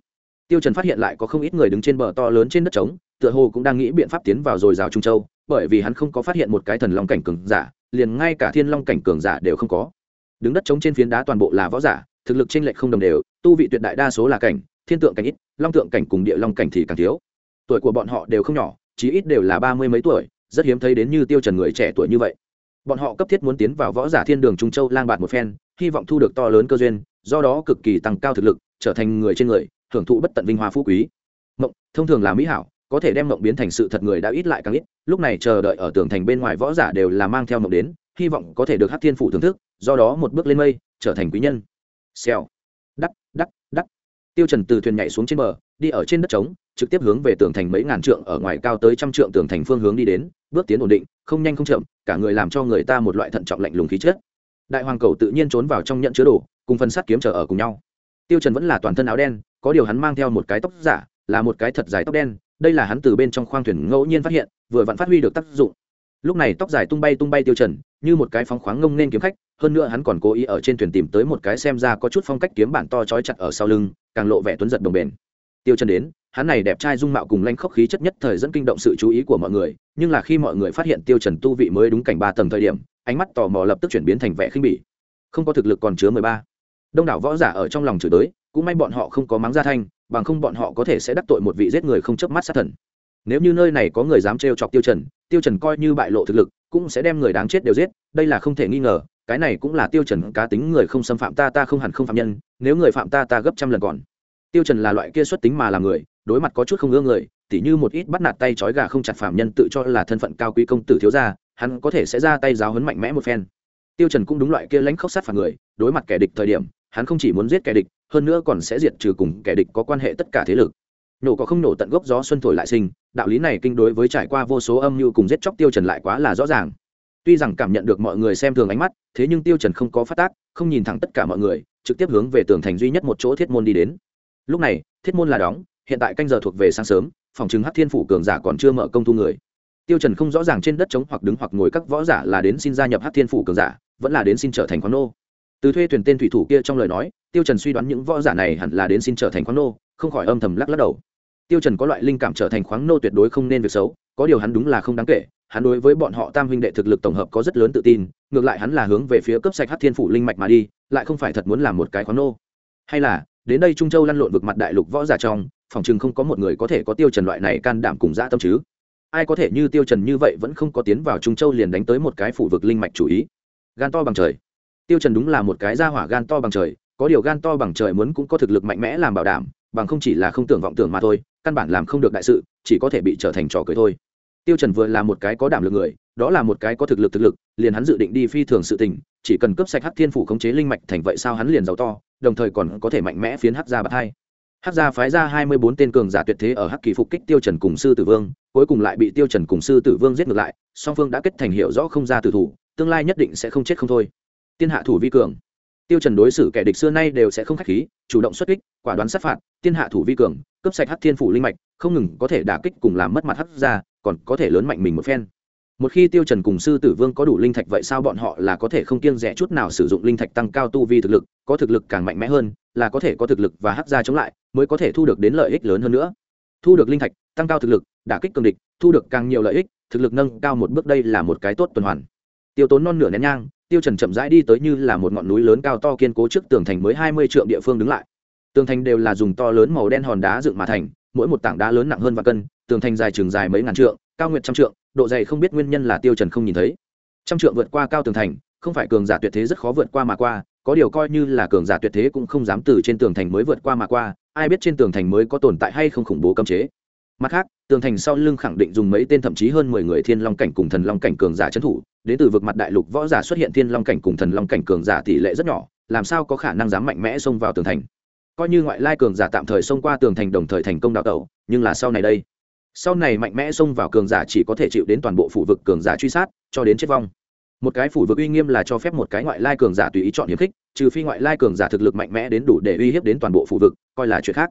Tiêu Trần phát hiện lại có không ít người đứng trên bờ to lớn trên đất trống, tựa hồ cũng đang nghĩ biện pháp tiến vào rồi rào Trung Châu, bởi vì hắn không có phát hiện một cái thần long cảnh cường giả, liền ngay cả thiên long cảnh cường giả đều không có. Đứng đất trống trên phiến đá toàn bộ là võ giả, thực lực trên lệch không đồng đều, tu vị tuyệt đại đa số là cảnh, thiên tượng cảnh ít, long tượng cảnh cùng địa long cảnh thì càng thiếu. Tuổi của bọn họ đều không nhỏ, chí ít đều là ba mươi mấy tuổi, rất hiếm thấy đến như Tiêu Trần người trẻ tuổi như vậy. Bọn họ cấp thiết muốn tiến vào võ giả thiên đường Trung Châu lang bạt một phen, hy vọng thu được to lớn cơ duyên, do đó cực kỳ tăng cao thực lực, trở thành người trên người, hưởng thụ bất tận vinh hoa phú quý. Mộng, thông thường là mỹ hảo, có thể đem mộng biến thành sự thật người đã ít lại càng ít, lúc này chờ đợi ở tường thành bên ngoài võ giả đều là mang theo mộng đến, hy vọng có thể được Hắc Thiên phủ thưởng thức, do đó một bước lên mây, trở thành quý nhân. Xèo. Đắc, đắc, đắc. Tiêu Trần từ thuyền nhảy xuống trên bờ, đi ở trên đất trống, trực tiếp hướng về tường thành mấy ngàn trượng ở ngoài cao tới trăm trượng tường thành phương hướng đi đến, bước tiến ổn định, không nhanh không chậm, cả người làm cho người ta một loại thận trọng lạnh lùng khí chất. Đại hoàng cầu tự nhiên trốn vào trong nhận chứa đồ, cùng phân sắt kiếm chờ ở cùng nhau. Tiêu Trần vẫn là toàn thân áo đen, có điều hắn mang theo một cái tóc giả, là một cái thật dài tóc đen, đây là hắn từ bên trong khoang thuyền ngẫu nhiên phát hiện, vừa vặn phát huy được tác dụng. Lúc này tóc dài tung bay tung bay Tiêu Trần, như một cái phóng khoáng ngông nên kiếm khách, hơn nữa hắn còn cố ý ở trên thuyền tìm tới một cái xem ra có chút phong cách kiếm bản to chói chặt ở sau lưng, càng lộ vẻ tuấn giật đồng bền. Tiêu Trần đến, hắn này đẹp trai dung mạo cùng lanh khốc khí chất nhất thời dẫn kinh động sự chú ý của mọi người, nhưng là khi mọi người phát hiện Tiêu Trần tu vị mới đúng cảnh ba tầng thời điểm, ánh mắt tò mò lập tức chuyển biến thành vẻ khinh bỉ. Không có thực lực còn chứa mười ba. Đông đảo võ giả ở trong lòng chửi tới, cũng may bọn họ không có mắng ra thanh, bằng không bọn họ có thể sẽ đắc tội một vị giết người không chớp mắt sát thần. Nếu như nơi này có người dám trêu chọc Tiêu Trần, Tiêu Trần coi như bại lộ thực lực, cũng sẽ đem người đáng chết đều giết, đây là không thể nghi ngờ, cái này cũng là Tiêu Trần cá tính người không xâm phạm ta ta không hẳn không phạm nhân, nếu người phạm ta ta gấp trăm lần còn. Tiêu Trần là loại kia xuất tính mà làm người, đối mặt có chút không ưa người, tỉ như một ít bắt nạt tay trói gà không chặt phạm nhân tự cho là thân phận cao quý công tử thiếu gia, hắn có thể sẽ ra tay giáo huấn mạnh mẽ một phen. Tiêu Trần cũng đúng loại kia lãnh khốc sát phạt người, đối mặt kẻ địch thời điểm, hắn không chỉ muốn giết kẻ địch, hơn nữa còn sẽ diệt trừ cùng kẻ địch có quan hệ tất cả thế lực. Nổ có không nổ tận gốc gió xuân thổi lại sinh, đạo lý này kinh đối với trải qua vô số âm mưu cùng giết chóc Tiêu Trần lại quá là rõ ràng. Tuy rằng cảm nhận được mọi người xem thường ánh mắt, thế nhưng Tiêu Trần không có phát tác, không nhìn thẳng tất cả mọi người, trực tiếp hướng về tường thành duy nhất một chỗ thiết môn đi đến. Lúc này, thiết môn là đóng, hiện tại canh giờ thuộc về sáng sớm, phòng chứng Hắc Thiên phủ cường giả còn chưa mở công thu người. Tiêu Trần không rõ ràng trên đất trống hoặc đứng hoặc ngồi các võ giả là đến xin gia nhập Hắc Thiên phủ cường giả, vẫn là đến xin trở thành quan nô. Từ thuê thuyền tên thủy thủ kia trong lời nói, Tiêu Trần suy đoán những võ giả này hẳn là đến xin trở thành khoáng nô, không khỏi âm thầm lắc lắc đầu. Tiêu Trần có loại linh cảm trở thành khoáng nô tuyệt đối không nên việc xấu, có điều hắn đúng là không đáng kể, hắn đối với bọn họ tam huynh đệ thực lực tổng hợp có rất lớn tự tin, ngược lại hắn là hướng về phía cấp sạch Hắc Thiên phủ linh mạch mà đi, lại không phải thật muốn làm một cái khoáng nô. Hay là, đến đây Trung Châu lăn lộn vực mặt đại lục võ giả trong, phòng chừng không có một người có thể có Tiêu Trần loại này can đảm cùng dã tâm chứ. Ai có thể như Tiêu Trần như vậy vẫn không có tiến vào Trung Châu liền đánh tới một cái phủ vực linh mạch chủ ý. Gan to bằng trời. Tiêu Trần đúng là một cái gia hỏa gan to bằng trời, có điều gan to bằng trời muốn cũng có thực lực mạnh mẽ làm bảo đảm, bằng không chỉ là không tưởng vọng tưởng mà thôi, căn bản làm không được đại sự, chỉ có thể bị trở thành trò cười thôi. Tiêu Trần vừa là một cái có đảm lực người, đó là một cái có thực lực thực lực, liền hắn dự định đi phi thường sự tình, chỉ cần cướp sạch Hắc Thiên phủ khống chế linh mạch thành vậy sao hắn liền giàu to, đồng thời còn có thể mạnh mẽ phiến Hắc gia bát hai. Hắc gia phái ra 24 tên cường giả tuyệt thế ở Hắc Kỳ phục kích Tiêu Trần cùng sư tử vương, cuối cùng lại bị Tiêu Trần cùng sư tử vương giết ngược lại, song phương đã kết thành hiệu rõ không ra tử thủ, tương lai nhất định sẽ không chết không thôi. Tiên hạ thủ vi cường. Tiêu Trần đối xử kẻ địch xưa nay đều sẽ không khách khí, chủ động xuất kích, quả đoán sát phạt, tiên hạ thủ vi cường, cướp sạch Hắc Thiên phủ linh mạch, không ngừng có thể đả kích cùng làm mất mặt Hắc gia, còn có thể lớn mạnh mình một phen. Một khi tiêu trần cùng sư tử vương có đủ linh thạch vậy sao bọn họ là có thể không kiêng dè chút nào sử dụng linh thạch tăng cao tu vi thực lực có thực lực càng mạnh mẽ hơn là có thể có thực lực và hắc ra chống lại mới có thể thu được đến lợi ích lớn hơn nữa. Thu được linh thạch tăng cao thực lực đả kích cường địch thu được càng nhiều lợi ích thực lực nâng cao một bước đây là một cái tốt tuần hoàn. Tiêu tốn non nửa nén nhang tiêu trần chậm rãi đi tới như là một ngọn núi lớn cao to kiên cố trước tường thành mới hai mươi trượng địa phương đứng lại. Tường thành đều là dùng to lớn màu đen hòn đá dựng mà thành, mỗi một tảng đá lớn nặng hơn và cân, tường thành dài trường dài mấy ngàn trượng, cao nguyệt trăm trượng, độ dày không biết nguyên nhân là tiêu trần không nhìn thấy. Trăm trượng vượt qua cao tường thành, không phải cường giả tuyệt thế rất khó vượt qua mà qua, có điều coi như là cường giả tuyệt thế cũng không dám từ trên tường thành mới vượt qua mà qua, ai biết trên tường thành mới có tồn tại hay không khủng bố cấm chế mặt khác, tường thành sau lưng khẳng định dùng mấy tên thậm chí hơn mười người thiên long cảnh cùng thần long cảnh cường giả trấn thủ, đến từ vực mặt đại lục võ giả xuất hiện thiên long cảnh cùng thần long cảnh cường giả tỷ lệ rất nhỏ, làm sao có khả năng dám mạnh mẽ xông vào tường thành? Coi như ngoại lai cường giả tạm thời xông qua tường thành đồng thời thành công đào tẩu, nhưng là sau này đây, sau này mạnh mẽ xông vào cường giả chỉ có thể chịu đến toàn bộ phủ vực cường giả truy sát, cho đến chết vong. Một cái phủ vực uy nghiêm là cho phép một cái ngoại lai cường giả tùy ý chọn hiếm khích, trừ phi ngoại lai cường giả thực lực mạnh mẽ đến đủ để uy hiếp đến toàn bộ phủ vực, coi là chuyện khác.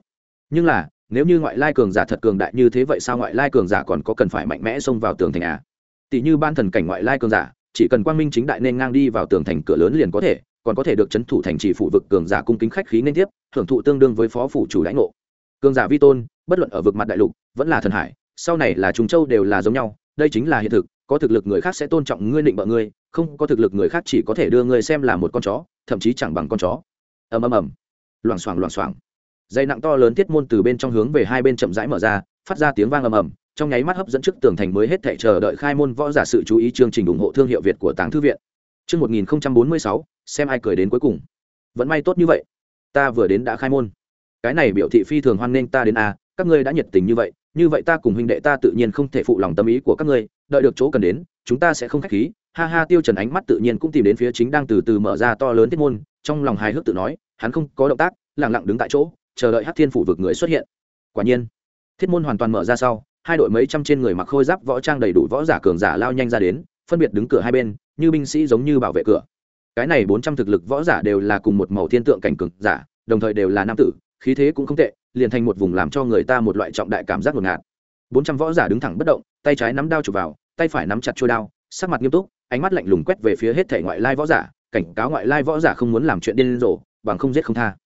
Nhưng là nếu như ngoại lai cường giả thật cường đại như thế vậy sao ngoại lai cường giả còn có cần phải mạnh mẽ xông vào tường thành à? Tỷ như ban thần cảnh ngoại lai cường giả, chỉ cần quang minh chính đại nên ngang đi vào tường thành cửa lớn liền có thể, còn có thể được chấn thủ thành trì phủ vực cường giả cung kính khách khí nên tiếp thưởng thụ tương đương với phó phủ chủ lãnh ngộ. Cường giả vi tôn, bất luận ở vực mặt đại lục, vẫn là thần hải, sau này là trung châu đều là giống nhau, đây chính là hiện thực, có thực lực người khác sẽ tôn trọng ngươi định bợ ngươi, không có thực lực người khác chỉ có thể đưa ngươi xem là một con chó, thậm chí chẳng bằng con chó. Ầm ầm ầm. Loảng xoảng loảng xoảng dây nặng to lớn tiết môn từ bên trong hướng về hai bên chậm rãi mở ra phát ra tiếng vang ầm ầm trong nháy mắt hấp dẫn trước tường thành mới hết thảy chờ đợi khai môn võ giả sự chú ý chương trình ủng hộ thương hiệu Việt của Tàng thư viện. Chương 1046, xem ai cười đến cuối cùng. Vẫn may tốt như vậy, ta vừa đến đã khai môn. Cái này biểu thị phi thường hoan nghênh ta đến a, các ngươi đã nhiệt tình như vậy, như vậy ta cùng huynh đệ ta tự nhiên không thể phụ lòng tâm ý của các ngươi, đợi được chỗ cần đến, chúng ta sẽ không khách khí. Ha ha, Tiêu Trần ánh mắt tự nhiên cũng tìm đến phía chính đang từ từ mở ra to lớn tiết môn, trong lòng hài hước tự nói, hắn không có động tác, lặng lặng đứng tại chỗ, chờ đợi Hắc Thiên phủ vực người xuất hiện. Quả nhiên, thiết môn hoàn toàn mở ra sau, hai đội mấy trăm trên người mặc khôi giáp võ trang đầy đủ võ giả cường giả lao nhanh ra đến phân biệt đứng cửa hai bên như binh sĩ giống như bảo vệ cửa. Cái này bốn trăm thực lực võ giả đều là cùng một màu thiên tượng cảnh cường giả đồng thời đều là nam tử khí thế cũng không tệ liền thành một vùng làm cho người ta một loại trọng đại cảm giác ngột ngạt. Bốn trăm võ giả đứng thẳng bất động tay trái nắm đao chụp vào tay phải nắm chặt trôi đao sắc mặt nghiêm túc ánh mắt lạnh lùng quét về phía hết thể ngoại lai võ giả cảnh cáo ngoại lai võ giả không muốn làm chuyện điên rồ bằng không giết không tha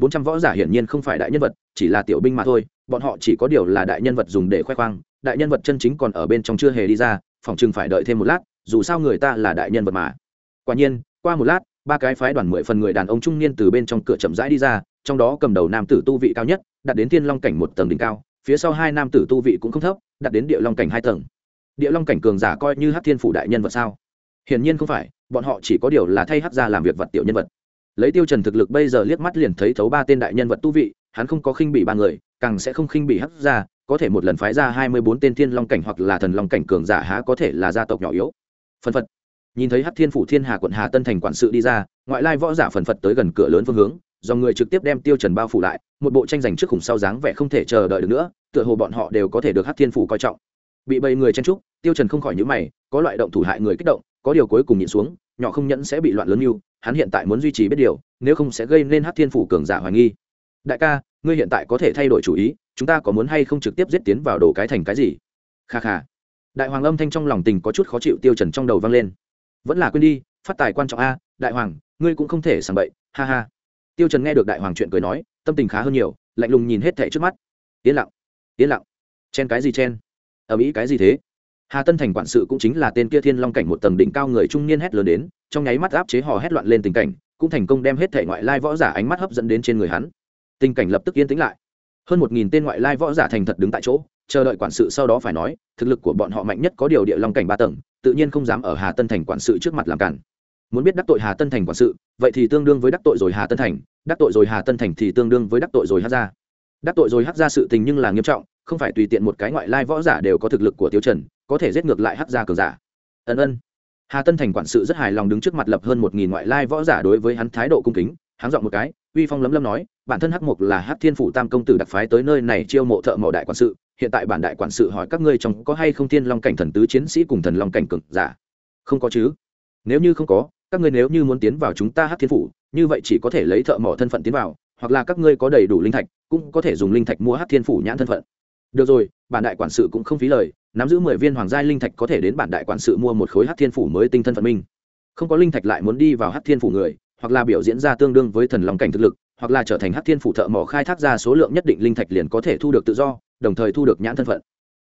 bốn trăm võ giả hiển nhiên không phải đại nhân vật, chỉ là tiểu binh mà thôi, bọn họ chỉ có điều là đại nhân vật dùng để khoe khoang, đại nhân vật chân chính còn ở bên trong chưa hề đi ra, phòng chừng phải đợi thêm một lát, dù sao người ta là đại nhân vật mà. Quả nhiên, qua một lát, ba cái phái đoàn mười phần người đàn ông trung niên từ bên trong cửa chậm rãi đi ra, trong đó cầm đầu nam tử tu vị cao nhất đặt đến thiên long cảnh một tầng đỉnh cao, phía sau hai nam tử tu vị cũng không thấp đặt đến địa long cảnh hai tầng. Địa long cảnh cường giả coi như hát thiên phủ đại nhân vật sao? Hiển nhiên không phải, bọn họ chỉ có điều là thay hát ra làm việc vật tiểu nhân vật lấy tiêu trần thực lực bây giờ liếc mắt liền thấy thấu ba tên đại nhân vật tu vị, hắn không có khinh bị ba người, càng sẽ không khinh bị hấp ra có thể một lần phái ra hai mươi bốn tên thiên long cảnh hoặc là thần long cảnh cường giả há có thể là gia tộc nhỏ yếu. Phân phật. Nhìn thấy hắc thiên phủ thiên hà quận hà tân thành quản sự đi ra, ngoại lai võ giả phần phật tới gần cửa lớn phương hướng do người trực tiếp đem tiêu trần bao phủ lại, một bộ tranh giành trước khủng sau dáng vẻ không thể chờ đợi được nữa, tựa hồ bọn họ đều có thể được hắc thiên phủ coi trọng bị bầy người chen trúc tiêu trần không khỏi nhíu mày có loại động thủ hại người kích động có điều cuối cùng nhịn xuống nhỏ không nhẫn sẽ bị loạn lớn như, hắn hiện tại muốn duy trì biết điều nếu không sẽ gây nên hắc thiên phủ cường giả hoài nghi. Đại ca ngươi hiện tại có thể thay đổi chủ ý chúng ta có muốn hay không trực tiếp giết tiến vào đồ cái thành cái gì? Kha kha. Đại hoàng âm thanh trong lòng tình có chút khó chịu tiêu trần trong đầu vang lên. Vẫn là quên đi phát tài quan trọng a đại hoàng ngươi cũng không thể sảng bậy ha ha. Tiêu trần nghe được đại hoàng chuyện cười nói tâm tình khá hơn nhiều lạnh lùng nhìn hết thảy trước mắt. Yên lặng yên lặng. Chen cái gì chen? Ở mỹ cái gì thế? Hà tân thành quản sự cũng chính là tên kia thiên long cảnh một tầng đỉnh cao người trung niên hét lớn đến, trong nháy mắt áp chế hò hét loạn lên tình cảnh, cũng thành công đem hết thể ngoại lai võ giả ánh mắt hấp dẫn đến trên người hắn. Tình cảnh lập tức yên tĩnh lại. Hơn một nghìn tên ngoại lai võ giả thành thật đứng tại chỗ, chờ đợi quản sự sau đó phải nói, thực lực của bọn họ mạnh nhất có điều địa long cảnh ba tầng, tự nhiên không dám ở hà tân thành quản sự trước mặt làm cản. Muốn biết đắc tội hà tân thành quản sự, vậy thì tương đương với đắc tội rồi hà tân thành, đắc tội rồi hà tân thành thì tương đương với đắc tội rồi hát gia. Đắc tội rồi hát gia sự tình nhưng là nghiêm trọng không phải tùy tiện một cái ngoại lai võ giả đều có thực lực của tiêu trần, có thể giết ngược lại Hắc gia cường giả. Ân ân. Hà tân thành quản sự rất hài lòng đứng trước mặt lập hơn một nghìn ngoại lai võ giả đối với hắn thái độ cung kính hắn dọn một cái, uy phong lấm lấm nói, bản thân hắc mục là hắc thiên phủ tam công tử đặc phái tới nơi này chiêu mộ thợ mộ đại quản sự, hiện tại bản đại quản sự hỏi các ngươi trong có hay không thiên long cảnh thần tứ chiến sĩ cùng thần long cảnh cường giả? Không có chứ. Nếu như không có, các ngươi nếu như muốn tiến vào chúng ta hắc thiên phủ, như vậy chỉ có thể lấy thợ mỏ thân phận tiến vào, hoặc là các ngươi có đầy đủ linh thạch, cũng có thể dùng linh thạch mua hắc thiên phủ nhãn thân phận được rồi, bản đại quản sự cũng không phí lời, nắm giữ mười viên hoàng gia linh thạch có thể đến bản đại quản sự mua một khối hắc thiên phủ mới tinh thân phận minh không có linh thạch lại muốn đi vào hắc thiên phủ người, hoặc là biểu diễn ra tương đương với thần long cảnh thực lực, hoặc là trở thành hắc thiên phủ thợ mỏ khai thác ra số lượng nhất định linh thạch liền có thể thu được tự do, đồng thời thu được nhãn thân phận.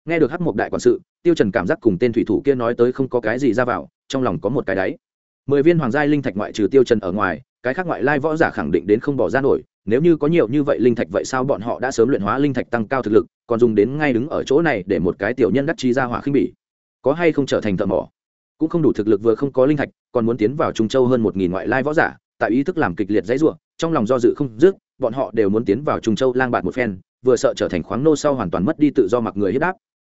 Nghe được hắc một đại quản sự, tiêu trần cảm giác cùng tên thủy thủ kia nói tới không có cái gì ra vào, trong lòng có một cái đáy. Mười viên hoàng gia linh thạch ngoại trừ tiêu trần ở ngoài, cái khác ngoại lai võ giả khẳng định đến không bỏ ra nổi nếu như có nhiều như vậy linh thạch vậy sao bọn họ đã sớm luyện hóa linh thạch tăng cao thực lực, còn dùng đến ngay đứng ở chỗ này để một cái tiểu nhân đắc chi ra hỏa khinh bỉ? Có hay không trở thành thợ mỏ? Cũng không đủ thực lực vừa không có linh thạch, còn muốn tiến vào trung châu hơn một nghìn ngoại lai võ giả, tại ý thức làm kịch liệt dãy ruộng trong lòng do dự không dứt, bọn họ đều muốn tiến vào trung châu lang bạt một phen, vừa sợ trở thành khoáng nô sau hoàn toàn mất đi tự do mặc người hiếp đáp.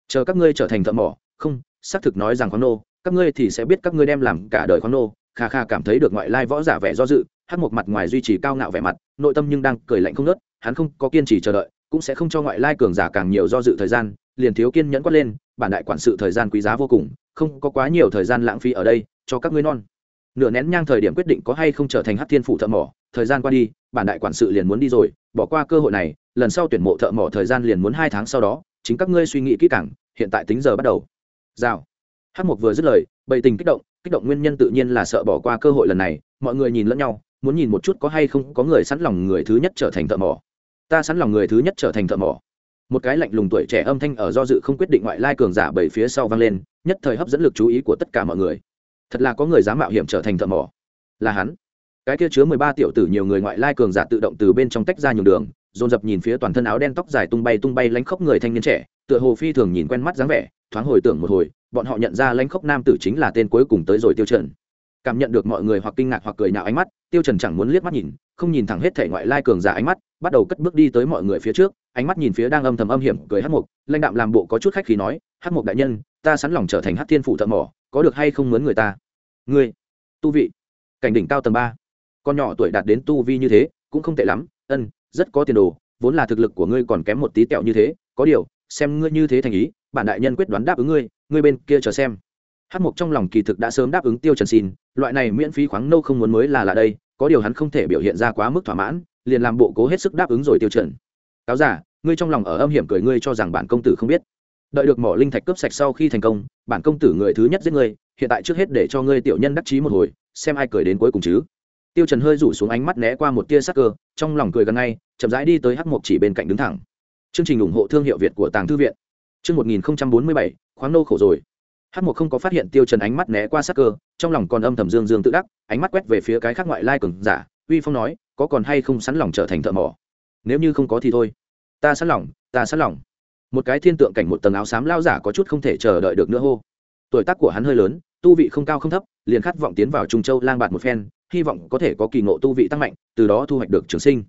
Chờ các ngươi trở thành thợ mỏ, không, xác thực nói rằng khoáng nô, các ngươi thì sẽ biết các ngươi đem làm cả đời khoáng nô kha kha cảm thấy được ngoại lai võ giả vẻ do dự, Hắc một mặt ngoài duy trì cao ngạo vẻ mặt, nội tâm nhưng đang cười lạnh không nớt hắn không có kiên trì chờ đợi, cũng sẽ không cho ngoại lai cường giả càng nhiều do dự thời gian, liền thiếu kiên nhẫn quát lên, bản đại quản sự thời gian quý giá vô cùng, không có quá nhiều thời gian lãng phí ở đây, cho các ngươi non. Nửa nén nhang thời điểm quyết định có hay không trở thành hát thiên phụ thợ mỏ, thời gian qua đi, bản đại quản sự liền muốn đi rồi, bỏ qua cơ hội này, lần sau tuyển mộ thợ mỏ thời gian liền muốn hai tháng sau đó, chính các ngươi suy nghĩ kỹ càng, hiện tại tính giờ bắt đầu. Rào. Hát mục vừa dứt lời bậy tình kích động kích động nguyên nhân tự nhiên là sợ bỏ qua cơ hội lần này, mọi người nhìn lẫn nhau, muốn nhìn một chút có hay không có người sẵn lòng người thứ nhất trở thành thợ mỏ. Ta sẵn lòng người thứ nhất trở thành thợ mỏ. Một cái lạnh lùng tuổi trẻ âm thanh ở do dự không quyết định ngoại lai cường giả bảy phía sau vang lên, nhất thời hấp dẫn lực chú ý của tất cả mọi người. Thật là có người dám mạo hiểm trở thành thợ mỏ. Là hắn. Cái kia chứa mười ba tiểu tử nhiều người ngoại lai cường giả tự động từ bên trong tách ra nhường đường, dồn dập nhìn phía toàn thân áo đen tóc dài tung bay tung bay lánh khóc người thanh niên trẻ, tựa hồ phi thường nhìn quen mắt dáng vẻ, thoáng hồi tưởng một hồi bọn họ nhận ra lãnh khốc nam tử chính là tên cuối cùng tới rồi tiêu trần. Cảm nhận được mọi người hoặc kinh ngạc hoặc cười nhạo ánh mắt, tiêu trần chẳng muốn liếc mắt nhìn, không nhìn thẳng hết thể ngoại lai cường giả ánh mắt, bắt đầu cất bước đi tới mọi người phía trước, ánh mắt nhìn phía đang âm thầm âm hiểm cười hát mục, lãnh đạm làm bộ có chút khách khí nói hát mục đại nhân, ta sẵn lòng trở thành hát thiên phụ thợ mỏ, có được hay không muốn người ta? Ngươi, tu vị, cảnh đỉnh cao tầng ba, con nhỏ tuổi đạt đến tu vi như thế, cũng không tệ lắm, ân, rất có tiền đồ, vốn là thực lực của ngươi còn kém một tí tẹo như thế, có điều, xem ngươi như thế thành ý bản đại nhân quyết đoán đáp ứng ngươi ngươi bên kia chờ xem. Hát mục trong lòng kỳ thực đã sớm đáp ứng tiêu trần xin, loại này miễn phí khoáng nâu không muốn mới là là đây, có điều hắn không thể biểu hiện ra quá mức thỏa mãn, liền làm bộ cố hết sức đáp ứng rồi tiêu trần. Cáo giả, ngươi trong lòng ở âm hiểm cười ngươi cho rằng bản công tử không biết. Đợi được mỏ linh thạch cướp sạch sau khi thành công, bản công tử người thứ nhất giết ngươi, hiện tại trước hết để cho ngươi tiểu nhân đắc chí một hồi, xem ai cười đến cuối cùng chứ. Tiêu trần hơi rủ xuống ánh mắt né qua một tia sắc cơ, trong lòng cười gần ngay, chậm rãi đi tới hắc mục chỉ bên cạnh đứng thẳng. Chương trình ủng hộ thương hiệu việt của tàng thư viện chương 1047 khoáng nô khổ rồi. Hắc mục không có phát hiện tiêu trần ánh mắt né qua sắc cơ, trong lòng còn âm thầm dương dương tự đắc, ánh mắt quét về phía cái khác ngoại lai cường giả. Uy phong nói, có còn hay không sẵn lòng trở thành thợ mỏ? Nếu như không có thì thôi. Ta sẵn lòng, ta sẵn lòng. Một cái thiên tượng cảnh một tầng áo xám lao giả có chút không thể chờ đợi được nữa hô. Tuổi tác của hắn hơi lớn, tu vị không cao không thấp, liền khát vọng tiến vào trung châu lang bạt một phen, hy vọng có thể có kỳ ngộ tu vị tăng mạnh, từ đó thu hoạch được trường sinh.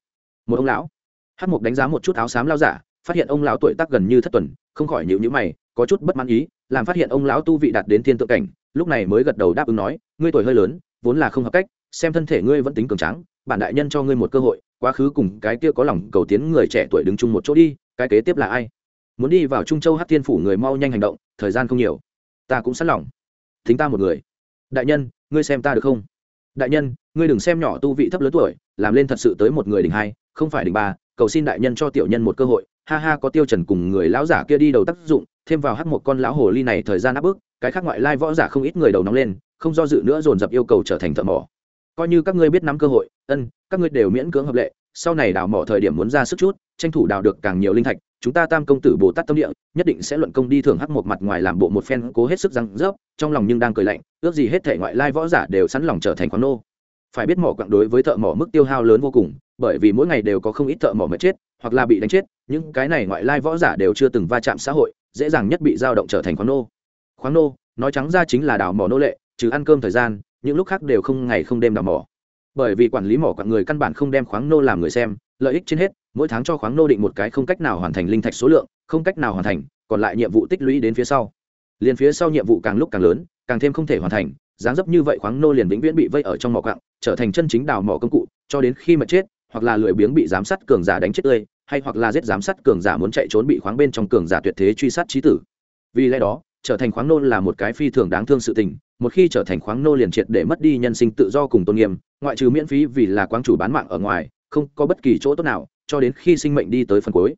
Một ông lão. Hắc mục đánh giá một chút áo xám lao giả phát hiện ông lão tuổi tác gần như thất tuần, không khỏi nhịu nhữ mày, có chút bất mãn ý, làm phát hiện ông lão tu vị đạt đến thiên tượng cảnh, lúc này mới gật đầu đáp ứng nói, ngươi tuổi hơi lớn, vốn là không hợp cách, xem thân thể ngươi vẫn tính cường tráng, bản đại nhân cho ngươi một cơ hội, quá khứ cùng cái kia có lòng cầu tiến người trẻ tuổi đứng chung một chỗ đi, cái kế tiếp là ai? Muốn đi vào trung châu hát thiên phủ người mau nhanh hành động, thời gian không nhiều. Ta cũng sẵn lòng. Thính ta một người. Đại nhân, ngươi xem ta được không? Đại nhân, ngươi đừng xem nhỏ tu vị thấp lớn tuổi, làm lên thật sự tới một người đỉnh hai, không phải đỉnh ba, cầu xin đại nhân cho tiểu nhân một cơ hội ha ha, có tiêu trần cùng người lão giả kia đi đầu tác dụng, thêm vào hắc một con lão hồ ly này thời gian áp bức, cái khác ngoại lai võ giả không ít người đầu nóng lên, không do dự nữa dồn dập yêu cầu trở thành thợ mỏ. Coi như các ngươi biết nắm cơ hội, ân, các ngươi đều miễn cưỡng hợp lệ, sau này đào mỏ thời điểm muốn ra sức chút, tranh thủ đào được càng nhiều linh thạch, chúng ta tam công tử bồ tát tâm địa, nhất định sẽ luận công đi thưởng hắc một mặt ngoài làm bộ một phen cố hết sức răng rớp, trong lòng nhưng đang cười lạnh, ước gì hết thể ngoại lai võ giả đều sẵn lòng trở thành khoáng nô. Phải biết mỏ quặng đối với thợ mỏ mức tiêu hao lớn vô cùng bởi vì mỗi ngày đều có không ít thợ mỏ mệt chết hoặc là bị đánh chết, những cái này ngoại lai võ giả đều chưa từng va chạm xã hội, dễ dàng nhất bị dao động trở thành khoáng nô. Khoáng nô, nói trắng ra chính là đào mỏ nô lệ, trừ ăn cơm thời gian, những lúc khác đều không ngày không đêm đào mỏ. Bởi vì quản lý mỏ quặng người căn bản không đem khoáng nô làm người xem, lợi ích trên hết, mỗi tháng cho khoáng nô định một cái không cách nào hoàn thành linh thạch số lượng, không cách nào hoàn thành, còn lại nhiệm vụ tích lũy đến phía sau. Liền phía sau nhiệm vụ càng lúc càng lớn, càng thêm không thể hoàn thành, dáng dấp như vậy khoáng nô liền vĩnh viễn bị vây ở trong mỏ quặng, trở thành chân chính đào mỏ công cụ, cho đến khi mà chết hoặc là lười biếng bị giám sát cường giả đánh chết tươi, hay hoặc là giết giám sát cường giả muốn chạy trốn bị khoáng bên trong cường giả tuyệt thế truy sát trí tử. Vì lẽ đó, trở thành khoáng nô là một cái phi thường đáng thương sự tình, một khi trở thành khoáng nô liền triệt để mất đi nhân sinh tự do cùng tôn nghiêm, ngoại trừ miễn phí vì là quáng chủ bán mạng ở ngoài, không có bất kỳ chỗ tốt nào cho đến khi sinh mệnh đi tới phần cuối.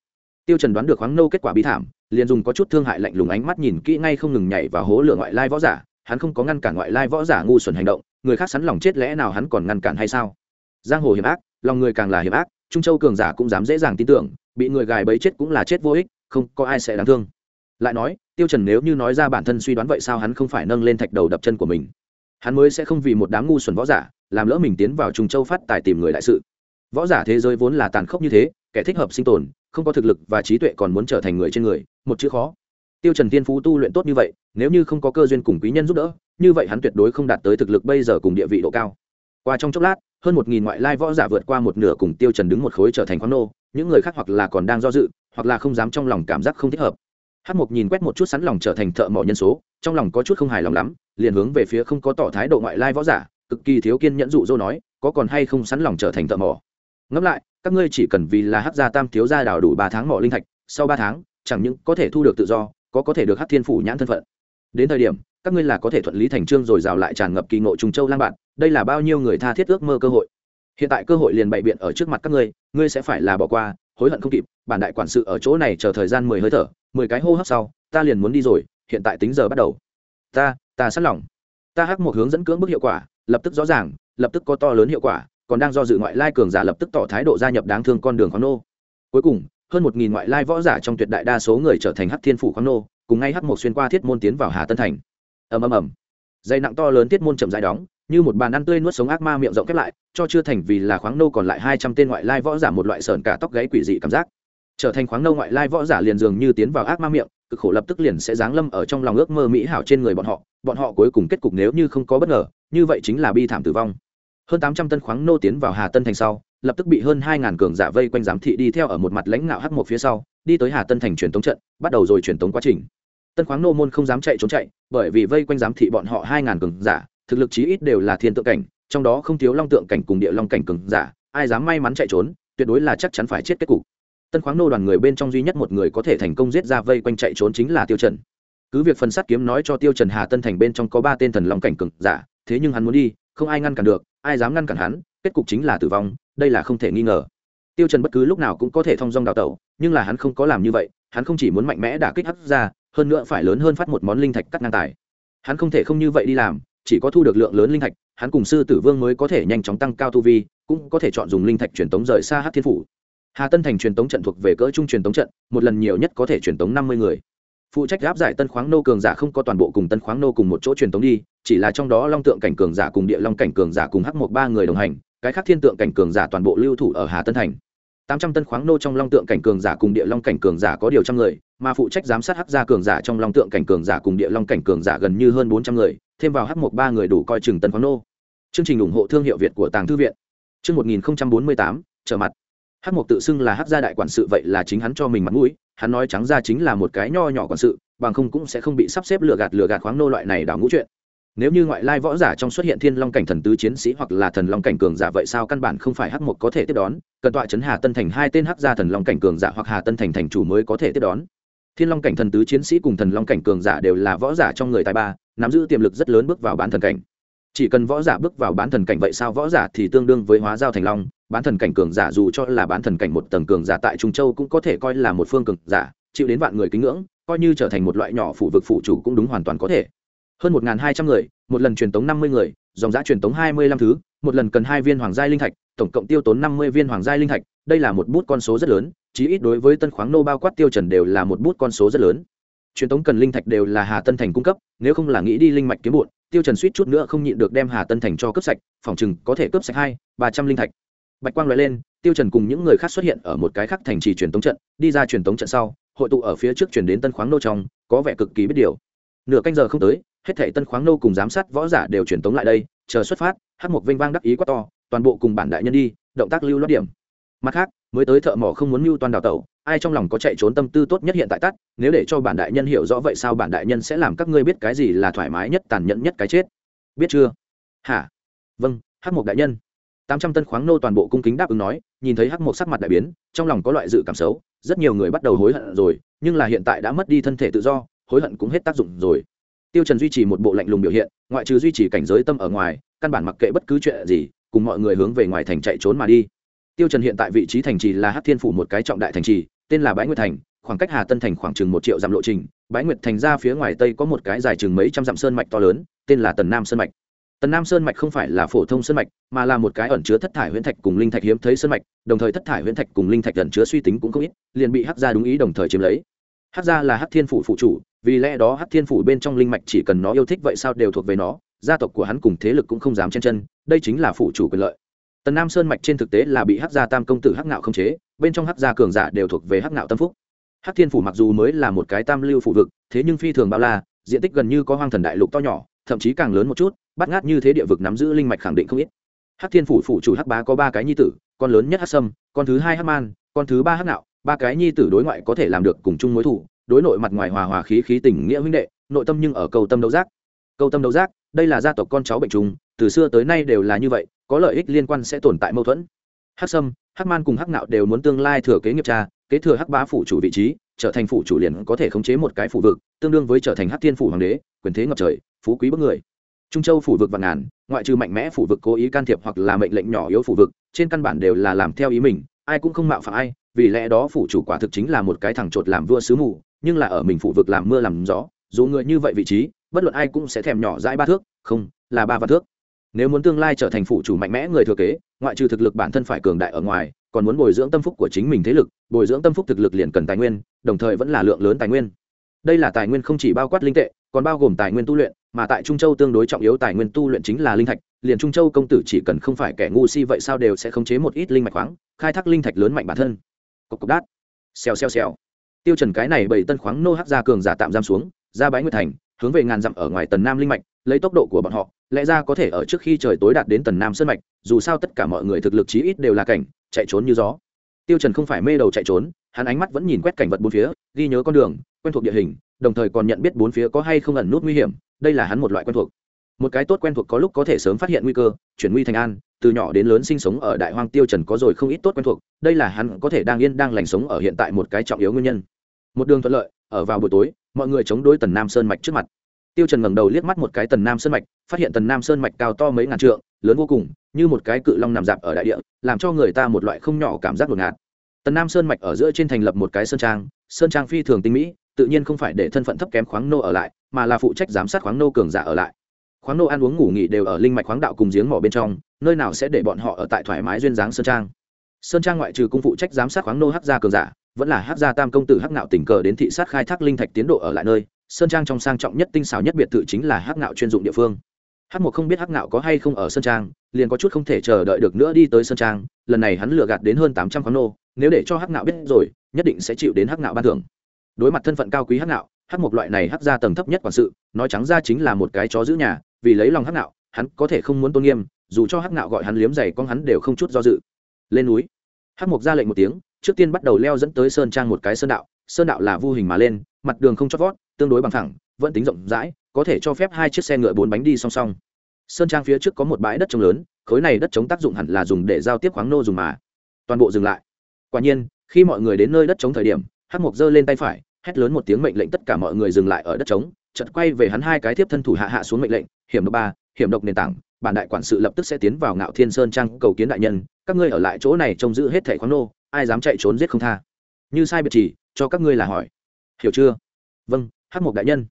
Tiêu trần đoán được khoáng nô kết quả bi thảm, liền dùng có chút thương hại lạnh lùng ánh mắt nhìn kỹ ngay không ngừng nhảy vào hố lửa ngoại lai võ giả, hắn không có ngăn cản ngoại lai võ giả ngu xuẩn hành động, người khác sẵn lòng chết lẽ nào hắn còn ngăn cản hay sao? Giang hồ hiểm ác lòng người càng là hiểm ác, trung châu cường giả cũng dám dễ dàng tin tưởng, bị người gài bẫy chết cũng là chết vô ích, không có ai sẽ đáng thương. Lại nói, tiêu trần nếu như nói ra bản thân suy đoán vậy sao hắn không phải nâng lên thạch đầu đập chân của mình? Hắn mới sẽ không vì một đám ngu xuẩn võ giả, làm lỡ mình tiến vào trung châu phát tài tìm người đại sự. Võ giả thế giới vốn là tàn khốc như thế, kẻ thích hợp sinh tồn, không có thực lực và trí tuệ còn muốn trở thành người trên người, một chữ khó. Tiêu trần tiên phú tu luyện tốt như vậy, nếu như không có cơ duyên cùng quý nhân giúp đỡ, như vậy hắn tuyệt đối không đạt tới thực lực bây giờ cùng địa vị độ cao qua trong chốc lát, hơn một nghìn ngoại lai võ giả vượt qua một nửa cùng tiêu trần đứng một khối trở thành khoáng nô, những người khác hoặc là còn đang do dự, hoặc là không dám trong lòng cảm giác không thích hợp. Hát mục nhìn quét một chút sẵn lòng trở thành thợ mỏ nhân số, trong lòng có chút không hài lòng lắm, liền hướng về phía không có tỏ thái độ ngoại lai võ giả, cực kỳ thiếu kiên nhẫn dụ dỗ nói, có còn hay không sẵn lòng trở thành thợ mỏ? Ngẫm lại, các ngươi chỉ cần vì là hát gia tam thiếu gia đào đủ ba tháng mỏ linh thạch, sau ba tháng, chẳng những có thể thu được tự do, có có thể được hát thiên phủ nhãn thân phận. Đến thời điểm, các ngươi là có thể thuận lý thành trương rồi rào lại tràn ngập kỳ ngộ trùng châu lang bạn đây là bao nhiêu người tha thiết ước mơ cơ hội? Hiện tại cơ hội liền bày biện ở trước mặt các ngươi ngươi sẽ phải là bỏ qua, hối hận không kịp, bản đại quản sự ở chỗ này chờ thời gian mười hơi thở, mười cái hô hấp sau, ta liền muốn đi rồi, hiện tại tính giờ bắt đầu. Ta ta sẵn lòng. Ta hắc một hướng dẫn cưỡng bức hiệu quả, lập tức rõ ràng, lập tức có to lớn hiệu quả, còn đang do dự ngoại lai cường giả lập tức tỏ thái độ gia nhập đáng thương con đường khoáng nô. Cuối cùng, hơn một nghìn ngoại lai võ giả trong tuyệt đại đa số người trở thành hắc thiên phủ khoáng nô, cùng ngay hắc một xuyên qua thiết môn tiến vào hà tân thành. Ầm ầm ầm. Dây nặng to lớn thiết môn chậm dài đóng như một bàn ăn tươi nuốt sống ác ma miệng rộng khép lại, cho chưa thành vì là khoáng nâu còn lại hai trăm tên ngoại lai võ giả một loại sờn cả tóc gáy quỷ dị cảm giác. Trở thành khoáng nâu ngoại lai võ giả liền dường như tiến vào ác ma miệng, cực khổ lập tức liền sẽ giáng lâm ở trong lòng ước mơ mỹ hảo trên người bọn họ bọn họ cuối cùng kết cục nếu như không có bất ngờ, như vậy chính là bi thảm tử vong. Hơn tám trăm tân khoáng nô tiến vào hà tân thành sau, lập tức bị hơn hai ngàn cường giả vây quanh giám thị đi theo ở một mặt lãnh ngạo hắc một phía sau, đi tới hà tân thành truyền tống trận, bắt đầu rồi truyền tống quá trình. Tân khoáng nô môn không dám chạy trốn chạy, bởi vì vây quanh giám thị bọn họ hai ngàn cường giả thực lực chí ít đều là thiên tượng cảnh, trong đó không thiếu long tượng cảnh cùng địa long cảnh cường giả, ai dám may mắn chạy trốn, tuyệt đối là chắc chắn phải chết kết cục. Tân khoáng nô đoàn người bên trong duy nhất một người có thể thành công giết ra vây quanh chạy trốn chính là tiêu trần. Cứ việc phần sát kiếm nói cho tiêu trần hà tân thành bên trong có ba tên thần long cảnh cường giả, thế nhưng hắn muốn đi, không ai ngăn cản được, ai dám ngăn cản hắn, kết cục chính là tử vong, đây là không thể nghi ngờ. Tiêu trần bất cứ lúc nào cũng có thể thông dong đào tẩu, nhưng là hắn không có làm như vậy, hắn không chỉ muốn mạnh mẽ đả kích hấp ra, hơn nữa phải lớn hơn phát một món linh thạch cắt ngang tài. Hắn không thể không như vậy đi làm chỉ có thu được lượng lớn linh thạch, hắn cùng sư tử vương mới có thể nhanh chóng tăng cao tu vi, cũng có thể chọn dùng linh thạch truyền tống rời xa hát thiên phủ. Hà tân thành truyền tống trận thuộc về cỡ trung truyền tống trận, một lần nhiều nhất có thể truyền tống năm mươi người. Phụ trách gáp giải tân khoáng nô cường giả không có toàn bộ cùng tân khoáng nô cùng một chỗ truyền tống đi, chỉ là trong đó long tượng cảnh cường giả cùng địa long cảnh cường giả cùng hắc một ba người đồng hành, cái khác thiên tượng cảnh cường giả toàn bộ lưu thủ ở hà tân thành. Tám trăm tân khoáng nô trong long tượng cảnh cường giả cùng địa long cảnh cường giả có điều trăm người, mà phụ trách giám sát hắc gia cường giả trong long tượng cảnh cường giả cùng địa long cảnh cường giả gần như hơn bốn trăm người thêm vào hắc một ba người đủ coi chừng tân khoáng nô. Chương trình ủng hộ thương hiệu việt của tàng thư viện. Chương một nghìn bốn mươi tám, trở mặt. Hắc một tự xưng là hắc gia đại quản sự, vậy là chính hắn cho mình mặt mũi. Hắn nói trắng ra chính là một cái nho nhỏ quản sự, bằng không cũng sẽ không bị sắp xếp lừa gạt lừa gạt khoáng nô loại này đảo ngũ chuyện. Nếu như ngoại lai võ giả trong xuất hiện thiên long cảnh thần tứ chiến sĩ hoặc là thần long cảnh cường giả, vậy sao căn bản không phải hắc một có thể tiếp đón? Cần tọa chấn hà tân thành hai tên hắc gia thần long cảnh cường giả hoặc hà tân thành thành chủ mới có thể tiếp đón thiên long cảnh thần tứ chiến sĩ cùng thần long cảnh cường giả đều là võ giả trong người tài ba, nắm giữ tiềm lực rất lớn bước vào bán thần cảnh. Chỉ cần võ giả bước vào bán thần cảnh vậy sao võ giả thì tương đương với hóa giao thành long, bán thần cảnh cường giả dù cho là bán thần cảnh một tầng cường giả tại trung châu cũng có thể coi là một phương cường giả, chịu đến vạn người kính ngưỡng, coi như trở thành một loại nhỏ phủ vực phụ chủ cũng đúng hoàn toàn có thể. Hơn một hai trăm người, một lần truyền tống năm mươi người dòng giã truyền tống hai mươi lăm thứ, một lần cần hai viên hoàng gia linh thạch, tổng cộng tiêu tốn năm mươi viên hoàng gia linh thạch, đây là một bút con số rất lớn, chí ít đối với tân khoáng nô bao quát tiêu trần đều là một bút con số rất lớn. Truyền tống cần linh thạch đều là hà tân thành cung cấp, nếu không là nghĩ đi linh mạch kiếm bụn, tiêu trần suýt chút nữa không nhịn được đem hà tân thành cho cướp sạch, phòng chừng có thể cướp sạch hai, ba trăm linh thạch. Bạch quang loại lên, tiêu trần cùng những người khác xuất hiện ở một cái khác thành trì truyền tống trận, đi ra truyền tống trận sau, hội tụ ở phía trước truyền đến tân khoáng nô trong, có vẻ cực kỳ biết điều. Nửa canh giờ không tới hết thảy tân khoáng nô cùng giám sát võ giả đều truyền tống lại đây, chờ xuất phát hát một vinh vang đắc ý quá to, toàn bộ cùng bản đại nhân đi, động tác lưu loát điểm. Mặt khác, mới tới thợ mỏ không muốn mưu toàn đào tẩu, ai trong lòng có chạy trốn tâm tư tốt nhất hiện tại tắt, nếu để cho bản đại nhân hiểu rõ vậy sao bản đại nhân sẽ làm các ngươi biết cái gì là thoải mái nhất, tàn nhẫn nhất cái chết. Biết chưa? Hả? Vâng hắc mục đại nhân. Tám trăm tân khoáng nô toàn bộ cung kính đáp ứng nói, nhìn thấy hắc mục sắc mặt đại biến, trong lòng có loại dự cảm xấu, rất nhiều người bắt đầu hối hận rồi, nhưng là hiện tại đã mất đi thân thể tự do, hối hận cũng hết tác dụng rồi tiêu trần duy trì một bộ lạnh lùng biểu hiện, ngoại trừ duy trì cảnh giới tâm ở ngoài, căn bản mặc kệ bất cứ chuyện gì, cùng mọi người hướng về ngoài thành chạy trốn mà đi. Tiêu trần hiện tại vị trí thành trì là hắc thiên phủ một cái trọng đại thành trì, tên là bãi nguyệt thành, khoảng cách hà tân thành khoảng chừng một triệu dặm lộ trình. Bãi nguyệt thành ra phía ngoài tây có một cái dài chừng mấy trăm dặm sơn mạch to lớn, tên là tần nam sơn mạch. Tần nam sơn mạch không phải là phổ thông sơn mạch, mà là một cái ẩn chứa thất thải huyễn thạch cùng linh thạch hiếm thấy sơn mạch, đồng thời thất thải huyễn thạch cùng linh thạch ẩn chứa suy tính cũng không ít, liền bị hắc gia đúng ý đồng thời chiếm lấy. Hắc gia là hắc thiên phủ phụ chủ vì lẽ đó hắc thiên phủ bên trong linh mạch chỉ cần nó yêu thích vậy sao đều thuộc về nó, gia tộc của hắn cùng thế lực cũng không dám chen chân, đây chính là phụ chủ quyền lợi. Tần nam sơn mạch trên thực tế là bị hắc gia tam công tử hắc ngạo không chế, bên trong hắc gia cường giả đều thuộc về hắc ngạo tâm phúc. Hắc thiên phủ mặc dù mới là một cái tam lưu phủ vực, thế nhưng phi thường bao la, diện tích gần như có hoang thần đại lục to nhỏ, thậm chí càng lớn một chút, bắt ngát như thế địa vực nắm giữ linh mạch khẳng định không ít. Hắc thiên phủ phủ chủ hắc bá có ba cái nhi tử, con lớn nhất hắc sâm, con thứ hai hắc man, con thứ ba hắc nạo ba cái nhi tử đối ngoại có thể làm được cùng chung mối thủ đối nội mặt ngoài hòa hòa khí khí tình nghĩa huynh đệ, nội tâm nhưng ở cầu tâm đấu giác. Cầu tâm đấu giác, đây là gia tộc con cháu bệnh trùng, từ xưa tới nay đều là như vậy, có lợi ích liên quan sẽ tồn tại mâu thuẫn. Hắc sâm, hắc man cùng hắc nạo đều muốn tương lai thừa kế nghiệp cha, kế thừa hắc bá phủ chủ vị trí, trở thành phủ chủ liền có thể khống chế một cái phủ vực, tương đương với trở thành hắc thiên phủ hoàng đế, quyền thế ngập trời, phú quý bức người. Trung châu phủ vực và ngàn, ngoại trừ mạnh mẽ phủ vực cố ý can thiệp hoặc là mệnh lệnh nhỏ yếu phủ vực, trên căn bản đều là làm theo ý mình, ai cũng không mạo phạm ai, vì lẽ đó phủ chủ quả thực chính là một cái thằng chột làm vua sứ mù nhưng là ở mình phủ vực làm mưa làm gió, dù người như vậy vị trí, bất luận ai cũng sẽ thèm nhỏ dãi ba thước, không, là ba vạn thước. Nếu muốn tương lai trở thành phụ chủ mạnh mẽ người thừa kế, ngoại trừ thực lực bản thân phải cường đại ở ngoài, còn muốn bồi dưỡng tâm phúc của chính mình thế lực, bồi dưỡng tâm phúc thực lực liền cần tài nguyên, đồng thời vẫn là lượng lớn tài nguyên. Đây là tài nguyên không chỉ bao quát linh tệ, còn bao gồm tài nguyên tu luyện, mà tại trung châu tương đối trọng yếu tài nguyên tu luyện chính là linh thạch, liền trung châu công tử chỉ cần không phải kẻ ngu si vậy sao đều sẽ khống chế một ít linh mạch khoáng, khai thác linh thạch lớn mạnh bản thân. Cốc cốc đát. Xèo xèo xèo tiêu trần cái này bảy tân khoáng nô hắc gia cường giả tạm giam xuống, ra bãi nguyệt thành, hướng về ngàn dặm ở ngoài tần nam linh mạch, lấy tốc độ của bọn họ, lẽ ra có thể ở trước khi trời tối đạt đến tần nam sơn mạch, dù sao tất cả mọi người thực lực chí ít đều là cảnh, chạy trốn như gió. Tiêu trần không phải mê đầu chạy trốn, hắn ánh mắt vẫn nhìn quét cảnh vật bốn phía, ghi nhớ con đường, quen thuộc địa hình, đồng thời còn nhận biết bốn phía có hay không ẩn nút nguy hiểm, đây là hắn một loại quen thuộc một cái tốt quen thuộc có lúc có thể sớm phát hiện nguy cơ, chuyển nguy thành an, từ nhỏ đến lớn sinh sống ở đại hoang tiêu trần có rồi không ít tốt quen thuộc, đây là hắn có thể đang yên đang lành sống ở hiện tại một cái trọng yếu nguyên nhân. Một đường thuận lợi, ở vào buổi tối, mọi người chống đối tần nam sơn mạch trước mặt. Tiêu trần ngẩng đầu liếc mắt một cái tần nam sơn mạch, phát hiện tần nam sơn mạch cao to mấy ngàn trượng, lớn vô cùng, như một cái cự long nằm dạp ở đại địa, làm cho người ta một loại không nhỏ cảm giác ngột ngạt. Tần nam sơn mạch ở giữa trên thành lập một cái sơn trang sơn trang phi thường tinh mỹ, tự nhiên không phải để thân phận thấp kém khoáng nô ở lại, mà là phụ trách giám sát khoáng nô cường giả ở lại khoáng nô ăn uống ngủ nghỉ đều ở linh mạch khoáng đạo cùng giếng mỏ bên trong, nơi nào sẽ để bọn họ ở tại thoải mái duyên dáng sơn trang? Sơn trang ngoại trừ cung phụ trách giám sát khoáng nô hắc gia cường giả, vẫn là hắc gia tam công tử hắc nạo tình cờ đến thị sát khai thác linh thạch tiến độ ở lại nơi, sơn trang trong sang trọng nhất tinh xảo nhất biệt thự chính là hắc nạo chuyên dụng địa phương. Hắc một không biết hắc nạo có hay không ở sơn trang, liền có chút không thể chờ đợi được nữa đi tới sơn trang, lần này hắn lừa gạt đến hơn tám trăm khoáng nô, nếu để cho hắc nạo biết rồi, nhất định sẽ chịu đến hắc nạo ban thưởng. Đối mặt thân phận cao quý hắc nạo hắc một loại này hắc gia tầng thấp nhất quản sự, nói trắng ra chính là một cái chó giữ nhà vì lấy lòng hắc nạo hắn có thể không muốn tôn nghiêm, dù cho hắc nạo gọi hắn liếm giày con hắn đều không chút do dự. Lên núi, hắc mục ra lệnh một tiếng, trước tiên bắt đầu leo dẫn tới sơn trang một cái sơn đạo sơn đạo là vô hình mà lên, mặt đường không chót vót, tương đối bằng thẳng vẫn tính rộng rãi, có thể cho phép hai chiếc xe ngựa bốn bánh đi song song. Sơn trang phía trước có một bãi đất trống lớn, khối này đất trống tác dụng hẳn là dùng để giao tiếp khoáng nô dùng mà. Toàn bộ dừng lại. Quả nhiên, khi mọi người đến nơi đất trống thời điểm, hắc mục giơ lên tay phải, hét lớn một tiếng mệnh lệnh tất cả mọi người dừng lại ở đất trống chợt quay về hắn hai cái tiếp thân thủ hạ hạ xuống mệnh lệnh, hiểm độc ba, hiểm độc nền tảng, bản đại quản sự lập tức sẽ tiến vào ngạo thiên sơn trang cầu kiến đại nhân, các ngươi ở lại chỗ này trông giữ hết thẻ khoáng nô, ai dám chạy trốn giết không tha. Như sai biệt chỉ, cho các ngươi là hỏi. Hiểu chưa? Vâng hắc mục đại nhân.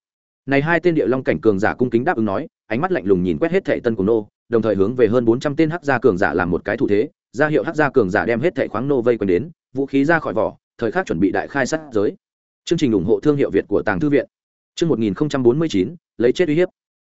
Này hai tên địa long cảnh cường giả cung kính đáp ứng nói, ánh mắt lạnh lùng nhìn quét hết thẻ tân của nô, đồng thời hướng về hơn bốn trăm tên hắc gia cường giả làm một cái thủ thế, ra hiệu hắc gia cường giả đem hết thẻ khoáng nô vây quanh đến, vũ khí ra khỏi vỏ, thời khắc chuẩn bị đại khai sát giới. Chương trình ủng hộ thương hiệu việt của tàng thư viện chương một nghìn bốn mươi chín, lấy chết uy hiếp.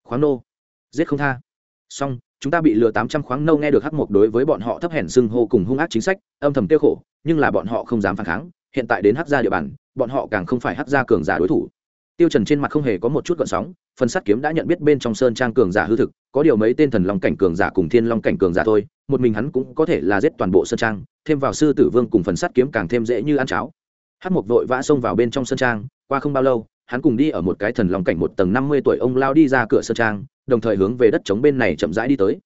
Khoáng nô. Giết không tha. Xong, chúng ta bị lừa tám trăm khoáng nâu nghe được hắc mục đối với bọn họ thấp hèn xưng hô cùng hung ác chính sách, âm thầm tiêu khổ, nhưng là bọn họ không dám phản kháng. Hiện tại đến hắc gia địa bàn, bọn họ càng không phải hắc gia cường giả đối thủ. Tiêu trần trên mặt không hề có một chút gợn sóng, phần sắt kiếm đã nhận biết bên trong sơn trang cường giả hư thực, có điều mấy tên thần long cảnh cường giả cùng thiên long cảnh cường giả thôi, một mình hắn cũng có thể là giết toàn bộ sơn trang, thêm vào sư tử vương cùng phần sắt kiếm càng thêm dễ như ăn cháo. Hắc Mộc vội vã xông vào bên trong sơn trang, qua không bao lâu hắn cùng đi ở một cái thần long cảnh một tầng năm mươi tuổi ông lao đi ra cửa sơn trang, đồng thời hướng về đất trống bên này chậm rãi đi tới.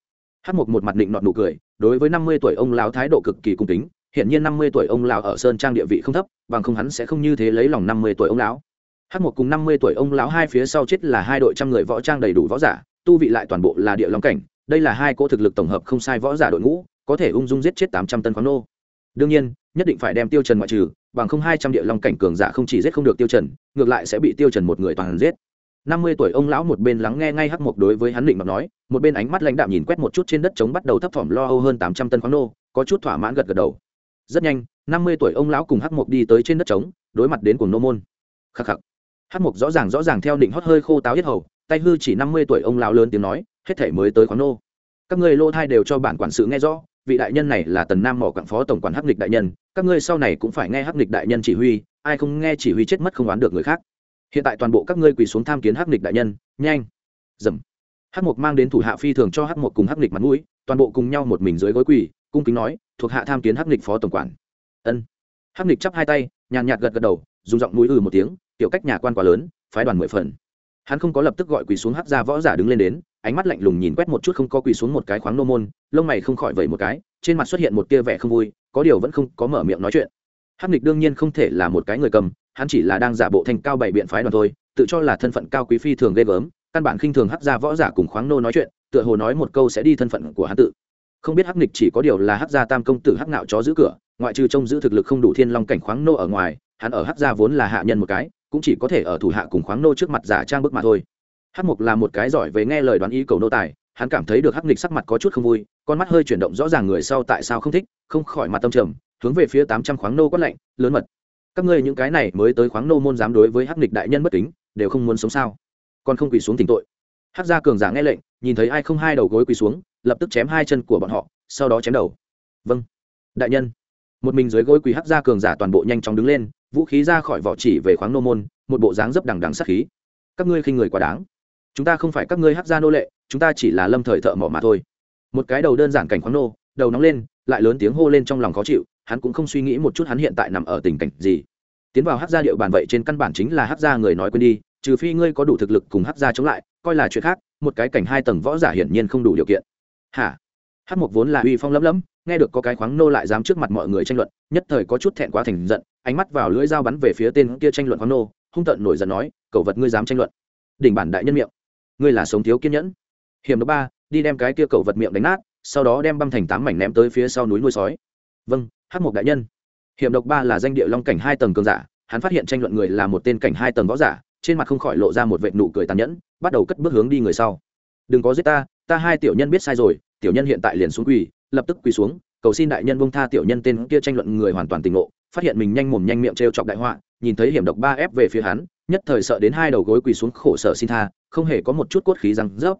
Hát một một mặt định nọt nụ cười, đối với năm mươi tuổi ông lão thái độ cực kỳ cung kính hiện nhiên năm mươi tuổi ông lão ở sơn trang địa vị không thấp, bằng không hắn sẽ không như thế lấy lòng năm mươi tuổi ông lão. Hắc một cùng năm mươi tuổi ông lão hai phía sau chết là hai đội trăm người võ trang đầy đủ võ giả, tu vị lại toàn bộ là địa long cảnh, đây là hai cỗ thực lực tổng hợp không sai võ giả đội ngũ, có thể ung dung giết chết tám trăm tân khoáng nô. Đương nhiên, nhất định phải đem tiêu trần ngoại trừ bằng không hai trăm địa long cảnh cường giả không chỉ giết không được tiêu trần, ngược lại sẽ bị tiêu trần một người toàn giết. Năm mươi tuổi ông lão một bên lắng nghe ngay hắc mục đối với hắn định mà nói, một bên ánh mắt lãnh đạm nhìn quét một chút trên đất trống bắt đầu thấp thỏm lo âu hơn tám trăm tân khoáng nô, có chút thỏa mãn gật gật đầu. Rất nhanh, năm mươi tuổi ông lão cùng hắc mục đi tới trên đất trống, đối mặt đến cùng nô môn. Khắc khắc. Hắc mục rõ ràng rõ ràng theo định hót hơi khô táo yết hầu, tay hư chỉ năm mươi tuổi ông lão lớn tiếng nói, hết thể mới tới khoáng nô. Các ngươi lô thai đều cho bản quản sự nghe rõ vị đại nhân này là tần nam mỏ quảng phó tổng quản hắc Lịch đại nhân, các ngươi sau này cũng phải nghe hắc Lịch đại nhân chỉ huy, ai không nghe chỉ huy chết mất không đoán được người khác. Hiện tại toàn bộ các ngươi quỳ xuống tham kiến hắc Lịch đại nhân, nhanh, dầm. Hắc mục mang đến thủ hạ phi thường cho hắc mục cùng hắc Lịch mặt mũi, toàn bộ cùng nhau một mình dưới gối quỳ, cung kính nói, thuộc hạ tham kiến hắc Lịch phó tổng quản. Ân. Hắc Lịch chắp hai tay, nhàn nhạt gật gật đầu, dùng giọng mũi ừ một tiếng tiểu cách nhà quan quá lớn, phái đoàn mười phần. Hắn không có lập tức gọi quỳ xuống hắc ra võ giả đứng lên đến ánh mắt lạnh lùng nhìn quét một chút không có quỳ xuống một cái khoáng nô môn, lông mày không khỏi vẩy một cái, trên mặt xuất hiện một tia vẻ không vui, có điều vẫn không có mở miệng nói chuyện. Hắc nghịch đương nhiên không thể là một cái người cầm, hắn chỉ là đang giả bộ thành cao bảy biện phái đoàn thôi, tự cho là thân phận cao quý phi thường ghê gớm, căn bản khinh thường hắc gia võ giả cùng khoáng nô nói chuyện, tựa hồ nói một câu sẽ đi thân phận của hắn tự. Không biết hắc nghịch chỉ có điều là hắc gia tam công tử hắc nạo chó giữ cửa, ngoại trừ trông giữ thực lực không đủ thiên long cảnh khoáng nô ở ngoài, hắn ở hắc gia vốn là hạ nhân một cái, cũng chỉ có thể ở thủ hạ cùng khoáng nô trước mặt giả trang bức mà thôi hắc mục là một cái giỏi về nghe lời đoán ý cầu nô tài, hắn cảm thấy được hắc nghịch sắc mặt có chút không vui, con mắt hơi chuyển động rõ ràng người sau tại sao không thích, không khỏi mặt tâm trầm, hướng về phía tám trăm khoáng nô quát lạnh, lớn mật, các ngươi những cái này mới tới khoáng nô môn dám đối với hắc nghịch đại nhân bất kính, đều không muốn sống sao? Còn không quỳ xuống tỉnh tội. Hắc gia cường giả nghe lệnh, nhìn thấy ai không hai đầu gối quỳ xuống, lập tức chém hai chân của bọn họ, sau đó chém đầu. Vâng đại nhân. Một mình dưới gối quỳ hắc gia cường giả toàn bộ nhanh chóng đứng lên, vũ khí ra khỏi vỏ chỉ về khoáng nô môn, một bộ dáng dấp đằng đằng sát khí. Các ngươi khinh người quá đáng chúng ta không phải các ngươi hát gia nô lệ, chúng ta chỉ là lâm thời thợ mỏ mà thôi. Một cái đầu đơn giản cảnh khoáng nô, đầu nóng lên, lại lớn tiếng hô lên trong lòng khó chịu, hắn cũng không suy nghĩ một chút hắn hiện tại nằm ở tình cảnh gì. Tiến vào hát gia điệu bàn vậy trên căn bản chính là hát gia người nói quên đi, trừ phi ngươi có đủ thực lực cùng hát gia chống lại, coi là chuyện khác, một cái cảnh hai tầng võ giả hiển nhiên không đủ điều kiện. Hả? Hát một vốn là uy phong lấm lấm nghe được có cái khoáng nô lại dám trước mặt mọi người tranh luận, nhất thời có chút thẹn quá thành giận, ánh mắt vào lưỡi dao bắn về phía tên kia tranh luận khoáng nô, hung tận nổi giận nói cậu vật ngươi dám tranh luận. Đỉnh bản đại nhân miệng ngươi là sống thiếu kiên nhẫn. Hiểm độc ba, đi đem cái kia cầu vật miệng đánh nát, sau đó đem băm thành tám mảnh ném tới phía sau núi nuôi sói. Vâng hắc một đại nhân. Hiểm độc ba là danh địa long cảnh hai tầng cường giả, hắn phát hiện tranh luận người là một tên cảnh hai tầng võ giả, trên mặt không khỏi lộ ra một vệ nụ cười tàn nhẫn, bắt đầu cất bước hướng đi người sau. Đừng có giết ta ta hai tiểu nhân biết sai rồi, tiểu nhân hiện tại liền xuống quỳ, lập tức quỳ xuống, cầu xin đại nhân bông tha tiểu nhân tên kia tranh luận người hoàn toàn tỉnh ngộ, phát hiện mình nhanh mồm nhanh miệng t chọc đại họa, nhìn thấy hiểm độc ba ép về phía hắn nhất thời sợ đến hai đầu gối quỳ xuống khổ sở xin tha, không hề có một chút cốt khí răng rớp.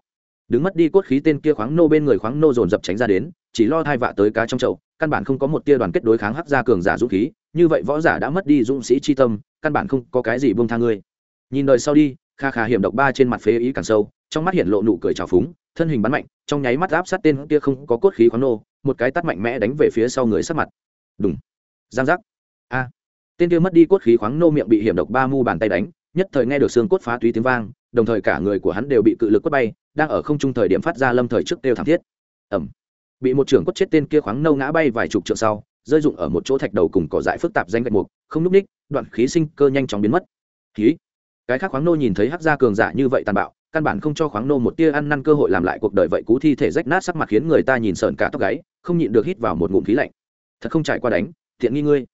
Đứng mất đi cốt khí tên kia khoáng nô bên người khoáng nô dồn dập tránh ra đến, chỉ lo thai vạ tới cá trong chậu, căn bản không có một tia đoàn kết đối kháng hắc gia cường giả dũng khí, như vậy võ giả đã mất đi dũng sĩ chi tâm, căn bản không có cái gì buông tha ngươi. Nhìn đời sau đi, kha kha hiểm độc ba trên mặt phế ý càng sâu, trong mắt hiện lộ nụ cười trào phúng, thân hình bắn mạnh, trong nháy mắt áp sát tên kia không có cốt khí khoáng nô, một cái tắt mạnh mẽ đánh về phía sau người sát mặt. Đúng giang giác. A. Tên kia mất đi cốt khí khoáng nô miệng bị hiểm độc ba mu bàn tay đánh nhất thời nghe được xương cốt phá túy tiếng vang, đồng thời cả người của hắn đều bị cự lực quất bay, đang ở không trung thời điểm phát ra lâm thời trước đều thảm thiết. Ẩm bị một trưởng cốt chết tên kia khoáng nâu ngã bay vài chục trượng sau, rơi dụng ở một chỗ thạch đầu cùng cỏ dại phức tạp danh gạch mục, không núp ních, đoạn khí sinh cơ nhanh chóng biến mất. Khí cái khác khoáng nô nhìn thấy hắc gia cường giả như vậy tàn bạo, căn bản không cho khoáng nô một tia ăn năn cơ hội làm lại cuộc đời vậy cú thi thể rách nát sắc mặt khiến người ta nhìn sợn cả tóc gáy, không nhịn được hít vào một ngụm khí lạnh. Thật không trải qua đánh thiện nghi ngươi.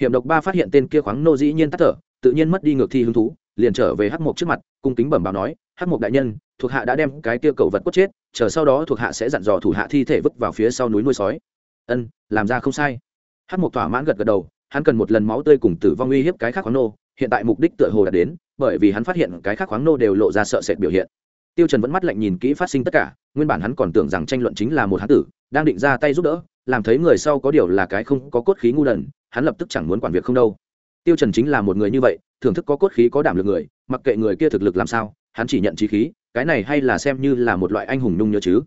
Hiểm độc ba phát hiện tên kia khoáng nô dĩ nhiên tắt thở tự nhiên mất đi ngược thi hứng thú, liền trở về hắc mộc trước mặt, cung kính bẩm báo nói, hắc mộc đại nhân, thuộc hạ đã đem cái kia cầu vật cốt chết, chờ sau đó thuộc hạ sẽ dặn dò thủ hạ thi thể vứt vào phía sau núi nuôi sói. Ân, làm ra không sai. Hắc mộc thỏa mãn gật gật đầu, hắn cần một lần máu tươi cùng tử vong uy hiếp cái khác khoáng nô, hiện tại mục đích tựa hồ đã đến, bởi vì hắn phát hiện cái khác khoáng nô đều lộ ra sợ sệt biểu hiện. Tiêu trần vẫn mắt lạnh nhìn kỹ phát sinh tất cả, nguyên bản hắn còn tưởng rằng tranh luận chính là một hán tử, đang định ra tay giúp đỡ, làm thấy người sau có điều là cái không có cốt khí ngu đần hắn lập tức chẳng muốn quản việc không đâu tiêu trần chính là một người như vậy, thưởng thức có cốt khí, có đảm lực người, mặc kệ người kia thực lực làm sao, hắn chỉ nhận trí khí, cái này hay là xem như là một loại anh hùng nhung nhớ chứ.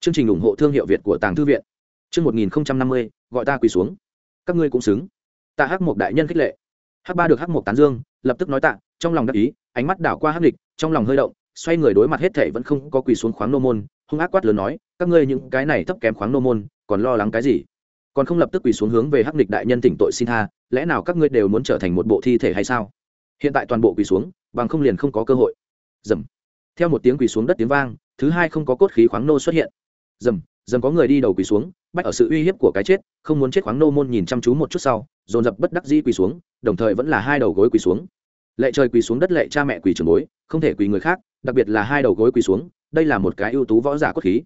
Chương trình ủng hộ thương hiệu việt của tàng thư viện. Chương một nghìn năm mươi, gọi ta quỳ xuống. Các ngươi cũng xứng. Tạ hắc một đại nhân khích lệ. Hắc ba được hắc một tán dương, lập tức nói tạ, trong lòng đắc ý, ánh mắt đảo qua hắc địch trong lòng hơi động, xoay người đối mặt hết thể vẫn không có quỳ xuống khoáng nô môn, hung ác quát lớn nói, các ngươi những cái này thấp kém khoáng nô môn, còn lo lắng cái gì? Còn không lập tức quỳ xuống hướng về hắc lịch đại nhân tỉnh tội xin tha, lẽ nào các ngươi đều muốn trở thành một bộ thi thể hay sao? Hiện tại toàn bộ quỳ xuống, bằng không liền không có cơ hội. Dầm. Theo một tiếng quỳ xuống đất tiếng vang, thứ hai không có cốt khí khoáng nô xuất hiện. Dầm dầm có người đi đầu quỳ xuống, bách ở sự uy hiếp của cái chết, không muốn chết khoáng nô môn nhìn chăm chú một chút sau, dồn dập bất đắc dĩ quỳ xuống, đồng thời vẫn là hai đầu gối quỳ xuống. Lệ trời quỳ xuống đất lệ cha mẹ quỳ trường bối, không thể quỳ người khác, đặc biệt là hai đầu gối quỳ xuống, đây là một cái ưu tú võ giả cốt khí.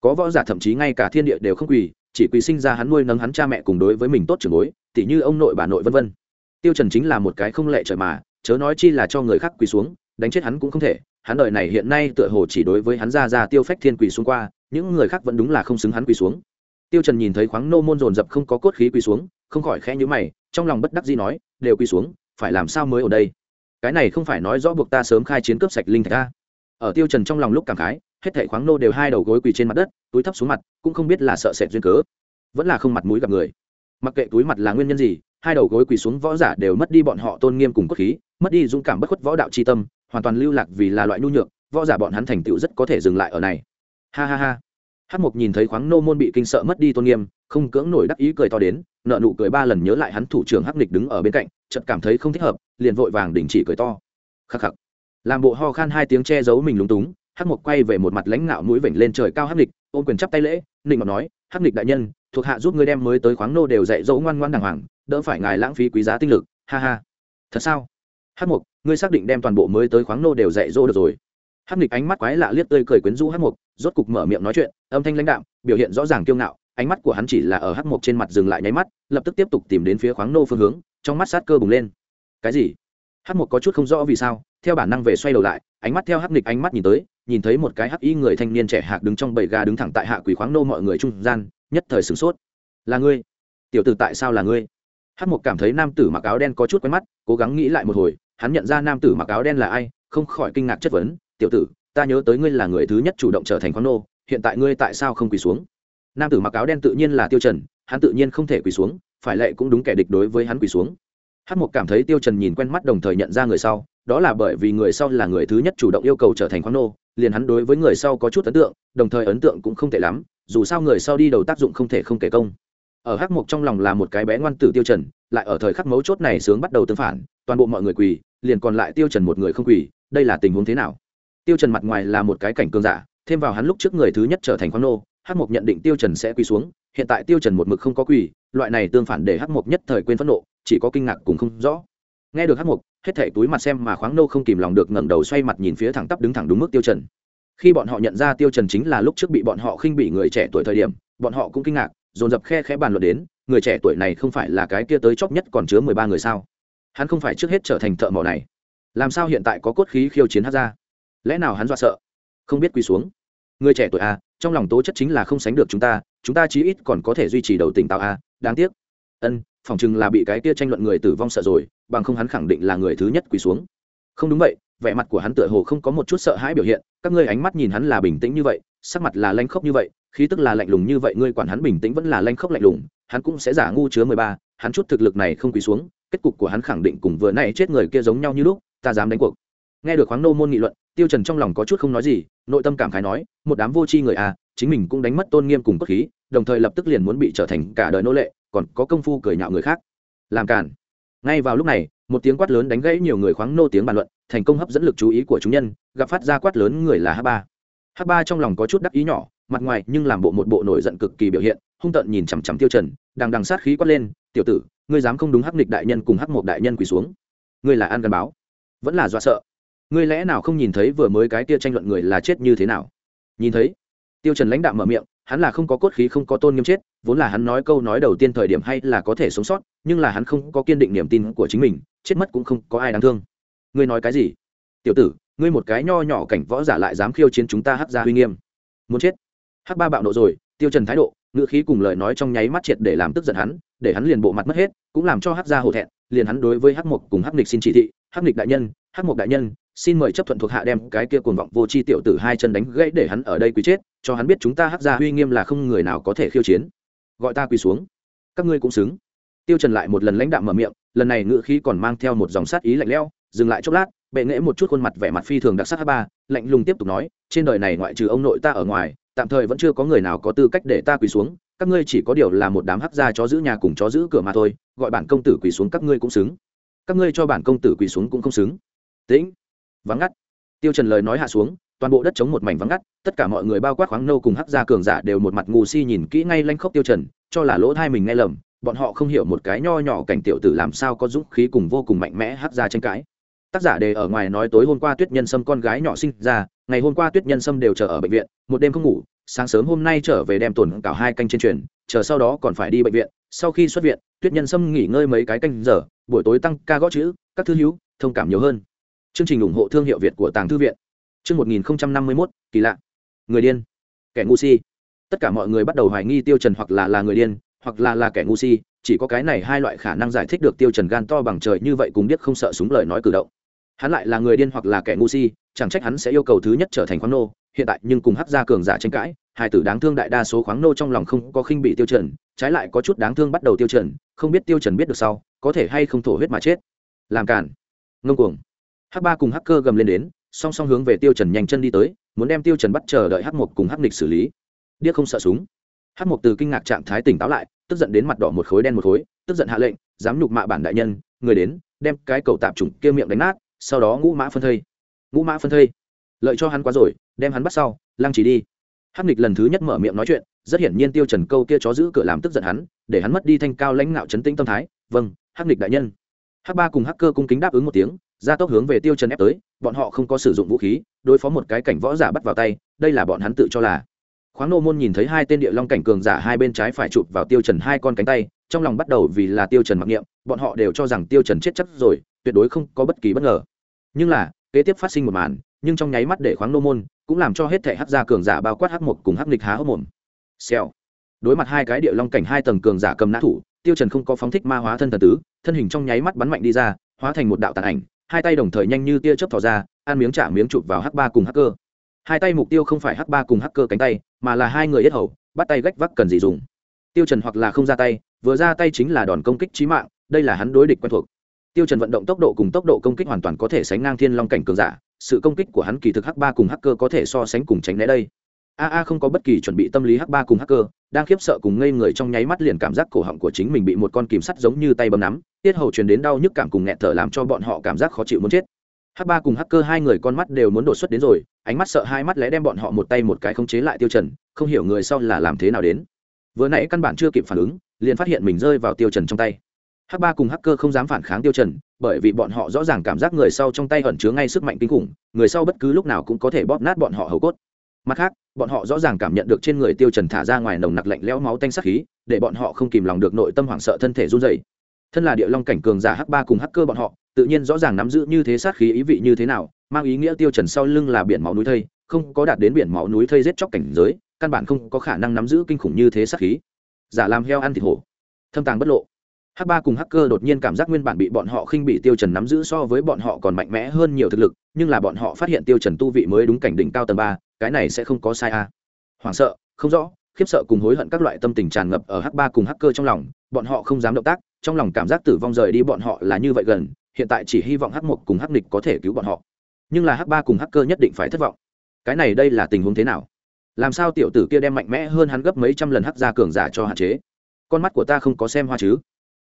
Có võ giả thậm chí ngay cả thiên địa đều không quỳ chỉ quỳ sinh ra hắn nuôi nấng hắn cha mẹ cùng đối với mình tốt trưởng bối, tỉ như ông nội bà nội vân vân. Tiêu trần chính là một cái không lệ trời mà, chớ nói chi là cho người khác quỳ xuống, đánh chết hắn cũng không thể. Hắn đời này hiện nay tựa hồ chỉ đối với hắn ra ra tiêu phách thiên quỳ xuống qua, những người khác vẫn đúng là không xứng hắn quỳ xuống. Tiêu trần nhìn thấy khoáng nô môn dồn dập không có cốt khí quỳ xuống, không khỏi khẽ nhíu mày, trong lòng bất đắc dĩ nói, đều quỳ xuống, phải làm sao mới ở đây? Cái này không phải nói rõ buộc ta sớm khai chiến cướp sạch linh thạch ta. Ở tiêu trần trong lòng lúc cảm khái hết thảy khoáng nô đều hai đầu gối quỳ trên mặt đất, túi thấp xuống mặt, cũng không biết là sợ sệt duyên cớ, vẫn là không mặt mũi gặp người. Mặc kệ túi mặt là nguyên nhân gì, hai đầu gối quỳ xuống võ giả đều mất đi bọn họ tôn nghiêm cùng cốt khí, mất đi dũng cảm bất khuất võ đạo chi tâm, hoàn toàn lưu lạc vì là loại nhu nhược, võ giả bọn hắn thành tựu rất có thể dừng lại ở này. Ha ha ha. Hát mục nhìn thấy khoáng nô môn bị kinh sợ mất đi tôn nghiêm, không cưỡng nổi đắc ý cười to đến, nợ nụ cười ba lần nhớ lại hắn thủ trưởng hắc nghịch đứng ở bên cạnh, chợt cảm thấy không thích hợp, liền vội vàng đình chỉ cười to. Khắc khắc. Làm bộ ho khan hai tiếng che giấu mình lúng túng hắc mục quay về một mặt lãnh ngạo mũi vểnh lên trời cao hắc lịch ôm quyền chắp tay lễ, nịnh ngọc nói, hắc lịch đại nhân, thuộc hạ giúp ngươi đem mới tới khoáng nô đều dạy dỗ ngoan ngoan đàng hoàng, đỡ phải ngài lãng phí quý giá tinh lực, ha ha. Thật sao? Hắc mục ngươi xác định đem toàn bộ mới tới khoáng nô đều dạy dỗ được rồi. Hắc lịch ánh mắt quái lạ liếc tươi cười quyến rũ hắc mục rốt cục mở miệng nói chuyện, âm thanh lãnh đạm, biểu hiện rõ ràng kiêu ngạo, ánh mắt của hắn chỉ là ở hắc mục trên mặt dừng lại nháy mắt, lập tức tiếp tục tìm đến phía khoáng nô phương hướng, trong mắt sát cơ bùng lên. Cái gì? Hắc mục có chút không rõ vì sao theo bản năng về xoay đầu lại, ánh mắt theo hắc nghịch ánh mắt nhìn tới, nhìn thấy một cái hắc y người thanh niên trẻ hạc đứng trong bầy gà đứng thẳng tại hạ quỷ khoáng nô mọi người trung gian, nhất thời sửng sốt. Là ngươi? Tiểu tử tại sao là ngươi? Hắc mục cảm thấy nam tử mặc áo đen có chút quen mắt, cố gắng nghĩ lại một hồi, hắn nhận ra nam tử mặc áo đen là ai, không khỏi kinh ngạc chất vấn, tiểu tử, ta nhớ tới ngươi là người thứ nhất chủ động trở thành khoáng nô, hiện tại ngươi tại sao không quỳ xuống? Nam tử mặc áo đen tự nhiên là tiêu trần, hắn tự nhiên không thể quỳ xuống, phải lệ cũng đúng kẻ địch đối với hắn quỳ xuống. Hát mục cảm thấy tiêu trần nhìn quen mắt đồng thời nhận ra người sau đó là bởi vì người sau là người thứ nhất chủ động yêu cầu trở thành khoáng nô, liền hắn đối với người sau có chút ấn tượng, đồng thời ấn tượng cũng không tệ lắm, dù sao người sau đi đầu tác dụng không thể không kể công. Ở hắc mục trong lòng là một cái bé ngoan tử tiêu trần, lại ở thời khắc mấu chốt này sướng bắt đầu tương phản, toàn bộ mọi người quỳ, liền còn lại tiêu trần một người không quỳ, đây là tình huống thế nào? Tiêu trần mặt ngoài là một cái cảnh cường giả, thêm vào hắn lúc trước người thứ nhất trở thành khoáng nô, hắc mục nhận định tiêu trần sẽ quỳ xuống, hiện tại tiêu trần một mực không có quỳ, loại này tương phản để hắc mục nhất thời quên phẫn nộ, chỉ có kinh ngạc cùng không rõ nghe được hát mục hết thảy túi mặt xem mà khoáng nô không kìm lòng được ngẩng đầu xoay mặt nhìn phía thẳng tắp đứng thẳng đúng mức tiêu trần. Khi bọn họ nhận ra tiêu trần chính là lúc trước bị bọn họ khinh bỉ người trẻ tuổi thời điểm, bọn họ cũng kinh ngạc, dồn dập khe khẽ bàn luận đến, người trẻ tuổi này không phải là cái kia tới chóp nhất còn chứa mười ba người sao? Hắn không phải trước hết trở thành thợ mỏ này. Làm sao hiện tại có cốt khí khiêu chiến hát ra lẽ nào hắn dọa sợ? Không biết quỳ xuống. Người trẻ tuổi a trong lòng tố chất chính là không sánh được chúng ta chúng ta chí ít còn có thể duy trì đầu tỉnh tạo a à, đáng tiếc. Ân phỏng chừng là bị cái kia tranh luận người tử vong sợ rồi, bằng không hắn khẳng định là người thứ nhất quỳ xuống. Không đúng vậy, vẻ mặt của hắn tựa hồ không có một chút sợ hãi biểu hiện, các ngươi ánh mắt nhìn hắn là bình tĩnh như vậy, sắc mặt là lanh khốc như vậy, khí tức là lạnh lùng như vậy, ngươi quản hắn bình tĩnh vẫn là lanh khốc lạnh lùng, hắn cũng sẽ giả ngu chứa mười ba, hắn chút thực lực này không quỳ xuống, kết cục của hắn khẳng định cùng vừa nãy chết người kia giống nhau như lúc, ta dám đánh cuộc. Nghe được khoáng nô môn nghị luận, tiêu trần trong lòng có chút không nói gì, nội tâm cảm khái nói, một đám vô tri người à chính mình cũng đánh mất tôn nghiêm cùng cốt khí, đồng thời lập tức liền muốn bị trở thành cả đời nô lệ còn có công phu cười nhạo người khác. Làm cản ngay vào lúc này, một tiếng quát lớn đánh gãy nhiều người khoáng nô tiếng bàn luận, thành công hấp dẫn lực chú ý của chúng nhân, gặp phát ra quát lớn người là h ba. H ba trong lòng có chút đắc ý nhỏ, mặt ngoài nhưng làm bộ một bộ nổi giận cực kỳ biểu hiện, hung tợn nhìn chằm chằm tiêu trần đang đằng sát khí quát lên, tiểu tử, ngươi dám không đúng hắc nghịch đại nhân cùng hắc một đại nhân quỳ xuống. Ngươi là an gần báo. Vẫn là dọa sợ. Ngươi lẽ nào không nhìn thấy vừa mới cái tia tranh luận người là chết như thế nào? Nhìn thấy, tiêu trần lãnh đạm mở miệng, hắn là không có cốt khí, không có tôn nghiêm chết vốn là hắn nói câu nói đầu tiên thời điểm hay là có thể sống sót, nhưng là hắn không có kiên định niềm tin của chính mình, chết mất cũng không có ai đáng thương. Ngươi nói cái gì? Tiểu tử, ngươi một cái nho nhỏ cảnh võ giả lại dám khiêu chiến chúng ta hắc gia uy nghiêm. Muốn chết. Hắc ba bạo nộ rồi, tiêu trần thái độ, ngữ khí cùng lời nói trong nháy mắt triệt để làm tức giận hắn, để hắn liền bộ mặt mất hết, cũng làm cho hắc gia hổ thẹn, liền hắn đối với hắc mục cùng hắc nghịch xin chỉ thị, hắc nghịch đại nhân, hắc mục đại nhân, xin mời chấp thuận thuộc hạ đem cái kia cuồng vọng vô chi tiểu tử hai chân đánh gãy để hắn ở đây quý chết, cho hắn biết chúng ta hắc gia uy nghiêm là không người nào có thể khiêu chiến gọi ta quỳ xuống. Các ngươi cũng xứng. Tiêu trần lại một lần lãnh đạm mở miệng, lần này ngữ khí còn mang theo một dòng sát ý lạnh lẽo, dừng lại chốc lát, bệ nghệ một chút khuôn mặt vẻ mặt phi thường đặc sắc ba, lạnh lùng tiếp tục nói, trên đời này ngoại trừ ông nội ta ở ngoài, tạm thời vẫn chưa có người nào có tư cách để ta quỳ xuống, các ngươi chỉ có điều là một đám hắc gia chó giữ nhà cùng chó giữ cửa mà thôi, gọi bản công tử quỳ xuống các ngươi cũng xứng. Các ngươi cho bản công tử quỳ xuống cũng không xứng. Tĩnh. Vắng ngắt. Tiêu trần lời nói hạ xuống toàn bộ đất chống một mảnh vắng ngắt, tất cả mọi người bao quát khoáng nâu cùng hắc gia cường giả đều một mặt ngù si nhìn kỹ ngay lanh khốc tiêu trần, cho là lỗ thai mình nghe lầm, bọn họ không hiểu một cái nho nhỏ cảnh tiểu tử làm sao có dũng khí cùng vô cùng mạnh mẽ hắc gia tranh cãi. Tác giả đề ở ngoài nói tối hôm qua tuyết nhân sâm con gái nhỏ sinh ra, ngày hôm qua tuyết nhân sâm đều chờ ở bệnh viện, một đêm không ngủ, sáng sớm hôm nay trở về đem tuần cảo hai canh trên truyền, chờ sau đó còn phải đi bệnh viện, sau khi xuất viện, tuyết nhân sâm nghỉ ngơi mấy cái canh giờ, buổi tối tăng ca gõ chữ, các thư hữu, thông cảm nhiều hơn. Chương trình ủng hộ thương hiệu việt của tàng thư viện chương một nghìn năm mươi mốt, kỳ lạ. Người điên. Kẻ ngu si. Tất cả mọi người bắt đầu hoài nghi tiêu trần hoặc là là người điên, hoặc là là kẻ ngu si, chỉ có cái này hai loại khả năng giải thích được tiêu trần gan to bằng trời như vậy cùng biết không sợ súng lời nói cử động. Hắn lại là người điên hoặc là kẻ ngu si, chẳng trách hắn sẽ yêu cầu thứ nhất trở thành khoáng nô, hiện tại nhưng cùng hắc gia cường giả tranh cãi, hai tử đáng thương đại đa số khoáng nô trong lòng không có khinh bị tiêu trần, trái lại có chút đáng thương bắt đầu tiêu trần, không biết tiêu trần biết được sau, có thể hay không thổ huyết mà chết. Làm cản ngông cuồng. Hắc ba cùng hacker gầm lên đến song song hướng về tiêu trần nhanh chân đi tới, muốn đem tiêu trần bắt chờ đợi hắc một cùng hắc nịch xử lý. Điếc không sợ súng. Hắc một từ kinh ngạc trạng thái tỉnh táo lại, tức giận đến mặt đỏ một khối đen một khối, tức giận hạ lệnh, dám nhục mạ bản đại nhân, người đến, đem cái cầu tạp trùng kia miệng đánh nát, sau đó ngũ mã phân thây. Ngũ mã phân thây. Lợi cho hắn quá rồi, đem hắn bắt sau, lăng chỉ đi. Hắc nịch lần thứ nhất mở miệng nói chuyện, rất hiển nhiên tiêu trần câu kia chó giữ cửa làm tức giận hắn, để hắn mất đi thanh cao lãnh ngạo chấn tĩnh tâm thái. Vâng hắc nịch đại nhân. Hắc ba cùng hắc cơ cung kính đáp ứng một tiếng gia tốc hướng về tiêu trần ép tới, bọn họ không có sử dụng vũ khí, đối phó một cái cảnh võ giả bắt vào tay, đây là bọn hắn tự cho là. Khoáng nô môn nhìn thấy hai tên địa long cảnh cường giả hai bên trái phải chụp vào tiêu trần hai con cánh tay, trong lòng bắt đầu vì là tiêu trần mặc niệm, bọn họ đều cho rằng tiêu trần chết chắc rồi, tuyệt đối không có bất kỳ bất ngờ. Nhưng là, kế tiếp phát sinh một màn, nhưng trong nháy mắt để khoáng nô môn cũng làm cho hết thể hắc gia cường giả bao quát hắc một cùng hắc nghịch há hốc mồm. Xèo. Đối mặt hai cái địa long cảnh hai tầng cường giả cầm nã thủ, tiêu trần không có phóng thích ma hóa thân thần tứ, thân hình trong nháy mắt bắn mạnh đi ra, hóa thành một đạo tàn ảnh hai tay đồng thời nhanh như tia chớp thò ra, ăn miếng trả miếng chụp vào hắc ba cùng hacker. Hai tay mục tiêu không phải hắc ba cùng hacker cánh tay, mà là hai người yết hầu, bắt tay gách vác cần gì dùng. Tiêu trần hoặc là không ra tay, vừa ra tay chính là đòn công kích chí mạng, đây là hắn đối địch quen thuộc. Tiêu trần vận động tốc độ cùng tốc độ công kích hoàn toàn có thể sánh ngang thiên long cảnh cường giả, sự công kích của hắn kỳ thực hắc ba cùng hacker có thể so sánh cùng tránh né đây. A a không có bất kỳ chuẩn bị tâm lý hắc ba cùng hacker đang khiếp sợ cùng ngây người trong nháy mắt liền cảm giác cổ họng của chính mình bị một con kìm sắt giống như tay bấm nắm, tiết hầu truyền đến đau nhức cảm cùng nghẹt thở làm cho bọn họ cảm giác khó chịu muốn chết. Hắc ba cùng hacker hai người con mắt đều muốn đột xuất đến rồi, ánh mắt sợ hai mắt lẽ đem bọn họ một tay một cái không chế lại tiêu trần, không hiểu người sau là làm thế nào đến. Vừa nãy căn bản chưa kịp phản ứng, liền phát hiện mình rơi vào tiêu trần trong tay. Hắc ba cùng hacker không dám phản kháng tiêu trần, bởi vì bọn họ rõ ràng cảm giác người sau trong tay ẩn chứa ngay sức mạnh kinh khủng, người sau bất cứ lúc nào cũng có thể bóp nát bọn họ hầu cốt mặt khác, bọn họ rõ ràng cảm nhận được trên người tiêu trần thả ra ngoài nồng nặc lạnh lẽo máu tanh sát khí, để bọn họ không kìm lòng được nội tâm hoảng sợ thân thể run rẩy. Thân là địa long cảnh cường giả hắc ba cùng hắc cơ bọn họ, tự nhiên rõ ràng nắm giữ như thế sát khí ý vị như thế nào, mang ý nghĩa tiêu trần sau lưng là biển máu núi thây, không có đạt đến biển máu núi thây giết chóc cảnh giới, căn bản không có khả năng nắm giữ kinh khủng như thế sát khí. Giả làm heo ăn thịt hổ. Thâm tàng bất lộ. Hắc ba cùng hacker đột nhiên cảm giác nguyên bản bị bọn họ khinh bị tiêu trần nắm giữ so với bọn họ còn mạnh mẽ hơn nhiều thực lực, nhưng là bọn họ phát hiện tiêu trần tu vị mới đúng cảnh đỉnh cao tầng ba cái này sẽ không có sai à. hoảng sợ, không rõ, khiếp sợ cùng hối hận các loại tâm tình tràn ngập ở h ba cùng hacker trong lòng, bọn họ không dám động tác, trong lòng cảm giác tử vong rời đi bọn họ là như vậy gần, hiện tại chỉ hy vọng h một cùng h nịch có thể cứu bọn họ. Nhưng là h ba cùng hacker nhất định phải thất vọng. Cái này đây là tình huống thế nào? Làm sao tiểu tử kia đem mạnh mẽ hơn hắn gấp mấy trăm lần hắc ra cường giả cho hạn chế? Con mắt của ta không có xem hoa chứ?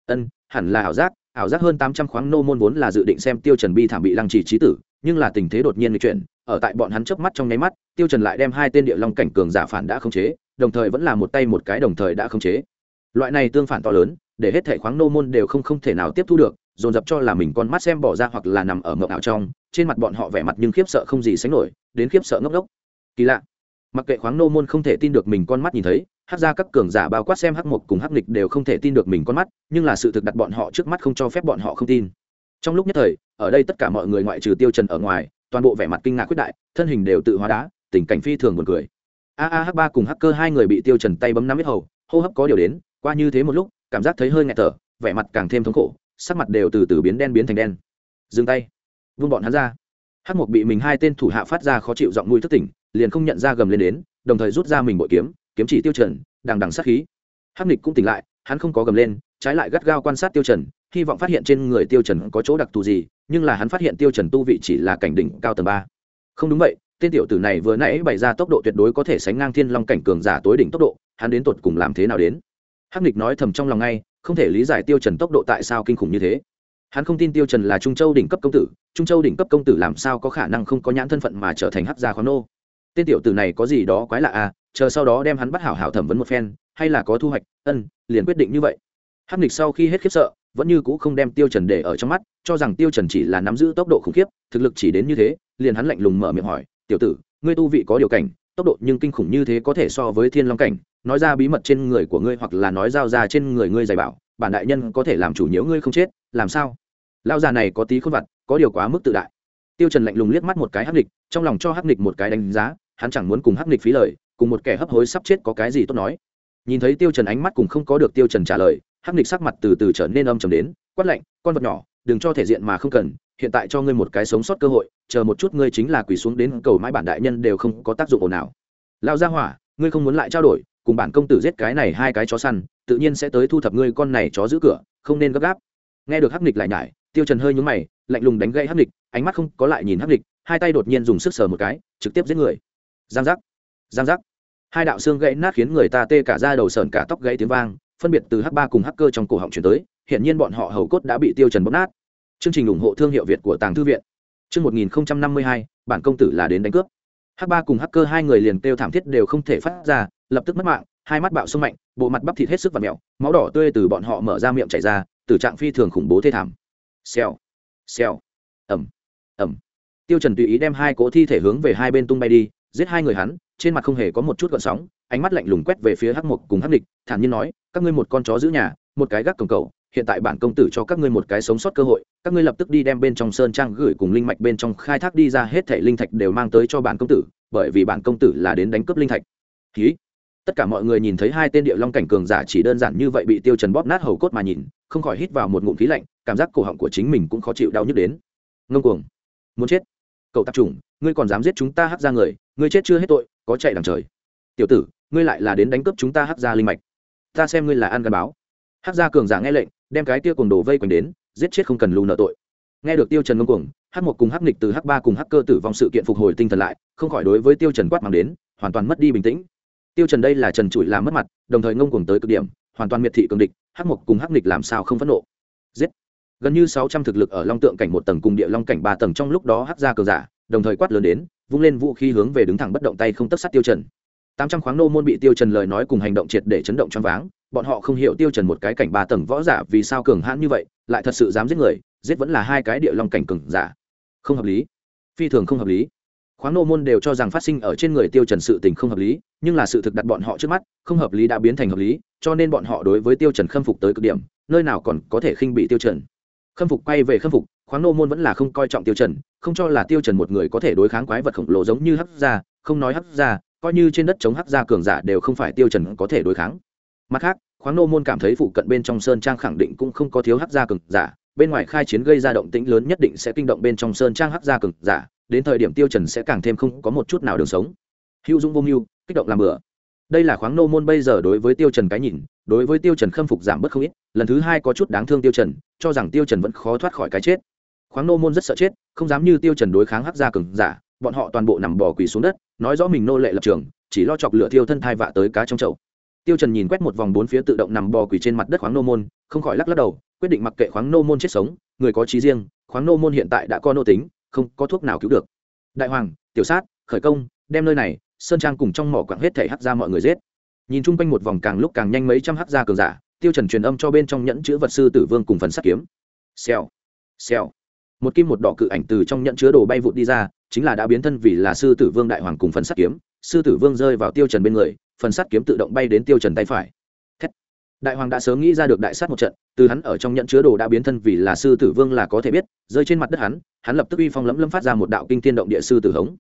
Ân, hẳn là ảo giác ảo giác hơn tám trăm khoáng nô môn vốn là dự định xem tiêu trần bi thảm bị lăng trì trí tử nhưng là tình thế đột nhiên lịch chuyển, ở tại bọn hắn chớp mắt trong nháy mắt, tiêu trần lại đem hai tên địa long cảnh cường giả phản đã khống chế, đồng thời vẫn là một tay một cái đồng thời đã khống chế. Loại này tương phản to lớn, để hết thể khoáng nô môn đều không không thể nào tiếp thu được, dồn dập cho là mình con mắt xem bỏ ra hoặc là nằm ở ngộng ảo trong, trên mặt bọn họ vẻ mặt nhưng khiếp sợ không gì sánh nổi, đến khiếp sợ ngốc ngốc kỳ lạ. Mặc kệ khoáng nô môn không thể tin được mình con mắt nhìn thấy, hát ra các cường giả bao quát xem hắc một cùng hắc lịch đều không thể tin được mình con mắt, nhưng là sự thực đặt bọn họ trước mắt không cho phép bọn họ không tin trong lúc nhất thời, ở đây tất cả mọi người ngoại trừ tiêu trần ở ngoài, toàn bộ vẻ mặt kinh ngạc quyết đại, thân hình đều tự hóa đá, tình cảnh phi thường buồn cười. A a h ba cùng hacker hai người bị tiêu trần tay bấm nắm hết hầu, hô hấp có điều đến, qua như thế một lúc, cảm giác thấy hơi nghẹt thở, vẻ mặt càng thêm thống khổ, sắc mặt đều từ từ biến đen biến thành đen. Dừng tay. Vung bọn hắn ra. Hắc mục bị mình hai tên thủ hạ phát ra khó chịu giọng mũi thức tỉnh, liền không nhận ra gầm lên đến, đồng thời rút ra mình bội kiếm kiếm chỉ tiêu trần, đằng đằng sát khí. Hắc nịch cũng tỉnh lại, hắn không có gầm lên, trái lại gắt gao quan sát tiêu trần hy vọng phát hiện trên người tiêu trần có chỗ đặc thù gì, nhưng là hắn phát hiện tiêu trần tu vị chỉ là cảnh đỉnh cao tầng ba. Không đúng vậy, tên tiểu tử này vừa nãy bày ra tốc độ tuyệt đối có thể sánh ngang thiên long cảnh cường giả tối đỉnh tốc độ, hắn đến tột cùng làm thế nào đến? Hắc nịch nói thầm trong lòng ngay, không thể lý giải tiêu trần tốc độ tại sao kinh khủng như thế. Hắn không tin tiêu trần là trung châu đỉnh cấp công tử, trung châu đỉnh cấp công tử làm sao có khả năng không có nhãn thân phận mà trở thành hắc gia khoáng nô? Tên tiểu tử này có gì đó quái lạ à chờ sau đó đem hắn bắt hảo hảo thẩm vấn một phen, hay là có thu hoạch, ân, liền quyết định như vậy. Hắc nịch sau khi hết khiếp sợ vẫn như cũ không đem tiêu trần để ở trong mắt, cho rằng tiêu trần chỉ là nắm giữ tốc độ khủng khiếp, thực lực chỉ đến như thế, liền hắn lạnh lùng mở miệng hỏi, tiểu tử, ngươi tu vị có điều cảnh, tốc độ nhưng kinh khủng như thế có thể so với thiên long cảnh, nói ra bí mật trên người của ngươi hoặc là nói giao ra trên người ngươi giải bảo, bản đại nhân có thể làm chủ nhiễu ngươi không chết, làm sao? Lao già này có tí khôn vặt, có điều quá mức tự đại. Tiêu trần lạnh lùng liếc mắt một cái hắc địch trong lòng cho hắc địch một cái đánh giá, hắn chẳng muốn cùng hắc địch phí lời, cùng một kẻ hấp hối sắp chết có cái gì tốt nói. Nhìn thấy tiêu trần ánh mắt cùng không có được tiêu trần trả lời hắc nịch sắc mặt từ từ trở nên âm trầm đến, quát lạnh, con vật nhỏ, đừng cho thể diện mà không cần, hiện tại cho ngươi một cái sống sót cơ hội, chờ một chút ngươi chính là quỳ xuống đến cầu mãi bản đại nhân đều không có tác dụng ồn nào lao ra hỏa, ngươi không muốn lại trao đổi, cùng bản công tử giết cái này hai cái chó săn, tự nhiên sẽ tới thu thập ngươi con này chó giữ cửa, không nên gấp gáp. Nghe được hắc nịch lại nhải, tiêu trần hơi nhướng mày, lạnh lùng đánh gậy hắc nịch ánh mắt không có lại nhìn hắc nịch hai tay đột nhiên dùng sức sờ một cái, trực tiếp giết người. Giang giác giang giác. Hai đạo xương gãy nát khiến người ta tê cả da đầu sờn cả tóc gãy tiếng vang phân biệt từ h ba cùng hacker trong cổ họng chuyển tới hiện nhiên bọn họ hầu cốt đã bị tiêu trần bóp nát. Chương trình ủng hộ thương hiệu việt của tàng thư viện. Chương một nghìn năm mươi hai, bản công tử là đến đánh cướp. H ba cùng hacker hai người liền kêu thảm thiết đều không thể phát ra, lập tức mất mạng, hai mắt bạo sung mạnh, bộ mặt bắp thịt hết sức và mẹo máu đỏ tươi từ bọn họ mở ra miệng chảy ra từ trạng phi thường khủng bố thê thảm. Xèo xèo ẩm ẩm tiêu trần tùy ý đem hai cỗ thi thể hướng về hai bên tung bay đi, giết hai người hắn trên mặt không hề có một chút gợn sóng, ánh mắt lạnh lùng quét về phía hắc mục cùng hắc địch thản nhiên nói, các ngươi một con chó giữ nhà, một cái gác cổng cầu hiện tại bản công tử cho các ngươi một cái sống sót cơ hội, các ngươi lập tức đi đem bên trong sơn trang gửi cùng linh mạch bên trong khai thác đi ra hết thảy linh thạch đều mang tới cho bản công tử, bởi vì bản công tử là đến đánh cướp linh thạch. Ký tất cả mọi người nhìn thấy hai tên địa long cảnh cường giả chỉ đơn giản như vậy bị tiêu trần bóp nát hầu cốt mà nhìn, không khỏi hít vào một ngụm khí lạnh, cảm giác cổ họng của chính mình cũng khó chịu đau nhức đến. Ngông cuồng. Muốn chết cậu tạp chủng, ngươi còn dám giết chúng ta hắc ra người, ngươi chết chưa hết tội, có chạy đằng trời. Tiểu tử, ngươi lại là đến đánh cướp chúng ta hắc ra linh mạch. Ta xem ngươi là ăn gắn báo. Hắc gia cường giả nghe lệnh, đem cái tia cuồng đồ vây quanh đến, giết chết không cần lù nợ tội. Nghe được tiêu trần ngông cuồng, hắc một cùng hắc nghịch từ hắc ba cùng hắc cơ tử vong sự kiện phục hồi tinh thần lại, không khỏi đối với tiêu trần quát mang đến, hoàn toàn mất đi bình tĩnh. Tiêu trần đây là trần trụi làm mất mặt, đồng thời ngông cuồng tới cực điểm, hoàn toàn miệt thị cường địch, hắc một cùng hắc nghịch làm sao không phẫn nộ. Giết! Gần như sáu trăm thực lực ở long tượng cảnh một tầng cùng địa long cảnh ba tầng trong lúc đó hắc ra cường giả, đồng thời quát lớn đến, vung lên vũ khí hướng về đứng thẳng bất động tay không tất sát tiêu trần. Tám trăm khoáng nô môn bị tiêu trần lời nói cùng hành động triệt để chấn động choáng váng, bọn họ không hiểu tiêu trần một cái cảnh ba tầng võ giả vì sao cường hãn như vậy, lại thật sự dám giết người, giết vẫn là hai cái địa long cảnh cường giả. Không hợp lý. Phi thường không hợp lý. Khoáng nô môn đều cho rằng phát sinh ở trên người tiêu trần sự tình không hợp lý, nhưng là sự thực đặt bọn họ trước mắt, không hợp lý đã biến thành hợp lý, cho nên bọn họ đối với tiêu trần khâm phục tới cực điểm, nơi nào còn có thể khinh bị tiêu trần khâm phục quay về khâm phục, khoáng nô môn vẫn là không coi trọng tiêu trần, không cho là tiêu trần một người có thể đối kháng quái vật khổng lồ giống như hắc gia, không nói hắc gia, coi như trên đất chống hắc gia cường giả đều không phải tiêu trần có thể đối kháng. Mặt khác, khoáng nô môn cảm thấy phụ cận bên trong sơn trang khẳng định cũng không có thiếu hắc gia cường giả, bên ngoài khai chiến gây ra động tĩnh lớn nhất định sẽ kinh động bên trong sơn trang hắc gia cường giả, đến thời điểm tiêu trần sẽ càng thêm không có một chút nào đường sống. Hữu dũng vô mưu, kích động làm bừa đây là khoáng nô môn bây giờ đối với tiêu trần cái nhìn, đối với tiêu trần khâm phục giảm bớt không ít, lần thứ hai có chút đáng thương tiêu trần, cho rằng tiêu trần vẫn khó thoát khỏi cái chết. Khoáng nô môn rất sợ chết, không dám như tiêu trần đối kháng hắc gia cường giả, bọn họ toàn bộ nằm bò quỳ xuống đất, nói rõ mình nô lệ lập trường, chỉ lo chọc lửa thiêu thân thai vạ tới cá trong chậu. Tiêu trần nhìn quét một vòng bốn phía tự động nằm bò quỳ trên mặt đất khoáng nô môn, không khỏi lắc lắc đầu, quyết định mặc kệ khoáng nô môn chết sống, người có trí riêng, khoáng nô môn hiện tại đã có nô tính, không có thuốc nào cứu được. Đại hoàng, tiểu sát, khởi công, đem nơi này sơn trang cùng trong mỏ quặng hết thể hắc ra mọi người giết. Nhìn chung quanh một vòng càng lúc càng nhanh mấy trăm hắc ra cường giả, tiêu trần truyền âm cho bên trong nhẫn chứa vật sư tử vương cùng phần sắt kiếm. Xèo xèo. Một kim một đỏ cự ảnh từ trong nhẫn chứa đồ bay vụt đi ra, chính là đã biến thân vì là sư tử vương đại hoàng cùng phần sắt kiếm. Sư tử vương rơi vào tiêu trần bên người, phần sắt kiếm tự động bay đến tiêu trần tay phải. Thét. đại hoàng đã sớm nghĩ ra được đại sát một trận, từ hắn ở trong nhẫn chứa đồ đã biến thân vì là sư tử vương là có thể biết, rơi trên mặt đất hắn hắn lập tức uy phong lẫm lẫm phát ra một đạo kinh thiên động địa sư tử hống.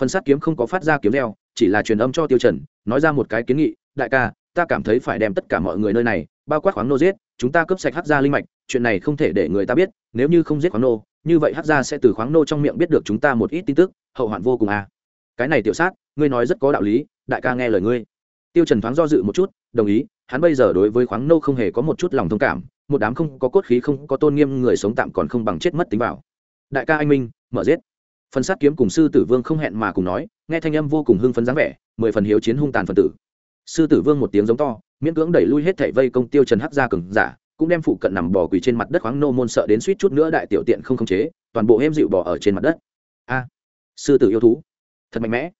Phần sát kiếm không có phát ra kiếm leo chỉ là truyền âm cho tiêu trần, nói ra một cái kiến nghị, đại ca, ta cảm thấy phải đem tất cả mọi người nơi này bao quát khoáng nô giết, chúng ta cướp sạch hắc gia linh mạch, chuyện này không thể để người ta biết, nếu như không giết khoáng nô, như vậy hắc gia sẽ từ khoáng nô trong miệng biết được chúng ta một ít tin tức, hậu hoạn vô cùng à. Cái này tiểu sát, ngươi nói rất có đạo lý, đại ca nghe lời ngươi. Tiêu trần thoáng do dự một chút, đồng ý, hắn bây giờ đối với khoáng nô không hề có một chút lòng thông cảm, một đám không có cốt khí không có tôn nghiêm người sống tạm còn không bằng chết mất tính vào đại ca anh minh, mở giết. Phần sát kiếm cùng sư tử vương không hẹn mà cùng nói nghe thanh âm vô cùng hưng phấn dáng vẻ, mười phần hiếu chiến hung tàn phần tử. Sư tử vương một tiếng giống to, miễn cưỡng đẩy lui hết thảy vây công tiêu trần hắc ra cường giả, cũng đem phụ cận nằm bò quỳ trên mặt đất khoáng nô môn sợ đến suýt chút nữa đại tiểu tiện không khống chế, toàn bộ êm dịu bò ở trên mặt đất. A, sư tử yêu thú, thật mạnh mẽ.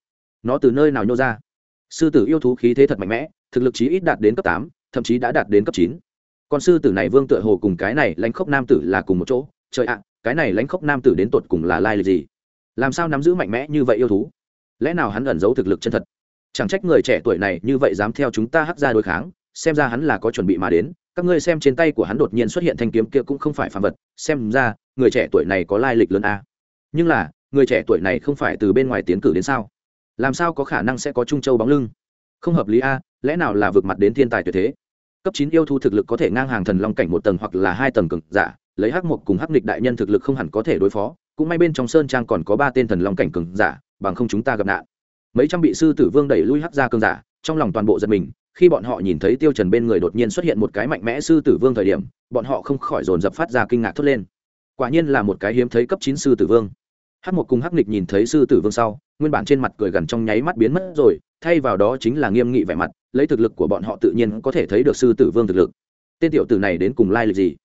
Nó từ nơi nào nhô ra? Sư tử yêu thú khí thế thật mạnh mẽ, thực lực chí ít đạt đến cấp tám, thậm chí đã đạt đến cấp chín. Con sư tử này vương tựa hồ cùng cái này lãnh khốc nam tử là cùng một chỗ. Trời ạ, cái này lãnh khốc nam tử đến tột cùng là lai lịch gì? Làm sao nắm giữ mạnh mẽ như vậy yêu thú? Lẽ nào hắn ẩn giấu thực lực chân thật? Chẳng trách người trẻ tuổi này như vậy dám theo chúng ta hắc ra đối kháng, xem ra hắn là có chuẩn bị mà đến. Các ngươi xem trên tay của hắn đột nhiên xuất hiện thanh kiếm kia cũng không phải phàm vật, xem ra, người trẻ tuổi này có lai lịch lớn a. Nhưng là, người trẻ tuổi này không phải từ bên ngoài tiến cử đến sao? Làm sao có khả năng sẽ có trung châu bóng lưng? Không hợp lý a, lẽ nào là vượt mặt đến thiên tài tuyệt thế? Cấp chín yêu thu thực lực có thể ngang hàng thần long cảnh một tầng hoặc là hai tầng cực giả, lấy hắc một cùng hắc nghịch đại nhân thực lực không hẳn có thể đối phó, cũng may bên trong sơn trang còn có ba tên thần long cảnh cường giả bằng không chúng ta gặp nạn. Mấy trăm bị sư tử vương đẩy lui hắc ra cương giả, trong lòng toàn bộ giật mình, khi bọn họ nhìn thấy tiêu trần bên người đột nhiên xuất hiện một cái mạnh mẽ sư tử vương thời điểm, bọn họ không khỏi dồn dập phát ra kinh ngạc thốt lên. Quả nhiên là một cái hiếm thấy cấp chín sư tử vương. Hắc một cùng hắc nghịch nhìn thấy sư tử vương sau, nguyên bản trên mặt cười gần trong nháy mắt biến mất rồi, thay vào đó chính là nghiêm nghị vẻ mặt, lấy thực lực của bọn họ tự nhiên có thể thấy được sư tử vương thực lực. Tên tiểu tử này đến cùng lai lịch gì?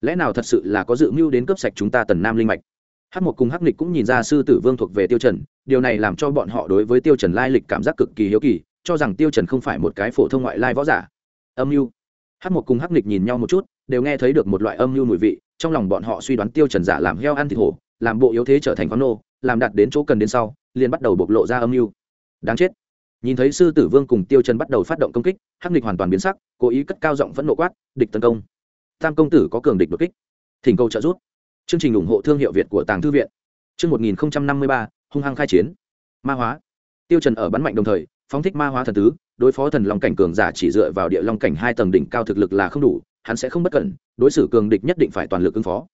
Lẽ nào thật sự là có dự mưu đến cướp sạch chúng ta tần nam linh mạch? Hát một cùng hắc nịch cũng nhìn ra sư tử vương thuộc về tiêu trần, điều này làm cho bọn họ đối với tiêu trần lai lịch cảm giác cực kỳ hiếu kỳ, cho rằng tiêu trần không phải một cái phổ thông ngoại lai võ giả. Âm mưu. Hát một cùng hắc nịch nhìn nhau một chút, đều nghe thấy được một loại âm mưu mùi vị, trong lòng bọn họ suy đoán tiêu trần giả làm heo ăn thịt hổ, làm bộ yếu thế trở thành con nô, làm đạt đến chỗ cần đến sau, liền bắt đầu bộc lộ ra âm mưu. Đáng chết. Nhìn thấy sư tử vương cùng tiêu trần bắt đầu phát động công kích, hắc nịch hoàn toàn biến sắc, cố ý cất cao giọng phẫn nộ quát, địch tấn công. Tam công tử có cường địch đột kích. Thỉnh cầu trợ giúp chương trình ủng hộ thương hiệu việt của tàng thư viện. Chương một nghìn năm mươi ba, hung hăng khai chiến. Ma hóa. Tiêu trần ở bắn mạnh đồng thời, phóng thích ma hóa thần tứ, đối phó thần long cảnh cường giả chỉ dựa vào địa long cảnh hai tầng đỉnh cao thực lực là không đủ, hắn sẽ không bất cẩn, đối xử cường địch nhất định phải toàn lực ứng phó.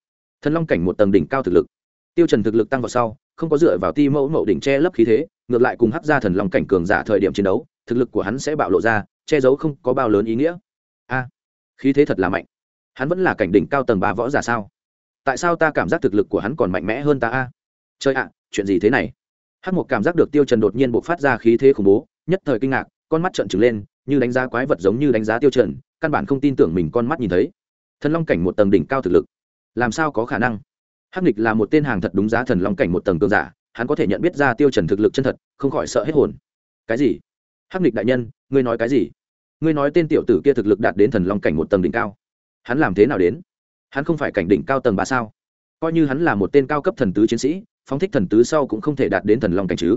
Thần long cảnh một tầng đỉnh cao thực lực. Tiêu trần thực lực tăng vào sau, không có dựa vào ti mẫu mậu đỉnh che lấp khí thế, ngược lại cùng hấp ra thần long cảnh cường giả thời điểm chiến đấu, thực lực của hắn sẽ bạo lộ ra, che giấu không có bao lớn ý nghĩa. A, khí thế thật là mạnh. Hắn vẫn là cảnh đỉnh cao tầng ba võ giả sao? Tại sao ta cảm giác thực lực của hắn còn mạnh mẽ hơn ta a? Chơi ạ, chuyện gì thế này? Hắc một cảm giác được tiêu trần đột nhiên bộc phát ra khí thế khủng bố, nhất thời kinh ngạc, con mắt trợn trừng lên, như đánh giá quái vật giống như đánh giá tiêu trần, căn bản không tin tưởng mình con mắt nhìn thấy. Thần long cảnh một tầng đỉnh cao thực lực. Làm sao có khả năng? Hắc nghịch là một tên hàng thật đúng giá thần long cảnh một tầng cường giả, hắn có thể nhận biết ra tiêu trần thực lực chân thật, không khỏi sợ hết hồn. Cái gì? Hắc nghịch đại nhân, ngươi nói cái gì? Ngươi nói tên tiểu tử kia thực lực đạt đến thần long cảnh một tầng đỉnh cao. Hắn làm thế nào đến? Hắn không phải cảnh đỉnh cao tầng ba sao? Coi như hắn là một tên cao cấp thần tứ chiến sĩ, phóng thích thần tứ sau cũng không thể đạt đến thần long cảnh chứ.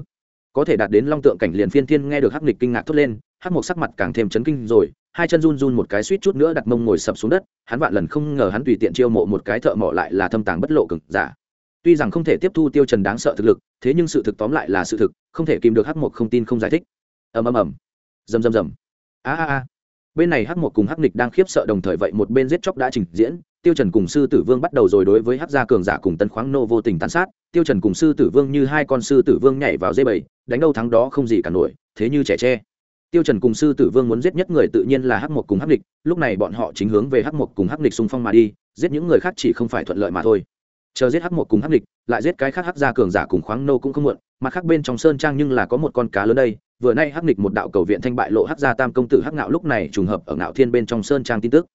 Có thể đạt đến long tượng cảnh liền phiên thiên nghe được hắc nịch kinh ngạc thốt lên, hắc một sắc mặt càng thêm chấn kinh rồi, hai chân run run một cái suýt chút nữa đặt mông ngồi sập xuống đất, hắn vạn lần không ngờ hắn tùy tiện chiêu mộ một cái thợ mỏ lại là thâm tàng bất lộ cực giả. Tuy rằng không thể tiếp thu tiêu trần đáng sợ thực lực, thế nhưng sự thực tóm lại là sự thực, không thể kìm được hắc một không tin không giải thích. Ầm ầm ầm. Rầm rầm rầm. A a a bên này hắc một cùng hắc nịch đang khiếp sợ đồng thời vậy một bên giết chóc đã trình diễn, tiêu trần cùng sư tử vương bắt đầu rồi đối với hắc gia cường giả cùng tân khoáng nô vô tình tàn sát, tiêu trần cùng sư tử vương như hai con sư tử vương nhảy vào dây bầy, đánh đâu thắng đó không gì cả nổi, thế như trẻ tre. Tiêu trần cùng sư tử vương muốn giết nhất người tự nhiên là hắc một cùng hắc nịch lúc này bọn họ chính hướng về hắc một cùng hắc nịch xung phong mà đi, giết những người khác chỉ không phải thuận lợi mà thôi. Chờ giết hắc một cùng hắc nịch lại giết cái khác hắc gia cường giả cùng khoáng nô cũng không muộn, mặt khác bên trong sơn trang nhưng là có một con cá lớn đây vừa nay hắc nịch một đạo cầu viện thanh bại lộ hắc gia tam công tử hắc ngạo lúc này trùng hợp ở ngạo thiên bên trong sơn trang tin tức.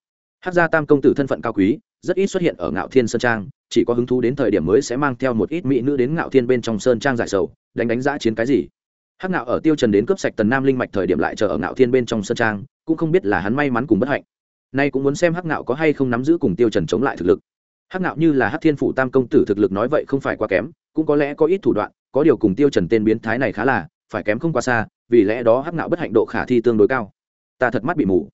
Hắc gia tam công tử thân phận cao quý, rất ít xuất hiện ở ngạo thiên sơn trang, chỉ có hứng thú đến thời điểm mới sẽ mang theo một ít mỹ nữ đến ngạo thiên bên trong sơn trang giải sầu, đánh đánh giã chiến cái gì. Hắc ngạo ở tiêu trần đến cướp sạch tần nam linh mạch thời điểm lại chờ ở ngạo thiên bên trong sơn trang, cũng không biết là hắn may mắn cùng bất hạnh. Nay cũng muốn xem hắc ngạo có hay không nắm giữ cùng tiêu trần chống lại thực lực. Hắc ngạo như là hắc thiên phủ tam công tử thực lực nói vậy không phải quá kém, cũng có lẽ có ít thủ đoạn, có điều cùng tiêu trần tên biến thái này khá là phải kém không quá xa, vì lẽ đó hắc ngạo bất hạnh độ khả thi tương đối cao. Ta thật mắt bị mù.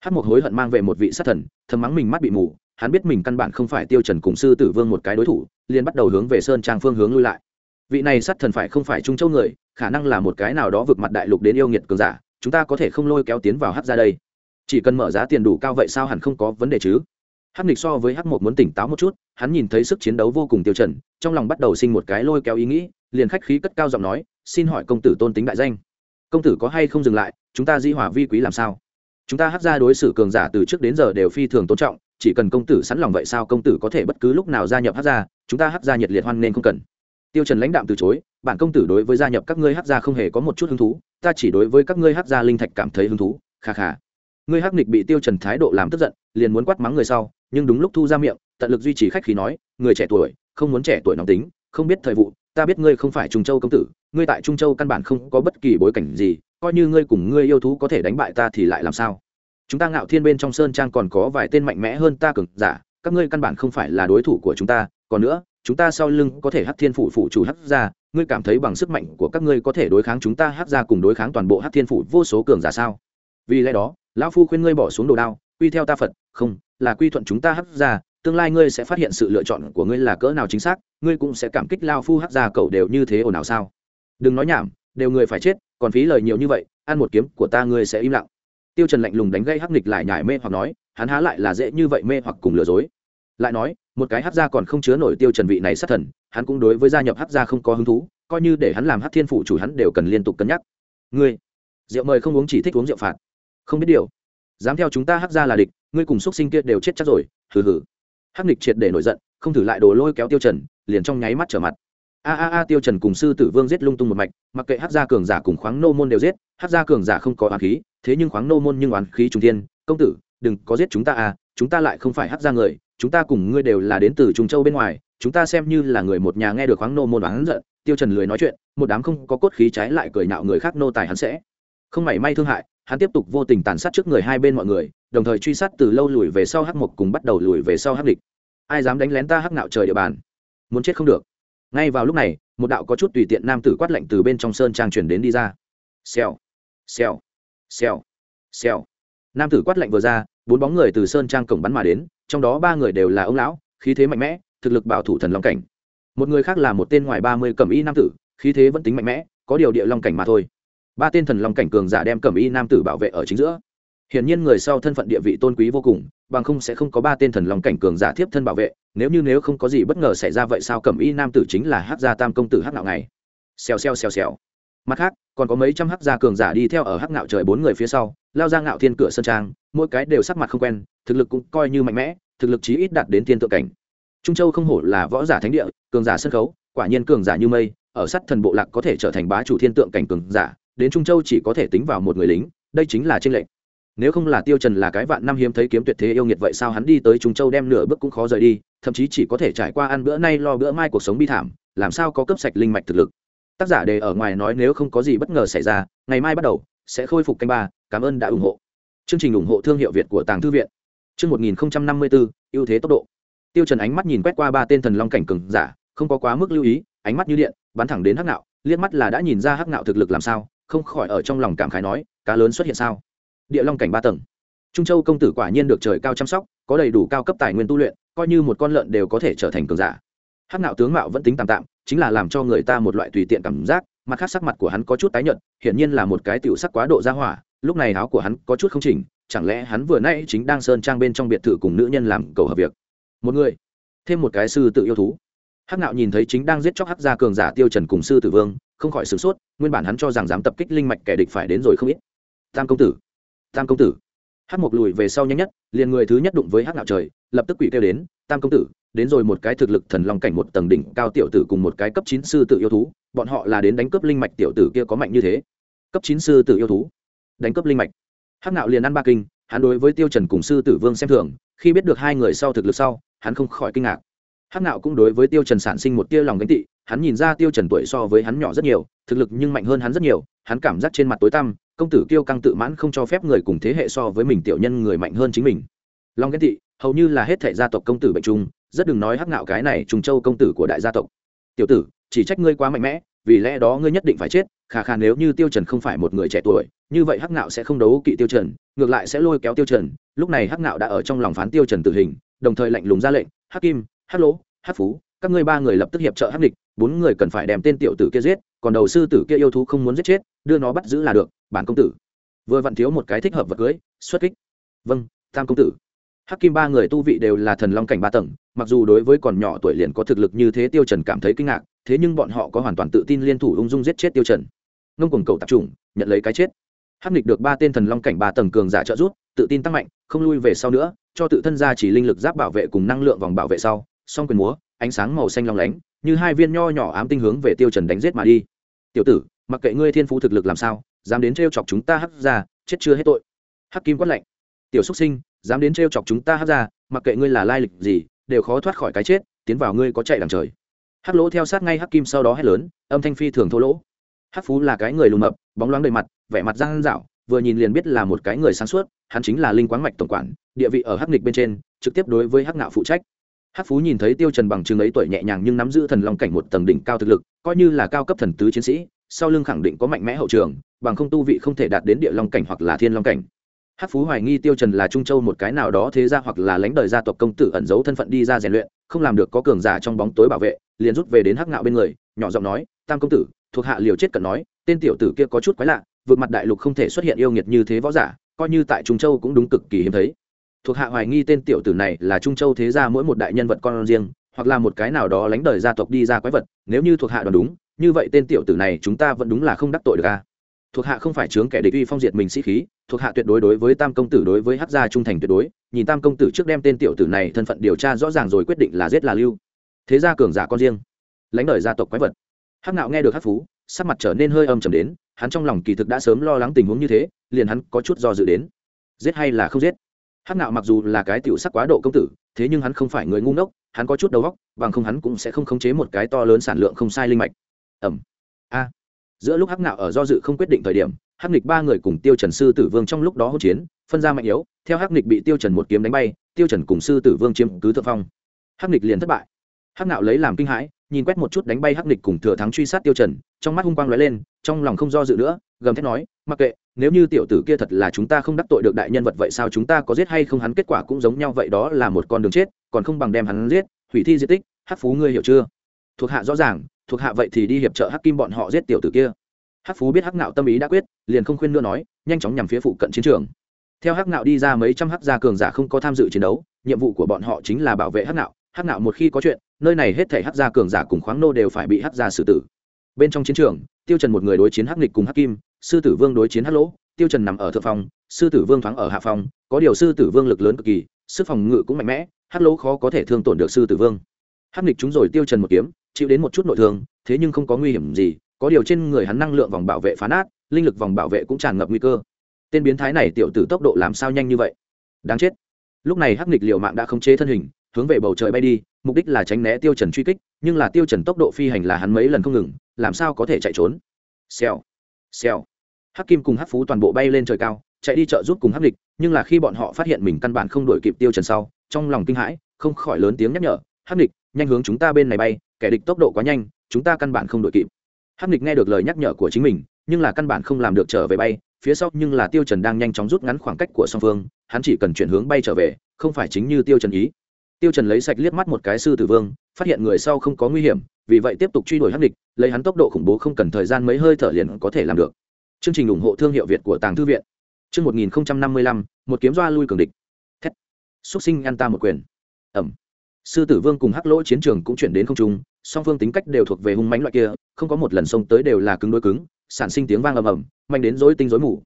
Hắc một hối hận mang về một vị sát thần, thầm mắng mình mắt bị mù, hắn biết mình căn bản không phải tiêu trần cùng sư tử vương một cái đối thủ, liền bắt đầu hướng về sơn trang phương hướng lui lại. Vị này sát thần phải không phải trung châu người, khả năng là một cái nào đó vượt mặt đại lục đến yêu nghiệt cường giả, chúng ta có thể không lôi kéo tiến vào hắc ra đây. Chỉ cần mở giá tiền đủ cao vậy sao hẳn không có vấn đề chứ? Hắc nghịch so với hắc một muốn tỉnh táo một chút, hắn nhìn thấy sức chiến đấu vô cùng tiêu trần, trong lòng bắt đầu sinh một cái lôi kéo ý nghĩ, liền khách khí cất cao giọng nói xin hỏi công tử tôn tính đại danh. Công tử có hay không dừng lại, chúng ta di hòa vi quý làm sao? Chúng ta hắc ra đối xử cường giả từ trước đến giờ đều phi thường tôn trọng, chỉ cần công tử sẵn lòng vậy sao công tử có thể bất cứ lúc nào gia nhập hắc gia, chúng ta hắc gia nhiệt liệt hoan nên không cần. Tiêu trần lãnh đạm từ chối bản công tử đối với gia nhập các ngươi hắc gia không hề có một chút hứng thú, ta chỉ đối với các ngươi hắc gia linh thạch cảm thấy hứng thú, kha kha. Ngươi hắc nghịch bị tiêu trần thái độ làm tức giận, liền muốn quát mắng người sau, nhưng đúng lúc thu ra miệng, tận lực duy trì khách khí nói, người trẻ tuổi, không muốn trẻ tuổi nóng tính, không biết thời vụ ta biết ngươi không phải trung châu công tử, ngươi tại trung châu căn bản không có bất kỳ bối cảnh gì, coi như ngươi cùng ngươi yêu thú có thể đánh bại ta thì lại làm sao? Chúng ta ngạo thiên bên trong sơn trang còn có vài tên mạnh mẽ hơn ta cường giả, các ngươi căn bản không phải là đối thủ của chúng ta. Còn nữa, chúng ta sau lưng có thể hát thiên phủ phụ chủ hát ra ngươi cảm thấy bằng sức mạnh của các ngươi có thể đối kháng chúng ta hát ra cùng đối kháng toàn bộ hát thiên phủ vô số cường giả sao? Vì lẽ đó, lão phu khuyên ngươi bỏ xuống đồ đao, quy theo ta phật, không, là quy thuận chúng ta hát ra tương lai ngươi sẽ phát hiện sự lựa chọn của ngươi là cỡ nào chính xác, ngươi cũng sẽ cảm kích lao phu hắc ra cậu đều như thế ồn ào sao? Đừng nói nhảm, đều người phải chết, còn phí lời nhiều như vậy, ăn một kiếm của ta ngươi sẽ im lặng. Tiêu trần lạnh lùng đánh gây hắc nghịch lại nhải mê hoặc nói, hắn há lại là dễ như vậy mê hoặc cùng lừa dối. Lại nói, một cái hắc gia còn không chứa nổi tiêu trần vị này sát thần, hắn cũng đối với gia nhập hắc gia không có hứng thú, coi như để hắn làm hắc thiên phụ chủ hắn đều cần liên tục cân nhắc. Ngươi, rượu mời không uống chỉ thích uống rượu phạt. Không biết điều. Dám theo chúng ta hắc gia là địch, ngươi cùng xuất sinh kia đều chết chắc rồi, hừ hừ hắc Nịch triệt để nổi giận, không thử lại đồ lôi kéo tiêu trần, liền trong nháy mắt trở mặt. A a a, tiêu trần cùng sư tử vương giết lung tung một mạch, mặc kệ hắc gia cường giả cùng khoáng nô môn đều giết, hắc gia cường giả không có oán khí, thế nhưng khoáng nô môn nhưng oán khí trung thiên. Công tử, đừng có giết chúng ta à chúng ta lại không phải hắc gia người, chúng ta cùng ngươi đều là đến từ trung châu bên ngoài, chúng ta xem như là người một nhà nghe được khoáng nô môn oán giận, tiêu trần lười nói chuyện, một đám không có cốt khí trái lại cười nhạo người khác nô tài hắn sẽ không mảy may thương hại, hắn tiếp tục vô tình tàn sát trước người hai bên mọi người đồng thời truy sát từ lâu lùi về sau hắc mục cùng bắt đầu lùi về sau hắc địch. Ai dám đánh lén ta hắc nạo trời địa bàn? Muốn chết không được. Ngay vào lúc này, một đạo có chút tùy tiện nam tử quát lạnh từ bên trong sơn trang chuyển đến đi ra. Xèo xèo xèo xèo. Nam tử quát lạnh vừa ra, bốn bóng người từ sơn trang cổng bắn mà đến, trong đó ba người đều là ông lão, khí thế mạnh mẽ, thực lực bảo thủ thần long cảnh. Một người khác là một tên ngoài ba mươi cẩm y nam tử, khí thế vẫn tính mạnh mẽ, có điều địa long cảnh mà thôi. Ba tên thần long cảnh cường giả đem cẩm y nam tử bảo vệ ở chính giữa hiển nhiên người sau thân phận địa vị tôn quý vô cùng, bằng không sẽ không có ba tên thần long cảnh cường giả tiếp thân bảo vệ, nếu như nếu không có gì bất ngờ xảy ra vậy sao cẩm y nam tử chính là hắc gia tam công tử hắc nạo này? Xèo xèo xèo xèo. Mặt khác, còn có mấy trăm hắc gia cường giả đi theo ở hắc nạo trời bốn người phía sau, lao ra ngạo thiên cửa sân trang, mỗi cái đều sắc mặt không quen, thực lực cũng coi như mạnh mẽ, thực lực chí ít đạt đến thiên tượng cảnh. Trung châu không hổ là võ giả thánh địa, cường giả sân khấu, quả nhiên cường giả như mây, ở sát thần bộ lạc có thể trở thành bá chủ thiên tượng cảnh cường giả, đến trung châu chỉ có thể tính vào một người lính, đây chính là tranh lệch nếu không là tiêu trần là cái vạn năm hiếm thấy kiếm tuyệt thế yêu nghiệt vậy sao hắn đi tới trung châu đem nửa bước cũng khó rời đi, thậm chí chỉ có thể trải qua ăn bữa nay lo bữa mai cuộc sống bi thảm, làm sao có cấp sạch linh mạch thực lực. Tác giả đề ở ngoài nói nếu không có gì bất ngờ xảy ra, ngày mai bắt đầu sẽ khôi phục canh ba, cảm ơn đã ủng hộ. Chương trình ủng hộ thương hiệu việt của tàng thư viện. Chương một nghìn năm mươi bốn ưu thế tốc độ. Tiêu trần ánh mắt nhìn quét qua ba tên thần long cảnh cường giả, không có quá mức lưu ý, ánh mắt như điện, bắn thẳng đến hắc nạo, liếc mắt là đã nhìn ra hắc nạo thực lực làm sao, không khỏi ở trong lòng cảm khái nói, cá lớn xuất hiện sao? Địa long cảnh ba tầng. Trung châu công tử quả nhiên được trời cao chăm sóc, có đầy đủ cao cấp tài nguyên tu luyện, coi như một con lợn đều có thể trở thành cường giả. Hắc nạo tướng mạo vẫn tính tạm tạm, chính là làm cho người ta một loại tùy tiện cảm giác, mặt khác sắc mặt của hắn có chút tái nhợt, hiển nhiên là một cái tiểu sắc quá độ ra hỏa, lúc này áo của hắn có chút không chỉnh, chẳng lẽ hắn vừa nãy chính đang sơn trang bên trong biệt thự cùng nữ nhân làm cầu hợp việc? Một người, thêm một cái sư tự yêu thú. Hắc nạo nhìn thấy chính đang giết chóc hắc gia cường giả tiêu trần cùng sư tử vương, không khỏi sửng sốt, nguyên bản hắn cho rằng dám tập kích linh mạch kẻ địch phải đến rồi không ít. Tam công tử tam công tử. Hắc mục lùi về sau nhanh nhất, liền người thứ nhất đụng với hắc nạo trời, lập tức quỷ kêu đến, tam công tử, đến rồi một cái thực lực thần long cảnh một tầng đỉnh cao tiểu tử cùng một cái cấp chín sư tự yêu thú, bọn họ là đến đánh cướp linh mạch tiểu tử kia có mạnh như thế. Cấp chín sư tự yêu thú, đánh cướp linh mạch. Hắc nạo liền ăn ba kinh, hắn đối với tiêu trần cùng sư tử vương xem thường, khi biết được hai người sau thực lực sau, hắn không khỏi kinh ngạc. Hắc nạo cũng đối với tiêu trần sản sinh một tia lòng gánh tị, hắn nhìn ra tiêu trần tuổi so với hắn nhỏ rất nhiều, thực lực nhưng mạnh hơn hắn rất nhiều, hắn cảm giác trên mặt tối tăm công tử kiêu căng tự mãn không cho phép người cùng thế hệ so với mình tiểu nhân người mạnh hơn chính mình. Long ghen tị, hầu như là hết thảy gia tộc công tử bệnh trung, rất đừng nói hắc nạo cái này trùng châu công tử của đại gia tộc. Tiểu tử, chỉ trách ngươi quá mạnh mẽ, vì lẽ đó ngươi nhất định phải chết, khà khà nếu như tiêu trần không phải một người trẻ tuổi, như vậy hắc nạo sẽ không đấu kỵ tiêu trần, ngược lại sẽ lôi kéo tiêu trần, lúc này hắc nạo đã ở trong lòng phán tiêu trần tử hình, đồng thời lạnh lùng ra lệnh, hắc kim, hắc lỗ, hắc phú, các ngươi ba người lập tức hiệp trợ hắc địch bốn người cần phải đem tên tiểu tử kia giết còn đầu sư tử kia yêu thú không muốn giết chết, đưa nó bắt giữ là được, bản công tử. Vừa vặn thiếu một cái thích hợp vật cưới, xuất kích. Vâng tam công tử. Hắc kim ba người tu vị đều là thần long cảnh ba tầng, mặc dù đối với còn nhỏ tuổi liền có thực lực như thế tiêu trần cảm thấy kinh ngạc, thế nhưng bọn họ có hoàn toàn tự tin liên thủ ung dung giết chết tiêu trần. Ngông cuồng cầu tập trung nhận lấy cái chết. Hắc nghịch được ba tên thần long cảnh ba tầng cường giả trợ giúp, tự tin tăng mạnh, không lui về sau nữa, cho tự thân ra chỉ linh lực giáp bảo vệ cùng năng lượng vòng bảo vệ sau, song quyền múa, ánh sáng màu xanh long lánh, như hai viên nho nhỏ ám tinh hướng về tiêu trần đánh giết mà đi tiểu tử, mặc kệ ngươi thiên phú thực lực làm sao, dám đến trêu chọc chúng ta hắc ra chết chưa hết tội. Hắc kim quát lạnh. Tiểu xuất sinh, dám đến trêu chọc chúng ta hắc ra mặc kệ ngươi là lai lịch gì, đều khó thoát khỏi cái chết, tiến vào ngươi có chạy đằng trời. Hắc lỗ theo sát ngay hắc kim sau đó hét lớn, âm thanh phi thường thô lỗ. Hắc phú là cái người lùn mập, bóng loáng đầy mặt, vẻ mặt răng dạo vừa nhìn liền biết là một cái người sáng suốt, hắn chính là linh Quán mạch tổng quản, địa vị ở hắc nghịch bên trên, trực tiếp đối với hắc ngạo phụ trách hắc phú nhìn thấy tiêu trần bằng chứng ấy tuổi nhẹ nhàng nhưng nắm giữ thần long cảnh một tầng đỉnh cao thực lực coi như là cao cấp thần tứ chiến sĩ sau lưng khẳng định có mạnh mẽ hậu trường bằng không tu vị không thể đạt đến địa long cảnh hoặc là thiên long cảnh Hắc Phú hoài nghi Tiêu Trần là Trung Châu một cái nào đó thế gia hoặc là lãnh đời gia tộc công tử ẩn giấu thân phận đi ra rèn luyện, không làm được có cường giả trong bóng tối bảo vệ, liền rút về đến Hắc Ngạo bên người, nhỏ giọng nói, "Tam công tử, thuộc hạ liều chết cần nói, tên tiểu tử kia có chút quái lạ, vượt mặt đại lục không thể xuất hiện yêu nghiệt như thế võ giả, coi như tại Trung Châu cũng đúng cực kỳ hiếm thấy." Thuộc hạ hoài nghi tên tiểu tử này là Trung Châu thế gia mỗi một đại nhân vật con riêng, hoặc là một cái nào đó lãnh đời gia tộc đi ra quái vật, nếu như thuộc hạ đoán đúng, như vậy tên tiểu tử này chúng ta vẫn đúng là không đắc tội được a thuộc hạ không phải chướng kẻ địch uy phong diệt mình sĩ khí thuộc hạ tuyệt đối đối với tam công tử đối với hát gia trung thành tuyệt đối nhìn tam công tử trước đem tên tiểu tử này thân phận điều tra rõ ràng rồi quyết định là giết là lưu. Thế gia cường giả con riêng lãnh đời gia tộc quái vật. Hắc nạo nghe được hắc phú sắc mặt trở nên hơi âm trầm đến hắn trong lòng kỳ thực đã sớm lo lắng tình huống như thế liền hắn có chút do dự đến. Giết hay là không giết? Hắc nạo mặc dù là cái tiểu sắc quá độ công tử, thế nhưng hắn không phải người ngu ngốc, hắn có chút đầu óc, bằng không hắn cũng sẽ không khống chế một cái to lớn sản lượng không sai linh mạch. Ẩm. A. Giữa lúc hắc nạo ở do dự không quyết định thời điểm hắc nịch ba người cùng tiêu trần sư tử vương trong lúc đó hỗn chiến, phân ra mạnh yếu, theo hắc nịch bị tiêu trần một kiếm đánh bay, tiêu trần cùng sư tử vương chiếm cứ thượng phong. Hắc nịch liền thất bại hắc nạo lấy làm kinh hãi, nhìn quét một chút đánh bay hắc nịch cùng thừa thắng truy sát tiêu trần, trong mắt hung quang lóe lên, trong lòng không do dự nữa, gầm thét nói, mặc kệ, nếu như tiểu tử kia thật là chúng ta không đắc tội được đại nhân vật vậy sao chúng ta có giết hay không hắn kết quả cũng giống nhau vậy đó là một con đường chết, còn không bằng đem hắn giết, hủy thi di tích, hắc phú ngươi hiểu chưa? Thuộc hạ rõ ràng, thuộc hạ vậy thì đi hiệp trợ hắc kim bọn họ giết tiểu tử kia. Hắc phú biết hắc nạo tâm ý đã quyết, liền không khuyên nữa nói, nhanh chóng nhằm phía phụ cận chiến trường. Theo hắc nạo đi ra mấy trăm hắc gia cường giả không có tham dự chiến đấu, nhiệm vụ của bọn họ chính là bảo vệ hắc nạo. Hắc nạo một khi có chuyện nơi này hết thể hắc gia cường giả cùng khoáng nô đều phải bị hắc gia xử tử. Bên trong chiến trường, tiêu trần một người đối chiến hắc nghịch cùng hắc kim, sư tử vương đối chiến hắc lỗ, tiêu trần nằm ở thượng phòng sư tử vương thoáng ở hạ phòng có điều sư tử vương lực lớn cực kỳ, sức phòng ngự cũng mạnh mẽ, hắc lỗ khó có thể thương tổn được sư tử vương. Hắc nghịch chúng rồi tiêu trần một kiếm, chịu đến một chút nội thương, thế nhưng không có nguy hiểm gì, có điều trên người hắn năng lượng vòng bảo vệ phá nát, linh lực vòng bảo vệ cũng tràn ngập nguy cơ. Tên biến thái này tiểu tử tốc độ làm sao nhanh như vậy? Đáng chết. Lúc này hắc nghịch liều mạng đã không chế thân hình, hướng về bầu trời bay đi mục đích là tránh né tiêu trần truy kích nhưng là tiêu trần tốc độ phi hành là hắn mấy lần không ngừng làm sao có thể chạy trốn? Xèo xèo. Hắc kim cùng hắc phú toàn bộ bay lên trời cao chạy đi chợ giúp cùng hắc Địch, nhưng là khi bọn họ phát hiện mình căn bản không đuổi kịp tiêu trần sau trong lòng kinh hãi không khỏi lớn tiếng nhắc nhở hắc Địch, nhanh hướng chúng ta bên này bay kẻ địch tốc độ quá nhanh chúng ta căn bản không đuổi kịp. Hắc Địch nghe được lời nhắc nhở của chính mình nhưng là căn bản không làm được trở về bay phía sau nhưng là tiêu trần đang nhanh chóng rút ngắn khoảng cách của song phương hắn chỉ cần chuyển hướng bay trở về không phải chính như tiêu trần ý tiêu trần lấy sạch liếc mắt một cái sư tử vương, phát hiện người sau không có nguy hiểm, vì vậy tiếp tục truy đuổi hắc địch, lấy hắn tốc độ khủng bố không cần thời gian mấy hơi thở liền có thể làm được. Chương trình ủng hộ thương hiệu việt của tàng thư viện. Chương 1055 một kiếm doa lui cường địch. Thét. Xuất sinh ăn ta một quyền. Ẩm. Sư tử vương cùng hắc lỗ chiến trường cũng chuyển đến không trung, song phương tính cách đều thuộc về hung mãnh loại kia, không có một lần xông tới đều là cứng đối cứng, sản sinh tiếng vang ầm ầm, mạnh đến rối tinh rối mù.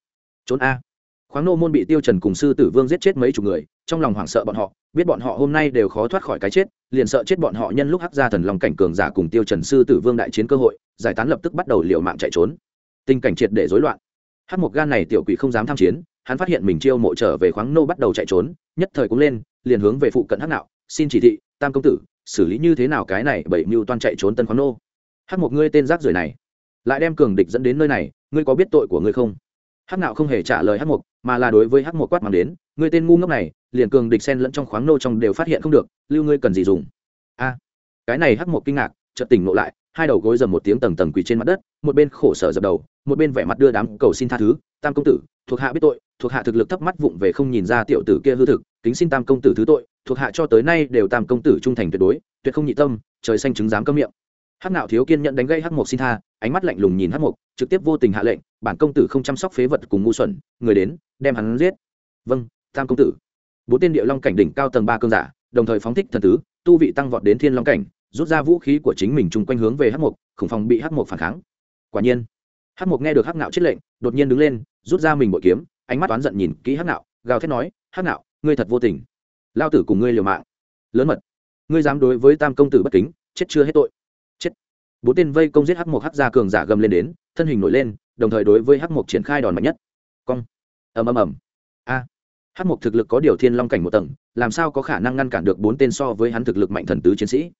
Trốn a. Khoáng nô môn bị tiêu trần cùng sư tử vương giết chết mấy chục người, trong lòng hoảng sợ bọn họ biết bọn họ hôm nay đều khó thoát khỏi cái chết, liền sợ chết bọn họ nhân lúc hắc gia thần lòng cảnh cường giả cùng tiêu trần sư tử vương đại chiến cơ hội, giải tán lập tức bắt đầu liều mạng chạy trốn. Tình cảnh triệt để rối loạn. Hắc một gan này tiểu quỷ không dám tham chiến, hắn phát hiện mình chiêu mộ trở về khoáng nô bắt đầu chạy trốn, nhất thời cũng lên, liền hướng về phụ cận hắc nạo, xin chỉ thị, tam công tử, xử lý như thế nào cái này bảy mưu toan chạy trốn tân khoáng nô. Hắc một ngươi tên rác rưởi này, lại đem cường địch dẫn đến nơi này, ngươi có biết tội của ngươi không? Hắc nạo không hề trả lời hắc một mà là đối với hắc một quát mang đến ngươi tên ngu ngốc này liền cường địch sen lẫn trong khoáng nô trong đều phát hiện không được lưu ngươi cần gì dùng? A cái này hắc một kinh ngạc chợt tỉnh ngộ lại hai đầu gối dầm một tiếng tầng tầng quỳ trên mặt đất một bên khổ sở dập đầu một bên vẻ mặt đưa đám cầu xin tha thứ tam công tử thuộc hạ biết tội thuộc hạ thực lực thấp mắt vụng về không nhìn ra tiểu tử kia hư thực kính xin tam công tử thứ tội thuộc hạ cho tới nay đều tam công tử trung thành tuyệt đối tuyệt không nhị tâm trời xanh chứng dám cấm miệng. Hắc nạo thiếu kiên nhận đánh gây hắc một xin tha ánh mắt lạnh lùng nhìn hắc một, trực tiếp vô tình hạ lệnh bản công tử không chăm sóc phế vật cùng ngu xuẩn người đến đem hắn giết. Vâng tam công tử. Bốn tên địa long cảnh đỉnh cao tầng ba cơn giả, đồng thời phóng thích thần tứ, tu vị tăng vọt đến thiên long cảnh, rút ra vũ khí của chính mình chung quanh hướng về hắc mục khủng phòng bị hắc mục phản kháng. Quả nhiên, hắc mục nghe được hắc nạo chết lệnh, đột nhiên đứng lên, rút ra mình bội kiếm, ánh mắt oán giận nhìn kỹ hắc nạo, gào thét nói, hắc nạo, ngươi thật vô tình. Lao tử cùng ngươi liều mạng. Lớn mật. Ngươi dám đối với tam công tử bất kính, chết chưa hết tội. Chết. Bốn tên vây công giết hắc mục hắc gia cường giả gầm lên đến, thân hình nổi lên, đồng thời đối với hắc mục triển khai đòn mạnh nhất. Cong. Ầm ầm ầm hát hắc mục thực lực có điều thiên long cảnh một tầng, làm sao có khả năng ngăn cản được bốn tên so với hắn thực lực mạnh thần tứ chiến sĩ?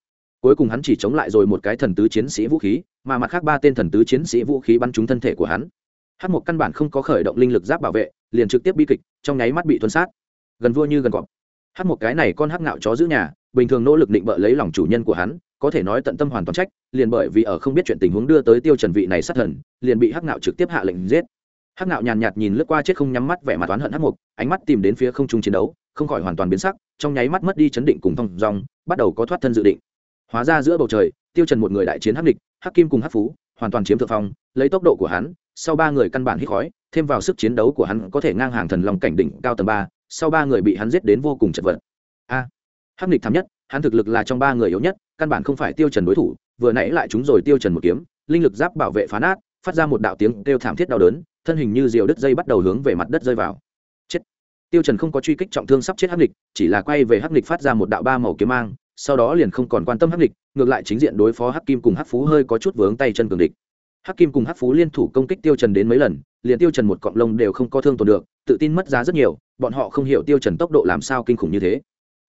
Cuối cùng hắn chỉ chống lại rồi một cái thần tứ chiến sĩ vũ khí, mà mặt khác ba tên thần tứ chiến sĩ vũ khí bắn trúng thân thể của hắn. Hắc mục căn bản không có khởi động linh lực giáp bảo vệ, liền trực tiếp bi kịch, trong nháy mắt bị tuân sát. Gần vua như gần cọp. Hắc một cái này con hắc ngạo chó giữ nhà, bình thường nỗ lực định bợ lấy lòng chủ nhân của hắn, có thể nói tận tâm hoàn toàn trách, liền bởi vì ở không biết chuyện tình huống đưa tới tiêu trần vị này sát thần, liền bị hắc ngạo trực tiếp hạ lệnh giết hắc ngạo nhàn nhạt nhìn lướt qua chết không nhắm mắt vẻ mặt oán hận hắc mục, ánh mắt tìm đến phía không trung chiến đấu, không khỏi hoàn toàn biến sắc, trong nháy mắt mất đi chấn định cùng thông dong, bắt đầu có thoát thân dự định. Hóa ra giữa bầu trời, tiêu trần một người đại chiến hắc địch hắc kim cùng hắc phú, hoàn toàn chiếm thượng phong, lấy tốc độ của hắn, sau ba người căn bản hít khói, thêm vào sức chiến đấu của hắn có thể ngang hàng thần long cảnh đỉnh cao tầng ba, sau ba người bị hắn giết đến vô cùng chật vật. A! Hắc địch thảm nhất, hắn thực lực là trong ba người yếu nhất, căn bản không phải tiêu trần đối thủ, vừa nãy lại chúng rồi tiêu trần một kiếm, linh lực giáp bảo vệ phá nát, phát ra một đạo tiếng kêu thảm thiết đau đớn thân hình như diều đứt dây bắt đầu hướng về mặt đất rơi vào. Chết. Tiêu trần không có truy kích trọng thương sắp chết hắc lịch, chỉ là quay về hắc lịch phát ra một đạo ba màu kiếm mang, sau đó liền không còn quan tâm hắc lịch, ngược lại chính diện đối phó hắc kim cùng hắc phú hơi có chút vướng tay chân cường địch. Hắc kim cùng hắc phú liên thủ công kích tiêu trần đến mấy lần, liền tiêu trần một cọng lông đều không có thương tổn được, tự tin mất giá rất nhiều, bọn họ không hiểu tiêu trần tốc độ làm sao kinh khủng như thế.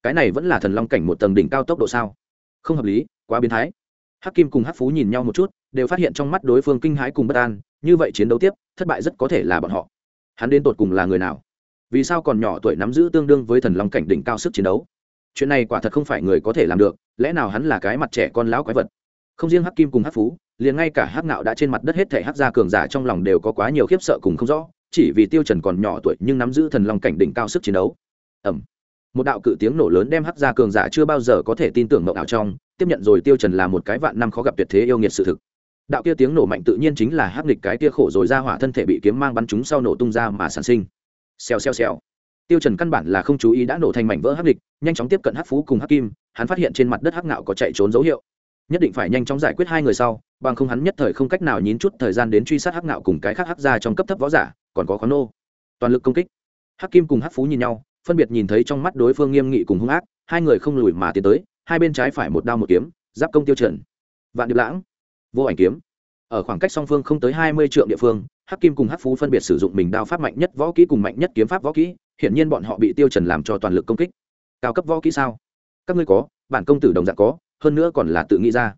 Cái này vẫn là thần long cảnh một tầng đỉnh cao tốc độ sao? Không hợp lý, quá biến thái. Hắc kim cùng hắc phú nhìn nhau một chút, đều phát hiện trong mắt đối phương kinh hãi cùng bất an như vậy chiến đấu tiếp, thất bại rất có thể là bọn họ. Hắn đến tột cùng là người nào? Vì sao còn nhỏ tuổi nắm giữ tương đương với thần long cảnh đỉnh cao sức chiến đấu? Chuyện này quả thật không phải người có thể làm được, lẽ nào hắn là cái mặt trẻ con lão quái vật? Không riêng hắc kim cùng hắc phú, liền ngay cả hắc nạo đã trên mặt đất hết thể hắc gia cường giả trong lòng đều có quá nhiều khiếp sợ cùng không rõ, chỉ vì tiêu trần còn nhỏ tuổi nhưng nắm giữ thần long cảnh đỉnh cao sức chiến đấu. Ầm. Một đạo cự tiếng nổ lớn đem hắc gia cường giả chưa bao giờ có thể tin tưởng mộng ảo trong, tiếp nhận rồi tiêu trần là một cái vạn năm khó gặp tuyệt thế yêu nghiệt sự thực đạo kia tiếng nổ mạnh tự nhiên chính là hắc nghịch cái kia khổ rồi ra hỏa thân thể bị kiếm mang bắn trúng sau nổ tung ra mà sản sinh. Xèo xèo xèo. Tiêu trần căn bản là không chú ý đã nổ thành mảnh vỡ hắc nghịch, nhanh chóng tiếp cận hắc phú cùng hắc kim, hắn phát hiện trên mặt đất hắc ngạo có chạy trốn dấu hiệu. Nhất định phải nhanh chóng giải quyết hai người sau, bằng không hắn nhất thời không cách nào nhín chút thời gian đến truy sát hắc ngạo cùng cái khác hắc ra trong cấp thấp võ giả, còn có khoán nô. Toàn lực công kích. Hắc kim cùng hắc phú nhìn nhau, phân biệt nhìn thấy trong mắt đối phương nghiêm nghị cùng hung ác, hai người không lùi mà tiến tới, hai bên trái phải một đao một kiếm, giáp công tiêu trần. Vạn điệp lãng vô ảnh kiếm. Ở khoảng cách song phương không tới hai mươi trượng địa phương, hắc kim cùng hắc phú phân biệt sử dụng mình đao pháp mạnh nhất võ kỹ cùng mạnh nhất kiếm pháp võ kỹ, hiển nhiên bọn họ bị tiêu trần làm cho toàn lực công kích. Cao cấp võ kỹ sao? Các ngươi có, bản công tử đồng dạng có, hơn nữa còn là tự nghĩ ra.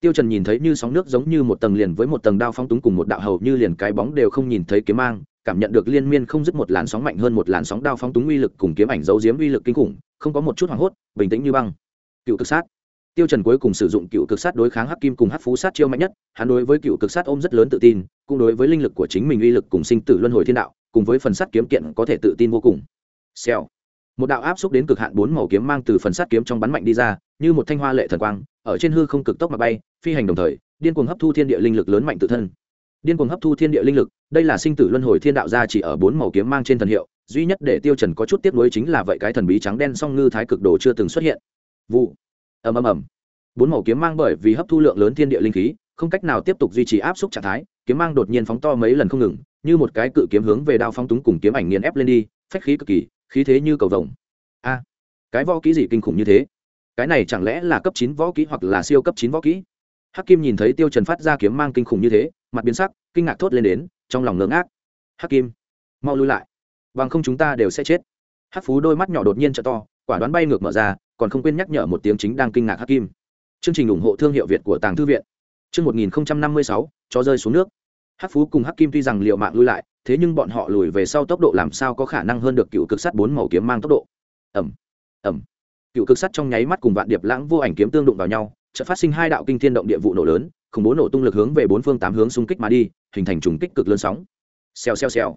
Tiêu trần nhìn thấy như sóng nước giống như một tầng liền với một tầng đao phong túng cùng một đạo hầu như liền cái bóng đều không nhìn thấy kiếm mang, cảm nhận được liên miên không dứt một làn sóng mạnh hơn một làn sóng đao phong túng uy lực cùng kiếm ảnh giấu diếm uy lực kinh khủng, không có một chút hoảng hốt, bình tĩnh như băng. Cựu tự sát tiêu trần cuối cùng sử dụng cựu cực sát đối kháng hắc kim cùng hắc phú sát chiêu mạnh nhất, hắn đối với cựu cực sát ôm rất lớn tự tin, cũng đối với linh lực của chính mình uy lực cùng sinh tử luân hồi thiên đạo, cùng với phần sát kiếm kiện có thể tự tin vô cùng. Xèo. Một đạo áp xúc đến cực hạn bốn màu kiếm mang từ phần sát kiếm trong bắn mạnh đi ra, như một thanh hoa lệ thần quang, ở trên hư không cực tốc mà bay, phi hành đồng thời, điên cuồng hấp thu thiên địa linh lực lớn mạnh tự thân. Điên cuồng hấp thu thiên địa linh lực, đây là sinh tử luân hồi thiên đạo gia chỉ ở bốn màu kiếm mang trên thần hiệu, duy nhất để tiêu trần có chút tiếc nuối chính là vậy cái thần bí trắng đen song ngư thái cực đồ chưa từng xuất hiện. Vụ ầm ầm ầm. Bốn màu kiếm mang bởi vì hấp thu lượng lớn thiên địa linh khí, không cách nào tiếp tục duy trì áp suất trạng thái, kiếm mang đột nhiên phóng to mấy lần không ngừng, như một cái cự kiếm hướng về đao phong túng cùng kiếm ảnh nghiền ép lên đi, phách khí cực kỳ, khí thế như cầu vồng. A, cái võ kỹ gì kinh khủng như thế? Cái này chẳng lẽ là cấp chín võ kỹ hoặc là siêu cấp chín võ kỹ? Hắc kim nhìn thấy tiêu trần phát ra kiếm mang kinh khủng như thế, mặt biến sắc, kinh ngạc thốt lên đến, trong lòng ngưỡng ác hắc kim, mau lui lại. Bằng không chúng ta đều sẽ chết. Hắc phú đôi mắt nhỏ đột nhiên trợ to, quả đoán bay ngược mở ra còn không quên nhắc nhở một tiếng chính đang kinh ngạc hắc kim chương trình ủng hộ thương hiệu việt của tàng thư viện. Chương một nghìn năm mươi sáu cho rơi xuống nước. Hắc phú cùng hắc kim tuy rằng liệu mạng lui lại, thế nhưng bọn họ lùi về sau tốc độ làm sao có khả năng hơn được cựu cực sắt bốn màu kiếm mang tốc độ. Ẩm ẩm cựu cực sắt trong nháy mắt cùng vạn điệp lãng vô ảnh kiếm tương đụng vào nhau, chợt phát sinh hai đạo kinh thiên động địa vụ nổ lớn, khủng bố nổ tung lực hướng về bốn phương tám hướng xung kích mà đi, hình thành trùng kích cực lớn sóng. Xèo xèo xèo.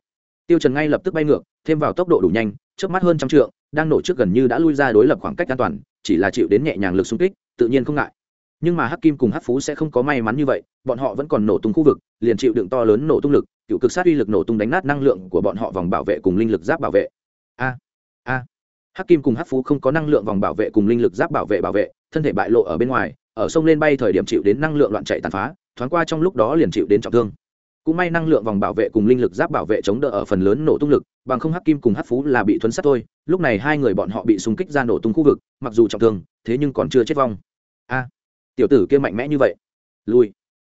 Tiêu trần ngay lập tức bay ngược, thêm vào tốc độ đủ nhanh trước mắt hơn trăm trượng đang nổ trước gần như đã lui ra đối lập khoảng cách an toàn, chỉ là chịu đến nhẹ nhàng lực xung kích, tự nhiên không ngại. Nhưng mà hắc kim cùng hắc phú sẽ không có may mắn như vậy, bọn họ vẫn còn nổ tung khu vực, liền chịu đựng to lớn nổ tung lực, cựu cực sát uy lực nổ tung đánh nát năng lượng của bọn họ vòng bảo vệ cùng linh lực giáp bảo vệ. A a. Hắc kim cùng hắc phú không có năng lượng vòng bảo vệ cùng linh lực giáp bảo vệ bảo vệ, thân thể bại lộ ở bên ngoài, ở sông lên bay thời điểm chịu đến năng lượng loạn chạy tàn phá, thoáng qua trong lúc đó liền chịu đến trọng thương cũng may năng lượng vòng bảo vệ cùng linh lực giáp bảo vệ chống đỡ ở phần lớn nổ tung lực, bằng không hắc kim cùng hắc phú là bị thuấn sát thôi. Lúc này hai người bọn họ bị xung kích ra nổ tung khu vực, mặc dù trọng thương, thế nhưng còn chưa chết vong. A, tiểu tử kia mạnh mẽ như vậy. Lui.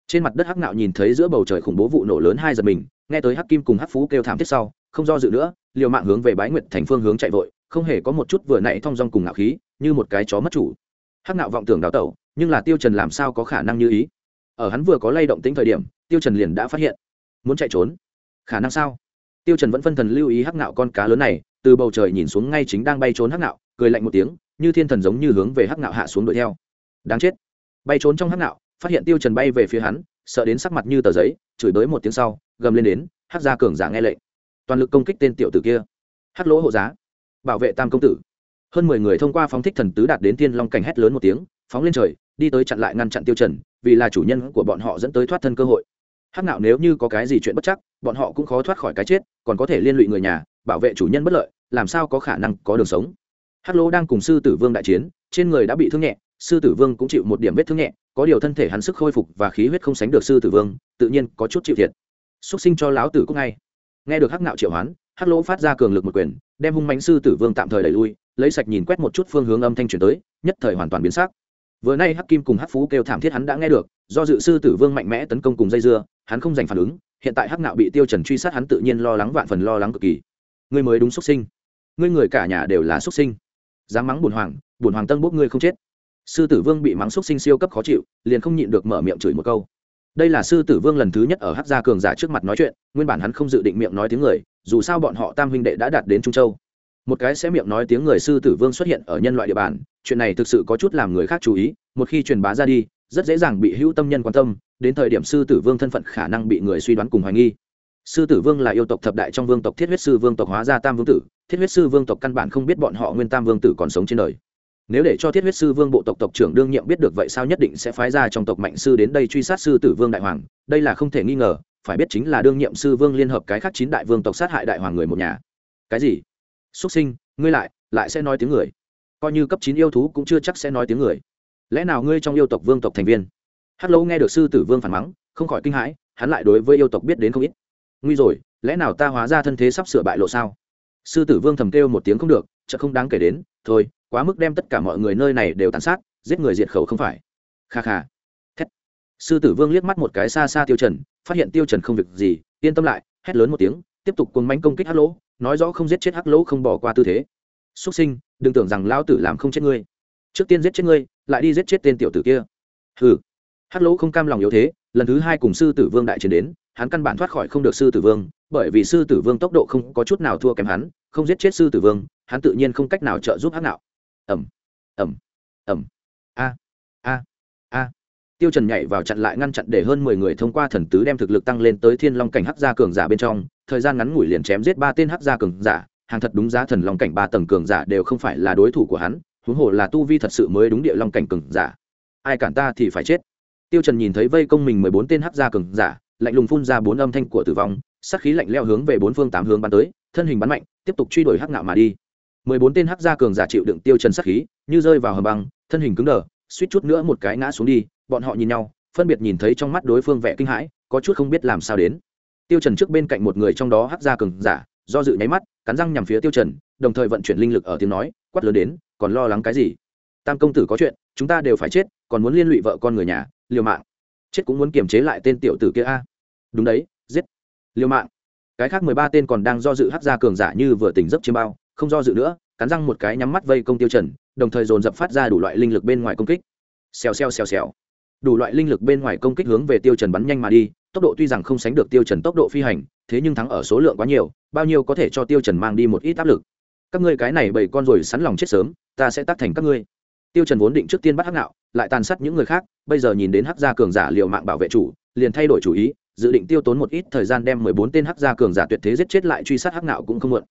Trên mặt đất hắc nạo nhìn thấy giữa bầu trời khủng bố vụ nổ lớn hai giật mình, nghe tới hắc kim cùng hắc phú kêu thảm thiết sau, không do dự nữa, liều mạng hướng về bái nguyệt thành phương hướng chạy vội, không hề có một chút vừa nãy thong dong cùng ngạo khí, như một cái chó mất chủ. Hắc nạo vọng tưởng đào tẩu, nhưng là tiêu trần làm sao có khả năng như ý? Ở hắn vừa có lay động tính thời điểm tiêu trần liền đã phát hiện. Muốn chạy trốn? Khả năng sao? Tiêu trần vẫn phân thần lưu ý hắc ngạo con cá lớn này từ bầu trời nhìn xuống ngay chính đang bay trốn hắc ngạo, cười lạnh một tiếng như thiên thần giống như hướng về hắc ngạo hạ xuống đuổi theo. Đáng chết. Bay trốn trong hắc ngạo, phát hiện tiêu trần bay về phía hắn sợ đến sắc mặt như tờ giấy chửi bới một tiếng sau gầm lên đến hắc gia cường giả nghe lệnh. Toàn lực công kích tên tiểu tử kia. Hắc lỗ hộ giá. Bảo vệ tam công tử. Hơn mười người thông qua phóng thích thần tứ đạt đến tiên long cảnh hét lớn một tiếng phóng lên trời đi tới chặn lại ngăn chặn tiêu trần vì là chủ nhân của bọn họ dẫn tới thoát thân cơ hội hắc nạo nếu như có cái gì chuyện bất chắc, bọn họ cũng khó thoát khỏi cái chết, còn có thể liên lụy người nhà, bảo vệ chủ nhân bất lợi, làm sao có khả năng có đường sống. Hắc lỗ đang cùng sư tử vương đại chiến, trên người đã bị thương nhẹ, sư tử vương cũng chịu một điểm vết thương nhẹ, có điều thân thể hắn sức khôi phục và khí huyết không sánh được sư tử vương, tự nhiên có chút chịu thiệt. Xúc sinh cho lão tử cũng ngay. Nghe được hắc nạo triệu hoán hắc lỗ phát ra cường lực một quyền, đem hung mánh sư tử vương tạm thời đẩy lui, lấy sạch nhìn quét một chút phương hướng âm thanh chuyển tới, nhất thời hoàn toàn biến sắc vừa nay hắc kim cùng hắc phú kêu thảm thiết hắn đã nghe được, do dự sư tử vương mạnh mẽ tấn công cùng dây dưa, hắn không giành phản ứng, hiện tại hắc nạo bị tiêu trần truy sát hắn tự nhiên lo lắng vạn phần lo lắng cực kỳ. Ngươi mới đúng xuất sinh. Ngươi người cả nhà đều là xuất sinh. Dám mắng bùn hoàng bùn hoàng tân bốc ngươi không chết. Sư tử vương bị mắng xuất sinh siêu cấp khó chịu, liền không nhịn được mở miệng chửi một câu. Đây là sư tử vương lần thứ nhất ở hắc gia cường giả trước mặt nói chuyện, nguyên bản hắn không dự định miệng nói tiếng người, dù sao bọn họ tam huynh đệ đã đạt đến trung châu một cái sẽ miệng nói tiếng người sư tử vương xuất hiện ở nhân loại địa bàn, chuyện này thực sự có chút làm người khác chú ý, một khi truyền bá ra đi, rất dễ dàng bị hữu tâm nhân quan tâm, đến thời điểm sư tử vương thân phận khả năng bị người suy đoán cùng hoài nghi. Sư tử vương là yêu tộc thập đại trong vương tộc, thiết huyết sư vương tộc hóa ra tam vương tử, thiết huyết sư vương tộc căn bản không biết bọn họ nguyên tam vương tử còn sống trên đời. Nếu để cho thiết huyết sư vương bộ tộc tộc trưởng đương nhiệm biết được vậy sao nhất định sẽ phái ra trong tộc mạnh sư đến đây truy sát sư tử vương đại hoàng, đây là không thể nghi ngờ, phải biết chính là đương nhiệm sư vương liên hợp cái khác chín đại vương tộc sát hại đại hoàng người một nhà. Cái gì? Xuất sinh, ngươi lại lại sẽ nói tiếng người. Coi như cấp chín yêu thú cũng chưa chắc sẽ nói tiếng người. Lẽ nào ngươi trong yêu tộc vương tộc thành viên? Hắc lâu nghe được sư tử vương phản mắng, không khỏi kinh hãi, hắn lại đối với yêu tộc biết đến không ít. Nguy rồi, lẽ nào ta hóa ra thân thế sắp sửa bại lộ sao? Sư tử vương thầm kêu một tiếng không được chợ không đáng kể đến, thôi, quá mức đem tất cả mọi người nơi này đều tàn sát, giết người diệt khẩu không phải. Kha kha. Thét. Sư tử vương liếc mắt một cái xa xa tiêu trần, phát hiện tiêu trần không việc gì, yên tâm lại, hét lớn một tiếng, tiếp tục cuồng mánh công kích hắc lỗ nói rõ không giết chết hắc lỗ không bỏ qua tư thế. Xuất sinh, đừng tưởng rằng lão tử làm không chết ngươi. Trước tiên giết chết ngươi, lại đi giết chết tên tiểu tử kia. Hừ. Hắc lỗ không cam lòng yếu thế, lần thứ hai cùng sư tử vương đại chiến đến, hắn căn bản thoát khỏi không được sư tử vương, bởi vì sư tử vương tốc độ không có chút nào thua kém hắn, không giết chết sư tử vương, hắn tự nhiên không cách nào trợ giúp hắc Nạo. ẩm ẩm ẩm a. A. A. Tiêu trần nhảy vào chặn lại ngăn chặn để hơn mười người thông qua thần tứ đem thực lực tăng lên tới thiên long cảnh hắc gia cường giả bên trong thời gian ngắn ngủi liền chém giết ba tên hắc gia cường giả, hàng thật đúng giá thần long cảnh ba tầng cường giả đều không phải là đối thủ của hắn, huống hồ là tu vi thật sự mới đúng địa long cảnh cường giả. Ai cản ta thì phải chết. Tiêu trần nhìn thấy vây công mình mười bốn tên hắc gia cường giả, lạnh lùng phun ra bốn âm thanh của tử vong, sát khí lạnh leo hướng về bốn phương tám hướng bắn tới, thân hình bắn mạnh, tiếp tục truy đuổi hắc ngạo mà đi. Mười bốn tên hắc gia cường giả chịu đựng tiêu trần sát khí, như rơi vào hầm băng, thân hình cứng đờ, suýt chút nữa một cái ngã xuống đi, bọn họ nhìn nhau, phân biệt nhìn thấy trong mắt đối phương vẻ kinh hãi, có chút không biết làm sao đến tiêu trần trước bên cạnh một người trong đó hắc ra cường giả, do dự nháy mắt, cắn răng nhằm phía tiêu trần, đồng thời vận chuyển linh lực ở tiếng nói, quát lớn đến, còn lo lắng cái gì? Tam công tử có chuyện, chúng ta đều phải chết, còn muốn liên lụy vợ con người nhà, liều mạng. Chết cũng muốn kiềm chế lại tên tiểu tử kia a. Đúng đấy, giết, liều mạng. Cái khác mười ba tên còn đang do dự hắc ra cường giả như vừa tỉnh giấc chiêm bao, không do dự nữa, cắn răng một cái nhắm mắt vây công tiêu trần, đồng thời dồn dập phát ra đủ loại linh lực bên ngoài công kích. Xèo xèo xèo xèo. Đủ loại linh lực bên ngoài công kích hướng về tiêu trần bắn nhanh mà đi tốc độ tuy rằng không sánh được tiêu trần tốc độ phi hành, thế nhưng thắng ở số lượng quá nhiều, bao nhiêu có thể cho tiêu trần mang đi một ít áp lực. Các ngươi cái này bảy con rồi sẵn lòng chết sớm, ta sẽ tác thành các ngươi. Tiêu trần vốn định trước tiên bắt hắc nạo, lại tàn sát những người khác, bây giờ nhìn đến hắc gia cường giả liều mạng bảo vệ chủ, liền thay đổi chủ ý, dự định tiêu tốn một ít thời gian đem mười bốn tên hắc gia cường giả tuyệt thế giết chết lại truy sát hắc nạo cũng không muộn.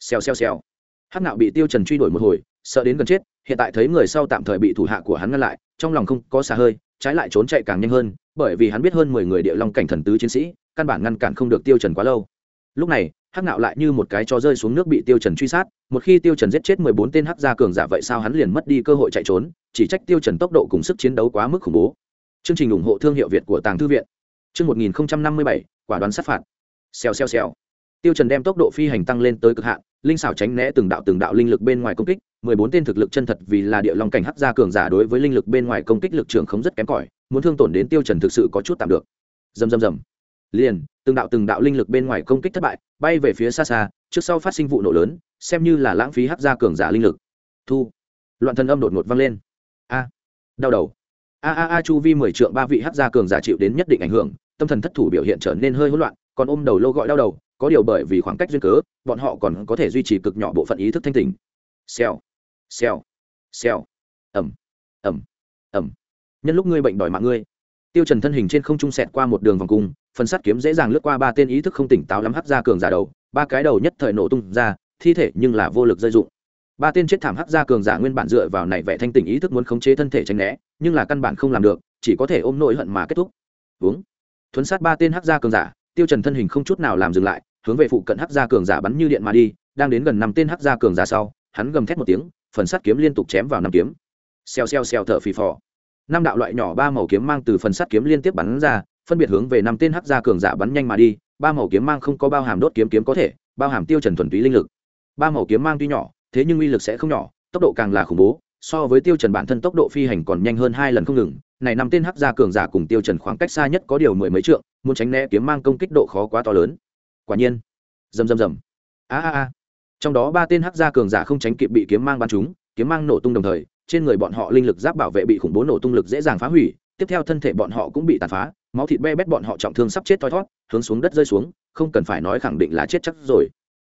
Xèo xèo xèo. Hắc nạo bị tiêu trần truy đuổi một hồi, sợ đến gần chết, hiện tại thấy người sau tạm thời bị thủ hạ của hắn ngăn lại, trong lòng không có xả hơi trái lại trốn chạy càng nhanh hơn, bởi vì hắn biết hơn mười người địa long cảnh thần tứ chiến sĩ, căn bản ngăn cản không được tiêu trần quá lâu. Lúc này, hắc nạo lại như một cái cho rơi xuống nước bị tiêu trần truy sát, một khi tiêu trần giết chết mười bốn tên hắc gia cường giả vậy sao hắn liền mất đi cơ hội chạy trốn, chỉ trách tiêu trần tốc độ cùng sức chiến đấu quá mức khủng bố. Chương trình ủng hộ thương hiệu việt của tàng thư viện. Chương một nghìn năm mươi bảy, quả đoán sát phạt. Xèo xèo xèo tiêu trần đem tốc độ phi hành tăng lên tới cực hạn, linh xảo tránh né từng đạo từng đạo linh lực bên ngoài công kích, mười bốn tên thực lực chân thật vì là địa long cảnh hắc gia cường giả đối với linh lực bên ngoài công kích lực trường không rất kém cỏi, muốn thương tổn đến tiêu trần thực sự có chút tạm được. Dầm dầm dầm liền, từng đạo từng đạo linh lực bên ngoài công kích thất bại, bay về phía xa xa, trước sau phát sinh vụ nổ lớn, xem như là lãng phí hắc gia cường giả linh lực. Thu. Loạn thần âm đột ngột vang lên. A. À. Đau đầu. A a a, chu vi mười trượng ba vị hắc gia cường giả chịu đến nhất định ảnh hưởng, tâm thần thất thủ biểu hiện trở nên hơi hỗn loạn, còn ôm đầu lâu gọi đau đầu có điều bởi vì khoảng cách duyên cớ, bọn họ còn có thể duy trì cực nhỏ bộ phận ý thức thanh tình xèo xèo xèo. Ẩm ẩm ẩm nhân lúc ngươi bệnh đòi mạng ngươi. Tiêu trần thân hình trên không trung sẹt qua một đường vòng cung, phần sắt kiếm dễ dàng lướt qua ba tên ý thức không tỉnh táo lắm hắc ra cường giả đầu, ba cái đầu nhất thời nổ tung ra, thi thể nhưng là vô lực rơi dụng ba tên chết thảm hắc ra cường giả nguyên bản dựa vào này vẻ thanh tỉnh ý thức muốn khống chế thân thể tránh né, nhưng là căn bản không làm được, chỉ có thể ôm nỗi hận mà kết thúc. Uống thuấn sát ba tên hắc ra cường giả, tiêu trần thân hình không chút nào làm dừng lại hướng về phụ cận hắc gia cường giả bắn như điện mà đi, đang đến gần năm tên hắc gia cường giả sau, hắn gầm thét một tiếng, phần sắt kiếm liên tục chém vào năm kiếm. Xèo xèo xèo thở phì phò. Năm đạo loại nhỏ ba màu kiếm mang từ phần sắt kiếm liên tiếp bắn ra, phân biệt hướng về năm tên hắc gia cường giả bắn nhanh mà đi, ba màu kiếm mang không có bao hàm đốt kiếm kiếm có thể, bao hàm tiêu trần thuần túy linh lực. Ba màu kiếm mang tuy nhỏ, thế nhưng uy lực sẽ không nhỏ, tốc độ càng là khủng bố, so với tiêu trần bản thân tốc độ phi hành còn nhanh hơn hai lần không ngừng. Này năm tên hắc gia cường giả cùng tiêu trần khoảng cách xa nhất có điều mười mấy trượng, muốn tránh né kiếm mang công kích độ khó quá to lớn quả nhiên. Rầm rầm rầm. A a a. Trong đó ba tên hắc gia cường giả không tránh kịp bị kiếm mang bắn chúng, kiếm mang nổ tung đồng thời trên người bọn họ linh lực giáp bảo vệ bị khủng bố nổ tung lực dễ dàng phá hủy tiếp theo thân thể bọn họ cũng bị tàn phá máu thịt be bét bọn họ trọng thương sắp chết thoi thót hướng xuống đất rơi xuống không cần phải nói khẳng định là chết chắc rồi.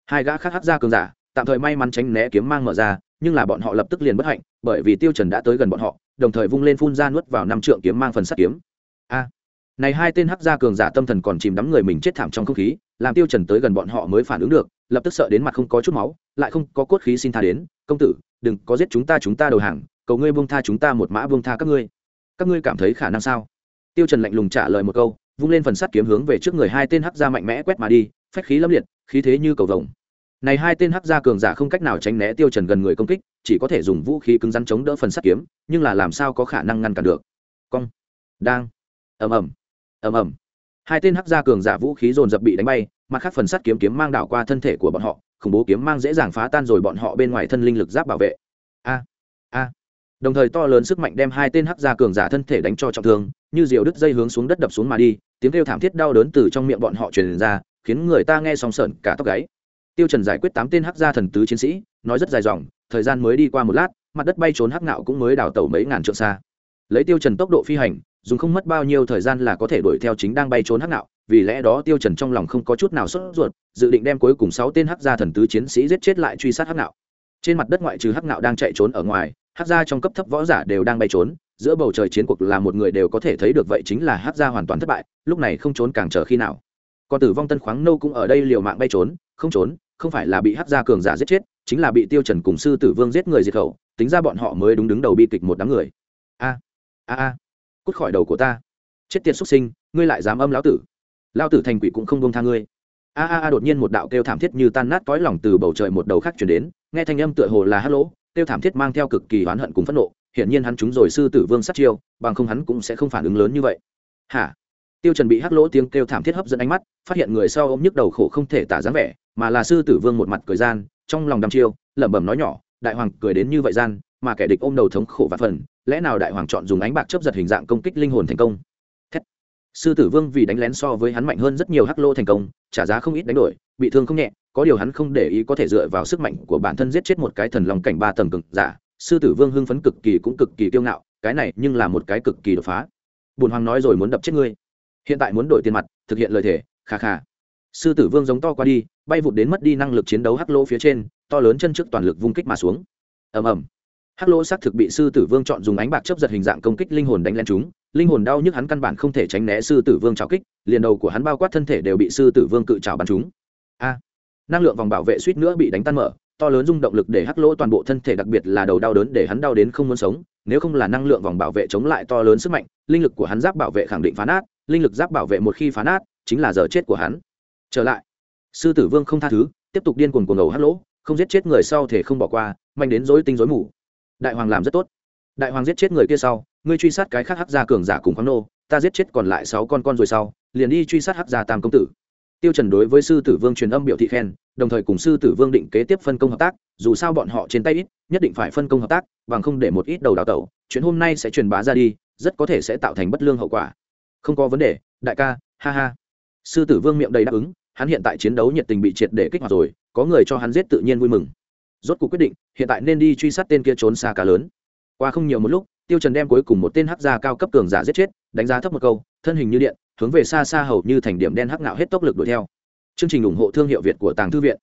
Hai gã khác hắc gia cường giả tạm thời may mắn tránh né kiếm mang mở ra nhưng là bọn họ lập tức liền bất hạnh bởi vì tiêu trần đã tới gần bọn họ đồng thời vung lên phun ra nuốt vào năm trượng kiếm mang phần sắt kiếm. A. Này hai tên hắc gia cường giả tâm thần còn chìm đắm người mình chết thảm trong không khí làm tiêu trần tới gần bọn họ mới phản ứng được, lập tức sợ đến mặt không có chút máu, lại không có cốt khí xin tha đến, công tử, đừng có giết chúng ta chúng ta đầu hàng, cầu ngươi buông tha chúng ta một mã buông tha các ngươi. Các ngươi cảm thấy khả năng sao? Tiêu trần lạnh lùng trả lời một câu, vung lên phần sắt kiếm hướng về trước người hai tên hắc gia mạnh mẽ quét mà đi, phách khí lâm liệt, khí thế như cầu vồng. Này hai tên hắc gia cường giả không cách nào tránh né tiêu trần gần người công kích, chỉ có thể dùng vũ khí cứng rắn chống đỡ phần sắt kiếm, nhưng là làm sao có khả năng ngăn cản được? Cong. Đang. Ầm ầm. Ầm ầm hai tên hắc gia cường giả vũ khí dồn dập bị đánh bay, mặt khác phần sắt kiếm kiếm mang đảo qua thân thể của bọn họ, khủng bố kiếm mang dễ dàng phá tan rồi bọn họ bên ngoài thân linh lực giáp bảo vệ. A a. Đồng thời to lớn sức mạnh đem hai tên hắc gia cường giả thân thể đánh cho trọng thương, như diều đứt dây hướng xuống đất đập xuống mà đi, tiếng kêu thảm thiết đau đớn từ trong miệng bọn họ truyền ra, khiến người ta nghe sóng sợn cả tóc gáy. Tiêu trần giải quyết tám tên hắc gia thần tứ chiến sĩ, nói rất dài dòng, thời gian mới đi qua một lát, mặt đất bay trốn hắc nạo cũng mới đào tẩu mấy ngàn trượng xa. Lấy tiêu trần tốc độ phi hành dùng không mất bao nhiêu thời gian là có thể đuổi theo chính đang bay trốn hắc nạo, vì lẽ đó tiêu trần trong lòng không có chút nào sốt ruột, dự định đem cuối cùng sáu tên hắc gia thần tứ chiến sĩ giết chết lại truy sát hắc nạo. Trên mặt đất ngoại trừ hắc nạo đang chạy trốn ở ngoài, hắc gia trong cấp thấp võ giả đều đang bay trốn, giữa bầu trời chiến cuộc là một người đều có thể thấy được vậy chính là hắc gia hoàn toàn thất bại, lúc này không trốn càng chờ khi nào. Còn tử vong tân khoáng nâu cũng ở đây liều mạng bay trốn, không trốn, không phải là bị hắc gia cường giả giết chết, chính là bị tiêu trần cùng sư tử vương giết người diệt khẩu, tính ra bọn họ mới đúng đứng đầu bi kịch một đám người. A a a cút khỏi đầu của ta. Chết tiệt xuất sinh, ngươi lại dám âm lão tử. Lão tử thành quỷ cũng không buông tha ngươi. A a a đột nhiên một đạo kêu thảm thiết như tan nát cõi lòng từ bầu trời một đầu khác truyền đến, nghe thanh âm tựa hồ là hắt kêu thảm thiết mang theo cực kỳ oán hận cùng phẫn nộ, hiển nhiên hắn chúng rồi sư tử vương sát chiêu, bằng không hắn cũng sẽ không phản ứng lớn như vậy. Hả? Tiêu trần bị hắc lỗ tiếng kêu thảm thiết hấp dẫn ánh mắt, phát hiện người sau ôm nhức đầu khổ không thể tả dáng vẻ, mà là sư tử vương một mặt cười gian, trong lòng đăm chiêu, lẩm bẩm nói nhỏ, đại hoàng cười đến như vậy gian mà kẻ địch ôm đầu thống khổ và phần, lẽ nào đại hoàng chọn dùng ánh bạc chớp giật hình dạng công kích linh hồn thành công? Thét. sư tử vương vì đánh lén so với hắn mạnh hơn rất nhiều hắc lô thành công, trả giá không ít đánh đổi, bị thương không nhẹ, có điều hắn không để ý có thể dựa vào sức mạnh của bản thân giết chết một cái thần lòng cảnh ba tầng cực giả, sư tử vương hưng phấn cực kỳ cũng cực kỳ kiêu ngạo, cái này nhưng là một cái cực kỳ đột phá. Bùn hoàng nói rồi muốn đập chết ngươi. Hiện tại muốn đổi tiền mặt, thực hiện lời thề khà khà sư tử vương giống to qua đi, bay vụt đến mất đi năng lực chiến đấu hắc lỗ phía trên, to lớn chân trước toàn lực vung kích mà xuống. Ầm ầm hắc lỗ xác thực bị sư tử vương chọn dùng ánh bạc chấp giật hình dạng công kích linh hồn đánh lên chúng, linh hồn đau nhức hắn căn bản không thể tránh né sư tử vương trào kích, liền đầu của hắn bao quát thân thể đều bị sư tử vương cự trào bắn chúng. A, năng lượng vòng bảo vệ suýt nữa bị đánh tan mở, to lớn rung động lực để hắc lỗ toàn bộ thân thể đặc biệt là đầu đau đớn để hắn đau đến không muốn sống, nếu không là năng lượng vòng bảo vệ chống lại to lớn sức mạnh, linh lực của hắn giáp bảo vệ khẳng định phá nát, linh lực giáp bảo vệ một khi phá nát, chính là giờ chết của hắn. Trở lại, sư tử vương không tha thứ, tiếp tục điên cuồng cuồng ngầu hắc lỗ không giết chết người sau thể không bỏ qua manh đến dối tinh dối mù đại hoàng làm rất tốt. Đại hoàng giết chết người kia sau, ngươi truy sát cái khác hắc gia cường giả cùng khoáng nô, ta giết chết còn lại sáu con con rồi sau, liền đi truy sát hắc gia tam công tử. Tiêu trần đối với sư tử vương truyền âm biểu thị khen, đồng thời cùng sư tử vương định kế tiếp phân công hợp tác, dù sao bọn họ trên tay ít, nhất định phải phân công hợp tác, bằng không để một ít đầu đào tẩu, chuyện hôm nay sẽ truyền bá ra đi, rất có thể sẽ tạo thành bất lương hậu quả. Không có vấn đề, đại ca, ha ha. Sư tử vương miệng đầy đáp ứng, hắn hiện tại chiến đấu nhiệt tình bị triệt để kích hoạt rồi, có người cho hắn giết tự nhiên vui mừng rốt cuộc quyết định, hiện tại nên đi truy sát tên kia trốn xa cá lớn. Qua không nhiều một lúc, tiêu trần đem cuối cùng một tên hắc gia cao cấp cường giả giết chết, đánh giá thấp một câu, thân hình như điện, hướng về xa xa hầu như thành điểm đen hắc ngạo hết tốc lực đuổi theo. Chương trình ủng hộ thương hiệu việt của tàng thư viện.